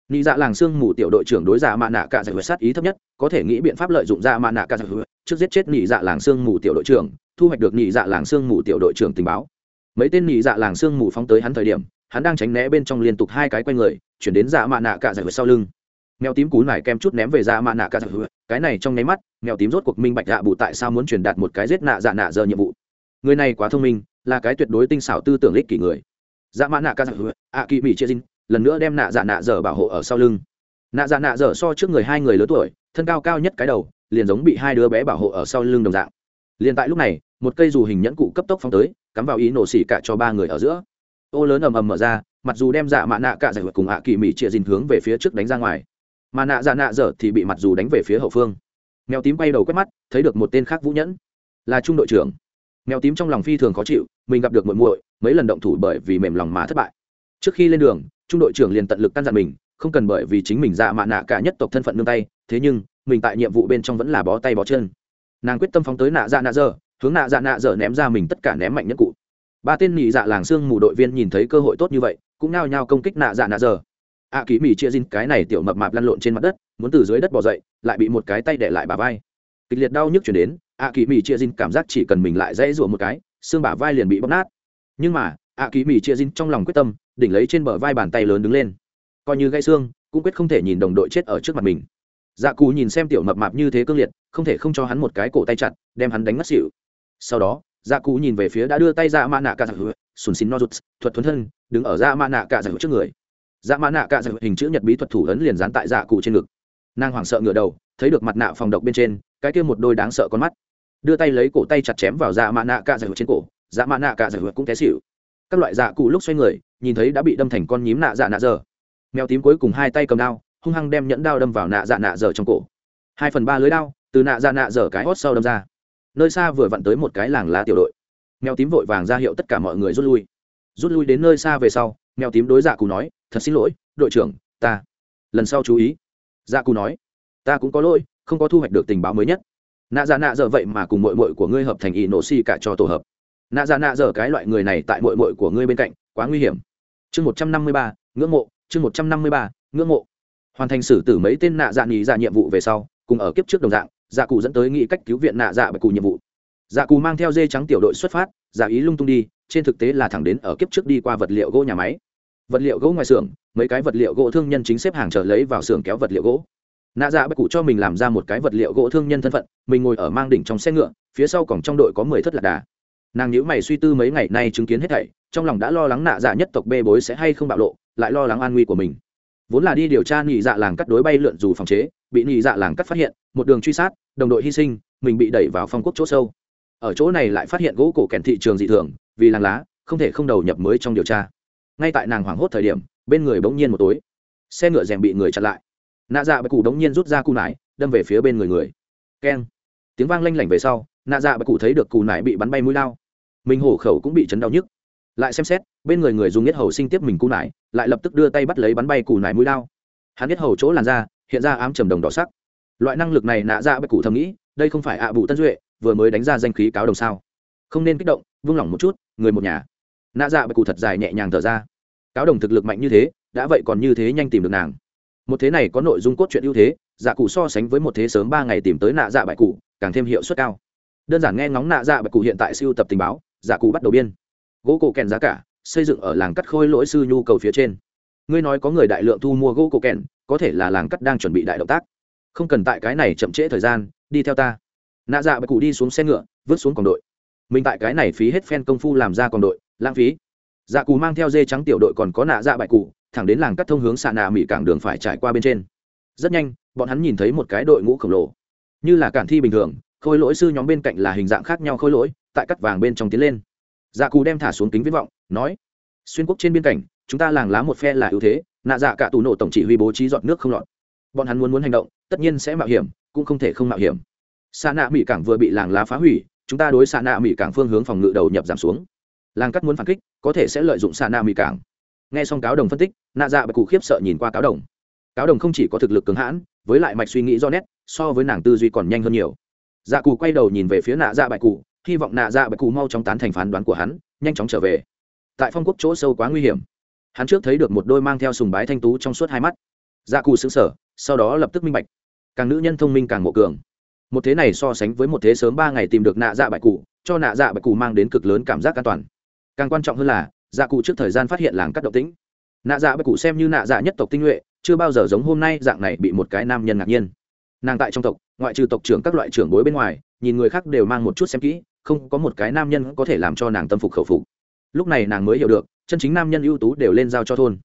A: nị dạ làng sương mù tiểu đội trưởng đối dạ mạ nạ cả giải sát ý thấp nhất, có thể nghĩ biện pháp lợi dụng dạ mạ nạ cả giải trước giết chết nị dạ làng sương mù tiểu đội trưởng, thu hoạch được nị dạ làng sương mù tiểu đội trưởng tình báo mấy tên nhị dạ làng sương mù phóng tới hắn thời điểm, hắn đang tránh né bên trong liên tục hai cái quay người, chuyển đến dạ mạ nạ cả giải dạ sau lưng. Mèo tím cú nải kem chút ném về dạ mạ nạ cả giải dạ cái này trong nháy mắt, mèo tím rốt cuộc minh bạch dạ bụ tại sao muốn truyền đạt một cái giết nạ dạ nạ giờ nhiệm vụ. Người này quá thông minh, là cái tuyệt đối tinh xảo tư tưởng ích kỷ người. Dạ mạ nạ cả giải dạ ạ kỵ mỹ chia dinh, lần nữa đem nạ dạ nạ giờ bảo hộ ở sau lưng. Nạ dạ nạ giờ so trước người hai người lớn tuổi, thân cao cao nhất cái đầu, liền giống bị hai đứa bé bảo hộ ở sau lưng đồng dạng liền tại lúc này, một cây dù hình nhẫn cụ cấp tốc phóng tới, cắm vào ý nổ xỉ cả cho ba người ở giữa. Ô lớn ầm ầm mở ra, mặc dù đem dạ mạ nạ cả giải vượt cùng hạ kỳ mỹ trịa dìn hướng về phía trước đánh ra ngoài. Mà nạ dạ nạ dở thì bị mặc dù đánh về phía hậu phương. Mèo tím bay đầu quét mắt, thấy được một tên khác vũ nhẫn. Là trung đội trưởng. Mèo tím trong lòng phi thường khó chịu, mình gặp được muội muội, mấy lần động thủ bởi vì mềm lòng mà thất bại. Trước khi lên đường, trung đội trưởng liền tận lực căn dặn mình, không cần bởi vì chính mình dạ mạ nạ cả nhất tộc thân phận nương tay, thế nhưng, mình tại nhiệm vụ bên trong vẫn là bó tay bó chân nàng quyết tâm phóng tới nạ dạ nạ dở hướng nạ dạ nạ dở ném ra mình tất cả ném mạnh nhất cụ. Ba tên nhị dạ làng xương mù đội viên nhìn thấy cơ hội tốt như vậy cũng nao nhao công kích nạ dạ nạ dở. ạ à, ký mỹ chia dinh cái này tiểu mập mạp lăn lộn trên mặt đất muốn từ dưới đất bỏ dậy lại bị một cái tay để lại bà vai. Kịch liệt đau nhức chuyển đến ạ à, ký mỹ chia dinh cảm giác chỉ cần mình lại dãy rụa một cái xương bả vai liền bị bóp nát. Nhưng mà ạ à, ký mỹ chia dinh trong lòng quyết tâm đỉnh lấy trên bờ vai bàn tay lớn đứng lên. Coi như gãy xương cũng quyết không thể nhìn đồng đội chết ở trước mặt mình dạ cù nhìn xem tiểu mập mạp như thế cương liệt, không thể không cho hắn một cái cổ tay chặt, đem hắn đánh mất xỉu. Sau đó dạ cụ nhìn về phía đã đưa tay ra mã nạ cả giặc dạ sùn xin no rút thuật thuấn thân, đứng ở ra mã nạ cả giặc trước người. Dạ mã nạ cả giặc hình chữ nhật bí thuật thủ ấn liền dán tại dạ cụ trên ngực. Nàng hoảng sợ ngửa đầu, thấy được mặt nạ phòng độc bên trên, cái kia một đôi đáng sợ con mắt. Đưa tay lấy cổ tay chặt chém vào dạ mã nạ cả giặc trên cổ dạ mã nạ cả giặc cũng té xỉu. Các loại dạ cụ lúc xoay người, nhìn thấy đã bị đâm thành con nhím nạ dạ nạ giờ mèo tím cuối cùng hai tay cầm đao hung hăng đem nhẫn đao đâm vào nạ dạ nạ dở trong cổ. Hai phần ba lưới đao, từ nạ dạ nạ dở cái hót sau đâm ra. Nơi xa vừa vặn tới một cái làng lá tiểu đội. Mèo tím vội vàng ra hiệu tất cả mọi người rút lui. Rút lui đến nơi xa về sau, mèo tím đối dạ cù nói, thật xin lỗi, đội trưởng, ta. Lần sau chú ý. Dạ cù nói, ta cũng có lỗi, không có thu hoạch được tình báo mới nhất. Nạ dạ nạ dở vậy mà cùng mội mội của ngươi hợp thành ỷ nổ xi cả cho tổ hợp. Nạ dạ nạ dở cái loại người này tại mội mội của ngươi bên cạnh, quá nguy hiểm. Chương một trăm năm mươi ba, ngưỡng mộ, chương một trăm năm mươi ba, ngưỡng mộ hoàn thành xử tử mấy tên nạ dạ nghỉ dạ nhiệm vụ về sau, cùng ở kiếp trước đồng dạng dạ cụ dẫn tới nghĩ cách cứu viện nạ dạ bạch cụ nhiệm vụ. Dạ cụ mang theo dê trắng tiểu đội xuất phát giả ý lung tung đi, trên thực tế là thẳng đến ở kiếp trước đi qua vật liệu gỗ nhà máy. Vật liệu gỗ ngoài xưởng, mấy cái vật liệu gỗ thương nhân chính xếp hàng chờ lấy vào xưởng kéo vật liệu gỗ. Nạ dạ bạch cụ cho mình làm ra một cái vật liệu gỗ thương nhân thân phận, mình ngồi ở mang đỉnh trong xe ngựa, phía sau cổng trong đội có mười thất lạc đà. Nàng nhữ mày suy tư mấy ngày nay chứng kiến hết thảy, trong lòng đã lo lắng nạ dạ nhất tộc bê bối sẽ hay không bạo lộ, lại lo lắng an nguy của mình vốn là đi điều tra nhị dạ làng cắt đối bay lượn dù phòng chế, bị nhị dạ làng cắt phát hiện, một đường truy sát, đồng đội hy sinh, mình bị đẩy vào phong quốc chỗ sâu. Ở chỗ này lại phát hiện gỗ cổ kèn thị trường dị thường, vì làng lá, không thể không đầu nhập mới trong điều tra. Ngay tại nàng hoảng hốt thời điểm, bên người bỗng nhiên một tối. Xe ngựa rèm bị người chặn lại. Nạ dạ bạch cụ đống nhiên rút ra cù nải, đâm về phía bên người người. Keng. Tiếng vang lanh lảnh về sau, nạ dạ bạch cụ thấy được cù nải bị bắn bay mũi lao. Mình hổ khẩu cũng bị chấn đau nhức lại xem xét, bên người người dùng nhất hầu sinh tiếp mình cù nải, lại lập tức đưa tay bắt lấy bắn bay cù nải mũi lao hắn nhất hầu chỗ làn da, hiện ra ám trầm đồng đỏ sắc. Loại năng lực này nạ dạ bạch cụ thầm nghĩ, đây không phải ạ à bụ tân duệ, vừa mới đánh ra danh khí cáo đồng sao. Không nên kích động, vung lòng một chút, người một nhà. Nạ dạ bạch cụ thật dài nhẹ nhàng thở ra. Cáo đồng thực lực mạnh như thế, đã vậy còn như thế nhanh tìm được nàng. Một thế này có nội dung cốt truyện ưu thế dạ cụ so sánh với một thế sớm ba ngày tìm tới nạ dạ bạch cụ, càng thêm hiệu suất cao. Đơn giản nghe ngóng nạ dạ bạch cụ hiện tại siêu tập tình báo dạ cụ bắt đầu biên gỗ cổ kèn giá cả, xây dựng ở làng cắt khôi lỗi sư nhu cầu phía trên. Ngươi nói có người đại lượng thu mua gỗ cổ kèn, có thể là làng cắt đang chuẩn bị đại động tác. Không cần tại cái này chậm trễ thời gian, đi theo ta. Nạ dạ bạch cụ đi xuống xe ngựa, vứt xuống còn đội. Mình tại cái này phí hết phen công phu làm ra còn đội, lãng phí. Dạ cù mang theo dê trắng tiểu đội còn có nạ dạ bạch cụ, thẳng đến làng cắt thông hướng xạ nạ mỹ cảng đường phải trải qua bên trên. Rất nhanh, bọn hắn nhìn thấy một cái đội ngũ khổng lồ. Như là cản thi bình thường, khôi lỗi sư nhóm bên cạnh là hình dạng khác nhau khôi lỗi, tại cắt vàng bên trong tiến lên dạ cù đem thả xuống kính viết vọng, nói, xuyên quốc trên biên cảnh, chúng ta làng lá một phe là ưu thế, nạ dạ cả tù nổ tổng chỉ huy bố trí dọn nước không lọt. Bọn hắn muốn muốn hành động, tất nhiên sẽ mạo hiểm, cũng không thể không mạo hiểm. Xa nạ mỹ cảng vừa bị làng lá phá hủy, chúng ta đối xa nạ mỹ cảng phương hướng phòng ngự đầu nhập giảm xuống. Làng cắt muốn phản kích, có thể sẽ lợi dụng xa nạ mỹ cảng. Nghe xong cáo đồng phân tích, nạ dạ bạch cụ khiếp sợ nhìn qua cáo đồng. Cáo đồng không chỉ có thực lực cứng hãn, với lại mạch suy nghĩ do nét, so với nàng tư duy còn nhanh hơn nhiều. Dạ cụ quay đầu nhìn về phía nạ dạ bạch cụ hy vọng nạ dạ bạch cụ mau chóng tán thành phán đoán của hắn, nhanh chóng trở về. Tại phong quốc chỗ sâu quá nguy hiểm. Hắn trước thấy được một đôi mang theo sùng bái thanh tú trong suốt hai mắt. Dạ cụ xứng sở sau đó lập tức minh bạch. Càng nữ nhân thông minh càng ngộ cường. Một thế này so sánh với một thế sớm ba ngày tìm được nạ dạ bạch cụ cho nạ dạ bạch cụ mang đến cực lớn cảm giác an toàn. Càng quan trọng hơn là dạ cụ trước thời gian phát hiện làng cắt động tĩnh. Nạ dạ bạch cụ xem như nạ dạ nhất tộc tinh nhuệ, chưa bao giờ giống hôm nay dạng này bị một cái nam nhân ngạc nhiên. Nàng tại trong tộc, ngoại trừ tộc trưởng các loại trưởng bối bên ngoài, nhìn người khác đều mang một chút xem kỹ không có một cái nam nhân có thể làm cho nàng tâm phục khẩu phục. Lúc này nàng mới hiểu được, chân chính nam nhân ưu tú đều lên giao cho thôn.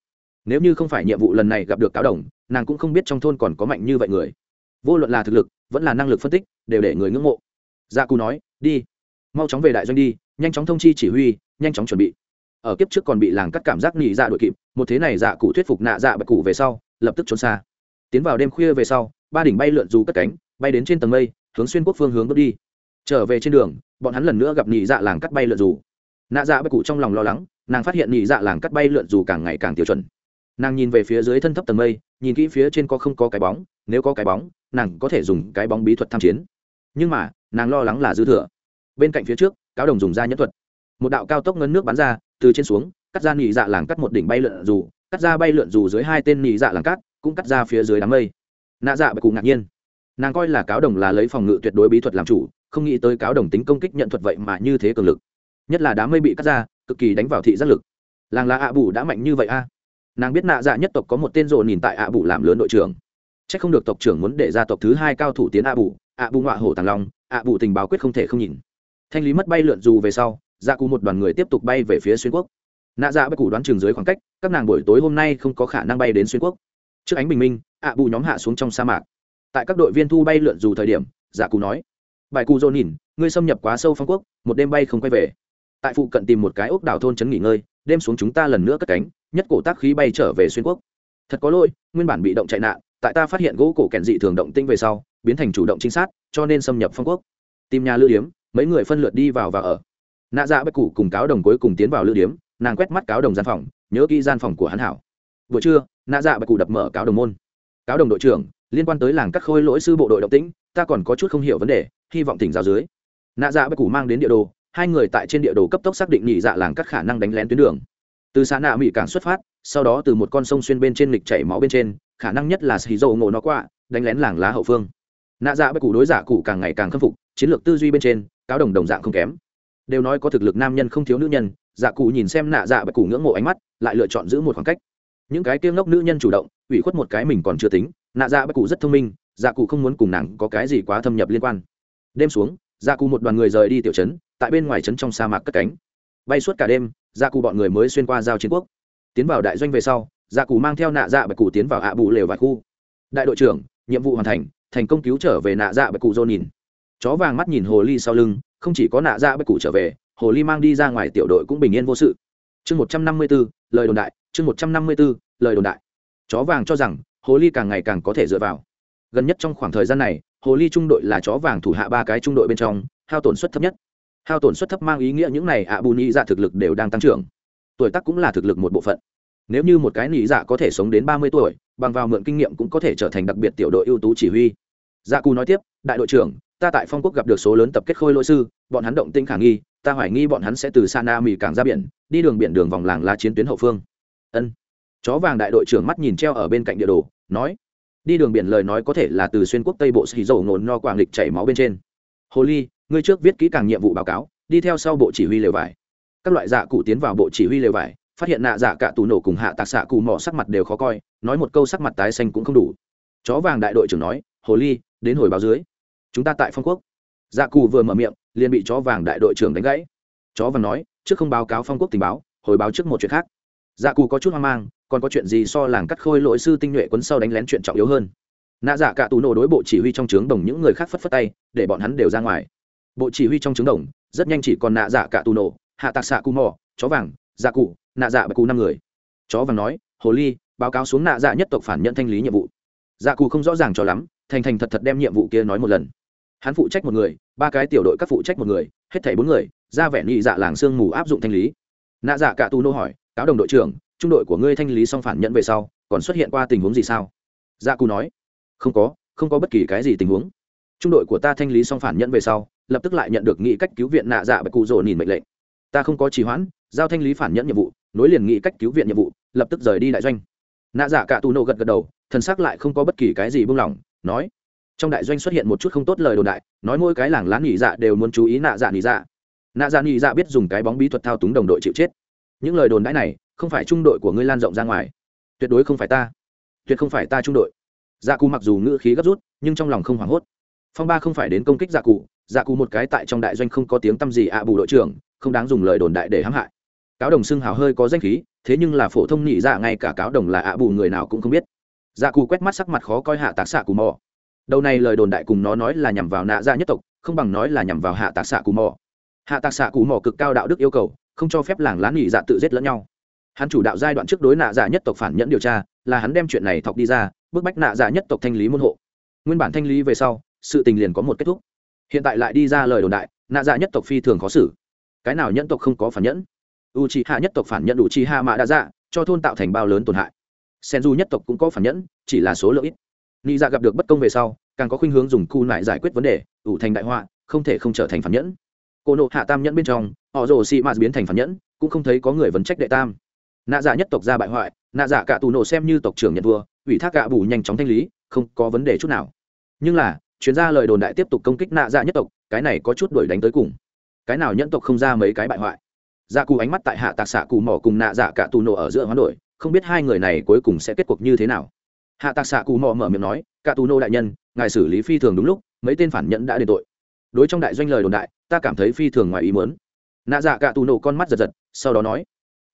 A: Nếu như không phải nhiệm vụ lần này gặp được cáo đồng, nàng cũng không biết trong thôn còn có mạnh như vậy người. Vô luận là thực lực, vẫn là năng lực phân tích, đều để người ngưỡng mộ. Gia dạ cù nói, đi. Mau chóng về đại doanh đi, nhanh chóng thông chi chỉ huy, nhanh chóng chuẩn bị. Ở kiếp trước còn bị làng cắt cảm giác nghỉ dạ đội kịp, một thế này dạ cụ thuyết phục nạ dạ bạch cụ về sau, lập tức trốn xa. Tiến vào đêm khuya về sau, ba đỉnh bay lượn dù cất cánh, bay đến trên tầng mây, hướng xuyên quốc phương hướng bước đi trở về trên đường, bọn hắn lần nữa gặp nhị dạ làng cắt bay lượn dù. Nạ dạ bất cụ trong lòng lo lắng, nàng phát hiện nhị dạ làng cắt bay lượn dù càng ngày càng tiêu chuẩn. Nàng nhìn về phía dưới thân thấp tầng mây, nhìn kỹ phía trên có không có cái bóng, nếu có cái bóng, nàng có thể dùng cái bóng bí thuật tham chiến. Nhưng mà, nàng lo lắng là dư thừa. Bên cạnh phía trước, cáo đồng dùng ra nhẫn thuật. Một đạo cao tốc ngân nước bắn ra, từ trên xuống, cắt ra nhị dạ làng cắt một đỉnh bay lượn dù, cắt ra bay lượn dù dưới hai tên nhị dạ làng cắt, cũng cắt ra phía dưới đám mây. Nạ dạ bạch cụ ngạc nhiên. Nàng coi là cáo đồng là lấy phòng ngự tuyệt đối bí thuật làm chủ không nghĩ tới cáo đồng tính công kích nhận thuật vậy mà như thế cường lực. Nhất là đám mây bị cắt ra, cực kỳ đánh vào thị giác lực. Làng là ạ bù đã mạnh như vậy a. Nàng biết nạ dạ nhất tộc có một tên rộ nhìn tại ạ bù làm lớn đội trưởng. C h ắ c không được tộc trưởng muốn để ra tộc thứ hai cao thủ tiến ạ bù. Ạ bù ngọa hổ tàng long, ạ bù tình báo quyết không thể không nhìn. Thanh lý mất bay lượn dù về sau dạ cù một đoàn người tiếp tục bay về phía xuyên quốc. Nạ dạ bất cù đoán trường dưới khoảng cách, các nàng buổi tối hôm nay không có khả năng bay đến xuyên quốc. Trước ánh bình minh, ạ bù nhóm hạ xuống trong sa mạc. Tại các đội viên thu bay lượn dù thời điểm dạ cù nói bài cù dô nhìn ngươi xâm nhập quá sâu phong quốc, một đêm bay không quay về. Tại phụ cận tìm một cái ốc đảo thôn trấn nghỉ ngơi, đêm xuống chúng ta lần nữa cất cánh, nhất cổ tác khí bay trở về xuyên quốc. Thật có lỗi, nguyên bản bị động chạy nạn, tại ta phát hiện gỗ cổ kèn dị thường động tinh về sau, biến thành chủ động trinh sát, cho nên xâm nhập phong quốc. Tìm nhà lưu điếm, mấy người phân lượt đi vào và ở. Nạ dạ bất cụ cùng cáo đồng cuối cùng tiến vào lưu điếm, nàng quét mắt cáo đồng gian phòng, nhớ kỹ gian phòng của hắn hảo. Buổi trưa, nạ dạ bất cụ đập mở cáo đồng môn. Cáo đồng đội trưởng, liên quan tới làng cắt khôi lỗi sư bộ đội động tĩnh, ta còn có chút không hiểu vấn đề hy vọng tỉnh giáo dưới. Nạ dạ bất cụ mang đến địa đồ, hai người tại trên địa đồ cấp tốc xác định nhị dạ làng các khả năng đánh lén tuyến đường. Từ xã nạ mỹ cảng xuất phát, sau đó từ một con sông xuyên bên trên lịch chảy máu bên trên, khả năng nhất là xì dầu ngộ nó qua đánh lén làng lá hậu phương. Nạ dạ bất cụ đối giả cụ càng ngày càng khâm phục, chiến lược tư duy bên trên, cáo đồng đồng dạng không kém. Đều nói có thực lực nam nhân không thiếu nữ nhân dạ cụ nhìn xem nạ dạ bất cụ ngưỡng mộ ánh mắt, lại lựa chọn giữ một khoảng cách. Những cái tiêm ngốc nữ nhân chủ động, ủy khuất một cái mình còn chưa tính, nạ dạ bất cụ rất thông minh dạ cụ không muốn cùng nàng có cái gì quá thâm nhập liên quan đêm xuống gia cù một đoàn người rời đi tiểu trấn, tại bên ngoài trấn trong sa mạc cất cánh. Bay suốt cả đêm gia cù bọn người mới xuyên qua giao chiến quốc. Tiến vào đại doanh về sau gia cù mang theo nạ dạ bạch cụ tiến vào ạ bù lều vài khu. Đại đội trưởng, nhiệm vụ hoàn thành thành công cứu trở về nạ dạ bạch cụ dô nhìn chó vàng mắt nhìn hồ ly sau lưng, không chỉ có nạ dạ bạch cụ trở về, hồ ly mang đi ra ngoài tiểu đội cũng bình yên vô sự. Chương một trăm năm mươi b ố lời đồn đại, chương một trăm năm mươi b ố lời đồn đại. Chó vàng cho rằng, hồ ly càng ngày càng có thể dựa vào. Gần nhất trong khoảng thời gian này hồ ly trung đội là chó vàng thủ hạ ba cái trung đội bên trong, hao tổn suất thấp nhất. Hao tổn suất thấp mang ý nghĩa những này ạ bù nhị dạ thực lực đều đang tăng trưởng. Tuổi tác cũng là thực lực một bộ phận. Nếu như một cái nhị dạ có thể sống đến ba mươi tuổi, bằng vào mượn kinh nghiệm cũng có thể trở thành đặc biệt tiểu đội ưu tú chỉ huy. Dạ cù nói tiếp, đại đội trưởng, ta tại phong quốc gặp được số lớn tập kết khôi lỗi sư, bọn hắn động tinh khả nghi, ta hoài nghi bọn hắn sẽ từ sana mì cảng ra biển, đi đường biển đường vòng làng lá chiến tuyến hậu phương. Ân. Chó vàng đại đội trưởng mắt nhìn treo ở bên cạnh địa đồ, nói đi đường biển lời nói có thể là từ xuyên quốc tây bộ xì dầu nồn no quảng lịch chảy máu bên trên. Hồ ly, ngươi trước viết kỹ càng nhiệm vụ báo cáo, đi theo sau bộ chỉ huy lều vải. Các loại dạ cụ tiến vào bộ chỉ huy lều vải, phát hiện nạ dạ cả tù nổ cùng hạ tạc xạ cụ mỏ sắc mặt đều khó coi, nói một câu sắc mặt tái xanh cũng không đủ. Chó vàng đại đội trưởng nói, hồ ly, đến hồi báo dưới. Chúng ta tại phong quốc. Dạ cụ vừa mở miệng, liền bị chó vàng đại đội trưởng đánh gãy. Chó vàng nói, trước không báo cáo phong quốc tình báo, hồi báo trước một chuyện khác dạ cụ có chút hoang mang, còn có chuyện gì so làng cắt khôi lỗi sư tinh nhuệ quấn sau đánh lén chuyện trọng yếu hơn? Nạ dạ cả tù nổ đối bộ chỉ huy trong trướng đồng những người khác phất phất tay, để bọn hắn đều ra ngoài. Bộ chỉ huy trong trướng đồng, rất nhanh chỉ còn nạ dạ cả tù nổ, hạ tạc xạ cù mò, chó vàng dạ cụ nạ dạ bạch cụ năm người. Chó vàng nói, hồ ly, báo cáo xuống nạ dạ nhất tộc phản nhận thanh lý nhiệm vụ. Dạ cụ không rõ ràng cho lắm, thành thành thật thật đem nhiệm vụ kia nói một lần. Hắn phụ trách một người, ba cái tiểu đội các phụ trách một người, hết thảy bốn người, ra vẻ nhị dạ làng sương mù áp dụng thanh lý. Nạ dạ cả tù nô hỏi cáo đồng đội trưởng, trung đội của ngươi thanh lý xong phản nhận về sau, còn xuất hiện qua tình huống gì sao? Dạ cụ nói. Không có không có bất kỳ cái gì tình huống. Trung đội của ta thanh lý xong phản nhận về sau, lập tức lại nhận được nghị cách cứu viện nạ dạ bạch cụ rồ nhìn mệnh lệnh. Ta không có trì hoãn, giao thanh lý phản nhận nhiệm vụ, nối liền nghị cách cứu viện nhiệm vụ, lập tức rời đi đại doanh. Nạ dạ cả tù nổ gật gật đầu, thần sắc lại không có bất kỳ cái gì buông lỏng, nói. Trong đại doanh xuất hiện một chút không tốt lời đồn đại, nói mỗi cái làng lán nghỉ dạ đều muốn chú ý nạ dạ nghỉ dạ. Nạ dạ nghỉ dạ biết dùng cái bóng bí thuật thao túng đồng đội chịu chết những lời đồn đãi này không phải trung đội của ngươi lan rộng ra ngoài. Tuyệt đối không phải ta. Tuyệt không phải ta trung đội. Dạ cụ mặc dù ngữ khí gấp rút, nhưng trong lòng không hoảng hốt. Phong ba không phải đến công kích dạ cụ dạ cụ một cái tại trong đại doanh không có tiếng tăm gì ạ, bù đội trưởng, không đáng dùng lời đồn đại để hãm hại. Cáo đồng xưng hào hơi có danh khí, thế nhưng là phổ thông nhị dạ ngay cả cáo đồng là ạ, bù người nào cũng không biết. Dạ cụ quét mắt sắc mặt khó coi hạ tạc xạ cù mò. Đầu này lời đồn đại cùng nó nói là nhằm vào nạ dạ nhất tộc, không bằng nói là nhằm vào hạ tạc xạ cù mò. Hạ tạc xạ cù mò cực cao đạo đức yêu cầu không cho phép làng lán nhị dạ tự giết lẫn nhau. Hắn chủ đạo giai đoạn trước đối nạ dạ nhất tộc phản nhẫn điều tra, là hắn đem chuyện này thọc đi ra, bức bách nạ dạ nhất tộc thanh lý môn hộ. Nguyên bản thanh lý về sau, sự tình liền có một kết thúc. Hiện tại lại đi ra lời đồn đại, nạ dạ nhất tộc phi thường khó xử. Cái nào nhẫn tộc không có phản nhẫn? U c h i hạ nhất tộc phản nhẫn u c h i hạ mạ đã dạ cho thôn tạo thành bao lớn tổn hại. Sen du nhất tộc cũng có phản nhẫn, chỉ là số lượng ít. Nghĩ dạ gặp được bất công về sau, càng có khuynh hướng dùng cu lại giải quyết vấn đề, ủ thành đại họa, không thể không trở thành phản nhẫn cô nộ hạ tam nhẫn bên trong, họ rồ xị mạt biến thành phản nhẫn, cũng không thấy có người vấn trách đệ tam. Nạ dạ nhất tộc ra bại hoại, nạ dạ cả tù nổ xem như tộc trưởng nhận vua ủy thác gạ bù nhanh chóng thanh lý, không có vấn đề chút nào. Nhưng là, chuyên gia lời đồn đại tiếp tục công kích nạ dạ nhất tộc, cái này có chút đuổi đánh tới cùng. Cái nào nhẫn tộc không ra mấy cái bại hoại? Dạ cù ánh mắt tại hạ tạc xạ cù mỏ cùng nạ dạ cả tù nổ ở giữa hoán đổi, không biết hai người này cuối cùng sẽ kết cuộc như thế nào. Hạ tạc xạ cù mỏ mở miệng nói, cả tù nô đại nhân, ngài xử lý phi thường đúng lúc, mấy tên phản nhẫn đã đền tội đối trong đại doanh lời đồn đại, ta cảm thấy phi thường ngoài ý muốn. Nạ dạ cả tù nổ con mắt giật giật, sau đó nói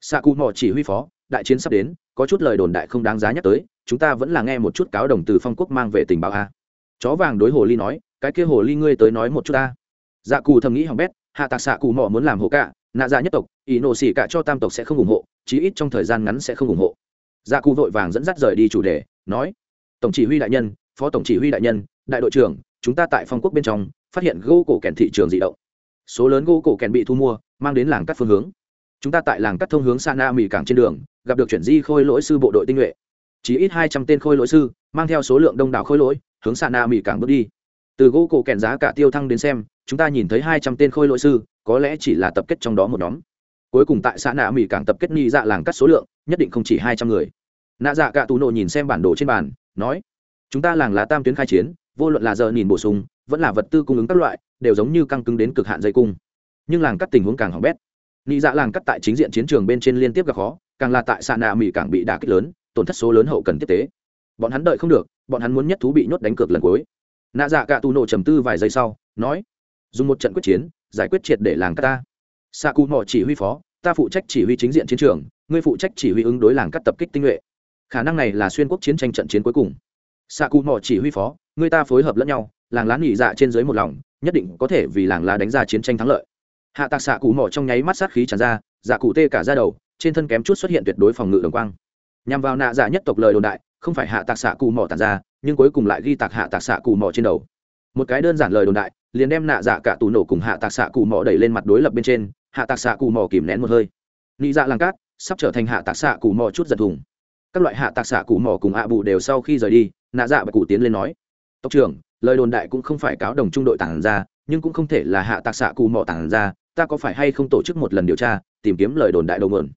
A: xạ cù mò chỉ huy phó, đại chiến sắp đến, có chút lời đồn đại không đáng giá nhắc tới, chúng ta vẫn là nghe một chút cáo đồng từ phong quốc mang về tình báo a. Chó vàng đối hồ ly nói, cái kia hồ ly ngươi tới nói một chút ta dạ cù thầm nghĩ hỏng bét, hạ tạc xạ cù mò muốn làm hồ cả, nạ dạ nhất tộc, ý nổ xỉ cả cho tam tộc sẽ không ủng hộ, chí ít trong thời gian ngắn sẽ không ủng hộ. Dạ cù vội vàng dẫn dắt rời đi chủ đề, nói, tổng chỉ huy đại nhân, phó tổng chỉ huy đại nhân, đại đội trưởng, chúng ta tại phong quốc bên trong phát hiện gỗ cổ kèn thị trường dị động. Số lớn gỗ cổ kèn bị thu mua, mang đến làng cắt phương hướng. Chúng ta tại làng cắt thông hướng sana mỹ cảng trên đường, gặp được chuyển di khôi lỗi sư bộ đội tinh nhuệ. Chỉ ít hai trăm tên khôi lỗi sư, mang theo số lượng đông đảo khôi lỗi, hướng sana mỹ cảng bước đi. Từ gỗ cổ kèn giá cả tiêu thăng đến xem, chúng ta nhìn thấy hai trăm tên khôi lỗi sư, có lẽ chỉ là tập kết trong đó một nhóm. Cuối cùng tại xã nạ mỹ cảng tập kết nghi dạ làng cắt số lượng, nhất định không chỉ hai trăm người. Nạ dạ cả tù nộ nhìn xem bản đồ trên bàn, nói, chúng ta làng lá tam tuyến khai chiến, vô luận là giờ nhìn bổ sung vẫn là vật tư cung ứng các loại, đều giống như căng cứng đến cực hạn dây cung. Nhưng làng cắt tình huống càng hỏng bét. Ni dạ làng cắt tại chính diện chiến trường bên trên liên tiếp gặp khó, càng là tại xã nạ mỹ càng bị đả kích lớn, tổn thất số lớn hậu cần tiếp tế. Bọn hắn đợi không được, bọn hắn muốn nhất thú bị nhốt đánh cược lần cuối. Nạ dạ cả tù nộ trầm tư vài giây sau, nói, dùng một trận quyết chiến, giải quyết triệt để làng cắt ta. Xạ cù mò chỉ huy phó, ta phụ trách chỉ huy chính diện chiến trường, ngươi phụ trách chỉ huy ứng đối làng cắt tập kích tinh nhuệ. Khả năng này là xuyên quốc chiến tranh trận chiến cuối cùng. Xạ cù mò chỉ huy phó, ngươi ta phối hợp lẫn nhau làng lá nghỉ dạ trên dưới một lòng, nhất định có thể vì làng lá đánh ra chiến tranh thắng lợi. Hạ tạc xạ cụ mỏ trong nháy mắt sát khí tràn ra dạ cụ tê cả ra đầu, trên thân kém chút xuất hiện tuyệt đối phòng ngự đồng quang. Nhằm vào nạ dạ nhất tộc lời đồn đại, không phải hạ tạc xạ cụ mỏ tàn ra, nhưng cuối cùng lại ghi tạc hạ tạc xạ cụ mỏ trên đầu. Một cái đơn giản lời đồn đại, liền đem nạ dạ cả tù nổ cùng hạ tạc xạ cụ mỏ đẩy lên mặt đối lập bên trên, hạ tạc xạ cụ mỏ kìm nén một hơi. Nị dạ làng cát, sắp trở thành hạ tạc xạ cụ mỏ chút giật thùng. Các loại hạ tạc xạ cụ mỏ cùng ạ bù đều sau khi rời đi, nạ dạ và cụ tiến lên nói, tộc trưởng lời đồn đại cũng không phải cáo đồng trung đội tản ra, nhưng cũng không thể là hạ tạc xạ cù mò tản ra, ta có phải hay không tổ chức một lần điều tra, tìm kiếm lời đồn đại đầu nguồn?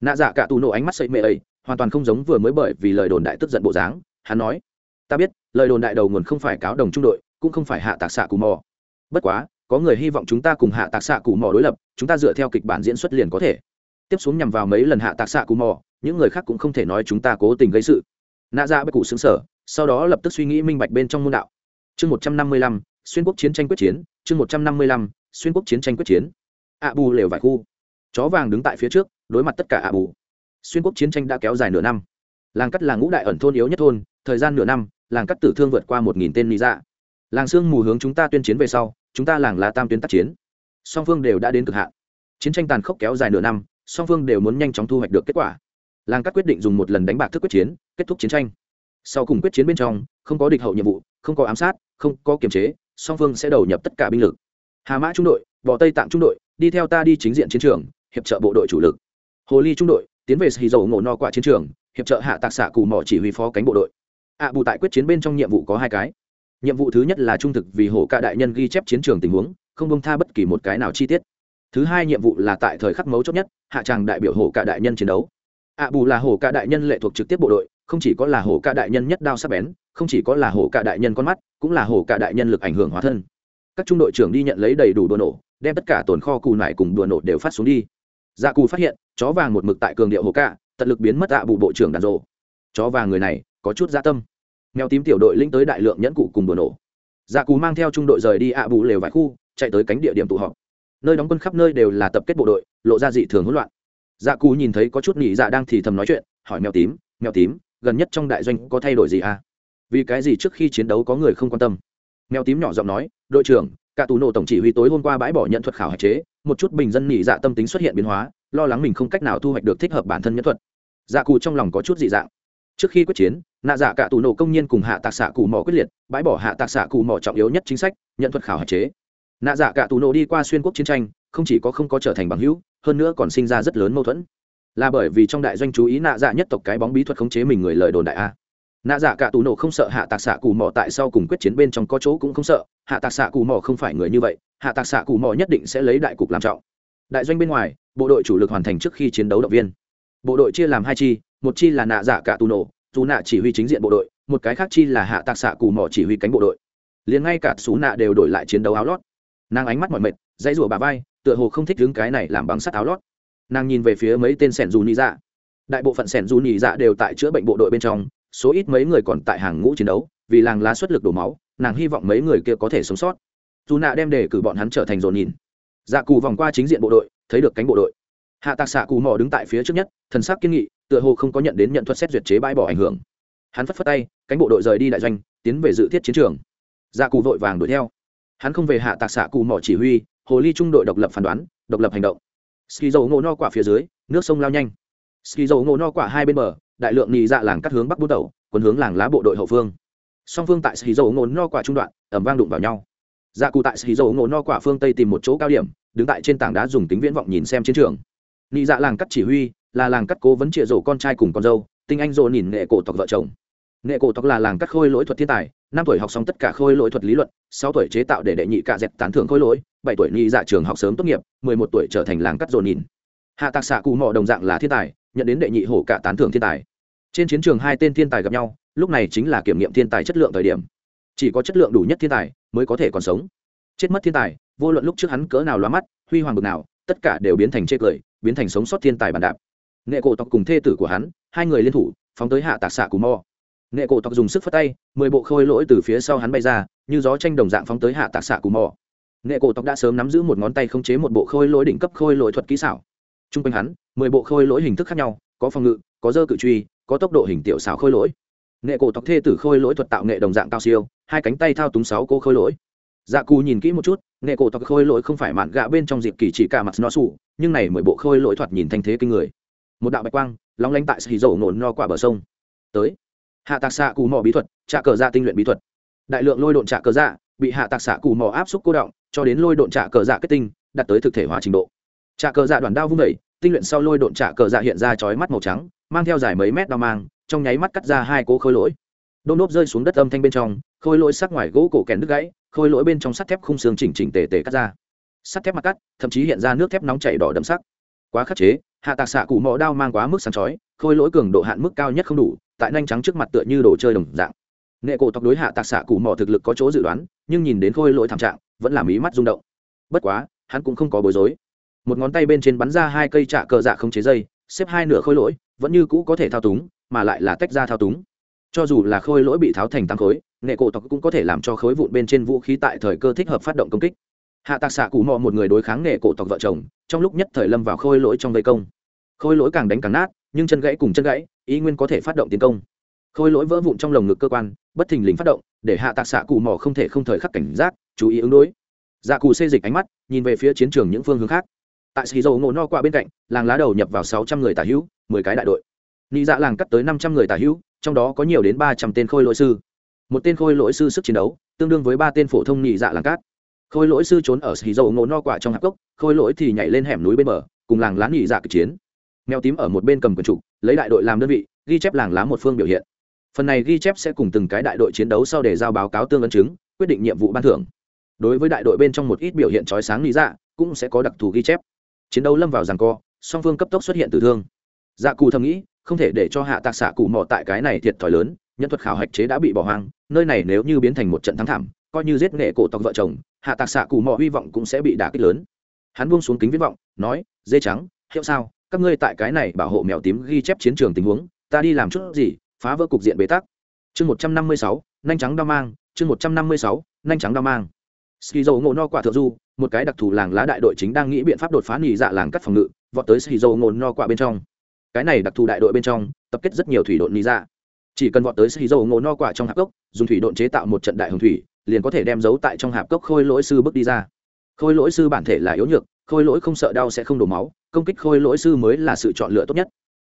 A: Nạ dạ cả tù nổ ánh mắt sậy mê ấy, hoàn toàn không giống vừa mới bởi vì lời đồn đại tức giận bộ dáng, hắn nói. Ta biết, lời đồn đại đầu nguồn không phải cáo đồng trung đội, cũng không phải hạ tạc xạ cù mò bất quá, có người hy vọng chúng ta cùng hạ tạc xạ cù mò đối lập, chúng ta dựa theo kịch bản diễn xuất liền có thể. Tiếp xuống nhằm vào mấy lần hạ tạc xạ cù mò những người khác cũng không thể nói chúng ta cố tình gây sự. Nạ dạ bất cụ xứng sở sau đó lập tức suy nghĩ minh bạch bên trong môn đạo chương một trăm năm mươi lăm, xuyên quốc chiến tranh quyết chiến, chương một trăm năm mươi lăm, xuyên quốc chiến tranh quyết chiến. Ạ bù lều vài khu. Chó vàng đứng tại phía trước, đối mặt tất cả ạ bù. Xuyên quốc chiến tranh đã kéo dài nửa năm. Làng cắt là ngũ đại ẩn thôn yếu nhất thôn, thời gian nửa năm, làng cắt tử thương vượt qua một nghìn tên lý dạ. Làng sương mù hướng chúng ta tuyên chiến về sau, chúng ta làng là tam tuyến tác chiến. Song phương đều đã đến cực hạn. Chiến tranh tàn khốc kéo dài nửa năm, song phương đều muốn nhanh chóng thu hoạch được kết quả. Làng cắt quyết định dùng một lần đánh bạc thức quyết chiến, kết thúc chiến tranh. Sau cùng quyết chiến bên trong, không có địch hậu nhiệm vụ, không có ám sát không có kiềm chế, song phương sẽ đầu nhập tất cả binh lực. Hà mã trung đội bỏ tây tạng trung đội, đi theo ta đi chính diện chiến trường, hiệp trợ bộ đội chủ lực. Hồ ly trung đội, tiến về xì dầu ngộ no quả chiến trường, hiệp trợ hạ tạc xạ cù mỏ chỉ huy phó cánh bộ đội. Ạ bù tại quyết chiến bên trong nhiệm vụ có hai cái. Nhiệm vụ thứ nhất là trung thực vì hổ ca đại nhân ghi chép chiến trường tình huống, không bông tha bất kỳ một cái nào chi tiết. Thứ hai nhiệm vụ là tại thời khắc mấu chốt nhất, hạ tràng đại biểu hổ ca đại nhân chiến đấu. Ạ bù là hổ ca đại nhân lệ thuộc trực tiếp bộ đội không chỉ có là hổ ca đại nhân nhất đao sắp bén, không chỉ có là hổ ca đại nhân con mắt, cũng là hổ ca đại nhân lực ảnh hưởng hóa thân. Các trung đội trưởng đi nhận lấy đầy đủ đùa nổ, đem tất cả tồn kho cù nải cùng đùa nổ đều phát xuống đi. Dạ cù phát hiện, chó vàng một mực tại cường điệu hồ ca tận lực biến mất ạ bù bộ trưởng đàn rộ. Chó vàng người này, có chút gia tâm. Mèo tím tiểu đội linh tới đại lượng nhẫn cụ cùng đùa nổ. Dạ cù mang theo trung đội rời đi ạ bù lều vài khu, chạy tới cánh địa điểm tụ họp. Nơi đóng quân khắp nơi đều là tập kết bộ đội, lộ ra dị thường hỗn loạn. Dạ cù nhìn thấy có chút nhị dạ đang thì thầm nói chuyện, hỏi mèo tím mèo tím gần nhất trong đại doanh có thay đổi gì à? Vì cái gì trước khi chiến đấu có người không quan tâm? Mèo tím nhỏ giọng nói, đội trưởng, cả tù nổ tổng chỉ huy tối hôm qua bãi bỏ nhận thuật khảo hạch chế, một chút bình dân nhị dạ tâm tính xuất hiện biến hóa, lo lắng mình không cách nào thu hoạch được thích hợp bản thân nhân thuật. Dạ cụ trong lòng có chút dị dạng. Trước khi quyết chiến, nạ dạ cả tù nổ công nhiên cùng hạ tạc xạ cụ mỏ quyết liệt, bãi bỏ hạ tạc xạ cụ mỏ trọng yếu nhất chính sách, nhận thuật khảo hạch chế. Nạ dạ cả tù nổ đi qua xuyên quốc chiến tranh, không chỉ có không có trở thành bằng hữu, hơn nữa còn sinh ra rất lớn mâu thuẫn là bởi vì trong đại doanh chú ý nạ dạ nhất tộc cái bóng bí thuật khống chế mình người lời đồn đại a. Nạ dạ cả tù nổ không sợ hạ tạc xạ cù mò tại sau cùng quyết chiến bên trong có chỗ cũng không sợ, hạ tạc xạ cù mò không phải người như vậy, hạ tạc xạ cù mò nhất định sẽ lấy đại cục làm trọng. Đại doanh bên ngoài, bộ đội chủ lực hoàn thành trước khi chiến đấu động viên. Bộ đội chia làm hai chi, một chi là nạ dạ cả tù nổ, dù nạ chỉ huy chính diện bộ đội, một cái khác chi là hạ tạc xạ cù mò chỉ huy cánh bộ đội. Liền ngay cả xú nạ đều đổi lại chiến đấu áo lót. Nàng ánh mắt mọi mệt, dãy rủa bà vai, tựa hồ không thích đứng cái này làm bằng sắt áo lót nàng nhìn về phía mấy tên sẻn dù nhị dạ. Đại bộ phận sẻn dù nhị dạ đều tại chữa bệnh bộ đội bên trong, số ít mấy người còn tại hàng ngũ chiến đấu, vì làng lá xuất lực đổ máu, nàng hy vọng mấy người kia có thể sống sót. Dù nạ đem để cử bọn hắn trở thành dồn nhìn. Dạ cù vòng qua chính diện bộ đội, thấy được cánh bộ đội. Hạ tạc xạ cù mò đứng tại phía trước nhất, thần sắc kiên nghị, tựa hồ không có nhận đến nhận thuật xét duyệt chế bãi bỏ ảnh hưởng. Hắn phất phất tay, cánh bộ đội rời đi đại doanh, tiến về dự thiết chiến trường. Dạ cù vội vàng đuổi theo. Hắn không về hạ tạc xạ cù mò chỉ huy, hồ ly trung đội độc lập phán đoán, độc lập hành động ski dầu ngộ no quả phía dưới, nước sông lao nhanh. Ski dầu ngộ no quả hai bên bờ, đại lượng nhị dạ làng cắt hướng bắc bút đầu quân hướng làng lá bộ đội hậu phương. Song phương tại ski dầu ngộ no quả trung đoạn ẩm vang đụng vào nhau. Dạ cụ tại ski dầu ngộ no quả phương tây tìm một chỗ cao điểm, đứng tại trên tảng đá dùng tính viễn vọng nhìn xem chiến trường. Nhị dạ làng cắt chỉ huy, là làng cắt cố vấn trịa rổ con trai cùng con dâu, tinh anh rổ nhìn nghệ cổ tộc vợ chồng. Nghệ cổ tộc là làng cắt khôi lỗi thuật thiên tài năm tuổi học xong tất cả khôi lỗi thuật lý luận, sáu tuổi chế tạo để đệ nhị cạ dẹp tán thưởng khôi lỗi, bảy tuổi nghi dạ trường học sớm tốt nghiệp, mười một tuổi trở thành làng cắt dồn nhìn. Hạ tạc xạ cụ mò đồng dạng là thiên tài, nhận đến đệ nhị hổ cả tán thưởng thiên tài. Trên chiến trường hai tên thiên tài gặp nhau, lúc này chính là kiểm nghiệm thiên tài chất lượng thời điểm. Chỉ có chất lượng đủ nhất thiên tài mới có thể còn sống. Chết mất thiên tài, vô luận lúc trước hắn cỡ nào loa mắt, huy hoàng bực nào, tất cả đều biến thành chê cười, biến thành sống sót thiên tài bàn đạp. Nghệ cổ tộc cùng thê tử của hắn, hai người liên thủ, phóng tới hạ tạc xạ cù mò nghệ cổ tộc dùng sức phất tay, mười bộ khôi lỗi từ phía sau hắn bay ra, như gió tranh đồng dạng phóng tới hạ tạc xạ cù mò. Nghệ cổ tộc đã sớm nắm giữ một ngón tay khống chế một bộ khôi lỗi đỉnh cấp khôi lỗi thuật kỹ xảo. T r u n g quanh hắn, mười bộ khôi lỗi hình thức khác nhau, có phòng ngự, có dơ cự truy, có tốc độ hình tiểu xảo khôi lỗi. Nghệ cổ tộc thê tử khôi lỗi thuật tạo nghệ đồng dạng cao siêu, hai cánh tay thao túng sáu cô khôi lỗi. Dạ cù nhìn kỹ một chút nghệ cổ tộc khôi lỗi không phải mạn gạ bên trong dịp kỳ chỉ cả mặt no sụ nhưng này mười bộ khôi lỗi thoạt nhìn thanh thế kinh người. Một đạo bạch quang, lóng lánh tại xì dầu nổn no quả bờ sông. Tới hạ tạc xạ cù mò bí thuật, trạ cờ dạ tinh luyện bí thuật. Đại lượng lôi độn trạ cờ dạ bị hạ tạc xạ cù mò áp xúc cô động, cho đến lôi độn trạ cờ dạ kết tinh, đạt tới thực thể hóa trình độ. Trạ cờ dạ đoàn đao vung vẩy tinh luyện sau lôi độn trạ cờ dạ hiện ra chói mắt màu trắng, mang theo dài mấy mét đao mang, trong nháy mắt cắt ra hai cố khối lỗi. Đôn nốt rơi xuống đất âm thanh bên trong khôi lỗi sắc ngoài gỗ cổ kèn đứt gãy khôi lỗi bên trong sắt thép khung xương chỉnh chỉnh tề tề cắt ra. Sắt thép mặt cắt, thậm chí hiện ra nước thép nóng chảy đỏ đậm sắc. Quá khắc chế, hạ tạc xạ cụ mỏ đao mang quá mức sáng chói khôi lỗi cường độ hạn mức cao nhất không đủ tại nhanh trắng trước mặt tựa như đồ chơi đồng dạng. Nghệ cổ tộc đối hạ tạc xạ cụ mỏ thực lực có chỗ dự đoán, nhưng nhìn đến khôi lỗi thảm trạng, vẫn làm ý mắt rung động. Bất quá, hắn cũng không có bối rối. Một ngón tay bên trên bắn ra hai cây trạ cờ dạ không chế dây, xếp hai nửa khôi lỗi, vẫn như cũ có thể thao túng, mà lại là tách ra thao túng. Cho dù là khôi lỗi bị tháo thành tăng khối nghệ cổ tộc cũng có thể làm cho khối vụn bên trên vũ khí tại thời cơ thích hợp phát động công kích. Hạ tạc xạ cụ mò một người đối kháng nghệ cổ tộc vợ chồng, trong lúc nhất thời lâm vào khôi lỗi trong vây công. Khôi lỗi càng đánh càng nát nhưng chân gãy cùng chân gãy ý nguyên có thể phát động tiến công. Khôi lỗi vỡ vụn trong lồng ngực cơ quan, bất thình lình phát động, để hạ tạc xạ cụ mỏ không thể không thời khắc cảnh giác, chú ý ứng đối. Dạ cụ xê dịch ánh mắt, nhìn về phía chiến trường những phương hướng khác. Tại xì dầu ngộ no qua bên cạnh, làng lá đầu nhập vào sáu trăm người tả hữu, mười cái đại đội. Nị dạ làng cắt tới năm trăm người tả hữu, trong đó có nhiều đến ba trăm tên khôi lỗi sư. Một tên khôi lỗi sư sức chiến đấu, tương đương với ba tên phổ thông nị dạ làng cát. Khôi lỗi sư trốn ở xì dầu ngộ no quả trong hạp cốc, khôi lỗi thì nhảy lên hẻm núi bên bờ, cùng làng lá nị dạ cực chiến mèo tím ở một bên cầm quần trục lấy đại đội làm đơn vị, ghi chép làng lá một phương biểu hiện. Phần này ghi chép sẽ cùng từng cái đại đội chiến đấu sau để giao báo cáo tương ấn chứng, quyết định nhiệm vụ ban thưởng. Đối với đại đội bên trong một ít biểu hiện trói sáng lý dạ cũng sẽ có đặc thù ghi chép. Chiến đấu lâm vào rằng co, song phương cấp tốc xuất hiện tử thương. Dạ cù thầm nghĩ, không thể để cho hạ tạc xạ cụ mò tại cái này thiệt thòi lớn, nhân thuật khảo hạch chế đã bị bỏ hoang, nơi này nếu như biến thành một trận thắng thảm, coi như giết nghệ cổ tộc vợ chồng, hạ tạc xạ cụ mò hy vọng cũng sẽ bị đả kích lớn. Hắn buông xuống kính viết vọng, nói, dê trắng, hiệu sao? Các ngươi tại cái này bảo hộ mèo tím ghi chép chiến trường tình huống, ta đi làm chút gì, phá vỡ cục diện bế tắc. Chương một trăm năm mươi sáu, nhanh trắng đao mang, chương một trăm năm mươi sáu, nhanh trắng đao mang. Ski dầu ngộ no quả thượng du, một cái đặc thù làng lá đại đội chính đang nghĩ biện pháp đột phá nghỉ dạ làng cắt phòng ngự, vọt tới ski dầu ngộ no quả bên trong. Cái này đặc thù đại đội bên trong, tập kết rất nhiều thủy đội nghỉ dạ. Chỉ cần vọt tới ski dầu ngộ no quả trong hạp cốc, dùng thủy đội chế tạo một trận đại hồng thủy, liền có thể đem giấu tại trong hạp cốc khôi lỗi sư bước đi ra. Khôi lỗi sư bản thể là yếu nhược khôi lỗi không sợ đau sẽ không đổ máu công kích khôi lỗi sư mới là sự chọn lựa tốt nhất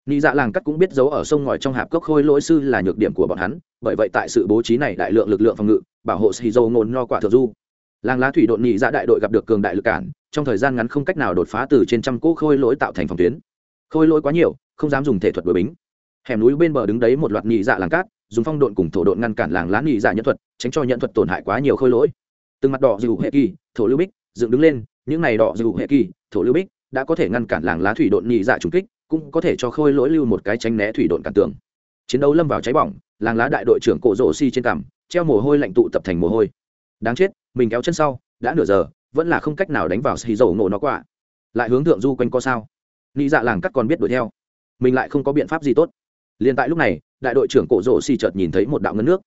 A: Nị dạ làng cắt cũng biết giấu ở sông ngòi trong hạp cốc khôi lỗi sư là nhược điểm của bọn hắn, bởi vậy tại sự bố trí này đại lượng lực lượng phòng ngự, bảo hộ xì dầu ngồn no quả thừa du. Làng lá thủy đội nị dạ đại đội gặp được cường đại lực cản, trong thời gian ngắn không cách nào đột phá từ trên trăm cỗ khôi lỗi tạo thành phòng tuyến. Khôi lỗi quá nhiều, không dám dùng thể thuật đối bính. Hẻm núi bên bờ đứng đấy một loạt nị dạ làng cát, dùng phong độn cùng thổ độn ngăn cản làng lá nị dạ nhận thuật, tránh cho nhận thuật tổn hại quá nhiều khôi lỗi. Từng mặt đỏ dịu hệ kỳ, thổ lưu bích, dựng đứng lên, những này đỏ dù hệ kỳ, thổ lưu bích đã có thể ngăn cản làng lá thủy độn nhị dạ trùng kích, cũng có thể cho khôi lỗi lưu một cái tránh né thủy độn cản tường. Chiến đấu lâm vào cháy bỏng làng lá đại đội trưởng cổ rổ xi trên cằm treo mồ hôi lạnh tụ tập thành mồ hôi. Đáng chết mình kéo chân sau đã nửa giờ vẫn là không cách nào đánh vào xì dầu nổ nó quả. Lại hướng thượng du quanh co sao. Nghĩ dạ làng cắt còn biết đuổi theo. Mình lại không có biện pháp gì tốt. Liền tại lúc này đại đội trưởng cổ rổ xi chợt nhìn thấy một đạo ngân nước.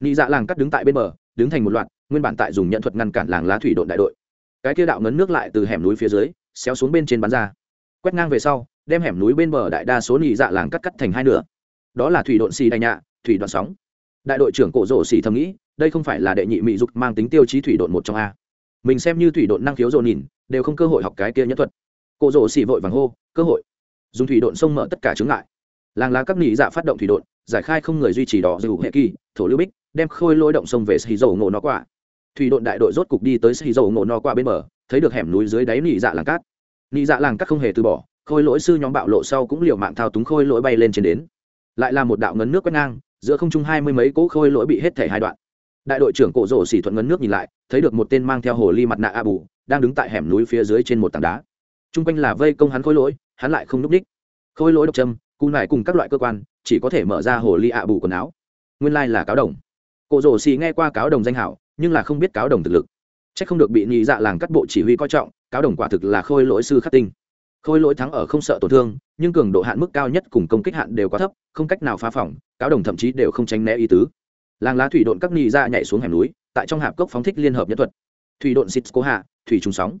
A: Nghĩ dạ làng cắt đứng tại bên bờ đứng thành một loạt nguyên bản tại dùng nhận thuật ngăn cản làng lá thủy đội đại đội cái kia đạo ngấn nước lại từ hẻm núi phía dưới, xéo xuống bên trên bắn ra. Quét ngang về sau, đem hẻm núi bên bờ đại đa số nhị dạ làng cắt cắt thành hai nửa. Đó là thủy độn xì đại nhạ, thủy đoạn sóng. Đại đội trưởng cổ rổ xì thầm nghĩ, đây không phải là đệ nhị mỹ dục mang tính tiêu chí thủy độn một trong a. Mình xem như thủy độn năng khiếu dồn nhìn, đều không cơ hội học cái kia nhất thuật. Cổ rổ xì vội vàng hô, cơ hội. Dùng thủy độn sông mở tất cả chứng ngại. Làng lá các nhị dạ phát động thủy độn, giải khai không người duy trì đỏ dù hệ kỳ, thổ lưu bích, đem khôi lôi động sông về xì dầu ngộ nó quả thủy đội đại đội rốt cục đi tới xì dầu ngộ no qua bên bờ, thấy được hẻm núi dưới đáy nị dạ làng cát. Nị dạ làng cát không hề từ bỏ, khôi lỗi sư nhóm bạo lộ sau cũng liều mạng thao túng khôi lỗi bay lên trên đến. Lại là một đạo ngấn nước quét ngang, giữa không trung hai mươi mấy cỗ khôi lỗi bị hết thể hai đoạn. Đại đội trưởng cổ rổ xỉ thuận ngấn nước nhìn lại, thấy được một tên mang theo hồ ly mặt nạ a bù đang đứng tại hẻm núi phía dưới trên một tảng đá. T r u n g quanh là vây công hắn khôi lỗi, hắn lại không n ú c ních khôi lỗi độc châm cụ nải cùng các loại cơ quan, chỉ có thể mở ra hồ ly a bù quần áo. Nguyên lai là cáo đồng. Cổ rổ xỉ nghe qua cáo đồng danh hảo nhưng là không biết cáo đồng thực lực. C h ắ c không được bị nhị dạ làng cắt bộ chỉ huy coi trọng, cáo đồng quả thực là khôi lỗi sư khắc tinh. Khôi lỗi thắng ở không sợ tổn thương, nhưng cường độ hạn mức cao nhất cùng công kích hạn đều quá thấp, không cách nào phá phỏng cáo đồng thậm chí đều không tránh né ý tứ. Làng lá thủy đội các nhị dạ nhảy xuống hẻm núi, tại trong hạp cốc phóng thích liên hợp nhất thuật. Thủy đội xịt cố hạ, thủy trung sóng.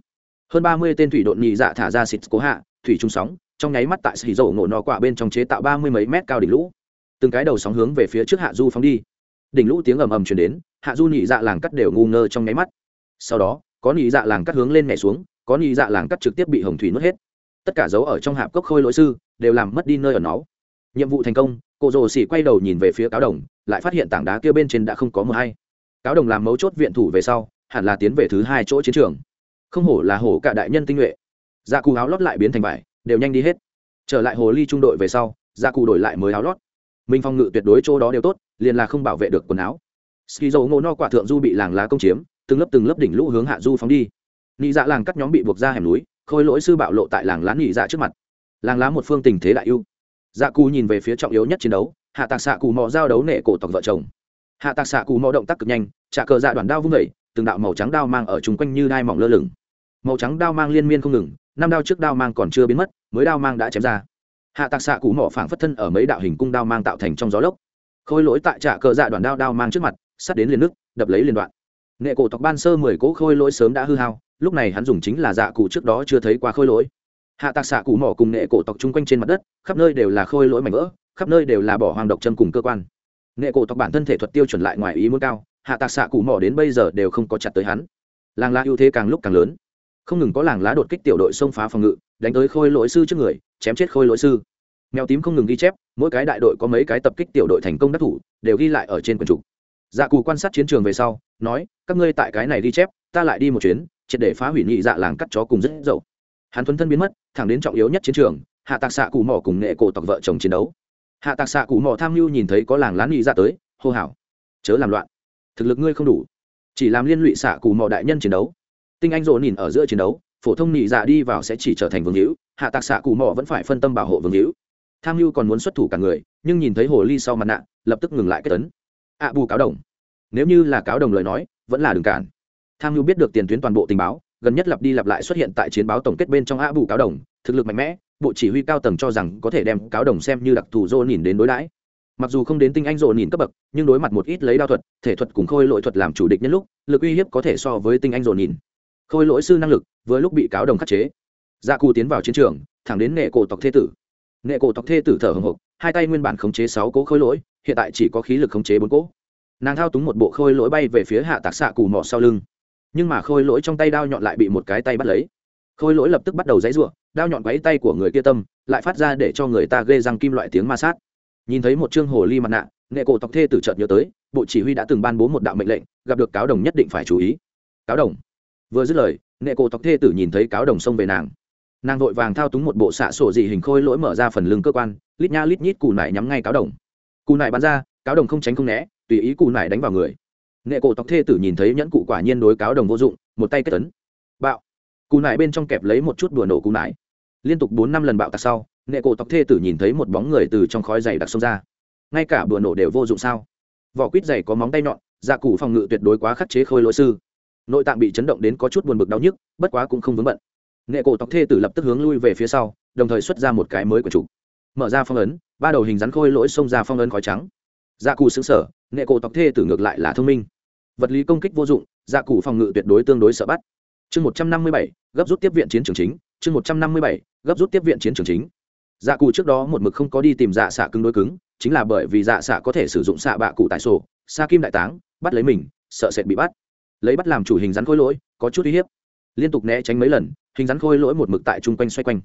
A: Hơn ba mươi tên thủy đội nhị dạ thả ra xịt cố hạ, thủy trung sóng, trong nháy mắt tại xì dầu ngộ nọ quả bên trong chế tạo ba mươi mấy mét cao đỉnh lũ. Từng cái đầu sóng hướng về phía trước hạ du phóng đi. Đỉnh lũ tiếng ầm ầm chuyển đến hạ du nhị dạ làng cắt đều ngu ngơ trong nháy mắt. Sau đó, có nhị dạ làng cắt hướng lên nhảy xuống, có nhị dạ làng cắt trực tiếp bị hồng thủy nuốt hết. Tất cả dấu ở trong hạp cốc khôi lỗi sư, đều làm mất đi nơi ở nó. Nhiệm vụ thành công cụ rồ xỉ quay đầu nhìn về phía cáo đồng, lại phát hiện tảng đá kia bên trên đã không có mờ hay. Cáo đồng làm mấu chốt viện thủ về sau, hẳn là tiến về thứ hai chỗ chiến trường. Không hổ là hổ cả đại nhân tinh nhuệ. Dạ cù áo lót lại biến thành vải, đều nhanh đi hết. Trở lại hồ ly trung đội về sau dạ cù đổi lại mới áo lót. Minh phòng ngự tuyệt đối chỗ đó đều tốt, liền là không bảo vệ được quần áo ski dầu ngộ no quả thượng du bị làng lá công chiếm, từng lớp từng lớp đỉnh lũ hướng hạ du phóng đi. Nị dạ làng cắt nhóm bị buộc ra hẻm núi, khôi lỗi sư bạo lộ tại làng lá nị dạ trước mặt. Làng lá một phương tình thế đại ưu. Dạ cù nhìn về phía trọng yếu nhất chiến đấu, hạ tạc xạ cù mò giao đấu nệ cổ tộc vợ chồng. Hạ tạc xạ cù mò động tác cực nhanh, trả cờ dạ đoàn đao vung vẩy từng đạo màu trắng đao mang ở chung quanh như đai mỏng lơ lửng. Màu trắng đao mang liên miên không ngừng, năm đao trước đao mang còn chưa biến mất, mới đao mang đã chém ra. Hạ tạc xạ cù mò phảng phất thân ở mấy đạo hình cung đao mang tạo thành trong gió lốc. Khôi lỗi tại trả cờ dạ đoàn đao đao mang trước mặt sắt đến liền nước, đập lấy liền đoạn. Nệ cổ tộc ban sơ mười cỗ khôi lỗi sớm đã hư hao, lúc này hắn dùng chính là dạ cụ trước đó chưa thấy qua khôi lỗi. Hạ tạc xạ cụ mỏ cùng nệ cổ tộc chung quanh trên mặt đất, khắp nơi đều là khôi lỗi mảnh vỡ, khắp nơi đều là bỏ hoàng độc chân cùng cơ quan. Nệ cổ tộc bản thân thể thuật tiêu chuẩn lại ngoài ý muốn cao, hạ tạc xạ cụ mỏ đến bây giờ đều không có chặt tới hắn. Làng lá ưu thế càng lúc càng lớn. Không ngừng có làng lá đột kích tiểu đội xông phá phòng ngự, đánh tới khôi lỗi sư trước người, chém chết khôi lỗi sư. Mèo tím không ngừng ghi chép, mỗi cái đại đội có mấy cái tập kích tiểu đội thành công đắc thủ, đều ghi lại ở trên quần trục dạ cù quan sát chiến trường về sau, nói, các ngươi tại cái này ghi chép, ta lại đi một chuyến, triệt để phá hủy nhị dạ làng cắt chó cùng rất dậu. Hắn thuấn thân biến mất, thẳng đến trọng yếu nhất chiến trường, hạ tạc xạ cụ mỏ cùng nghệ cổ tộc vợ chồng chiến đấu. Hạ tạc xạ cụ mỏ tham mưu nhìn thấy có làng lán nhị dạ tới, hô hào, chớ làm loạn, thực lực ngươi không đủ, chỉ làm liên lụy xạ cụ mỏ đại nhân chiến đấu. Tinh anh rộ nhìn ở giữa chiến đấu, phổ thông nhị dạ đi vào sẽ chỉ trở thành vương hữu, hạ tạc xạ cụ mỏ vẫn phải phân tâm bảo hộ vương hữu. Tham mưu còn muốn xuất thủ cả người, nhưng nhìn thấy hồ ly sau mặt nạ, lập tức ngừng lại kết tấn ạ bù cáo đồng. Nếu như là cáo đồng lời nói, vẫn là đường cản. Tham mưu biết được tiền tuyến toàn bộ tình báo, gần nhất lặp đi lặp lại xuất hiện tại chiến báo tổng kết bên trong ạ bù cáo đồng, thực lực mạnh mẽ, bộ chỉ huy cao tầng cho rằng có thể đem cáo đồng xem như đặc thù dô nhìn đến đối đãi. Mặc dù không đến tinh anh dô nhìn cấp bậc, nhưng đối mặt một ít lấy đao thuật, thể thuật cùng khôi lỗi thuật làm chủ địch nhân lúc, lực uy hiếp có thể so với tinh anh dô nhìn khôi lỗi sư năng lực với lúc bị cáo đồng khắc chế. Gia cù tiến vào chiến trường, thẳng đến nghệ cổ tộc thế tử. Nghệ cổ tộc thê tử thở hồng hộc hai tay nguyên bản khống chế sáu cỗ khôi lỗi, hiện tại chỉ có khí lực khống chế bốn cỗ. Nàng thao túng một bộ khôi lỗi bay về phía hạ tạc xạ cù mọ sau lưng. Nhưng mà khôi lỗi trong tay đao nhọn lại bị một cái tay bắt lấy. Khôi lỗi lập tức bắt đầu dãy giụa đao nhọn quấy tay của người kia tâm, lại phát ra để cho người ta ghê răng kim loại tiếng ma sát. Nhìn thấy một chương hồ ly mặt nạ, nghệ cổ tộc thê tử chợt nhớ tới, bộ chỉ huy đã từng ban bố một đạo mệnh lệnh, gặp được cáo đồng nhất định phải chú ý. Cáo đồng. Vừa dứt lời, nghệ cổ tộc thê tử nhìn thấy cáo đồng xông về nàng. Nàng vội vàng thao túng một bộ xạ sổ dị hình khôi lỗi mở ra phần lưng cơ quan lít nha lít nhít cù nải nhắm ngay cáo đồng. Cù nải bắn ra, cáo đồng không tránh không né, tùy ý cù nải đánh vào người. Nghệ cổ tộc thê tử nhìn thấy nhẫn cụ quả nhiên đối cáo đồng vô dụng, một tay kết tấn bạo. Cù nải bên trong kẹp lấy một chút đùa nổ cù nải. Liên tục bốn năm lần bạo tạc sau, nghệ cổ tộc thê tử nhìn thấy một bóng người từ trong khói dày đặc xông ra. Ngay cả bùa nổ đều vô dụng sao? Vỏ quýt dày có móng tay nhọn dạ cụ phòng ngự tuyệt đối quá khắc chế khôi lỗi sư. Nội tạng bị chấn động đến có chút buồn bực đau nhức, bất quá cũng không vướng bận. Nghệ cổ tộc thê tử lập tức hướng lui về phía sau, đồng thời xuất ra một cái mới của chủ mở ra phong ấn, ba đầu hình rắn khôi lỗi xông ra phong ấn khói trắng. Dạ cụ xứng sở nghệ cổ tộc thê tử ngược lại là thông minh. Vật lý công kích vô dụng dạ cụ phòng ngự tuyệt đối tương đối sợ bắt. Chương một trăm năm mươi bảy, gấp rút tiếp viện chiến trường chính, chương một trăm năm mươi bảy, gấp rút tiếp viện chiến trường chính. Dạ cụ trước đó một mực không có đi tìm dạ xạ cứng đối cứng, chính là bởi vì dạ xạ có thể sử dụng xạ bạ cụ tại sổ xa kim đại táng, bắt lấy mình, sợ sệt bị bắt. Lấy bắt làm chủ hình rắn khôi lỗi, có chút uy hiếp. Liên tục né tránh mấy lần, hình rắn khôi lỗi một mực tại chung quanh xoay quanh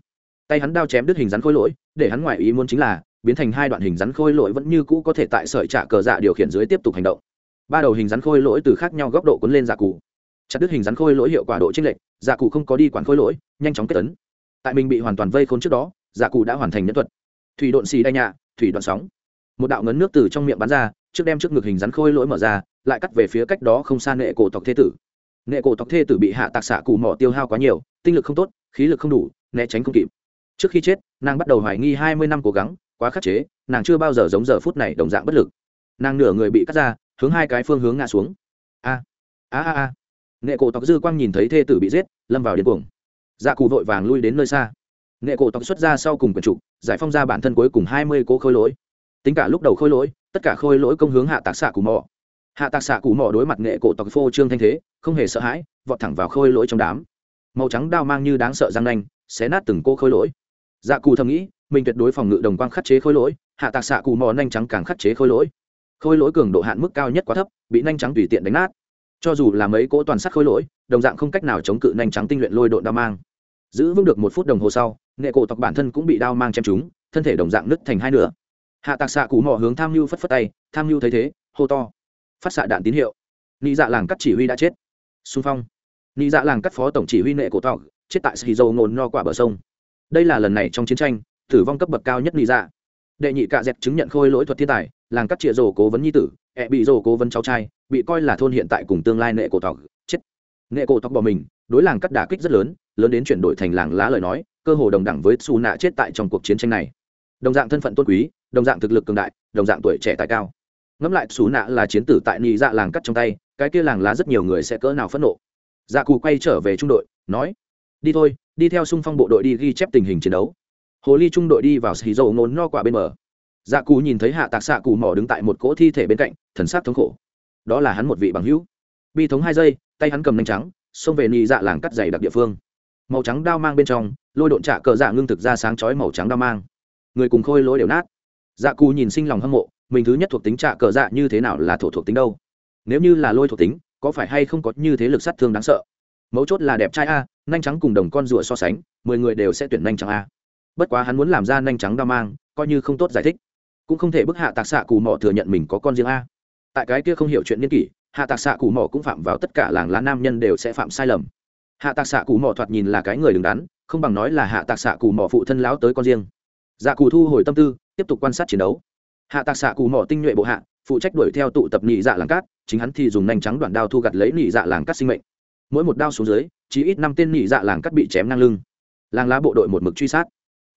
A: tay hắn đao chém đứt hình rắn khôi lỗi, để hắn ngoại ý muốn chính là, biến thành hai đoạn hình rắn khôi lỗi vẫn như cũ có thể tại sợi trả cờ dạ điều khiển dưới tiếp tục hành động. Ba đầu hình rắn khôi lỗi từ khác nhau góc độ cuốn lên dạ cụ. Chặt đứt hình rắn khôi lỗi hiệu quả độ chênh lệch dạ cụ không có đi quản khôi lỗi, nhanh chóng kết tấn. Tại mình bị hoàn toàn vây khốn trước đó dạ cụ đã hoàn thành nhân thuật. Thủy độn xì đai nhạ, thủy đoạn sóng. Một đạo ngấn nước từ trong miệng bắn ra, trước đem trước ngực hình rắn khôi lỗi mở ra, lại cắt về phía cách đó không xa nệ cổ tộc thế tử. Nệ cổ tộc thê tử bị hạ tạc xạ cụ mỏ tiêu hao quá nhiều, tinh lực không tốt, khí lực không đủ, né tránh không kịp trước khi chết, nàng bắt đầu hoài nghi hai mươi năm cố gắng, quá khắc chế, nàng chưa bao giờ giống giờ phút này đồng dạng bất lực. Nàng nửa người bị cắt ra, hướng hai cái phương hướng ngã xuống. A a a a. Nệ cổ tộc dư quang nhìn thấy thê tử bị giết, lâm vào điên cuồng. Dạ cụ vội vàng lui đến nơi xa. Nệ cổ tộc xuất ra sau cùng quần trục, giải phong ra bản thân cuối cùng hai mươi cố khôi lỗi. Tính cả lúc đầu khôi lỗi, tất cả khôi lỗi công hướng hạ tạc xạ cụ mò hạ tạc xạ cụ mò đối mặt nghệ cổ tộc phô trương thanh thế, không hề sợ hãi, vọt thẳng vào khôi lỗi trong đám. Màu trắng đao mang như đáng sợ răng nanh, xé nát từng cô khôi lỗi dạ cù thầm nghĩ, mình tuyệt đối phòng ngự đồng quang khắc chế khôi lỗi, hạ tạc xạ cù mò nhanh trắng càng khắc chế khôi lỗi. Khôi lỗi cường độ hạn mức cao nhất quá thấp, bị nhanh trắng tùy tiện đánh nát. Cho dù là mấy cỗ toàn sắt khôi lỗi, đồng dạng không cách nào chống cự nhanh trắng tinh luyện lôi độn đao mang. Giữ vững được một phút đồng hồ sau, nghệ cổ tộc bản thân cũng bị đao mang chém trúng, thân thể đồng dạng nứt thành hai nửa. Hạ tạc xạ cù mò hướng tham mưu phất phất tay, tham mưu thấy thế, hô to. Phát xạ đạn tín hiệu. Nị dạ làng cắt chỉ huy đã chết. Xung phong. Nị dạ làng cắt phó tổng chỉ huy nệ cổ tộc, chết tại sĩ dầu ngồn no quả bờ sông đây là lần này trong chiến tranh, tử vong cấp bậc cao nhất lý dạ. Đệ nhị cạ dẹt chứng nhận khôi lỗi thuật thiên tài, làng cắt trịa rổ cố vấn nhi tử, ẹ bị rồ cố vấn cháu trai, bị coi là thôn hiện tại cùng tương lai nệ cổ tộc chết. Nệ cổ tộc bỏ mình, đối làng cắt đả kích rất lớn lớn đến chuyển đổi thành làng lá lời nói, cơ hồ đồng đẳng với xù nạ chết tại trong cuộc chiến tranh này. Đồng dạng thân phận tôn quý, đồng dạng thực lực cường đại, đồng dạng tuổi trẻ tài cao. Ngẫm lại, xù nạ là chiến tử tại nhị dạ làng cắt trong tay, cái kia làng lá rất nhiều người sẽ cỡ nào phẫn nộ. Dạ cù quay trở về trung đội, nói đi thôi, đi theo xung phong bộ đội đi ghi chép tình hình chiến đấu. Hồ ly trung đội đi vào xì dầu nôn no quả bên bờ. Dạ cù nhìn thấy hạ tạc xạ cù mỏ đứng tại một cỗ thi thể bên cạnh, thần sát thống khổ. Đó là hắn một vị bằng hữu. Bi thống hai giây, tay hắn cầm nanh trắng, xông về nị dạ làng cắt dày đặc địa phương. Màu trắng đao mang bên trong, lôi độn trạ cờ dạ ngưng thực ra sáng chói màu trắng đao mang. Người cùng khôi lối đều nát. Dạ cù nhìn sinh lòng hâm mộ, mình thứ nhất thuộc tính trạ cờ dạ như thế nào là thổ thuộc tính đâu? Nếu như là lôi thuộc tính, có phải hay không có như thế lực sát thương đáng sợ? Mấu chốt là đẹp trai a nhanh trắng cùng đồng con rùa so sánh, mười người đều sẽ tuyển nhanh trắng a. Bất quá hắn muốn làm ra nhanh trắng đa mang, coi như không tốt giải thích. Cũng không thể bức hạ tạc xạ cù mò thừa nhận mình có con riêng a. Tại cái kia không hiểu chuyện niên kỷ, hạ tạc xạ cù mò cũng phạm vào tất cả làng lá nam nhân đều sẽ phạm sai lầm. Hạ tạc xạ cù mò thoạt nhìn là cái người đứng đắn, không bằng nói là hạ tạc xạ cù mò phụ thân lão tới con riêng. Dạ cù thu hồi tâm tư, tiếp tục quan sát chiến đấu. Hạ tạc xạ cù mò tinh nhuệ bộ hạ, phụ trách đuổi theo tụ tập nhị dạ làng cát, chính hắn thì dùng nhanh trắng đoạn đao thu gặt lấy nhị dạ làng cát sinh mệnh mỗi một đao xuống dưới chỉ ít năm tên nhị dạ làng cắt bị chém ngang lưng. Làng lá bộ đội một mực truy sát.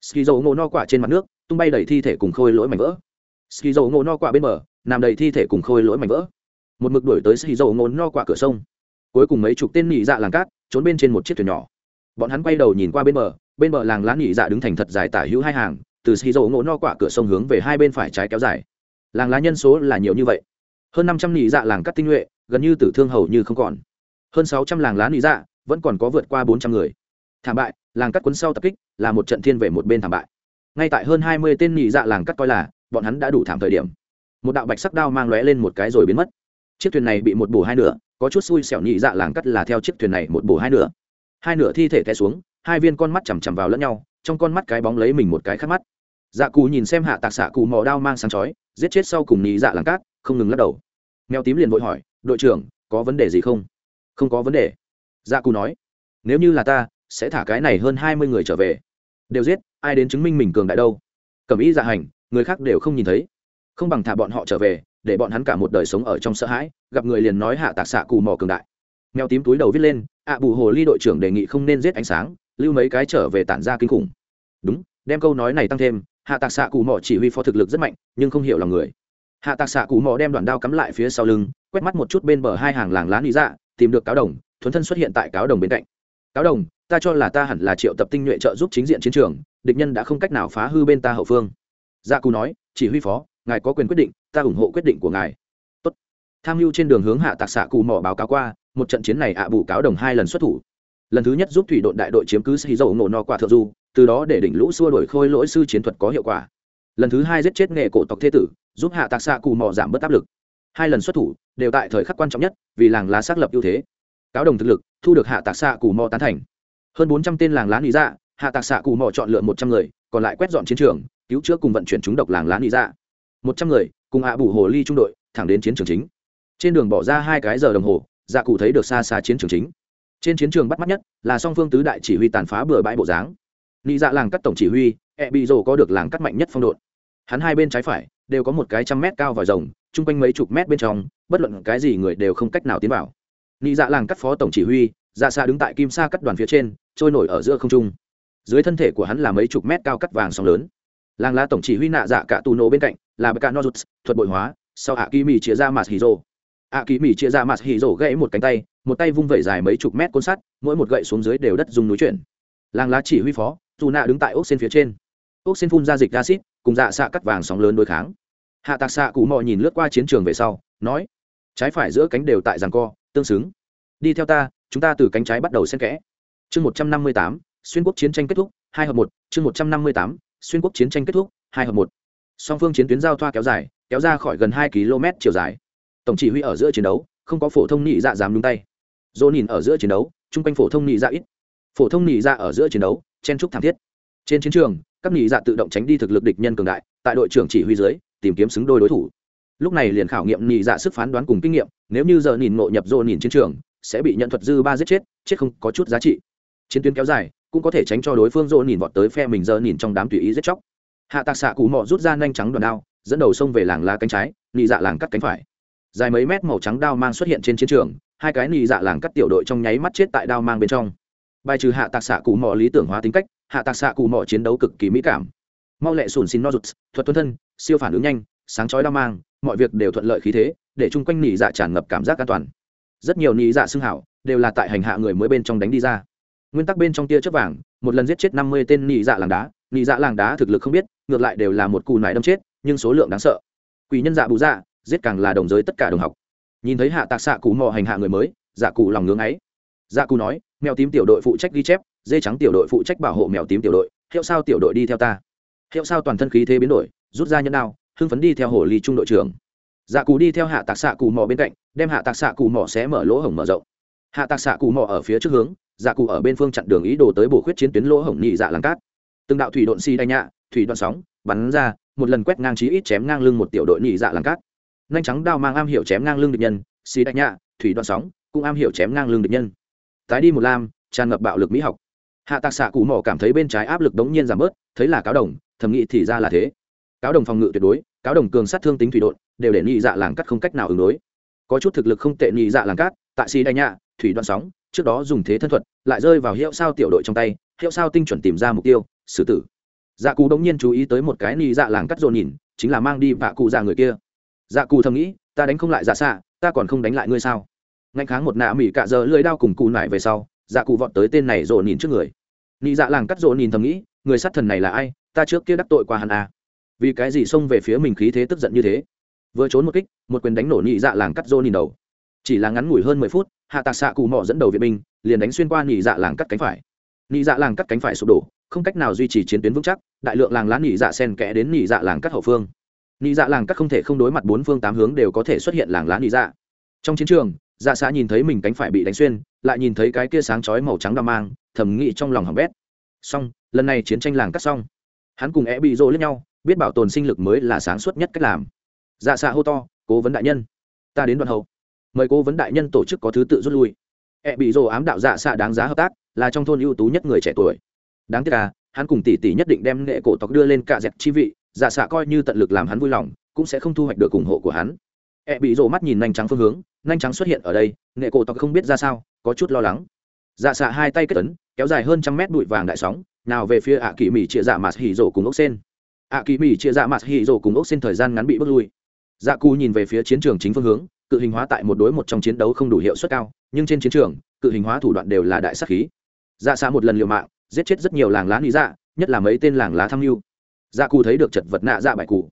A: Ski dầu ngộ no quả trên mặt nước, tung bay đầy thi thể cùng khôi lỗi mảnh vỡ. Ski dầu ngộ no quả bên bờ, nằm đầy thi thể cùng khôi lỗi mảnh vỡ. Một mực đuổi tới ski dầu ngộ no quả cửa sông. Cuối cùng mấy chục tên nhị dạ làng cát trốn bên trên một chiếc thuyền nhỏ. Bọn hắn quay đầu nhìn qua bên bờ bên bờ làng lá nhị dạ đứng thành thật dài tả hữu hai hàng, từ ski dầu ngộ no quả cửa sông hướng về hai bên phải trái kéo dài. Làng lá nhân số là nhiều như vậy. Hơn năm trăm nhị dạ làng cát tinh nhuệ, gần như tử thương hầu như không còn hơn sáu trăm làng lá nhị dạ vẫn còn có vượt qua bốn trăm người. Thảm bại, làng cắt quấn sau tập kích, là một trận thiên về một bên thảm bại. Ngay tại hơn hai mươi tên nhị dạ làng cắt coi là, bọn hắn đã đủ thảm thời điểm. Một đạo bạch sắc đao mang lóe lên một cái rồi biến mất. Chiếc thuyền này bị một bổ hai nửa, có chút xui xẻo nhị dạ làng cắt là theo chiếc thuyền này một bổ hai nửa. Hai nửa thi thể té xuống, hai viên con mắt chằm chằm vào lẫn nhau, trong con mắt cái bóng lấy mình một cái khác mắt. Dạ cù nhìn xem hạ tạc xạ cù mò đao mang sáng chói, giết chết sau cùng nhị dạ làng cát không ngừng lắc đầu. Mèo tím liền vội hỏi, đội trưởng, có vấn đề gì không? Không có vấn đề. Dạ cù nói, nếu như là ta, sẽ thả cái này hơn hai mươi người trở về. Đều giết, ai đến chứng minh mình cường đại đâu? Cầm ý dạ hành, người khác đều không nhìn thấy. Không bằng thả bọn họ trở về, để bọn hắn cả một đời sống ở trong sợ hãi, gặp người liền nói hạ tạc xạ cù mò cường đại. Mèo tím túi đầu viết lên, ạ bù hồ ly đội trưởng đề nghị không nên giết ánh sáng, lưu mấy cái trở về tản ra kinh khủng. Đúng, đem câu nói này tăng thêm, hạ tạc xạ cù mò chỉ huy phó thực lực rất mạnh, nhưng không hiểu lòng người. Hạ tạc xạ cù mò đem đoạn đao cắm lại phía sau lưng, quét mắt một chút bên bờ hai hàng làng lá lý dạ tìm được cáo đồng, thuấn thân xuất hiện tại cáo đồng bên cạnh. Cáo đồng, ta cho là ta hẳn là triệu tập tinh nhuệ trợ giúp chính diện chiến trường, địch nhân đã không cách nào phá hư bên ta hậu phương. Gia cù nói, chỉ huy phó, ngài có quyền quyết định, ta ủng hộ quyết định của ngài. Tốt. tham mưu trên đường hướng hạ tạc xạ cù mỏ báo cáo qua, một trận chiến này ạ bù cáo đồng hai lần xuất thủ. Lần thứ nhất giúp thủy đội đại đội chiếm cứ xì dầu nổ no quả thượng du, từ đó để đỉnh lũ xua đổi khôi lỗi sư chiến thuật có hiệu quả. Lần thứ hai giết chết nghệ cổ tộc thế tử, giúp hạ tạc xạ cù mỏ giảm bớt áp lực hai lần xuất thủ đều tại thời khắc quan trọng nhất, vì làng lá xác lập ưu thế. Cáo đồng thực lực, thu được hạ tạc xạ cù mò tán thành. Hơn bốn trăm tên làng lá lý dạ hạ tạc xạ cù mò chọn lựa một trăm người, còn lại quét dọn chiến trường, cứu chữa cùng vận chuyển chúng độc làng lá lý dạ. Một trăm người, cùng hạ bù hồ ly trung đội, thẳng đến chiến trường chính. Trên đường bỏ ra hai cái giờ đồng hồ dạ cụ thấy được xa xa chiến trường chính. Trên chiến trường bắt mắt nhất là song phương tứ đại chỉ huy tàn phá bừa bãi bộ dáng. Nị dạ làng cắt tổng chỉ huy e bị rồ có được làng cắt mạnh nhất phong độn hắn hai bên trái phải đều có một cái trăm mét cao vòi rồng, chung quanh mấy chục mét bên trong, bất luận cái gì người đều không cách nào tiến vào. Nị dạ làng cắt phó tổng chỉ huy dạ xa đứng tại kim sa cắt đoàn phía trên, trôi nổi ở giữa không trung. Dưới thân thể của hắn là mấy chục mét cao cắt vàng sóng lớn. Làng lá tổng chỉ huy nạ dạ cả tù nổ bên cạnh là bậc nozuts, thuật bội hóa, sau hạ kỳ mì chia ra mặt hì rô hạ kỳ mì chia ra mặt hì rô gãy một cánh tay, một tay vung vẩy dài mấy chục mét côn sắt, mỗi một gậy xuống dưới đều đất dùng núi chuyển. Làng lá chỉ huy phó, dù nạ đứng tại ốc xên phía trên ốc xin phun ra dịch acid, cùng dạ xạ cắt vàng sóng lớn đối kháng. Hạ tạc xạ cụ mò nhìn lướt qua chiến trường về sau, nói, trái phải giữa cánh đều tại giằng co, tương xứng. Đi theo ta, chúng ta từ cánh trái bắt đầu xen kẽ. Chương một trăm năm mươi tám, xuyên quốc chiến tranh kết thúc, hai hợp một. Chương một trăm năm mươi tám, xuyên quốc chiến tranh kết thúc, hai hợp một. Song phương chiến tuyến giao thoa kéo dài, kéo ra khỏi gần hai km chiều dài. Tổng chỉ huy ở giữa chiến đấu, không có phổ thông nị dạ dám nhúng tay. Dỗ nhìn ở giữa chiến đấu, chung quanh phổ thông nị dạ ít. Phổ thông nị dạ ở giữa chiến đấu, chen trúc thảm thiết. Trên chiến trường các nghị dạ tự động tránh đi thực lực địch nhân cường đại, tại đội trưởng chỉ huy dưới, tìm kiếm xứng đôi đối thủ. Lúc này liền khảo nghiệm nghị dạ sức phán đoán cùng kinh nghiệm, nếu như giờ nhìn ngộ nhập dô nhìn chiến trường, sẽ bị nhận thuật dư ba giết chết chết không có chút giá trị. Chiến tuyến kéo dài, cũng có thể tránh cho đối phương dô nhìn vọt tới phe mình giờ nhìn trong đám tùy ý giết chóc. Hạ tạc xạ cụ mọ rút ra nhanh trắng đoàn đao, dẫn đầu xông về làng lá cánh trái nghị dạ làng cắt cánh phải. Dài mấy mét màu trắng đao mang xuất hiện trên chiến trường, hai cái nị dạ làng cắt tiểu đội trong nháy mắt chết tại đao mang bên trong. Bài trừ hạ tạc xạ cụ mò lý tưởng hóa tính cách hạ tạc xạ cụ mỏ chiến đấu cực kỳ mỹ cảm. Mau lẹ sùn xin no thuật tuân thân, siêu phản ứng nhanh, sáng chói đao mang, mọi việc đều thuận lợi khí thế, để chung quanh nỉ dạ tràn ngập cảm giác an toàn. Rất nhiều nỉ dạ xưng hảo, đều là tại hành hạ người mới bên trong đánh đi ra. Nguyên tắc bên trong tia chớp vàng, một lần giết chết năm mươi tên nỉ dạ làng đá, nỉ dạ làng đá thực lực không biết, ngược lại đều là một cù nải đâm chết, nhưng số lượng đáng sợ. Quỷ nhân dạ bù dạ giết càng là đồng giới tất cả đồng học. Nhìn thấy hạ tạc xạ cụ mò hành hạ người mới dạ cụ lòng ngưỡng ấy. Dạ cụ nói, mèo tím tiểu đội phụ trách ghi chép dê trắng tiểu đội phụ trách bảo hộ mèo tím tiểu đội, hiệu sao tiểu đội đi theo ta. Hiệu sao toàn thân khí thế biến đổi, rút ra nhân đao, hưng phấn đi theo hồ ly trung đội trưởng. Dạ cù đi theo hạ tạc xạ cù mò bên cạnh, đem hạ tạc xạ cù mò xé mở lỗ hổng mở rộng. Hạ tạc xạ cù mò ở phía trước hướng dạ cù ở bên phương chặn đường ý đồ tới bổ khuyết chiến tuyến lỗ hổng nhị dạ làng cát. Từng đạo thủy độn xi si đay nhạ, thủy đoạn sóng, bắn ra, một lần quét ngang trí ít chém ngang lưng một tiểu đội nhị dạ làng cát. Nhanh trắng đao mang am hiểu chém ngang lưng địch nhân, xi đay nhạ, thủy đoạn sóng, cũng am hiểu chém ngang lưng địch nhân. Tái đi một lam, tràn ngập bạo lực mỹ học hạ tạc xạ cụ mỏ cảm thấy bên trái áp lực đống nhiên giảm bớt, thấy là cáo đồng, thầm nghĩ thì ra là thế. Cáo đồng phòng ngự tuyệt đối, cáo đồng cường sát thương tính thủy đột đều để nhị dạ làng cắt không cách nào ứng đối. Có chút thực lực không tệ nhị dạ làng cát tại xì đại nhạ, thủy đoạn sóng, trước đó dùng thế thân thuật, lại rơi vào hiệu sao tiểu đội trong tay, hiệu sao tinh chuẩn tìm ra mục tiêu, xử tử. Dạ cù đống nhiên chú ý tới một cái nhị dạ làng cắt dồn nhìn, chính là mang đi vạ cụ ra người kia. Dạ cù thầm nghĩ, ta đánh không lại dạ xạ, ta còn không đánh lại ngươi sao? Ngạnh kháng một nạ mỹ cạ giờ lưỡi đao cùng cụ nải về sau dạ cụ vọt tới tên này rộ nhìn trước người. Nị dạ làng cắt rộ nhìn thầm nghĩ, người sát thần này là ai? Ta trước kia đắc tội qua hắn à. vì cái gì xông về phía mình khí thế tức giận như thế? Vừa trốn một kích, một quyền đánh nổ nị dạ làng cắt rộ nhìn đầu. Chỉ là ngắn ngủi hơn mười phút, hạ tạc xạ cụ mỏ dẫn đầu viện binh, liền đánh xuyên qua nị dạ làng cắt cánh phải. Nị dạ làng cắt cánh phải sụp đổ, không cách nào duy trì chiến tuyến vững chắc, đại lượng làng lá nị dạ sen kẽ đến nị dạ làng cắt hậu phương. Nị dạ làng cắt không thể không đối mặt bốn phương tám hướng đều có thể xuất hiện làng lá nị dạ. Trong chiến trường dạ xã nhìn thấy mình cánh phải bị đánh xuyên, lại nhìn thấy cái kia sáng chói màu trắng đao mang, thầm nghĩ trong lòng hỏng bét. Xong, lần này chiến tranh làng cắt xong. Hắn cùng é bị rỗ lẫn nhau, biết bảo tồn sinh lực mới là sáng suốt nhất cách làm. Dạ xạ hô to, cố vấn đại nhân, ta đến đoạn hậu. Mời cố vấn đại nhân tổ chức có thứ tự rút lui. E bị rồ ám đạo dạ xạ đáng giá hợp tác, là trong thôn ưu tú nhất người trẻ tuổi. Đáng tiếc là, hắn cùng tỷ tỷ nhất định đem nghệ cổ tộc đưa lên cạ dẹp chi vị dạ xạ coi như tận lực làm hắn vui lòng, cũng sẽ không thu hoạch được ủng hộ của hắn. E bị rồ mắt nhìn nhanh trắng phương hướng nhanh trắng xuất hiện ở đây, nghệ cổ tộc không biết ra sao, có chút lo lắng. Dạ xạ hai tay kết tấn kéo dài hơn trăm mét bụi vàng đại sóng, nào về phía ạ kỳ mỹ chia dạ mạt hỉ rổ cùng ốc sen. Ạ kỳ mỹ chia dạ mạt hỉ rổ cùng ốc sen thời gian ngắn bị bước lui. Dạ cù nhìn về phía chiến trường chính phương hướng, cự hình hóa tại một đối một trong chiến đấu không đủ hiệu suất cao, nhưng trên chiến trường, cự hình hóa thủ đoạn đều là đại sắc khí. Dạ xạ một lần liều mạng, giết chết rất nhiều làng lá lý dạ nhất là mấy tên làng lá tham mưu. Dạ cù thấy được chật vật nạ dạ bài cụ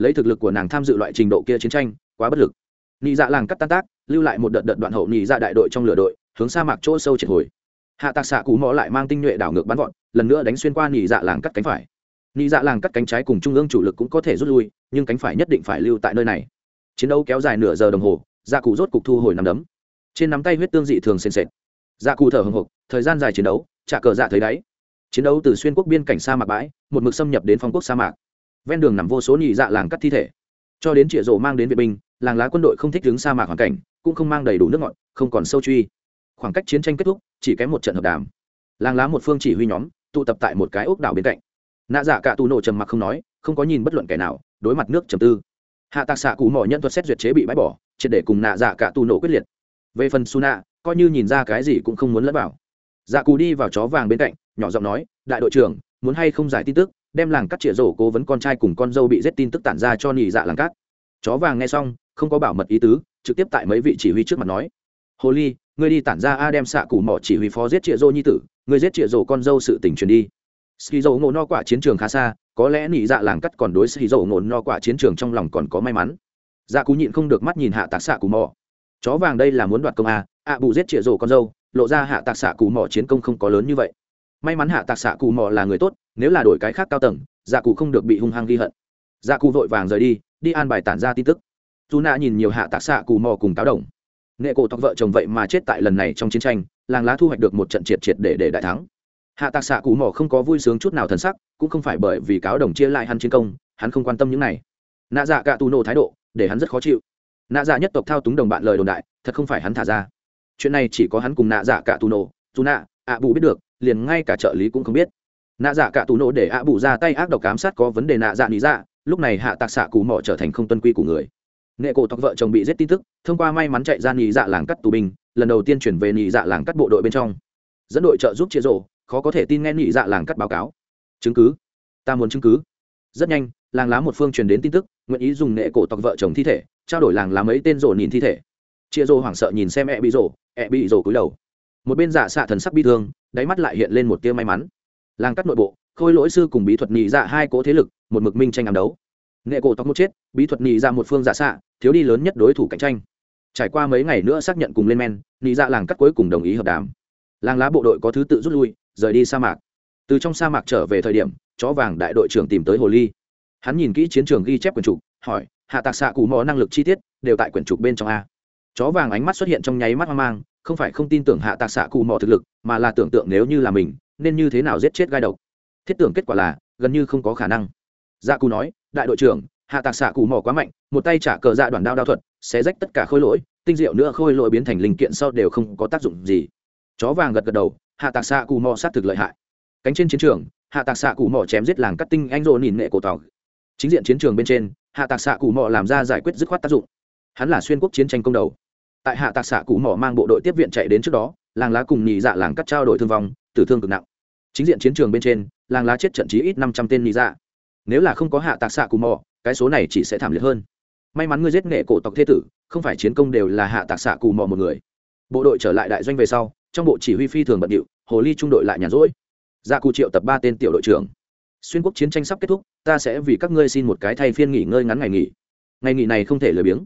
A: lấy thực lực của nàng tham dự loại trình độ kia chiến tranh, quá bất lực nhị dạ làng cắt tan tác, lưu lại một đợt đợt đoạn hậu nhị dạ đại đội trong lửa đội, hướng sa mạc chỗ sâu triệt hồi. Hạ tạc xạ cù mò lại mang tinh nhuệ đảo ngược bắn vọt, lần nữa đánh xuyên qua nhị dạ làng cắt cánh phải. Nhị dạ làng cắt cánh trái cùng trung ương chủ lực cũng có thể rút lui, nhưng cánh phải nhất định phải lưu tại nơi này. Chiến đấu kéo dài nửa giờ đồng hồ dạ cụ rốt cục thu hồi nắm đấm. Trên nắm tay huyết tương dị thường sền sệt. Dạ cụ thở hồng hộc, thời gian dài chiến đấu, trả cờ dạ thấy đáy. Chiến đấu từ xuyên quốc biên cảnh sa mạc bãi, một mực xâm nhập đến phong quốc sa mạc. Ven đường nằm vô số nhị dạ làng cắt thi thể cho đến trịa rổ mang đến vệ binh, làng lá quân đội không thích đứng sa mạc hoàn cảnh, cũng không mang đầy đủ nước ngọt, không còn sâu truy. Khoảng cách chiến tranh kết thúc, chỉ kém một trận hợp đàm. Làng lá một phương chỉ huy nhóm, tụ tập tại một cái ốc đảo bên cạnh. Nạ dạ cả tù nổ trầm mặc không nói, không có nhìn bất luận kẻ nào, đối mặt nước trầm tư. Hạ tạc xạ cụ mỏ nhận thuật xét duyệt chế bị bãi bỏ, triệt để cùng nạ dạ cả tù nổ quyết liệt. Về phần su nạ coi như nhìn ra cái gì cũng không muốn lẫn vào. Dạ cù đi vào chó vàng bên cạnh, nhỏ giọng nói, đại đội trưởng, muốn hay không giải tin tức? Đem làng cắt chĩa rổ cố vấn con trai cùng con dâu bị giết tin tức tản ra cho nhị dạ làng cát chó vàng nghe xong, không có bảo mật ý tứ, trực tiếp tại mấy vị chỉ huy trước mặt nói, hồ ly, ngươi đi tản ra a đem xạ cụ mỏ chỉ huy phó giết chĩa rô nhi tử, ngươi giết chĩa rổ con dâu sự tình truyền đi. Ski dầu ngộ no quả chiến trường khá xa, có lẽ nhị dạ làng cắt còn đối ski dầu ngộ no quả chiến trường trong lòng còn có may mắn. Dạ cú nhịn không được mắt nhìn hạ tạc xạ cụ mỏ. Chó vàng đây là muốn đoạt công a ạ bù giết chĩa rổ con dâu, lộ ra hạ tạc xạ cụ mỏ chiến công không có lớn như vậy. May mắn hạ tạc xạ cù mỏ là người tốt nếu là đổi cái khác cao tầng dạ cụ không được bị hung hăng ghi hận. Dạ cụ vội vàng rời đi đi an bài tản ra tin tức. Dù nạ nhìn nhiều hạ tạc xạ cụ mò cùng cáo đồng nghệ cổ tộc vợ chồng vậy mà chết tại lần này trong chiến tranh, làng lá thu hoạch được một trận triệt triệt để để đại thắng. Hạ tạc xạ cụ mò không có vui sướng chút nào thần sắc, cũng không phải bởi vì cáo đồng chia lại hắn chiến công, hắn không quan tâm những này. Nạ dạ cả tù nổ thái độ, để hắn rất khó chịu. Nạ dạ nhất tộc thao túng đồng bạn lời đồn đại, thật không phải hắn thả ra. Chuyện này chỉ có hắn cùng nạ dạ cả tù nổ, dù nạ ạ bù biết được, liền ngay cả trợ lý cũng không biết nạ dạ cả tù nổ để ạ bù ra tay ác độc cám sát có vấn đề nạ dạ lý dạ lúc này hạ tạc xạ cù mò trở thành không tuân quy của người. Nghệ cổ tộc vợ chồng bị giết tin tức, thông qua may mắn chạy ra nhị dạ làng cắt tù binh, lần đầu tiên chuyển về nhị dạ làng cắt bộ đội bên trong. Dẫn đội trợ giúp chia rộ khó có thể tin nghe nhị dạ làng cắt báo cáo. Chứng cứ. Ta muốn chứng cứ. Rất nhanh, làng lá một phương truyền đến tin tức, nguyện ý dùng nghệ cổ tộc vợ chồng thi thể, trao đổi làng lá mấy tên rộ nhìn thi thể. Chia rộ hoảng sợ nhìn xem e bị rộ e bị rộ cúi đầu. Một bên dạ xạ thần sắc bi thương, đáy mắt lại hiện lên một tia may mắn làng cắt nội bộ, khôi lỗi sư cùng bí thuật nhị dạ hai cố thế lực, một mực minh tranh ám đấu. Nghệ cổ tóc một chết, bí thuật nhị dạ một phương giả xạ, thiếu đi lớn nhất đối thủ cạnh tranh. Trải qua mấy ngày nữa xác nhận cùng lên men, nhị dạ làng cắt cuối cùng đồng ý hợp đàm. Làng lá bộ đội có thứ tự rút lui, rời đi sa mạc. Từ trong sa mạc trở về thời điểm, chó vàng đại đội trưởng tìm tới hồ ly. Hắn nhìn kỹ chiến trường ghi chép quyển trục, hỏi, hạ tạc xạ cụ mò năng lực chi tiết, đều tại quyển trục bên trong a? Chó vàng ánh mắt xuất hiện trong nháy mắt hoang mang, không phải không tin tưởng hạ tạc xạ cụ mò thực lực, mà là tưởng tượng nếu như là mình nên như thế nào giết chết gai độc? Thiết tưởng kết quả là, gần như không có khả năng. Dạ cù nói, đại đội trưởng, hạ tạc xạ cù mỏ quá mạnh, một tay trả cờ dạ đoàn đao đao thuật, sẽ rách tất cả khôi lỗi, tinh diệu nữa khôi lỗi biến thành linh kiện sau đều không có tác dụng gì. Chó vàng gật gật đầu, hạ tạc xạ cù mò sát thực lợi hại. Cánh trên chiến trường, hạ tạc xạ cù mò chém giết làng cắt tinh anh rô nhìn nghệ cổ tàu chính diện chiến trường bên trên, hạ tạc xạ cù mò làm ra giải quyết dứt khoát tác dụng. Hắn là xuyên quốc chiến tranh công đầu. Tại hạ tạc xạ cù mỏ mang bộ đội tiếp viện chạy đến trước đó, làng lá cùng nhị dạ làng cắt trao đổi thương vong, tử thương cực nặng chính diện chiến trường bên trên, làng lá chết trận chí ít năm trăm tên nhị dạ. Nếu là không có hạ tạc xạ cù mò, cái số này chỉ sẽ thảm liệt hơn. May mắn ngươi giết nghệ cổ tộc thế tử, không phải chiến công đều là hạ tạc xạ cù mò một người. Bộ đội trở lại đại doanh về sau, trong bộ chỉ huy phi thường bận điệu, hồ ly trung đội lại nhàn rỗi. Ra cù triệu tập ba tên tiểu đội trưởng. Xuyên quốc chiến tranh sắp kết thúc, ta sẽ vì các ngươi xin một cái thay phiên nghỉ ngơi ngắn ngày nghỉ. Ngày nghỉ này không thể lười biếng.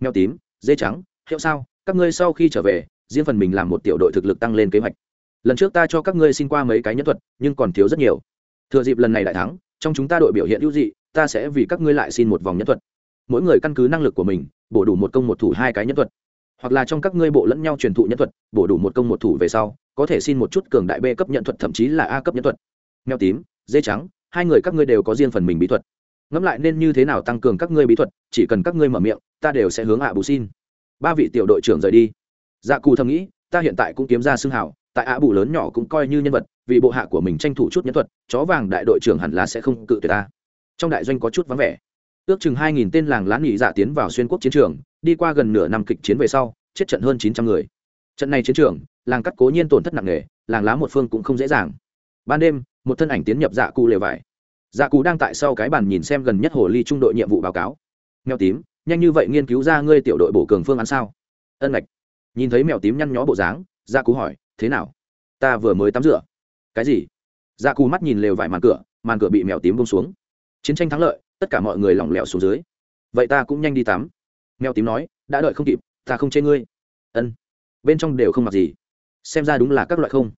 A: Mèo tím, dê trắng, hiệu sao, các ngươi sau khi trở về, riêng phần mình làm một tiểu đội thực lực tăng lên kế hoạch lần trước ta cho các ngươi xin qua mấy cái nhân thuật, nhưng còn thiếu rất nhiều. Thừa dịp lần này đại thắng, trong chúng ta đội biểu hiện hữu dị, ta sẽ vì các ngươi lại xin một vòng nhân thuật. Mỗi người căn cứ năng lực của mình, bổ đủ một công một thủ hai cái nhân thuật. Hoặc là trong các ngươi bộ lẫn nhau truyền thụ nhân thuật, bổ đủ một công một thủ về sau, có thể xin một chút cường đại b cấp nhận thuật, thậm chí là a cấp nhân thuật. Mèo tím, dê trắng, hai người các ngươi đều có riêng phần mình bí thuật. Ngẫm lại nên như thế nào tăng cường các ngươi bí thuật, chỉ cần các ngươi mở miệng, ta đều sẽ hướng ạ bù xin. Ba vị tiểu đội trưởng rời đi. Dạ cù thầm nghĩ, ta hiện tại cũng kiếm ra xương hảo tại ạ bù lớn nhỏ cũng coi như nhân vật, vì bộ hạ của mình tranh thủ chút nhân thuật, chó vàng đại đội trưởng hẳn là sẽ không cự tuyệt ta. Trong đại doanh có chút vắng vẻ. Ước chừng hai nghìn tên làng lán nghỉ giả dạ tiến vào xuyên quốc chiến trường, đi qua gần nửa năm kịch chiến về sau, chết trận hơn chín trăm người. Trận này chiến trường, làng cắt cố nhiên tổn thất nặng nề, làng lá một phương cũng không dễ dàng. Ban đêm, một thân ảnh tiến nhập dạ cụ lều vải. Dạ cụ đang tại sau cái bàn nhìn xem gần nhất hồ ly trung đội nhiệm vụ báo cáo. Mèo tím, nhanh như vậy nghiên cứu ra ngươi tiểu đội bổ cường phương án sao? Ân lạch nhìn thấy mèo tím nhăn nhó bộ dáng dạ cụ hỏi thế nào? Ta vừa mới tắm rửa. Cái gì? Dạ cù mắt nhìn lều vải màn cửa màn cửa bị mèo tím bông xuống. Chiến tranh thắng lợi, tất cả mọi người lỏng lẻo xuống dưới. Vậy ta cũng nhanh đi tắm. Mèo tím nói, đã đợi không kịp, ta không chê ngươi. Ân. Bên trong đều không mặc gì. Xem ra đúng là các loại không.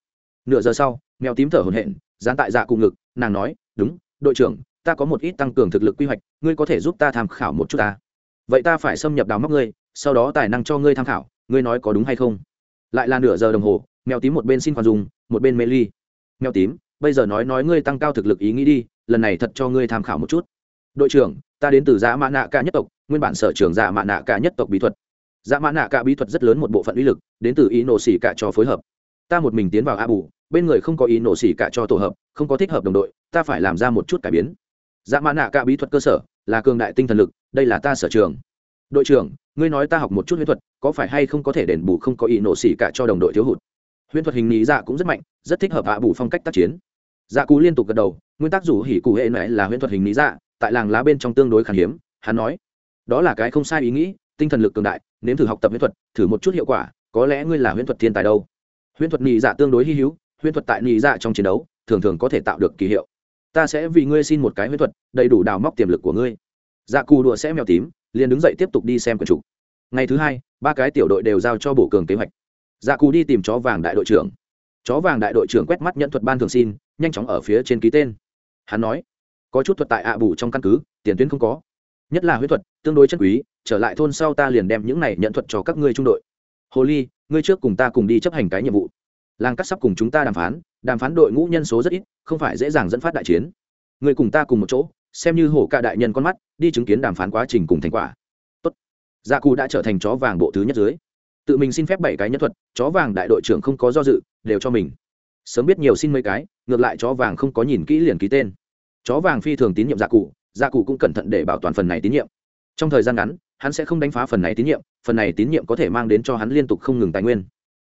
A: Nửa giờ sau, mèo tím thở hổn hển, dán tại dạ cù ngực, nàng nói, đúng, đội trưởng, ta có một ít tăng cường thực lực quy hoạch, ngươi có thể giúp ta tham khảo một chút ta. Vậy ta phải xâm nhập đào móc ngươi, sau đó tài năng cho ngươi tham khảo, ngươi nói có đúng hay không? Lại là nửa giờ đồng hồ mèo tím một bên xin khoan dùng một bên mê ly. Mèo tím, bây giờ nói nói ngươi tăng cao thực lực ý nghĩ đi, lần này thật cho ngươi tham khảo một chút. Đội trưởng, ta đến từ dạ giá mã nạ ca nhất tộc, nguyên bản sở trường dạ giả mã nạ ca nhất tộc bí thuật. Dạ giả mã nạ ca bí thuật rất lớn một bộ phận uy lực, đến từ ý nổ xỉ cả cho phối hợp. Ta một mình tiến vào a bù, bên người không có ý nổ xỉ cả cho tổ hợp, không có thích hợp đồng đội, ta phải làm ra một chút cải biến. Giả mã nạ ca bí thuật cơ sở, là cường đại tinh thần lực, đây là ta sở trường. Đội trưởng, ngươi nói ta học một chút huyết thuật, có phải hay không có thể đền bù không có ý nổ xỉ cả cho đồng đội thiếu hụt? Huyễn thuật hình lý dạ cũng rất mạnh, rất thích hợp hạ bù phong cách tác chiến. Dạ cú liên tục gật đầu, nguyên tắc rủ hỉ cụ hệ mẹ là huyễn thuật hình lý dạ tại làng lá bên trong tương đối khan hiếm, hắn nói. Đó là cái không sai ý nghĩ, tinh thần lực cường đại, nếm thử học tập huyễn thuật, thử một chút hiệu quả, có lẽ ngươi là huyễn thuật thiên tài đâu. Huyễn thuật nhị dạ tương đối hy hữu, huyễn thuật tại nhị dạ trong chiến đấu, thường thường có thể tạo được kỳ hiệu. Ta sẽ vì ngươi xin một cái huyễn thuật, đầy đủ đào móc tiềm lực của ngươi. Dạ cù đùa sẽ mèo tím, liền đứng dậy tiếp tục đi xem quần chủ. Ngày thứ hai, ba cái tiểu đội đều giao cho bổ cường kế hoạch dạ cù đi tìm chó vàng đại đội trưởng. Chó vàng đại đội trưởng quét mắt nhận thuật ban thường xin, nhanh chóng ở phía trên ký tên. Hắn nói, có chút thuật tại ạ bù trong căn cứ, tiền tuyến không có. Nhất là huyết thuật, tương đối chân quý, trở lại thôn sau ta liền đem những này nhận thuật cho các ngươi trung đội. Hồ ly, ngươi trước cùng ta cùng đi chấp hành cái nhiệm vụ. Làng cắt sắp cùng chúng ta đàm phán đàm phán đội ngũ nhân số rất ít, không phải dễ dàng dẫn phát đại chiến. Ngươi cùng ta cùng một chỗ, xem như hổ ca đại nhân con mắt, đi chứng kiến đàm phán quá trình cùng thành quả. Tốt. Gia cù đã trở thành chó vàng bộ thứ nhất dưới tự mình xin phép bảy cái nhân thuật, chó vàng đại đội trưởng không có do dự, đều cho mình. Sớm biết nhiều xin mấy cái, ngược lại chó vàng không có nhìn kỹ liền ký tên. Chó vàng phi thường tín nhiệm gia cụ gia cụ cũng cẩn thận để bảo toàn phần này tín nhiệm. Trong thời gian ngắn, hắn sẽ không đánh phá phần này tín nhiệm, phần này tín nhiệm có thể mang đến cho hắn liên tục không ngừng tài nguyên.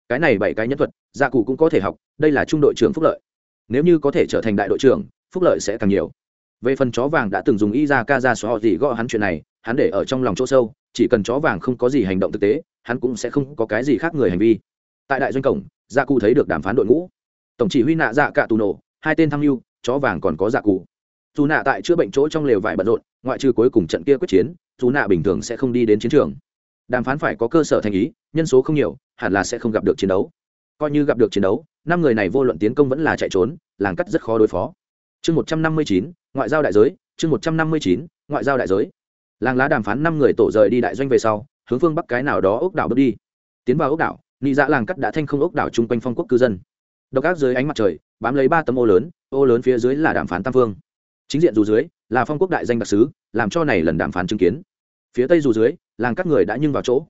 A: Cái này bảy cái nhân thuật gia cụ cũng có thể học, đây là trung đội trưởng phúc lợi. Nếu như có thể trở thành đại đội trưởng, phúc lợi sẽ càng nhiều. Về phần chó vàng đã từng dùng y ra ca ra xóa họ gì gõ hắn chuyện này, hắn để ở trong lòng chỗ sâu chỉ cần chó vàng không có gì hành động thực tế, hắn cũng sẽ không có cái gì khác người hành vi. Tại đại doanh cổng gia cụ thấy được đàm phán đội ngũ. Tổng chỉ huy nạ dạ cả tù nổ, hai tên tham mưu, chó vàng còn có dạ cụ. Dù nạ tại chữa bệnh chỗ trong lều vải bận rộn, ngoại trừ cuối cùng trận kia quyết chiến, dù nạ bình thường sẽ không đi đến chiến trường. Đàm phán phải có cơ sở thành ý, nhân số không nhiều, hẳn là sẽ không gặp được chiến đấu. Coi như gặp được chiến đấu, năm người này vô luận tiến công vẫn là chạy trốn, làng cắt rất khó đối phó. Chương một trăm năm mươi chín, ngoại giao đại giới, chương một trăm năm mươi chín, ngoại giao đại giới làng lá đàm phán năm người tổ rời đi đại doanh về sau, hướng phương bắc cái nào đó ốc đảo bước đi. Tiến vào ốc đảo, nị dạ làng cắt đã thanh không ốc đảo chung quanh phong quốc cư dân. Độc ác dưới ánh mặt trời, bám lấy ba tấm ô lớn ô lớn phía dưới là đàm phán tam phương. Chính diện dù dưới, là phong quốc đại danh đặc sứ, làm cho này lần đàm phán chứng kiến. Phía tây dù dưới, làng các người đã nhưng vào chỗ.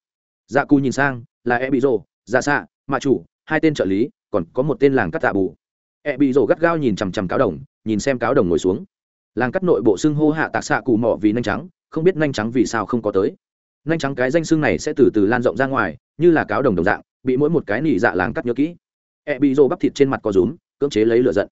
A: Dạ cù nhìn sang, là e bị rồ dạ xạ, mạ chủ, hai tên trợ lý, còn có một tên làng cắt tạ bù. E bị rồ gắt gao nhìn chằm chằm cáo đồng, nhìn xem cáo đồng ngồi xuống. Làng cắt nội bộ xưng hô hạ tạc xạ cù mỏ vì nhanh trắng không biết nhanh trắng vì sao không có tới. Nhanh trắng cái danh xưng này sẽ từ từ lan rộng ra ngoài, như là cáo đồng đồng dạng, bị mỗi một cái nỉ dạ làng cắt nhớ kỹ. E bị rô bắp thịt trên mặt có rúm, cưỡng chế lấy lửa giận.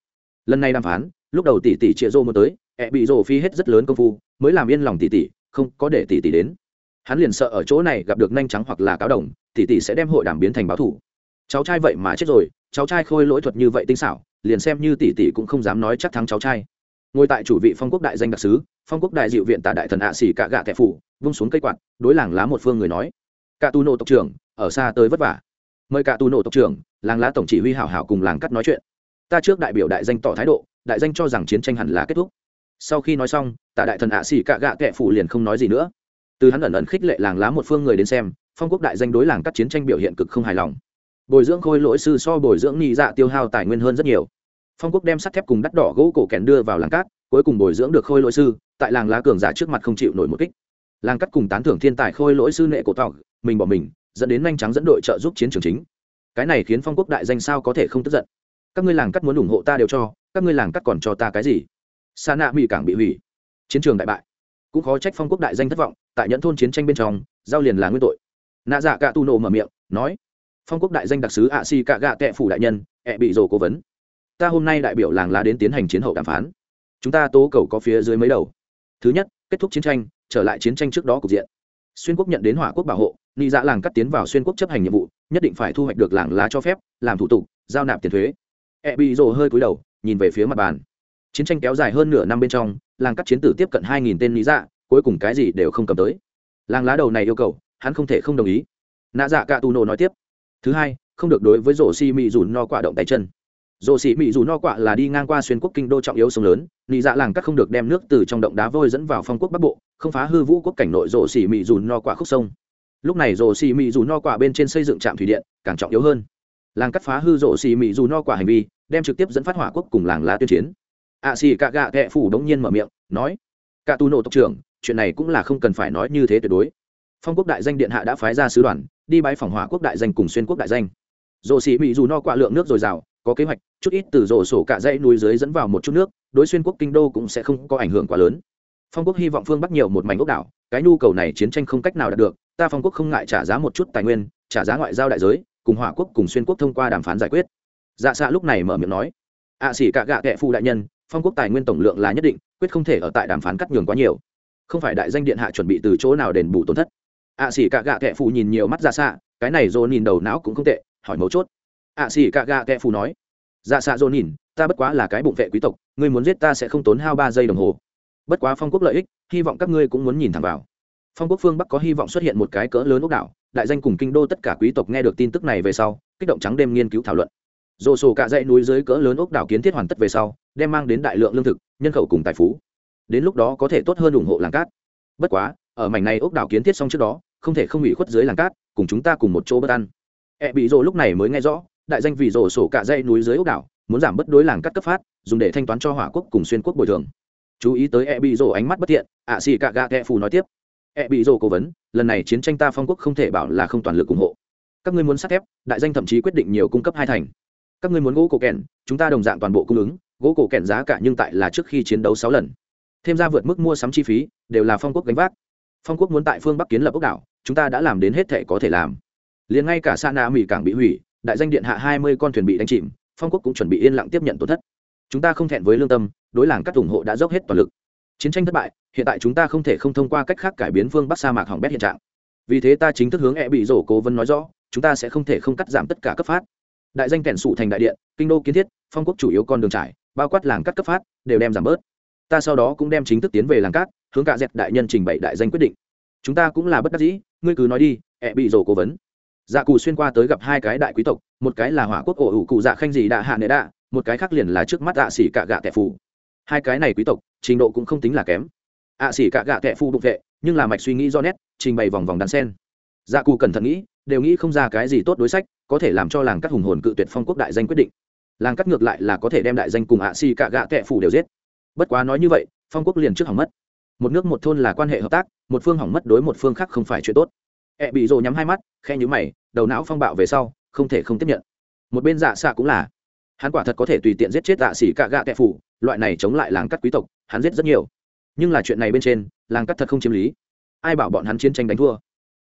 A: Lần này đàm phán, lúc đầu tỷ tỷ chịa rô mới tới e bị rô phi hết rất lớn công phu, mới làm yên lòng tỷ tỷ, không có để tỷ tỷ đến. Hắn liền sợ ở chỗ này gặp được nhanh trắng hoặc là cáo đồng, tỷ tỷ sẽ đem hội đàm biến thành báo thủ. Cháu trai vậy mà chết rồi, cháu trai khôi lỗi thuật như vậy tinh xảo, liền xem như tỷ tỷ cũng không dám nói chắc thắng cháu trai ngồi tại chủ vị phong quốc đại danh đặc sứ, phong quốc đại diệu viện tả đại thần ạ xỉ cả gạ thẻ phủ, vung xuống cây quạt, đối làng lá một phương người nói, cả tu nộ tộc trưởng, ở xa tới vất vả. Mời cả tu nộ tộc trưởng, làng lá tổng chỉ huy hảo hảo cùng làng cắt nói chuyện. Ta trước đại biểu đại danh tỏ thái độ, đại danh cho rằng chiến tranh hẳn là kết thúc. Sau khi nói xong tạ đại thần ạ xỉ cạ gạ kệ phủ liền không nói gì nữa. Từ hắn ẩn ẩn khích lệ làng lá một phương người đến xem, phong quốc đại danh đối làng các chiến tranh biểu hiện cực không hài lòng. Bồi dưỡng khôi lỗi sư so bồi dưỡng nhị dạ tiêu hao tài nguyên hơn rất nhiều phong quốc đem sắt thép cùng đắt đỏ gỗ cổ kèn đưa vào làng cát, cuối cùng bồi dưỡng được khôi lỗi sư, tại làng lá cường giả trước mặt không chịu nổi một kích. Làng cát cùng tán thưởng thiên tài khôi lỗi sư nệ cổ tỏ mình bỏ mình, dẫn đến nhanh trắng dẫn đội trợ giúp chiến trường chính. Cái này khiến phong quốc đại danh sao có thể không tức giận. Các ngươi làng cát muốn ủng hộ ta đều cho, các ngươi làng cát còn cho ta cái gì? Sa nạ mỹ cảng bị hủy. Chiến trường đại bại. Cũng khó trách phong quốc đại danh thất vọng, tại nhẫn thôn chiến tranh bên trong, giao liền là nguyên tội. Nạ dạ cạ tu nổ mở miệng, nói, phong quốc đại danh đặc sứ ạ si cạ gạ tệ phủ đại nhân, ẹ bị rồ cố vấn ta hôm nay đại biểu làng lá đến tiến hành chiến hậu đàm phán. Chúng ta tố cầu có phía dưới mấy đầu. Thứ nhất, kết thúc chiến tranh, trở lại chiến tranh trước đó cục diện. Xuyên quốc nhận đến hỏa quốc bảo hộ ni dạ làng cắt tiến vào xuyên quốc chấp hành nhiệm vụ, nhất định phải thu hoạch được làng lá cho phép, làm thủ tục, giao nạp tiền thuế. E bị rồ hơi cúi đầu, nhìn về phía mặt bàn. Chiến tranh kéo dài hơn nửa năm bên trong, làng cắt chiến tử tiếp cận hai nghìn tên lý dạ cuối cùng cái gì đều không cầm tới. Làng lá đầu này yêu cầu, hắn không thể không đồng ý. Nạ dạ cạ tù nổ nói tiếp. Thứ hai, không được đối với rổ xi mị dù no quả động tay chân dồ sĩ mỹ dù no quạ là đi ngang qua xuyên quốc kinh đô trọng yếu sông lớn, nị dạ làng cắt không được đem nước từ trong động đá vôi dẫn vào phong quốc bắc bộ, không phá hư vũ quốc cảnh nội dồ sĩ mỹ dù no quạ khúc sông. Lúc này dồ sĩ mỹ dù no quạ bên trên xây dựng trạm thủy điện, càng trọng yếu hơn. Làng cắt phá hư rổ xi mị dù no quạ hành vi, đem trực tiếp dẫn phát hỏa quốc cùng làng lá tuyên chiến. Ạ xì cạ gạ kệ phủ đống nhiên mở miệng, nói cả tu nổ tộc trưởng, chuyện này cũng là không cần phải nói như thế tuyệt đối. Phong quốc đại danh điện hạ đã phái ra sứ đoàn, đi bãi phòng hỏa quốc đại danh cùng xuyên quốc đại danh. Rổ xì bị dù no quạ lượng nước dồi dào có kế hoạch, chút ít từ rổ sổ cả dãy núi dưới dẫn vào một chút nước, đối xuyên quốc kinh đô cũng sẽ không có ảnh hưởng quá lớn. Phong quốc hy vọng phương bắc nhiều một mảnh ốc đảo, cái nhu cầu này chiến tranh không cách nào đạt được, ta phong quốc không ngại trả giá một chút tài nguyên, trả giá ngoại giao đại giới, cùng hỏa quốc, cùng xuyên quốc thông qua đàm phán giải quyết. Dạ xạ lúc này mở miệng nói. Ạ xỉ cả gạ kệ phụ đại nhân, phong quốc tài nguyên tổng lượng là nhất định, quyết không thể ở tại đàm phán cắt nhường quá nhiều. Không phải đại danh điện hạ chuẩn bị từ chỗ nào đền bù tổn thất. Ạ xỉ cả gạ kệ phụ nhìn nhiều mắt dạ ra xạ cái này dồn nhìn đầu não cũng không tệ, hỏi mấu chốt ạ xỉ cạ gạ kẹ phù nói. Dạ xạ dồn nhìn, ta bất quá là cái bụng vệ quý tộc, ngươi muốn giết ta sẽ không tốn hao ba giây đồng hồ. Bất quá phong quốc lợi ích, hy vọng các ngươi cũng muốn nhìn thẳng vào. Phong quốc phương bắc có hy vọng xuất hiện một cái cỡ lớn ốc đảo, đại danh cùng kinh đô tất cả quý tộc nghe được tin tức này về sau, kích động trắng đêm nghiên cứu thảo luận. Dồ sổ cả dãy núi dưới cỡ lớn ốc đảo kiến thiết hoàn tất về sau, đem mang đến đại lượng lương thực, nhân khẩu cùng tài phú. Đến lúc đó có thể tốt hơn ủng hộ làng cát. Bất quá, ở mảnh này ốc đảo kiến thiết xong trước đó, không thể không ủy khuất dưới làng cát, cùng chúng ta cùng một chỗ bất ăn. E bị rồ lúc này mới nghe rõ đại danh vì rổ sổ cả dây núi dưới ốc đảo, muốn giảm bất đối làng cắt cấp phát, dùng để thanh toán cho hỏa quốc cùng xuyên quốc bồi thường. Chú ý tới e bị rổ ánh mắt bất thiện, ạ xì cả gạ kẹ phù nói tiếp. E bị rổ cố vấn, lần này chiến tranh ta phong quốc không thể bảo là không toàn lực ủng hộ. Các ngươi muốn sắt thép, đại danh thậm chí quyết định nhiều cung cấp hai thành. Các ngươi muốn gỗ cổ kèn, chúng ta đồng dạng toàn bộ cung ứng, gỗ cổ kèn giá cả nhưng tại là trước khi chiến đấu sáu lần. Thêm ra vượt mức mua sắm chi phí, đều là phong quốc gánh vác. Phong quốc muốn tại phương bắc kiến lập ốc đảo, chúng ta đã làm đến hết thể có thể làm. Liền ngay cả sa na mỹ cảng bị hủy đại danh điện hạ hai mươi con thuyền bị đánh chìm, phong quốc cũng chuẩn bị yên lặng tiếp nhận tổn thất. Chúng ta không thẹn với lương tâm, đối làng các ủng hộ đã dốc hết toàn lực. Chiến tranh thất bại, hiện tại chúng ta không thể không thông qua cách khác cải biến phương bắc sa mạc hỏng bét hiện trạng. Vì thế ta chính thức hướng e bị rổ cố vấn nói rõ, chúng ta sẽ không thể không cắt giảm tất cả cấp phát. Đại danh kẻn sụ thành đại điện, kinh đô kiến thiết, phong quốc chủ yếu con đường trải, bao quát làng cắt cấp phát, đều đem giảm bớt. Ta sau đó cũng đem chính thức tiến về làng cát, hướng cả dẹp đại nhân trình bày đại danh quyết định. Chúng ta cũng là bất đắc dĩ, ngươi cứ nói đi e ẹ bị rổ cố vấn dạ cụ xuyên qua tới gặp hai cái đại quý tộc, một cái là hỏa quốc ổ ủ cụ dạ khanh gì đạ hạ nệ đạ, một cái khác liền là trước mắt ạ xỉ cạ gạ tệ phù. Hai cái này quý tộc, trình độ cũng không tính là kém. Ạ xỉ cạ gạ tệ phù đụng vệ, nhưng là mạch suy nghĩ do nét, trình bày vòng vòng đàn sen. Dạ cụ cẩn thận nghĩ, đều nghĩ không ra cái gì tốt đối sách, có thể làm cho làng cắt hùng hồn cự tuyệt phong quốc đại danh quyết định. Làng cắt ngược lại là có thể đem đại danh cùng ạ xỉ cạ gạ tệ phù đều giết. Bất quá nói như vậy, phong quốc liền trước hỏng mất. Một nước một thôn là quan hệ hợp tác, một phương hỏng mất đối một phương khác không phải chuyện tốt ẹ bị rồ nhắm hai mắt khe nhữ mày, đầu não phong bạo về sau, không thể không tiếp nhận. Một bên dạ xạ cũng là. Hắn quả thật có thể tùy tiện giết chết dạ xỉ cạ gạ tệ phủ, loại này chống lại làng cắt quý tộc, hắn giết rất nhiều. Nhưng là chuyện này bên trên, làng cắt thật không chiếm lý. Ai bảo bọn hắn chiến tranh đánh thua?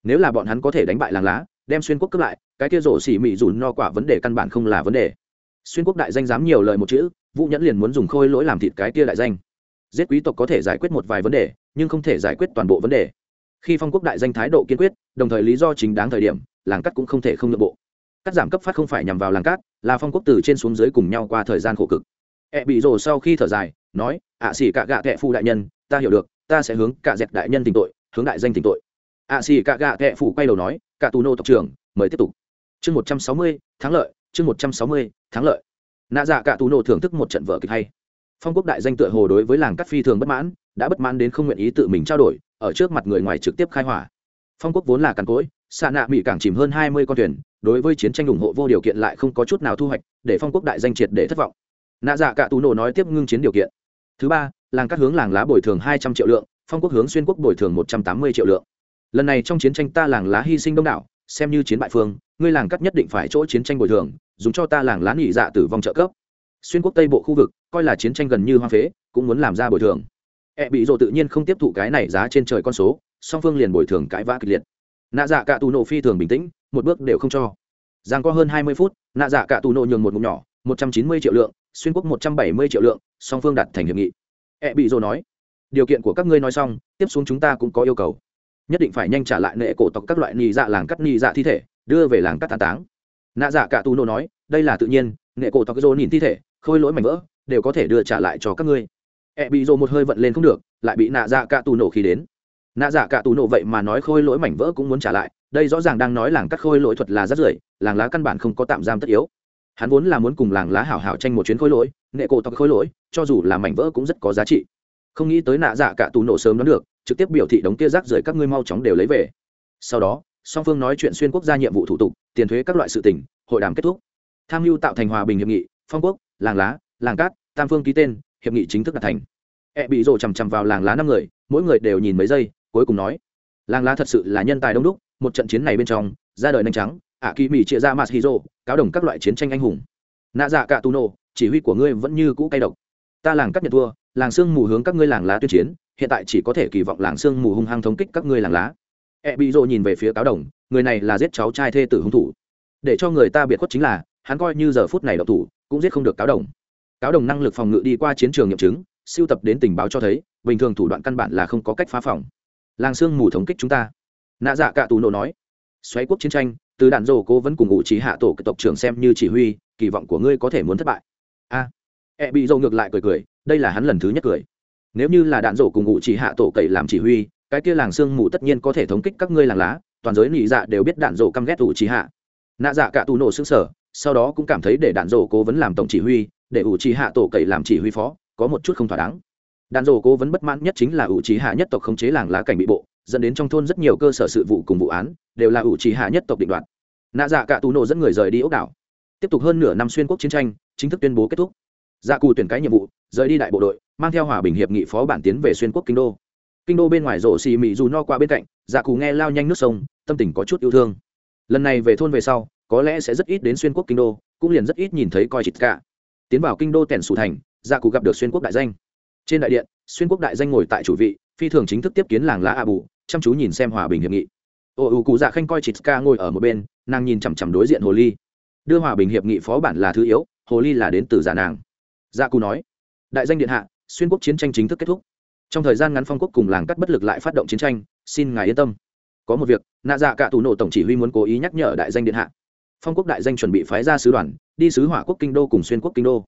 A: Nếu là bọn hắn có thể đánh bại làng lá, đem xuyên quốc cướp lại, cái kia rổ xỉ mị dù no quả vấn đề căn bản không là vấn đề. Xuyên quốc đại danh dám nhiều lời một chữ, vũ nhẫn liền muốn dùng khôi lỗi làm thịt cái kia đại danh. Giết quý tộc có thể giải quyết một vài vấn đề, nhưng không thể giải quyết toàn bộ vấn đề khi phong quốc đại danh thái độ kiên quyết, đồng thời lý do chính đáng thời điểm, làng cắt cũng không thể không nội bộ. Cắt giảm cấp phát không phải nhằm vào làng cát, là phong quốc từ trên xuống dưới cùng nhau qua thời gian khổ cực. E bị rồ sau khi thở dài, nói, ạ xỉ cạ gạ tệ phu đại nhân, ta hiểu được, ta sẽ hướng cả dẹp đại nhân tình tội, hướng đại danh tình tội. Ạ xỉ cạ gạ tệ phu quay đầu nói cả tù nô tộc trưởng, mời tiếp tục. Chương một trăm sáu mươi, thắng lợi, chương một trăm sáu mươi, thắng lợi. Nạ dạ cả tù nô thưởng thức một trận vở kịch hay. Phong quốc đại danh tựa hồ đối với làng cắt phi thường bất mãn đã bất mãn đến không nguyện ý tự mình trao đổi, ở trước mặt người ngoài trực tiếp khai hỏa. Phong quốc vốn là càn cối xạ nạ mỹ cảng chìm hơn hai mươi con thuyền, đối với chiến tranh ủng hộ vô điều kiện lại không có chút nào thu hoạch, để phong quốc đại danh triệt để thất vọng. Nạ dạ cả tù nổ nói tiếp ngưng chiến điều kiện. Thứ ba, làng các hướng làng lá bồi thường hai trăm triệu lượng, phong quốc hướng xuyên quốc bồi thường một trăm tám mươi triệu lượng. Lần này trong chiến tranh ta làng lá hy sinh đông đảo, xem như chiến bại phương, ngươi làng cắt nhất định phải chỗ chiến tranh bồi thường, dùng cho ta làng lá nghỉ dạ tử vong trợ cấp. Xuyên quốc tây bộ khu vực, coi là chiến tranh gần như hoang phế, cũng muốn làm ra bồi thường e bị rồ tự nhiên không tiếp thụ cái này giá trên trời con số, song phương liền bồi thường cãi vã kịch liệt. Nạ dạ cả tù nổ phi thường bình tĩnh, một bước đều không cho. Giang có hơn hai mươi phút, nạ dạ cả tù nổ nhường một ngụm nhỏ, một trăm chín mươi triệu lượng, xuyên quốc một trăm bảy mươi triệu lượng, song phương đặt thành hiệp nghị. E bị rồ nói, điều kiện của các ngươi nói xong, tiếp xuống chúng ta cũng có yêu cầu. Nhất định phải nhanh trả lại nệ cổ tộc các loại nị dạ làng cắt nị dạ thi thể, đưa về làng cắt tàn táng. Nạ dạ cả tù nổ nói, đây là tự nhiên, nệ cổ tộc dô nhìn thi thể, khôi lỗi mảnh vỡ, đều có thể đưa trả lại cho các ngươi e bị rồ một hơi vận lên không được, lại bị nạ dạ cả tù nổ khi đến. Nạ dạ cả tù nổ vậy mà nói khôi lỗi mảnh vỡ cũng muốn trả lại, đây rõ ràng đang nói làng cắt khôi lỗi thuật là rất rưởi, làng lá căn bản không có tạm giam tất yếu. Hắn vốn là muốn cùng làng lá hảo hảo tranh một chuyến khôi lỗi nghệ cổ tộc khôi lỗi, cho dù là mảnh vỡ cũng rất có giá trị. Không nghĩ tới nạ dạ cả tù nổ sớm đón được, trực tiếp biểu thị đống kia rác rưởi các ngươi mau chóng đều lấy về. Sau đó, song phương nói chuyện xuyên quốc gia nhiệm vụ thủ tục, tiền thuế các loại sự tỉnh hội đàm kết thúc. Tham mưu tạo thành hòa bình hiệp nghị, phong quốc, làng lá, làng cát, tam phương ký tên hiệp nghị chính thức đạt thành. E bị rồ chằm chằm vào làng lá năm người, mỗi người đều nhìn mấy giây, cuối cùng nói, làng lá thật sự là nhân tài đông đúc, một trận chiến này bên trong, ra đời nhanh trắng ạ kỳ mỹ chia ra mặt hiro cáo đồng các loại chiến tranh anh hùng. Nạ dạ cả tu chỉ huy của ngươi vẫn như cũ cay độc. Ta làng cắt nhật thua, làng sương mù hướng các ngươi làng lá tuyên chiến, hiện tại chỉ có thể kỳ vọng làng sương mù hung hăng thống kích các ngươi làng lá. E bị rộ nhìn về phía cáo đồng, người này là giết cháu trai thê tử hung thủ. Để cho người ta biệt khuất chính là, hắn coi như giờ phút này độc thủ, cũng giết không được cáo đồng cáo đồng năng lực phòng ngự đi qua chiến trường nghiệm chứng siêu tập đến tình báo cho thấy bình thường thủ đoạn căn bản là không có cách phá phòng. Làng sương mù thống kích chúng ta. Nạ dạ cả tù nổ nói. Xoáy quốc chiến tranh từ đạn dồ cố vẫn cùng ngụ trí hạ tổ tộc trưởng xem như chỉ huy kỳ vọng của ngươi có thể muốn thất bại. A. À, e bị dâu ngược lại cười cười đây là hắn lần thứ nhất cười. Nếu như là đạn dồ cùng ngụ trí hạ tổ cậy làm chỉ huy cái kia làng sương mù tất nhiên có thể thống kích các ngươi làng lá toàn giới nị dạ đều biết đạn dồ căm ghét ủ trí hạ. Nạ dạ cả tù nổ xứng sở sau đó cũng cảm thấy để đạn dồ cố vấn làm tổng chỉ huy để ủ trì hạ tổ cậy làm chỉ huy phó, có một chút không thỏa đáng. Đàn dồ cố vấn bất mãn nhất chính là ủ trì hạ nhất tộc khống chế làng lá cảnh bị bộ, dẫn đến trong thôn rất nhiều cơ sở sự vụ cùng vụ án, đều là ủ trì hạ nhất tộc định đoạt. Nạ dạ cả tù nổ dẫn người rời đi ốc đảo. Tiếp tục hơn nửa năm xuyên quốc chiến tranh, chính thức tuyên bố kết thúc. Dạ cù tuyển cái nhiệm vụ, rời đi đại bộ đội, mang theo hòa bình hiệp nghị phó bản tiến về xuyên quốc kinh đô. Kinh đô bên ngoài rổ xì mị dù no qua bên cạnh dạ cù nghe lao nhanh nước sông, tâm tình có chút yêu thương. Lần này về thôn về sau, có lẽ sẽ rất ít đến xuyên quốc kinh đô, cũng liền rất ít nhìn thấy coi chịt cả tiến vào kinh đô tẻn sủ thành dạ cù gặp được xuyên quốc đại danh. Trên đại điện, xuyên quốc đại danh ngồi tại chủ vị, phi thường chính thức tiếp kiến làng lá a bù chăm chú nhìn xem hòa bình hiệp nghị. Ô ưu cụ dạ khanh coi chị ca ngồi ở một bên, nàng nhìn chằm chằm đối diện hồ ly. Đưa hòa bình hiệp nghị phó bản là thứ yếu, hồ ly là đến từ giả nàng. Dạ cù nói, đại danh điện hạ, xuyên quốc chiến tranh chính thức kết thúc. Trong thời gian ngắn phong quốc cùng làng cắt bất lực lại phát động chiến tranh, xin ngài yên tâm. Có một việc, nạ dạ cả tù nổ tổng chỉ huy muốn cố ý nhắc nhở đại danh điện hạ phong quốc đại danh chuẩn bị phái ra sứ đoàn, đi sứ hỏa quốc kinh đô cùng xuyên quốc kinh đô.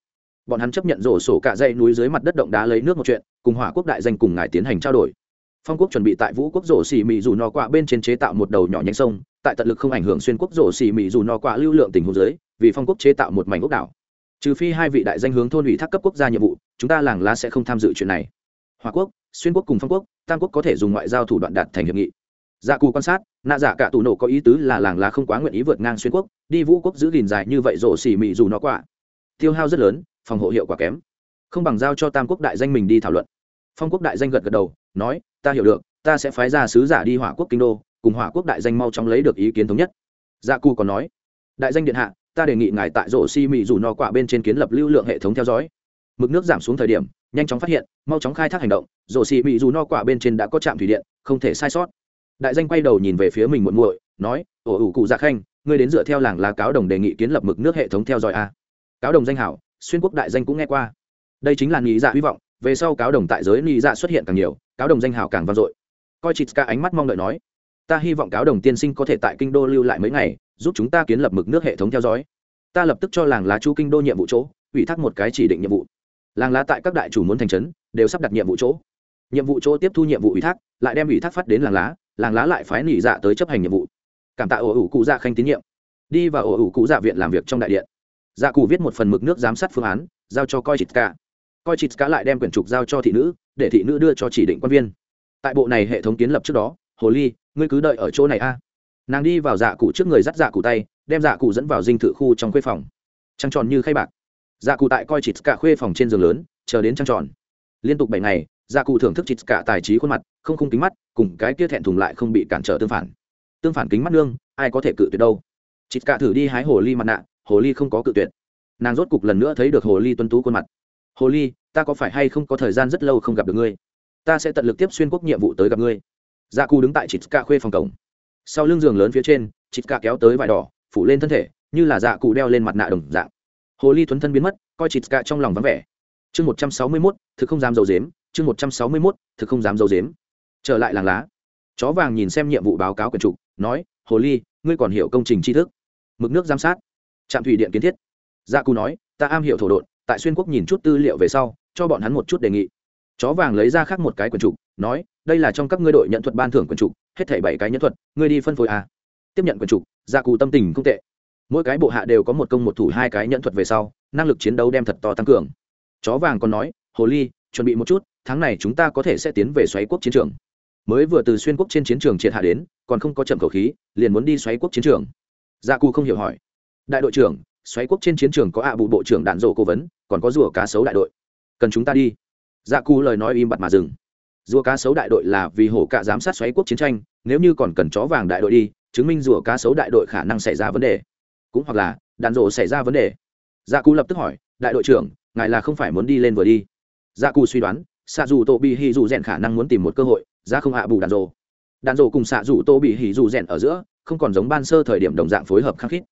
A: Bọn hắn chấp nhận rổ sổ cả dây núi dưới mặt đất động đá lấy nước một chuyện, cùng hỏa quốc đại danh cùng ngài tiến hành trao đổi. Phong quốc chuẩn bị tại vũ quốc rổ xì mị dù no quạ bên trên chế tạo một đầu nhỏ nhánh sông, tại tận lực không ảnh hưởng xuyên quốc rổ xì mị dù no quạ lưu lượng tình huống dưới, vì phong quốc chế tạo một mảnh ốc đảo. Trừ phi hai vị đại danh hướng thôn ủy thác cấp quốc gia nhiệm vụ, chúng ta làng lá sẽ không tham dự chuyện này. Hòa quốc, xuyên quốc cùng phong quốc, tam quốc có thể dùng ngoại giao thủ đoạn đạt thành hiệp nghị. Dạ cù quan sát nạ giả cả tù nổ có ý tứ là làng lá không quá nguyện ý vượt ngang xuyên quốc, đi vũ quốc giữ gìn dài như vậy rổ xỉ mị dù nó quả. Tiêu hao rất lớn, phòng hộ hiệu quả kém. Không bằng giao cho tam quốc đại danh mình đi thảo luận. Phong quốc đại danh gật gật đầu, nói, ta hiểu được, ta sẽ phái ra sứ giả đi hỏa quốc kinh đô, cùng hỏa quốc đại danh mau chóng lấy được ý kiến thống nhất. Gia cù còn nói, đại danh điện hạ, ta đề nghị ngài tại rổ xi mị dù no quả bên trên kiến lập lưu lượng hệ thống theo dõi. Mực nước giảm xuống thời điểm, nhanh chóng phát hiện, mau chóng khai thác hành động, rổ xi mị dù no quả bên trên đã có trạm thủy điện, không thể sai sót đại danh quay đầu nhìn về phía mình muộn muội, nói, ổ ủ cụ dạ khanh, ngươi đến dựa theo làng lá cáo đồng đề nghị kiến lập mực nước hệ thống theo dõi a. Cáo đồng danh hảo, xuyên quốc đại danh cũng nghe qua. Đây chính là nghĩ dạ hy vọng, về sau cáo đồng tại giới nghĩ dạ xuất hiện càng nhiều, cáo đồng danh hảo càng vang dội. Coi chít ca ánh mắt mong đợi nói, ta hy vọng cáo đồng tiên sinh có thể tại kinh đô lưu lại mấy ngày, giúp chúng ta kiến lập mực nước hệ thống theo dõi. Ta lập tức cho làng lá chu kinh đô nhiệm vụ chỗ, ủy thác một cái chỉ định nhiệm vụ. Làng lá tại các đại chủ muốn thành trấn, đều sắp đặt nhiệm vụ chỗ. Nhiệm vụ chỗ tiếp thu nhiệm vụ ủy thác, lại đem ủy thác phát đến làng lá làng lá lại phái nỉ dạ tới chấp hành nhiệm vụ. Cảm tạ ổ ủ cụ dạ khanh tín nhiệm. Đi vào ổ ủ cụ dạ viện làm việc trong đại điện. Dạ cụ viết một phần mực nước giám sát phương án, giao cho coi chịt cả. coi chịt cả lại đem quyển trục giao cho thị nữ, để thị nữ đưa cho chỉ định quan viên. Tại bộ này hệ thống kiến lập trước đó, hồ ly, ngươi cứ đợi ở chỗ này a. Nàng đi vào dạ cụ trước người dắt dạ cụ tay, đem dạ cụ dẫn vào dinh thự khu trong khuê phòng. Trăng tròn như khay bạc. Dạ cụ tại coi chịt cả khuê phòng trên giường lớn, chờ đến trăng tròn. Liên tục bảy ngày dạ cụ thưởng thức chịt cả tài trí khuôn mặt, không khung kính mắt, cùng cái kia thẹn thùng lại không bị cản trở tương phản. Tương phản kính mắt nương, ai có thể cự tuyệt đâu. Chịt cả thử đi hái hồ ly mặt nạ, hồ ly không có cự tuyệt. Nàng rốt cục lần nữa thấy được hồ ly tuân tú khuôn mặt. Hồ ly, ta có phải hay không có thời gian rất lâu không gặp được ngươi? Ta sẽ tận lực tiếp xuyên quốc nhiệm vụ tới gặp ngươi. Dạ cụ đứng tại chịt cả khuê phòng cổng. Sau lưng giường lớn phía trên chịt cả kéo tới vải đỏ, phủ lên thân thể, như là dạ cụ đeo lên mặt nạ đồng dạng. Hồ ly thuấn thân biến mất, coi chịt cả trong lòng vắng vẻ. Chương một trăm sáu mươi mốt, thực không dám dầu dếm chương một trăm sáu mươi mốt, thực không dám dầu dếm trở lại làng lá. Chó vàng nhìn xem nhiệm vụ báo cáo quyền trục, nói, hồ ly, ngươi còn hiểu công trình tri thức. Mực nước giám sát. Trạm thủy điện kiến thiết. Gia cù nói, ta am hiểu thổ độn, tại xuyên quốc nhìn chút tư liệu về sau, cho bọn hắn một chút đề nghị. Chó vàng lấy ra khác một cái quyền trục, nói, đây là trong các ngươi đội nhận thuật ban thưởng quyền trục, hết thảy bảy cái nhẫn thuật, ngươi đi phân phối à. tiếp nhận quyền trục gia cù tâm tình không tệ. Mỗi cái bộ hạ đều có một công một thủ hai cái nhận thuật về sau, năng lực chiến đấu đem thật to tăng cường. Chó vàng còn nói, hồ ly, chuẩn bị một chút tháng này chúng ta có thể sẽ tiến về xoáy quốc chiến trường. Mới vừa từ xuyên quốc trên chiến trường triệt hạ đến, còn không có chậm khẩu khí, liền muốn đi xoáy quốc chiến trường. Gia cù không hiểu hỏi. Đại đội trưởng, xoáy quốc trên chiến trường có ạ bụ bộ trưởng đạn dộ cố vấn, còn có rùa cá sấu đại đội. Cần chúng ta đi. Gia cù lời nói im bặt mà dừng. Rùa cá sấu đại đội là vì hổ cạ giám sát xoáy quốc chiến tranh, nếu như còn cần chó vàng đại đội đi, chứng minh rùa cá sấu đại đội khả năng xảy ra vấn đề. Cũng hoặc là, đạn dộ xảy ra vấn đề. Gia cù lập tức hỏi, đại đội trưởng, ngài là không phải muốn đi lên vừa đi? Gia cù suy đoán xạ dù tô bị hì dù rèn khả năng muốn tìm một cơ hội ra không hạ bù đạn rồ. Đạn rồ cùng xạ dù tô bị hì dù rèn ở giữa, không còn giống ban sơ thời điểm đồng dạng phối hợp khắc khít.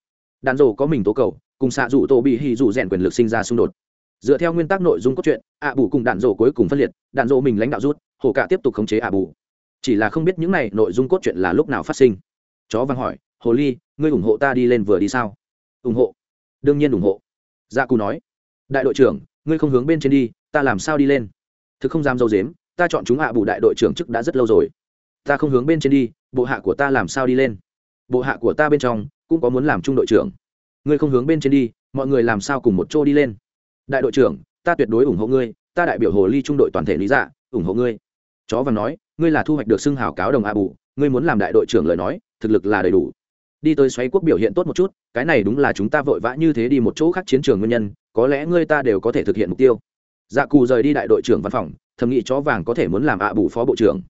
A: Đạn rồ có mình tố cầu, cùng xạ dù tô bị hì dù rèn quyền lực sinh ra xung đột. Dựa theo nguyên tắc nội dung cốt truyện, ạ bù cùng đạn rồ cuối cùng phân liệt, đạn rồ mình lãnh đạo rút, hồ cả tiếp tục khống chế ạ bù. Chỉ là không biết những này nội dung cốt truyện là lúc nào phát sinh. Chó văn hỏi, hồ ly, ngươi ủng hộ ta đi lên vừa đi sao? Ủng hộ. Đương nhiên ủng hộ. Gia dạ cù nói, đại đội trưởng, ngươi không hướng bên trên đi, ta làm sao đi lên? Thực không dám dâu dếm, ta chọn chúng hạ bù đại đội trưởng chức đã rất lâu rồi. Ta không hướng bên trên đi, bộ hạ của ta làm sao đi lên? Bộ hạ của ta bên trong cũng có muốn làm trung đội trưởng. Ngươi không hướng bên trên đi, mọi người làm sao cùng một chỗ đi lên? Đại đội trưởng, ta tuyệt đối ủng hộ ngươi, ta đại biểu hồ ly trung đội toàn thể lý dạ ủng hộ ngươi. Chó và nói, ngươi là thu hoạch được xưng hào cáo đồng a bù, ngươi muốn làm đại đội trưởng lời nói, thực lực là đầy đủ. Đi tới xoáy quốc biểu hiện tốt một chút, cái này đúng là chúng ta vội vã như thế đi một chỗ khác chiến trường nguyên nhân, có lẽ ngươi ta đều có thể thực hiện mục tiêu dạ cù rời đi đại đội trưởng văn phòng, thầm nghĩ chó vàng có thể muốn làm ạ bù phó bộ trưởng.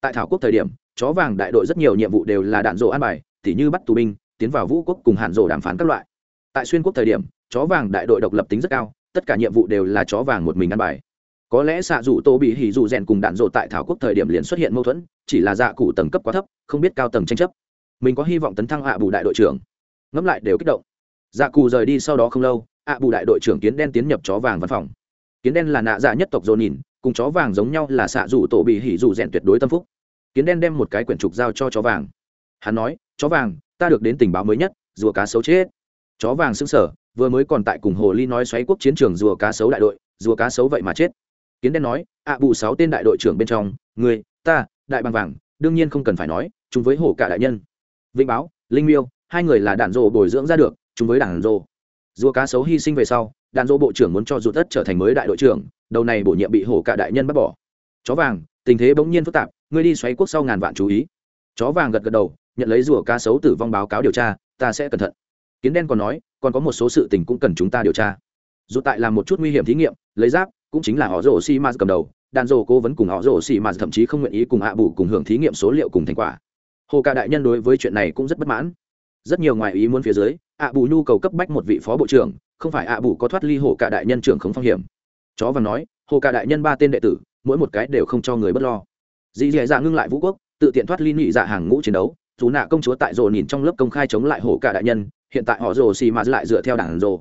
A: Tại thảo quốc thời điểm, chó vàng đại đội rất nhiều nhiệm vụ đều là đạn rộ an bài, tỉ như bắt tù binh, tiến vào vũ quốc cùng hạn rộ đàm phán các loại. Tại xuyên quốc thời điểm, chó vàng đại đội độc lập tính rất cao, tất cả nhiệm vụ đều là chó vàng một mình ăn bài. Có lẽ xạ dù tô bị hỉ dù rèn cùng đạn rộ tại thảo quốc thời điểm liền xuất hiện mâu thuẫn, chỉ là dạ cụ tầng cấp quá thấp, không biết cao tầng tranh chấp. Mình có hy vọng tấn thăng ạ bù đại đội trưởng. Ngẫm lại đều kích động. Dạ cụ rời đi sau đó không lâu, ạ bù đại đội trưởng kiến đen tiến nhập chó vàng văn phòng kiến đen là nạ dạ nhất tộc dồn nhìn, cùng chó vàng giống nhau là xạ rủ tổ bị hỉ rủ rèn tuyệt đối tâm phúc. Kiến đen đem một cái quyển trục giao cho chó vàng. Hắn nói, chó vàng, ta được đến tình báo mới nhất, rùa cá sấu chết. Chó vàng xứng sở vừa mới còn tại cùng hồ ly nói xoáy quốc chiến trường rùa cá sấu đại đội, rùa cá sấu vậy mà chết. Kiến đen nói ạ bù sáu tên đại đội trưởng bên trong, người, ta, đại bằng vàng, đương nhiên không cần phải nói, chúng với hổ cả đại nhân. Vĩnh báo, linh miêu, hai người là đạn rồ bồi dưỡng ra được, chúng với đảng rồ. rùa cá sấu hy sinh về sau đàn dỗ bộ trưởng muốn cho rụt tất trở thành mới đại đội trưởng, đầu này bổ nhiệm bị hổ cả đại nhân bắt bỏ. Chó vàng, tình thế bỗng nhiên phức tạp, ngươi đi xoáy quốc sau ngàn vạn chú ý. Chó vàng gật gật đầu, nhận lấy rùa ca sấu tử vong báo cáo điều tra, ta sẽ cẩn thận. Kiến đen còn nói, còn có một số sự tình cũng cần chúng ta điều tra. Dù tại làm một chút nguy hiểm thí nghiệm, lấy giáp, cũng chính là họ rổ xi ma cầm đầu. Đàn rổ cố vấn cùng họ rổ xi ma thậm chí không nguyện ý cùng hạ bù cùng hưởng thí nghiệm số liệu cùng thành quả. Hồ ca đại nhân đối với chuyện này cũng rất bất mãn. Rất nhiều ngoài ý muốn phía dưới, ạ bù nhu cầu cấp bách một vị phó bộ trưởng không phải ạ bù có thoát ly hồ cả đại nhân trưởng không phong hiểm. Chó và nói, hồ cả đại nhân ba tên đệ tử, mỗi một cái đều không cho người bất lo. Dì dì dạ ngưng lại vũ quốc, tự tiện thoát ly nhị dạ hàng ngũ chiến đấu, dù nạ công chúa tại rồ nhìn trong lớp công khai chống lại hồ cả đại nhân, hiện tại họ rồ xì mà lại dựa theo đảng rồ.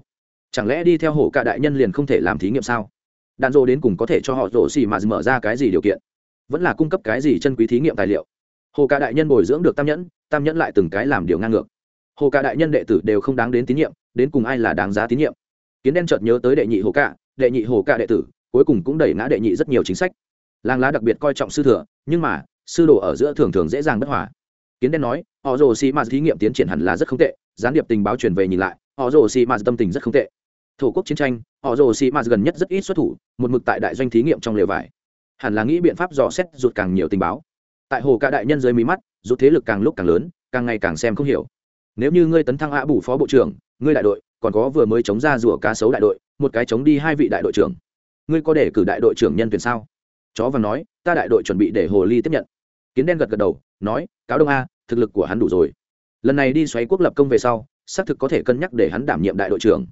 A: Chẳng lẽ đi theo hồ cả đại nhân liền không thể làm thí nghiệm sao? Đàn rồ đến cùng có thể cho họ rồ xì mà mở ra cái gì điều kiện? Vẫn là cung cấp cái gì chân quý thí nghiệm tài liệu? Hồ cả đại nhân bồi dưỡng được tam nhẫn tam nhẫn lại từng cái làm điều ngang ngược. Hồ cả đại nhân đệ tử đều không đáng đến tín nhiệm đến cùng ai là đáng giá tín nhiệm. Kiến đen chợt nhớ tới đệ nhị hồ cạ, đệ nhị hồ cạ đệ tử, cuối cùng cũng đẩy ngã đệ nhị rất nhiều chính sách. Làng lá đặc biệt coi trọng sư thừa, nhưng mà, sư đồ ở giữa thường thường dễ dàng bất hòa. Kiến đen nói, họ rồ xì mạt thí nghiệm tiến triển hẳn là rất không tệ, gián điệp tình báo truyền về nhìn lại, họ rồ xì mạt tâm tình rất không tệ. Thổ quốc chiến tranh, họ rồ xì mạt gần nhất rất ít xuất thủ, một mực tại đại doanh thí nghiệm trong lều vải. Hẳn là nghĩ biện pháp dò xét rụt càng nhiều tình báo. Tại hồ cả đại nhân dưới mí mắt, rụt thế lực càng lúc càng lớn, càng ngày càng xem không hiểu. Nếu như ngươi tấn thăng ạ bù phó bộ trưởng ngươi đại đội, còn có vừa mới chống ra rùa cá sấu đại đội, một cái chống đi hai vị đại đội trưởng. Ngươi có để cử đại đội trưởng nhân tuyển sao? Chó vàng nói, ta đại đội chuẩn bị để hồ ly tiếp nhận. Kiến đen gật gật đầu, nói, cáo đông a, thực lực của hắn đủ rồi. Lần này đi xoáy quốc lập công về sau, xác thực có thể cân nhắc để hắn đảm nhiệm đại đội trưởng.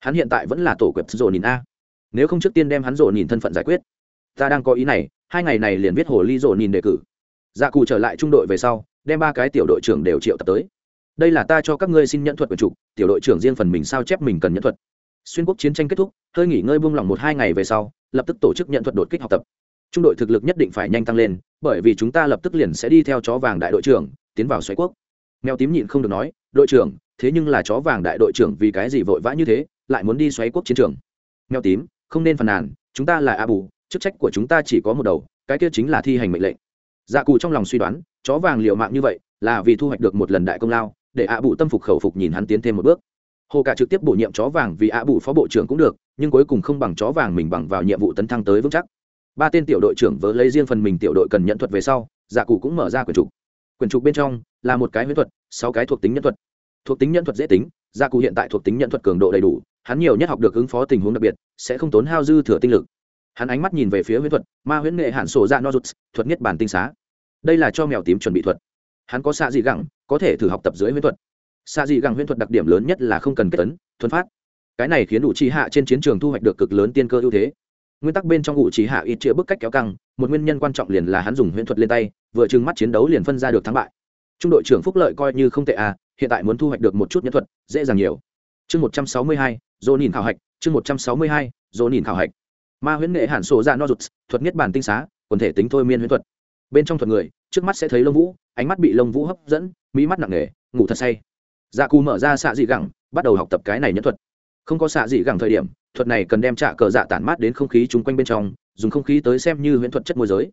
A: Hắn hiện tại vẫn là tổ quẹp rồ nhìn a. Nếu không trước tiên đem hắn rồ nhìn thân phận giải quyết. Ta đang có ý này, hai ngày này liền viết hồ ly rồ nhìn đề cử. Dạ cụ trở lại trung đội về sau, đem ba cái tiểu đội trưởng đều triệu tập tới đây là ta cho các ngươi xin nhận thuật quyền trục tiểu đội trưởng riêng phần mình sao chép mình cần nhận thuật. Xuyên quốc chiến tranh kết thúc, hơi nghỉ ngơi buông lỏng một hai ngày về sau, lập tức tổ chức nhận thuật đột kích học tập. Trung đội thực lực nhất định phải nhanh tăng lên, bởi vì chúng ta lập tức liền sẽ đi theo chó vàng đại đội trưởng, tiến vào xoáy quốc. Mèo tím nhịn không được nói, đội trưởng, thế nhưng là chó vàng đại đội trưởng vì cái gì vội vã như thế, lại muốn đi xoáy quốc chiến trường? Mèo tím, không nên phàn nàn, chúng ta là a bù, chức trách của chúng ta chỉ có một đầu, cái kia chính là thi hành mệnh lệnh. Dạ cù trong lòng suy đoán, chó vàng liệu mạng như vậy, là vì thu hoạch được một lần đại công lao để ạ bù tâm phục khẩu phục nhìn hắn tiến thêm một bước. Hồ cả trực tiếp bổ nhiệm chó vàng vì ạ bù phó bộ trưởng cũng được, nhưng cuối cùng không bằng chó vàng mình bằng vào nhiệm vụ tấn thăng tới vững chắc. Ba tên tiểu đội trưởng vớ lấy riêng phần mình tiểu đội cần nhận thuật về sau dạ cụ cũng mở ra quyển trục. Quyển trục bên trong là một cái huyễn thuật, sáu cái thuộc tính nhân thuật. Thuộc tính nhân thuật dễ tính gia cụ hiện tại thuộc tính nhân thuật cường độ đầy đủ, hắn nhiều nhất học được ứng phó tình huống đặc biệt, sẽ không tốn hao dư thừa tinh lực. Hắn ánh mắt nhìn về phía huyễn thuật, ma huyễn nghệ hạn sổ ra nozuts, thuật nhất bản tinh xá. Đây là cho mèo tím chuẩn bị thuật hắn có xạ dị gẳng, có thể thử học tập dưới huyễn thuật. Xạ dị gẳng huyễn thuật đặc điểm lớn nhất là không cần kết tấn thuần phát. Cái này khiến đủ chi hạ trên chiến trường thu hoạch được cực lớn tiên cơ ưu thế. Nguyên tắc bên trong ủ chỉ hạ ít chĩa bức cách kéo căng, một nguyên nhân quan trọng liền là hắn dùng huyễn thuật lên tay, vừa trừng mắt chiến đấu liền phân ra được thắng bại. Trung đội trưởng phúc lợi coi như không tệ à hiện tại muốn thu hoạch được một chút nhân thuật, dễ dàng nhiều. Chương một trăm sáu mươi hai, dỗ nhìn thảo hạch, chương một trăm sáu mươi hai, dỗ nhìn thảo hạch. Ma huyễn nghệ hàn sổ ra no rụt thuật nhất bản tinh xá, quần thể tính thôi miên huyễn thuật. Bên trong thuật người, trước mắt sẽ thấy lông vũ ánh mắt bị lông vũ hấp dẫn mỹ mắt nặng nề, ngủ thật say. Dạ cù mở ra xạ dị gẳng, bắt đầu học tập cái này nhẫn thuật. Không có xạ dị gẳng thời điểm, thuật này cần đem trả cờ dạ tản mát đến không khí chung quanh bên trong, dùng không khí tới xem như huyễn thuật chất môi giới.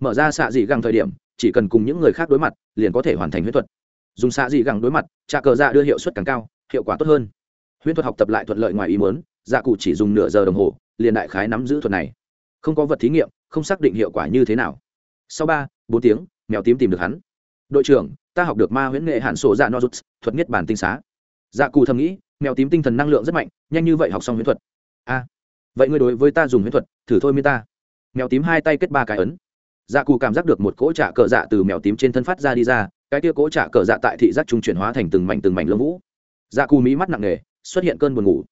A: Mở ra xạ dị gẳng thời điểm, chỉ cần cùng những người khác đối mặt, liền có thể hoàn thành huyễn thuật. Dùng xạ dị gẳng đối mặt trả cờ dạ đưa hiệu suất càng cao, hiệu quả tốt hơn. Huyễn thuật học tập lại thuận lợi ngoài ý muốn dạ cụ chỉ dùng nửa giờ đồng hồ, liền đại khái nắm giữ thuật này. Không có vật thí nghiệm, không xác định hiệu quả như thế nào. Sau ba, bốn tiếng, mèo tím tìm được hắn đội trưởng, ta học được ma huyễn nghệ hạn sổ dạ no thuật nhất bản tinh xá. Dạ cụ thầm nghĩ, mèo tím tinh thần năng lượng rất mạnh, nhanh như vậy học xong huyễn thuật. A, vậy ngươi đối với ta dùng huyễn thuật, thử thôi miên ta. Mèo tím hai tay kết ba cái ấn. Dạ cù cảm giác được một cỗ trả cờ dạ từ mèo tím trên thân phát ra đi ra, cái kia cỗ trả cờ dạ tại thị giác trung chuyển hóa thành từng mảnh từng mảnh lông vũ. Dạ cù mỹ mắt nặng nề, xuất hiện cơn buồn ngủ.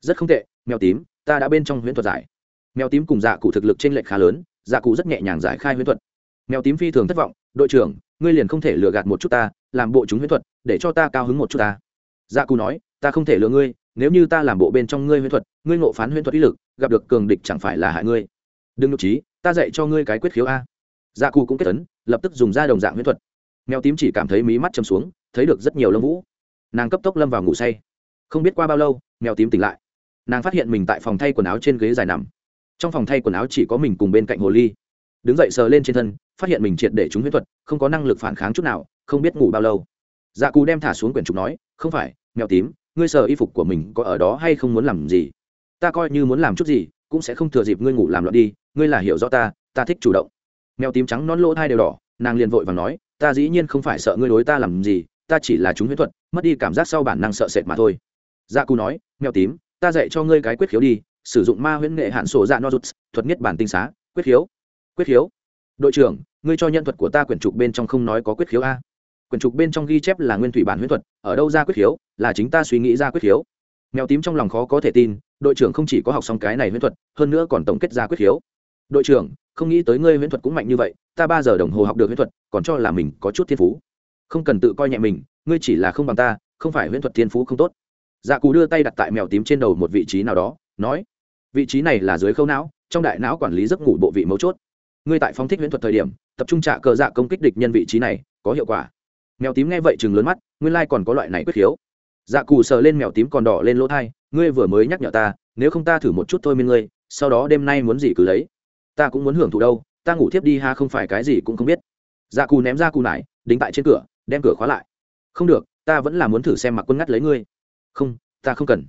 A: Rất không tệ, mèo tím, ta đã bên trong huyễn thuật giải. Mèo tím cùng dạ cụ thực lực trên lệch khá lớn dạ cụ rất nhẹ nhàng giải khai huyễn thuật. Mèo tím phi thường thất vọng, đội trưởng ngươi liền không thể lừa gạt một chút ta, làm bộ chúng huyễn thuật, để cho ta cao hứng một chút ta. Dạ cụ nói, ta không thể lừa ngươi, nếu như ta làm bộ bên trong ngươi huyễn thuật, ngươi ngộ phán huyễn thuật ý lực, gặp được cường địch chẳng phải là hại ngươi. Đừng nhục trí, ta dạy cho ngươi cái quyết khiếu a. Dạ cụ cũng kết tấn lập tức dùng ra đồng dạng huyễn thuật. Mèo tím chỉ cảm thấy mí mắt chầm xuống, thấy được rất nhiều lông vũ. Nàng cấp tốc lâm vào ngủ say. Không biết qua bao lâu, mèo tím tỉnh lại. Nàng phát hiện mình tại phòng thay quần áo trên ghế dài nằm. Trong phòng thay quần áo chỉ có mình cùng bên cạnh hồ ly đứng dậy sờ lên trên thân, phát hiện mình triệt để chúng huyễn thuật, không có năng lực phản kháng chút nào, không biết ngủ bao lâu. Dạ cù đem thả xuống quyển trục nói, không phải, mèo tím, ngươi sờ y phục của mình có ở đó hay không muốn làm gì? Ta coi như muốn làm chút gì, cũng sẽ không thừa dịp ngươi ngủ làm loạn đi, ngươi là hiểu rõ ta ta thích chủ động. Mèo tím trắng non lỗ thai đều đỏ, nàng liền vội và nói, ta dĩ nhiên không phải sợ ngươi đối ta làm gì, ta chỉ là chúng huyễn thuật, mất đi cảm giác sau bản năng sợ sệt mà thôi. Dạ cù nói, mèo tím, ta dạy cho ngươi cái quyết khiếu đi, sử dụng ma huyễn nghệ hạn sổ dạ no rụt thuật nhất bản tinh xá, quyết khiếu quyết khiếu. Đội trưởng, ngươi cho nhân thuật của ta quyển trục bên trong không nói có quyết khiếu a. Quyển trục bên trong ghi chép là nguyên thủy bản huyễn thuật, ở đâu ra quyết khiếu, là chính ta suy nghĩ ra quyết khiếu. Mèo tím trong lòng khó có thể tin, đội trưởng không chỉ có học xong cái này huyễn thuật, hơn nữa còn tổng kết ra quyết khiếu. Đội trưởng, không nghĩ tới ngươi huyễn thuật cũng mạnh như vậy, ta ba giờ đồng hồ học được huyễn thuật, còn cho là mình có chút thiên phú. Không cần tự coi nhẹ mình, ngươi chỉ là không bằng ta, không phải huyễn thuật thiên phú không tốt. Dạ cù đưa tay đặt tại mèo tím trên đầu một vị trí nào đó, nói, vị trí này là dưới khâu não, trong đại não quản lý giấc ngủ bộ vị mấu chốt ngươi tại phóng thích huyễn thuật thời điểm, tập trung trả cờ dạ công kích địch nhân vị trí này, có hiệu quả. Mèo tím nghe vậy chừng lớn mắt, nguyên lai còn có loại này quyết khiếu. Dạ cù sờ lên mèo tím còn đỏ lên lỗ thai, ngươi vừa mới nhắc nhở ta, nếu không ta thử một chút thôi miên ngươi, sau đó đêm nay muốn gì cứ lấy. Ta cũng muốn hưởng thụ đâu, ta ngủ thiếp đi ha, không phải cái gì cũng không biết. Dạ cù ném ra cù nải, đính tại trên cửa, đem cửa khóa lại. Không được, ta vẫn là muốn thử xem mặc quân ngắt lấy ngươi. Không, ta không cần.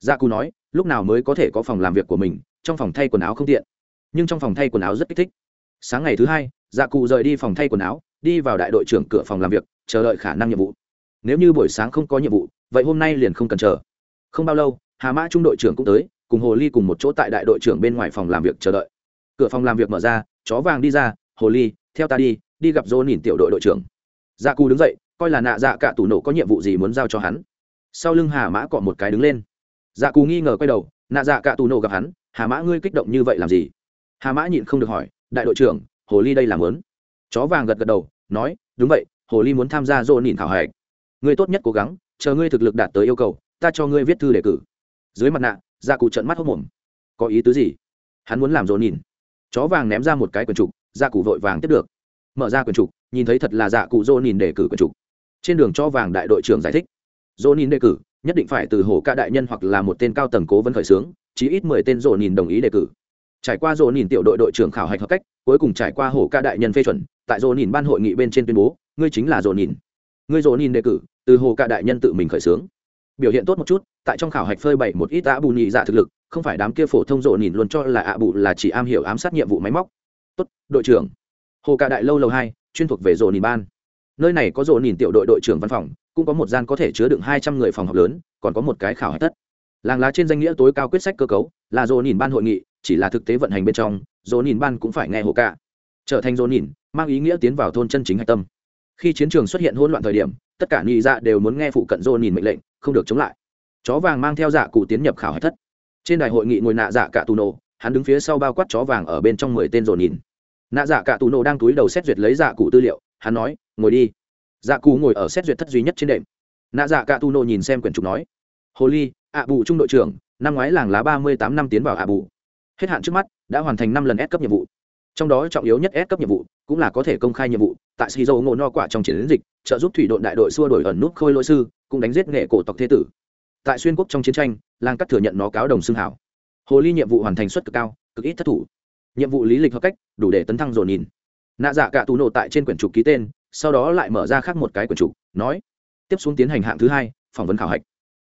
A: Dạ cù nói, lúc nào mới có thể có phòng làm việc của mình, trong phòng thay quần áo không tiện. Nhưng trong phòng thay quần áo rất kích thích sáng ngày thứ hai dạ cụ rời đi phòng thay quần áo, đi vào đại đội trưởng cửa phòng làm việc, chờ đợi khả năng nhiệm vụ. Nếu như buổi sáng không có nhiệm vụ, vậy hôm nay liền không cần chờ. Không bao lâu, hà mã trung đội trưởng cũng tới, cùng hồ ly cùng một chỗ tại đại đội trưởng bên ngoài phòng làm việc chờ đợi. Cửa phòng làm việc mở ra, chó vàng đi ra, hồ ly, theo ta đi đi gặp dô nhìn tiểu đội đội trưởng. Dạ cù đứng dậy, coi là nạ dạ cả tủ nổ có nhiệm vụ gì muốn giao cho hắn. Sau lưng hà mã cọ một cái đứng lên. Dạ cù nghi ngờ quay đầu, nạ dạ cả tủ nổ gặp hắn, hà mã ngươi kích động như vậy làm gì? Hà mã nhịn không được hỏi đại đội trưởng, hồ ly đây làm lớn chó vàng gật gật đầu, nói, đúng vậy, hồ ly muốn tham gia dỗ nhìn thảo hạch. Ngươi tốt nhất cố gắng, chờ ngươi thực lực đạt tới yêu cầu, ta cho ngươi viết thư đề cử. Dưới mặt nạ, gia cụ trận mắt hốc mồm. Có ý tứ gì? Hắn muốn làm dỗ nhìn chó vàng ném ra một cái quần trục, gia cụ vội vàng tiếp được. Mở ra quần trục, nhìn thấy thật là dạ cụ dỗ nhìn đề cử quần trục. Trên đường cho vàng đại đội trưởng giải thích. Dỗ nhìn đề cử, nhất định phải từ hồ ca đại nhân hoặc là một tên cao tầng cố vấn khởi xướng, chí ít mười tên dỗ nhìn đồng ý đề cử trải qua dồn nhìn tiểu đội đội trưởng khảo hạch hợp cách, cuối cùng trải qua hồ ca đại nhân phê chuẩn, tại dồn nhìn ban hội nghị bên trên tuyên bố, ngươi chính là dồn nhìn. Ngươi dồn nhìn đề cử, từ hồ ca đại nhân tự mình khởi xướng. Biểu hiện tốt một chút, tại trong khảo hạch phơi bày một ít ạ bù nhị dạ thực lực, không phải đám kia phổ thông dồn nhìn luôn cho là ạ bù là chỉ am hiểu ám sát nhiệm vụ máy móc. Tốt, đội trưởng. Hồ ca đại lâu lâu hai, chuyên thuộc về dồn nhìn ban. Nơi này có dồn nhìn tiểu đội đội trưởng văn phòng, cũng có một gian có thể chứa đựng hai trăm người phòng học lớn, còn có một cái khảo hạch tất làng lá trên danh nghĩa tối cao quyết sách cơ cấu, là dồn nhìn ban hội nghị chỉ là thực tế vận hành bên trong dỗ nhìn ban cũng phải nghe hồ cả, trở thành dỗ nhìn mang ý nghĩa tiến vào thôn chân chính hạch tâm. Khi chiến trường xuất hiện hỗn loạn thời điểm tất cả nhị dạ đều muốn nghe phụ cận dỗ nhìn mệnh lệnh không được chống lại. Chó vàng mang theo dạ cụ tiến nhập khảo hạch thất. Trên đài hội nghị ngồi nạ dạ cả tù nổ hắn đứng phía sau bao quát chó vàng ở bên trong mười tên rộ nhìn nạ dạ cả tù nổ đang túi đầu xét duyệt lấy dạ cụ tư liệu hắn nói ngồi đi. Dạ cụ ngồi ở xét duyệt thất duy nhất trên đệm. Nạ dạ cả tù nổ nhìn xem quyển trục nói hồ ly ạ bù trung đội trưởng năm ngoái làng lá ba mươi tám năm tiến vào ạ bù hết hạn trước mắt, đã hoàn thành năm lần S cấp nhiệm vụ. Trong đó trọng yếu nhất S cấp nhiệm vụ cũng là có thể công khai nhiệm vụ. Tại Shizuo ngộ no quả trong chiến dịch, trợ giúp thủy đội đại đội xua đổi ẩn nút khôi lỗi sư, cũng đánh giết nghệ cổ tộc thế tử. Tại xuyên quốc trong chiến tranh, lang cắt thừa nhận nó cáo đồng xưng hảo. Hồ ly nhiệm vụ hoàn thành suất cực cao, cực ít thất thủ. Nhiệm vụ lý lịch hợp cách, đủ để tấn thăng dồn nhìn. Nạ dạ cả tù nộ tại trên quyển trục ký tên, sau đó lại mở ra khác một cái quyển trục, nói, tiếp xuống tiến hành hạng thứ hai, phỏng vấn khảo hạch.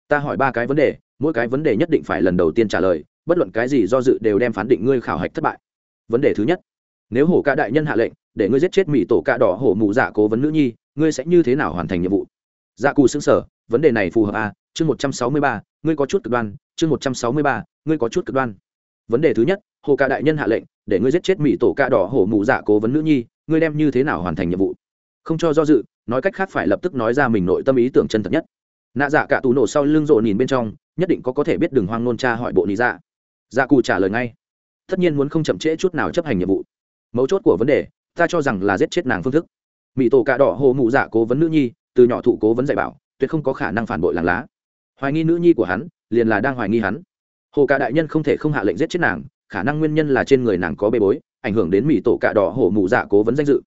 A: Ta hỏi ba cái vấn đề, mỗi cái vấn đề nhất định phải lần đầu tiên trả lời bất luận cái gì do dự đều đem phán định ngươi khảo hạch thất bại. Vấn đề thứ nhất, nếu hổ ca đại nhân hạ lệnh, để ngươi giết chết mỹ tổ cạ đỏ hổ mụ dạ cố vấn nữ nhi, ngươi sẽ như thế nào hoàn thành nhiệm vụ? Dạ cù xứng sở vấn đề này phù hợp à? Chương một trăm sáu mươi ba, ngươi có chút cực đoan. Chương một trăm sáu mươi ba, ngươi có chút cực đoan. Vấn đề thứ nhất hồ ca đại nhân hạ lệnh, để ngươi giết chết mỹ tổ cạ đỏ hổ mụ dạ cố vấn nữ nhi, ngươi đem như thế nào hoàn thành nhiệm vụ? Không cho do dự, nói cách khác phải lập tức nói ra mình nội tâm ý tưởng chân thật nhất. Nạ dạ cả tù nổ sau lưng rộ nhìn bên trong, nhất định có có thể biết đường hoang nôn cha hỏi bộ lý dạ dạ cụ trả lời ngay. Tất nhiên muốn không chậm trễ chút nào chấp hành nhiệm vụ. Mấu chốt của vấn đề, ta cho rằng là giết chết nàng phương thức. Mỹ tổ cạ đỏ hồ mụ dạ cố vấn nữ nhi, từ nhỏ thụ cố vấn dạy bảo, tuyệt không có khả năng phản bội làng lá. Hoài nghi nữ nhi của hắn, liền là đang hoài nghi hắn. Hồ cạ đại nhân không thể không hạ lệnh giết chết nàng, khả năng nguyên nhân là trên người nàng có bê bối, ảnh hưởng đến mỹ tổ cạ đỏ hồ mụ dạ cố vấn danh dự.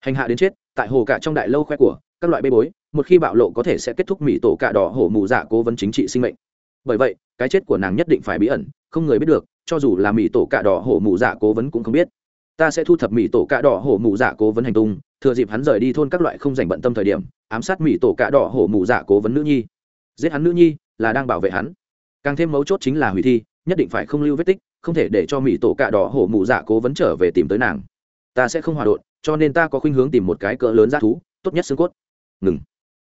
A: Hành hạ đến chết, tại hồ cạ trong đại lâu khoe của, các loại bê bối, một khi bạo lộ có thể sẽ kết thúc mỹ tổ cạ đỏ hồ mụ dạ cố vấn chính trị sinh mệnh bởi vậy, cái chết của nàng nhất định phải bí ẩn, không người biết được, cho dù là mỹ tổ cạ đỏ hổ mụ dạ cố vấn cũng không biết. Ta sẽ thu thập mỹ tổ cạ đỏ hổ mụ dạ cố vấn hành tung, thừa dịp hắn rời đi thôn các loại không dành bận tâm thời điểm, ám sát mỹ tổ cạ đỏ hổ mụ dạ cố vấn nữ nhi. Giết hắn nữ nhi là đang bảo vệ hắn. Càng thêm mấu chốt chính là hủy thi, nhất định phải không lưu vết tích, không thể để cho mỹ tổ cạ đỏ hổ mụ dạ cố vấn trở về tìm tới nàng. Ta sẽ không hòa đột cho nên ta có khuynh hướng tìm một cái cỡ lớn g thú, tốt nhất xương cốt. Ngừng.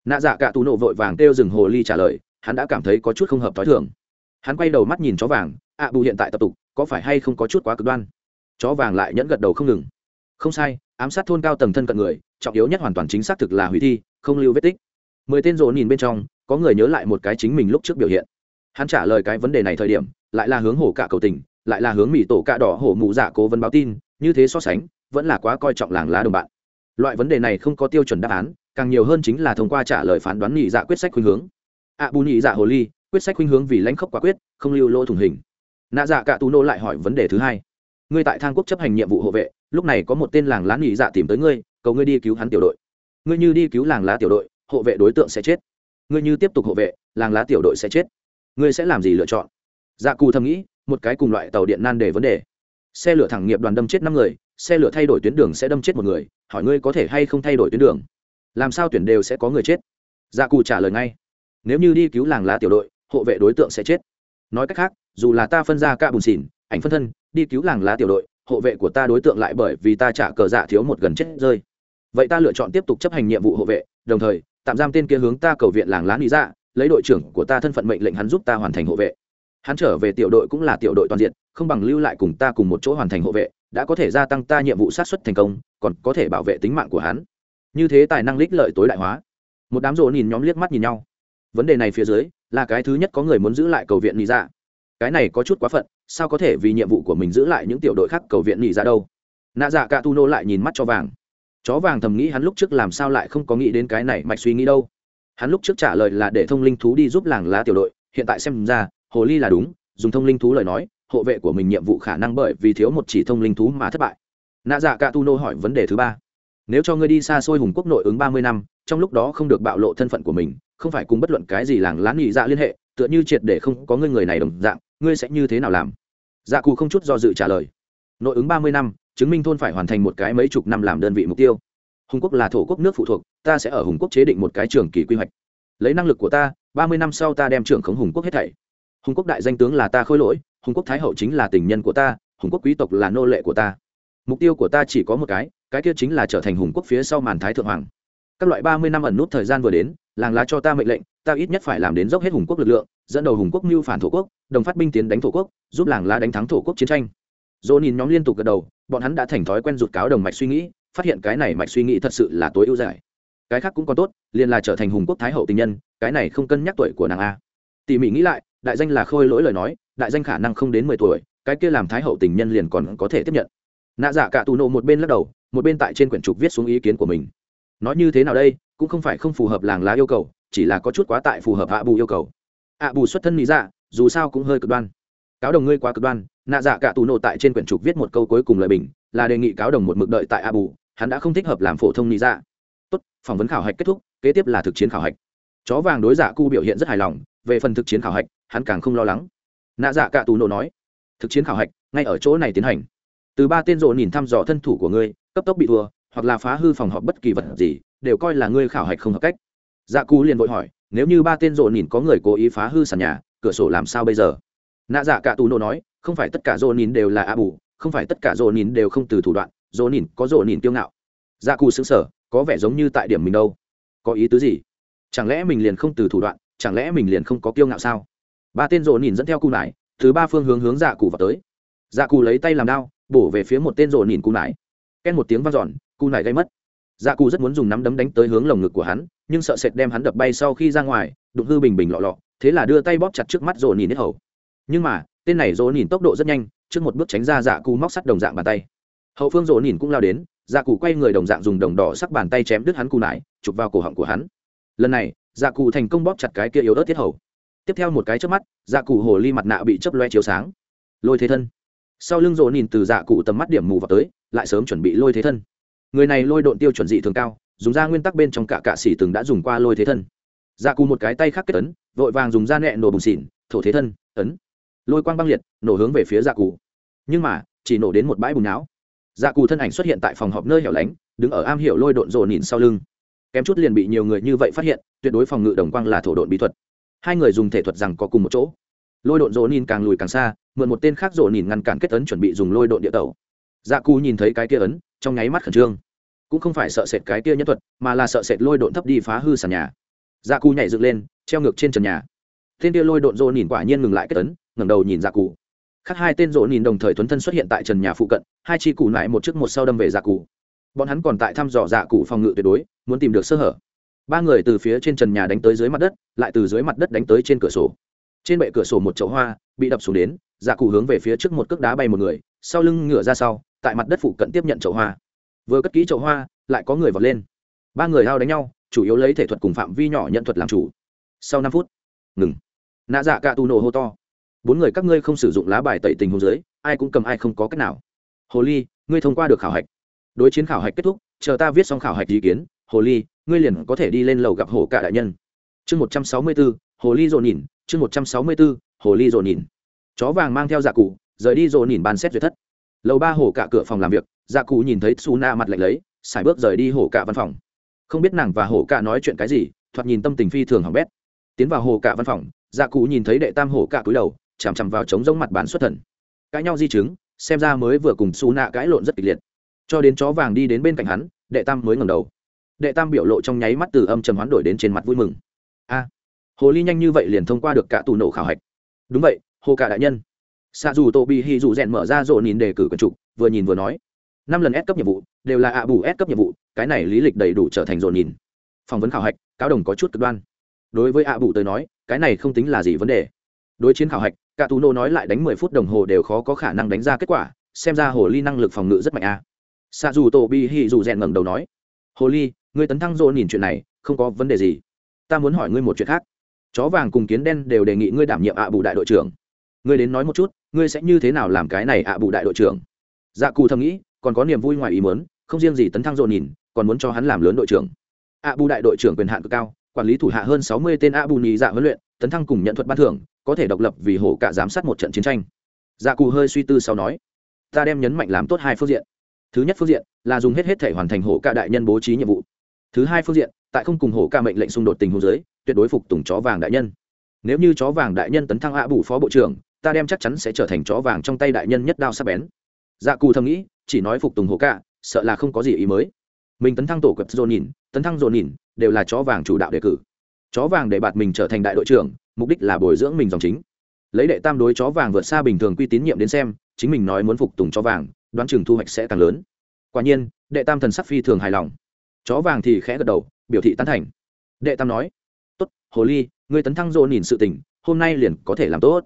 A: Nạ dạ cạ tù nộ vội vàng kêu rừng hồ ly trả lời hắn đã cảm thấy có chút không hợp t h ó i thường. Hắn quay đầu mắt nhìn chó vàng ạ bù hiện tại tập tục, có phải hay không có chút quá cực đoan? Chó vàng lại nhẫn gật đầu không ngừng. Không sai, ám sát thôn cao tầng thân cận người, trọng yếu nhất hoàn toàn chính xác thực là hủy thi, không lưu vết tích. Mười tên rộ nhìn bên trong, có người nhớ lại một cái chính mình lúc trước biểu hiện. Hắn trả lời cái vấn đề này thời điểm, lại là hướng hổ cả cầu tình, lại là hướng mỹ tổ cạ đỏ hổ mụ dạ cố vấn báo tin, như thế so sánh, vẫn là quá coi trọng làng lá đồng bạn. Loại vấn đề này không có tiêu chuẩn đáp án, càng nhiều hơn chính là thông qua trả lời phán đoán nhị dạ quyết sách khuynh hướng ạ bù nhị dạ hồ ly, quyết sách khuynh hướng vì lãnh khốc quả quyết, không lưu lô thủng hình. Nạ dạ cả tù nô lại hỏi vấn đề thứ hai. Ngươi tại thang quốc chấp hành nhiệm vụ hộ vệ, lúc này có một tên làng lá nhị dạ tìm tới ngươi, cầu ngươi đi cứu hắn tiểu đội. Ngươi như đi cứu làng lá tiểu đội, hộ vệ đối tượng sẽ chết. Ngươi như tiếp tục hộ vệ, làng lá tiểu đội sẽ chết. Ngươi sẽ làm gì lựa chọn? Dạ cù thầm nghĩ, một cái cùng loại tàu điện nan đề vấn đề. Xe lửa thẳng nghiệp đoàn đâm chết năm người, xe lửa thay đổi tuyến đường sẽ đâm chết một người, hỏi ngươi có thể hay không thay đổi tuyến đường? Làm sao tuyển đều sẽ có người chết? Dạ cù trả lời ngay nếu như đi cứu làng lá tiểu đội, hộ vệ đối tượng sẽ chết. Nói cách khác, dù là ta phân ra ca bùn xỉn, ảnh phân thân, đi cứu làng lá tiểu đội, hộ vệ của ta đối tượng lại bởi vì ta trả cờ dạ thiếu một gần chết rơi. Vậy ta lựa chọn tiếp tục chấp hành nhiệm vụ hộ vệ, đồng thời, tạm giam tên kia hướng ta cầu viện làng lá lý dạ lấy đội trưởng của ta thân phận mệnh lệnh hắn giúp ta hoàn thành hộ vệ. Hắn trở về tiểu đội cũng là tiểu đội toàn diện, không bằng lưu lại cùng ta cùng một chỗ hoàn thành hộ vệ, đã có thể gia tăng ta nhiệm vụ sát xuất thành công, còn có thể bảo vệ tính mạng của hắn. Như thế tài năng lích lợi tối đại hóa. Một đám rộ nhìn nhóm liếc mắt nhìn nhau vấn đề này phía dưới, là cái thứ nhất có người muốn giữ lại cầu viện lý dạ cái này có chút quá phận, sao có thể vì nhiệm vụ của mình giữ lại những tiểu đội khác cầu viện nghỉ ra đâu? Nạ dạ cả tu nô lại nhìn mắt cho vàng. Chó vàng thầm nghĩ hắn lúc trước làm sao lại không có nghĩ đến cái này mạch suy nghĩ đâu. Hắn lúc trước trả lời là để thông linh thú đi giúp làng lá tiểu đội, hiện tại xem ra, hồ ly là đúng, dùng thông linh thú lời nói, hộ vệ của mình nhiệm vụ khả năng bởi vì thiếu một chỉ thông linh thú mà thất bại. Nạ dạ cả tu nô hỏi vấn đề thứ ba. Nếu cho ngươi đi xa xôi hùng quốc nội ứng ba mươi năm, trong lúc đó không được bạo lộ thân phận của mình không phải cùng bất luận cái gì làng lán nhị dạ liên hệ, tựa như triệt để không có ngươi người này đồng dạng, ngươi sẽ như thế nào làm? Dạ cụ không chút do dự trả lời. Nội ứng ba mươi năm, chứng minh thôn phải hoàn thành một cái mấy chục năm làm đơn vị mục tiêu. Hùng quốc là thổ quốc nước phụ thuộc, ta sẽ ở hùng quốc chế định một cái trường kỳ quy hoạch. Lấy năng lực của ta, ba mươi năm sau ta đem trưởng khống hùng quốc hết thảy. Hùng quốc đại danh tướng là ta khôi lỗi, hùng quốc thái hậu chính là tình nhân của ta, hùng quốc quý tộc là nô lệ của ta. Mục tiêu của ta chỉ có một cái cái kia chính là trở thành hùng quốc phía sau màn thái thượng hoàng. Các loại ba mươi năm ẩn nút thời gian vừa đến làng lá cho ta mệnh lệnh, ta ít nhất phải làm đến dốc hết hùng quốc lực lượng, dẫn đầu hùng quốc mưu phản thổ quốc, đồng phát binh tiến đánh thổ quốc, giúp làng lá đánh thắng thổ quốc chiến tranh. Dỗ nhìn nhóm liên tục gật đầu, bọn hắn đã thành thói quen rụt cáo đồng mạch suy nghĩ, phát hiện cái này mạch suy nghĩ thật sự là tối ưu giải cái khác cũng còn tốt, liền là trở thành hùng quốc thái hậu tình nhân, cái này không cân nhắc tuổi của nàng a. Tỉ mỉ nghĩ lại, đại danh là khôi lỗi lời nói, đại danh khả năng không đến mười tuổi, cái kia làm thái hậu tình nhân liền còn có thể tiếp nhận. Nạ giả cả tù nộ một bên lắc đầu, một bên tại trên quyển trục viết xuống ý kiến của mình. Nói như thế nào đây? Cũng không phải không phù hợp làng lá yêu cầu, chỉ là có chút quá tại phù hợp ạ bù yêu cầu. ạ bù xuất thân lý dạ dù sao cũng hơi cực đoan. Cáo đồng ngươi quá cực đoan, nạ dạ cả tù nộ tại trên quyển trục viết một câu cuối cùng lời bình, là đề nghị cáo đồng một mực đợi tại ạ bù, hắn đã không thích hợp làm phổ thông lý dạ. Tốt, phỏng vấn khảo hạch kết thúc, kế tiếp là thực chiến khảo hạch. Chó vàng đối giả dạ cu biểu hiện rất hài lòng, về phần thực chiến khảo hạch, hắn càng không lo lắng. Nạ dạ cả tù nộ nói, thực chiến khảo hạch, ngay ở chỗ này tiến hành. Từ ba tên rộ nhìn thăm dò thân thủ của ngươi, cấp tốc bị thua, hoặc là phá hư phòng họp bất kỳ vật gì đều coi là ngươi khảo hạch không hợp cách. Dạ cù liền vội hỏi, nếu như ba tên rộ nhìn có người cố ý phá hư sàn nhà, cửa sổ làm sao bây giờ? Nạ dạ cả tù nổ nói, không phải tất cả rộ nhìn đều là a bù, không phải tất cả rộ nhìn đều không từ thủ đoạn, rộ nhìn có rộ nhìn tiêu ngạo. Dạ cù xứng sở có vẻ giống như tại điểm mình đâu. Có ý tứ gì? Chẳng lẽ mình liền không từ thủ đoạn, chẳng lẽ mình liền không có kiêu ngạo sao? Ba tên rộ nhìn dẫn theo cù nải từ ba phương hướng hướng dạ cù vào tới. Dạ cù lấy tay làm đao, bổ về phía một tên rộ nhìn cù nải. Ken một tiếng vang dọn, cù nải gây mất dạ cụ rất muốn dùng nắm đấm đánh tới hướng lồng ngực của hắn, nhưng sợ sệt đem hắn đập bay sau khi ra ngoài, đụng hư bình bình lọ lọ, thế là đưa tay bóp chặt trước mắt rồ nhìn hết hầu. Nhưng mà, tên này rồ nhìn tốc độ rất nhanh, trước một bước tránh ra dạ cụ móc sắt đồng dạng bàn tay. Hậu phương rồ nhìn cũng lao đến dạ cụ quay người đồng dạng dùng đồng đỏ sắc bàn tay chém đứt hắn cù nải, chụp vào cổ họng của hắn. Lần này dạ cụ thành công bóp chặt cái kia yếu ớt thiết hầu. Tiếp theo một cái trước mắt dạ cụ hồ ly mặt nạ bị chấp loe chiếu sáng. Lôi thế thân. Sau lưng rồ nhìn từ dạ cụ tầm mắt điểm mù vào tới, lại sớm chuẩn bị lôi thế thân người này lôi độn tiêu chuẩn dị thường cao, dùng ra nguyên tắc bên trong cả cạ xỉ từng đã dùng qua lôi thế thân. Dạ cù một cái tay khác kết ấn, vội vàng dùng da nẹ nổ bùng xỉn, thổ thế thân, ấn. Lôi quang băng liệt, nổ hướng về phía dạ cù. nhưng mà, chỉ nổ đến một bãi bùn não. Dạ cù thân ảnh xuất hiện tại phòng họp nơi hẻo lánh, đứng ở am hiểu lôi độn rộ nhìn sau lưng. Kém chút liền bị nhiều người như vậy phát hiện, tuyệt đối phòng ngự đồng quang là thổ độn bí thuật. Hai người dùng thể thuật rằng có cùng một chỗ. Lôi độn rộ nhìn càng lùi càng xa, mượn một tên khác rộ nhìn ngăn cản kết ấn chuẩn bị dùng lôi độn địa tẩu. Dạ cù nhìn thấy cái kia ấn trong nháy mắt khẩn trương. Cũng không phải sợ sệt cái kia nhân thuật mà là sợ sệt lôi độn thấp đi phá hư sàn nhà. Dạ cù nhảy dựng lên treo ngược trên trần nhà. Tên kia lôi độn rô nhìn quả nhiên ngừng lại kết tấn, ngẩng đầu nhìn dạ cù. khác hai tên rô nhìn đồng thời thuấn thân xuất hiện tại trần nhà phụ cận hai chi cụ lại một chiếc một sau đâm về dạ cù. bọn hắn còn tại thăm dò dạ cụ phòng ngự tuyệt đối muốn tìm được sơ hở. Ba người từ phía trên trần nhà đánh tới dưới mặt đất lại từ dưới mặt đất đánh tới trên cửa sổ. Trên bệ cửa sổ một chậu hoa bị đập xuống đến dạ cụ hướng về phía trước một cước đá bay một người sau lưng ngửa ra sau, tại mặt đất phụ cận tiếp nhận chậu hoa. Vừa cất kỹ chậu hoa, lại có người vọt lên. Ba người hao đánh nhau, chủ yếu lấy thể thuật cùng phạm vi nhỏ nhận thuật làm chủ. Sau năm phút, ngừng. Nạ dạ cạ tù nổ hô to. Bốn người các ngươi không sử dụng lá bài tẩy tình hồ dưới, ai cũng cầm ai không có cách nào. Hồ ly, ngươi thông qua được khảo hạch. Đối chiến khảo hạch kết thúc, chờ ta viết xong khảo hạch ý kiến, hồ ly, ngươi liền có thể đi lên lầu gặp hồ cả đại nhân. Chương một trăm sáu mươi bốn hồ ly dồn nhìn, chương một trăm sáu mươi bốn hồ ly dồn nhìn. Chó vàng mang theo dạ cụ rời đi rồi nhìn bàn xét duyệt thất. Lầu ba hồ cả cửa phòng làm việc dạ cụ nhìn thấy su na mặt lạnh lấy xài bước rời đi hồ cả văn phòng. Không biết nàng và hồ cả nói chuyện cái gì, thoạt nhìn tâm tình phi thường hỏng bét. Tiến vào hồ cả văn phòng dạ cụ nhìn thấy đệ tam hồ cả cúi đầu, chằm chằm vào trống giống mặt bàn xuất thần. Cãi nhau di chứng, xem ra mới vừa cùng su nạ cãi lộn rất kịch liệt. Cho đến chó vàng đi đến bên cạnh hắn, đệ tam mới ngầm đầu. Đệ tam biểu lộ trong nháy mắt từ âm trầm hoán đổi đến trên mặt vui mừng. A, hồ ly nhanh như vậy liền thông qua được cả tù nổ khảo hạch. Đúng vậy hồ cả đại nhân xạ dù tô bị hì dù rèn mở ra rộ nhìn đề cử quần trục, vừa nhìn vừa nói. Năm lần S cấp nhiệm vụ, đều là ạ bù S cấp nhiệm vụ, cái này lý lịch đầy đủ trở thành rộ nhìn phỏng vấn khảo hạch, cáo đồng có chút cực đoan. Đối với ạ bù tới nói, cái này không tính là gì vấn đề. Đối chiến khảo hạch, cả tù nô nói lại đánh mười phút đồng hồ đều khó có khả năng đánh ra kết quả, xem ra hồ ly năng lực phòng ngự rất mạnh a. À. xạ dù tô bị hì dù rèn ngẩng đầu nói. Hồ ly, ngươi tấn thăng rộ nhìn chuyện này, không có vấn đề gì. Ta muốn hỏi ngươi một chuyện khác. Chó vàng cùng kiến đen đều đề nghị ngươi đảm nhiệm ạ bù đại đội trưởng. Ngươi đến nói một chút ngươi sẽ như thế nào làm cái này ạ bù đại đội trưởng? Dạ cù thầm nghĩ, còn có niềm vui ngoài ý mớn không riêng gì tấn thăng dồn nhìn, còn muốn cho hắn làm lớn đội trưởng. Ạ bù đại đội trưởng quyền hạn cực cao, quản lý thủ hạ hơn sáu mươi tên ạ bù nhì dạ huấn luyện, tấn thăng cùng nhận thuật ban thưởng, có thể độc lập vì hổ cả giám sát một trận chiến tranh. Dạ cù hơi suy tư sau nói, ta đem nhấn mạnh làm tốt hai phương diện. Thứ nhất phương diện là dùng hết hết thể hoàn thành hổ cả đại nhân bố trí nhiệm vụ. Thứ hai phương diện, tại không cùng hổ ca mệnh lệnh xung đột tình huống giới tuyệt đối phục tùng chó vàng đại nhân. Nếu như chó vàng đại nhân tấn thăng ạ bù phó bộ trưởng ta đem chắc chắn sẽ trở thành chó vàng trong tay đại nhân nhất đao sắp bén. Dạ cù thầm nghĩ, chỉ nói phục tùng hổ cạ, sợ là không có gì ý mới. Mình tấn thăng tổ cập dồn nhìn, tấn thăng dồn nhìn, đều là chó vàng chủ đạo đề cử. Chó vàng để bạt mình trở thành đại đội trưởng, mục đích là bồi dưỡng mình dòng chính. Lấy đệ tam đối chó vàng vượt xa bình thường quy tín nhiệm đến xem, chính mình nói muốn phục tùng chó vàng, đoán chừng thu hoạch sẽ càng lớn. Quả nhiên, đệ tam thần sắc phi thường hài lòng. Chó vàng thì khẽ gật đầu, biểu thị tán thành. Đệ tam nói, tốt, hồ ly, ngươi tấn thăng dồn nhìn sự tình, hôm nay liền có thể làm tốt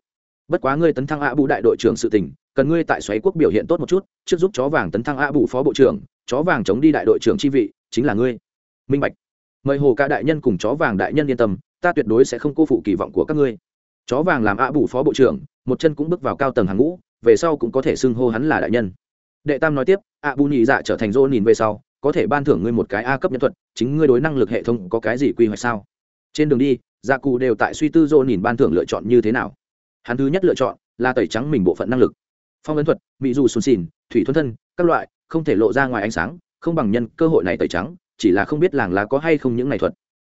A: bất quá ngươi tấn thăng ạ bù đại đội trưởng sự tình, cần ngươi tại xoáy quốc biểu hiện tốt một chút, trước giúp chó vàng tấn thăng ạ bù phó bộ trưởng, chó vàng chống đi đại đội trưởng chi vị, chính là ngươi. Minh bạch. Mời hồ ca đại nhân cùng chó vàng đại nhân yên tâm, ta tuyệt đối sẽ không cô phụ kỳ vọng của các ngươi. Chó vàng làm ạ bù phó bộ trưởng, một chân cũng bước vào cao tầng hàng ngũ, về sau cũng có thể xưng hô hắn là đại nhân. Đệ tam nói tiếp ạ bù nhị dạ trở thành dô nhìn về sau, có thể ban thưởng ngươi một cái a cấp nhân thuật, chính ngươi đối năng lực hệ thống có cái gì quy hoạch sao? Trên đường đi dạ gia cụ đều tại suy tư dô nhìn ban thưởng lựa chọn như thế nào hắn thứ nhất lựa chọn là tẩy trắng mình bộ phận năng lực. Phong ấn thuật mỹ dù sùn xìn thủy thuần thân, các loại, không thể lộ ra ngoài ánh sáng, không bằng nhân cơ hội này tẩy trắng, chỉ là không biết làng lá có hay không những này thuật.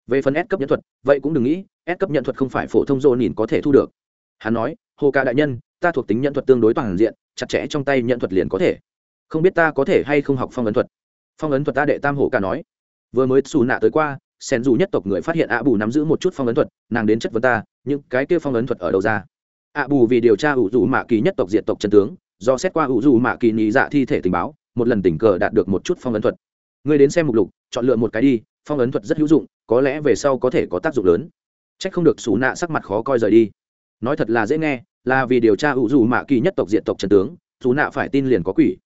A: Về phần S cấp nhận thuật, vậy cũng đừng nghĩ, S cấp nhận thuật không phải phổ thông dô nhìn có thể thu được. Hắn nói, hồ ca đại nhân, ta thuộc tính nhận thuật tương đối toàn diện, chặt chẽ trong tay nhận thuật liền có thể. Không biết ta có thể hay không học phong ấn thuật? Phong ấn thuật ta đệ tam hồ ca nói. Vừa mới xù nạ tới qua, sen dù nhất tộc người phát hiện ạ bù nắm giữ một chút phong ấn thuật, nàng đến chất vấn ta, những cái kia phong ấn thuật ở đâu ra? Ạ bù vì điều tra ủ dù mạ kỳ nhất tộc diện tộc chân tướng, do xét qua ủ dù mạ kỳ nhị dạ thi thể tình báo, một lần tình cờ đạt được một chút phong ấn thuật. Người đến xem mục lục, chọn lựa một cái đi, phong ấn thuật rất hữu dụng, có lẽ về sau có thể có tác dụng lớn. C h ắ c không được xù nạ sắc mặt khó coi rời đi. Nói thật là dễ nghe, là vì điều tra ủ dù mạ kỳ nhất tộc diện tộc trần tướng dù nạ phải tin liền có quỷ.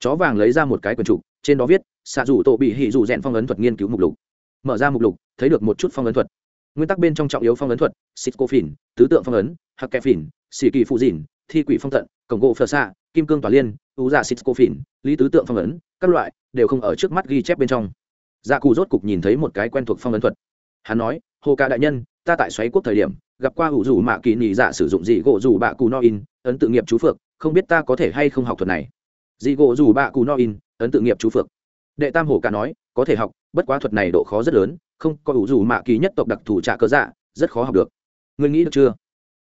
A: Chó vàng lấy ra một cái quần trục, trên đó viết xạ dù tổ bị hỉ dù rèn phong ấn thuật nghiên cứu mục lục. Mở ra mục lục, thấy được một chút phong ấn thuật nguyên tắc bên trong trọng yếu phong ấn thuật xịt cô phìn, tứ tượng phong ấn, hạc kẹp phìn xì kỳ phụ dìn, thi quỷ phong tận cổng gỗ phờ xạ kim cương tỏa liên ưu dạ xịt cô phìn, lý tứ tượng phong ấn, các loại đều không ở trước mắt ghi chép bên trong. Dạ cù rốt cục nhìn thấy một cái quen thuộc phong ấn thuật. Hắn nói, hồ ca đại nhân, ta tại xoáy quốc thời điểm, gặp qua ủ rủ mạ kỳ nhị dạ sử dụng dị gỗ rủ bạ cù no in, ấn tự nghiệp chú phượng không biết ta có thể hay không học thuật này? Dị gỗ rủ bạ cù no in, ấn tự nghiệp chú phượng đệ tam hồ ca nói, có thể học bất quá thuật này độ khó rất lớn, không có ủ rủ mạ kỳ nhất tộc đặc thù trả cơ dạ rất khó học được. Ngươi nghĩ được chưa?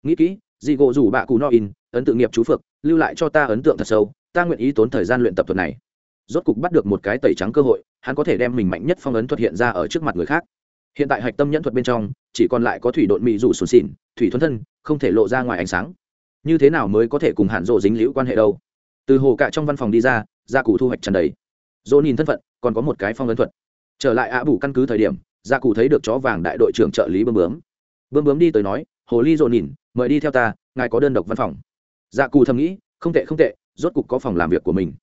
A: Nghĩ kỹ, dị gỗ rủ bạ cù no in, ấn tự nghiệp chú phược, lưu lại cho ta ấn tượng thật sâu, ta nguyện ý tốn thời gian luyện tập thuật này. Rốt cục bắt được một cái tẩy trắng cơ hội, hắn có thể đem mình mạnh nhất phong ấn thuật hiện ra ở trước mặt người khác. Hiện tại hạch tâm nhẫn thuật bên trong, chỉ còn lại có thủy độn mị rủ sùn xỉn thủy thuần thân, không thể lộ ra ngoài ánh sáng. Như thế nào mới có thể cùng hạn rộ dính liễu quan hệ đâu? Từ hồ cạ trong văn phòng đi ra, gia cụ thu hoạch trần đầy. dỗ nhìn thân phận, còn có một cái phong ấn thuật trở lại ạ bù căn cứ thời điểm gia cụ thấy được chó vàng đại đội trưởng trợ lý bơm bướm. Bơm bướm đi tới nói, hồ ly dồn nhìn, mời đi theo ta, ngài có đơn độc văn phòng. Gia cụ thầm nghĩ, không tệ không tệ, rốt cục có phòng làm việc của mình.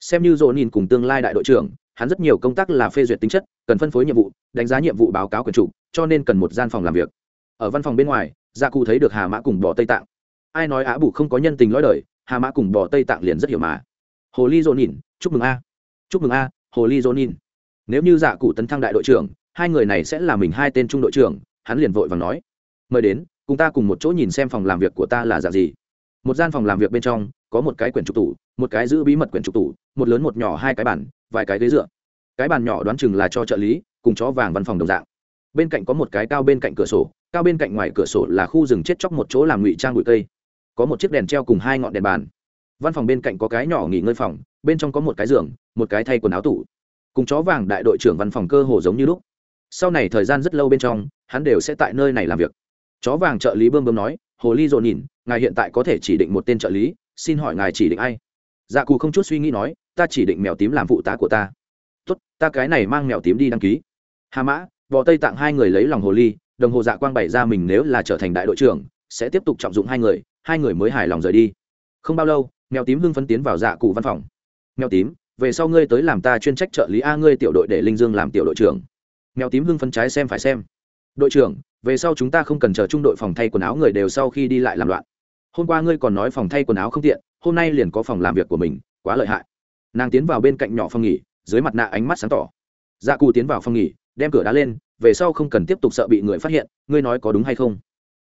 A: Xem như dồn nhìn cùng tương lai đại đội trưởng, hắn rất nhiều công tác là phê duyệt tính chất, cần phân phối nhiệm vụ, đánh giá nhiệm vụ báo cáo quyền chủ, cho nên cần một gian phòng làm việc. Ở văn phòng bên ngoài gia cụ thấy được hà mã cùng bò tây tạng. Ai nói á bù không có nhân tình lõi đời, hà mã cùng bò tây tạng liền rất hiểu mà. Hồ ly dồn nhìn, chúc mừng a, chúc mừng a, hồ ly dồn nhìn nếu như dạ cụ tấn thăng đại đội trưởng hai người này sẽ là mình hai tên trung đội trưởng hắn liền vội và nói. Mời đến cùng ta cùng một chỗ nhìn xem phòng làm việc của ta là dạng gì. Một gian phòng làm việc bên trong có một cái quyển trục tủ một cái giữ bí mật quyển trục tủ một lớn một nhỏ hai cái bàn, vài cái ghế dựa. Cái bàn nhỏ đoán chừng là cho trợ lý cùng chó vàng văn phòng đồng dạng. Bên cạnh có một cái cao bên cạnh cửa sổ cao bên cạnh ngoài cửa sổ là khu rừng chết chóc một chỗ làm ngụy trang bụi cây. Có một chiếc đèn treo cùng hai ngọn đèn bàn. Văn phòng bên cạnh có cái nhỏ nghỉ ngơi phòng bên trong có một cái giường một cái thay quần áo tủ cùng chó vàng đại đội trưởng văn phòng cơ hồ giống như lúc. Sau này thời gian rất lâu bên trong, hắn đều sẽ tại nơi này làm việc. Chó vàng trợ lý bơm bơm nói, hồ ly dồn nhìn, ngài hiện tại có thể chỉ định một tên trợ lý, xin hỏi ngài chỉ định ai? Dạ cù không chút suy nghĩ nói, ta chỉ định mèo tím làm phụ tá của ta. Tốt, ta cái này mang mèo tím đi đăng ký. Hà mã bò tây tặng hai người lấy lòng hồ ly, đồng hồ dạ quang bày ra mình nếu là trở thành đại đội trưởng, sẽ tiếp tục trọng dụng hai người hai người mới hài lòng rời đi. Không bao lâu, mèo tím hưng phấn tiến vào dạ cụ văn phòng. Mèo tím về sau ngươi tới làm ta chuyên trách trợ lý a, ngươi tiểu đội để linh dương làm tiểu đội trưởng. Mèo tím hưng phân trái xem phải xem. Đội trưởng, về sau chúng ta không cần chờ trung đội phòng thay quần áo, người đều sau khi đi lại làm loạn. Hôm qua ngươi còn nói phòng thay quần áo không tiện, hôm nay liền có phòng làm việc của mình, quá lợi hại. Nàng tiến vào bên cạnh nhỏ phòng nghỉ, dưới mặt nạ ánh mắt sáng tỏ. Dạ cù tiến vào phòng nghỉ, đem cửa đá lên, về sau không cần tiếp tục sợ bị người phát hiện, ngươi nói có đúng hay không?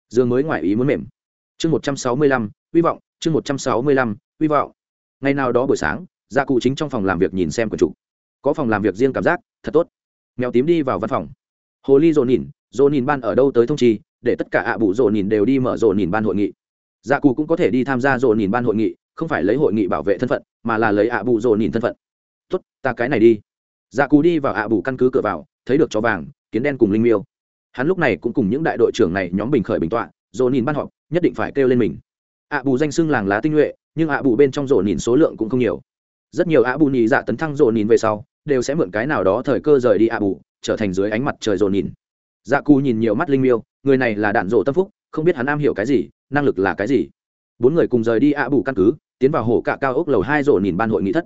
A: Dương mới ngoài ý muốn mềm. Chương một trăm sáu mươi lăm, hy vọng, chương một trăm sáu mươi lăm, hy vọng. Ngày nào đó buổi sáng dạ cụ chính trong phòng làm việc nhìn xem quần chủ. Có phòng làm việc riêng cảm giác thật tốt. Mèo tím đi vào văn phòng. Hồ ly dồn nhìn dồn nhìn ban ở đâu tới thông trì, để tất cả ạ bụ dồn nhìn đều đi mở dồn nhìn ban hội nghị. Dạ cụ cũng có thể đi tham gia dồn nhìn ban hội nghị không phải lấy hội nghị bảo vệ thân phận mà là lấy ạ bụ dồn nhìn thân phận. Tốt ta cái này đi. Dạ cụ đi vào ạ bù căn cứ cửa vào thấy được chó vàng kiến đen cùng linh miêu. Hắn lúc này cũng cùng những đại đội trưởng này nhóm bình khởi bình tọa rồi nhìn ban họp nhất định phải kêu lên mình. Ạ bù danh xưng làng lá tinh nhuệ nhưng ạ bù bên trong rổ nhìn số lượng cũng không nhiều rất nhiều ạ bù nhị dạ tấn thăng rổ nhìn về sau, đều sẽ mượn cái nào đó thời cơ rời đi ạ bù trở thành dưới ánh mặt trời rổ nhìn dạ cù nhìn nhiều mắt linh miêu, người này là đạn rổ tâm phúc, không biết hắn am hiểu cái gì, năng lực là cái gì. Bốn người cùng rời đi ạ bù căn cứ, tiến vào hồ cạ cao ốc lầu hai rổ nhìn ban hội nghị thất.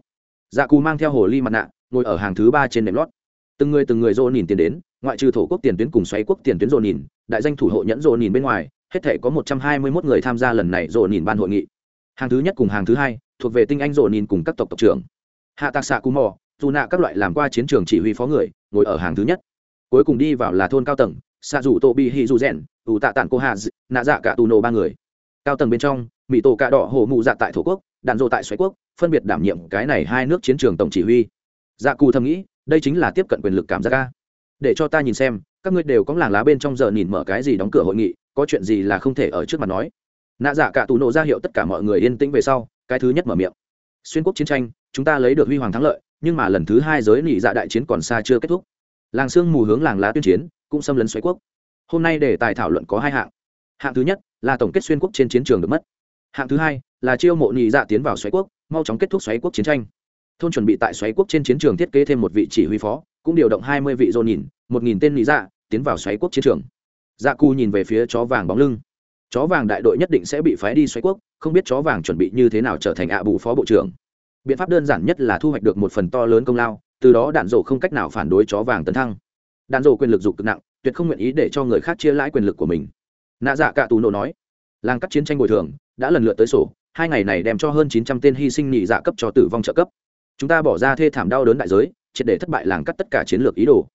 A: Dạ cù mang theo hồ ly mặt nạ, ngồi ở hàng thứ ba trên nệm lót. Từng người từng người rô nhìn tiền đến, ngoại trừ thổ quốc tiền tuyến cùng xoáy quốc tiền tuyến rô nhìn đại danh thủ hộ nhẫn rô nhìn bên ngoài, hết thể có một trăm hai mươi 121 người tham gia lần này rô nhìn ban hội nghị. Hàng thứ nhất cùng hàng thứ hai thuộc về tinh anh rộn nhìn cùng các tộc tộc trưởng. Hạ tạc xạ cù mò, dù nạ các loại làm qua chiến trường chỉ huy phó người, ngồi ở hàng thứ nhất. Cuối cùng đi vào là thôn cao tầng xạ dù tô bị hì dù rèn, ủ tạ tản cô hà nạ dạ cả tù nổ ba người. Cao tầng bên trong, mỹ tổ cạ đỏ hồ mụ dạ tại thổ quốc, đạn dộ tại xoáy quốc, phân biệt đảm nhiệm cái này hai nước chiến trường tổng chỉ huy. Dạ cù thầm nghĩ, đây chính là tiếp cận quyền lực cảm giác ca để cho ta nhìn xem, các ngươi đều có làng lá bên trong giờ nhìn mở cái gì đóng cửa hội nghị, có chuyện gì là không thể ở trước mặt nói. Nạ dạ cả tù nổ ra hiệu tất cả mọi người yên tĩnh về sau cái thứ nhất mở miệng. Xuyên quốc chiến tranh, chúng ta lấy được huy hoàng thắng lợi, nhưng mà lần thứ hai giới nị dạ đại chiến còn xa chưa kết thúc. Làng sương mù hướng làng lá tuyên chiến, cũng xâm lấn xoáy quốc. Hôm nay để tài thảo luận có hai hạng. Hạng thứ nhất, là tổng kết xuyên quốc trên chiến trường được mất. Hạng thứ hai, là chiêu mộ nhị dạ tiến vào xoáy quốc, mau chóng kết thúc xoáy quốc chiến tranh. Thôn chuẩn bị tại xoáy quốc trên chiến trường thiết kế thêm một vị chỉ huy phó, cũng điều động hai mươi vị dồn nhìn, một nghìn tên nhị dạ tiến vào xoáy quốc chiến trường. Dạ cù nhìn về phía chó vàng bóng lưng chó vàng đại đội nhất định sẽ bị phái đi xoáy quốc, không biết chó vàng chuẩn bị như thế nào trở thành ạ bù phó bộ trưởng. Biện pháp đơn giản nhất là thu hoạch được một phần to lớn công lao, từ đó đạn dộ không cách nào phản đối chó vàng tấn thăng. Đạn dộ quyền lực dục cực nặng, tuyệt không nguyện ý để cho người khác chia lãi quyền lực của mình. Nạ dạ cả tù nộ nói, làng cắt chiến tranh bồi thường, đã lần lượt tới sổ, hai ngày này đem cho hơn chín trăm tên hy sinh nhị dạ cấp cho tử vong trợ cấp. Chúng ta bỏ ra thê thảm đau đớn đại giới, triệt để thất bại làng cắt tất cả chiến lược ý đồ.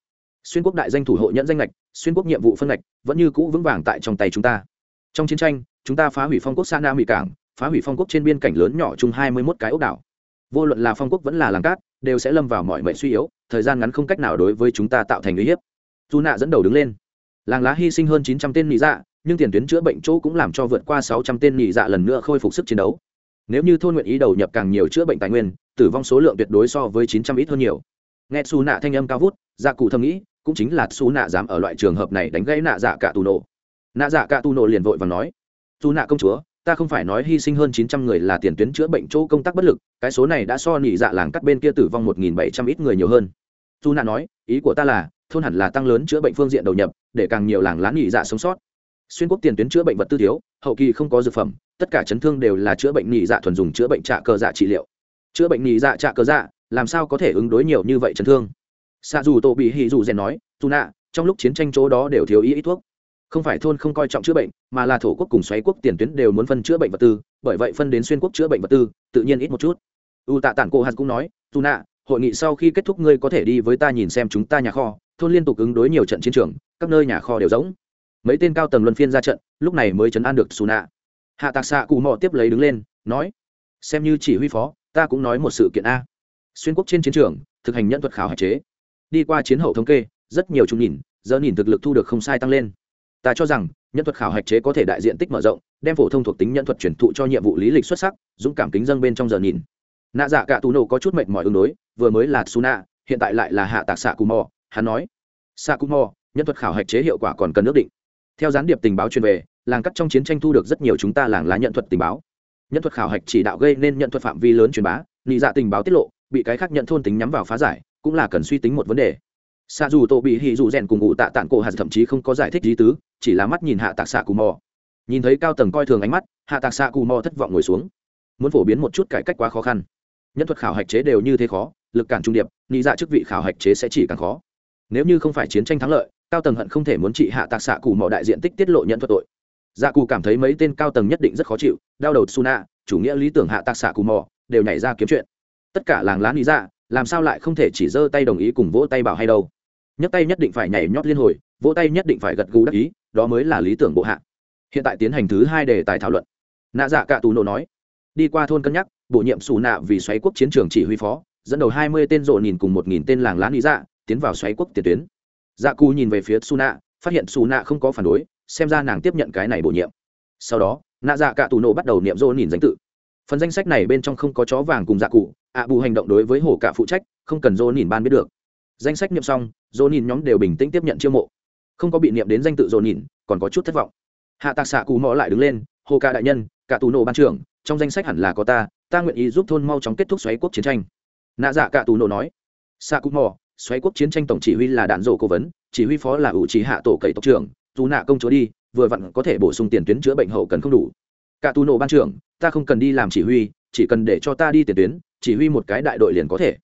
A: Xuyên quốc đại danh thủ hộ nhận danh lệch xuyên quốc nhiệm vụ phân lệch vẫn như cũ vững vàng tại trong tay chúng ta trong chiến tranh, chúng ta phá hủy phong quốc sa nam mỹ cảng, phá hủy phong quốc trên biên cảnh lớn nhỏ chung hai mươi mốt cái ốc đảo. Vô luận là phong quốc vẫn là làng cát, đều sẽ lâm vào mọi mệnh suy yếu, thời gian ngắn không cách nào đối với chúng ta tạo thành uy hiếp. Dù nạ dẫn đầu đứng lên. Làng lá hy sinh hơn chín trăm tên nị dạ nhưng tiền tuyến chữa bệnh chỗ cũng làm cho vượt qua sáu trăm tên nị dạ lần nữa khôi phục sức chiến đấu. Nếu như thôn nguyện ý đầu nhập càng nhiều chữa bệnh tài nguyên, tử vong số lượng tuyệt đối so với chín trăm ít hơn nhiều. Nghe xù nạ thanh âm cao vút dạ cụ thầm nghĩ, cũng chính là xù nạ dám ở loại trường hợp này đánh gãy nạ dạ cả tù nổ nạ dạ cả Tu Nộ liền vội và nói, dù nạ công chúa, ta không phải nói hy sinh hơn chín trăm người là tiền tuyến chữa bệnh chỗ công tác bất lực, cái số này đã so nỉ dạ làng cắt bên kia tử vong một nghìn bảy trăm ít người nhiều hơn. Dù nạ nói, ý của ta là, thôn hẳn là tăng lớn chữa bệnh phương diện đầu nhập, để càng nhiều làng lá nỉ dạ sống sót. Xuyên quốc tiền tuyến chữa bệnh vật tư thiếu, hậu kỳ không có dược phẩm, tất cả chấn thương đều là chữa bệnh nỉ dạ thuần dùng chữa bệnh trạ cơ dạ trị liệu. Chữa bệnh nỉ dạ trạ cơ dạ làm sao có thể ứng đối nhiều như vậy chấn thương? Xa dù Tô bị hì dù rèn nói, dù nạ, trong lúc chiến tranh chỗ đó đều thiếu ý ít thuốc không phải thôn không coi trọng chữa bệnh, mà là thổ quốc cùng xoáy quốc tiền tuyến đều muốn phân chữa bệnh vật tư, bởi vậy phân đến xuyên quốc chữa bệnh vật tư, tự nhiên ít một chút. U tạ tản cô hạt cũng nói dù nạ hội nghị sau khi kết thúc ngươi có thể đi với ta nhìn xem chúng ta nhà kho, thôn liên tục ứng đối nhiều trận chiến trường, các nơi nhà kho đều giống mấy tên cao tầng luân phiên ra trận, lúc này mới chấn an được xù nạ hạ tạc xạ cụ mò tiếp lấy đứng lên, nói, xem như chỉ huy phó, ta cũng nói một sự kiện a. Xuyên quốc trên chiến trường, thực hành nhân thuật khảo hạch chế. Đi qua chiến hậu thống kê, rất nhiều chúng nhìn, giờ nhìn thực lực thu được không sai tăng lên ta cho rằng, nhân thuật khảo hạch chế có thể đại diện tích mở rộng, đem phổ thông thuộc tính nhân thuật chuyển thụ cho nhiệm vụ lý lịch xuất sắc, dũng cảm kính dân bên trong giờ nhìn. Nạ dạ cả tù nổ có chút mệnh mọi ứng đối, vừa mới là suna hiện tại lại là hạ tạc xạ cù mò hắn nói. Xạ cù mò nhân thuật khảo hạch chế hiệu quả còn cần ước định. Theo gián điệp tình báo truyền về, làng cắt trong chiến tranh thu được rất nhiều chúng ta làng lá nhận thuật tình báo. Nhân thuật khảo hạch chỉ đạo gây nên nhận thuật phạm vi lớn truyền bá, nị dạ tình báo tiết lộ, bị cái khác nhận thôn tính nhắm vào phá giải, cũng là cần suy tính một vấn đề. Xa dù tổ bị hì dù rèn cùng ngụ tạ tạng cổ hạt thậm chí không có giải thích lý tứ chỉ là mắt nhìn hạ tạc xạ cù mò. Nhìn thấy cao tầng coi thường ánh mắt, hạ tạc xạ cù mò thất vọng ngồi xuống. Muốn phổ biến một chút cải cách quá khó khăn. Nhân thuật khảo hạch chế đều như thế khó, lực cản trung điệp nghĩ dạ chức vị khảo hạch chế sẽ chỉ càng khó. Nếu như không phải chiến tranh thắng lợi, cao tầng hận không thể muốn trị hạ tạc xạ cù mò đại diện tích tiết lộ nhận thuật tội. Dạ cù cảm thấy mấy tên cao tầng nhất định rất khó chịu, đau đầu suna, chủ nghĩa lý tưởng hạ tạc xạ cù mò, đều nhảy ra kiếm chuyện. Tất cả làng lá nghĩ dạ làm sao lại không thể chỉ giơ tay đồng ý cùng vỗ tay bảo hay đâu? Nhấc tay nhất định phải nhảy nhót liên hồi, vỗ tay nhất định phải gật gù đắc ý đó mới là lý tưởng bộ hạ. Hiện tại tiến hành thứ hai đề tài thảo luận. Nạ dạ cạ tù nộ nói, đi qua thôn cân nhắc, bổ nhiệm xù nạ vì xoáy quốc chiến trường chỉ huy phó, dẫn đầu hai mươi tên rộ nhìn cùng một nghìn tên làng lá lý dạ tiến vào xoáy quốc tiền tuyến. Dạ cù nhìn về phía xù nạ, phát hiện xù nạ không có phản đối, xem ra nàng tiếp nhận cái này bổ nhiệm. Sau đó, nạ dạ cạ tù nộ bắt đầu niệm rộ nhìn danh tự. Phần danh sách này bên trong không có chó vàng cùng dạ cụ, ạ bù hành động đối với hổ cả phụ trách, không cần rộ nhìn ban biết được. Danh sách niệm xong, rộ nhìn nhóm đều bình tĩnh tiếp nhận chiêu mộ không có bị niệm đến danh tự dồn nhìn, còn có chút thất vọng. Hạ tạc xạ cù mò lại đứng lên, hồ ca đại nhân, cả tù nổ ban trưởng, trong danh sách hẳn là có ta ta nguyện ý giúp thôn mau chóng kết thúc xoáy quốc chiến tranh. Nạ dạ cả tù nổ nói. Xạ cù mò xoáy quốc chiến tranh tổng chỉ huy là đạn rổ cố vấn, chỉ huy phó là ủ trí hạ tổ cậy tộc trưởng, dù nạ công chúa đi, vừa vặn có thể bổ sung tiền tuyến chữa bệnh hậu cần không đủ. Cả tù nổ ban trưởng, ta không cần đi làm chỉ huy, chỉ cần để cho ta đi tiền tuyến, chỉ huy một cái đại đội liền có thể.